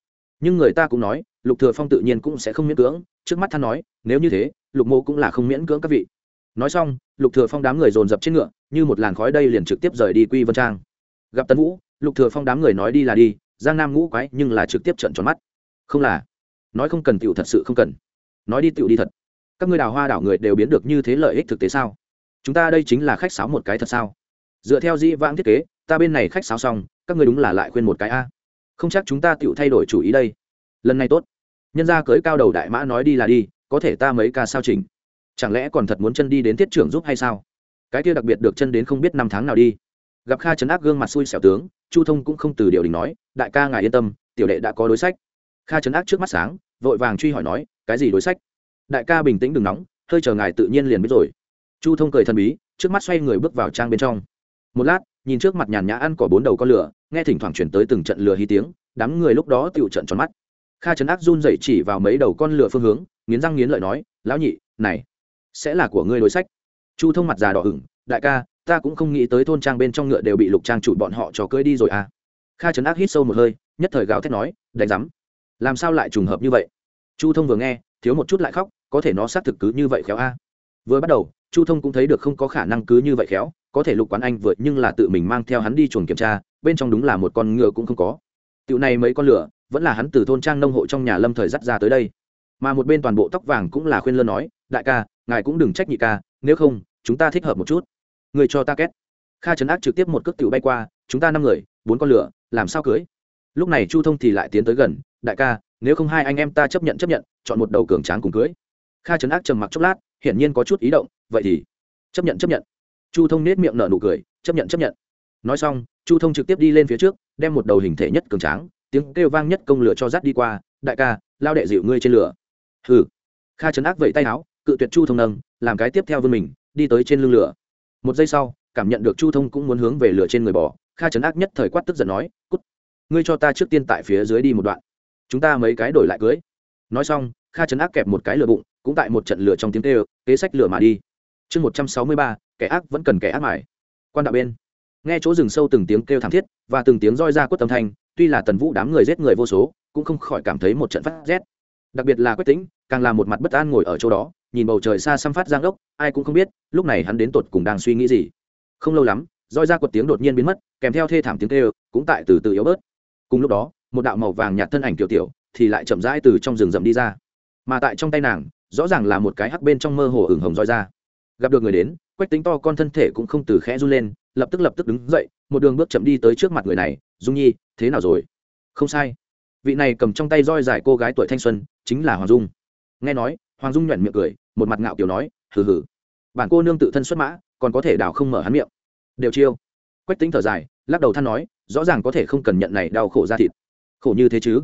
Nhưng người ta cũng nói, lục thừa phong tự nhiên cũng sẽ không miễn cưỡng, trước mắt than nói, nếu như thế, lục mô cũng là không miễn cưỡng các vị. Nói xong, lục thừa phong đám người dồn dập trên ngựa, như một làn khói đây liền trực tiếp rời đi quy vân trang. Gặp tần vũ, lục thừa phong đám người nói đi là đi, giang nam ngũ quái nhưng là trực tiếp trợn tròn mắt. Không là. Nói không cần tiểu thật sự không cần. Nói đi tiểu đi thật. Các ngươi đào hoa đảo người đều biến được như thế lợi ích thực tế sao? Chúng ta đây chính là khách sáo một cái thật sao? Dựa theo dĩ vãng thiết kế ta bên này khách sáo xong, các ngươi đúng là lại khuyên một cái a. Không chắc chúng ta tự thay đổi chủ ý đây. Lần này tốt. Nhân gia cưới cao đầu đại mã nói đi là đi, có thể ta mấy ca sao chỉnh. Chẳng lẽ còn thật muốn chân đi đến tiết trưởng giúp hay sao? Cái kia đặc biệt được chân đến không biết năm tháng nào đi. Gặp kha chấn ác gương mặt xui xẻo tướng, chu thông cũng không từ điều đình nói, đại ca ngài yên tâm, tiểu đệ đã có đối sách. Kha chấn ác trước mắt sáng, vội vàng truy hỏi nói, cái gì đối sách? Đại ca bình tĩnh đừng nóng, hơi chờ ngài tự nhiên liền biết rồi. Chu thông cười thần bí, trước mắt xoay người bước vào trang bên trong. Một lát nhìn trước mặt nhàn nhã ăn cỏ bốn đầu con lửa nghe thỉnh thoảng chuyển tới từng trận lửa hí tiếng đám người lúc đó tựu trận tròn mắt. Kha trấn ác run dậy chỉ vào mấy đầu con lửa phương hướng nghiến răng nghiến lợi nói lão nhị này sẽ là của ngươi đối sách. Chu thông mặt già đỏ hửng, đại ca ta cũng không nghĩ tới thôn trang bên trong ngựa đều bị lục trang chủ bọn họ cho cưới đi rồi à. Kha trấn ác hít sâu một hơi nhất thời gào thét nói đánh rắm làm sao lại trùng hợp như vậy? Chu thông vừa nghe thiếu một chút lại khóc có thể nó xác thực cứ như vậy khéo a. Vừa bắt đầu chu thông cũng thấy được không có khả năng cứ như vậy khéo có thể lục quán anh vượt nhưng là tự mình mang theo hắn đi chuồng kiểm tra, bên trong đúng là một con ngựa cũng không có. Tiểu này mấy con lửa, vẫn là hắn từ thôn trang nông hộ trong nhà lâm thời dắt ra tới đây. Mà một bên toàn bộ tóc vàng cũng là khuyên lơ nói, đại ca, ngài cũng đừng trách nhị ca, nếu không, chúng ta thích hợp một chút. Người cho ta két. Kha trấn ác trực tiếp một cước tiểu bay qua, chúng ta năm người, bốn con lửa, làm sao cưới? Lúc này chu thông thì lại tiến tới gần, đại ca, nếu không hai anh em ta chấp nhận chấp nhận, chọn một đầu cường tráng cùng cưới. Kha trấn ác trầm mặc chốc lát, hiển nhiên có chút ý động, vậy thì chấp nhận chấp nhận chu thông nết miệng nở nụ cười chấp nhận chấp nhận. Nói xong chu thông trực tiếp đi lên phía trước đem một đầu hình thể nhất cường tráng tiếng kêu vang nhất công lửa cho dắt đi qua đại ca lao đệ dịu ngươi trên lửa. Hừ. Kha trấn ác vẫy tay áo cự tuyệt chu thông nâng làm cái tiếp theo vươn mình đi tới trên lưng lửa. Một giây sau cảm nhận được chu thông cũng muốn hướng về lửa trên người bò, kha trấn ác nhất thời quát tức giận nói cút! Ngươi cho ta trước tiên tại phía dưới đi một đoạn. Chúng ta mấy cái đổi lại cưới. Nói xong kha trấn ác kẹp một cái lửa bụng cũng tại một trận lửa trong tiếng kêu kế sách lửa mà đi. Chương một trăm sáu mươi ba kẻ ác vẫn cần kẻ ác mải quan đạo bên. Nghe chỗ rừng sâu từng tiếng kêu thảm thiết và từng tiếng roi ra quất tâm thanh, tuy là tần vũ đám người giết người vô số, cũng không khỏi cảm thấy một trận phát rét. Đặc biệt là quách tính càng là một mặt bất an ngồi ở chỗ đó, nhìn bầu trời xa xăm phát giang đốc ai cũng không biết, lúc này hắn đến tột cùng đang suy nghĩ gì. Không lâu lắm, roi ra quật tiếng đột nhiên biến mất, kèm theo thê thảm tiếng kêu, cũng tại từ từ yếu bớt. Cùng lúc đó, một đạo màu vàng nhạt thân ảnh tiểu tiểu thì lại chậm rãi từ trong rừng rậm đi ra. Mà tại trong tay nàng, rõ ràng là một cái hắc bên trong mơ hồ ửng hồng roi ra. Gặp được người đến quách tính to con thân thể cũng không từ khẽ run lên, lập tức lập tức đứng dậy, một đường bước chậm đi tới trước mặt người này, dung nhi, thế nào rồi? Không sai. Vị này cầm trong tay roi dài cô gái tuổi thanh xuân, chính là hoàng dung. Nghe nói, hoàng dung nhoẻn miệng cười, một mặt ngạo kiểu nói, hừ hừ, bản cô nương tự thân xuất mã, còn có thể đào không mở hắn miệng. Đều chiêu. Quách tính thở dài, lắc đầu than nói, rõ ràng có thể không cần nhận này đau khổ ra thịt. Khổ như thế chứ?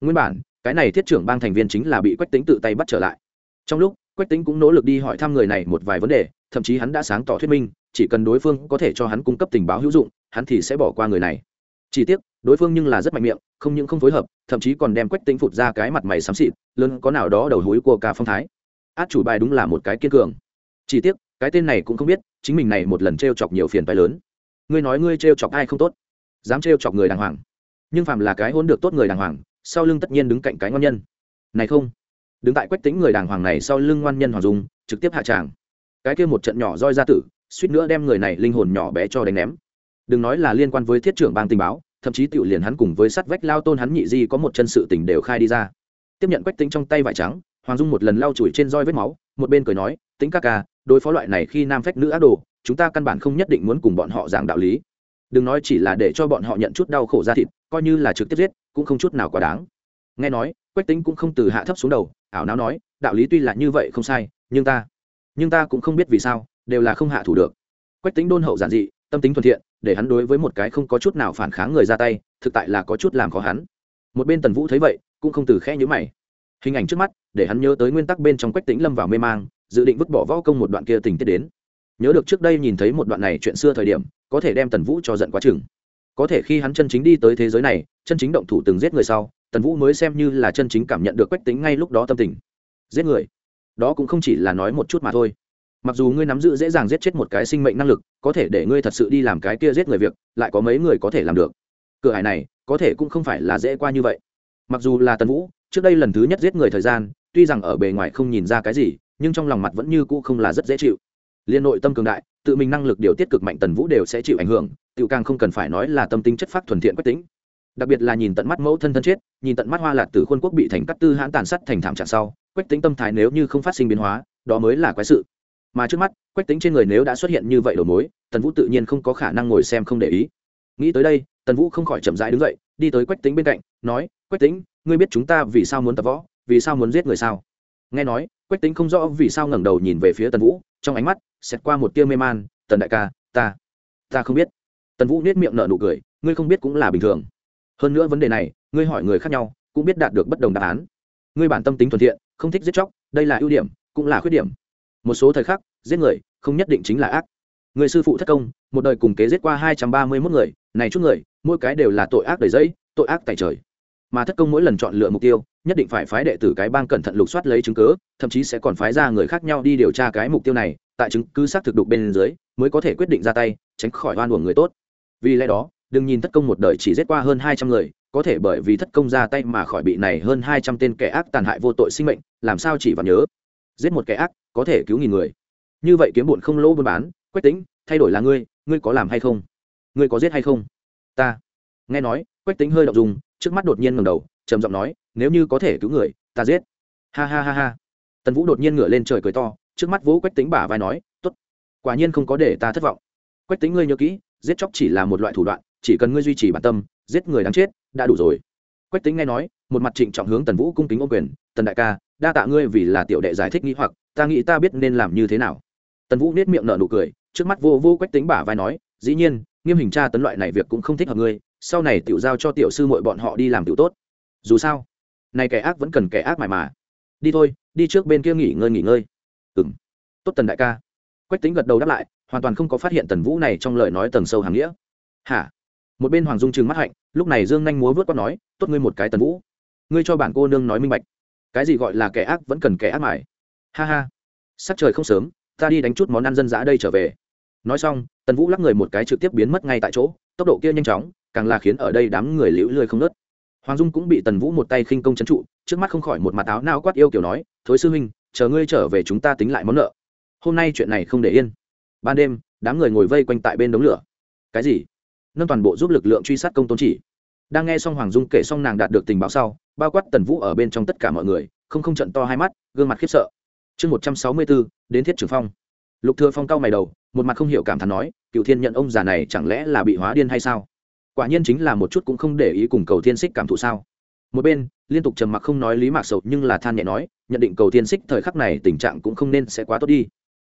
Nguyên bản, cái này thiết trưởng bang thành viên chính là bị quách tính tự tay bắt trở lại. Trong lúc, quách tính cũng nỗ lực đi hỏi thăm người này một vài vấn đề thậm chí hắn đã sáng tỏ thuyết minh, chỉ cần đối phương có thể cho hắn cung cấp tình báo hữu dụng, hắn thì sẽ bỏ qua người này. Chỉ tiếc, đối phương nhưng là rất mạnh miệng, không những không phối hợp, thậm chí còn đem quách tính phụt ra cái mặt mày xám xịt, lớn có nào đó đầu hối của ca phong thái. Át chủ bài đúng là một cái kiên cường. Chỉ tiếc, cái tên này cũng không biết, chính mình này một lần t r e o chọc nhiều phiền phái lớn. Ngươi nói ngươi t r e o chọc ai không tốt? Dám t r e o chọc người đàng hoàng. Nhưng phàm là cái hôn được tốt người đàng hoàng, sau lưng tất nhiên đứng cạnh cái ngon nhân. Này không. Đứng tại quách tính người đàng hoàng này sau lưng ngoan nhân hoàng dung, trực tiếp hạ tràng cái kia một trận nhỏ roi ra tử, suýt nữa đem người này linh hồn nhỏ bé cho đánh ném. Đừng nói là liên quan với thiết trưởng bang tình báo, thậm chí tiểu liền hắn cùng với sắt vách lao tôn hắn nhị di có một chân sự tình đều khai đi ra. Tiếp nhận quách tính trong tay vải trắng, hoàng dung một lần lau chùi trên roi vết máu, một bên cười nói, tính ca ca, đối phó loại này khi nam phách nữ ác đồ, chúng ta căn bản không nhất định muốn cùng bọn họ giảng đạo lý. Đừng nói chỉ là để cho bọn họ nhận chút đau khổ ra thịt, coi như là trực tiếp giết, cũng không chút nào quá đáng. Nghe nói, quách tính cũng không từ hạ thấp xuống đầu, ảo não nói, đạo lý tuy là như vậy không sai, nhưng ta nhưng ta cũng không biết vì sao, đều là không hạ thủ được. Quách tính đôn hậu giản dị, tâm tính thuận thiện, để hắn đối với một cái không có chút nào phản kháng người ra tay, thực tại là có chút làm khó hắn. Một bên tần vũ thấy vậy, cũng không từ khẽ nhữ mày. Hình ảnh trước mắt, để hắn nhớ tới nguyên tắc bên trong quách tính lâm vào mê mang, dự định vứt bỏ võ công một đoạn kia tình tiết đến. Nhớ được trước đây nhìn thấy một đoạn này chuyện xưa thời điểm, có thể đem tần vũ cho giận quá chừng. Có thể khi hắn chân chính đi tới thế giới này, chân chính động thủ từng giết người sau, tần vũ mới xem như là chân chính cảm nhận được quách tính ngay lúc đó tâm tình. Giết người đó cũng không chỉ là nói một chút mà thôi. Mặc dù ngươi nắm giữ dễ dàng giết chết một cái sinh mệnh năng lực, có thể để ngươi thật sự đi làm cái kia giết người việc, lại có mấy người có thể làm được. Cửa hải này, có thể cũng không phải là dễ qua như vậy. Mặc dù là tần vũ, trước đây lần thứ nhất giết người thời gian, tuy rằng ở bề ngoài không nhìn ra cái gì, nhưng trong lòng mặt vẫn như cũ không là rất dễ chịu. Liên nội tâm cường đại, tự mình năng lực điều tiết cực mạnh tần vũ đều sẽ chịu ảnh hưởng tự càng không cần phải nói là tâm tính chất phát thuần thiện quách tính. Đặc biệt là nhìn tận mắt mẫu thân thân chết, nhìn tận mắt hoa lạc từ khuôn quốc bị thành cắt tư hãn tàn sát thành thảm trạng sau quách tính tâm thái nếu như không phát sinh biến hóa, đó mới là quái sự. Mà trước mắt, quách tính trên người nếu đã xuất hiện như vậy đầu mối, tần vũ tự nhiên không có khả năng ngồi xem không để ý. Nghĩ tới đây, tần vũ không khỏi chậm rãi đứng dậy, đi tới quách tính bên cạnh, nói, quách tính, ngươi biết chúng ta vì sao muốn tập võ, vì sao muốn giết người sao? Nghe nói, quách tính không rõ vì sao ngẩng đầu nhìn về phía tần vũ, trong ánh mắt, xẹt qua một tia mê man, tần đại ca, ta ta không biết. Tần vũ nết miệng nở nụ cười, ngươi không biết cũng là bình thường. Hơn nữa vấn đề này, ngươi hỏi người khác nhau, cũng biết đạt được bất đồng đáp án ngươi bản tâm tính thuận thiện, không thích giết chóc, đây là ưu điểm, cũng là khuyết điểm. Một số thời khắc, giết người, không nhất định chính là ác. Người sư phụ thất công, một đời cùng kế giết qua hai trăm ba mươi mốt người, này chút người, mỗi cái đều là tội ác đầy dẫy, tội ác tại trời. Mà thất công mỗi lần chọn lựa mục tiêu, nhất định phải phái đệ tử cái bang cẩn thận lục soát lấy chứng cứ, thậm chí sẽ còn phái ra người khác nhau đi điều tra cái mục tiêu này, tại chứng cứ xác thực đục bên dưới, mới có thể quyết định ra tay, tránh khỏi oan uổng người tốt. Vì lẽ đó, đừng nhìn thất công một đời chỉ giết qua hơn hai trăm người có thể bởi vì thất công ra tay mà khỏi bị này hơn hai trăm tên kẻ ác tàn hại vô tội sinh mệnh làm sao chỉ vào nhớ? Giết một kẻ ác có thể cứu nghìn người. Như vậy kiếm buồn không lỗ buôn bán quách tính thay đổi là ngươi ngươi có làm hay không? Ngươi có giết hay không? Ta. Nghe nói quách tính hơi động dung, dùng trước mắt đột nhiên ngẩng đầu trầm giọng nói nếu như có thể cứu người ta giết. Ha ha ha ha. Tần vũ đột nhiên ngửa lên trời cười to trước mắt vũ quách tính bả vai nói tốt. Quả nhiên không có để ta thất vọng. Quách tính ngươi nhớ kỹ giết chóc chỉ là một loại thủ đoạn chỉ cần ngươi duy trì bản tâm giết người đáng chết đã đủ rồi. Quách tính nghe nói, một mặt trịnh trọng hướng tần vũ cung kính ô quyền, tần đại ca, đa tạ ngươi vì là tiểu đệ giải thích nghĩ hoặc, ta nghĩ ta biết nên làm như thế nào. Tần vũ nết miệng nở nụ cười, trước mắt vô vô quách tính bả vai nói, dĩ nhiên, nghiêm hình tra tấn loại này việc cũng không thích hợp ngươi, sau này tiểu giao cho tiểu sư muội bọn họ đi làm tiểu tốt. Dù sao này kẻ ác vẫn cần kẻ ác mải mà. Đi thôi, đi trước bên kia nghỉ ngơi nghỉ ngơi. Ừng tốt tần đại ca. Quách tính gật đầu đáp lại, hoàn toàn không có phát hiện tần vũ này trong lời nói tầng sâu hàng nghĩa. Hả? Một bên hoàng dung trừng mắt hạnh lúc này dương nhanh múa vớt quát nói, tốt ngươi một cái tần vũ. Ngươi cho bản cô nương nói minh bạch. Cái gì gọi là kẻ ác vẫn cần kẻ ác mải. Ha ha. Sắc trời không sớm, ta đi đánh chút món ăn dân dã đây trở về. Nói xong, tần vũ lắc người một cái trực tiếp biến mất ngay tại chỗ, tốc độ kia nhanh chóng, càng là khiến ở đây đám người liễu lười không nớt hoàng dung cũng bị tần vũ một tay khinh công c trụ, trước mắt không khỏi một mặt áo nao quát yêu kiểu nói, thối sư huynh, chờ ngươi trở về chúng ta tính lại món nợ. Hôm nay chuyện này không để yên. Ban đêm, đám người ngồi vây quanh tại bên đống lửa. Cái gì? Nâng toàn bộ giúp lực lượng truy sát công tôn chỉ. Đang nghe xong hoàng dung kể xong nàng đạt được tình báo sau, bao quát tần vũ ở bên trong tất cả mọi người, không không trận to hai mắt, gương mặt khiếp sợ. Chương một trăm sáu mươi bốn, đến thiết trường phong. Lục thừa phong cao mày đầu, một mặt không hiểu cảm thán nói, cựu thiên nhận ông già này chẳng lẽ là bị hóa điên hay sao? Quả nhiên chính là một chút cũng không để ý cùng cầu thiên xích cảm thụ sao? Một bên, liên tục trầm mặc không nói lý mạc sầu, nhưng là than nhẹ nói, nhận định cầu thiên xích thời khắc này tình trạng cũng không nên sẽ quá tốt đi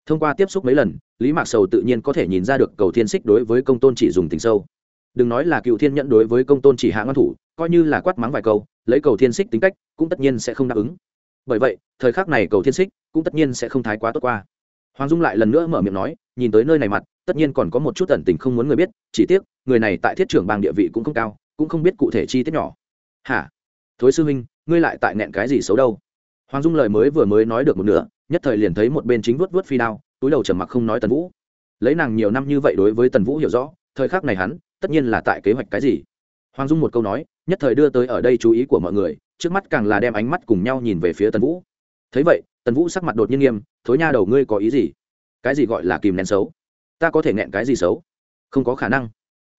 thông qua tiếp xúc mấy lần, lý mạc sầu tự nhiên có thể nhìn ra được cầu thiên xích đối với công tôn chỉ dùng tình sâu. Đừng nói là cựu thiên Nhẫn đối với công tôn chỉ hạ ngăn thủ, coi như là quát mắng vài câu, lấy cầu thiên xích tính cách, cũng tất nhiên sẽ không đáp ứng. Bởi vậy, thời khắc này cầu thiên xích cũng tất nhiên sẽ không thái quá tốt qua. Hoàng dung lại lần nữa mở miệng nói, nhìn tới nơi này mặt, tất nhiên còn có một chút tẩn tình không muốn người biết, chỉ tiếc, người này tại thiết trưởng bang địa vị cũng không cao, cũng không biết cụ thể chi tiết nhỏ. Hả? Thối sư huynh, ngươi lại tại nẹn cái gì xấu đâu? Hoàng dung lời mới vừa mới nói được một nửa, nhất thời liền thấy một bên chính vuốt vuốt phi đao, túi đầu trầm mặc không nói tần vũ. Lấy nàng nhiều năm như vậy đối với tần vũ hiểu rõ, thời khắc này hắn, tất nhiên là tại kế hoạch cái gì? Hoàng dung một câu nói, nhất thời đưa tới ở đây chú ý của mọi người, trước mắt càng là đem ánh mắt cùng nhau nhìn về phía tần vũ. Thấy vậy, tần vũ sắc mặt đột nhiên nghiêm, thối nha đầu, ngươi có ý gì? Cái gì gọi là kìm nén xấu? Ta có thể nghẹn cái gì xấu? Không có khả năng.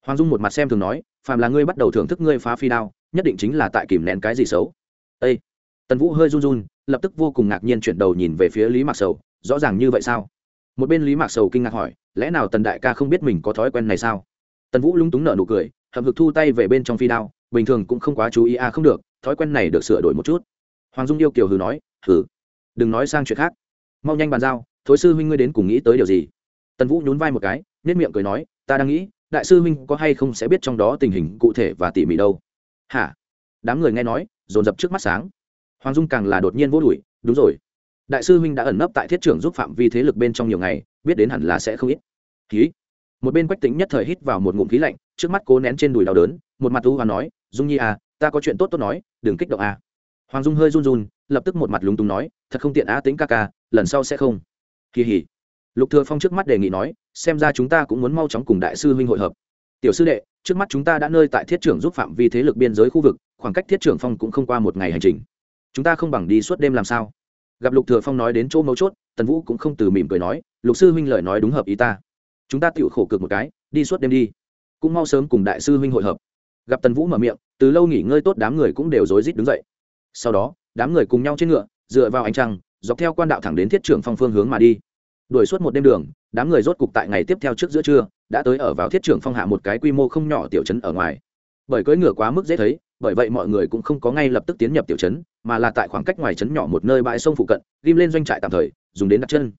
Hoàng dung một mặt xem thường nói, phàm là ngươi bắt đầu thưởng thức ngươi phá phi đao, nhất định chính là tại kìm nén cái gì xấu? Ây tần vũ hơi run run, lập tức vô cùng ngạc nhiên chuyển đầu nhìn về phía lý mạc sầu, rõ ràng như vậy sao? Một bên lý mạc sầu kinh ngạc hỏi, lẽ nào tần đại ca không biết mình có thói quen này sao? Tần vũ lung túng nở nụ cười, hậm hực thu tay về bên trong phi đao, bình thường cũng không quá chú ý à không được, thói quen này được sửa đổi một chút. Hoàng dung yêu kiều hừ nói, hừ, đừng nói sang chuyện khác. Mau nhanh bàn giao, thối sư huynh ngươi đến cùng nghĩ tới điều gì? Tần vũ nhún vai một cái nết miệng cười nói, ta đang nghĩ, đại sư huynh có hay không sẽ biết trong đó tình hình cụ thể và tỉ mỉ đâu. Hả? Đám người nghe nói, dồn dập trước mắt sáng hoàng dung càng là đột nhiên vô đùi đúng rồi. Đại sư huynh đã ẩn nấp tại thiết trưởng giúp phạm vi thế lực bên trong nhiều ngày, biết đến hẳn là sẽ không ít. Khí một bên quách tính nhất thời hít vào một ngụm khí lạnh, trước mắt cố nén trên đùi đau đớn, một mặt u hoàng nói, dung nhi à ta có chuyện tốt tốt nói, đừng kích động à. Hoàng dung hơi run run, lập tức một mặt lúng túng nói, thật không tiện á tính ca ca, lần sau sẽ không. Kỳ hỉ. Lục thừa phong trước mắt đề nghị nói, xem ra chúng ta cũng muốn mau chóng cùng đại sư huynh hội hợp. Tiểu sư đệ, trước mắt chúng ta đã nơi tại thiết trưởng giúp phạm vi thế lực biên giới khu vực, khoảng cách thiết trưởng phong cũng không qua một ngày hành trình chúng ta không bằng đi suốt đêm làm sao? Gặp lục thừa phong nói đến chỗ mấu chốt, tần vũ cũng không từ mỉm cười nói, lục sư huynh lời nói đúng hợp ý ta. Chúng ta tiểu khổ cực một cái, đi suốt đêm đi. Cũng mau sớm cùng đại sư huynh hội hợp. Gặp tần vũ mở miệng, từ lâu nghỉ ngơi tốt đám người cũng đều rối rít đứng dậy. Sau đó, đám người cùng nhau trên ngựa, dựa vào ánh trăng, dọc theo quan đạo thẳng đến thiết trưởng phong phương hướng mà đi. Đuổi suốt một đêm đường, đám người rốt cục tại ngày tiếp theo trước giữa trưa, đã tới ở vào thiết trưởng phong hạ một cái quy mô không nhỏ tiểu trấn ở ngoài. Bởi cưỡi ngựa quá mức dễ thấy bởi vậy mọi người cũng không có ngay lập tức tiến nhập tiểu trấn, mà là tại khoảng cách ngoài trấn nhỏ một nơi bãi sông phụ cận, ghim lên doanh trại tạm thời, dùng đến đặt chân.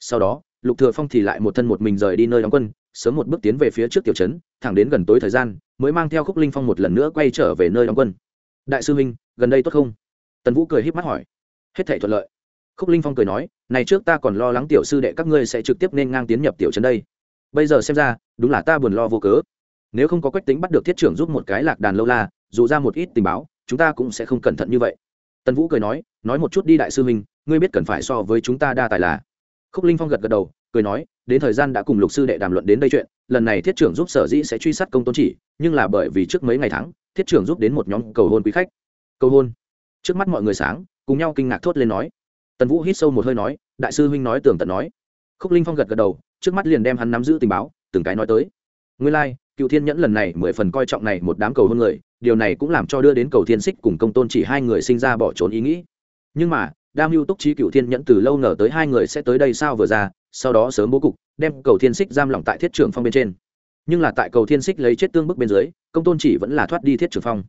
Sau đó, lục thừa phong thì lại một thân một mình rời đi nơi đóng quân, sớm một bước tiến về phía trước tiểu trấn, thẳng đến gần tối thời gian, mới mang theo khúc linh phong một lần nữa quay trở về nơi đóng quân. Đại sư huynh, gần đây tốt không? Tần vũ cười híp mắt hỏi. Hết thảy thuận lợi. Khúc linh phong cười nói, này trước ta còn lo lắng tiểu sư đệ các ngươi sẽ trực tiếp nên ngang tiến nhập tiểu trấn đây. Bây giờ xem ra, đúng là ta buồn lo vô cớ. Nếu không có quách tính bắt được thiết trưởng giúp một cái lạc đàn lâu la dù ra một ít tình báo chúng ta cũng sẽ không cẩn thận như vậy. Tần vũ cười nói nói một chút đi đại sư huynh ngươi biết cần phải so với chúng ta đa tài là? Khúc linh phong gật gật đầu cười nói đến thời gian đã cùng lục sư đệ đàm luận đến đây chuyện lần này thiết trưởng giúp sở dĩ sẽ truy sát công tôn chỉ nhưng là bởi vì trước mấy ngày tháng thiết trưởng giúp đến một nhóm cầu hôn quý khách. Cầu hôn? Trước mắt mọi người sáng cùng nhau kinh ngạc thốt lên nói. Tần vũ hít sâu một hơi nói đại sư huynh nói tường tận nói. Khúc linh phong gật gật đầu trước mắt liền đem hắn nắm giữ tình báo từng cái nói tới. Nguyên lai、like, cựu thiên nhẫn lần này mười phần coi trọng này một đám cầu hôn người điều này cũng làm cho đưa đến cầu thiên xích cùng công tôn chỉ hai người sinh ra bỏ trốn ý nghĩ. Nhưng mà đam mưu túc trí cựu thiên nhẫn từ lâu ngờ tới hai người sẽ tới đây sao vừa ra, sau đó sớm bố cục, đem cầu thiên xích giam lỏng tại thiết trường phong bên trên. Nhưng là tại cầu thiên xích lấy chết tương bức bên dưới, công tôn chỉ vẫn là thoát đi thiết trường phong.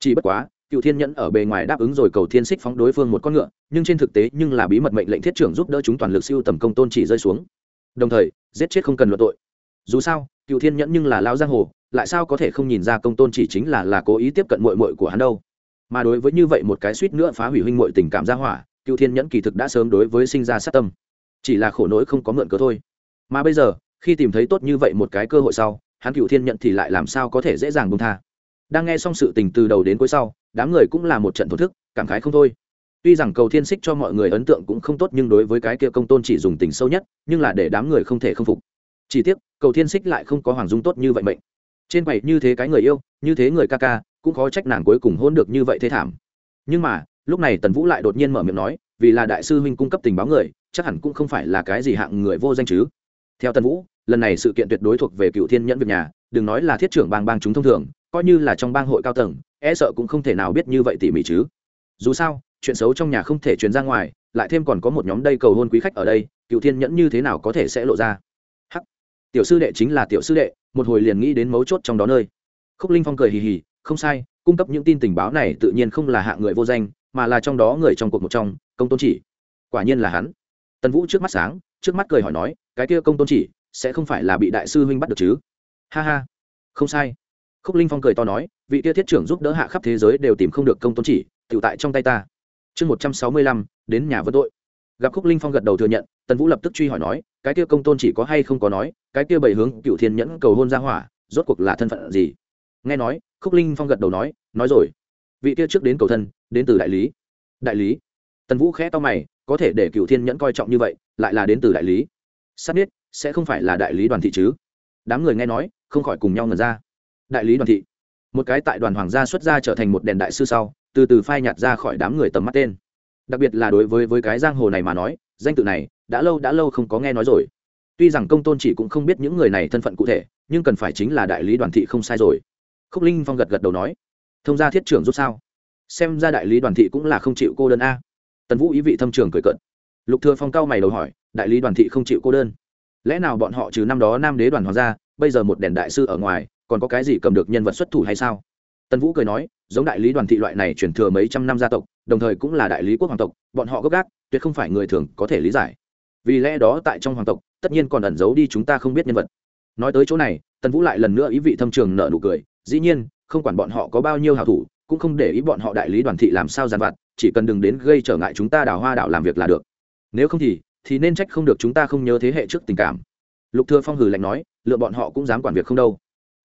Chỉ bất quá cựu thiên nhẫn ở bề ngoài đáp ứng rồi cầu thiên xích phóng đối phương một con ngựa, nhưng trên thực tế nhưng là bí mật mệnh lệnh thiết trưởng giúp đỡ chúng toàn lực siêu tầm công tôn chỉ rơi xuống. Đồng thời, giết chết không cần luận tội dù sao, cựu thiên nhẫn nhưng là lao giang hồ, lại sao có thể không nhìn ra công tôn chỉ chính là là cố ý tiếp cận mội mội của hắn đâu? Mà đối với như vậy một cái suýt nữa phá hủy huynh mội tình cảm gia hỏa, cựu thiên nhẫn kỳ thực đã sớm đối với sinh ra sát tâm. Chỉ là khổ nỗi không có mượn cớ thôi. Mà bây giờ, khi tìm thấy tốt như vậy một cái cơ hội sau, hắn cựu thiên nhẫn thì lại làm sao có thể dễ dàng bông tha. Đang nghe xong sự tình từ đầu đến cuối sau, đám người cũng là một trận thổ thức, cảm khái không thôi. Tuy rằng cầu thiên xích cho mọi người ấn tượng cũng không tốt nhưng đối với cái kia công tôn chỉ dùng tình sâu nhất, nhưng là để đám người không thể không phục chỉ tiếc, cầu thiên xích lại không có hoàng dung tốt như vậy mệnh. Trên quầy như thế cái người yêu, như thế người ca ca, cũng khó trách nàng cuối cùng hôn được như vậy thế thảm. Nhưng mà, lúc này tần vũ lại đột nhiên mở miệng nói, vì là đại sư huynh cung cấp tình báo người, chắc hẳn cũng không phải là cái gì hạng người vô danh chứ. Theo tần vũ, lần này sự kiện tuyệt đối thuộc về cựu thiên nhẫn việc nhà, đừng nói là thiết trưởng bang bang chúng thông thường, coi như là trong bang hội cao tầng e sợ cũng không thể nào biết như vậy tỉ mỉ chứ. Dù sao, chuyện xấu trong nhà không thể truyền ra ngoài, lại thêm còn có một nhóm đây cầu hôn quý khách ở đây, cựu thiên nhẫn như thế nào có thể sẽ lộ ra? Tiểu sư đệ chính là tiểu sư đệ, một hồi liền nghĩ đến mấu chốt trong đó nơi. Khúc linh phong cười hì hì, không sai, cung cấp những tin tình báo này tự nhiên không là hạng người vô danh, mà là trong đó người trong cuộc một trong, công tôn chỉ. Quả nhiên là hắn. Tần vũ trước mắt sáng, trước mắt cười hỏi nói, cái kia công tôn chỉ, sẽ không phải là bị đại sư huynh bắt được chứ? Ha ha. Không sai. Khúc linh phong cười to nói, vị kia thiết trưởng giúp đỡ hạ khắp thế giới đều tìm không được công tôn chỉ, tự tại trong tay ta. Chương một trăm sáu mươi lăm, đến nhà vân tội. Gặp khúc linh phong gật đầu thừa nhận, tần vũ lập tức truy hỏi nói cái kia công tôn chỉ có hay không có nói, cái kia bảy hướng cựu thiên nhẫn cầu hôn ra hỏa, rốt cuộc là thân phận gì? Nghe nói, khúc linh phong gật đầu nói nói rồi. Vị kia trước đến cầu thân, đến từ đại lý. Đại lý? Tần vũ khẽ to mày, có thể để cựu thiên nhẫn coi trọng như vậy, lại là đến từ đại lý. Sát biết sẽ không phải là đại lý đoàn thị chứ? Đám người nghe nói, không khỏi cùng nhau ngần ra. Đại lý đoàn thị. Một cái tại đoàn hoàng gia xuất gia trở thành một đèn đại sư sau, từ từ phai nhạt ra khỏi đám người tầm mắt tên đặc biệt là đối với với cái giang hồ này mà nói, danh tự này đã lâu đã lâu không có nghe nói rồi. Tuy rằng công tôn chỉ cũng không biết những người này thân phận cụ thể, nhưng cần phải chính là đại lý đoàn thị không sai rồi. Khúc linh phong gật gật đầu nói, thông gia thiết trưởng rút sao? Xem ra đại lý đoàn thị cũng là không chịu cô đơn a. Tần vũ ý vị thâm trường cười cận lục thừa phong cao mày đầu hỏi, đại lý đoàn thị không chịu cô đơn? Lẽ nào bọn họ trừ năm đó nam đế đoàn hoàng gia, bây giờ một đèn đại sư ở ngoài, còn có cái gì cầm được nhân vật xuất thủ hay sao? Tần vũ cười nói, giống đại lý đoàn thị loại này chuyển thừa mấy trăm năm gia tộc đồng thời cũng là đại lý quốc hoàng tộc, bọn họ gốc gác, tuyệt không phải người thường có thể lý giải. Vì lẽ đó tại trong hoàng tộc, tất nhiên còn ẩn giấu đi chúng ta không biết nhân vật. Nói tới chỗ này, tần vũ lại lần nữa ý vị thâm trường nợ nụ cười, dĩ nhiên, không quản bọn họ có bao nhiêu hảo thủ, cũng không để ý bọn họ đại lý đoàn thị làm sao giàn vặt, chỉ cần đừng đến gây trở ngại chúng ta đào hoa đạo làm việc là được. Nếu không thì thì nên trách không được chúng ta không nhớ thế hệ trước tình cảm. Lục thừa phong hừ lạnh nói, lựa bọn họ cũng dám quản việc không đâu.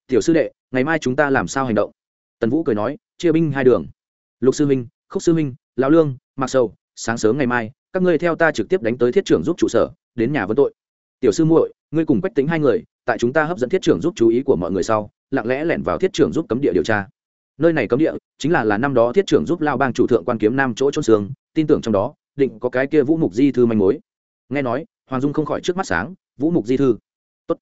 Tiểu sư đệ, ngày mai chúng ta làm sao hành động? Tần vũ cười nói, chia binh hai đường. Lục sư huynh khúc sư minh, lão lương mặc sầu, sáng sớm ngày mai, các ngươi theo ta trực tiếp đánh tới thiết trưởng giúp trụ sở, đến nhà vấn tội. Tiểu sư muội, ngươi cùng quách tính hai người, tại chúng ta hấp dẫn thiết trưởng giúp chú ý của mọi người sau, lặng lẽ lẻn vào thiết trưởng giúp cấm địa điều tra. Nơi này cấm địa chính là là năm đó thiết trưởng giúp lao bang chủ thượng quan kiếm nam chỗ trôn xương, tin tưởng trong đó, định có cái kia vũ mục di thư manh mối. Nghe nói, hoàng dung không khỏi trước mắt sáng, vũ mục di thư, tốt.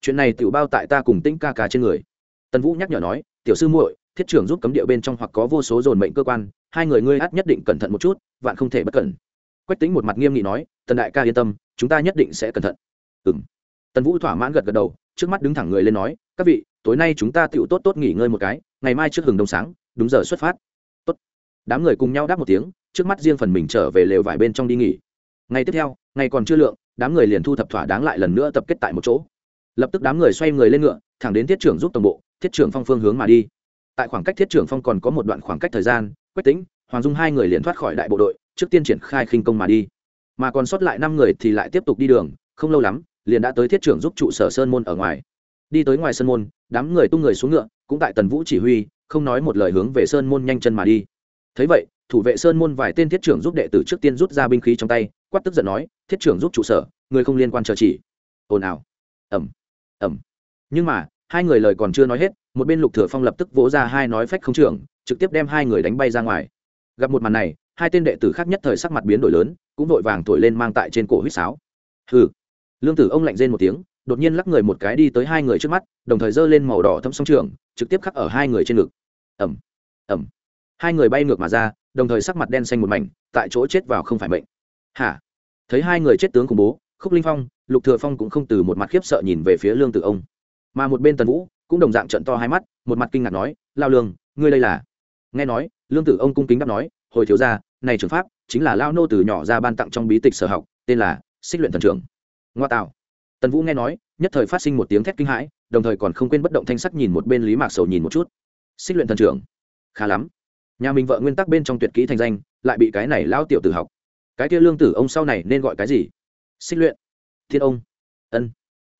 Chuyện này tiểu bao tại ta cùng tĩnh ca ca trên người. Tần vũ nhắc nhở nói, tiểu sư muội, thiết trưởng giúp cấm địa bên trong hoặc có vô số dồn mệnh cơ quan hai người ngươi ắt nhất định cẩn thận một chút, vạn không thể bất cẩn. Quách tính một mặt nghiêm nghị nói, tần đại ca yên tâm, chúng ta nhất định sẽ cẩn thận. Ừ m tần vũ thỏa mãn gật gật đầu, trước mắt đứng thẳng người lên nói, các vị, tối nay chúng ta tựu tốt tốt nghỉ ngơi một cái, ngày mai trước hừng đông sáng, đúng giờ xuất phát. Tốt. Đám người cùng nhau đáp một tiếng, trước mắt riêng phần mình trở về lều vải bên trong đi nghỉ. Ngày tiếp theo, ngày còn chưa lượng, đám người liền thu thập thỏa đáng lại lần nữa tập kết tại một chỗ. Lập tức đám người xoay người lên ngựa, thẳng đến thiết trưởng giúp tổng bộ, thiết trưởng phong phương hướng mà đi. Tại khoảng cách thiết trưởng phong còn có một đoạn khoảng cách thời gian quách tính hoàng dung hai người liền thoát khỏi đại bộ đội, trước tiên triển khai khinh công mà đi. Mà còn sót lại năm người thì lại tiếp tục đi đường, không lâu lắm, liền đã tới thiết trưởng giúp trụ sở sơn môn ở ngoài. Đi tới ngoài sơn môn, đám người tung người xuống ngựa, cũng tại tần vũ chỉ huy, không nói một lời hướng về sơn môn nhanh chân mà đi. Thấy vậy, thủ vệ sơn môn vài tên thiết trưởng giúp đệ tử trước tiên rút ra binh khí trong tay, quát tức giận nói, thiết trưởng giúp trụ sở, người không liên quan chờ chỉ. Ồn ào. Ẩm ẩm nhưng mà, hai người lời còn chưa nói hết, một bên lục thừa phong lập tức vỗ ra hai nói phách không trưởng trực tiếp đem hai người đánh bay ra ngoài. Gặp một màn này, hai tên đệ tử khác nhất thời sắc mặt biến đổi lớn, cũng vội vàng thổi lên mang tại trên cổ huýt sáo. Hừ. Lương tử ông lạnh rên một tiếng, đột nhiên lắc người một cái đi tới hai người trước mắt, đồng thời giơ lên màu đỏ thâm song trường, trực tiếp khắc ở hai người trên ngực. Ẩm ẩm hai người bay ngược mà ra, đồng thời sắc mặt đen xanh một mảnh, tại chỗ chết vào không phải mệnh. Hả? Thấy hai người chết tướng khủng bố, khúc linh phong, lục thừa phong cũng không từ một mặt khiếp sợ nhìn về phía lương tử ông. Mà một bên tần vũ, cũng đồng dạng trận to hai mắt, một mặt kinh ngạc nói, lao lương, ngươi đây là nghe nói, lương tử ông cung kính đáp nói, hồi thiếu gia, này trường pháp chính là lao nô từ nhỏ ra ban tặng trong bí tịch sở học, tên là xích luyện thần trưởng ngoa tạo. Tần vũ nghe nói, nhất thời phát sinh một tiếng thét kinh hãi, đồng thời còn không quên bất động thanh sắc nhìn một bên lý mạc sầu nhìn một chút. Xích luyện thần trưởng khá lắm. Nhà mình vợ nguyên tắc bên trong tuyệt kỹ thành danh, lại bị cái này lao tiểu tử học. Cái kia lương tử ông sau này nên gọi cái gì? Xích luyện. Thiên ông. Ân.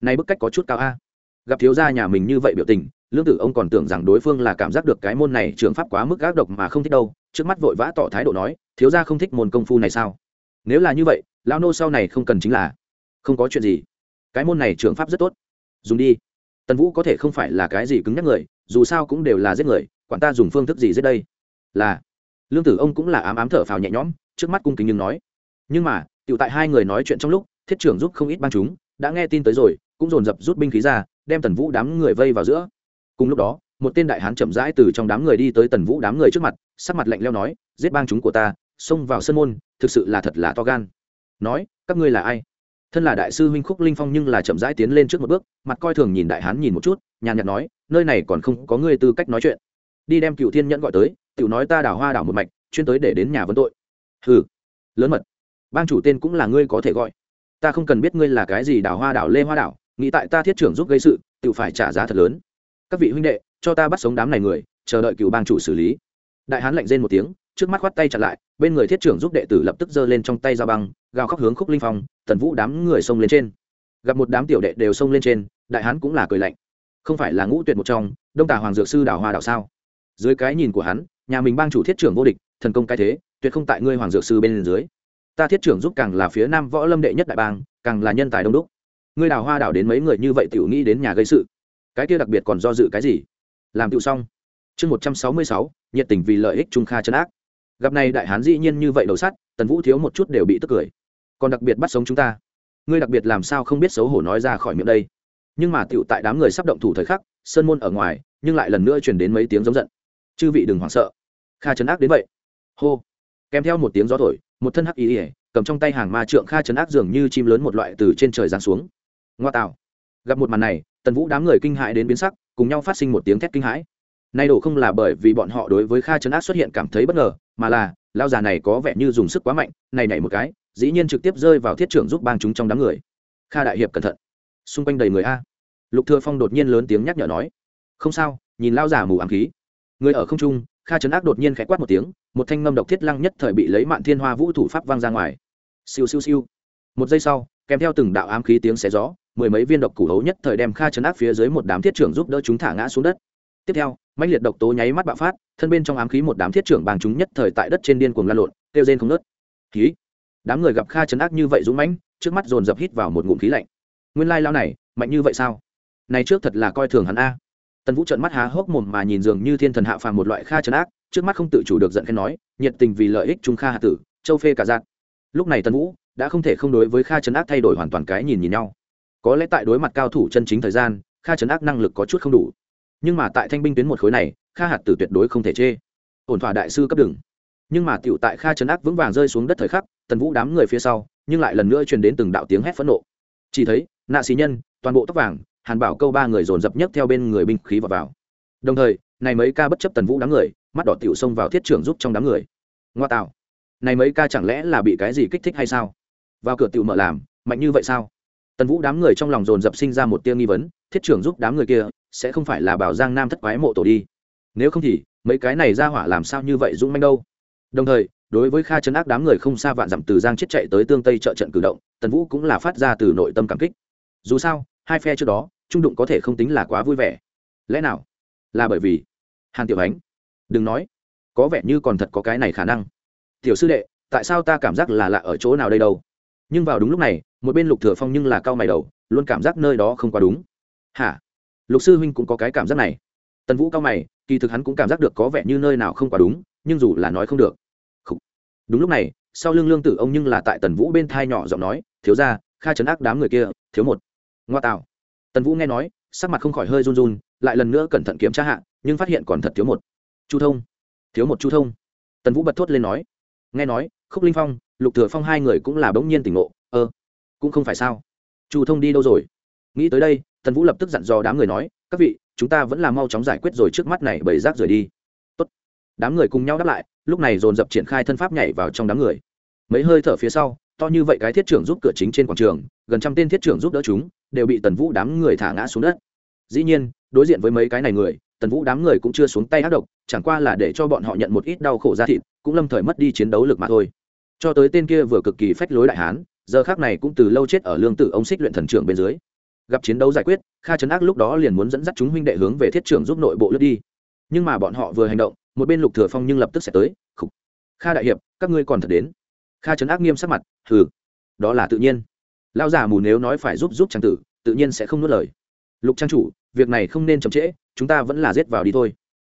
Nay bức cách có chút cao a. Gặp thiếu gia nhà mình như vậy biểu tình lương tử ông còn tưởng rằng đối phương là cảm giác được cái môn này trường pháp quá mức gác độc mà không thích đâu, trước mắt vội vã tỏ thái độ nói, thiếu gia không thích môn công phu này sao? Nếu là như vậy, lão nô sau này không cần chính là, không có chuyện gì. Cái môn này trường pháp rất tốt. Dùng đi. Tần vũ có thể không phải là cái gì cứng nhắc người, dù sao cũng đều là giết người, quản ta dùng phương thức gì giết đây? Là, lương tử ông cũng là ám ám thở phào nhẹ nhõm, trước mắt cung kính nhưng nói. Nhưng mà tựu tại hai người nói chuyện trong lúc, thiết trưởng giúp không ít băng chúng, đã nghe tin tới rồi, cũng dồn dập rút binh khí ra, đem tần vũ đám người vây vào giữa cùng lúc đó, một tên đại hán chậm rãi từ trong đám người đi tới tần vũ đám người trước mặt, sắc mặt lạnh leo nói, giết bang chúng của ta, xông vào sân môn, thực sự là thật là to gan. Nói, các ngươi là ai? Thân là đại sư huynh khúc linh phong nhưng là chậm rãi tiến lên trước một bước, mặt coi thường nhìn đại hán nhìn một chút, nhàn nhạt nói, nơi này còn không có ngươi tư cách nói chuyện. Đi đem cựu thiên nhẫn gọi tới cựu nói ta đào hoa đảo một mạch, chuyên tới để đến nhà vấn tội. Hừ, lớn mật, bang chủ tên cũng là ngươi có thể gọi. Ta không cần biết ngươi là cái gì đào hoa đảo, lê hoa đảo, nghĩ tại ta thiết trưởng giúp gây sự tự phải trả giá thật lớn các vị huynh đệ, cho ta bắt sống đám này người, chờ đợi cựu bang chủ xử lý. Đại hán lạnh rên một tiếng, trước mắt khoát tay chặt lại, bên người thiết trưởng giúp đệ tử lập tức giơ lên trong tay dao băng, gào khóc hướng khúc linh phong, tần vũ đám người xông lên trên. Gặp một đám tiểu đệ đều xông lên trên, đại hán cũng là cười lạnh. Không phải là ngũ tuyệt một trong, đông tà hoàng dược sư đào hoa đảo sao? Dưới cái nhìn của hắn, nhà mình bang chủ thiết trưởng vô địch, thần công cái thế, tuyệt không tại ngươi hoàng dược sư bên dưới. Ta thiết trưởng giúp càng là phía nam võ lâm đệ nhất đại bang, càng là nhân tài đông đúc. Ngươi đào hoa đảo đến mấy người như vậy tiểu nghĩ đến nhà gây sự cái kia đặc biệt còn do dự cái gì? Làm tiểu xong. Chương một trăm sáu mươi sáu, nhiệt tình vì lợi ích trung kha chấn ác. Gặp này đại hán dĩ nhiên như vậy đầu sắt, tần vũ thiếu một chút đều bị tức cười. Còn đặc biệt bắt sống chúng ta. Ngươi đặc biệt làm sao không biết xấu hổ nói ra khỏi miệng đây? Nhưng mà tựu tại đám người sắp động thủ thời khắc, sơn môn ở ngoài, nhưng lại lần nữa truyền đến mấy tiếng giống giận. Chư vị đừng hoảng sợ. Kha chấn ác đến vậy. Hô. Kèm theo một tiếng gió thổi, một thân hắc ý ỉa cầm trong tay hàng ma trượng kha chấn ác dường như chim lớn một loại từ trên trời giáng xuống. Ngoa tạo. Gặp một màn này tần vũ đám người kinh hãi đến biến sắc, cùng nhau phát sinh một tiếng thét kinh hãi. Nay đổ không là bởi vì bọn họ đối với kha chấn ác xuất hiện cảm thấy bất ngờ, mà là lao già này có vẻ như dùng sức quá mạnh, này nảy một cái, dĩ nhiên trực tiếp rơi vào thiết trưởng giúp bang chúng trong đám người. Kha đại hiệp cẩn thận. Xung quanh đầy người a. Lục thừa phong đột nhiên lớn tiếng nhắc nhở nói. Không sao, nhìn lao già mù ám khí. Người ở không trung, kha chấn ác đột nhiên khẽ quát một tiếng, một thanh ngâm độc thiết lăng nhất thời bị lấy mạn thiên hoa vũ thủ pháp vang ra ngoài. Siêu siêu siêu. Một giây sau, kèm theo từng đạo ám khí tiếng xé gió mười mấy viên độc củ hấu nhất thời đem kha chấn ác phía dưới một đám thiết trưởng giúp đỡ chúng thả ngã xuống đất. Tiếp theo, mãnh liệt độc tố nháy mắt bạo phát, thân bên trong ám khí một đám thiết trưởng bàng chúng nhất thời tại đất trên điên cuồng lan lộn, kêu rên không nớt khí. Đám người gặp kha chấn ác như vậy dũng mãnh, trước mắt dồn dập hít vào một ngụm khí lạnh. Nguyên lai lao này, mạnh như vậy sao? Này trước thật là coi thường hắn a. Tần vũ trợn mắt há hốc mồm mà nhìn dường như thiên thần hạ phàm một loại kha chấn ác trước mắt không tự chủ được giận khen nói, nhiệt tình vì lợi ích chúng kha hạ tử, châu phê cả giạt lúc này tần vũ đã không thể không đối với kha chấn ác thay đổi hoàn toàn cái nhìn nhìn nhau có lẽ tại đối mặt cao thủ chân chính thời gian, kha chấn ác năng lực có chút không đủ. Nhưng mà tại thanh binh tuyến một khối này, kha hạt tử tuyệt đối không thể chê. Ổn thỏa đại sư cấp đừng nhưng mà tựu tại kha chấn ác vững vàng rơi xuống đất thời khắc, tần vũ đám người phía sau, nhưng lại lần nữa truyền đến từng đạo tiếng hét phẫn nộ. Chỉ thấy, nạ xí nhân, toàn bộ tóc vàng, hàn bảo câu ba người dồn dập nhất theo bên người binh khí vào vào. Đồng thời, này mấy ca bất chấp tần vũ đám người, mắt đỏ tiểu xông vào thiết trưởng giúp trong đám người. Ngoa tạo. Này mấy ca chẳng lẽ là bị cái gì kích thích hay sao? Vào cửa tiểu mở làm, mạnh như vậy sao? Tần vũ đám người trong lòng dồn dập sinh ra một tia nghi vấn, thiết trưởng giúp đám người kia, sẽ không phải là bảo giang nam thất quái mộ tổ đi. Nếu không thì, mấy cái này ra hỏa làm sao như vậy dũng manh đâu? Đồng thời, đối với kha chấn ác đám người không xa vạn dặm từ giang chết chạy tới tương tây trợ trận cử động, tần vũ cũng là phát ra từ nội tâm cảm kích. Dù sao, hai phe trước đó, trung đụng có thể không tính là quá vui vẻ. Lẽ nào là bởi vì hàn tiểu ánh? Đừng nói, có vẻ như còn thật có cái này khả năng. Tiểu sư đệ, tại sao ta cảm giác là lạ ở chỗ nào đây đâu? Nhưng vào đúng lúc này một bên lục thừa phong nhưng là cao mày đầu, luôn cảm giác nơi đó không quá đúng. Hả? Lục sư huynh cũng có cái cảm giác này. Tần vũ cao mày, kỳ thực hắn cũng cảm giác được có vẻ như nơi nào không quá đúng, nhưng dù là nói không được. Không. đúng lúc này, sau lưng lương tử ông nhưng là tại tần vũ bên thai nhỏ giọng nói, thiếu ra kha chấn ác đám người kia, thiếu một. Ngoa tạo. Tần vũ nghe nói, sắc mặt không khỏi hơi run run, lại lần nữa cẩn thận kiểm tra hạ, nhưng phát hiện còn thật thiếu một. Chu thông. Thiếu một chu thông. Tần vũ bật thốt lên nói. Nghe nói, khúc linh phong, lục thừa phong hai người cũng là bỗng nhiên tỉnh ngộ cũng không phải sao? Chu thông đi đâu rồi? Nghĩ tới đây, tần vũ lập tức dặn dò đám người nói, các vị, chúng ta vẫn là mau chóng giải quyết rồi trước mắt này bầy rác rời đi. Tốt. đám người cùng nhau đáp lại, lúc này dồn dập triển khai thân pháp nhảy vào trong đám người. Mấy hơi thở phía sau, to như vậy cái thiết trưởng giúp cửa chính trên quảng trường, gần trăm tên thiết trưởng giúp đỡ chúng, đều bị tần vũ đám người thả ngã xuống đất. Dĩ nhiên, đối diện với mấy cái này người, tần vũ đám người cũng chưa xuống tay ác độc, chẳng qua là để cho bọn họ nhận một ít đau khổ ra thịt, cũng lâm thời mất đi chiến đấu lực mà thôi. Cho tới tên kia vừa cực kỳ phách lối đại hán giờ khác này cũng từ lâu chết ở lương tử ông xích luyện thần trưởng bên dưới. Gặp chiến đấu giải quyết, kha trấn ác lúc đó liền muốn dẫn dắt chúng huynh đệ hướng về thiết trưởng giúp nội bộ lướt đi. Nhưng mà bọn họ vừa hành động, một bên lục thừa phong nhưng lập tức sẽ tới Khủ. kha đại hiệp, các ngươi còn thật đến. Kha trấn ác nghiêm sắc mặt, hừ, đó là tự nhiên. Lão già mù nếu nói phải giúp giúp trang tử, tự nhiên sẽ không nuốt lời. Lục trang chủ, việc này không nên chậm trễ, chúng ta vẫn là giết vào đi thôi.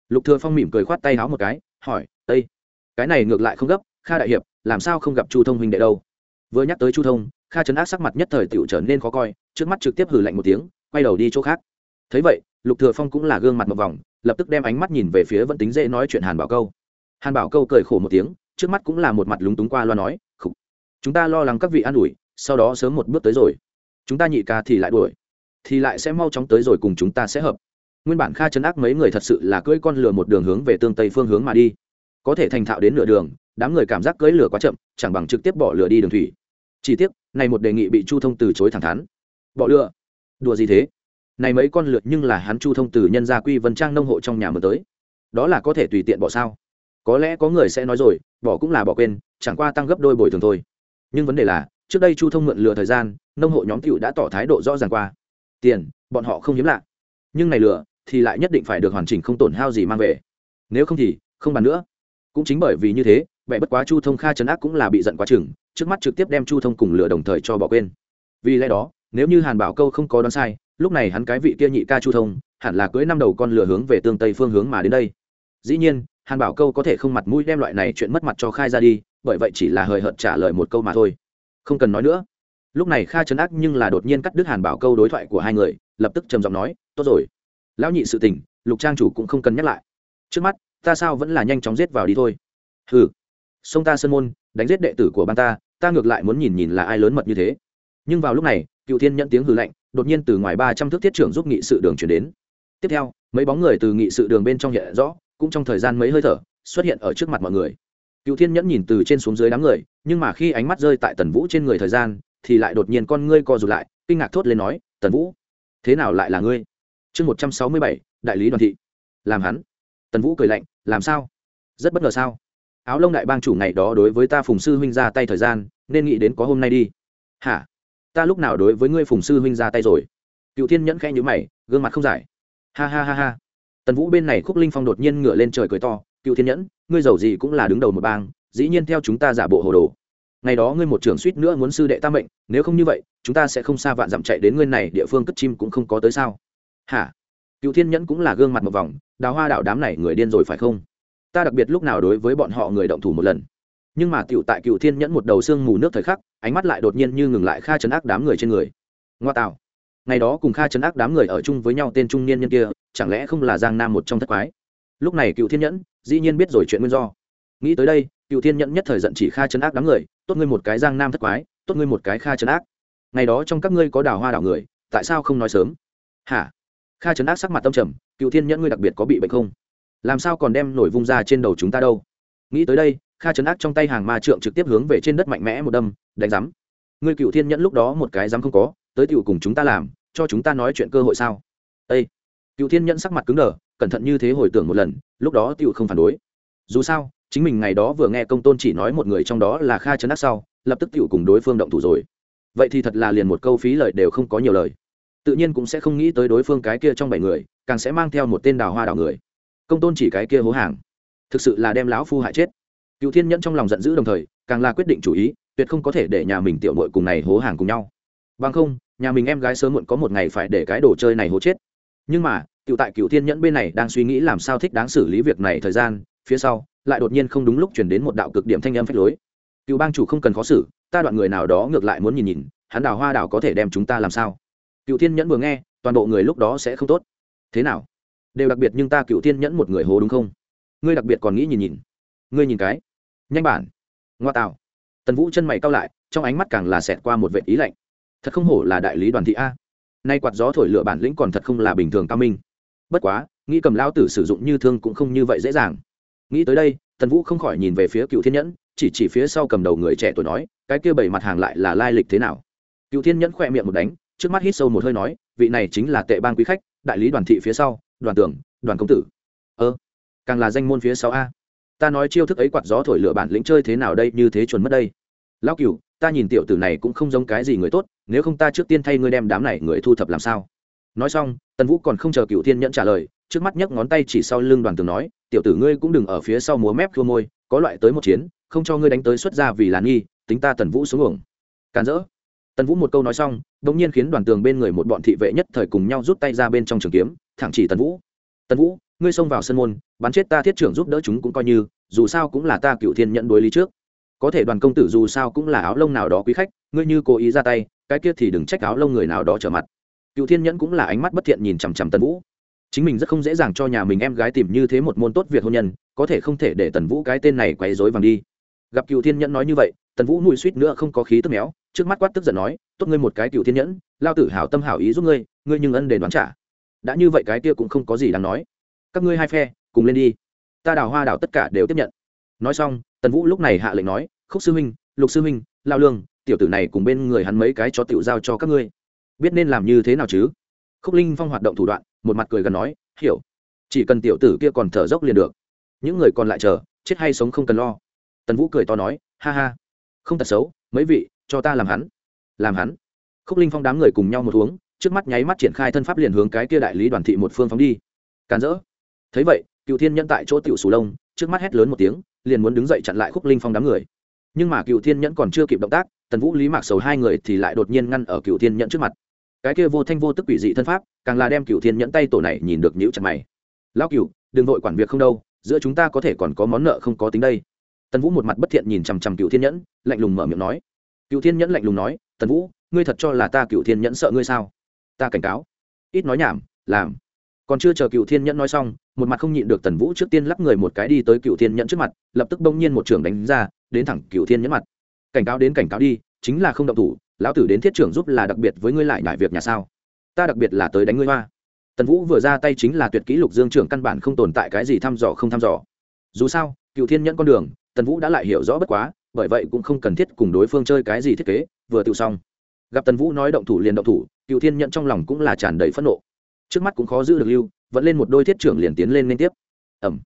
Lục thừa phong mỉm cười khoát tay háo một cái, hỏi tây cái này ngược lại không gấp, kha đại hiệp, làm sao không gặp chu thông huynh đệ đâu? Vừa nhắc tới chu thông, kha trấn ác sắc mặt nhất thời tiểu trở nên khó coi, trước mắt trực tiếp hử lạnh một tiếng, quay đầu đi chỗ khác. Thấy vậy, lục thừa phong cũng là gương mặt một vòng, lập tức đem ánh mắt nhìn về phía vẫn tính dễ nói chuyện hàn bảo câu. Hàn bảo câu cười khổ một tiếng, trước mắt cũng là một mặt lúng túng qua loa nói, khục, chúng ta lo lắng các vị an ủi, sau đó sớm một bước tới rồi. Chúng ta nhị ca thì lại đuổi, thì lại sẽ mau chóng tới rồi cùng chúng ta sẽ hợp. Nguyên bản kha chấn ác mấy người thật sự là cưỡi con lừa một đường hướng về tương tây phương hướng mà đi. Có thể thành thạo đến nửa đường, đám người cảm giác cưỡi lửa quá chậm, chẳng bằng trực tiếp bỏ lửa đi đường thủy chỉ tiếc, này một đề nghị bị chu thông từ chối thẳng thắn. Bỏ lựa đùa gì thế? Này mấy con lượt nhưng là hắn chu thông từ nhân gia quy vân trang nông hộ trong nhà mới tới. Đó là có thể tùy tiện bỏ sao? Có lẽ có người sẽ nói rồi, bỏ cũng là bỏ quên, chẳng qua tăng gấp đôi bồi thường thôi. Nhưng vấn đề là, trước đây chu thông mượn lừa thời gian, nông hộ nhóm cựu đã tỏ thái độ rõ ràng qua. Tiền, bọn họ không hiếm lạ. Nhưng này lừa, thì lại nhất định phải được hoàn chỉnh không tổn hao gì mang về. Nếu không thì, không bàn nữa. Cũng chính bởi vì như thế vậy bất quá chu thông kha chấn ác cũng là bị giận quá chừng trước mắt trực tiếp đem chu thông cùng lửa đồng thời cho bỏ quên. Vì lẽ đó, nếu như hàn bảo câu không có đoán sai, lúc này hắn cái vị kia nhị ca chu thông, hẳn là cưới năm đầu con lửa hướng về tương tây phương hướng mà đến đây. Dĩ nhiên, hàn bảo câu có thể không mặt mũi đem loại này chuyện mất mặt cho khai ra đi, bởi vậy chỉ là hời hợt trả lời một câu mà thôi. Không cần nói nữa. Lúc này kha chấn ác nhưng là đột nhiên cắt đứt hàn bảo câu đối thoại của hai người, lập tức trầm giọng nói, tốt rồi. Lão nhị sự tình, lục trang chủ cũng không cần nhắc lại. Trước mắt, ta sao vẫn là nhanh chóng giết vào đi thôi. Ừ sông ta sơn môn, đánh giết đệ tử của ban ta ta ngược lại muốn nhìn nhìn là ai lớn mật như thế. Nhưng vào lúc này, cựu thiên nhận tiếng hư lạnh, đột nhiên từ ngoài ba trăm thước thiết trưởng giúp nghị sự đường chuyển đến. Tiếp theo, mấy bóng người từ nghị sự đường bên trong hiện rõ, cũng trong thời gian mấy hơi thở, xuất hiện ở trước mặt mọi người. Cựu thiên nhẫn nhìn từ trên xuống dưới đám người, nhưng mà khi ánh mắt rơi tại tần vũ trên người thời gian, thì lại đột nhiên con ngươi co rụt lại, kinh ngạc thốt lên nói, tần vũ, thế nào lại là ngươi? Chương một trăm sáu mươi bảy, đại lý đoàn thị. Làm hắn. Tần vũ cười lạnh, làm sao? Rất bất ngờ sao? Áo lông đại bang chủ ngày đó đối với ta phùng sư huynh ra tay thời gian, nên nghĩ đến có hôm nay đi. Hả? Ta lúc nào đối với ngươi phùng sư huynh ra tay rồi? Cựu thiên nhẫn khẽ nhữ mày, gương mặt không giải. Ha ha ha ha. Tần vũ bên này khúc linh phong đột nhiên ngửa lên trời cười to, cựu thiên nhẫn, ngươi giàu gì cũng là đứng đầu một bang, dĩ nhiên theo chúng ta giả bộ hồ đồ. Ngày đó ngươi một trưởng suýt nữa muốn sư đệ tam mệnh, nếu không như vậy, chúng ta sẽ không xa vạn dặm chạy đến ngươi này địa phương cất chim cũng không có tới sao. Hả? Cựu thiên nhẫn cũng là gương mặt một vòng, đào hoa đạo đám này người điên rồi phải không? Ta đặc biệt lúc nào đối với bọn họ người động thủ một lần. Nhưng mà cựu tại cựu thiên nhẫn một đầu xương mù nước thời khắc, ánh mắt lại đột nhiên như ngừng lại kha chấn ác đám người trên người. Ngoa tạo. Ngày đó cùng kha chấn ác đám người ở chung với nhau tên trung niên nhân kia, chẳng lẽ không là giang nam một trong thất quái? Lúc này cựu thiên nhẫn, dĩ nhiên biết rồi chuyện nguyên do. Nghĩ tới đây, cựu thiên nhẫn nhất thời giận chỉ kha chấn ác đám người, tốt ngươi một cái giang nam thất quái, tốt ngươi một cái kha chấn ác. Ngày đó trong các ngươi có đào hoa đảo người, tại sao không nói sớm? Hả? Kha chấn ác sắc mặt tâm trầm, cựu thiên nhẫn ngươi đặc biệt có bị bệnh không? Làm sao còn đem nổi vung ra trên đầu chúng ta đâu? Nghĩ tới đây, kha chấn ác trong tay hàng ma trượng trực tiếp hướng về trên đất mạnh mẽ một đâm, đánh rắm người cựu thiên nhẫn lúc đó một cái dám không có, tới tựu cùng chúng ta làm, cho chúng ta nói chuyện cơ hội sao? Â cựu thiên nhẫn sắc mặt cứng đờ, cẩn thận như thế hồi tưởng một lần, lúc đó tựu không phản đối. Dù sao, chính mình ngày đó vừa nghe công tôn chỉ nói một người trong đó là kha chấn ác sau, lập tức tựu cùng đối phương động thủ rồi. Vậy thì thật là liền một câu phí lời đều không có nhiều lời. Tự nhiên cũng sẽ không nghĩ tới đối phương cái kia trong bảy người, càng sẽ mang theo một tên đào hoa đào người công tôn chỉ cái kia hố hàng. Thực sự là đem lão phu hại chết. Cựu thiên nhẫn trong lòng giận dữ đồng thời, càng là quyết định chủ ý, tuyệt không có thể để nhà mình tiểu mội cùng này hố hàng cùng nhau. Bằng không, nhà mình em gái sớm muộn có một ngày phải để cái đồ chơi này hố chết. Nhưng mà cựu tại cựu thiên nhẫn bên này đang suy nghĩ làm sao thích đáng xử lý việc này thời gian, phía sau, lại đột nhiên không đúng lúc chuyển đến một đạo cực điểm thanh âm phách lối. Cựu bang chủ không cần khó xử, ta đoạn người nào đó ngược lại muốn nhìn nhìn, hắn đào hoa đào có thể đem chúng ta làm sao? Cựu thiên nhẫn vừa nghe, toàn bộ người lúc đó sẽ không tốt. Thế nào? Đều đặc biệt nhưng ta cựu thiên nhẫn một người hố đúng không? Ngươi đặc biệt còn nghĩ nhìn nhìn. Ngươi nhìn cái. Nhanh bản. Ngoa tạo. Tần vũ chân mày cao lại, trong ánh mắt càng là xẹt qua một vệ ý lạnh. Thật không hổ là đại lý đoàn thị a. Nay quạt gió thổi lửa bản lĩnh còn thật không là bình thường cao minh. Bất quá, nghĩ cầm lao tử sử dụng như thương cũng không như vậy dễ dàng. Nghĩ tới đây, tần vũ không khỏi nhìn về phía cựu thiên nhẫn, chỉ chỉ phía sau cầm đầu người trẻ tuổi nói, cái kia bảy mặt hàng lại là lai lịch thế nào? Cựu thiên nhẫn khỏe miệng một đánh, trước mắt hít sâu một hơi nói, vị này chính là tệ ban quý khách, đại lý đoàn thị phía sau đoàn tưởng đoàn công tử. Ơ, càng là danh môn phía sau a. Ta nói chiêu thức ấy quạt gió thổi lửa bản lĩnh chơi thế nào đây, như thế chuẩn mất đây. Lão cửu, ta nhìn tiểu tử này cũng không giống cái gì người tốt, nếu không ta trước tiên thay ngươi đem đám này người thu thập làm sao? Nói xong, tần vũ còn không chờ cựu thiên nhẫn trả lời, trước mắt nhấc ngón tay chỉ sau lưng đoàn tường nói, tiểu tử ngươi cũng đừng ở phía sau múa mép khua môi, có loại tới một chiến, không cho ngươi đánh tới xuất ra vì là nghi, tính ta tần vũ xuống uổng. Càn rỡ. Tần vũ một câu nói xong đ ỗ n g nhiên khiến đoàn tường bên người một bọn thị vệ nhất thời cùng nhau rút tay ra bên trong trường kiếm thẳng chỉ tần vũ. Tần vũ, ngươi xông vào sân môn, bắn chết ta thiết trưởng giúp đỡ chúng cũng coi như, dù sao cũng là ta cựu thiên nhận đối lý trước. Có thể đoàn công tử dù sao cũng là áo lông nào đó quý khách, ngươi như cố ý ra tay, cái kia thì đừng trách áo lông người nào đó trở mặt. Cựu thiên nhẫn cũng là ánh mắt bất thiện nhìn chằm chằm tần vũ. Chính mình rất không dễ dàng cho nhà mình em gái tìm như thế một môn tốt việc hôn nhân, có thể không thể để tần vũ cái tên này quấy dối vàng đi. Gặp cựu thiên nhẫn nói như vậy, tần vũ mùi suýt nữa không có khí tức méo, trước mắt quát tức giận nói, tốt ngươi một cái cựu thiên nhẫn, lao tử hảo tâm hảo ý giúp ngươi ngươi nhưng ân đền đoán trả đã như vậy cái kia cũng không có gì đáng nói. Các ngươi hai phe, cùng lên đi. Ta đào hoa đào tất cả đều tiếp nhận. Nói xong, tần vũ lúc này hạ lệnh nói, khúc sư huynh, lục sư huynh, lao lương, tiểu tử này cùng bên người hắn mấy cái cho tiểu giao cho các ngươi. Biết nên làm như thế nào chứ? Khúc linh phong hoạt động thủ đoạn, một mặt cười gần nói, hiểu. Chỉ cần tiểu tử kia còn thở dốc liền được. Những người còn lại chờ, chết hay sống không cần lo. Tần vũ cười to nói, ha ha. Không thật xấu, mấy vị, cho ta làm hắn. Làm hắn. Khúc linh phong đám người cùng nhau một uống trước mắt nháy mắt triển khai thân pháp liền hướng cái kia đại lý đoàn thị một phương phóng đi. Càn rỡ. Thấy vậy, cựu thiên nhẫn tại chỗ tiểu sù lông, trước mắt hét lớn một tiếng, liền muốn đứng dậy chặn lại khúc linh phong đám người. Nhưng mà cựu thiên nhẫn còn chưa kịp động tác, tần vũ, lý mạc sầu hai người thì lại đột nhiên ngăn ở cựu thiên nhẫn trước mặt. Cái kia vô thanh vô tức quỷ dị thân pháp, càng là đem cựu thiên nhẫn tay tổ này nhìn được nhữ chặt mày. Lão cựu, đừng vội quản việc không đâu, giữa chúng ta có thể còn có món nợ không có tính đây. Tần vũ một mặt bất thiện nhìn chằm chằm cựu thiên nhẫn, lạnh lùng mở miệng nói. Cựu thiên nhẫn lạnh lùng nói, tần vũ, ngươi thật cho là ta cựu thiên nhẫn sợ ngươi sao? Ta cảnh cáo. Ít nói nhảm, làm. Còn chưa chờ cựu thiên nhẫn nói xong, một mặt không nhịn được tần vũ trước tiên lắc người một cái đi tới cựu thiên nhẫn trước mặt, lập tức bỗng nhiên một trường đánh ra, đến thẳng cựu thiên nhẫn mặt. Cảnh cáo đến cảnh cáo đi, chính là không động thủ, lão tử đến thiết trưởng giúp là đặc biệt với ngươi lại ngại việc nhà sao? Ta đặc biệt là tới đánh ngươi hoa. Tần vũ vừa ra tay chính là tuyệt kỹ lục dương trưởng căn bản không tồn tại cái gì thăm dò không thăm dò. Dù sao, cựu thiên nhẫn con đường, tần vũ đã lại hiểu rõ bất quá, bởi vậy cũng không cần thiết cùng đối phương chơi cái gì thiết kế, vừa tự xong gặp tần vũ nói động thủ liền động thủ cựu thiên nhẫn trong lòng cũng là tràn đầy phẫn nộ. Trước mắt cũng khó giữ được lưu, vẫn lên một đôi thiết trưởng liền tiến lên liên tiếp. Ẩm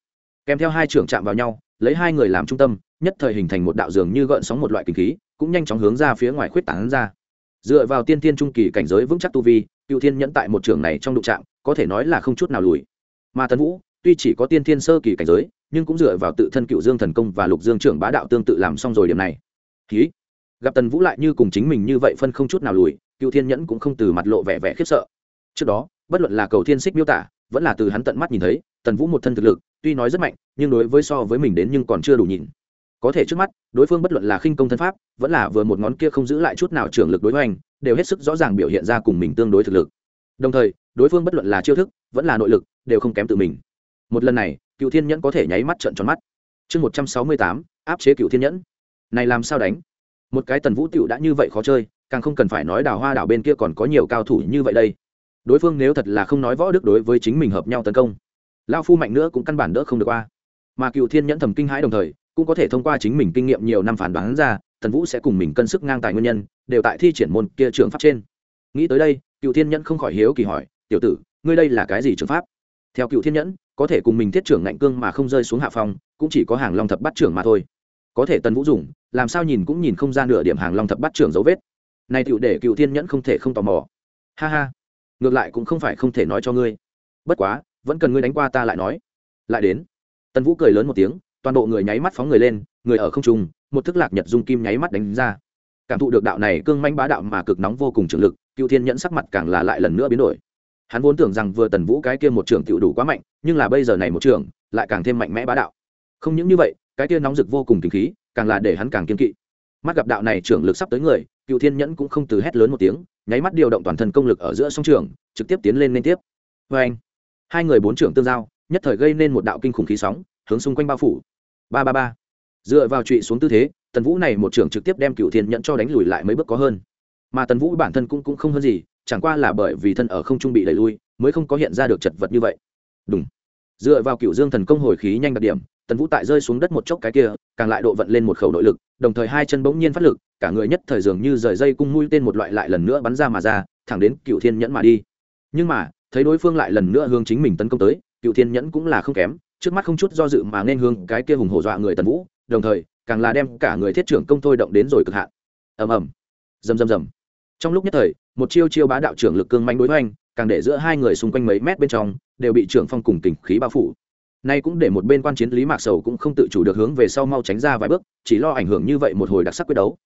kèm theo hai trưởng chạm vào nhau, lấy hai người làm trung tâm, nhất thời hình thành một đạo dường như gợn sóng một loại kinh khí, cũng nhanh chóng hướng ra phía ngoài khuyết tảng ra. Dựa vào tiên thiên trung kỳ cảnh giới vững chắc tu vi cựu thiên nhẫn tại một trường này trong đụng trạm có thể nói là không chút nào lùi. Mà tấn vũ, tuy chỉ có tiên thiên sơ kỳ cảnh giới, nhưng cũng dựa vào tự thân cựu dương thần công và lục dương trưởng bá đạo tương tự làm xong rồi điểm này. Ký gặp tần vũ lại như cùng chính mình như vậy phân không chút nào lùi, cựu thiên nhẫn cũng không từ mặt lộ vẻ vẻ khiếp sợ. Trước đó, bất luận là cầu thiên xích miêu tả, vẫn là từ hắn tận mắt nhìn thấy, tần vũ một thân thực lực, tuy nói rất mạnh, nhưng đối với so với mình đến nhưng còn chưa đủ nhìn. Có thể trước mắt, đối phương bất luận là khinh công thân pháp, vẫn là vừa một ngón kia không giữ lại chút nào trưởng lực đối với anh đều hết sức rõ ràng biểu hiện ra cùng mình tương đối thực lực. Đồng thời, đối phương bất luận là chiêu thức, vẫn là nội lực, đều không kém tự mình. Một lần này, cựu thiên nhẫn có thể nháy mắt trận tròn mắt. Chương một trăm sáu mươi tám, áp chế cựu thiên nhẫn. Này làm sao đánh? Một cái tần vũ tựu đã như vậy khó chơi, càng không cần phải nói đào hoa đảo bên kia còn có nhiều cao thủ như vậy đây. Đối phương nếu thật là không nói võ đức đối với chính mình hợp nhau tấn công lao phu mạnh nữa cũng căn bản đỡ không được qua. Mà cựu thiên nhẫn thầm kinh hãi đồng thời, cũng có thể thông qua chính mình kinh nghiệm nhiều năm phản đoán ra, tần vũ sẽ cùng mình cân sức ngang tài nguyên nhân, đều tại thi triển môn kia trường pháp trên. Nghĩ tới đây cựu thiên nhẫn không khỏi hiếu kỳ hỏi, tiểu tử, ngươi đây là cái gì trường pháp? Theo cựu thiên nhẫn, có thể cùng mình thiết trưởng ngạnh cương mà không rơi xuống hạ phong, cũng chỉ có hàng long thập bắt trưởng mà thôi. Có thể tần vũ dùng làm sao nhìn cũng nhìn không ra nửa điểm hàng long thập bắt trưởng dấu vết. Này tựu để cựu thiên nhẫn không thể không tò mò. Ha ha, ngược lại cũng không phải không thể nói cho ngươi. Bất quá, vẫn cần ngươi đánh qua ta lại nói. Lại đến. Tần vũ cười lớn một tiếng, toàn bộ người nháy mắt phóng người lên, người ở không trung, một thức lạc nhật dung kim nháy mắt đánh ra. Cảm thụ được đạo này cương manh bá đạo mà cực nóng vô cùng trường lực, cựu thiên nhẫn sắc mặt càng là lại lần nữa biến đổi. Hắn vốn tưởng rằng vừa tần vũ cái kia một trường tiểu đủ quá mạnh, nhưng là bây giờ này một trường lại càng thêm mạnh mẽ bá đạo. Không những như vậy, cái kia nóng rực vô cùng kinh khí càng là để hắn càng kiên kỵ. Mắt gặp đạo này trưởng lực sắp tới người cựu thiên nhẫn cũng không từ hét lớn một tiếng nháy mắt điều động toàn thân công lực ở giữa sông trường trực tiếp tiến lên liên tiếp. Vê anh hai người bốn trưởng tương giao nhất thời gây nên một đạo kinh khủng khí sóng hướng xung quanh bao phủ. Ba ba ba. Dựa vào trụy xuống tư thế tần vũ này một trưởng trực tiếp đem cựu thiên nhẫn cho đánh lùi lại mấy bước có hơn. Mà tần vũ bản thân cũng, cũng không hơn gì chẳng qua là bởi vì thân ở không trung bị đẩy lui mới không có hiện ra được chật vật như vậy. Đúng dựa vào cựu dương thần công hồi khí nhanh đặc điểm tần vũ tại rơi xuống đất một chốc cái kia càng lại độ vận lên một khẩu nội lực, đồng thời hai chân bỗng nhiên phát lực, cả người nhất thời dường như rời dây cung mũi tên một loại lại lần nữa bắn ra mà ra, thẳng đến cựu thiên nhẫn mà đi. Nhưng mà, thấy đối phương lại lần nữa hướng chính mình tấn công tới cựu thiên nhẫn cũng là không kém, trước mắt không chút do dự mà nên hướng cái kia hùng hổ dọa người tần vũ, đồng thời, càng là đem cả người thiết trưởng công thôi động đến rồi cực hạn. Ầm ầm. Rầm rầm rầm. Trong lúc nhất thời, một chiêu chiêu bá đạo trưởng lực cương manh đối hoành, càng để giữa hai người xung quanh mấy mét bên trong, đều bị trưởng phong cùng kình khí bao phủ nay cũng để một bên quan chiến lý mạc sầu cũng không tự chủ được hướng về sau mau tránh ra vài bước, chỉ lo ảnh hưởng như vậy một hồi đặc sắc quyết đấu.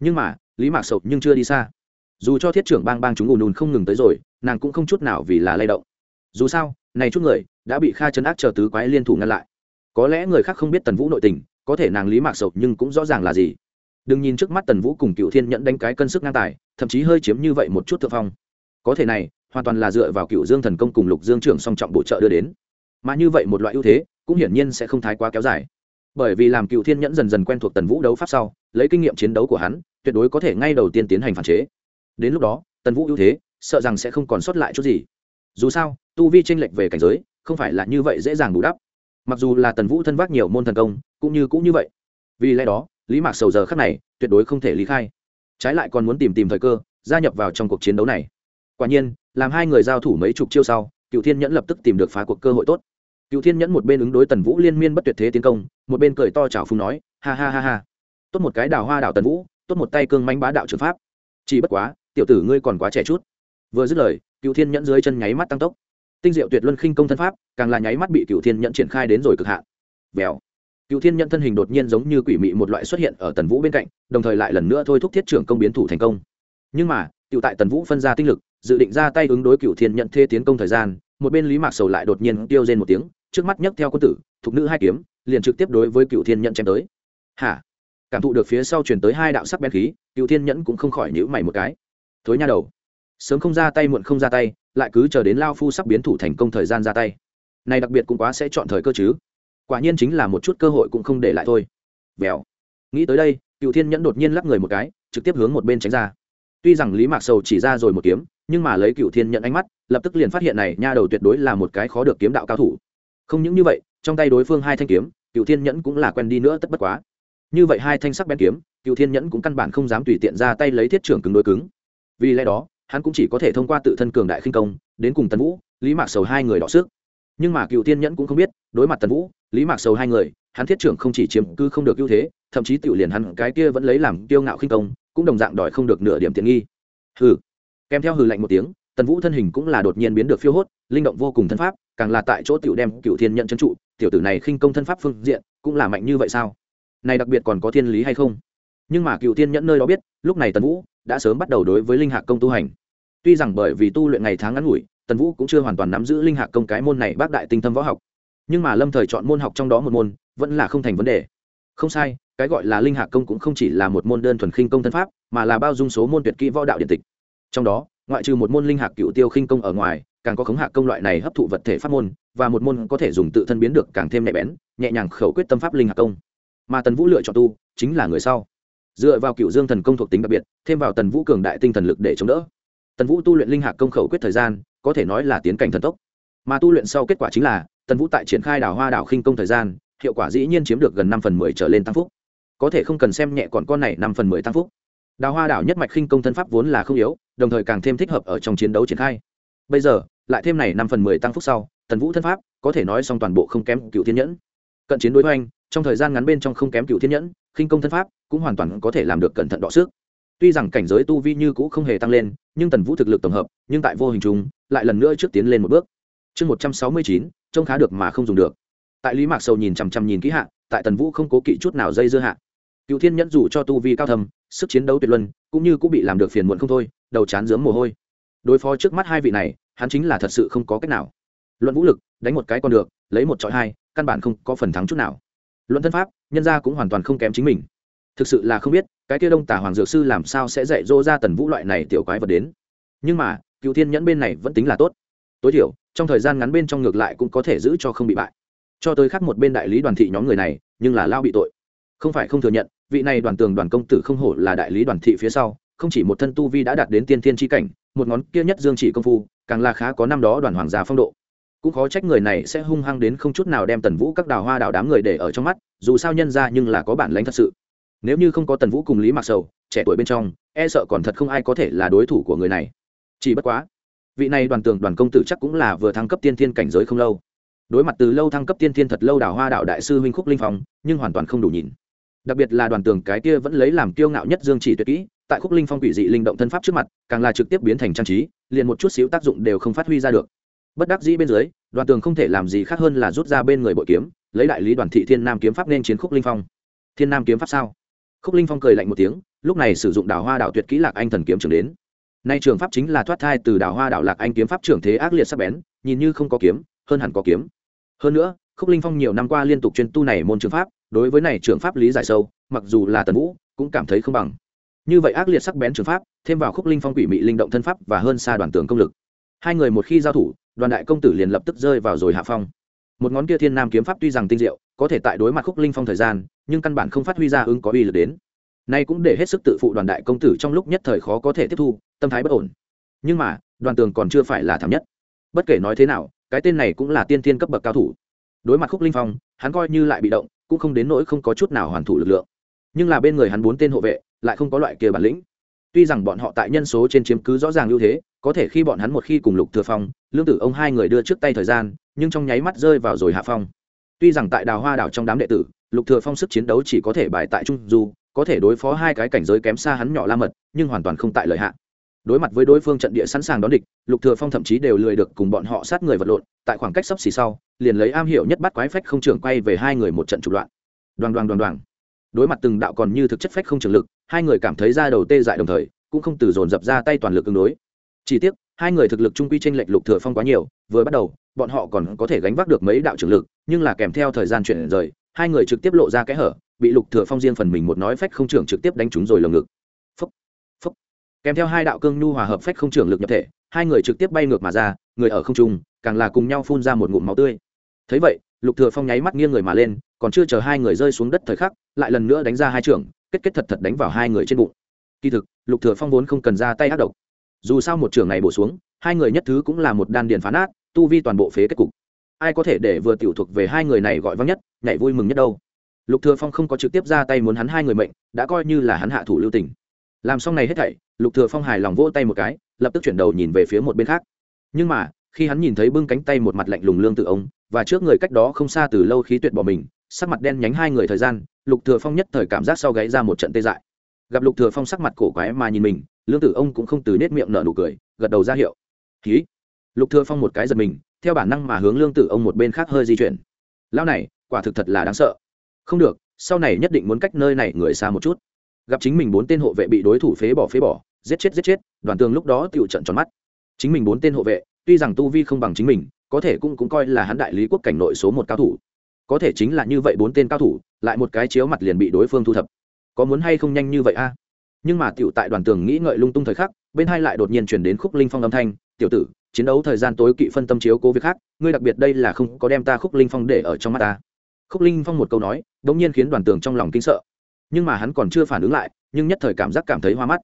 Nhưng mà, lý mạc sầu nhưng chưa đi xa. Dù cho thiết trưởng bang bang chúng ùn ùn không ngừng tới rồi, nàng cũng không chút nào vì là lay động. Dù sao, này chút người đã bị kha chấn ác chờ tứ quái liên thủ ngăn lại. Có lẽ người khác không biết tần vũ nội tình, có thể nàng lý mạc sầu nhưng cũng rõ ràng là gì. Đừng nhìn trước mắt tần vũ cùng cựu thiên nhận đánh cái cân sức ngang tài, thậm chí hơi chiếm như vậy một chút thượng phong. Có thể này, hoàn toàn là dựa vào cựu dương thần công cùng lục dương trưởng song trọng bổ trợ đưa đến mà như vậy một loại ưu thế cũng hiển nhiên sẽ không thái quá kéo dài. Bởi vì làm cựu thiên nhẫn dần dần quen thuộc tần vũ đấu pháp sau, lấy kinh nghiệm chiến đấu của hắn, tuyệt đối có thể ngay đầu tiên tiến hành phản chế. Đến lúc đó, tần vũ ưu thế, sợ rằng sẽ không còn sót lại chút gì. Dù sao, tu vi tranh lệch về cảnh giới, không phải là như vậy dễ dàng bù đắp. Mặc dù là tần vũ thân vác nhiều môn thần công, cũng như cũng như vậy. Vì lẽ đó, lý mạc sầu giờ khắc này, tuyệt đối không thể lý khai. Trái lại còn muốn tìm tìm thời cơ, gia nhập vào trong cuộc chiến đấu này. Quả nhiên, làm hai người giao thủ mấy chục chiêu sau cựu thiên nhẫn lập tức tìm được phá cuộc cơ hội tốt. Cựu thiên nhẫn một bên ứng đối tần vũ liên miên bất tuyệt thế tiến công, một bên cười to chào phung nói, ha ha ha ha. Tốt một cái đào hoa đào tần vũ, tốt một tay cương manh bá đạo trường pháp. Chỉ bất quá, tiểu tử ngươi còn quá trẻ chút. Vừa dứt lời cựu thiên nhẫn dưới chân nháy mắt tăng tốc. Tinh diệu tuyệt luân khinh công thân pháp, càng là nháy mắt bị cựu thiên nhẫn triển khai đến rồi cực hạn. Vèo. Cựu thiên nhẫn thân hình đột nhiên giống như quỷ mị một loại xuất hiện ở tần vũ bên cạnh, đồng thời lại lần nữa thôi thúc thiết trưởng công biến thủ thành công. Nhưng mà cựu tại tần vũ phân ra tinh lực dự định ra tay ứng đối cựu thiên nhận thê tiến công thời gian, một bên lý mạc sầu lại đột nhiên tiêu rên một tiếng, trước mắt nhấc theo quân tử thục nữ hai kiếm, liền trực tiếp đối với cựu thiên nhận chém tới. Hả? Cảm thụ được phía sau chuyển tới hai đạo sắc bén khí cựu thiên nhẫn cũng không khỏi nhữ mày một cái. Thối nha đầu. Sớm không ra tay muộn không ra tay, lại cứ chờ đến lao phu sắp biến thủ thành công thời gian ra tay. Này đặc biệt cũng quá sẽ chọn thời cơ chứ. Quả nhiên chính là một chút cơ hội cũng không để lại thôi. Vèo. Nghĩ tới đây cựu thiên nhẫn đột nhiên lắc người một cái, trực tiếp hướng một bên tránh ra. Tuy rằng lý mạc sầu chỉ ra rồi một kiếm nhưng mà lấy cựu thiên nhận ánh mắt, lập tức liền phát hiện này nha đầu tuyệt đối là một cái khó được kiếm đạo cao thủ. Không những như vậy, trong tay đối phương hai thanh kiếm, cựu thiên nhẫn cũng là quen đi nữa tất bất quá. Như vậy hai thanh sắc bén kiếm, cựu thiên nhẫn cũng căn bản không dám tùy tiện ra tay lấy thiết trưởng cứng đối cứng. Vì lẽ đó, hắn cũng chỉ có thể thông qua tự thân cường đại khinh công, đến cùng tần vũ, lý mạc sầu hai người đọ sức. Nhưng mà cựu thiên nhẫn cũng không biết, đối mặt tần vũ, lý mạc sầu hai người, hắn thiết trưởng không chỉ chiếm cư không được ưu thế, thậm chí tự liền hắn cái kia vẫn lấy làm kiêu ngạo khinh công, cũng đồng dạng đòi không được nửa điểm tiện nghi. Hừ kèm theo hừ lạnh một tiếng, tần vũ thân hình cũng là đột nhiên biến được phiêu hốt, linh động vô cùng thân pháp, càng là tại chỗ tiểu đem cựu thiên nhận chân trụ, tiểu tử này khinh công thân pháp phương diện, cũng là mạnh như vậy sao? Này đặc biệt còn có thiên lý hay không? Nhưng mà cựu thiên nhẫn nơi đó biết, lúc này tần vũ đã sớm bắt đầu đối với linh hạc công tu hành. Tuy rằng bởi vì tu luyện ngày tháng ngắn ngủi, tần vũ cũng chưa hoàn toàn nắm giữ linh hạc công cái môn này bác đại tinh thâm võ học. Nhưng mà lâm thời chọn môn học trong đó một môn, vẫn là không thành vấn đề. Không sai, cái gọi là linh hạc công cũng không chỉ là một môn đơn thuần khinh công thân pháp, mà là bao dung số môn tuyệt kỹ võ đạo điện tịch trong đó, ngoại trừ một môn linh hạc cựu tiêu khinh công ở ngoài, càng có khống hạc công loại này hấp thụ vật thể pháp môn, và một môn có thể dùng tự thân biến được càng thêm nhạy bén, nhẹ nhàng khẩu quyết tâm pháp linh hạc công. Mà tần vũ lựa chọn tu, chính là người sau. Dựa vào cựu dương thần công thuộc tính đặc biệt, thêm vào tần vũ cường đại tinh thần lực để chống đỡ. Tần vũ tu luyện linh hạc công khẩu quyết thời gian, có thể nói là tiến cảnh thần tốc. Mà tu luyện sau kết quả chính là, tần vũ tại triển khai đào hoa đảo khinh công thời gian, hiệu quả dĩ nhiên chiếm được gần năm phần mười trở lên tăng phúc. Có thể không cần xem nhẹ còn con này năm phần mười tăng phúc đào hoa đảo nhất mạch khinh công thân pháp vốn là không yếu, đồng thời càng thêm thích hợp ở trong chiến đấu triển khai. Bây giờ, lại thêm này năm phần mười tăng phúc sau, tần vũ thân pháp, có thể nói xong toàn bộ không kém cựu thiên nhẫn. Cận chiến đối hoành, trong thời gian ngắn bên trong không kém cựu thiên nhẫn, khinh công thân pháp cũng hoàn toàn có thể làm được cẩn thận đọ sức. Tuy rằng cảnh giới tu vi như cũ không hề tăng lên, nhưng tần vũ thực lực tổng hợp, nhưng tại vô hình chúng lại lần nữa trước tiến lên một bước. Chương một trăm sáu mươi chín, trông khá được mà không dùng được. Tại lý mạc sầu nhìn chằm chằm nhìn kỹ hạ, tại tần vũ không cố kỵ chút nào dây dưa hạ cựu thiên nhẫn dù cho tu vi cao thầm sức chiến đấu tuyệt luân, cũng như cũng bị làm được phiền muộn không thôi, đầu chán dướng mồ hôi. Đối phó trước mắt hai vị này, hắn chính là thật sự không có cách nào. Luận vũ lực, đánh một cái còn được, lấy một trọi hai, căn bản không có phần thắng chút nào. Luận thân pháp, nhân gia cũng hoàn toàn không kém chính mình. Thực sự là không biết, cái kia đông tả hoàng dược sư làm sao sẽ dạy dỗ ra tần vũ loại này tiểu quái vật đến. Nhưng mà cựu thiên nhẫn bên này vẫn tính là tốt. Tối thiểu, trong thời gian ngắn bên trong ngược lại cũng có thể giữ cho không bị bại. Cho tới khác một bên đại lý đoàn thị nhóm người này, nhưng là lao bị tội. Không phải không thừa nhận vị này đoàn tường đoàn công tử không hổ là đại lý đoàn thị phía sau, không chỉ một thân tu vi đã đạt đến tiên thiên tri cảnh, một ngón kia nhất dương chỉ công phu, càng là khá có năm đó đoàn hoàng gia phong độ. Cũng khó trách người này sẽ hung hăng đến không chút nào đem tần vũ các đào hoa đào đám người để ở trong mắt, dù sao nhân ra nhưng là có bản lãnh thật sự. Nếu như không có tần vũ cùng lý mạc sầu, trẻ tuổi bên trong e sợ còn thật không ai có thể là đối thủ của người này. Chỉ bất quá, vị này đoàn tường đoàn công tử chắc cũng là vừa thăng cấp tiên thiên cảnh giới không lâu. Đối mặt từ lâu thăng cấp tiên thiên thật lâu đào hoa đạo đại sư huynh khúc linh phong, nhưng hoàn toàn không đủ nhìn đặc biệt là đoàn tường cái kia vẫn lấy làm kiêu ngạo nhất dương chỉ tuyệt kỹ, tại khúc linh phong quỷ dị linh động thân pháp trước mặt, càng là trực tiếp biến thành trang trí, liền một chút xíu tác dụng đều không phát huy ra được. Bất đắc dĩ bên dưới, đoàn tường không thể làm gì khác hơn là rút ra bên người bội kiếm, lấy đại lý đoàn thị thiên nam kiếm pháp nên chiến khúc linh phong. Thiên nam kiếm pháp sao? Khúc linh phong cười lạnh một tiếng, lúc này sử dụng đào hoa đạo tuyệt kỹ lạc anh thần kiếm trưởng đến. Nay trường pháp chính là thoát thai từ đào hoa đạo lạc anh kiếm pháp trưởng thế ác liệt sắc bén, nhìn như không có kiếm, hơn hẳn có kiếm. Hơn nữa, khúc linh phong nhiều năm qua liên tục chuyên tu này môn trường pháp đối với này trưởng pháp lý giải sâu, mặc dù là tần vũ, cũng cảm thấy không bằng. Như vậy ác liệt sắc bén trường pháp, thêm vào khúc linh phong quỷ mị linh động thân pháp và hơn xa đoàn tường công lực. Hai người một khi giao thủ, đoàn đại công tử liền lập tức rơi vào rồi hạ phong. Một ngón kia thiên nam kiếm pháp tuy rằng tinh diệu, có thể tại đối mặt khúc linh phong thời gian, nhưng căn bản không phát huy ra ứng có uy lực đến. Nay cũng để hết sức tự phụ đoàn đại công tử trong lúc nhất thời khó có thể tiếp thu, tâm thái bất ổn. Nhưng mà, đoàn tường còn chưa phải là thảm nhất. Bất kể nói thế nào, cái tên này cũng là tiên thiên cấp bậc cao thủ. Đối mặt khúc linh phong, hắn coi như lại bị động cũng không đến nỗi không có chút nào hoàn thủ lực lượng. Nhưng là bên người hắn bốn tên hộ vệ, lại không có loại kia bản lĩnh. Tuy rằng bọn họ tại nhân số trên chiếm cứ rõ ràng ưu thế, có thể khi bọn hắn một khi cùng lục thừa phong, lương tử ông hai người đưa trước tay thời gian, nhưng trong nháy mắt rơi vào rồi hạ phong. Tuy rằng tại đào hoa đảo trong đám đệ tử, lục thừa phong sức chiến đấu chỉ có thể bài tại trung du, có thể đối phó hai cái cảnh giới kém xa hắn nhỏ la mật, nhưng hoàn toàn không tại lợi hạn đối mặt với đối phương trận địa sẵn sàng đón địch, lục thừa phong thậm chí đều lười được cùng bọn họ sát người vật lộn, tại khoảng cách sắp xỉ sau, liền lấy am hiểu nhất bắt quái phách không trưởng quay về hai người một trận trục loạn. Đoàn đoàn đoàn đoàn đối mặt từng đạo còn như thực chất phách không trường lực, hai người cảm thấy ra đầu tê dại đồng thời, cũng không từ dồn dập ra tay toàn lực tương đối. Chỉ tiếc, hai người thực lực trung quy tranh lệch lục thừa phong quá nhiều, vừa bắt đầu, bọn họ còn có thể gánh vác được mấy đạo trường lực, nhưng là kèm theo thời gian chuyển rời, hai người trực tiếp lộ ra kẽ hở, bị lục thừa phong riêng phần mình một nói phách không trưởng trực tiếp đánh trúng rồi lồng ngực kèm theo hai đạo cương nhu hòa hợp phách không trưởng lực nhập thể, hai người trực tiếp bay ngược mà ra, người ở không trung, càng là cùng nhau phun ra một ngụm máu tươi. Thấy vậy, lục thừa phong nháy mắt nghiêng người mà lên, còn chưa chờ hai người rơi xuống đất thời khắc, lại lần nữa đánh ra hai trưởng, kết kết thật thật đánh vào hai người trên bụng. Kỳ thực, lục thừa phong vốn không cần ra tay ác độc. Dù sao một trưởng này bổ xuống, hai người nhất thứ cũng là một đan điền phá nát, tu vi toàn bộ phế kết cục. Ai có thể để vừa tiểu thuộc về hai người này gọi vang nhất, nhảy vui mừng nhất đâu. Lục thừa phong không có trực tiếp ra tay muốn hắn hai người mệnh, đã coi như là hắn hạ thủ lưu tình làm xong này hết thảy, lục thừa phong hài lòng vỗ tay một cái, lập tức chuyển đầu nhìn về phía một bên khác. Nhưng mà, khi hắn nhìn thấy bưng cánh tay một mặt lạnh lùng lương tự ông, và trước người cách đó không xa từ lâu khí tuyệt bỏ mình, sắc mặt đen nhánh hai người thời gian, lục thừa phong nhất thời cảm giác sau gáy ra một trận tê dại. Gặp lục thừa phong sắc mặt cổ quái mà nhìn mình, lương tử ông cũng không từ nết miệng nở nụ cười, gật đầu ra hiệu. Khí lục thừa phong một cái giật mình, theo bản năng mà hướng lương tử ông một bên khác hơi di chuyển. Lão này, quả thực thật là đáng sợ. Không được, sau này nhất định muốn cách nơi này người xa một chút gặp chính mình bốn tên hộ vệ bị đối thủ phế bỏ phế bỏ, giết chết giết chết, đoàn tường lúc đó tựu trận tròn mắt. Chính mình bốn tên hộ vệ, tuy rằng tu vi không bằng chính mình, có thể cũng cũng coi là hắn đại lý quốc cảnh nội số một cao thủ. Có thể chính là như vậy bốn tên cao thủ, lại một cái chiếu mặt liền bị đối phương thu thập. Có muốn hay không nhanh như vậy a? Nhưng mà tiểu tại đoàn tường nghĩ ngợi lung tung thời khắc, bên hai lại đột nhiên chuyển đến khúc linh phong âm thanh, tiểu tử, chiến đấu thời gian tối kỵ phân tâm chiếu cố việc khác, ngươi đặc biệt đây là không có đem ta khúc linh phong để ở trong mắt ta. Khúc linh phong một câu nói đ ỗ n g nhiên khiến đoàn tường trong lòng kinh sợ nhưng mà hắn còn chưa phản ứng lại, nhưng nhất thời cảm giác cảm thấy hoa mắt.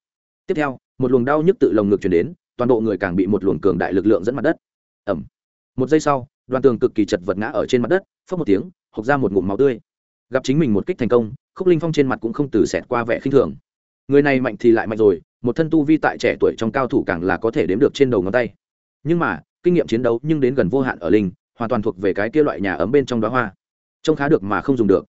Tiếp theo, một luồng đau nhức tự lồng ngực chuyển đến, toàn bộ người càng bị một luồng cường đại lực lượng dẫn mặt đất. Ẩm một giây sau, đoàn tường cực kỳ chật vật ngã ở trên mặt đất phớt một tiếng, hộc ra một ngụm máu tươi. Gặp chính mình một kích thành công, khúc linh phong trên mặt cũng không từ xẹt qua vẻ khinh thường. Người này mạnh thì lại mạnh rồi, một thân tu vi tại trẻ tuổi trong cao thủ càng là có thể đếm được trên đầu ngón tay. Nhưng mà, kinh nghiệm chiến đấu nhưng đến gần vô hạn ở linh, hoàn toàn thuộc về cái kia loại nhà ấm bên trong đó hoa. Trông khá được mà không dùng được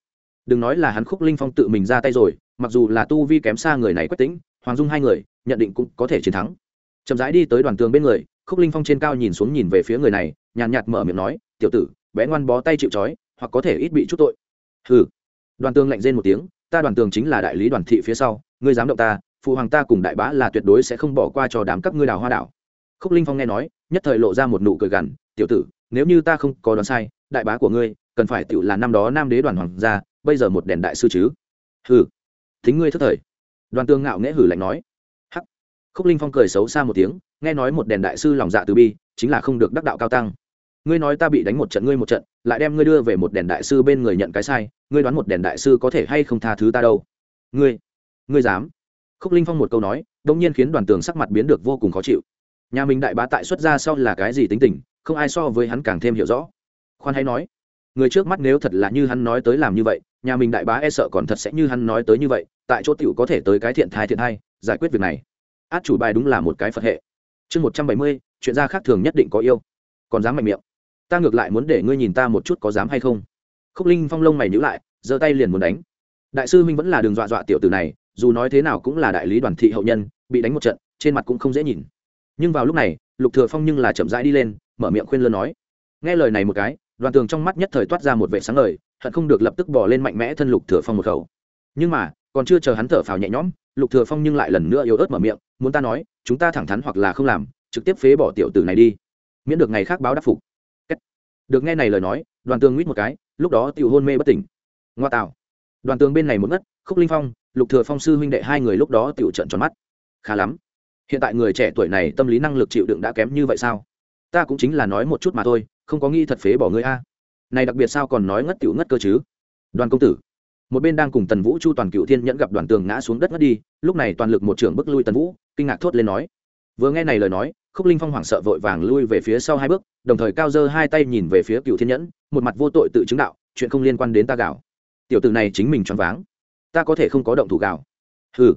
đừng nói là hắn khúc linh phong tự mình ra tay rồi, mặc dù là tu vi kém xa người này quách tính, hoàng dung hai người, nhận định cũng có thể chiến thắng. Chậm rãi đi tới đoàn tường bên người, khúc linh phong trên cao nhìn xuống nhìn về phía người này, nhàn nhạt mở miệng nói, tiểu tử, bé ngoan bó tay chịu trói, hoặc có thể ít bị chút tội. Hừ. Đoàn tường lạnh rên một tiếng, ta đoàn tường chính là đại lý đoàn thị phía sau, ngươi dám động ta, phụ hoàng ta cùng đại bá là tuyệt đối sẽ không bỏ qua cho đám các ngươi đào hoa đảo. Khúc linh phong nghe nói, nhất thời lộ ra một nụ cười gằn, tiểu tử, nếu như ta không có đoán sai, đại bá của ngươi, cần phải tiểu là năm đó nam đế đoàn hoàng gia bây giờ một đèn đại sư chứ? Hừ. Thính ngươi thất thời. Đoàn tương ngạo nghễ hử lạnh nói. Hắc. Khúc linh phong cười xấu xa một tiếng, nghe nói một đèn đại sư lòng dạ từ bi, chính là không được đắc đạo cao tăng. Ngươi nói ta bị đánh một trận, ngươi một trận, lại đem ngươi đưa về một đèn đại sư bên người nhận cái sai, ngươi đoán một đèn đại sư có thể hay không tha thứ ta đâu? Ngươi ngươi dám? Khúc linh phong một câu nói đông nhiên khiến đoàn tường sắc mặt biến được vô cùng khó chịu. Nhà mình đại bá tại xuất ra sau là cái gì tính tình, không ai so với hắn càng thêm hiểu rõ. Khoan hay nói, người trước mắt nếu thật là như hắn nói tới làm như vậy nhà mình đại bá e sợ còn thật sẽ như hắn nói tới như vậy, tại chỗ tiểu có thể tới cái thiện thai thiện thai, giải quyết việc này. Át chủ bài đúng là một cái phật hệ. Chương một trăm bảy mươi, chuyện gia khác thường nhất định có yêu. Còn dám mạnh miệng. Ta ngược lại muốn để ngươi nhìn ta một chút có dám hay không. Khúc linh phong lông mày nhữ lại, giơ tay liền muốn đánh. Đại sư minh vẫn là đường dọa dọa tiểu tử này, dù nói thế nào cũng là đại lý đoàn thị hậu nhân, bị đánh một trận, trên mặt cũng không dễ nhìn. Nhưng vào lúc này, lục thừa phong nhưng là chậm rãi đi lên, mở miệng khuyên lơn nói. Nghe lời này một cái, đoàn tường trong mắt nhất thời toát ra một vẻ sáng ngời hận không được lập tức bỏ lên mạnh mẽ thân lục thừa phong một khẩu. Nhưng mà, còn chưa chờ hắn thở phào nhẹ nhõm, lục thừa phong nhưng lại lần nữa yếu ớt mở miệng, muốn ta nói, chúng ta thẳng thắn hoặc là không làm, trực tiếp phế bỏ tiểu tử này đi. Miễn được ngày khác báo đáp phục. Được nghe này lời nói, đoàn tường nguyết một cái, lúc đó tiểu hôn mê bất tỉnh. Ngoa tạo. Đoàn tường bên này một ngất, khúc linh phong, lục thừa phong sư huynh đệ hai người lúc đó tiểu trận tròn mắt. Khá lắm. Hiện tại người trẻ tuổi này tâm lý năng lực chịu đựng đã kém như vậy sao? Ta cũng chính là nói một chút mà thôi, không có nghĩ thật phế bỏ ngươi a này đặc biệt sao còn nói ngất tiểu ngất cơ chứ? Đoàn công tử, một bên đang cùng tần vũ chu toàn cựu thiên nhẫn gặp đoàn tường ngã xuống đất ngất đi, lúc này toàn lực một trưởng bức lui tần vũ, kinh ngạc thốt lên nói. Vừa nghe này lời nói, khúc linh phong hoảng sợ vội vàng lui về phía sau hai bước, đồng thời cao dơ hai tay nhìn về phía cựu thiên nhẫn, một mặt vô tội tự chứng đạo, chuyện không liên quan đến ta gạo. Tiểu tử này chính mình choáng váng. Ta có thể không có động thủ gạo. Hừ.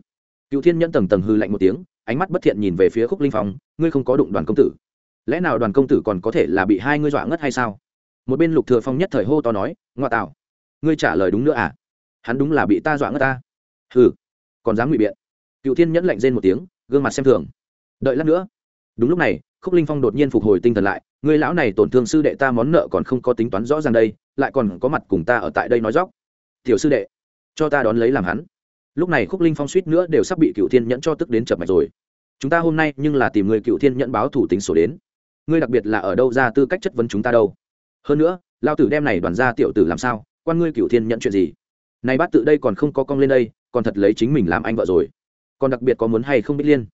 Cựu thiên nhẫn tầng tầng hư lạnh một tiếng, ánh mắt bất thiện nhìn về phía khúc linh phong, ngươi không có đụng đoàn công tử. Lẽ nào đoàn công tử còn có thể là bị hai ngươi dọa ngất hay sao? Một bên lục thừa phong nhất thời hô to nói, ngoa tạo, ngươi trả lời đúng nữa à? Hắn đúng là bị ta dọa ngất ta. Hừ, còn dám ngụy biện? Cựu thiên nhẫn lạnh rên một tiếng, gương mặt xem thường. Đợi lát nữa. Đúng lúc này, khúc linh phong đột nhiên phục hồi tinh thần lại người lão này tổn thương sư đệ ta món nợ còn không có tính toán rõ ràng đây, lại còn có mặt cùng ta ở tại đây nói dóc. Tiểu sư đệ, cho ta đón lấy làm hắn. Lúc này khúc linh phong suýt nữa đều sắp bị cựu thiên nhẫn cho tức đến chập mạch rồi. Chúng ta hôm nay nhưng là tìm người cựu thiên nhẫn báo thủ tính sổ đến. Ngươi đặc biệt là ở đâu ra tư cách chất vấn chúng ta đâu? Hơn nữa lao tử đem này đoàn ra tiểu tử làm sao? Quan ngươi cựu thiên nhẫn chuyện gì? Này bát tự đây còn không có cong lên đây, còn thật lấy chính mình làm anh vợ rồi. Còn đặc biệt có muốn hay không biết liên?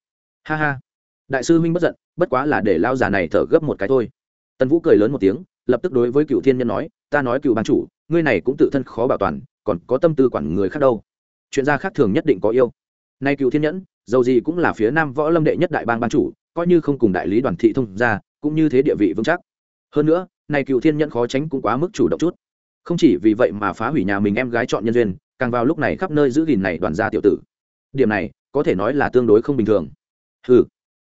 Ha ha. Đại sư huynh bất giận, bất quá là để lao già này thở gấp một cái thôi. Tần vũ cười lớn một tiếng, lập tức đối với cựu thiên nhân nói, ta nói cựu ban chủ, ngươi này cũng tự thân khó bảo toàn, còn có tâm tư quản người khác đâu. Chuyện gia khác thường nhất định có yêu. Nay cựu thiên nhẫn, dầu gì cũng là phía nam võ lâm đệ nhất đại bang ban chủ, coi như không cùng đại lý đoàn thị thông ra cũng như thế địa vị vững chắc. Hơn nữa nay cựu thiên nhẫn khó tránh cũng quá mức chủ động chút. Không chỉ vì vậy mà phá hủy nhà mình em gái chọn nhân duyên, càng vào lúc này khắp nơi giữ gìn này đoàn gia tiểu tử. Điểm này, có thể nói là tương đối không bình thường. Hừ.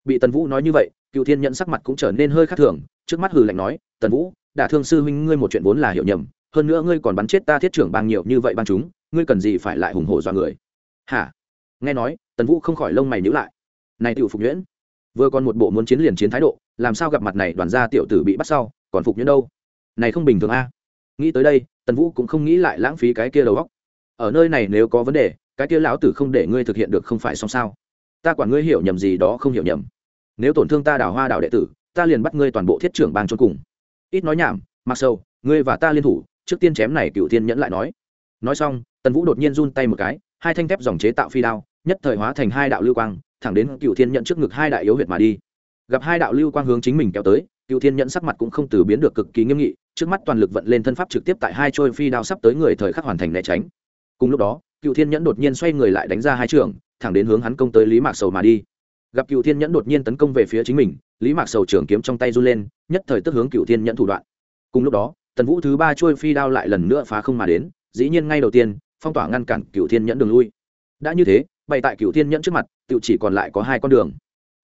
Bị tần vũ nói như vậy, cựu thiên nhẫn sắc mặt cũng trở nên hơi khác thường, trước mắt hừ lạnh nói, tần vũ, đả thương sư huynh ngươi một chuyện vốn là hiểu nhầm, hơn nữa ngươi còn bắn chết ta thiết trưởng bang nhiều như vậy ban chúng, ngươi cần gì phải lại hùng hổ do người? Hả? Nghe nói, tần vũ không khỏi lông mày nhữ lại. Này tiểu phục nhuyễn, vừa còn một bộ muốn chiến liền chiến thái độ, làm sao gặp mặt này đoàn gia tiểu tử bị bắt sau? Còn phục nhuyễn đâu? Này không bình thường a. Nghĩ tới đây, tần vũ cũng không nghĩ lại lãng phí cái kia đầu góc ở nơi này nếu có vấn đề, cái kia lão tử không để ngươi thực hiện được không phải xong sao? Ta quản ngươi hiểu nhầm gì đó không hiểu nhầm. Nếu tổn thương ta đào hoa đào đệ tử, ta liền bắt ngươi toàn bộ thiết trưởng bang cho cùng. Ít nói nhảm, mặc sâu ngươi và ta liên thủ, trước tiên chém này cựu thiên nhẫn lại nói. Nói xong, tần vũ đột nhiên run tay một cái, hai thanh thép dòng chế tạo phi đao, nhất thời hóa thành hai đạo lưu quang, thẳng đến cựu thiên nhẫn trước ngực hai đại yếu huyệt mà đi. Gặp hai đạo lưu quang hướng chính mình kéo tới cựu thiên nhẫn sắc mặt cũng không từ biến được cực kỳ nghiêm nghị, trước mắt toàn lực vận lên thân pháp trực tiếp tại hai trôi phi đao sắp tới người thời khắc hoàn thành né tránh. Cùng lúc đó cựu thiên nhẫn đột nhiên xoay người lại đánh ra hai trường, thẳng đến hướng hắn công tới lý mạc sầu mà đi. Gặp cựu thiên nhẫn đột nhiên tấn công về phía chính mình, lý mạc sầu trường kiếm trong tay run lên, nhất thời tức hướng cựu thiên nhẫn thủ đoạn. Cùng lúc đó, tần vũ thứ ba trôi phi đao lại lần nữa phá không mà đến, dĩ nhiên ngay đầu tiên, phong tỏa ngăn cản cựu thiên nhẫn đường lui. Đã như thế, bày tại cựu thiên nhẫn trước mặt tự chỉ còn lại có hai con đường.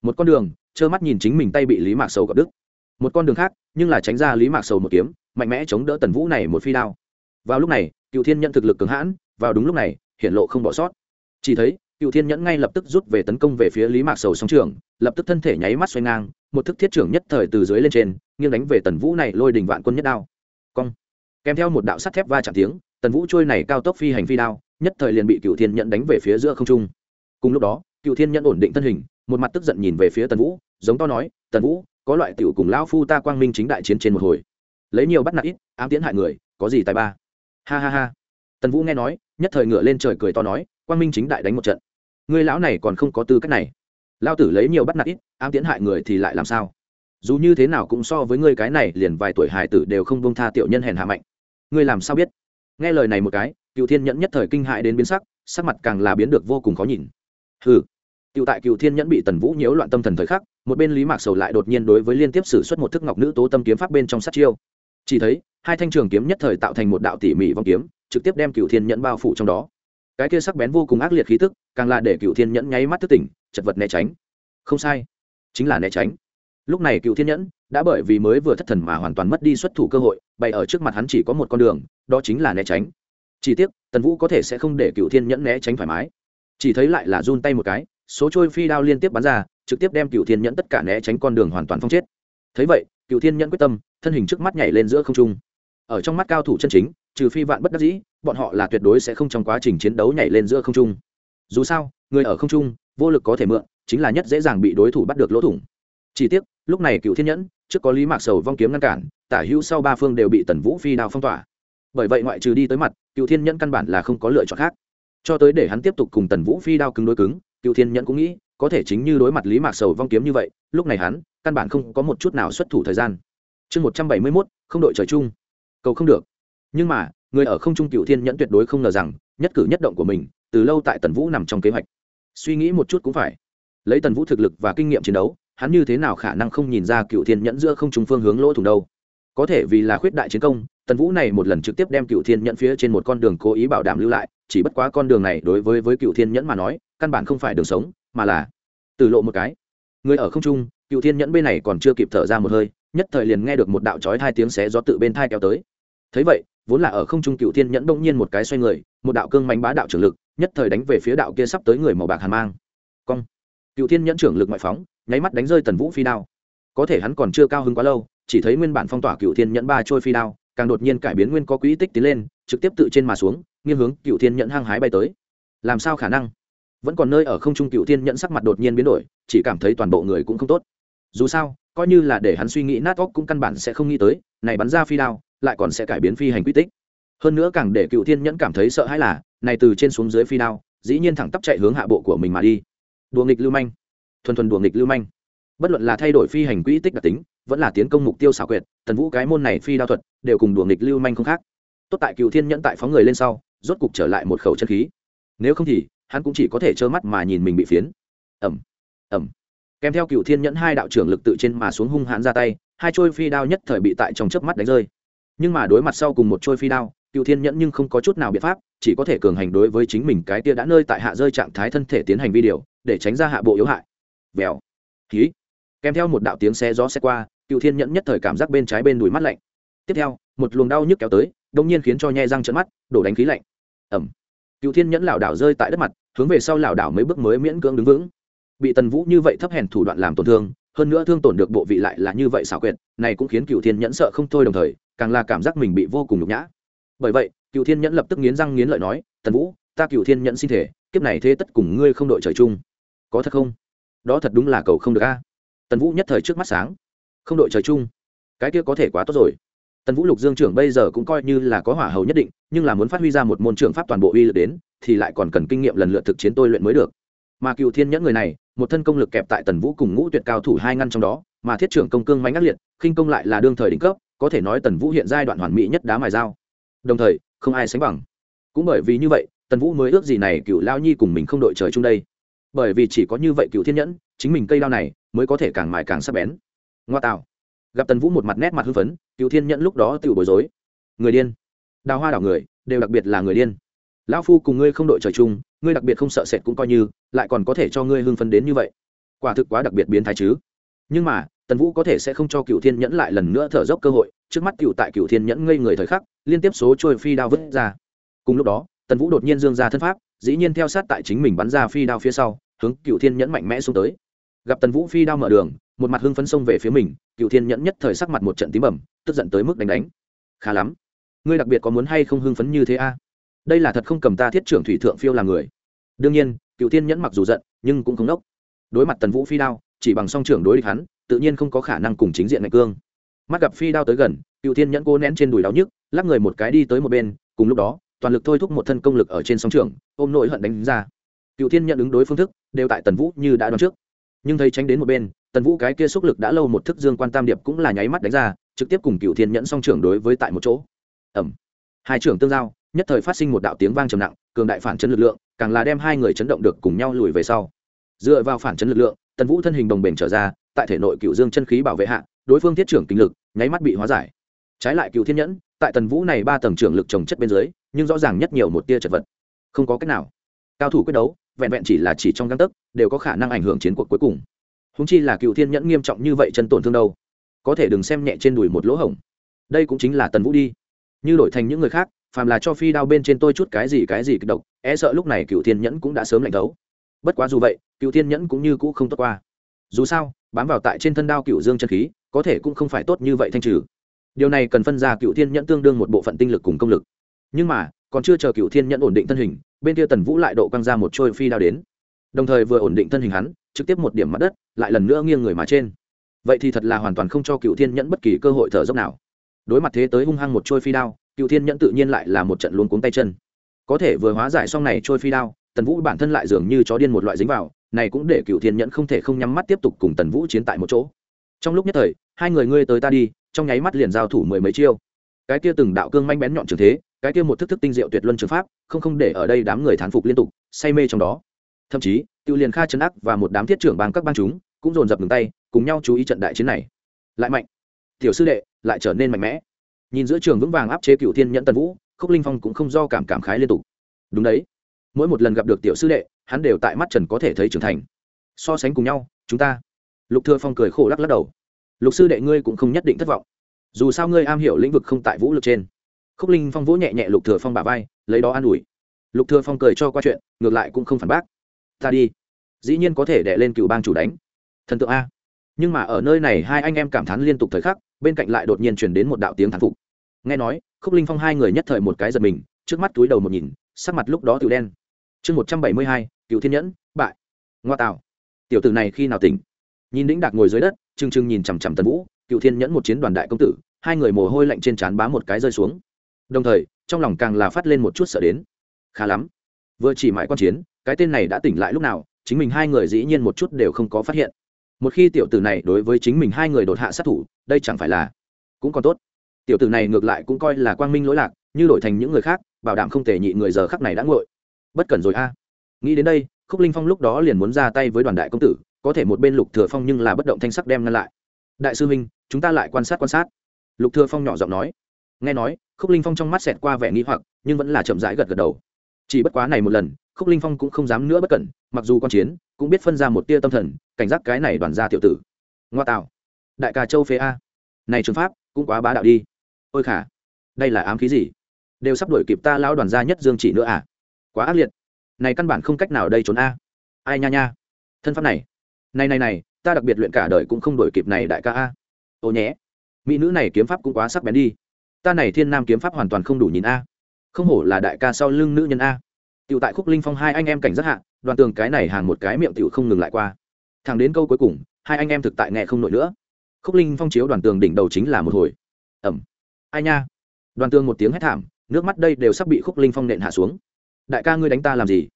Một con đường, trơ mắt nhìn chính mình tay bị lý mạc sầu gặp đức một con đường khác, nhưng là tránh ra lý mạc sầu một kiếm, mạnh mẽ chống đỡ tần vũ này một phi đao. Vào lúc này, cựu thiên nhận thực lực cường hãn, vào đúng lúc này hiện lộ không bỏ sót. Chỉ thấy, cựu thiên nhẫn ngay lập tức rút về tấn công về phía lý mạc sầu sóng trường, lập tức thân thể nháy mắt xoay ngang, một thức thiết trưởng nhất thời từ dưới lên trên, nghiêng đánh về tần vũ này lôi đình vạn quân nhất đao. Cong. Kèm theo một đạo sắt thép va chạm tiếng, tần vũ trôi này cao tốc phi hành phi đao, nhất thời liền bị cựu thiên nhẫn đánh về phía giữa không trung. Cùng lúc đó, cựu thiên nhẫn ổn định thân hình, một mặt tức giận nhìn về phía tần vũ, giống to nói, tần vũ có loại tiểu cùng lão phu ta quang minh chính đại chiến trên một hồi. Lấy nhiều bắt nạt ít, ám tiến hại người, có gì tài ba? Ha ha ha. Tần vũ nghe nói, nhất thời ngựa lên trời cười to nói, quang minh chính đại đánh một trận. Ngươi lão này còn không có tư cách này. Lao tử lấy nhiều bắt nạt ít, ám tiến hại người thì lại làm sao? Dù như thế nào cũng so với ngươi cái này, liền vài tuổi hài tử đều không bông tha tiểu nhân hèn hạ mạnh. Ngươi làm sao biết? Nghe lời này một cái cựu thiên nhẫn nhất thời kinh hại đến biến sắc sắc mặt càng là biến được vô cùng khó nhìn. Hừ. Cựu tại Cựu Thiên Nhẫn bị Tần Vũ nhiễu loạn tâm thần thời khắc, một bên Lý Mạc Sầu lại đột nhiên đối với liên tiếp sử xuất một thức ngọc nữ tố tâm kiếm pháp bên trong sát chiêu. Chỉ thấy, hai thanh trường kiếm nhất thời tạo thành một đạo tỉ mỉ vong kiếm, trực tiếp đem Cựu Thiên Nhẫn bao phủ trong đó. Cái kia sắc bén vô cùng ác liệt khí tức, càng là để Cựu Thiên Nhẫn nháy mắt thức tỉnh, chật vật né tránh. Không sai, chính là né tránh. Lúc này Cựu Thiên Nhẫn đã bởi vì mới vừa thất thần mà hoàn toàn mất đi xuất thủ cơ hội, bày ở trước mặt hắn chỉ có một con đường, đó chính là né tránh. Chỉ tiếc, Tần Vũ có thể sẽ không để Cựu Thiên Nhẫn né tránh thoải mái. Chỉ thấy lại là run tay một cái, số trôi phi đao liên tiếp bắn ra, trực tiếp đem cựu thiên nhẫn tất cả né tránh con đường hoàn toàn phong chết. Thấy vậy cựu thiên nhẫn quyết tâm, thân hình trước mắt nhảy lên giữa không trung. Ở trong mắt cao thủ chân chính, trừ phi vạn bất đắc dĩ, bọn họ là tuyệt đối sẽ không trong quá trình chiến đấu nhảy lên giữa không trung. Dù sao, người ở không trung, vô lực có thể mượn, chính là nhất dễ dàng bị đối thủ bắt được lỗ thủng. Chỉ tiếc, lúc này cựu thiên nhẫn, trước có lý mạc sầu vong kiếm ngăn cản, tả hữu sau ba phương đều bị tần vũ phi đao phong tỏa. Bởi vậy ngoại trừ đi tới mặt cựu thiên nhẫn căn bản là không có lựa chọn khác. Cho tới để hắn tiếp tục cùng tần vũ phi đao cứng đối cứng cựu thiên nhẫn cũng nghĩ, có thể chính như đối mặt lý mạc sầu vong kiếm như vậy, lúc này hắn, căn bản không có một chút nào xuất thủ thời gian. Chương một trăm bảy mươi mốt, không đội trời chung. Cầu không được. Nhưng mà, người ở không trung cựu thiên nhẫn tuyệt đối không ngờ rằng, nhất cử nhất động của mình, từ lâu tại tần vũ nằm trong kế hoạch. Suy nghĩ một chút cũng phải. Lấy tần vũ thực lực và kinh nghiệm chiến đấu, hắn như thế nào khả năng không nhìn ra cựu thiên nhẫn giữa không trung phương hướng lỗ thủng đâu? Có thể vì là khuyết đại chiến công, tần vũ này một lần trực tiếp đem cựu thiên nhẫn phía trên một con đường cố ý bảo đảm lưu lại, chỉ bất quá con đường này đối với với cựu thiên nhẫn mà nói căn bản không phải đường sống, mà là từ lộ một cái. Người ở không trung, cựu thiên nhẫn bên này còn chưa kịp thở ra một hơi, nhất thời liền nghe được một đạo trói hai tiếng xé gió tự bên thai kéo tới. Thấy vậy, vốn là ở không trung cựu thiên nhẫn bỗng nhiên một cái xoay người, một đạo cương mánh bá đạo trưởng lực, nhất thời đánh về phía đạo kia sắp tới người màu bạc hàn mang. Cong. Cựu thiên nhẫn trưởng lực ngoại phóng, nháy mắt đánh rơi tần vũ phi đao. Có thể hắn còn chưa cao hứng quá lâu, chỉ thấy nguyên bản phong tỏa cựu thiên nhẫn ba trôi phi đao, càng đột nhiên cải biến nguyên có quỹ tích tiến lên, trực tiếp tự trên mà xuống, nghiêng hướng cựu thiên nhẫn hăng hái bay tới. Làm sao khả năng? Vẫn còn nơi ở không trung cựu thiên nhẫn sắc mặt đột nhiên biến đổi, chỉ cảm thấy toàn bộ người cũng không tốt. Dù sao, coi như là để hắn suy nghĩ nát óc cũng căn bản sẽ không nghĩ tới, này bắn ra phi đao, lại còn sẽ cải biến phi hành quy tích. Hơn nữa càng để cựu thiên nhẫn cảm thấy sợ hãi là, này từ trên xuống dưới phi đao, dĩ nhiên thẳng tắp chạy hướng hạ bộ của mình mà đi. Đùa nghịch lưu manh. Thuần thuần đùa nghịch lưu manh. Bất luận là thay đổi phi hành quỹ tích đặc tính, vẫn là tiến công mục tiêu xảo quyệt, tần vũ cái môn này phi đao thuật, đều cùng đùa nghịch lưu manh không khác. Tốt tại cựu thiên nhẫn tại phóng người lên sau, rốt cục trở lại một khẩu chân khí. Nếu không thì hắn cũng chỉ có thể trơ mắt mà nhìn mình bị phiến. Ẩm ẩm kèm theo cựu thiên nhẫn hai đạo trưởng lực tự trên mà xuống hung hãn ra tay, hai trôi phi đao nhất thời bị tại trong chớp mắt đánh rơi. Nhưng mà đối mặt sau cùng một trôi phi đao cựu thiên nhẫn nhưng không có chút nào biện pháp, chỉ có thể cường hành đối với chính mình cái tia đã nơi tại hạ rơi trạng thái thân thể tiến hành vi điều để tránh ra hạ bộ yếu hại. Vèo. Khí kèm theo một đạo tiếng xe gió xe qua cựu thiên nhẫn nhất thời cảm giác bên trái bên đùi mắt lạnh. Tiếp theo, một luồng đau nhức kéo tới đông nhiên khiến cho nhe răng trận mắt, đổ đánh khí lạnh. Ẩm cựu thiên nhẫn lảo đảo rơi tại đất mặt hướng về sau lảo đảo mấy bước mới miễn cưỡng đứng vững. Bị tần vũ như vậy thấp hèn thủ đoạn làm tổn thương, hơn nữa thương tổn được bộ vị lại là như vậy xảo quyệt, này cũng khiến cựu thiên nhẫn sợ không thôi đồng thời, càng là cảm giác mình bị vô cùng nhục nhã. Bởi vậy cựu thiên nhẫn lập tức nghiến răng nghiến lợi nói, tần vũ, ta cựu thiên nhẫn xin thể, kiếp này thế tất cùng ngươi không đội trời chung. Có thật không? Đó thật đúng là cầu không được a. Tần vũ nhất thời trước mắt sáng. Không đội trời chung? Cái kia có thể quá tốt rồi tần vũ lục dương trưởng bây giờ cũng coi như là có hỏa hầu nhất định, nhưng là muốn phát huy ra một môn trưởng pháp toàn bộ uy lực đến, thì lại còn cần kinh nghiệm lần lượt thực chiến tôi luyện mới được. Mà cựu thiên nhẫn người này, một thân công lực kẹp tại tần vũ cùng ngũ tuyệt cao thủ hai ngăn trong đó, mà thiết trưởng công cương mạnh ác liệt, khinh công lại là đương thời đỉnh cấp, có thể nói tần vũ hiện giai đoạn hoàn mỹ nhất đá mài dao. Đồng thời, không ai sánh bằng. Cũng bởi vì như vậy, tần vũ mới ước gì này cựu lao nhi cùng mình không đội trời chung đây. Bởi vì chỉ có như vậy cựu thiên nhẫn, chính mình cây lao này mới có thể càng mài càng sắc bén. Ngoa tạo gặp tần vũ một mặt nét mặt hưng phấn cựu thiên nhẫn lúc đó tự bối rối. Người điên. Đào hoa đảo người, đều đặc biệt là người điên. Lão phu cùng ngươi không đội trời chung, ngươi đặc biệt không sợ sệt cũng coi như, lại còn có thể cho ngươi hưng phấn đến như vậy. Quả thực quá đặc biệt biến thái chứ. Nhưng mà, tần vũ có thể sẽ không cho cựu thiên nhẫn lại lần nữa thở dốc cơ hội, trước mắt cựu tại cựu thiên nhẫn ngây người thời khắc, liên tiếp số trôi phi đao vứt ra. Cùng lúc đó, tần vũ đột nhiên dương ra thân pháp, dĩ nhiên theo sát tại chính mình bắn ra phi đao phía sau, hướng cựu thiên nhẫn mạnh mẽ xuống tới. Gặp tần vũ phi đao mở đường một mặt hưng phấn xông về phía mình cựu thiên nhẫn nhất thời sắc mặt một trận tím ẩm tức giận tới mức đánh đánh. Khá lắm. Ngươi đặc biệt có muốn hay không hưng phấn như thế a? Đây là thật không cầm ta thiết trưởng thủy thượng phiêu làm người. Đương nhiên cựu thiên nhẫn mặc dù giận, nhưng cũng không đốc. Đối mặt tần vũ phi đao, chỉ bằng song trưởng đối địch hắn, tự nhiên không có khả năng cùng chính diện ngạch cương. Mắt gặp phi đao tới gần cựu thiên nhẫn cố nén trên đùi đau nhức, lắc người một cái đi tới một bên, cùng lúc đó, toàn lực thôi thúc một thân công lực ở trên song trưởng, ôm nội hận đánh ra. Cựu thiên nhận ứng đối phương thức, đều tại tần vũ như đã đoán trước. Nhưng thấy tránh đến một bên tần vũ cái kia xúc lực đã lâu một thức dương quan tam điệp cũng là nháy mắt đánh ra, trực tiếp cùng cựu thiên nhẫn song trưởng đối với tại một chỗ. Ẩm hai trưởng tương giao, nhất thời phát sinh một đạo tiếng vang trầm nặng, cường đại phản chấn lực lượng, càng là đem hai người chấn động được cùng nhau lùi về sau. Dựa vào phản chấn lực lượng, tần vũ thân hình đồng bền trở ra, tại thể nội cựu dương chân khí bảo vệ hạ, đối phương thiết trưởng kinh lực, nháy mắt bị hóa giải. Trái lại cựu thiên nhẫn, tại tần vũ này ba tầng trưởng lực trồng chất bên dưới, nhưng rõ ràng nhất nhiều một tia chật vật. Không có cách nào. Cao thủ quyết đấu, vẹn vẹn chỉ là chỉ trong găng tấc, đều có khả năng ảnh hưởng chiến cuộc cuối cùng húng chi là cựu thiên nhẫn nghiêm trọng như vậy chân tổn thương đâu? Có thể đừng xem nhẹ trên đùi một lỗ hổng. Đây cũng chính là tần vũ đi. Như đổi thành những người khác, phàm là cho phi đao bên trên tôi chút cái gì cái gì kịch độc e sợ lúc này cựu thiên nhẫn cũng đã sớm lạnh thấu. Bất quá dù vậy, cựu thiên nhẫn cũng như cũ không tốt qua. Dù sao, bám vào tại trên thân đao cựu dương chân khí, có thể cũng không phải tốt như vậy thanh trừ. Điều này cần phân ra cựu thiên nhẫn tương đương một bộ phận tinh lực cùng công lực. Nhưng mà, còn chưa chờ cựu thiên nhẫn ổn định thân hình, bên kia tần vũ lại độ quăng ra một trôi phi đao đến. Đồng thời vừa ổn định thân hình hắn trực tiếp một điểm mặt đất, lại lần nữa nghiêng người mà trên. Vậy thì thật là hoàn toàn không cho cựu thiên nhẫn bất kỳ cơ hội thở dốc nào. Đối mặt thế tới hung hăng một trôi phi đao, cựu thiên nhẫn tự nhiên lại là một trận luôn cuống tay chân. Có thể vừa hóa giải xong này trôi phi đao, tần vũ bản thân lại dường như chó điên một loại dính vào, này cũng để cựu thiên nhẫn không thể không nhắm mắt tiếp tục cùng tần vũ chiến tại một chỗ. Trong lúc nhất thời, hai người ngươi tới ta đi, trong nháy mắt liền giao thủ mười mấy chiêu. Cái kia từng đạo cương manh bén nhọn trường thế, cái kia một thức thức tinh diệu tuyệt luân trường pháp, không không để ở đây đám người thán phục liên tục, say mê trong đó thậm chí, tiêu liền kha chấn ác và một đám thiết trưởng bang các bang chúng cũng dồn dập ngừng tay, cùng nhau chú ý trận đại chiến này. Lại mạnh. Tiểu sư đệ, lại trở nên mạnh mẽ. Nhìn giữa trường vững vàng áp chế cựu thiên nhẫn tần vũ, khúc linh phong cũng không do cảm cảm khái liên tục. Đúng đấy. Mỗi một lần gặp được tiểu sư đệ, hắn đều tại mắt trần có thể thấy trưởng thành. So sánh cùng nhau, chúng ta. Lục thừa phong cười khổ lắc lắc đầu. Lục sư đệ ngươi cũng không nhất định thất vọng. Dù sao ngươi am hiểu lĩnh vực không tại vũ lực trên. Khúc linh phong vỗ nhẹ nhẹ lục thừa phong bả vai, lấy đó an ủi. Lục thừa phong cười cho qua chuyện, ngược lại cũng không phản bác ta đi. Dĩ nhiên có thể đệ lên cựu bang chủ đánh. Thần tượng a. Nhưng mà ở nơi này hai anh em cảm thán liên tục thời khắc, bên cạnh lại đột nhiên truyền đến một đạo tiếng thán phục. Nghe nói, khúc linh phong hai người nhất thời một cái giật mình, trước mắt túi đầu một nhìn, sắc mặt lúc đó tiểu đen. Chương một trăm bảy mươi hai, cựu thiên nhẫn, bại. Ngoa tạo. Tiểu tử này khi nào tỉnh? Nhìn đĩnh đạc ngồi dưới đất, trừng trừng nhìn chằm chằm tần vũ, cựu thiên nhẫn một chiến đoàn đại công tử, hai người mồ hôi lạnh trên trán bá một cái rơi xuống. Đồng thời, trong lòng càng là phát lên một chút sợ đến. Khá lắm. Vừa chỉ mãi quan chiến cái tên này đã tỉnh lại lúc nào, chính mình hai người dĩ nhiên một chút đều không có phát hiện. Một khi tiểu tử này đối với chính mình hai người đột hạ sát thủ, đây chẳng phải là cũng còn tốt. Tiểu tử này ngược lại cũng coi là quang minh lỗi lạc, như đổi thành những người khác, bảo đảm không thể nhị người giờ khắc này đã ngội bất cần rồi a. Nghĩ đến đây, khúc linh phong lúc đó liền muốn ra tay với đoàn đại công tử, có thể một bên lục thừa phong nhưng là bất động thanh sắc đem ngăn lại. Đại sư huynh, chúng ta lại quan sát quan sát. Lục thừa phong nhỏ giọng nói. Nghe nói, khúc linh phong trong mắt xẹt qua vẻ nghi hoặc, nhưng vẫn là chậm rãi gật gật đầu chỉ bất quá này một lần, khúc linh phong cũng không dám nữa bất cẩn, mặc dù con chiến, cũng biết phân ra một tia tâm thần, cảnh giác cái này đoàn gia tiểu tử. Ngoa tạo. Đại ca châu phế a. Này trường pháp, cũng quá bá đạo đi. Ôi khả, đây là ám khí gì? Đều sắp đuổi kịp ta lão đoàn gia nhất dương chỉ nữa à? Quá ác liệt. Này căn bản không cách nào đây trốn a. Ai nha nha. Thân pháp này. Này này này, ta đặc biệt luyện cả đời cũng không đuổi kịp này đại ca a. Ô nhé. Mỹ nữ này kiếm pháp cũng quá sắc bén đi. Ta này thiên nam kiếm pháp hoàn toàn không đủ nhìn a không hổ là đại ca sau lưng nữ nhân a. Tiểu tại khúc linh phong hai anh em cảnh rất hạ, đoàn tường cái này hàng một cái miệng tiểu không ngừng lại qua. Thẳng đến câu cuối cùng, hai anh em thực tại nghe không nổi nữa. Khúc linh phong chiếu đoàn tường đỉnh đầu chính là một hồi. Ẩm. Ai nha? Đoàn tường một tiếng hét thảm, nước mắt đây đều sắp bị khúc linh phong nện hạ xuống. Đại ca ngươi đánh ta làm gì?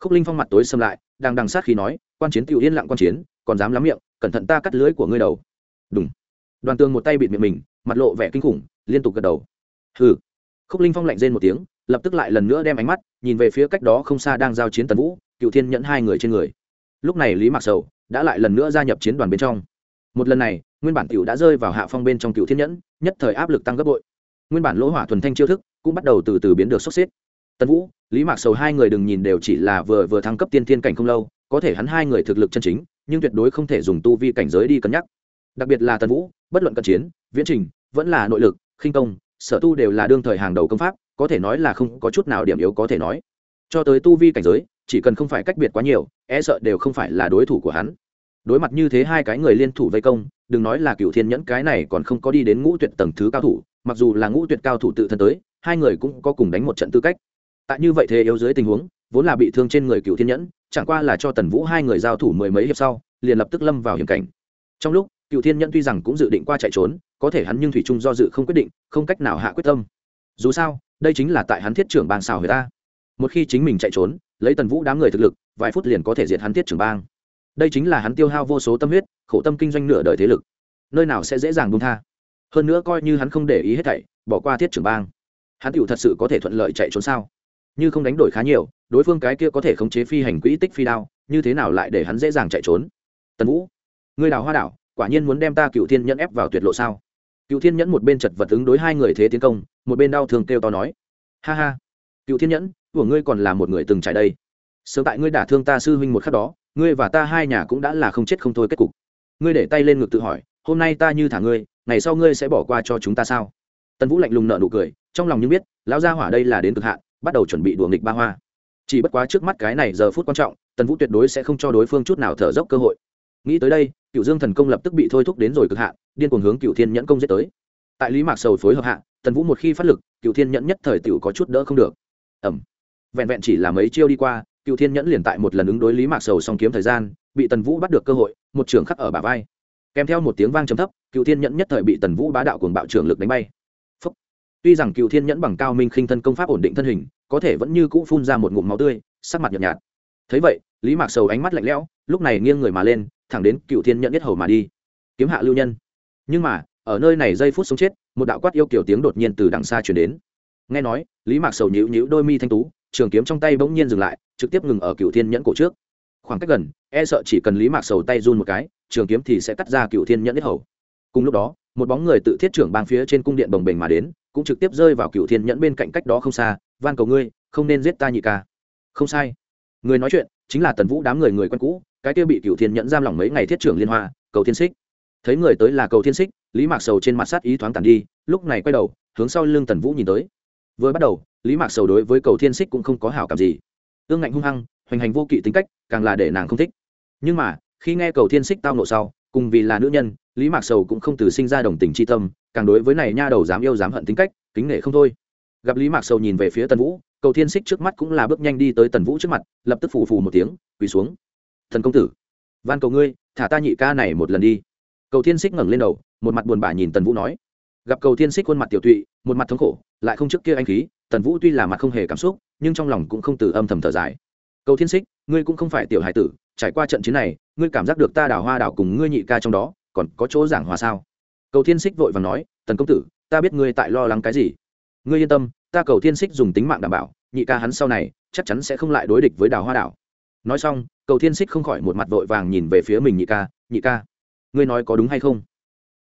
Khúc linh phong mặt tối xâm lại, đang đằng sát khi nói, quan chiến tiểu yên lặng quan chiến, còn dám lắm miệng, cẩn thận ta cắt lưới của ngươi đầu. Đúng đoàn tường một tay bịt miệng mình, mặt lộ vẻ kinh khủng, liên tục gật đầu. Hừ khúc linh phong lạnh rên một tiếng, lập tức lại lần nữa đem ánh mắt nhìn về phía cách đó không xa đang giao chiến tần vũ, cựu thiên nhẫn hai người trên người. Lúc này lý mạc sầu đã lại lần nữa gia nhập chiến đoàn bên trong. Một lần này, nguyên bản cựu đã rơi vào hạ phong bên trong cựu thiên nhẫn, nhất thời áp lực tăng gấp bội. Nguyên bản lỗ hỏa thuần thanh chiêu thức cũng bắt đầu từ từ biến được sốc xếp. Tần vũ, lý mạc sầu hai người đừng nhìn đều chỉ là vừa vừa thăng cấp tiên thiên cảnh không lâu, có thể hắn hai người thực lực chân chính, nhưng tuyệt đối không thể dùng tu vi cảnh giới đi cân nhắc. Đặc biệt là tần vũ, bất luận cận chiến, viễn trình, vẫn là nội lực, khinh công sở tu đều là đương thời hàng đầu công pháp, có thể nói là không có chút nào điểm yếu có thể nói. Cho tới tu vi cảnh giới, chỉ cần không phải cách biệt quá nhiều e sợ đều không phải là đối thủ của hắn. Đối mặt như thế hai cái người liên thủ vây công, đừng nói là cựu thiên nhẫn cái này còn không có đi đến ngũ tuyệt tầng thứ cao thủ, mặc dù là ngũ tuyệt cao thủ tự thân tới, hai người cũng có cùng đánh một trận tư cách. Tại như vậy thế yếu dưới tình huống, vốn là bị thương trên người cựu thiên nhẫn, chẳng qua là cho tần vũ hai người giao thủ mười mấy hiệp sau, liền lập tức lâm vào hiểm cảnh. Trong lúc cựu thiên nhẫn tuy rằng cũng dự định qua chạy trốn có thể hắn nhưng thủy trung do dự không quyết định, không cách nào hạ quyết tâm. Dù sao, đây chính là tại hắn thiết trưởng bang xào người ta. Một khi chính mình chạy trốn, lấy tần vũ đám người thực lực, vài phút liền có thể diệt hắn thiết trưởng bang. Đây chính là hắn tiêu hao vô số tâm huyết, khổ tâm kinh doanh nửa đời thế lực. Nơi nào sẽ dễ dàng buông tha? Hơn nữa coi như hắn không để ý hết thảy, bỏ qua thiết trưởng bang. Hắn tựu thật sự có thể thuận lợi chạy trốn sao? Như không đánh đổi khá nhiều, đối phương cái kia có thể khống chế phi hành quỹ tích phi đao, như thế nào lại để hắn dễ dàng chạy trốn? Tần vũ, ngươi đào hoa đảo, quả nhiên muốn đem ta cựu thiên nhẫn ép vào tuyệt lộ sao? Cựu thiên nhẫn một bên chật vật ứng đối hai người thế tiến công, một bên đau thương kêu to nói, ha ha, cựu thiên nhẫn, của ngươi còn là một người từng trải đây. Sớm tại ngươi đả thương ta sư huynh một khắc đó, ngươi và ta hai nhà cũng đã là không chết không thôi kết cục. Ngươi để tay lên ngực tự hỏi, hôm nay ta như thả ngươi, ngày sau ngươi sẽ bỏ qua cho chúng ta sao? Tần vũ lạnh lùng nợ nụ cười, trong lòng như biết, lão gia hỏa đây là đến cực hạn, bắt đầu chuẩn bị đùa nghịch ba hoa. Chỉ bất quá trước mắt cái này giờ phút quan trọng, tần vũ tuyệt đối sẽ không cho đối phương chút nào thở dốc cơ hội. Nghĩ tới đây cựu dương thần công lập tức bị thôi thúc đến rồi cực hạn, điên cuồng hướng cựu thiên nhẫn công giết tới. Tại lý mạc sầu phối hợp hạ, tần vũ một khi phát lực cựu thiên nhẫn nhất thời t có chút đỡ không được. Ẩm vẹn vẹn chỉ là mấy chiêu đi qua cựu thiên nhẫn liền tại một lần ứng đối lý mạc sầu song kiếm thời gian, bị tần vũ bắt được cơ hội, một trường khắc ở bả vai. Kèm theo một tiếng vang trầm thấp cựu thiên nhẫn nhất thời bị tần vũ bá đạo cuồng bạo trưởng lực đánh bay. Phúc. tuy rằng cựu thiên nhẫn bằng cao minh khinh thân công pháp ổn định thân hình, có thể vẫn như cũ phun ra một ngụm máu tươi, sắc mặt nhợt nhạt. Thấy vậy, lý mạc sầu ánh mắt lạnh lẽo, lúc này nghiêng người mà lên thẳng đến cựu thiên nhẫn nhất hầu mà đi. Kiếm hạ lưu nhân. Nhưng mà, ở nơi này giây phút sống chết, một đạo quát yêu kiểu tiếng đột nhiên từ đằng xa chuyển đến. Nghe nói, lý mạc sầu nhữ nhữ đôi mi thanh tú, trường kiếm trong tay bỗng nhiên dừng lại, trực tiếp ngừng ở cựu thiên nhẫn cổ trước. Khoảng cách gần e sợ chỉ cần lý mạc sầu tay run một cái, trường kiếm thì sẽ cắt ra cựu thiên nhẫn nhất hầu. Cùng lúc đó, một bóng người tự thiết trưởng bang phía trên cung điện bồng bềnh mà đến, cũng trực tiếp rơi vào cựu thiên nhẫn bên cạnh cách đó không xa, van cầu ngươi, không nên giết ta nhị ca. Không sai. Người nói chuyện, chính là tần vũ đám người người quen cũ cái kia bị cựu thiên nhẫn giam lỏng mấy ngày thiết trưởng liên hoa, cầu thiên xích. Thấy người tới là cầu thiên xích, lý mạc sầu trên mặt sát ý thoáng tàn đi, lúc này quay đầu, hướng sau lưng tần vũ nhìn tới. Vừa bắt đầu, lý mạc sầu đối với cầu thiên xích cũng không có hảo cảm gì. Ương ngạnh hung hăng, hoành hành vô kỵ tính cách, càng là để nàng không thích. Nhưng mà, khi nghe cầu thiên xích tao nộ sau, cùng vì là nữ nhân, lý mạc sầu cũng không từ sinh ra đồng tình tri tâm, càng đối với này nha đầu dám yêu dám hận tính cách, kính nể không thôi. Gặp lý mạc sầu nhìn về phía tần vũ, cầu thiên xích trước mắt cũng là bước nhanh đi tới tần vũ trước mặt, lập tức phù phù một tiếng, quỳ xuống thần công tử. Van cầu ngươi, thả ta nhị ca này một lần đi. Cầu thiên xích ngẩng lên đầu, một mặt buồn bã nhìn tần vũ nói. Gặp cầu thiên xích khuôn mặt tiểu tụy, một mặt thống khổ, lại không trước kia anh khí, tần vũ tuy là mặt không hề cảm xúc, nhưng trong lòng cũng không từ âm thầm thở dài. Cầu thiên xích ngươi cũng không phải tiểu hải tử, trải qua trận chiến này, ngươi cảm giác được ta đào hoa đào cùng ngươi nhị ca trong đó, còn có chỗ giảng hòa sao? Cầu thiên xích vội và nói, tần công tử, ta biết ngươi tại lo lắng cái gì. Ngươi yên tâm, ta cầu thiên xích dùng tính mạng đảm bảo, nhị ca hắn sau này chắc chắn sẽ không lại đối địch với đào hoa đảo nói xong, cầu thiên xích không khỏi một mặt vội vàng nhìn về phía mình nhị ca nhị ca, ngươi nói có đúng hay không?